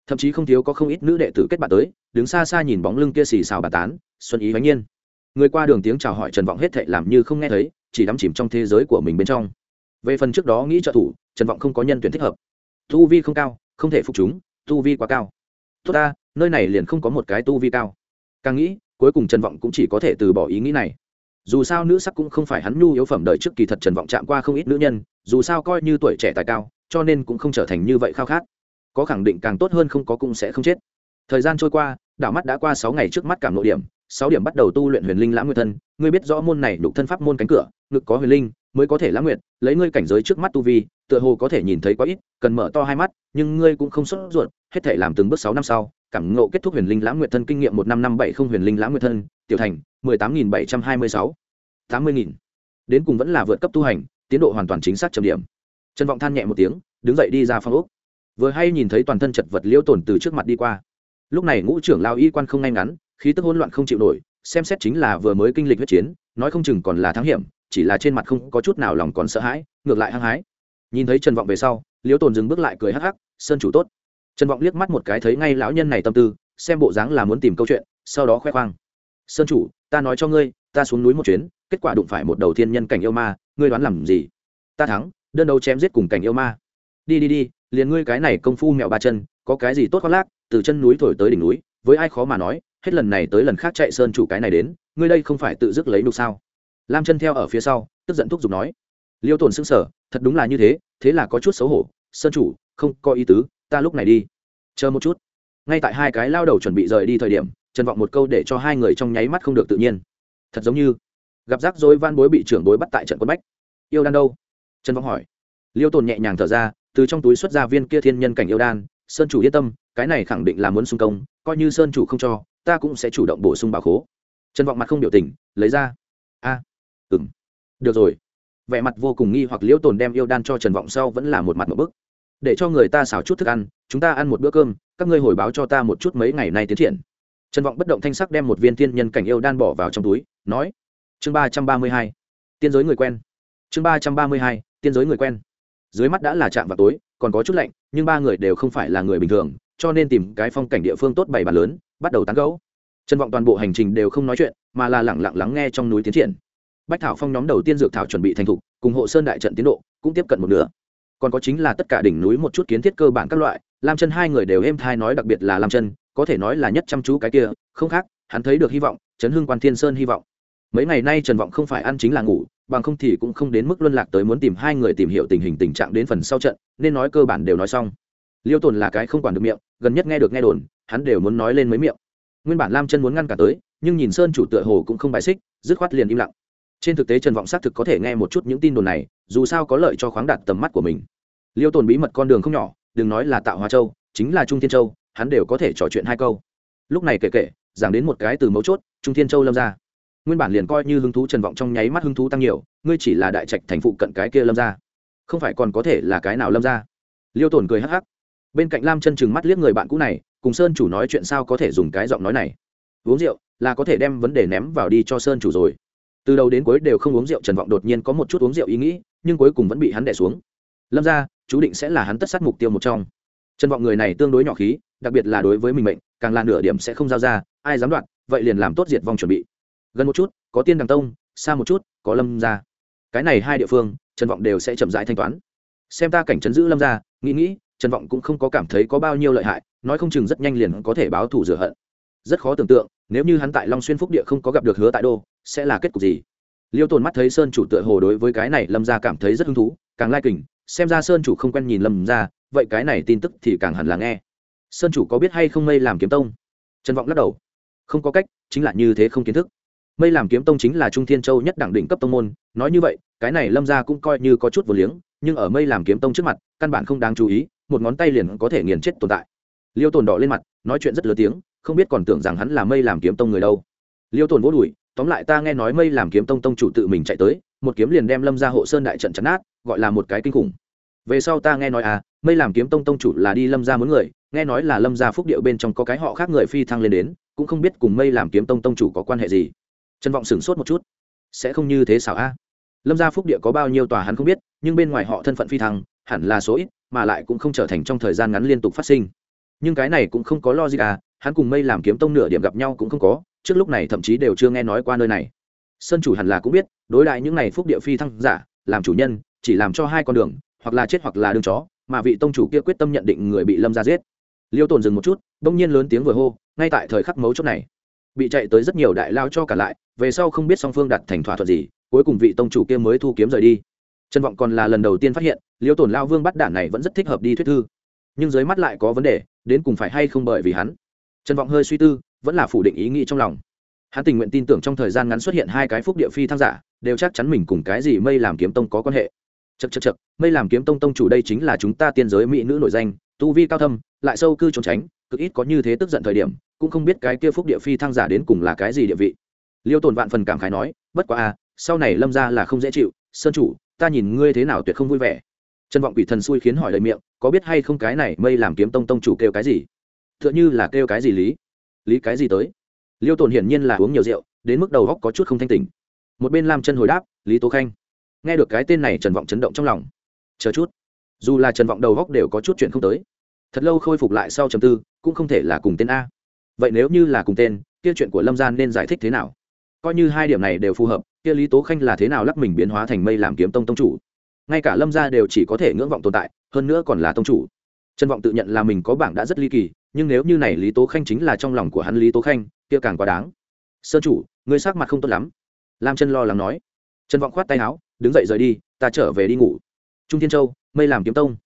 Thậm chí không thiếu có không ít nữ đệ tử kết bạn tới, đứng xa xa nhìn bóng lưng kia xì xào bà tán, xuân ý bánh nhiên. Người qua đường tiếng chào hỏi trần vọng hết thệ làm như không nghe thấy, chỉ đắm chìm trong thế giới của mình bên trong về phần trước đó nghĩ trợ thủ, trần vọng không có nhân tuyển thích hợp. Tu vi không cao, không thể phục chúng, tu vi quá cao. Tốt ta, nơi này liền không có một cái tu vi cao. Càng nghĩ, cuối cùng trần vọng cũng chỉ có thể từ bỏ ý nghĩ này. Dù sao nữ sắc cũng không phải hắn nhu yếu phẩm đời trước kỳ thật trần vọng chạm qua không ít nữ nhân, dù sao coi như tuổi trẻ tài cao, cho nên cũng không trở thành như vậy khao khát. Có khẳng định càng tốt hơn không có cũng sẽ không chết. Thời gian trôi qua, đảo mắt đã qua sáu ngày trước mắt cảm nội điểm, sáu điểm bắt đầu tu luyện huyền linh lãng nguyên thân. Ngươi biết rõ môn này đục thân pháp môn cánh cửa, ngực có huyền linh mới có thể lãng nguyện lấy ngươi cảnh giới trước mắt tu vi, tựa hồ có thể nhìn thấy quá ít, cần mở to hai mắt, nhưng ngươi cũng không sốt ruột, hết thể làm từng bước sáu năm sau, cảm ngộ kết thúc huyền linh lãng nguyện thân kinh nghiệm một năm năm bảy không huyền linh lãng nguyện thân, tiểu thành, mười tám nghìn bảy trăm hai mươi sáu. tám mươi nghìn. Đến cùng vẫn là vượt cấp tu hành, tiến độ hoàn toàn chính xác trầm điểm. Trần vọng than nhẹ một tiếng, đứng dậy đi ra phòng úc vừa hay nhìn thấy toàn thân chật vật liễu tổn từ trước mặt đi qua. Lúc này ngũ trưởng lao y quan không ngay ngắn, khí tức hỗn loạn không chịu nổi xem xét chính là vừa mới kinh lịch huyết chiến, nói không chừng còn là thắng hiểm, chỉ là trên mặt không có chút nào lòng còn sợ hãi, ngược lại hăng hái. Nhìn thấy trần vọng về sau, liễu tồn dừng bước lại cười hắc hắc, sơn chủ tốt. Trần vọng liếc mắt một cái thấy ngay lão nhân này tâm tư, xem bộ dáng là muốn tìm câu chuyện, sau đó khoe khoang. Sơn chủ, ta nói cho ngươi, ta xuống núi một chuyến, kết quả đụng phải một đầu thiên nhân cảnh yêu ma, ngươi đoán làm gì? Ta thắng, đơn đấu chém giết cùng cảnh yêu ma. Đi đi đi, liền ngươi cái này công phu mẹo ba chân, có cái gì tốt khoác lác, từ chân núi thổi tới đỉnh núi, với ai khó mà nói hết lần này tới lần khác chạy sơn chủ cái này đến, ngươi đây không phải tự dứt lấy nhục sao? Lam chân theo ở phía sau, tức giận thúc giục nói. Liêu tồn xưng sở thật đúng là như thế thế là có chút xấu hổ. Sơn chủ, không có ý tứ, ta lúc này đi. Chờ một chút. Ngay tại hai cái lao đầu chuẩn bị rời đi thời điểm, trần vọng một câu để cho hai người trong nháy mắt không được tự nhiên. Thật giống như, gặp rắc rối van bối bị trưởng bối bắt tại trận quân bách. Yêu đan đâu? Trần vọng hỏi. Liêu tồn nhẹ nhàng thở ra, từ trong túi xuất ra viên kia thiên nhân cảnh yêu đan. Sơn chủ yên tâm, cái này khẳng định là muốn xung công, coi như sơn chủ không cho ta cũng sẽ chủ động bổ sung bảo khố. Trần vọng mặt không biểu tình lấy ra. A à, m được rồi. Vẻ mặt vô cùng nghi hoặc liễu tồn đem yêu đan cho trần vọng sau vẫn là một mặt một bức. Để cho người ta xào chút thức ăn chúng ta ăn một bữa cơm các ngươi hồi báo cho ta một chút mấy ngày nay tiến triển. Trần vọng bất động thanh sắc đem một viên tiên nhân cảnh yêu đan bỏ vào trong túi nói. Chương ba trăm ba mươi hai. Tiên giới người quen. Chương ba trăm ba mươi hai. Tiên giới người quen. Dưới mắt đã là chạm vào tối còn có chút lạnh nhưng ba người đều không phải là người bình thường cho nên tìm cái phong cảnh địa phương tốt bày bàn lớn, bắt đầu tán gấu trần vọng toàn bộ hành trình đều không nói chuyện, mà là lẳng lặng lắng nghe trong núi tiến triển. Bách thảo phong nhóm đầu tiên dược thảo chuẩn bị thành thục, cùng hộ sơn đại trận tiến độ, cũng tiếp cận một nửa. Còn có chính là tất cả đỉnh núi một chút kiến thiết cơ bản các loại, lam chân hai người đều êm thai nói đặc biệt là lam chân, có thể nói là nhất chăm chú cái kia, không khác, hắn thấy được hy vọng chấn hương quan thiên sơn hy vọng. Mấy ngày nay trần vọng không phải ăn chính là ngủ, bằng không thì cũng không đến mức luân lạc tới muốn tìm hai người tìm hiểu tình hình tình trạng đến phần sau trận, nên nói cơ bản đều nói xong liêu tồn là cái không quản được miệng, gần nhất nghe được nghe đồn, hắn đều muốn nói lên mấy miệng. Nguyên bản lam chân muốn ngăn cả tới, nhưng nhìn sơn chủ tựa hồ cũng không bài xích, dứt khoát liền im lặng. Trên thực tế trần vọng xác thực có thể nghe một chút những tin đồn này, dù sao có lợi cho khoáng đạt tầm mắt của mình. Liêu tồn bí mật con đường không nhỏ, đừng nói là tạo hóa châu, chính là trung thiên châu, hắn đều có thể trò chuyện hai câu. Lúc này kể kể, giảng đến một cái từ mấu chốt, trung thiên châu lâm ra. Nguyên bản liền coi như hứng thú trần vọng trong nháy mắt hứng thú tăng nhiều, ngươi chỉ là đại trạch thành phụ cận cái kia lâm ra. Không phải còn có thể là cái nào lâm ra? Liêu tồn cười hắc hắc bên cạnh lam chân chừng mắt liếc người bạn cũ này, cùng sơn chủ nói chuyện sao có thể dùng cái giọng nói này. Uống rượu, là có thể đem vấn đề ném vào đi cho sơn chủ rồi. Từ đầu đến cuối đều không uống rượu, trần vọng đột nhiên có một chút uống rượu ý nghĩ, nhưng cuối cùng vẫn bị hắn đẻ xuống. Lâm ra chú định sẽ là hắn tất sát mục tiêu một trong. Trần vọng người này tương đối nhỏ khí, đặc biệt là đối với mình mệnh, càng là nửa điểm sẽ không giao ra, ai dám đoạt, vậy liền làm tốt diệt vong chuẩn bị. Gần một chút, có tiên đằng tông, xa một chút, có lâm ra cái này hai địa phương, trần vọng đều sẽ chậm rãi thanh toán. Xem ta cảnh trấn giữ lâm ra nghĩ nghĩ trần vọng cũng không có cảm thấy có bao nhiêu lợi hại, nói không chừng rất nhanh liền có thể báo thù rửa hận. Rất khó tưởng tượng, nếu như hắn tại long xuyên phúc địa không có gặp được hứa tại đô, sẽ là kết cục gì? Liêu tồn mắt thấy sơn chủ tựa hồ đối với cái này lâm ra cảm thấy rất hứng thú, càng lai kình, xem ra sơn chủ không quen nhìn lâm ra vậy cái này tin tức thì càng hẳn là nghe. Sơn chủ có biết hay không mây làm kiếm tông? Trần vọng lắc đầu. Không có cách, chính là như thế không kiến thức. Mây làm kiếm tông chính là trung thiên châu nhất đẳng đỉnh cấp tông môn, nói như vậy, cái này lâm ra cũng coi như có chút vô liếng, nhưng ở mây làm kiếm tông trước mặt, căn bản không đáng chú ý một ngón tay liền có thể nghiền chết tồn tại. Liêu tồn đỏ lên mặt, nói chuyện rất lớn tiếng, không biết còn tưởng rằng hắn là mây làm kiếm tông người đâu. Liêu tồn vỗ đùi, tóm lại ta nghe nói mây làm kiếm tông tông chủ tự mình chạy tới, một kiếm liền đem lâm ra hộ sơn đại trận chấn át gọi là một cái kinh khủng. Về sau ta nghe nói à mây làm kiếm tông tông chủ là đi lâm ra muốn người, nghe nói là lâm ra phúc điệu bên trong có cái họ khác người phi thăng lên đến, cũng không biết cùng mây làm kiếm tông tông chủ có quan hệ gì. Trân vọng sửng sốt một chút. Sẽ không như thế xảo a. Lâm gia phúc địa có bao nhiêu tòa hắn không biết, nhưng bên ngoài họ thân phận phi thăng, hẳn là số ít mà lại cũng không trở thành trong thời gian ngắn liên tục phát sinh. Nhưng cái này cũng không có lo gì à hắn cùng mây làm kiếm tông nửa điểm gặp nhau cũng không có, trước lúc này thậm chí đều chưa nghe nói qua nơi này. Sơn chủ hẳn là cũng biết, đối lại những này phúc địa phi thăng giả, làm chủ nhân, chỉ làm cho hai con đường, hoặc là chết hoặc là đường chó, mà vị tông chủ kia quyết tâm nhận định người bị lâm ra giết. Liêu tồn dừng một chút bỗng nhiên lớn tiếng vừa hô, ngay tại thời khắc mấu chốt này, bị chạy tới rất nhiều đại lao cho cả lại, về sau không biết song phương đặt thành thỏa thuận gì, cuối cùng vị tông chủ kia mới thu kiếm rời đi trần vọng còn là lần đầu tiên phát hiện, liêu tổn lao vương bắt đản này vẫn rất thích hợp đi thuyết thư. Nhưng dưới mắt lại có vấn đề, đến cùng phải hay không bởi vì hắn? Trần vọng hơi suy tư, vẫn là phủ định ý nghĩ trong lòng. Hắn tình nguyện tin tưởng trong thời gian ngắn xuất hiện hai cái phúc địa phi tham giả, đều chắc chắn mình cùng cái gì mây làm kiếm tông có quan hệ. Chật chật chật mây làm kiếm tông tông chủ đây chính là chúng ta tiên giới mỹ nữ nổi danh, tu vi cao thâm, lại sâu cư trốn tránh, cực ít có như thế tức giận thời điểm, cũng không biết cái kia phúc địa phi thăng giả đến cùng là cái gì địa vị. Liêu tồn vạn phần cảm khái nói, bất quá à sau này lâm ra là không dễ chịu, sơn chủ ta nhìn ngươi thế nào tuyệt không vui vẻ. Trần vọng quỷ thần xui khiến hỏi lời miệng, có biết hay không cái này mây làm kiếm tông tông chủ kêu cái gì? T h ư ợ n h ư là kêu cái gì lý? Lý cái gì tới? Liêu tồn hiển nhiên là uống nhiều rượu, đến mức đầu góc có chút không thanh tình một bên làm chân hồi đáp, lý tố khanh. Nghe được cái tên này, trần vọng chấn động trong lòng. Chờ chút. Dù là trần vọng đầu góc đều có chút chuyện không tới. Thật lâu khôi phục lại sau chầm tư, cũng không thể là cùng tên a. Vậy nếu như là cùng tên, kia chuyện của lâm gian nên giải thích thế nào? Coi như hai điểm này đều phù hợp kia lý tố khanh là thế nào lắc mình biến hóa thành mây làm kiếm tông tông chủ? Ngay cả lâm gia đều chỉ có thể ngưỡng vọng tồn tại, hơn nữa còn là tông chủ. Trân vọng tự nhận là mình có bảng đã rất ly kỳ, nhưng nếu như này lý tố khanh chính là trong lòng của hắn lý tố khanh, kia càng quá đáng. Sơn chủ người sắc mặt không tốt lắm. Lam chân lo lắng nói. Trân vọng khoát tay áo, đứng dậy rời đi, ta trở về đi ngủ. Trung thiên châu, mây làm kiếm tông.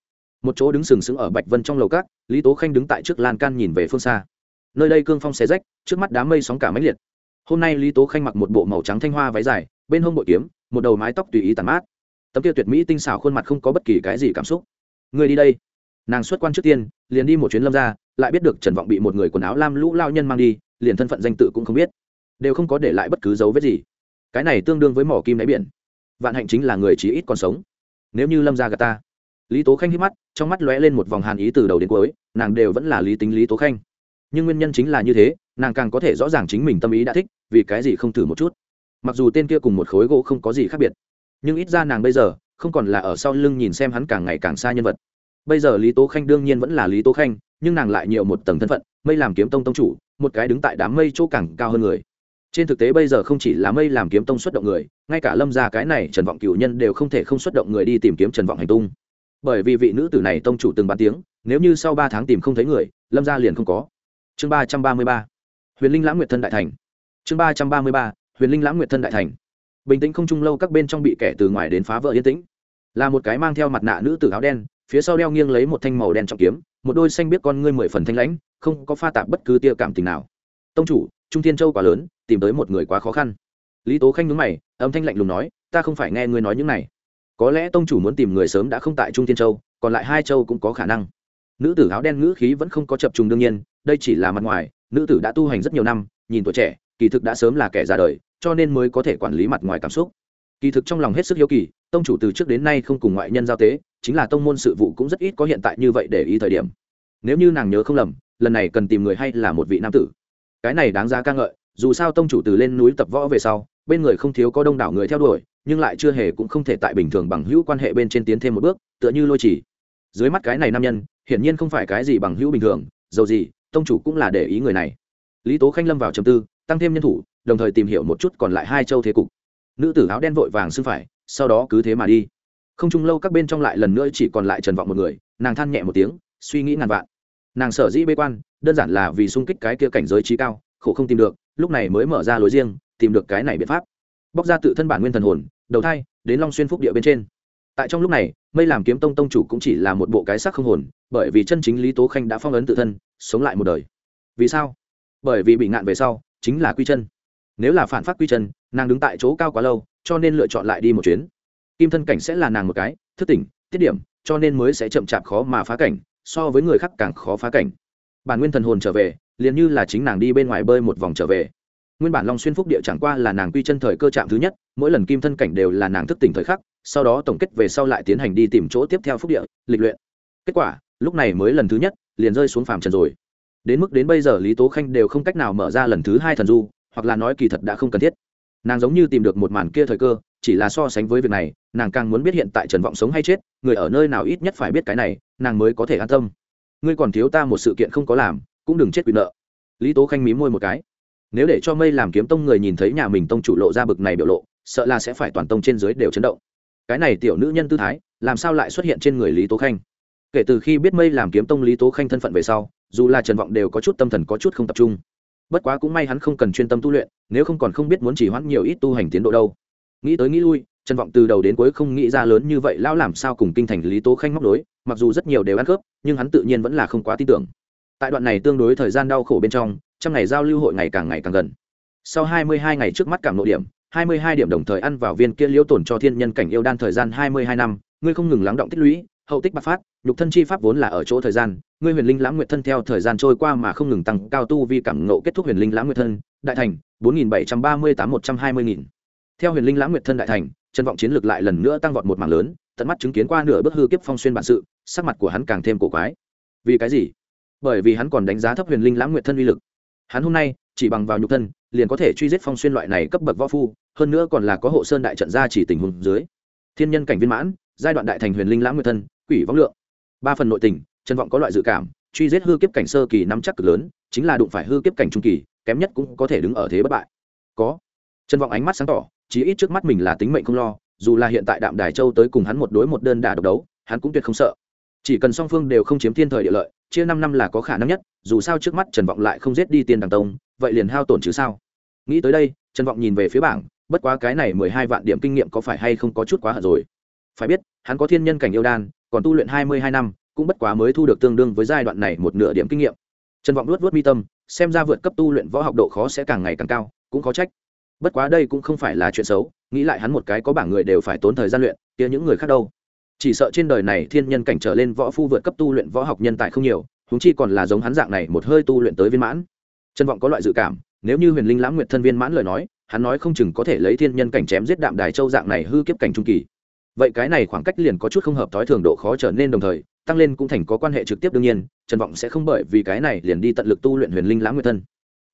Một chỗ đứng sừng sững ở bạch vân trong lầu cát lý tố khanh đứng tại trước lan can nhìn về phương xa. Nơi đây cương phong xé rách, trước mắt đám mây sóng cả máy liệt hôm nay lý tố khanh mặc một bộ màu trắng thanh hoa váy dài, bên hông bội kiếm, một đầu mái tóc tùy ý tàn mát. Tấm kia tuyệt mỹ tinh xảo khuôn mặt không có bất kỳ cái gì cảm xúc. Người đi đây. Nàng xuất quan trước tiên, liền đi một chuyến lâm ra lại biết được trần vọng bị một người quần áo lam lũ lao nhân mang đi, liền thân phận danh tự cũng không biết. Đều không có để lại bất cứ dấu vết gì. Cái này tương đương với mỏ kim đáy biển. Vạn hạnh chính là người chí ít còn sống. Nếu như lâm ra gà ta. Lý tố khanh hít mắt, trong mắt lóe lên một vòng hàn ý từ đầu đến cuối, nàng đều vẫn là lý tính lý tố khanh. Nhưng nguyên nhân chính là như thế nàng càng có thể rõ ràng chính mình tâm ý đã thích, vì cái gì không thử một chút. Mặc dù tên kia cùng một khối gỗ không có gì khác biệt, nhưng ít ra nàng bây giờ không còn là ở sau lưng nhìn xem hắn càng ngày càng xa nhân vật. Bây giờ lý tố khanh đương nhiên vẫn là lý tố khanh, nhưng nàng lại nhiều một tầng thân phận, mây làm kiếm tông tông chủ, một cái đứng tại đám mây chỗ càng cao hơn người. Trên thực tế bây giờ không chỉ là mây làm kiếm tông xuất động người, ngay cả lâm Gia cái này trần vọng cựu nhân đều không thể không xuất động người đi tìm kiếm trần vọng hành tung. Bởi vì vị nữ tử này tông chủ từng bán tiếng, nếu như sau ba tháng tìm không thấy người, lâm Gia liền không có. Chương ba trăm ba mươi ba huyền linh lãng nguyệt thân đại thành. Chương ba trăm ba mươi ba, huyền linh lãng nguyệt thân đại thành. Bình tĩnh không chung lâu các bên trong bị kẻ từ ngoài đến phá vỡ yên tĩnh. Là một cái mang theo mặt nạ nữ tử áo đen, phía sau đeo nghiêng lấy một thanh màu đen trọng kiếm, một đôi xanh biết con ngươi mười phần thanh lãnh, không có pha tạp bất cứ tia cảm tình nào. Tông chủ, trung thiên châu quá lớn, tìm tới một người quá khó khăn. Lý tố khanh nhúng mày, âm thanh lạnh lùng nói, ta không phải nghe ngươi nói những này. Có lẽ tông chủ muốn tìm người sớm đã không tại trung thiên châu, còn lại hai châu cũng có khả năng. Nữ tử áo đen ngữ khí vẫn không có chập trùng đương nhiên, đây chỉ là mặt ngoài nữ tử đã tu hành rất nhiều năm, nhìn tuổi trẻ, kỳ thực đã sớm là kẻ ra đời, cho nên mới có thể quản lý mặt ngoài cảm xúc. Kỳ thực trong lòng hết sức hiếu kỳ, tông chủ từ trước đến nay không cùng ngoại nhân giao tế, chính là tông môn sự vụ cũng rất ít có hiện tại như vậy để ý thời điểm. Nếu như nàng nhớ không lầm, lần này cần tìm người hay là một vị nam tử. Cái này đáng giá ca ngợi, dù sao tông chủ từ lên núi tập võ về sau, bên người không thiếu có đông đảo người theo đuổi, nhưng lại chưa hề cũng không thể tại bình thường bằng hữu quan hệ bên trên tiến thêm một bước, tựa như lôi chỉ. Dưới mắt cái này nam nhân, hiển nhiên không phải cái gì bằng hữu bình thường, dầu gì tông chủ cũng là để ý người này. Lý tố khanh lâm vào trầm tư, tăng thêm nhân thủ, đồng thời tìm hiểu một chút còn lại hai châu thế cục. Nữ tử áo đen vội vàng xưng phải, sau đó cứ thế mà đi. Không chung lâu các bên trong lại lần nữa chỉ còn lại trần vọng một người, nàng than nhẹ một tiếng, suy nghĩ ngàn vạn. Nàng sở dĩ bế quan, đơn giản là vì sung kích cái kia cảnh giới trí cao, khổ không tìm được, lúc này mới mở ra lối riêng, tìm được cái này biện pháp. Bóc ra tự thân bản nguyên thần hồn, đầu thai, đến long xuyên phúc địa bên trên. Tại trong lúc này, mây làm kiếm tông tông chủ cũng chỉ là một bộ cái sắc không hồn, bởi vì chân chính lý tố khanh đã phong ấn tự thân sống lại một đời. Vì sao? Bởi vì bị ngạn về sau, chính là quy chân nếu là phản phát quy chân nàng đứng tại chỗ cao quá lâu, cho nên lựa chọn lại đi một chuyến. Kim thân cảnh sẽ là nàng một cái, thức tỉnh, tiết điểm, cho nên mới sẽ chậm chạp khó mà phá cảnh, so với người khác càng khó phá cảnh. Bản nguyên thần hồn trở về, liền như là chính nàng đi bên ngoài bơi một vòng trở về. Nguyên bản long xuyên phúc địa chẳng qua là nàng quy chân thời cơ chạm thứ nhất, mỗi lần kim thân cảnh đều là nàng thức tỉnh thời khắc, sau đó tổng kết về sau lại tiến hành đi tìm chỗ tiếp theo phúc địa, lịch luyện. Kết quả, lúc này mới lần thứ nhất liền rơi xuống phàm trần rồi. Đến mức đến bây giờ lý tố khanh đều không cách nào mở ra lần thứ hai thần du, hoặc là nói kỳ thật đã không cần thiết. Nàng giống như tìm được một màn kia thời cơ, chỉ là so sánh với việc này, nàng càng muốn biết hiện tại trần vọng sống hay chết, người ở nơi nào ít nhất phải biết cái này, nàng mới có thể an tâm. Ngươi còn thiếu ta một sự kiện không có làm, cũng đừng chết quyền nợ. Lý tố khanh mí môi một cái. Nếu để cho mây làm kiếm tông người nhìn thấy nhà mình tông chủ lộ ra bực này biểu lộ, sợ là sẽ phải toàn tông trên dưới đều chấn động. Cái này tiểu nữ nhân tư thái, làm sao lại xuất hiện trên người lý tố khanh? Kể từ khi biết mây làm kiếm tông lý tố khanh thân phận về sau, dù là trần vọng đều có chút tâm thần có chút không tập trung. Bất quá cũng may hắn không cần chuyên tâm tu luyện, nếu không còn không biết muốn chỉ hoãn nhiều ít tu hành tiến độ đâu. Nghĩ tới nghĩ lui, trần vọng từ đầu đến cuối không nghĩ ra lớn như vậy lão làm sao cùng kinh thành lý tố khanh móc đối mặc dù rất nhiều đều ăn khớp, nhưng hắn tự nhiên vẫn là không quá tin tưởng. Tại đoạn này tương đối thời gian đau khổ bên trong trong ngày giao lưu hội ngày càng ngày càng gần. Sau hai mươi hai ngày trước mắt cảm nội điểm, hai mươi hai điểm đồng thời ăn vào viên kia liễu tổn cho thiên nhân cảnh yêu đan thời gian hai mươi hai năm, ngươi không ngừng lắng động tích lũy hậu tích bạc phát, nhục thân chi pháp vốn là ở chỗ thời gian, ngươi huyền linh lãng nguyệt thân theo thời gian trôi qua mà không ngừng tăng cao tu vi cảm ngộ kết thúc huyền linh lãng nguyệt thân, đại thành, bốn nghìn bảy trăm ba mươi tám một trăm hai mươi nghìn. Theo huyền linh lãng nguyệt thân đại thành, chân vọng chiến lược lại lần nữa tăng vọt một mảng lớn, tận mắt chứng kiến qua nửa bước hư kiếp phong xuyên bản sự, sắc mặt của hắn càng thêm cổ quái. Vì cái gì? Bởi vì hắn còn đánh giá thấp huyền linh lãng nguyệt thân uy lực. Hắn hôm nay, chỉ bằng vào nhục thân, liền có thể truy giết phong xuyên loại này cấp bậc võ phu, hơn nữa còn là có hộ sơn đại trận ra chỉ tình huống dưới. Thiên nhân cảnh viên mãn giai đoạn đại thành huyền linh lãng nguyệt thân, quỷ võng lượng. Ba phần nội tình, trần vọng có loại dự cảm, truy giết hư kiếp cảnh sơ kỳ nắm chắc cực lớn, chính là đụng phải hư kiếp cảnh trung kỳ, kém nhất cũng có thể đứng ở thế bất bại. Có. Trần vọng ánh mắt sáng tỏ, chí ít trước mắt mình là tính mệnh không lo, dù là hiện tại đạm đài châu tới cùng hắn một đối một đơn đả độc đấu, hắn cũng tuyệt không sợ. Chỉ cần song phương đều không chiếm thiên thời địa lợi, chia năm năm là có khả năng nhất, dù sao trước mắt trần vọng lại không giết đi tiền đằng tông, vậy liền hao tổn chứ sao? Nghĩ tới đây, trần vọng nhìn về phía bảng, bất quá cái này mười hai vạn điểm kinh nghiệm có phải hay không có chút quá hận rồi? Phải biết, hắn có thiên nhân cảnh yêu đan, còn tu luyện hai mươi hai năm, cũng bất quá mới thu được tương đương với giai đoạn này một nửa điểm kinh nghiệm. Trần vọng luốt vớt mi tâm, xem ra vượt cấp tu luyện võ học độ khó sẽ càng ngày càng cao, cũng khó trách. Bất quá đây cũng không phải là chuyện xấu, nghĩ lại hắn một cái có bảng người đều phải tốn thời gian luyện, kia những người khác đâu. Chỉ sợ trên đời này thiên nhân cảnh trở lên võ phu vượt cấp tu luyện võ học nhân tài không nhiều húng chi còn là giống hắn dạng này một hơi tu luyện tới viên mãn. Trân vọng có loại dự cảm, nếu như huyền linh lãng nguyệt thân viên mãn lời nói, hắn nói không chừng có thể lấy thiên nhân cảnh chém giết đạm đài châu dạng này hư kiếp cảnh trung kỳ vậy cái này khoảng cách liền có chút không hợp thói thường độ khó trở nên đồng thời, tăng lên cũng thành có quan hệ trực tiếp đương nhiên, trần vọng sẽ không bởi vì cái này liền đi tận lực tu luyện huyền linh lãng nguyệt thân.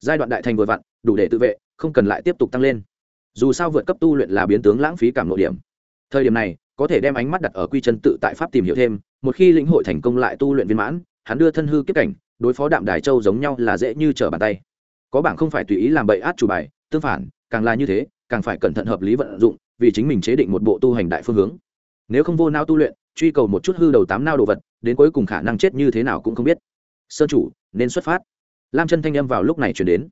Giai đoạn đại thành vừa vặn, đủ để tự vệ, không cần lại tiếp tục tăng lên. Dù sao vượt cấp tu luyện là biến tướng lãng phí cảm nội điểm. Thời điểm này, có thể đem ánh mắt đặt ở quy chân tự tại pháp tìm hiểu thêm, một khi lĩnh hội thành công lại tu luyện viên mãn, hắn đưa thân hư kiếp cảnh, đối phó đạm đài châu giống nhau là dễ như trở bàn tay. Có bảng không phải tùy ý làm bậy át chủ bài, tương phản, càng là như thế, càng phải cẩn thận hợp lý vận dụng vì chính mình chế định một bộ tu hành đại phương hướng. Nếu không vô nao tu luyện, truy cầu một chút hư đầu tám nao đồ vật, đến cuối cùng khả năng chết như thế nào cũng không biết. Sơn chủ, nên xuất phát. Lam chân thanh âm vào lúc này chuyển đến.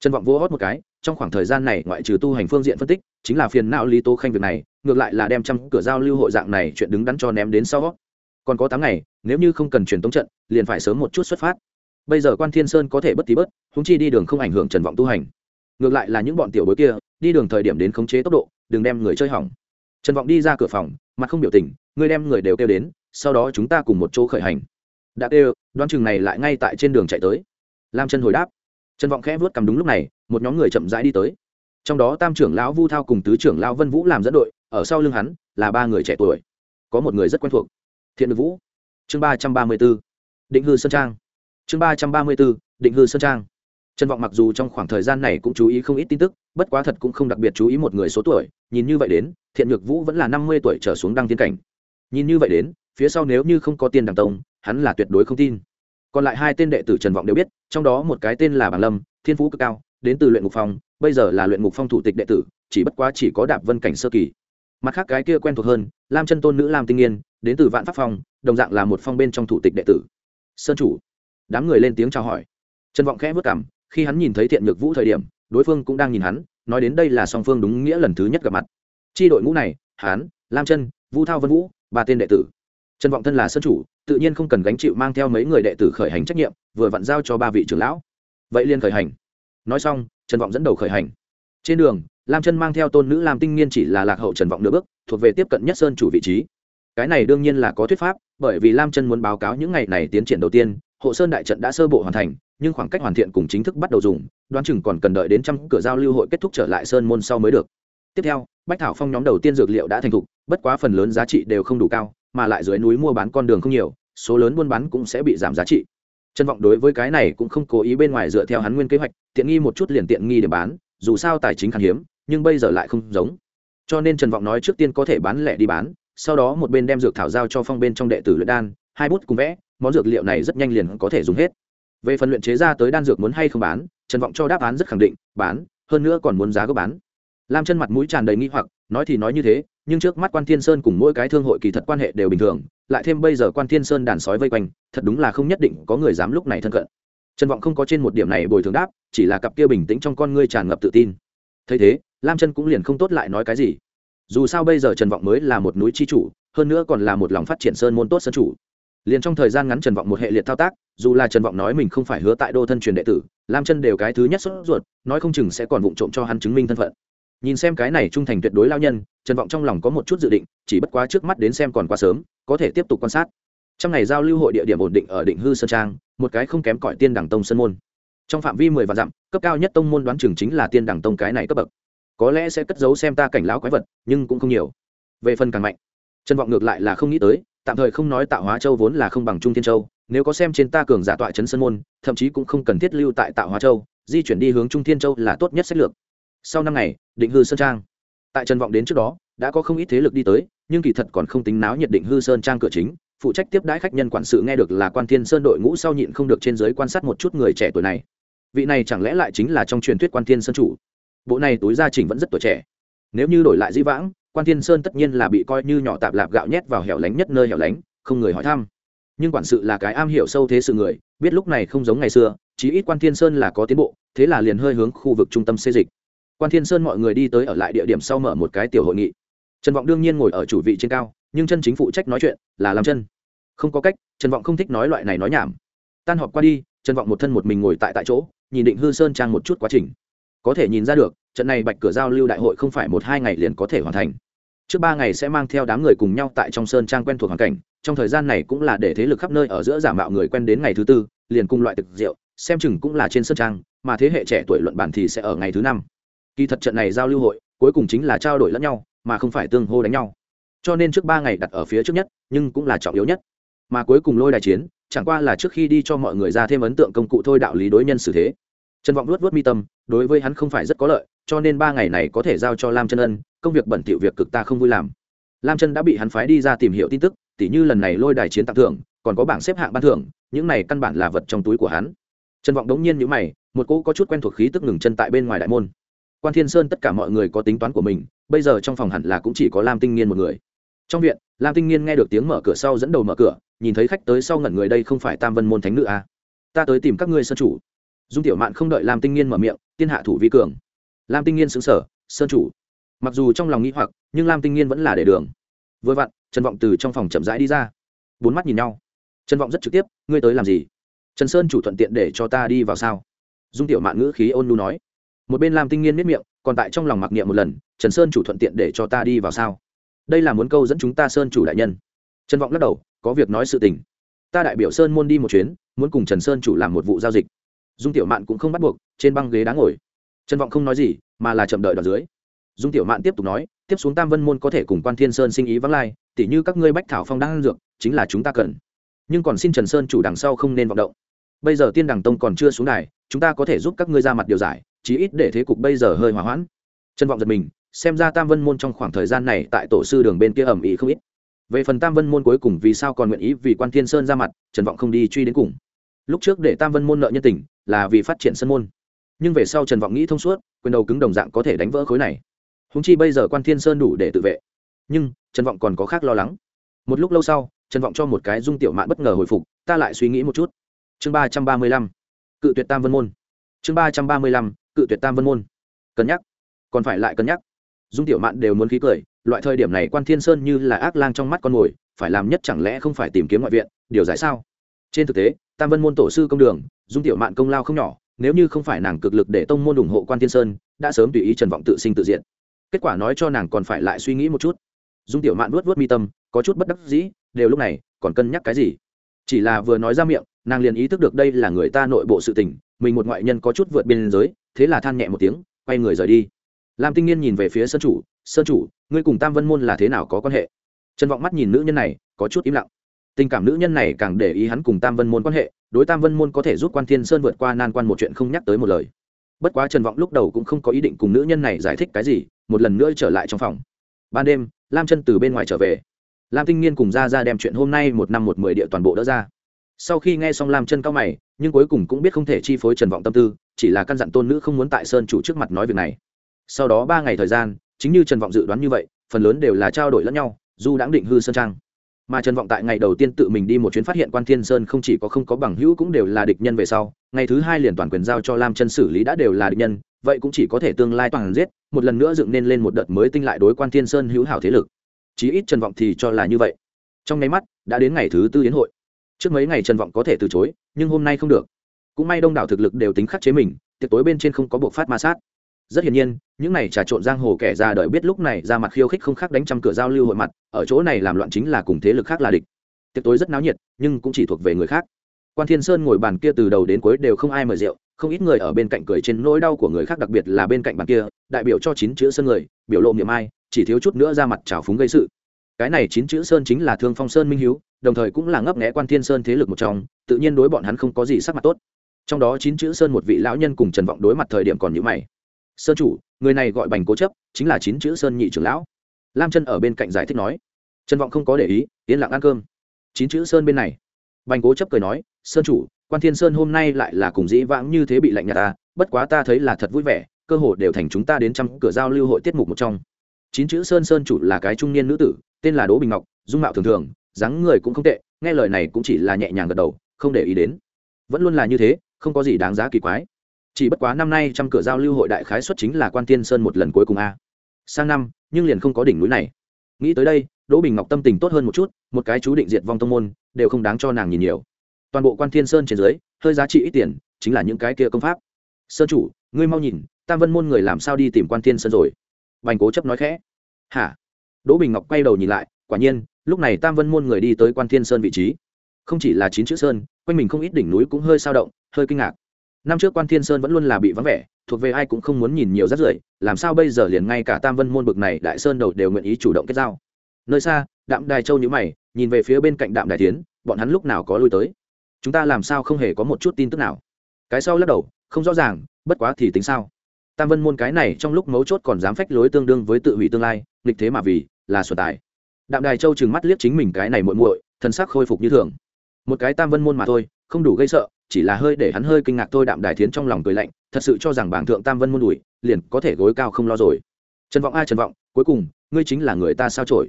Trần vọng vô hót một cái, trong khoảng thời gian này ngoại trừ tu hành phương diện phân tích, chính là phiền não lý tố khanh việc này, ngược lại là đem trăm cửa giao lưu hội dạng này chuyện đứng đắn cho ném đến sau còn có tám ngày, nếu như không cần truyền tống trận, liền phải sớm một chút xuất phát. Bây giờ quan thiên sơn có thể bất tí bớt húng chi đi đường không ảnh hưởng trần vọng tu hành. Ngược lại là những bọn tiểu bối kia đi đường thời điểm đến khống chế tốc độ, đừng đem người chơi hỏng. Trần vọng đi ra cửa phòng, mặt không biểu tình ngươi đem người đều kêu đến, sau đó chúng ta cùng một chỗ khởi hành. Đã kêu, đoán chừng này lại ngay tại trên đường chạy tới. Lam chân hồi đáp. Trần vọng khẽ vớt cầm đúng lúc này, một nhóm người chậm rãi đi tới. Trong đó tam trưởng lão vu thao cùng tứ trưởng lão vân vũ làm dẫn đội, ở sau lưng hắn, là ba người trẻ tuổi. Có một người rất quen thuộc. Thiện được vũ. Chương ba trăm ba mươi b ố định hư sơn trang. Chương ba trăm ba mươi b ố định hư sơn trang trần vọng mặc dù trong khoảng thời gian này cũng chú ý không ít tin tức, bất quá thật cũng không đặc biệt chú ý một người số tuổi, nhìn như vậy đến, thiện nhược vũ vẫn là năm mươi tuổi trở xuống đăng tiên cảnh. Nhìn như vậy đến, phía sau nếu như không có tiền đằng tông, hắn là tuyệt đối không tin. Còn lại hai tên đệ tử trần vọng đều biết, trong đó một cái tên là bàng lâm, thiên phú cực cao, đến từ luyện ngục phong, bây giờ là luyện ngục phong thủ tịch đệ tử, chỉ bất quá chỉ có đạp vân cảnh sơ kỳ. Mặt khác cái kia quen thuộc hơn, lam chân tôn nữ lam tinh nghiên, đến từ vạn pháp phong, đồng dạng là một phong bên trong thủ tịch đệ tử. Sơn chủ, đám người lên tiếng chào hỏi. Trần vọng khẽ vất cảm khi hắn nhìn thấy thiện nhược vũ thời điểm, đối phương cũng đang nhìn hắn, nói đến đây là song phương đúng nghĩa lần thứ nhất gặp mặt. Tri đội ngũ này hắn lam chân vũ thao vân vũ, ba tên đệ tử. Trần vọng thân là sơn chủ, tự nhiên không cần gánh chịu mang theo mấy người đệ tử khởi hành trách nhiệm, vừa vặn giao cho ba vị trưởng lão. Vậy liên khởi hành. Nói xong, trần vọng dẫn đầu khởi hành. Trên đường, lam chân mang theo tôn nữ lam tinh nghiên chỉ là lạc hậu trần vọng nửa bước, thuộc về tiếp cận nhất sơn chủ vị trí. Cái này đương nhiên là có thuyết pháp, bởi vì lam chân muốn báo cáo những ngày này tiến triển đầu tiên, hộ sơn đại trận đã sơ bộ hoàn thành nhưng khoảng cách hoàn thiện cùng chính thức bắt đầu dùng, đoán chừng còn cần đợi đến trăm cửa giao lưu hội kết thúc trở lại sơn môn sau mới được. Tiếp theo, bách thảo phong nhóm đầu tiên dược liệu đã thành thục, bất quá phần lớn giá trị đều không đủ cao, mà lại dưới núi mua bán con đường không nhiều, số lớn buôn bán cũng sẽ bị giảm giá trị. Trân vọng đối với cái này cũng không cố ý bên ngoài dựa theo hắn nguyên kế hoạch, tiện nghi một chút liền tiện nghi để bán, dù sao tài chính khan hiếm, nhưng bây giờ lại không giống. Cho nên trần vọng nói trước tiên có thể bán lẻ đi bán, sau đó một bên đem dược thảo giao cho phong bên trong đệ tử luyện đan, hai bút cùng vẽ, món dược liệu này rất nhanh liền có thể dùng hết về phần luyện chế ra tới đan dược muốn hay không bán, trần vọng cho đáp án rất khẳng định, bán, hơn nữa còn muốn giá gấp bán. Lam chân mặt mũi tràn đầy nghi hoặc, nói thì nói như thế, nhưng trước mắt quan thiên sơn cùng mỗi cái thương hội kỳ thật quan hệ đều bình thường, lại thêm bây giờ quan thiên sơn đàn sói vây quanh, thật đúng là không nhất định có người dám lúc này thân cận. Trần vọng không có trên một điểm này bồi thường đáp, chỉ là cặp kia bình tĩnh trong con ngươi tràn ngập tự tin. Thấy thế, lam chân cũng liền không tốt lại nói cái gì. Dù sao bây giờ trần vọng mới là một núi chi chủ, hơn nữa còn là một lòng phát triển sơn môn tốt sơn chủ liền trong thời gian ngắn trần vọng một hệ liệt thao tác, dù là trần vọng nói mình không phải hứa tại đô thân truyền đệ tử, lam chân đều cái thứ nhất sốt ruột, nói không chừng sẽ còn vụng trộm cho hắn chứng minh thân phận. Nhìn xem cái này trung thành tuyệt đối lao nhân, trần vọng trong lòng có một chút dự định, chỉ bất quá trước mắt đến xem còn quá sớm, có thể tiếp tục quan sát. Trong ngày giao lưu hội địa điểm ổn định ở định hư sơn trang, một cái không kém cỏi tiên đẳng tông sơn môn. Trong phạm vi mười vạn dặm, cấp cao nhất tông môn đoán chừng chính là tiên đẳng tông cái này cấp bậc. Có lẽ sẽ cất giấu xem ta cảnh lão quái vật, nhưng cũng không nhiều. Về phần càng mạnh, trần vọng ngược lại là không nghĩ tới tạm thời không nói tạo hóa châu vốn là không bằng trung thiên châu, nếu có xem trên ta cường giả tọa trấn sơn môn, thậm chí cũng không cần thiết lưu tại tạo hóa châu, di chuyển đi hướng trung thiên châu là tốt nhất sách lược. Sau năm ngày, định hư sơn trang. Tại trần vọng đến trước đó, đã có không ít thế lực đi tới, nhưng kỳ thật còn không tính náo nhiệt định hư sơn trang cửa chính, phụ trách tiếp đãi khách nhân quản sự nghe được là quan thiên sơn đội ngũ sau nhịn không được trên giới quan sát một chút người trẻ tuổi này. Vị này chẳng lẽ lại chính là trong truyền thuyết quan thiên sơn chủ? Bộ này túi gia trình vẫn rất tuổi trẻ. Nếu như đổi lại di vãng quan thiên sơn tất nhiên là bị coi như nhỏ tạp lạp gạo nhét vào hẻo lánh nhất nơi hẻo lánh, không người hỏi thăm. Nhưng quản sự là cái am hiểu sâu thế sự người, biết lúc này không giống ngày xưa, chí ít quan thiên sơn là có tiến bộ, thế là liền hơi hướng khu vực trung tâm xây dịch. Quan thiên sơn mọi người đi tới ở lại địa điểm sau mở một cái tiểu hội nghị. Trần vọng đương nhiên ngồi ở chủ vị trên cao, nhưng chân chính phụ trách nói chuyện là làm chân. Không có cách, trần vọng không thích nói loại này nói nhảm. Tan họp qua đi, trần vọng một thân một mình ngồi tại tại chỗ, nhìn định hư sơn trang một chút quá trình. Có thể nhìn ra được, trận này bạch cửa giao lưu đại hội không phải một hai ngày liền có thể hoàn thành trước ba ngày sẽ mang theo đám người cùng nhau tại trong sơn trang quen thuộc hoàn cảnh, trong thời gian này cũng là để thế lực khắp nơi ở giữa giả mạo người quen đến ngày thứ tư, liền cùng loại thực rượu, xem chừng cũng là trên sơn trang, mà thế hệ trẻ tuổi luận bản thì sẽ ở ngày thứ năm. Kỳ thật trận này giao lưu hội, cuối cùng chính là trao đổi lẫn nhau, mà không phải tương hô đánh nhau. Cho nên trước ba ngày đặt ở phía trước nhất, nhưng cũng là trọng yếu nhất. Mà cuối cùng lôi đài chiến, chẳng qua là trước khi đi cho mọi người ra thêm ấn tượng công cụ thôi đạo lý đối nhân xử thế. Trần vọng luốt vớt mi tâm, đối với hắn không phải rất có lợi, cho nên ba ngày này có thể giao cho lam chân ân công việc bẩn thỉu việc cực ta không vui làm. Lam chân đã bị hắn phái đi ra tìm hiểu tin tức, tỉ như lần này lôi đài chiến tặng thưởng, còn có bảng xếp hạng ban thưởng, những này căn bản là vật trong túi của hắn. Trần vọng đống nhiên nhữ mày, một cỗ có chút quen thuộc khí tức ngừng chân tại bên ngoài đại môn. Quan thiên sơn tất cả mọi người có tính toán của mình, bây giờ trong phòng hẳn là cũng chỉ có lam tinh nghiên một người. Trong viện, lam tinh nghiên nghe được tiếng mở cửa sau dẫn đầu mở cửa, nhìn thấy khách tới sau ngẩn người đây không phải tam vân môn thánh nữ à. ta tới tìm các ngươi sơn chủ. Dung tiểu mạn không đợi lam tinh nghiên mở miệng, tiên hạ thủ vi cường. Lam tinh nghiên xứng sở sơn chủ mặc dù trong lòng nghĩ hoặc, nhưng lam tinh nghiên vẫn là để đường. Vừa vặn, trần vọng từ trong phòng chậm rãi đi ra. Bốn mắt nhìn nhau. Trần vọng rất trực tiếp, ngươi tới làm gì? Trần sơn chủ thuận tiện để cho ta đi vào sao? Dung tiểu mạn ngữ khí ôn lu nói. Một bên lam tinh nghiên miết miệng, còn tại trong lòng mặc niệm một lần, trần sơn chủ thuận tiện để cho ta đi vào sao? Đây là muốn câu dẫn chúng ta sơn chủ đại nhân. Trần vọng lắc đầu, có việc nói sự tình. Ta đại biểu sơn môn đi một chuyến, muốn cùng trần sơn chủ làm một vụ giao dịch. Dung tiểu mạn cũng không bắt buộc, trên băng ghế đá ngồi. Trần vọng không nói gì, mà là chậm đợi đoạn dưới dung tiểu mạn tiếp tục nói, tiếp xuống tam vân môn có thể cùng quan thiên sơn sinh ý vắng lai, tỉ như các ngươi bách thảo phong đang ăn dược, chính là chúng ta cần. Nhưng còn xin trần sơn chủ đằng sau không nên vọng động. Bây giờ tiên đằng tông còn chưa xuống đài, chúng ta có thể giúp các ngươi ra mặt điều giải, chí ít để thế cục bây giờ hơi hỏa hoãn. Trần vọng giật mình, xem ra tam vân môn trong khoảng thời gian này tại tổ sư đường bên kia ẩm ý không ít. Về phần tam vân môn cuối cùng vì sao còn nguyện ý vì quan thiên sơn ra mặt, trần vọng không đi truy đến cùng. Lúc trước để tam vân môn nợ nhân tình, là vì phát triển sân môn. Nhưng về sau trần vọng nghĩ thông suốt, quyền đầu cứng đồng dạng có thể đánh vỡ khối này húng chi bây giờ quan thiên sơn đủ để tự vệ. Nhưng, trần vọng còn có khác lo lắng. Một lúc lâu sau, trần vọng cho một cái dung tiểu mạn bất ngờ hồi phục, ta lại suy nghĩ một chút. Chương ba trăm ba mươi lăm, cự tuyệt tam vân môn. Chương ba trăm ba mươi lăm, cự tuyệt tam vân môn. Cân nhắc. Còn phải lại cân nhắc. Dung tiểu mạn đều muốn khí cười, loại thời điểm này quan thiên sơn như là ác lang trong mắt con mồi, phải làm nhất chẳng lẽ không phải tìm kiếm ngoại viện, điều giải sao? Trên thực tế, tam vân môn tổ sư công đường, dung tiểu mạn công lao không nhỏ, nếu như không phải nàng cực lực để tông môn ủng hộ quan thiên sơn, đã sớm tùy ý trần vọng tự sinh tự diện kết quả nói cho nàng còn phải lại suy nghĩ một chút. Dung tiểu mạn vuốt vuốt mi tâm, có chút bất đắc dĩ, đều lúc này, còn cân nhắc cái gì? Chỉ là vừa nói ra miệng, nàng liền ý thức được đây là người ta nội bộ sự tình, mình một ngoại nhân có chút vượt biên giới, thế là than nhẹ một tiếng, quay người rời đi. Lam tinh niên nhìn về phía sơn chủ sơn chủ, ngươi cùng tam vân môn là thế nào có quan hệ? Trần vọng mắt nhìn nữ nhân này, có chút im lặng. Tình cảm nữ nhân này càng để ý hắn cùng tam vân môn quan hệ, đối tam vân môn có thể giúp quan thiên sơn vượt qua nan quan một chuyện không nhắc tới một lời bất quá trần vọng lúc đầu cũng không có ý định cùng nữ nhân này giải thích cái gì, một lần nữa trở lại trong phòng. Ban đêm, lam chân từ bên ngoài trở về. Lam tinh niên cùng ra ra đem chuyện hôm nay một năm một mười địa toàn bộ đỡ ra. Sau khi nghe xong lam chân cao mày, nhưng cuối cùng cũng biết không thể chi phối trần vọng tâm tư, chỉ là căn dặn tôn nữ không muốn tại sơn chủ trước mặt nói việc này. Sau đó ba ngày thời gian, chính như trần vọng dự đoán như vậy, phần lớn đều là trao đổi lẫn nhau du đãng định hư sơn trang mà trần vọng tại ngày đầu tiên tự mình đi một chuyến phát hiện quan thiên sơn không chỉ có không có bằng hữu cũng đều là địch nhân về sau, ngày thứ hai liền toàn quyền giao cho lam chân xử lý đã đều là địch nhân, vậy cũng chỉ có thể tương lai toàn giết, một lần nữa dựng nên lên một đợt mới tinh lại đối quan thiên sơn hữu hảo thế lực. Chí ít trần vọng thì cho là như vậy. Trong nháy mắt, đã đến ngày thứ tư yến hội. Trước mấy ngày trần vọng có thể từ chối, nhưng hôm nay không được. Cũng may đông đảo thực lực đều tính khắc chế mình, tiệc tối bên trên không có buộc phát ma sát rất hiển nhiên, những này trà trộn giang hồ kẻ ra đời biết lúc này ra mặt khiêu khích không khác đánh trăm cửa giao lưu hội mặt, ở chỗ này làm loạn chính là cùng thế lực khác là địch. Tiệc tối rất náo nhiệt, nhưng cũng chỉ thuộc về người khác. Quan thiên sơn ngồi bàn kia từ đầu đến cuối đều không ai mời rượu, không ít người ở bên cạnh cười trên nỗi đau của người khác, đặc biệt là bên cạnh bàn kia, đại biểu cho chín chữ sơn người, biểu lộ miệng ai, chỉ thiếu chút nữa ra mặt trào phúng gây sự. Cái này chín chữ sơn chính là thương phong sơn minh hiếu, đồng thời cũng là ngấp nghẽ quan thiên sơn thế lực một trong, tự nhiên đối bọn hắn không có gì sắc mặt tốt. Trong đó chín chữ sơn một vị lão nhân cùng trần vọng đối mặt thời điểm còn nhữ mày sơn chủ, người này gọi bành cố chấp, chính là chín chữ sơn nhị trưởng lão. Lam chân ở bên cạnh giải thích nói. Trần vọng không có để ý, yên lặng ăn cơm. Chín chữ sơn bên này. Bành cố chấp cười nói, sơn chủ, quan thiên sơn hôm nay lại là cùng dĩ vãng như thế bị lạnh nhà ta bất quá ta thấy là thật vui vẻ, cơ hội đều thành chúng ta đến trăm cửa giao lưu hội tiết mục một trong. Chín chữ sơn sơn chủ là cái trung niên nữ tử, tên là đỗ bình ngọc, dung mạo thường thường, dáng người cũng không tệ, nghe lời này cũng chỉ là nhẹ nhàng gật đầu, không để ý đến. Vẫn luôn là như thế, không có gì đáng giá kỳ quái chỉ bất quá năm nay trăm cửa giao lưu hội đại khái xuất chính là quan tiên sơn một lần cuối cùng a. Sang năm, nhưng liền không có đỉnh núi này. Nghĩ tới đây, đỗ bình ngọc tâm tình tốt hơn một chút, một cái chú định diệt vong tông môn, đều không đáng cho nàng nhìn nhiều. Toàn bộ quan thiên sơn trên dưới, hơi giá trị ít tiền, chính là những cái kia công pháp. Sơn chủ, ngươi mau nhìn, tam vân môn người làm sao đi tìm quan thiên sơn rồi? Bành cố chấp nói khẽ. Hả? Đỗ bình ngọc quay đầu nhìn lại, quả nhiên, lúc này tam vân môn người đi tới quan thiên sơn vị trí. Không chỉ là chín chữ sơn, quanh mình không ít đỉnh núi cũng hơi sao động, hơi kinh ngạc năm trước quan thiên sơn vẫn luôn là bị vắng vẻ, thuộc về ai cũng không muốn nhìn nhiều rắt rưởi, làm sao bây giờ liền ngay cả tam vân môn bực này đại sơn đầu đều nguyện ý chủ động kết giao. Nơi xa, đạm đài châu nhữ mày, nhìn về phía bên cạnh đạm đài tiến, bọn hắn lúc nào có lui tới? Chúng ta làm sao không hề có một chút tin tức nào? Cái sau lắc đầu, không rõ ràng, bất quá thì tính sao? Tam vân môn cái này trong lúc mấu chốt còn dám phách lối tương đương với tự hủy tương lai, nghịch thế mà vì, là sổ tài. Đạm đài châu chừng mắt liếc chính mình cái này muội muội thân sắc khôi phục như thường. Một cái tam vân môn mà thôi không đủ gây sợ, chỉ là hơi để hắn hơi kinh ngạc thôi, đạm đài thiến trong lòng cười lạnh, thật sự cho rằng bảng thượng tam vân môn đùi liền có thể gối cao không lo rồi. Trần vọng ai trần vọng, cuối cùng, ngươi chính là người ta sao trổi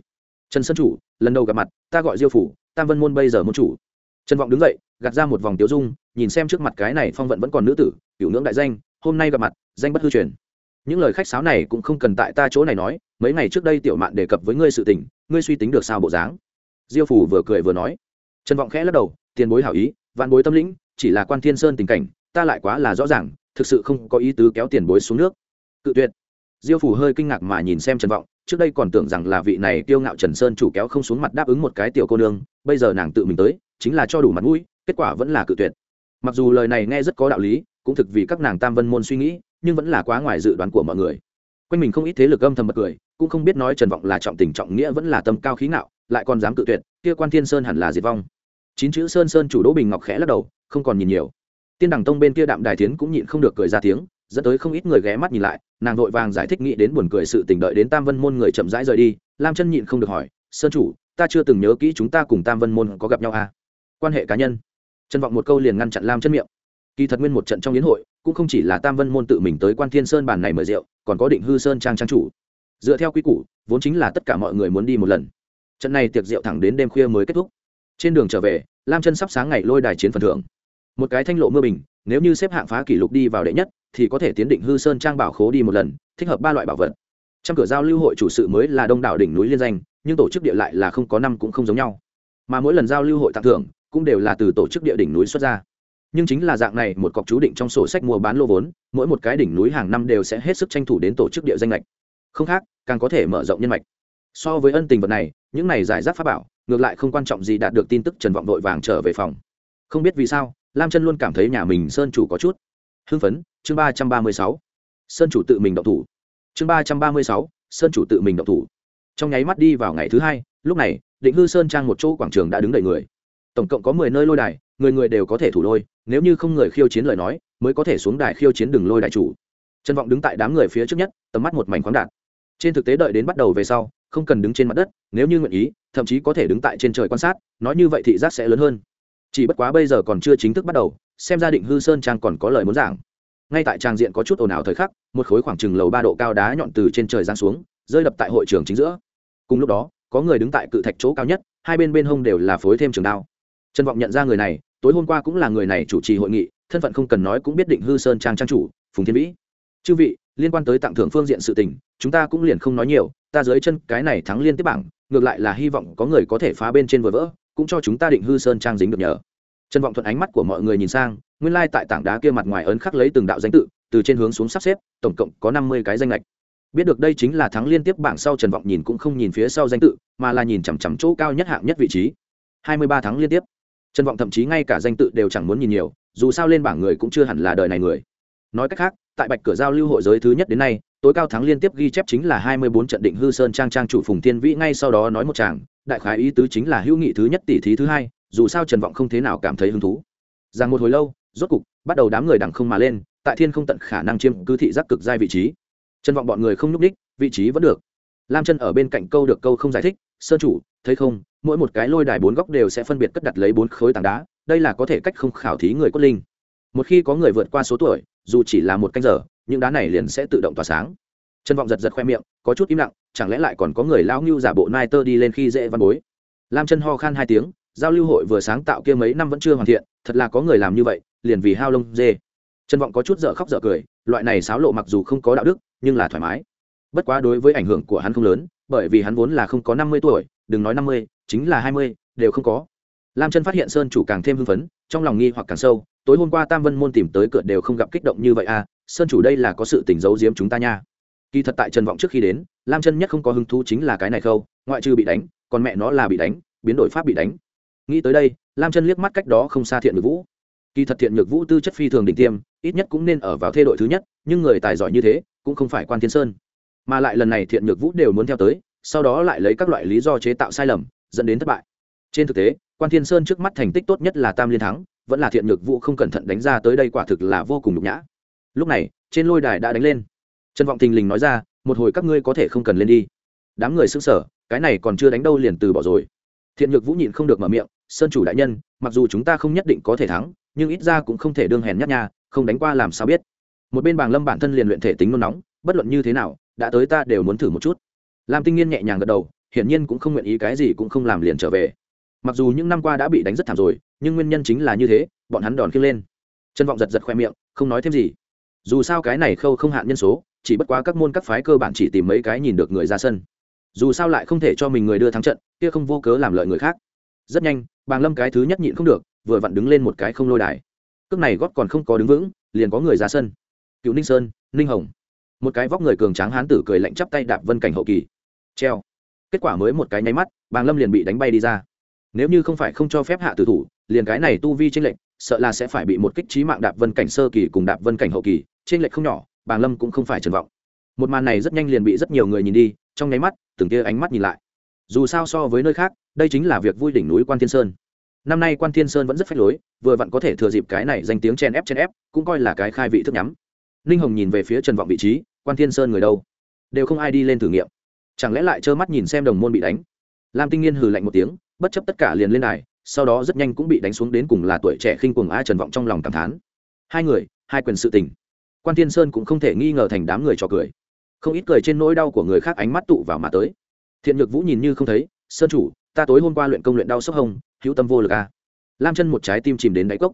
trần sơn chủ, lần đầu gặp mặt, ta gọi diêu phủ, tam vân môn bây giờ môn chủ. Trần vọng đứng dậy, gạt ra một vòng tiếu dung, nhìn xem trước mặt cái này phong vận vẫn còn nữ tử cựu ngưỡng đại danh, hôm nay gặp mặt, danh bất hư truyền. Những lời khách sáo này cũng không cần tại ta chỗ này nói, mấy ngày trước đây tiểu mạn đề cập với ngươi sự tình, ngươi suy tính được sao bộ dáng? Diêu phủ vừa cười vừa nói. Trần vọng khẽ lắc đầu, tiền bối hảo ý vạn bối tâm lĩnh, chỉ là quan thiên sơn tình cảnh, ta lại quá là rõ ràng, thực sự không có ý tứ kéo tiền bối xuống nước. Cự tuyệt. Diêu phủ hơi kinh ngạc mà nhìn xem trần vọng, trước đây còn tưởng rằng là vị này kiêu ngạo trần sơn chủ kéo không xuống mặt đáp ứng một cái tiểu cô nương, bây giờ nàng tự mình tới, chính là cho đủ mặt mũi, kết quả vẫn là cự tuyệt. Mặc dù lời này nghe rất có đạo lý, cũng thực vì các nàng tam vân môn suy nghĩ, nhưng vẫn là quá ngoài dự đoán của mọi người. Quanh mình không ít thế lực âm thầm bật cười, cũng không biết nói trần vọng là trọng tình trọng nghĩa vẫn là tâm cao khí ngạo, lại còn dám cự tuyệt, kia quan thiên sơn hẳn là diệt vong chín chữ sơn sơn chủ đỗ bình ngọc khẽ lắc đầu, không còn nhìn nhiều. Tiên đằng tông bên kia đạm đài tiến cũng nhịn không được cười ra tiếng, dẫn tới không ít người ghé mắt nhìn lại, nàng vội vàng giải thích nghĩ đến buồn cười sự tình đợi đến tam vân môn người chậm rãi rời đi, lam chân nhịn không được hỏi, sơn chủ, ta chưa từng nhớ kỹ chúng ta cùng tam vân môn có gặp nhau à? quan hệ cá nhân? Trân vọng một câu liền ngăn chặn lam chân miệng. Kỳ thật nguyên một trận trong yến hội, cũng không chỉ là tam vân môn tự mình tới quan thiên sơn bàn này mời rượu, còn có định hư sơn trang trang chủ. Dựa theo quy củ, vốn chính là tất cả mọi người muốn đi một lần. Trận này tiệc rượu thẳng đến đêm khuya mới kết thúc trên đường trở về, lam chân sắp sáng ngày lôi đài chiến phần thưởng. Một cái thanh lộ mưa bình, nếu như xếp hạng phá kỷ lục đi vào đệ nhất, thì có thể tiến định hư sơn trang bảo khố đi một lần, thích hợp ba loại bảo vật. Trong cửa giao lưu hội chủ sự mới là đông đảo đỉnh núi liên danh, nhưng tổ chức địa lại là không có năm cũng không giống nhau. Mà mỗi lần giao lưu hội tặng thưởng, cũng đều là từ tổ chức địa đỉnh núi xuất ra. Nhưng chính là dạng này, một cọc chú định trong sổ sách mua bán lô vốn, mỗi một cái đỉnh núi hàng năm đều sẽ hết sức tranh thủ đến tổ chức địa danh lệch không khác, càng có thể mở rộng nhân mạch. So với ân tình vật này, những này giải rác pháp bảo ngược lại không quan trọng gì đạt được tin tức trần vọng vội vàng trở về phòng. Không biết vì sao, lam chân luôn cảm thấy nhà mình sơn chủ có chút hưng phấn. Chương ba trăm ba mươi sáu, sơn chủ tự mình động thủ. Chương ba trăm ba mươi sáu, sơn chủ tự mình động thủ. Trong nháy mắt đi vào ngày thứ hai, lúc này, định hư sơn trang một chỗ quảng trường đã đứng đầy người. Tổng cộng có mười nơi lôi đài, người người đều có thể thủ lôi, nếu như không người khiêu chiến lời nói, mới có thể xuống đài khiêu chiến đường lôi đại chủ. Trần vọng đứng tại đám người phía trước nhất, tầm mắt một mảnh khoáng đạt. Trên thực tế đợi đến bắt đầu về sau không cần đứng trên mặt đất, nếu như nguyện ý, thậm chí có thể đứng tại trên trời quan sát, nói như vậy thị giác sẽ lớn hơn. Chỉ bất quá bây giờ còn chưa chính thức bắt đầu, xem ra định hư sơn trang còn có lời muốn giảng. Ngay tại trang diện có chút ồn ào thời khắc, một khối khoảng chừng lầu ba độ cao đá nhọn từ trên trời giáng xuống, rơi đập tại hội trường chính giữa. Cùng lúc đó, có người đứng tại cự thạch chỗ cao nhất, hai bên bên hông đều là phối thêm trường đao. Trân vọng nhận ra người này, tối hôm qua cũng là người này chủ trì hội nghị, thân phận không cần nói cũng biết định hư sơn trang trang chủ, phùng thiên vĩ. Chư vị liên quan tới tặng thưởng phương diện sự tình, chúng ta cũng liền không nói nhiều, ta dưới chân cái này thắng liên tiếp bảng, ngược lại là hy vọng có người có thể phá bên trên vừa vỡ, cũng cho chúng ta định hư sơn trang dính được nhờ. Trần vọng thuận ánh mắt của mọi người nhìn sang, nguyên lai tại tảng đá kia mặt ngoài ấn khắc lấy từng đạo danh tự, từ trên hướng xuống sắp xếp, tổng cộng có năm mươi cái danh lệch biết được đây chính là thắng liên tiếp bảng sau trần vọng nhìn cũng không nhìn phía sau danh tự, mà là nhìn chằm chằm chỗ cao nhất hạng nhất vị trí. hai mươi ba tháng liên tiếp. Trần vọng thậm chí ngay cả danh tự đều chẳng muốn nhìn nhiều, dù sao lên bảng người cũng chưa hẳn là đời này người. Nói cách khác tại bạch cửa giao lưu hội giới thứ nhất đến nay, tối cao thắng liên tiếp ghi chép chính là hai mươi bốn trận định hư sơn trang trang chủ phùng thiên vĩ ngay sau đó nói một chàng đại khái ý tứ chính là hữu nghị thứ nhất tỷ thí thứ hai, dù sao trần vọng không thế nào cảm thấy hứng thú. Rằng một hồi lâu, rốt cục, bắt đầu đám người đằng không mà lên, tại thiên không tận khả năng chiêm cứ thị giác cực giai vị trí. Trần vọng bọn người không nhúc đích, vị trí vẫn được. Lam chân ở bên cạnh câu được câu không giải thích, sơn chủ, thấy không, mỗi một cái lôi đài bốn góc đều sẽ phân biệt cất đặt lấy bốn khối tảng đá, đây là có thể cách không khảo thí người cốt linh một khi có người vượt qua số tuổi, dù chỉ là một canh giờ, những đá này liền sẽ tự động tỏa sáng. Trân vọng giật giật khoe miệng, có chút im lặng, chẳng lẽ lại còn có người lão ngưu giả bộ nai tơ đi lên khi dễ văn bối? Lam chân ho khan hai tiếng, giao lưu hội vừa sáng tạo kia mấy năm vẫn chưa hoàn thiện, thật là có người làm như vậy, liền vì hao lông dê. Trân vọng có chút dở khóc dở cười, loại này xáo lộ mặc dù không có đạo đức, nhưng là thoải mái. Bất quá đối với ảnh hưởng của hắn không lớn, bởi vì hắn vốn là không có năm mươi tuổi, đừng nói năm mươi, chính là hai mươi, đều không có. Lam chân phát hiện sơn chủ càng thêm hưng phấn, trong lòng nghi hoặc càng sâu tối hôm qua tam vân môn tìm tới cửa đều không gặp kích động như vậy à sơn chủ đây là có sự tình giấu giếm chúng ta nha. Kỳ thật tại trần vọng trước khi đến, lam chân nhất không có hứng thú chính là cái này khâu, ngoại trừ bị đánh, còn mẹ nó là bị đánh, biến đổi pháp bị đánh. Nghĩ tới đây, lam chân liếc mắt cách đó không xa thiện nhược vũ. Kỳ thật thiện nhược vũ tư chất phi thường đỉnh tiêm, ít nhất cũng nên ở vào thê đội thứ nhất, nhưng người tài giỏi như thế, cũng không phải quan thiên sơn. Mà lại lần này thiện nhược vũ đều muốn theo tới, sau đó lại lấy các loại lý do chế tạo sai lầm, dẫn đến thất bại. Trên thực tế, quan thiên sơn trước mắt thành tích tốt nhất là tam liên thắng vẫn là thiện nhược vũ không cẩn thận đánh ra tới đây quả thực là vô cùng nhục nhã. Lúc này, trên lôi đài đã đánh lên. Trần vọng thình lình nói ra, một hồi các ngươi có thể không cần lên đi. Đám người xứng sở cái này còn chưa đánh đâu liền từ bỏ rồi. Thiện nhược vũ nhịn không được mở miệng, sơn chủ đại nhân, mặc dù chúng ta không nhất định có thể thắng, nhưng ít ra cũng không thể đương hèn nhát nha, không đánh qua làm sao biết? Một bên bàng lâm bản thân liền luyện thể tính nôn nóng, bất luận như thế nào, đã tới ta đều muốn thử một chút. Lam tinh nhiên nhẹ nhàng gật đầu, hiển nhiên cũng không nguyện ý cái gì cũng không làm liền trở về mặc dù những năm qua đã bị đánh rất thảm rồi, nhưng nguyên nhân chính là như thế, bọn hắn đòn khiêng lên. Chân vọng giật giật khoe miệng, không nói thêm gì. Dù sao cái này khâu không hạn nhân số, chỉ bất quá các môn các phái cơ bản chỉ tìm mấy cái nhìn được người ra sân. Dù sao lại không thể cho mình người đưa thắng trận, kia không vô cớ làm lợi người khác. Rất nhanh, bàng lâm cái thứ nhất nhịn không được, vừa vặn đứng lên một cái không lôi đài. Cước này gót còn không có đứng vững, liền có người ra sân. Cựu ninh sơn, ninh hồng. Một cái vóc người cường tráng hán tử cười lạnh chắp tay đạp vân cảnh hậu kỳ. Treo. Kết quả mới một cái nháy mắt, bàng lâm liền bị đánh bay đi ra nếu như không phải không cho phép hạ tử thủ, liền cái này tu vi trên lệnh sợ là sẽ phải bị một kích trí mạng đạp vân cảnh sơ kỳ cùng đạp vân cảnh hậu kỳ trên lệnh không nhỏ, bàng lâm cũng không phải trần vọng. Một màn này rất nhanh liền bị rất nhiều người nhìn đi, trong nháy mắt, từng tia ánh mắt nhìn lại. Dù sao so với nơi khác, đây chính là việc vui đỉnh núi quan thiên sơn. Năm nay quan thiên sơn vẫn rất phách lối, vừa vặn có thể thừa dịp cái này danh tiếng chen ép chen ép, cũng coi là cái khai vị thức nhắm. Ninh hồng nhìn về phía trần vọng vị trí, quan thiên sơn người đâu? Đều không ai đi lên thử nghiệm. Chẳng lẽ lại trơ mắt nhìn xem đồng môn bị đánh? Lam tinh nghiên hừ lạnh một tiếng bất chấp tất cả liền lên đài, sau đó rất nhanh cũng bị đánh xuống đến cùng là tuổi trẻ khinh cuồng a trần vọng trong lòng cảm thán. Hai người, hai quyền sự tình. Quan thiên sơn cũng không thể nghi ngờ thành đám người cho cười. Không ít cười trên nỗi đau của người khác ánh mắt tụ vào mà tới. Thiện nhược vũ nhìn như không thấy, sơn chủ, ta tối hôm qua luyện công luyện đau sốc hông hữu tâm vô lực a lam chân một trái tim chìm đến đáy cốc.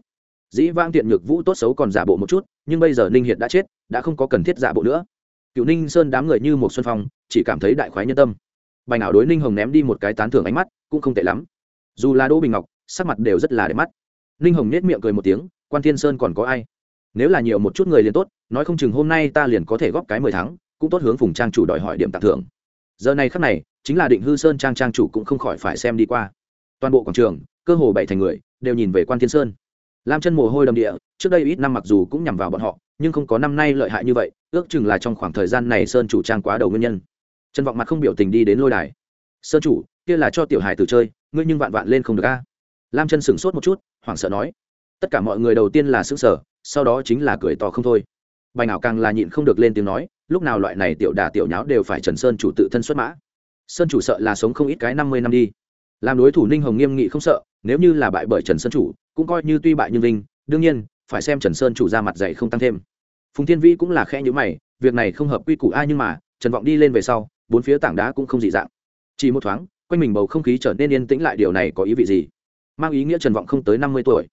Dĩ vang thiện nhược vũ tốt xấu còn giả bộ một chút, nhưng bây giờ ninh hiện đã chết, đã không có cần thiết giả bộ nữa. Cựu ninh sơn đám người như một xuân phong, chỉ cảm thấy đại khoái nhân tâm. Bài nào đối ninh hồng ném đi một cái tán thưởng ánh mắt cũng không tệ lắm. Dù là đỗ bình ngọc, sắc mặt đều rất là đẹp mắt. Ninh hồng nết miệng cười một tiếng, quan thiên sơn còn có ai? Nếu là nhiều một chút người liền tốt, nói không chừng hôm nay ta liền có thể góp cái mười tháng cũng tốt hướng phùng trang chủ đòi hỏi điểm tặng thưởng. Giờ này khắc này, chính là định hư sơn trang trang chủ cũng không khỏi phải xem đi qua. Toàn bộ quảng trường, cơ hồ bảy thành người, đều nhìn về quan thiên sơn. Lam chân mồ hôi đầm địa, trước đây ít năm mặc dù cũng nhằm vào bọn họ, nhưng không có năm nay lợi hại như vậy, ước chừng là trong khoảng thời gian này sơn chủ trang quá đầu nguyên nhân. Trần vọng mặt không biểu tình đi đến lôi đài. Sơn chủ kia là cho tiểu hài tử chơi, ngươi nhưng vạn vạn lên không được a. Lam chân sửng sốt một chút, hoảng sợ nói, tất cả mọi người đầu tiên là xứng sở sau đó chính là cười to không thôi. Bài nào càng là nhịn không được lên tiếng nói, lúc nào loại này tiểu đà tiểu nháo đều phải trần sơn chủ tự thân xuất mã. Sơn chủ sợ là sống không ít cái năm mươi năm đi. Làm đối thủ ninh hồng nghiêm nghị không sợ, nếu như là bại bởi trần sơn chủ, cũng coi như tuy bại như vinh, đương nhiên, phải xem trần sơn chủ ra mặt dạy không tăng thêm. Phùng thiên vĩ cũng là khe nhữ mày, việc này không hợp quy củ ai nhưng mà, trần vọng đi lên về sau, bốn phía tảng đá cũng không dị dạng. Chỉ một thoáng quanh mình bầu không khí trở nên yên tĩnh lại, điều này có ý vị gì? Mang ý nghĩa trần vọng không tới năm mươi tuổi.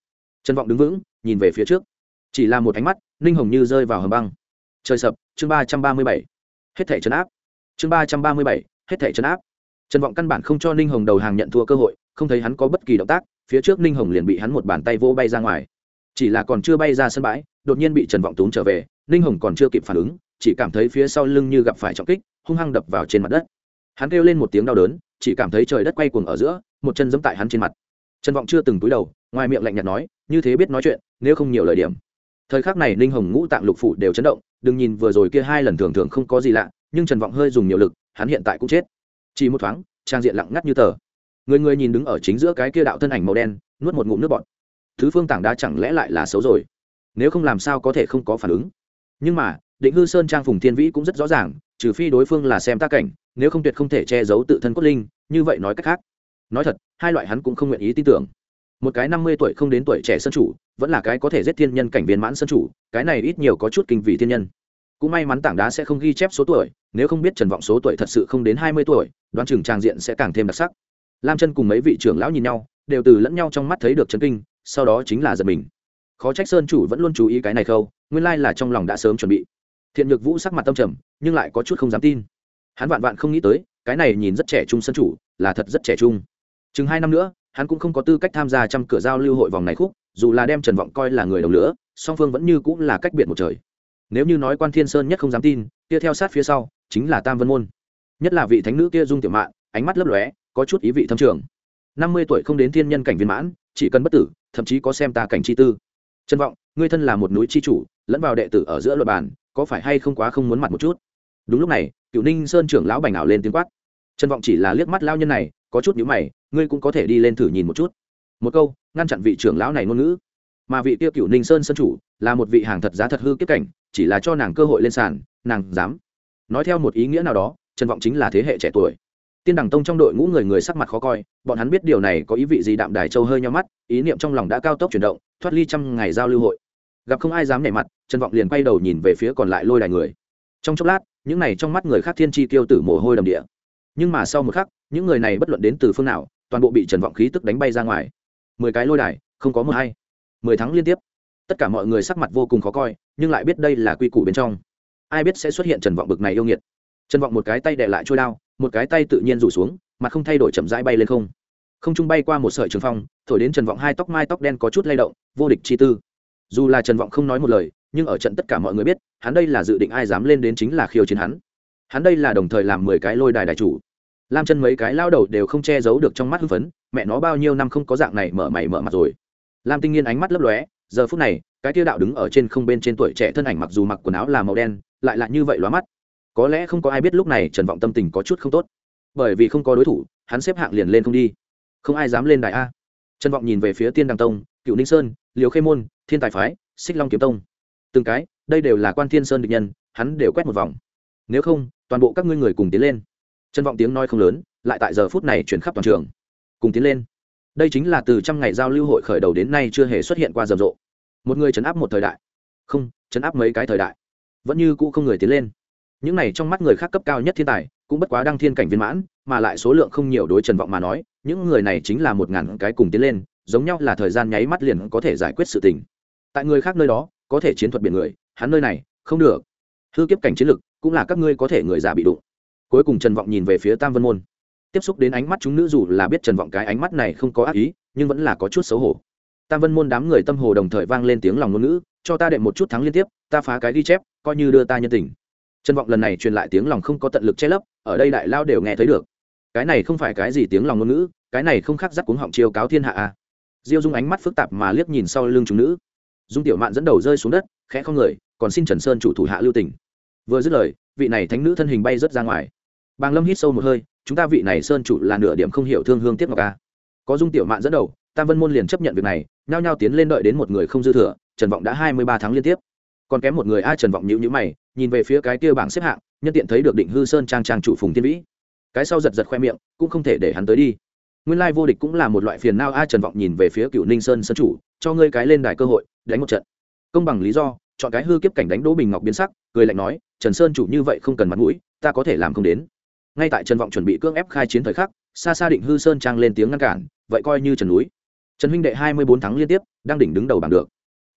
Trần vọng đứng vững, nhìn về phía trước. Chỉ là một ánh mắt, ninh hồng như rơi vào hầm băng. Trời sập, chương ba trăm ba mươi bảy. Hết thẻ trấn áp. Chương ba trăm ba mươi bảy, hết thẻ trấn áp. Trần vọng căn bản không cho ninh hồng đầu hàng nhận thua cơ hội, không thấy hắn có bất kỳ động tác, phía trước ninh hồng liền bị hắn một bàn tay vô bay ra ngoài. Chỉ là còn chưa bay ra sân bãi, đột nhiên bị trần vọng tốn trở về, ninh hồng còn chưa kịp phản ứng, chỉ cảm thấy phía sau lưng như gặp phải trọng kích, hung hăng đập vào trên mặt đất. Hắn kêu lên một tiếng đau đớn chỉ cảm thấy trời đất quay cuồng ở giữa, một chân giẫm tại hắn trên mặt. Trần vọng chưa từng túi đầu, ngoài miệng lạnh nhạt nói, như thế biết nói chuyện, nếu không nhiều lời điểm. Thời khắc này, ninh hồng ngũ tạng lục phủ đều chấn động, đừng nhìn vừa rồi kia hai lần thường thường không có gì lạ, nhưng trần vọng hơi dùng nhiều lực, hắn hiện tại cũng chết. Chỉ một thoáng, trang diện lặng ngắt như tờ. Người người nhìn đứng ở chính giữa cái kia đạo thân ảnh màu đen, nuốt một ngụm nước bọt. Thứ phương tảng đá chẳng lẽ lại là xấu rồi? Nếu không làm sao có thể không có phản ứng? Nhưng mà, định hư sơn trang phùng thiên vĩ cũng rất rõ ràng, trừ phi đối phương là xem ta cảnh nếu không tuyệt không thể che giấu tự thân cốt linh, như vậy nói cách khác. Nói thật, hai loại hắn cũng không nguyện ý tin tưởng. Một cái năm mươi tuổi không đến tuổi trẻ sân chủ, vẫn là cái có thể giết thiên nhân cảnh viên mãn sân chủ, cái này ít nhiều có chút kinh vị thiên nhân. Cũng may mắn tảng đá sẽ không ghi chép số tuổi, nếu không biết trần vọng số tuổi thật sự không đến hai mươi tuổi, đoán chừng trang diện sẽ càng thêm đặc sắc. Lam chân cùng mấy vị trưởng lão nhìn nhau, đều từ lẫn nhau trong mắt thấy được chấn kinh, sau đó chính là giật mình. Khó trách sơn chủ vẫn luôn chú ý cái này khâu, nguyên lai là trong lòng đã sớm chuẩn bị. Thiện nhược vũ sắc mặt tâm trầm, nhưng lại có chút không dám tin hắn vạn vạn không nghĩ tới, cái này nhìn rất trẻ trung sân chủ, là thật rất trẻ trung. Chừng hai năm nữa, hắn cũng không có tư cách tham gia trăm cửa giao lưu hội vòng này khúc, dù là đem trần vọng coi là người đồng lửa, song phương vẫn như cũng là cách biệt một trời. Nếu như nói quan thiên sơn nhất không dám tin, kia theo sát phía sau, chính là tam vân môn. Nhất là vị thánh nữ kia dung tiểu mạn, ánh mắt lấp lóe, có chút ý vị thâm trường. Năm mươi tuổi không đến thiên nhân cảnh viên mãn, chỉ cần bất tử, thậm chí có xem ta cảnh chi tư. Trân vọng, ngươi thân là một núi chi chủ, lẫn vào đệ tử ở giữa luật bàn, có phải hay không quá không muốn mặt một chút? Đúng lúc này cựu ninh sơn trưởng lão bành ảo lên tiếng quát. Trân vọng chỉ là liếc mắt lao nhân này, có chút nhữ mày, ngươi cũng có thể đi lên thử nhìn một chút. Một câu, ngăn chặn vị trưởng lão này ngôn ngữ. Mà vị tiêu cựu ninh sơn sân chủ là một vị hàng thật giá thật hư kiếp cảnh, chỉ là cho nàng cơ hội lên sàn, nàng dám. Nói theo một ý nghĩa nào đó, trần vọng chính là thế hệ trẻ tuổi. Tiên đẳng tông trong đội ngũ người người sắc mặt khó coi, bọn hắn biết điều này có ý vị gì đạm đài châu hơi nhau mắt, ý niệm trong lòng đã cao tốc chuyển động, thoát ly trăm ngày giao lưu hội. Gặp không ai dám nảy mặt, trần vọng liền quay đầu nhìn về phía còn lại lôi đài người. Trong chốc lát những này trong mắt người khác thiên chi tiêu tử mồ hôi đầm địa. Nhưng mà sau một khắc, những người này bất luận đến từ phương nào, toàn bộ bị trần vọng khí tức đánh bay ra ngoài. Mười cái lôi đài, không có một hay mười tháng liên tiếp. Tất cả mọi người sắc mặt vô cùng khó coi, nhưng lại biết đây là quy củ bên trong. Ai biết sẽ xuất hiện trần vọng bực này yêu nghiệt. Trần vọng một cái tay đệ lại trôi đao, một cái tay tự nhiên rủ xuống, mà không thay đổi chậm rãi bay lên không. Không trung bay qua một sợi trường phong, thổi đến trần vọng hai tóc mai tóc đen có chút lay động, vô địch chi tư. Dù là trần vọng không nói một lời nhưng ở trận tất cả mọi người biết, hắn đây là dự định ai dám lên đến chính là khiêu chiến hắn. Hắn đây là đồng thời làm mười cái lôi đài đại chủ. Lam chân mấy cái lao đầu đều không che giấu được trong mắt hưng phấn, mẹ nó bao nhiêu năm không có dạng này mở mày mở mặt rồi. Lam tinh nghiên ánh mắt lấp lóe, giờ phút này, cái tiêu đạo đứng ở trên không bên trên tuổi trẻ thân ảnh mặc dù mặc quần áo là màu đen, lại là như vậy lóa mắt. Có lẽ không có ai biết lúc này trần vọng tâm tình có chút không tốt. Bởi vì không có đối thủ, hắn xếp hạng liền lên không đi. Không ai dám lên đại a. Trần vọng nhìn về phía tiên đăng tông, cựu ninh sơn liều khê môn, thiên tài phái, xích long kiếm tông từng cái, đây đều là quan thiên sơn địch nhân, hắn đều quét một vòng. Nếu không, toàn bộ các ngươi người cùng tiến lên. Trần vọng tiếng nói không lớn, lại tại giờ phút này chuyển khắp toàn trường. Cùng tiến lên. Đây chính là từ trăm ngày giao lưu hội khởi đầu đến nay chưa hề xuất hiện qua rầm rộ. Một người chấn áp một thời đại. Không, chấn áp mấy cái thời đại. Vẫn như cũ không người tiến lên. Những này trong mắt người khác cấp cao nhất thiên tài, cũng bất quá đăng thiên cảnh viên mãn, mà lại số lượng không nhiều đối trần vọng mà nói, những người này chính là một ngàn cái cùng tiến lên, giống nhau là thời gian nháy mắt liền có thể giải quyết sự tình. Tại người khác nơi đó có thể chiến thuật biển người, hắn nơi này, không được. Hư kiếp cảnh chiến lực, cũng là các ngươi có thể người già bị đụng. Cuối cùng trần vọng nhìn về phía tam vân môn. Tiếp xúc đến ánh mắt chúng nữ dù là biết trần vọng cái ánh mắt này không có ác ý, nhưng vẫn là có chút xấu hổ. Tam vân môn đám người tâm hồ đồng thời vang lên tiếng lòng ngôn ngữ, cho ta đệm một chút thắng liên tiếp, ta phá cái ghi chép, coi như đưa ta nhân tình. Trần vọng lần này truyền lại tiếng lòng không có tận lực che lấp, ở đây đại lao đều nghe thấy được. Cái này không phải cái gì tiếng lòng ngôn ngữ, cái này không khác rắc cuống họng chiêu cáo thiên hạ a à. diêu dung ánh mắt phức tạp mà liếc nhìn sau lưng chúng nữ dung tiểu mạn dẫn đầu rơi xuống đất, khẽ không người, còn xin trần sơn chủ thủ hạ lưu tỉnh vừa dứt lời, vị này thánh nữ thân hình bay rớt ra ngoài. Bàng lâm hít sâu một hơi, chúng ta vị này sơn chủ là nửa điểm không hiểu thương hương tiếp ngọc a có dung tiểu mạn dẫn đầu, tam vân môn liền chấp nhận việc này, nhao nhao tiến lên đợi đến một người không dư thừa, trần vọng đã hai mươi ba tháng liên tiếp. Còn kém một người ai trần vọng nhữ nhữ mày, nhìn về phía cái kia bảng xếp hạng, nhân tiện thấy được định hư sơn trang trang chủ phùng tiên vĩ. Cái sau giật giật khoe miệng, cũng không thể để hắn tới đi nguyên lai vô địch cũng là một loại phiền nao ai trần vọng nhìn về phía cựu ninh sơn sơn chủ cho ngươi cái lên đài cơ hội đánh một trận. Công bằng lý do chọn cái hư kiếp cảnh đánh đỗ bình ngọc biến sắc cười lạnh nói trần sơn chủ như vậy không cần mặt mũi ta có thể làm không đến. Ngay tại trần vọng chuẩn bị cưỡng ép khai chiến thời khắc xa xa định hư sơn trang lên tiếng ngăn cản vậy coi như trần núi. Trần huynh đệ hai mươi bốn tháng liên tiếp đang đỉnh đứng đầu bảng được.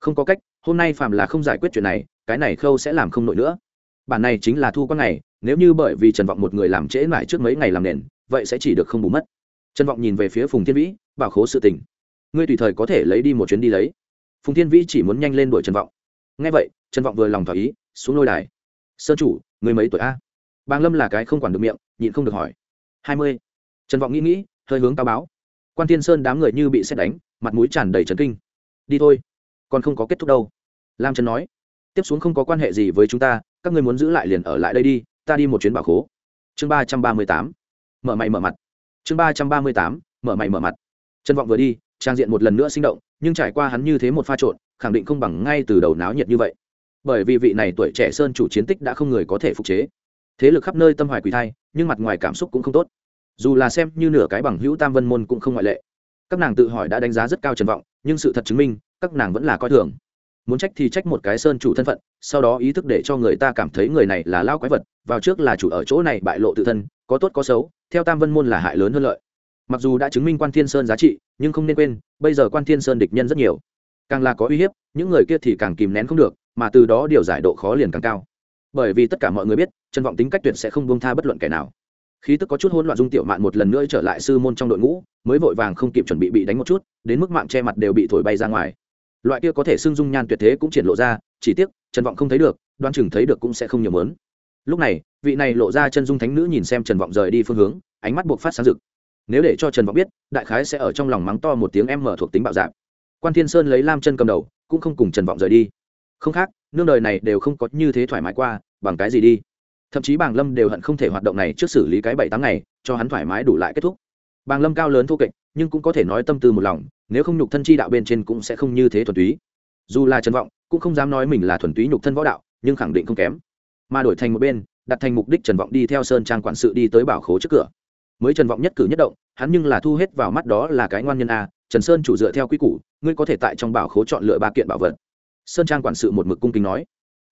Không có cách hôm nay phạm là không giải quyết chuyện này cái này khâu sẽ làm không nổi nữa. Bản này chính là thu quan này, nếu như bởi vì trần vọng một người làm trễ mãi trước mấy ngày làm nền vậy sẽ chỉ được không bù mất trần vọng nhìn về phía phùng thiên vĩ, bảo khố sự tình. Ngươi tùy thời có thể lấy đi một chuyến đi lấy. Phùng thiên vĩ chỉ muốn nhanh lên đuổi trần vọng. Ngay vậy, trần vọng vừa lòng thỏa ý, xuống lôi đài. Sơn chủ, người mấy tuổi a? Bàng lâm là cái không quản được miệng, nhịn không được hỏi. Hai mươi. Trần vọng nghĩ nghĩ, hơi hướng cao báo. Quan tiên sơn đám người như bị xét đánh, mặt mũi tràn đầy trần kinh. Đi thôi, còn không có kết thúc đâu. Lam trần nói. Tiếp xuống không có quan hệ gì với chúng ta, các người muốn giữ lại liền ở lại đây đi, ta đi một chuyến bảo khố. Chương ba trăm ba mươi tám. Mở mày mở mặt chương ba trăm ba mươi tám, mở mày mở mặt. Trần vọng vừa đi, trang diện một lần nữa sinh động, nhưng trải qua hắn như thế một pha trộn, khẳng định không bằng ngay từ đầu náo nhiệt như vậy. Bởi vì vị này tuổi trẻ sơn chủ chiến tích đã không người có thể phục chế. Thế lực khắp nơi tâm hoài quỳ thai, nhưng mặt ngoài cảm xúc cũng không tốt. Dù là xem như nửa cái bằng hữu tam vân môn cũng không ngoại lệ. Các nàng tự hỏi đã đánh giá rất cao trần vọng, nhưng sự thật chứng minh, các nàng vẫn là coi thường muốn trách thì trách một cái sơn chủ thân phận, sau đó ý thức để cho người ta cảm thấy người này là lao quái vật, vào trước là chủ ở chỗ này bại lộ tự thân, có tốt có xấu, theo tam vân môn là hại lớn hơn lợi. Mặc dù đã chứng minh quan thiên sơn giá trị, nhưng không nên quên, bây giờ quan thiên sơn địch nhân rất nhiều. Càng là có uy hiếp, những người kia thì càng kìm nén không được, mà từ đó điều giải độ khó liền càng cao. Bởi vì tất cả mọi người biết trân vọng tính cách tuyệt sẽ không bông tha bất luận kẻ nào. Khí tức có chút hỗn loạn dung tiểu mạn một lần nữa trở lại sư môn trong đội ngũ, mới vội vàng không kịp chuẩn bị bị đánh một chút, đến mức mạng che mặt đều bị thổi bay ra ngoài loại kia có thể xưng dung nhan tuyệt thế cũng triển lộ ra, chỉ tiếc, trần vọng không thấy được đoan chừng thấy được cũng sẽ không nhiều mớn. Lúc này, vị này lộ ra chân dung thánh nữ nhìn xem trần vọng rời đi phương hướng, ánh mắt buộc phát sáng rực. Nếu để cho trần vọng biết, đại khái sẽ ở trong lòng mắng to một tiếng em mở thuộc tính bạo dạng quan thiên sơn lấy lam chân cầm đầu, cũng không cùng trần vọng rời đi. Không khác, nương đời này đều không có như thế thoải mái qua, bằng cái gì đi? Thậm chí bàng lâm đều hận không thể hoạt động này trước xử lý cái bảy tám ngày, cho hắn thoải mái đủ lại kết thúc. Bàng lâm cao lớn thô kệch, nhưng cũng có thể nói tâm tư một lòng nếu không nhục thân chi đạo bên trên cũng sẽ không như thế thuần túy. Dù là trần vọng, cũng không dám nói mình là thuần túy nhục thân võ đạo, nhưng khẳng định không kém. Mà đổi thành một bên, đặt thành mục đích trần vọng đi theo sơn trang quản sự đi tới bảo khố trước cửa. Mới trần vọng nhất cử nhất động, hắn nhưng là thu hết vào mắt đó là cái ngoan nhân a, trần sơn chủ dựa theo quy củ, ngươi có thể tại trong bảo khố chọn lựa ba kiện bảo vật. Sơn trang quản sự một mực cung kính nói.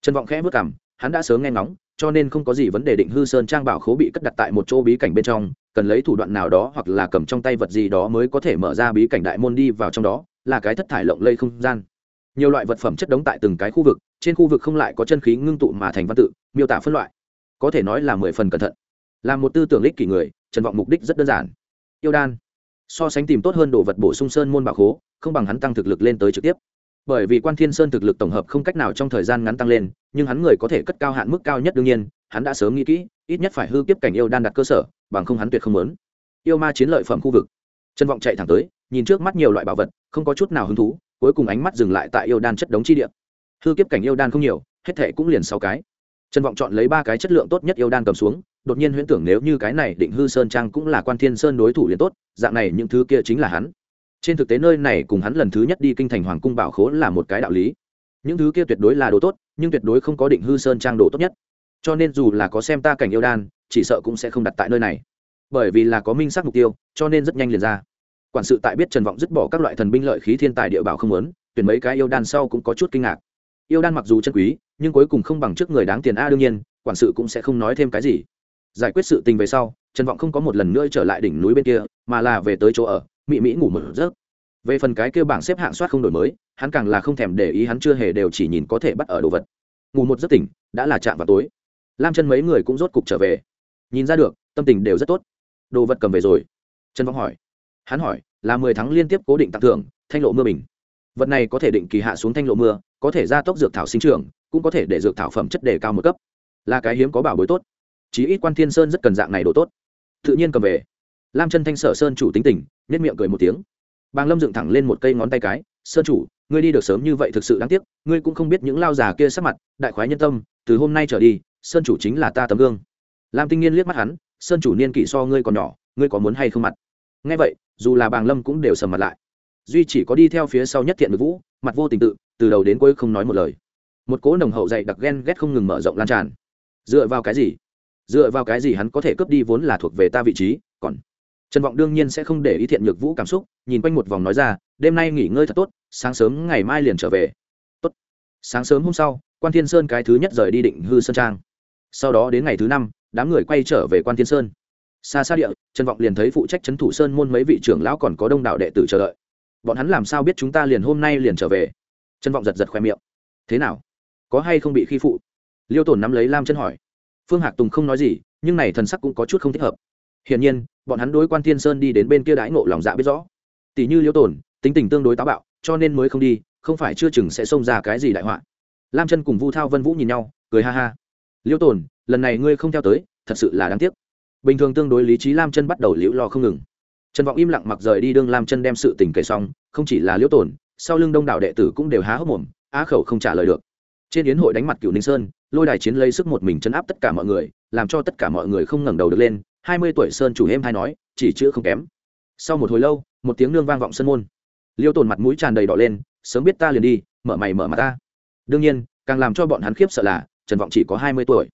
Trần vọng khẽ vất cảm hắn đã sớm nghe ngóng cho nên không có gì vấn đề định hư sơn trang bảo khố bị cất đặt tại một chỗ bí cảnh bên trong, cần lấy thủ đoạn nào đó hoặc là cầm trong tay vật gì đó mới có thể mở ra bí cảnh đại môn đi vào trong đó, là cái thất thải lộng lây không gian. Nhiều loại vật phẩm chất đống tại từng cái khu vực, trên khu vực không lại có chân khí ngưng tụ mà thành văn tự, miêu tả phân loại. Có thể nói là mười phần cẩn thận. Là một tư tưởng ích kỷ người, trần vọng mục đích rất đơn giản. Yêu đan. So sánh tìm tốt hơn đồ vật bổ sung sơn môn bảo khố, không bằng hắn tăng thực lực lên tới trực tiếp bởi vì quan thiên sơn thực lực tổng hợp không cách nào trong thời gian ngắn tăng lên, nhưng hắn người có thể cất cao hạn mức cao nhất đương nhiên, hắn đã sớm nghĩ kỹ, ít nhất phải hư kiếp cảnh yêu đan đặt cơ sở, bằng không hắn tuyệt không lớn yêu ma chiến lợi phẩm khu vực. Trân vọng chạy thẳng tới, nhìn trước mắt nhiều loại bảo vật, không có chút nào hứng thú, cuối cùng ánh mắt dừng lại tại yêu đan chất đống chi địa. Hư kiếp cảnh yêu đan không nhiều, hết thệ cũng liền sáu cái. Trân vọng chọn lấy ba cái chất lượng tốt nhất yêu đan cầm xuống, đột nhiên huyễn tưởng nếu như cái này định hư sơn trang cũng là quan thiên sơn đối thủ liền tốt, dạng này những thứ kia chính là hắn trên thực tế nơi này cùng hắn lần thứ nhất đi kinh thành hoàng cung bảo khố là một cái đạo lý. Những thứ kia tuyệt đối là đồ tốt, nhưng tuyệt đối không có định hư sơn trang đồ tốt nhất. Cho nên dù là có xem ta cảnh yêu đan, chỉ sợ cũng sẽ không đặt tại nơi này. Bởi vì là có minh sắc mục tiêu, cho nên rất nhanh liền ra. Quản sự tại biết trần vọng dứt bỏ các loại thần binh lợi khí thiên tài địa bảo không lớn tuyển mấy cái yêu đan sau cũng có chút kinh ngạc. Yêu đan mặc dù chân quý, nhưng cuối cùng không bằng trước người đáng tiền a đương nhiên, quản sự cũng sẽ không nói thêm cái gì. Giải quyết sự tình về sau, trần vọng không có một lần nữa trở lại đỉnh núi bên kia, mà là về tới chỗ ở. Mị mỹ ngủ một giấc. Về phần cái kêu bảng xếp hạng soát không đổi mới, hắn càng là không thèm để ý hắn chưa hề đều chỉ nhìn có thể bắt ở đồ vật. Ngủ một giấc tỉnh, đã là chạm vào tối. Lam chân mấy người cũng rốt cục trở về. Nhìn ra được, tâm tình đều rất tốt. Đồ vật cầm về rồi. Trần vọng hỏi. Hắn hỏi, là mười tháng liên tiếp cố định tặng thưởng, thanh lộ mưa bình. Vật này có thể định kỳ hạ xuống thanh lộ mưa, có thể gia tốc dược thảo sinh trưởng, cũng có thể để dược thảo phẩm chất đề cao một cấp. Là cái hiếm có bảo bối tốt. Chí ít quan thiên sơn rất cần dạng này đồ tốt. Tự nhiên cầm về lam chân thanh sở sơn chủ tính tình nhất miệng cười một tiếng. Bàng lâm dựng thẳng lên một cây ngón tay cái, sơn chủ, ngươi đi được sớm như vậy thực sự đáng tiếc, ngươi cũng không biết những lao già kia sắc mặt, đại khoái nhân tâm, từ hôm nay trở đi, sơn chủ chính là ta tấm gương. Lam tinh niên liếc mắt hắn, sơn chủ niên kỷ so ngươi còn nhỏ, ngươi có muốn hay không mặt? Ngay vậy, dù là bàng lâm cũng đều sầm mặt lại. Duy chỉ có đi theo phía sau nhất thiện với vũ, mặt vô tình tự, từ đầu đến cuối không nói một lời. Một cỗ nồng hậu dạy đặc ghen ghét không ngừng mở rộng lan tràn. Dựa vào cái gì? Dựa vào cái gì hắn có thể cướp đi vốn là thuộc về ta vị trí, còn trần vọng đương nhiên sẽ không để ý thiện nhược vũ cảm xúc, nhìn quanh một vòng nói ra, đêm nay nghỉ ngơi thật tốt, sáng sớm ngày mai liền trở về. Tốt. Sáng sớm hôm sau, quan thiên sơn cái thứ nhất rời đi định hư sơn trang. Sau đó đến ngày thứ năm, đám người quay trở về quan thiên sơn. Xa xa địa, trần vọng liền thấy phụ trách trấn thủ sơn môn mấy vị trưởng lão còn có đông đảo đệ tử chờ đợi. Bọn hắn làm sao biết chúng ta liền hôm nay liền trở về? Trần vọng giật giật khoe miệng. Thế nào? Có hay không bị khi phụ? Liêu tổn nắm lấy lam chân hỏi. Phương hạc tùng không nói gì, nhưng này thần sắc cũng có chút không thích hợp hiển nhiên, bọn hắn đối quan thiên sơn đi đến bên kia đãi ngộ lòng dạ biết rõ. Tỷ như liêu tổn tính tình tương đối táo bạo, cho nên mới không đi, không phải chưa chừng sẽ xông ra cái gì đại họa. Lam chân cùng vu thao vân vũ nhìn nhau, cười ha ha. Liêu tổn lần này ngươi không theo tới, thật sự là đáng tiếc. Bình thường tương đối lý trí lam chân bắt đầu liễu lo không ngừng. Trần vọng im lặng mặc rời đi đương lam chân đem sự tình kể xong, không chỉ là liễu tổn sau lưng đông đảo đệ tử cũng đều há hốc mồm, á khẩu không trả lời được. Trên yến hội đánh mặt cựu ninh sơn, lôi đài chiến lấy sức một mình chấn áp tất cả mọi người, làm cho tất cả mọi người không ngẩng đầu được lên hai mươi tuổi sơn chủ êm hay nói, chỉ chữ không kém. Sau một hồi lâu, một tiếng nương vang vọng sân môn. Liêu tồn mặt mũi tràn đầy đỏ lên, sớm biết ta liền đi, mở mày mở mặt ta. Đương nhiên, càng làm cho bọn hắn khiếp sợ là, trần vọng chỉ có hai mươi tuổi.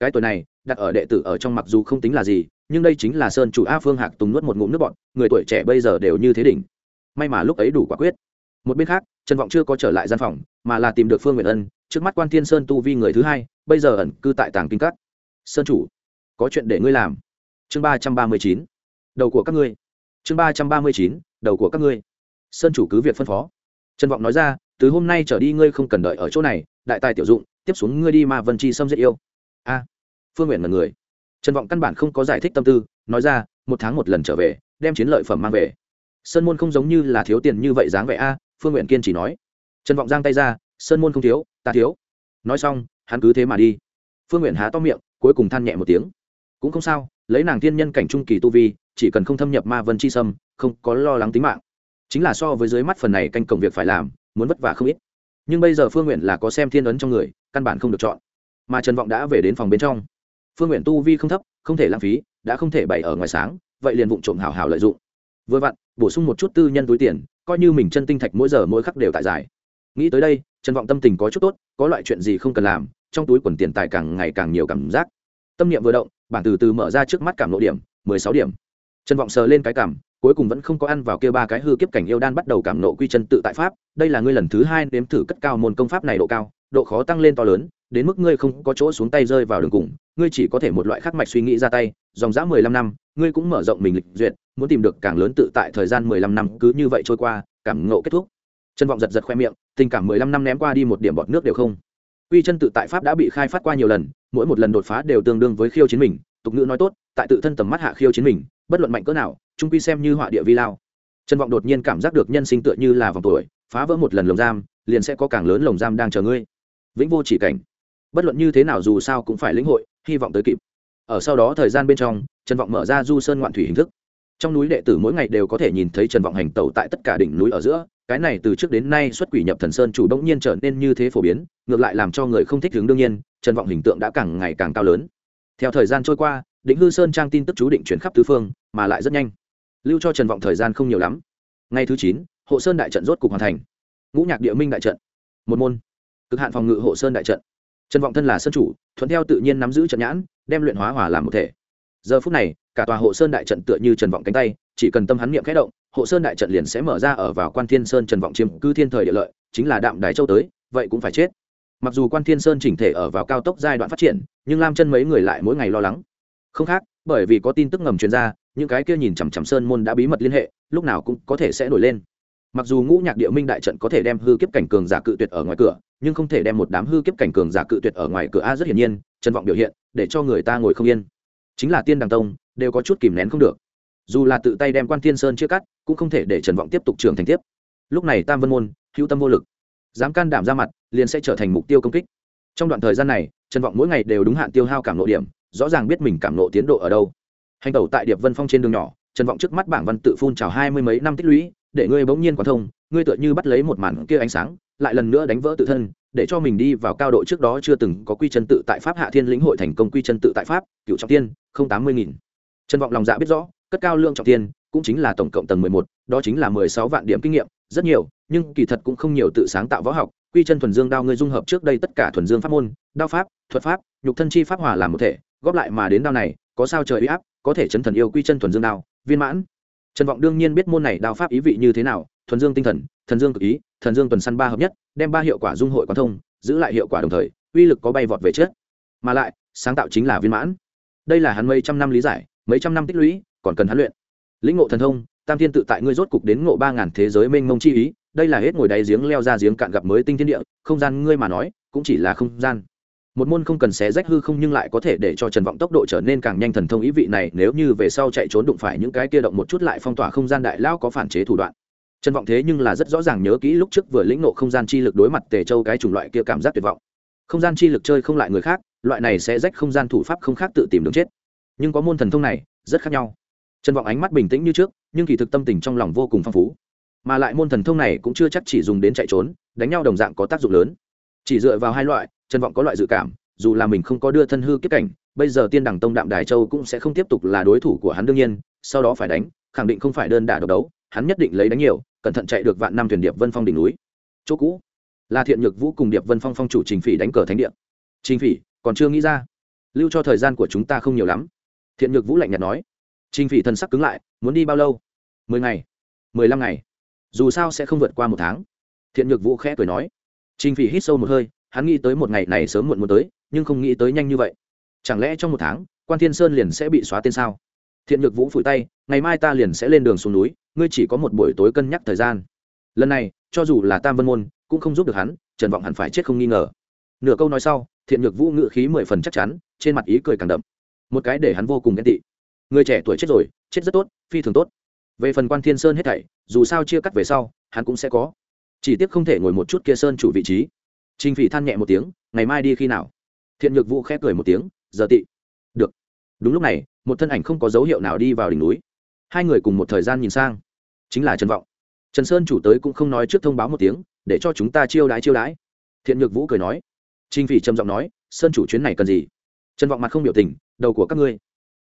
Cái tuổi này, đặt ở đệ tử ở trong mặc dù không tính là gì, nhưng đây chính là sơn chủ a phương hạc tùng nuốt một ngụm nước bọn người tuổi trẻ bây giờ đều như thế đỉnh. May mà lúc ấy đủ quả quyết. Một bên khác, trần vọng chưa có trở lại gian phòng, mà là tìm được phương nguyện ân, trước mắt quan thiên sơn tu vi người thứ hai, bây giờ ẩn cư tại tàng kinh cắt sơn chủ, có chuyện để ngươi làm chương ba trăm ba mươi chín, đầu của các ngươi. Chương ba trăm ba mươi chín, đầu của các ngươi. Sơn chủ cứ việc phân phó. Trần vọng nói ra, từ hôm nay trở đi ngươi không cần đợi ở chỗ này, đại tài tiểu dụng, tiếp xuống ngươi đi mà vân chi xâm giết yêu. A. Phương nguyện là người. Trần vọng căn bản không có giải thích tâm tư, nói ra, một tháng một lần trở về, đem chiến lợi phẩm mang về. Sơn môn không giống như là thiếu tiền như vậy dáng vẻ a, phương nguyện kiên chỉ nói. Trần vọng giang tay ra, sơn môn không thiếu, ta thiếu. Nói xong, hắn cứ thế mà đi. Phương nguyện há to miệng, cuối cùng than nhẹ một tiếng cũng không sao, lấy nàng thiên nhân cảnh trung kỳ tu vi, chỉ cần không thâm nhập ma vân chi sâm, không có lo lắng tính mạng. Chính là so với dưới mắt phần này canh cổng việc phải làm, muốn vất vả không ít. Nhưng bây giờ phương nguyện là có xem thiên ấn trong người, căn bản không được chọn. Mà trần vọng đã về đến phòng bên trong. Phương nguyện tu vi không thấp, không thể lãng phí, đã không thể bày ở ngoài sáng, vậy liền vụng trộm hào hào lợi dụng. Vừa vặn, bổ sung một chút tư nhân túi tiền, coi như mình chân tinh thạch mỗi giờ mỗi khắc đều tại giải. Nghĩ tới đây, trần vọng tâm tình có chút tốt, có loại chuyện gì không cần làm, trong túi quần tiền tài càng ngày càng nhiều cảm giác. Tâm niệm vừa động bản từ từ mở ra trước mắt cảm lộ điểm, mười sáu điểm. Trần vọng sờ lên cái cảm, cuối cùng vẫn không có ăn vào kia ba cái hư kiếp cảnh yêu đan bắt đầu cảm nộ quy chân tự tại pháp. Đây là ngươi lần thứ hai nếm thử cất cao môn công pháp này độ cao, độ khó tăng lên to lớn, đến mức ngươi không có chỗ xuống tay rơi vào đường cùng, ngươi chỉ có thể một loại khắc mạch suy nghĩ ra tay, dòng dã mười lăm năm, ngươi cũng mở rộng mình lịch duyệt, muốn tìm được càng lớn tự tại thời gian mười lăm năm, cứ như vậy trôi qua, cảm ngộ kết thúc. Chân vọng giật giật khoe miệng, tình cảm mười lăm năm ném qua đi một điểm bọt nước đều không. Quy chân tự tại pháp đã bị khai phát qua nhiều lần mỗi một lần đột phá đều tương đương với khiêu chiến mình, tục ngữ nói tốt, tại tự thân tầm mắt hạ khiêu chiến mình, bất luận mạnh cỡ nào trung quy xem như họa địa vi lao. Trân vọng đột nhiên cảm giác được nhân sinh tựa như là vòng tuổi, phá vỡ một lần lồng giam, liền sẽ có càng lớn lồng giam đang chờ ngươi. Vĩnh vô chỉ cảnh. Bất luận như thế nào dù sao cũng phải lĩnh hội, hy vọng tới kịp. Ở sau đó thời gian bên trong, trần vọng mở ra du sơn ngoạn thủy hình thức. Trong núi đệ tử mỗi ngày đều có thể nhìn thấy trần vọng hành tẩu tại tất cả đỉnh núi ở giữa cái này từ trước đến nay xuất quỷ nhập thần sơn chủ động nhiên trở nên như thế phổ biến, ngược lại làm cho người không thích hướng đương nhiên, trần vọng hình tượng đã càng ngày càng cao lớn. Theo thời gian trôi qua, định hư sơn trang tin tức chú định chuyển khắp tứ phương, mà lại rất nhanh. Lưu cho trần vọng thời gian không nhiều lắm. Ngày thứ chín, hộ sơn đại trận rốt cục hoàn thành. Ngũ nhạc địa minh đại trận. Một môn. Cực hạn phòng ngự hộ sơn đại trận. Trần vọng thân là sơn chủ, thuận theo tự nhiên nắm giữ trận nhãn, đem luyện hóa hỏa làm một thể. Giờ phút này, cả tòa hộ sơn đại trận tựa như trần vọng cánh tay, chỉ cần tâm hắn niệm khẽ động hộ sơn đại trận liền sẽ mở ra ở vào quan thiên sơn trần vọng chiếm cư thiên thời địa lợi, chính là đạm đài châu tới, vậy cũng phải chết. Mặc dù quan thiên sơn chỉnh thể ở vào cao tốc giai đoạn phát triển, nhưng lam chân mấy người lại mỗi ngày lo lắng. Không khác, bởi vì có tin tức ngầm truyền ra, những cái kia nhìn chằm chằm sơn môn đã bí mật liên hệ, lúc nào cũng có thể sẽ nổi lên. Mặc dù ngũ nhạc địa minh đại trận có thể đem hư kiếp cảnh cường giả cự tuyệt ở ngoài cửa, nhưng không thể đem một đám hư kiếp cảnh cường giả cự tuyệt ở ngoài cửa a rất hiển nhiên, trần vọng biểu hiện, để cho người ta ngồi không yên. Chính là tiên đằng tông, đều có chút kìm nén không được dù là tự tay đem quan thiên sơn chia cắt, cũng không thể để trần vọng tiếp tục trưởng thành tiếp. Lúc này tam vân môn, hữu tâm vô lực, dám can đảm ra mặt, liền sẽ trở thành mục tiêu công kích. Trong đoạn thời gian này, trần vọng mỗi ngày đều đúng hạn tiêu hao cảm nộ điểm, rõ ràng biết mình cảm nộ tiến độ ở đâu. Hành tẩu tại điệp vân phong trên đường nhỏ, trần vọng trước mắt bảng văn tự phun trào hai mươi mấy năm tích lũy, để ngươi bỗng nhiên quán thông, ngươi tựa như bắt lấy một màn kia ánh sáng, lại lần nữa đánh vỡ tự thân, để cho mình đi vào cao độ trước đó chưa từng có quy chân tự tại pháp hạ thiên lĩnh hội thành công quy chân tự tại pháp, cựu trọng tiên, không tám mươi nghìn. Trần vọng lòng dạ biết rõ cất cao lượng trọng tiên cũng chính là tổng cộng tầng mười một đó chính là mười sáu vạn điểm kinh nghiệm rất nhiều nhưng kỳ thật cũng không nhiều tự sáng tạo võ học quy chân thuần dương đao ngươi dung hợp trước đây tất cả thuần dương pháp môn đao pháp thuật pháp nhục thân chi pháp hòa làm một thể góp lại mà đến đao này có sao trời uy áp có thể chấn thần yêu quy chân thuần dương đao viên mãn. Trần vọng đương nhiên biết môn này đao pháp ý vị như thế nào thuần dương tinh thần thần dương cực ý thần dương tuần săn ba hợp nhất đem ba hiệu quả dung hội quán thông giữ lại hiệu quả đồng thời uy lực có bay vọt về trước, mà lại sáng tạo chính là viên mãn. Đây là hắn mấy trăm năm lý giải mấy trăm năm tích lũy còn cần hắn luyện. Lĩnh ngộ thần thông, tam thiên tự tại ngươi rốt cục đến ngộ ba ngàn thế giới mênh mông chi ý, đây là hết ngồi đáy giếng leo ra giếng cạn gặp mới tinh thiên địa, không gian ngươi mà nói, cũng chỉ là không gian. Một môn không cần xé rách hư không nhưng lại có thể để cho trần vọng tốc độ trở nên càng nhanh thần thông ý vị này, nếu như về sau chạy trốn đụng phải những cái kia động một chút lại phong tỏa không gian đại lao có phản chế thủ đoạn. Trần vọng thế nhưng là rất rõ ràng nhớ kỹ lúc trước vừa lĩnh nộ không gian chi lực đối mặt tề châu cái chủng loại kia cảm giác tuyệt vọng. Không gian chi lực chơi không lại người khác, loại này sẽ rách không gian thủ pháp không khác tự tìm đường chết. Nhưng có môn thần thông này, rất khác nhau trần vọng ánh mắt bình tĩnh như trước, nhưng kỳ thực tâm tình trong lòng vô cùng phong phú. Mà lại môn thần thông này cũng chưa chắc chỉ dùng đến chạy trốn, đánh nhau đồng dạng có tác dụng lớn. Chỉ dựa vào hai loại, trần vọng có loại dự cảm, dù là mình không có đưa thân hư kiếp cảnh, bây giờ tiên đẳng tông đạm đài châu cũng sẽ không tiếp tục là đối thủ của hắn đương nhiên, sau đó phải đánh, khẳng định không phải đơn đả độc đấu, hắn nhất định lấy đánh nhiều, cẩn thận chạy được vạn năm thuyền điệp vân phong đỉnh núi. Chỗ cũ, là thiện nhược vũ cùng điệp vân phong phong chủ trình phỉ đánh cờ thánh điện trình phỉ, còn chưa nghĩ ra. Lưu cho thời gian của chúng ta không nhiều lắm. Thiện nhược vũ lạnh nhạt nói trình phỉ thần sắc cứng lại, muốn đi bao lâu? Mười ngày. Mười lăm ngày. Dù sao sẽ không vượt qua một tháng. Thiện nhược vũ khẽ cười nói. Trình phỉ hít sâu một hơi, hắn nghĩ tới một ngày này sớm muộn muốn tới, nhưng không nghĩ tới nhanh như vậy. Chẳng lẽ trong một tháng, quan thiên sơn liền sẽ bị xóa tên sao? Thiện nhược vũ phủi tay, ngày mai ta liền sẽ lên đường xuống núi, ngươi chỉ có một buổi tối cân nhắc thời gian. Lần này, cho dù là tam vân môn, cũng không giúp được hắn, trần vọng hẳn phải chết không nghi ngờ. Nửa câu nói sau, thiện nhược vũ ngự khí mười phần chắc chắn, trên mặt ý cười càng đậm. Một cái để hắn vô cùng ghen tị người trẻ tuổi chết rồi chết rất tốt phi thường tốt về phần quan thiên sơn hết thảy dù sao chia cắt về sau hắn cũng sẽ có chỉ tiếc không thể ngồi một chút kia sơn chủ vị trí Trình Phỉ than nhẹ một tiếng, ngày mai đi khi nào? Thiện Nhược Vũ khẽ cười một tiếng, giờ tị. Được. Đúng lúc này, một thân ảnh không có dấu hiệu nào đi vào đỉnh núi. Hai người cùng một thời gian nhìn sang, chính là Trần Vọng. Trần Sơn chủ tới cũng không nói trước thông báo một tiếng, để cho chúng ta chiêu đái chiêu đái. Thiện Nhược Vũ cười nói. Trình Phỉ trầm giọng nói, Sơn chủ chuyến này cần gì? Trần Vọng mặt không biểu tình, đầu của các ngươi.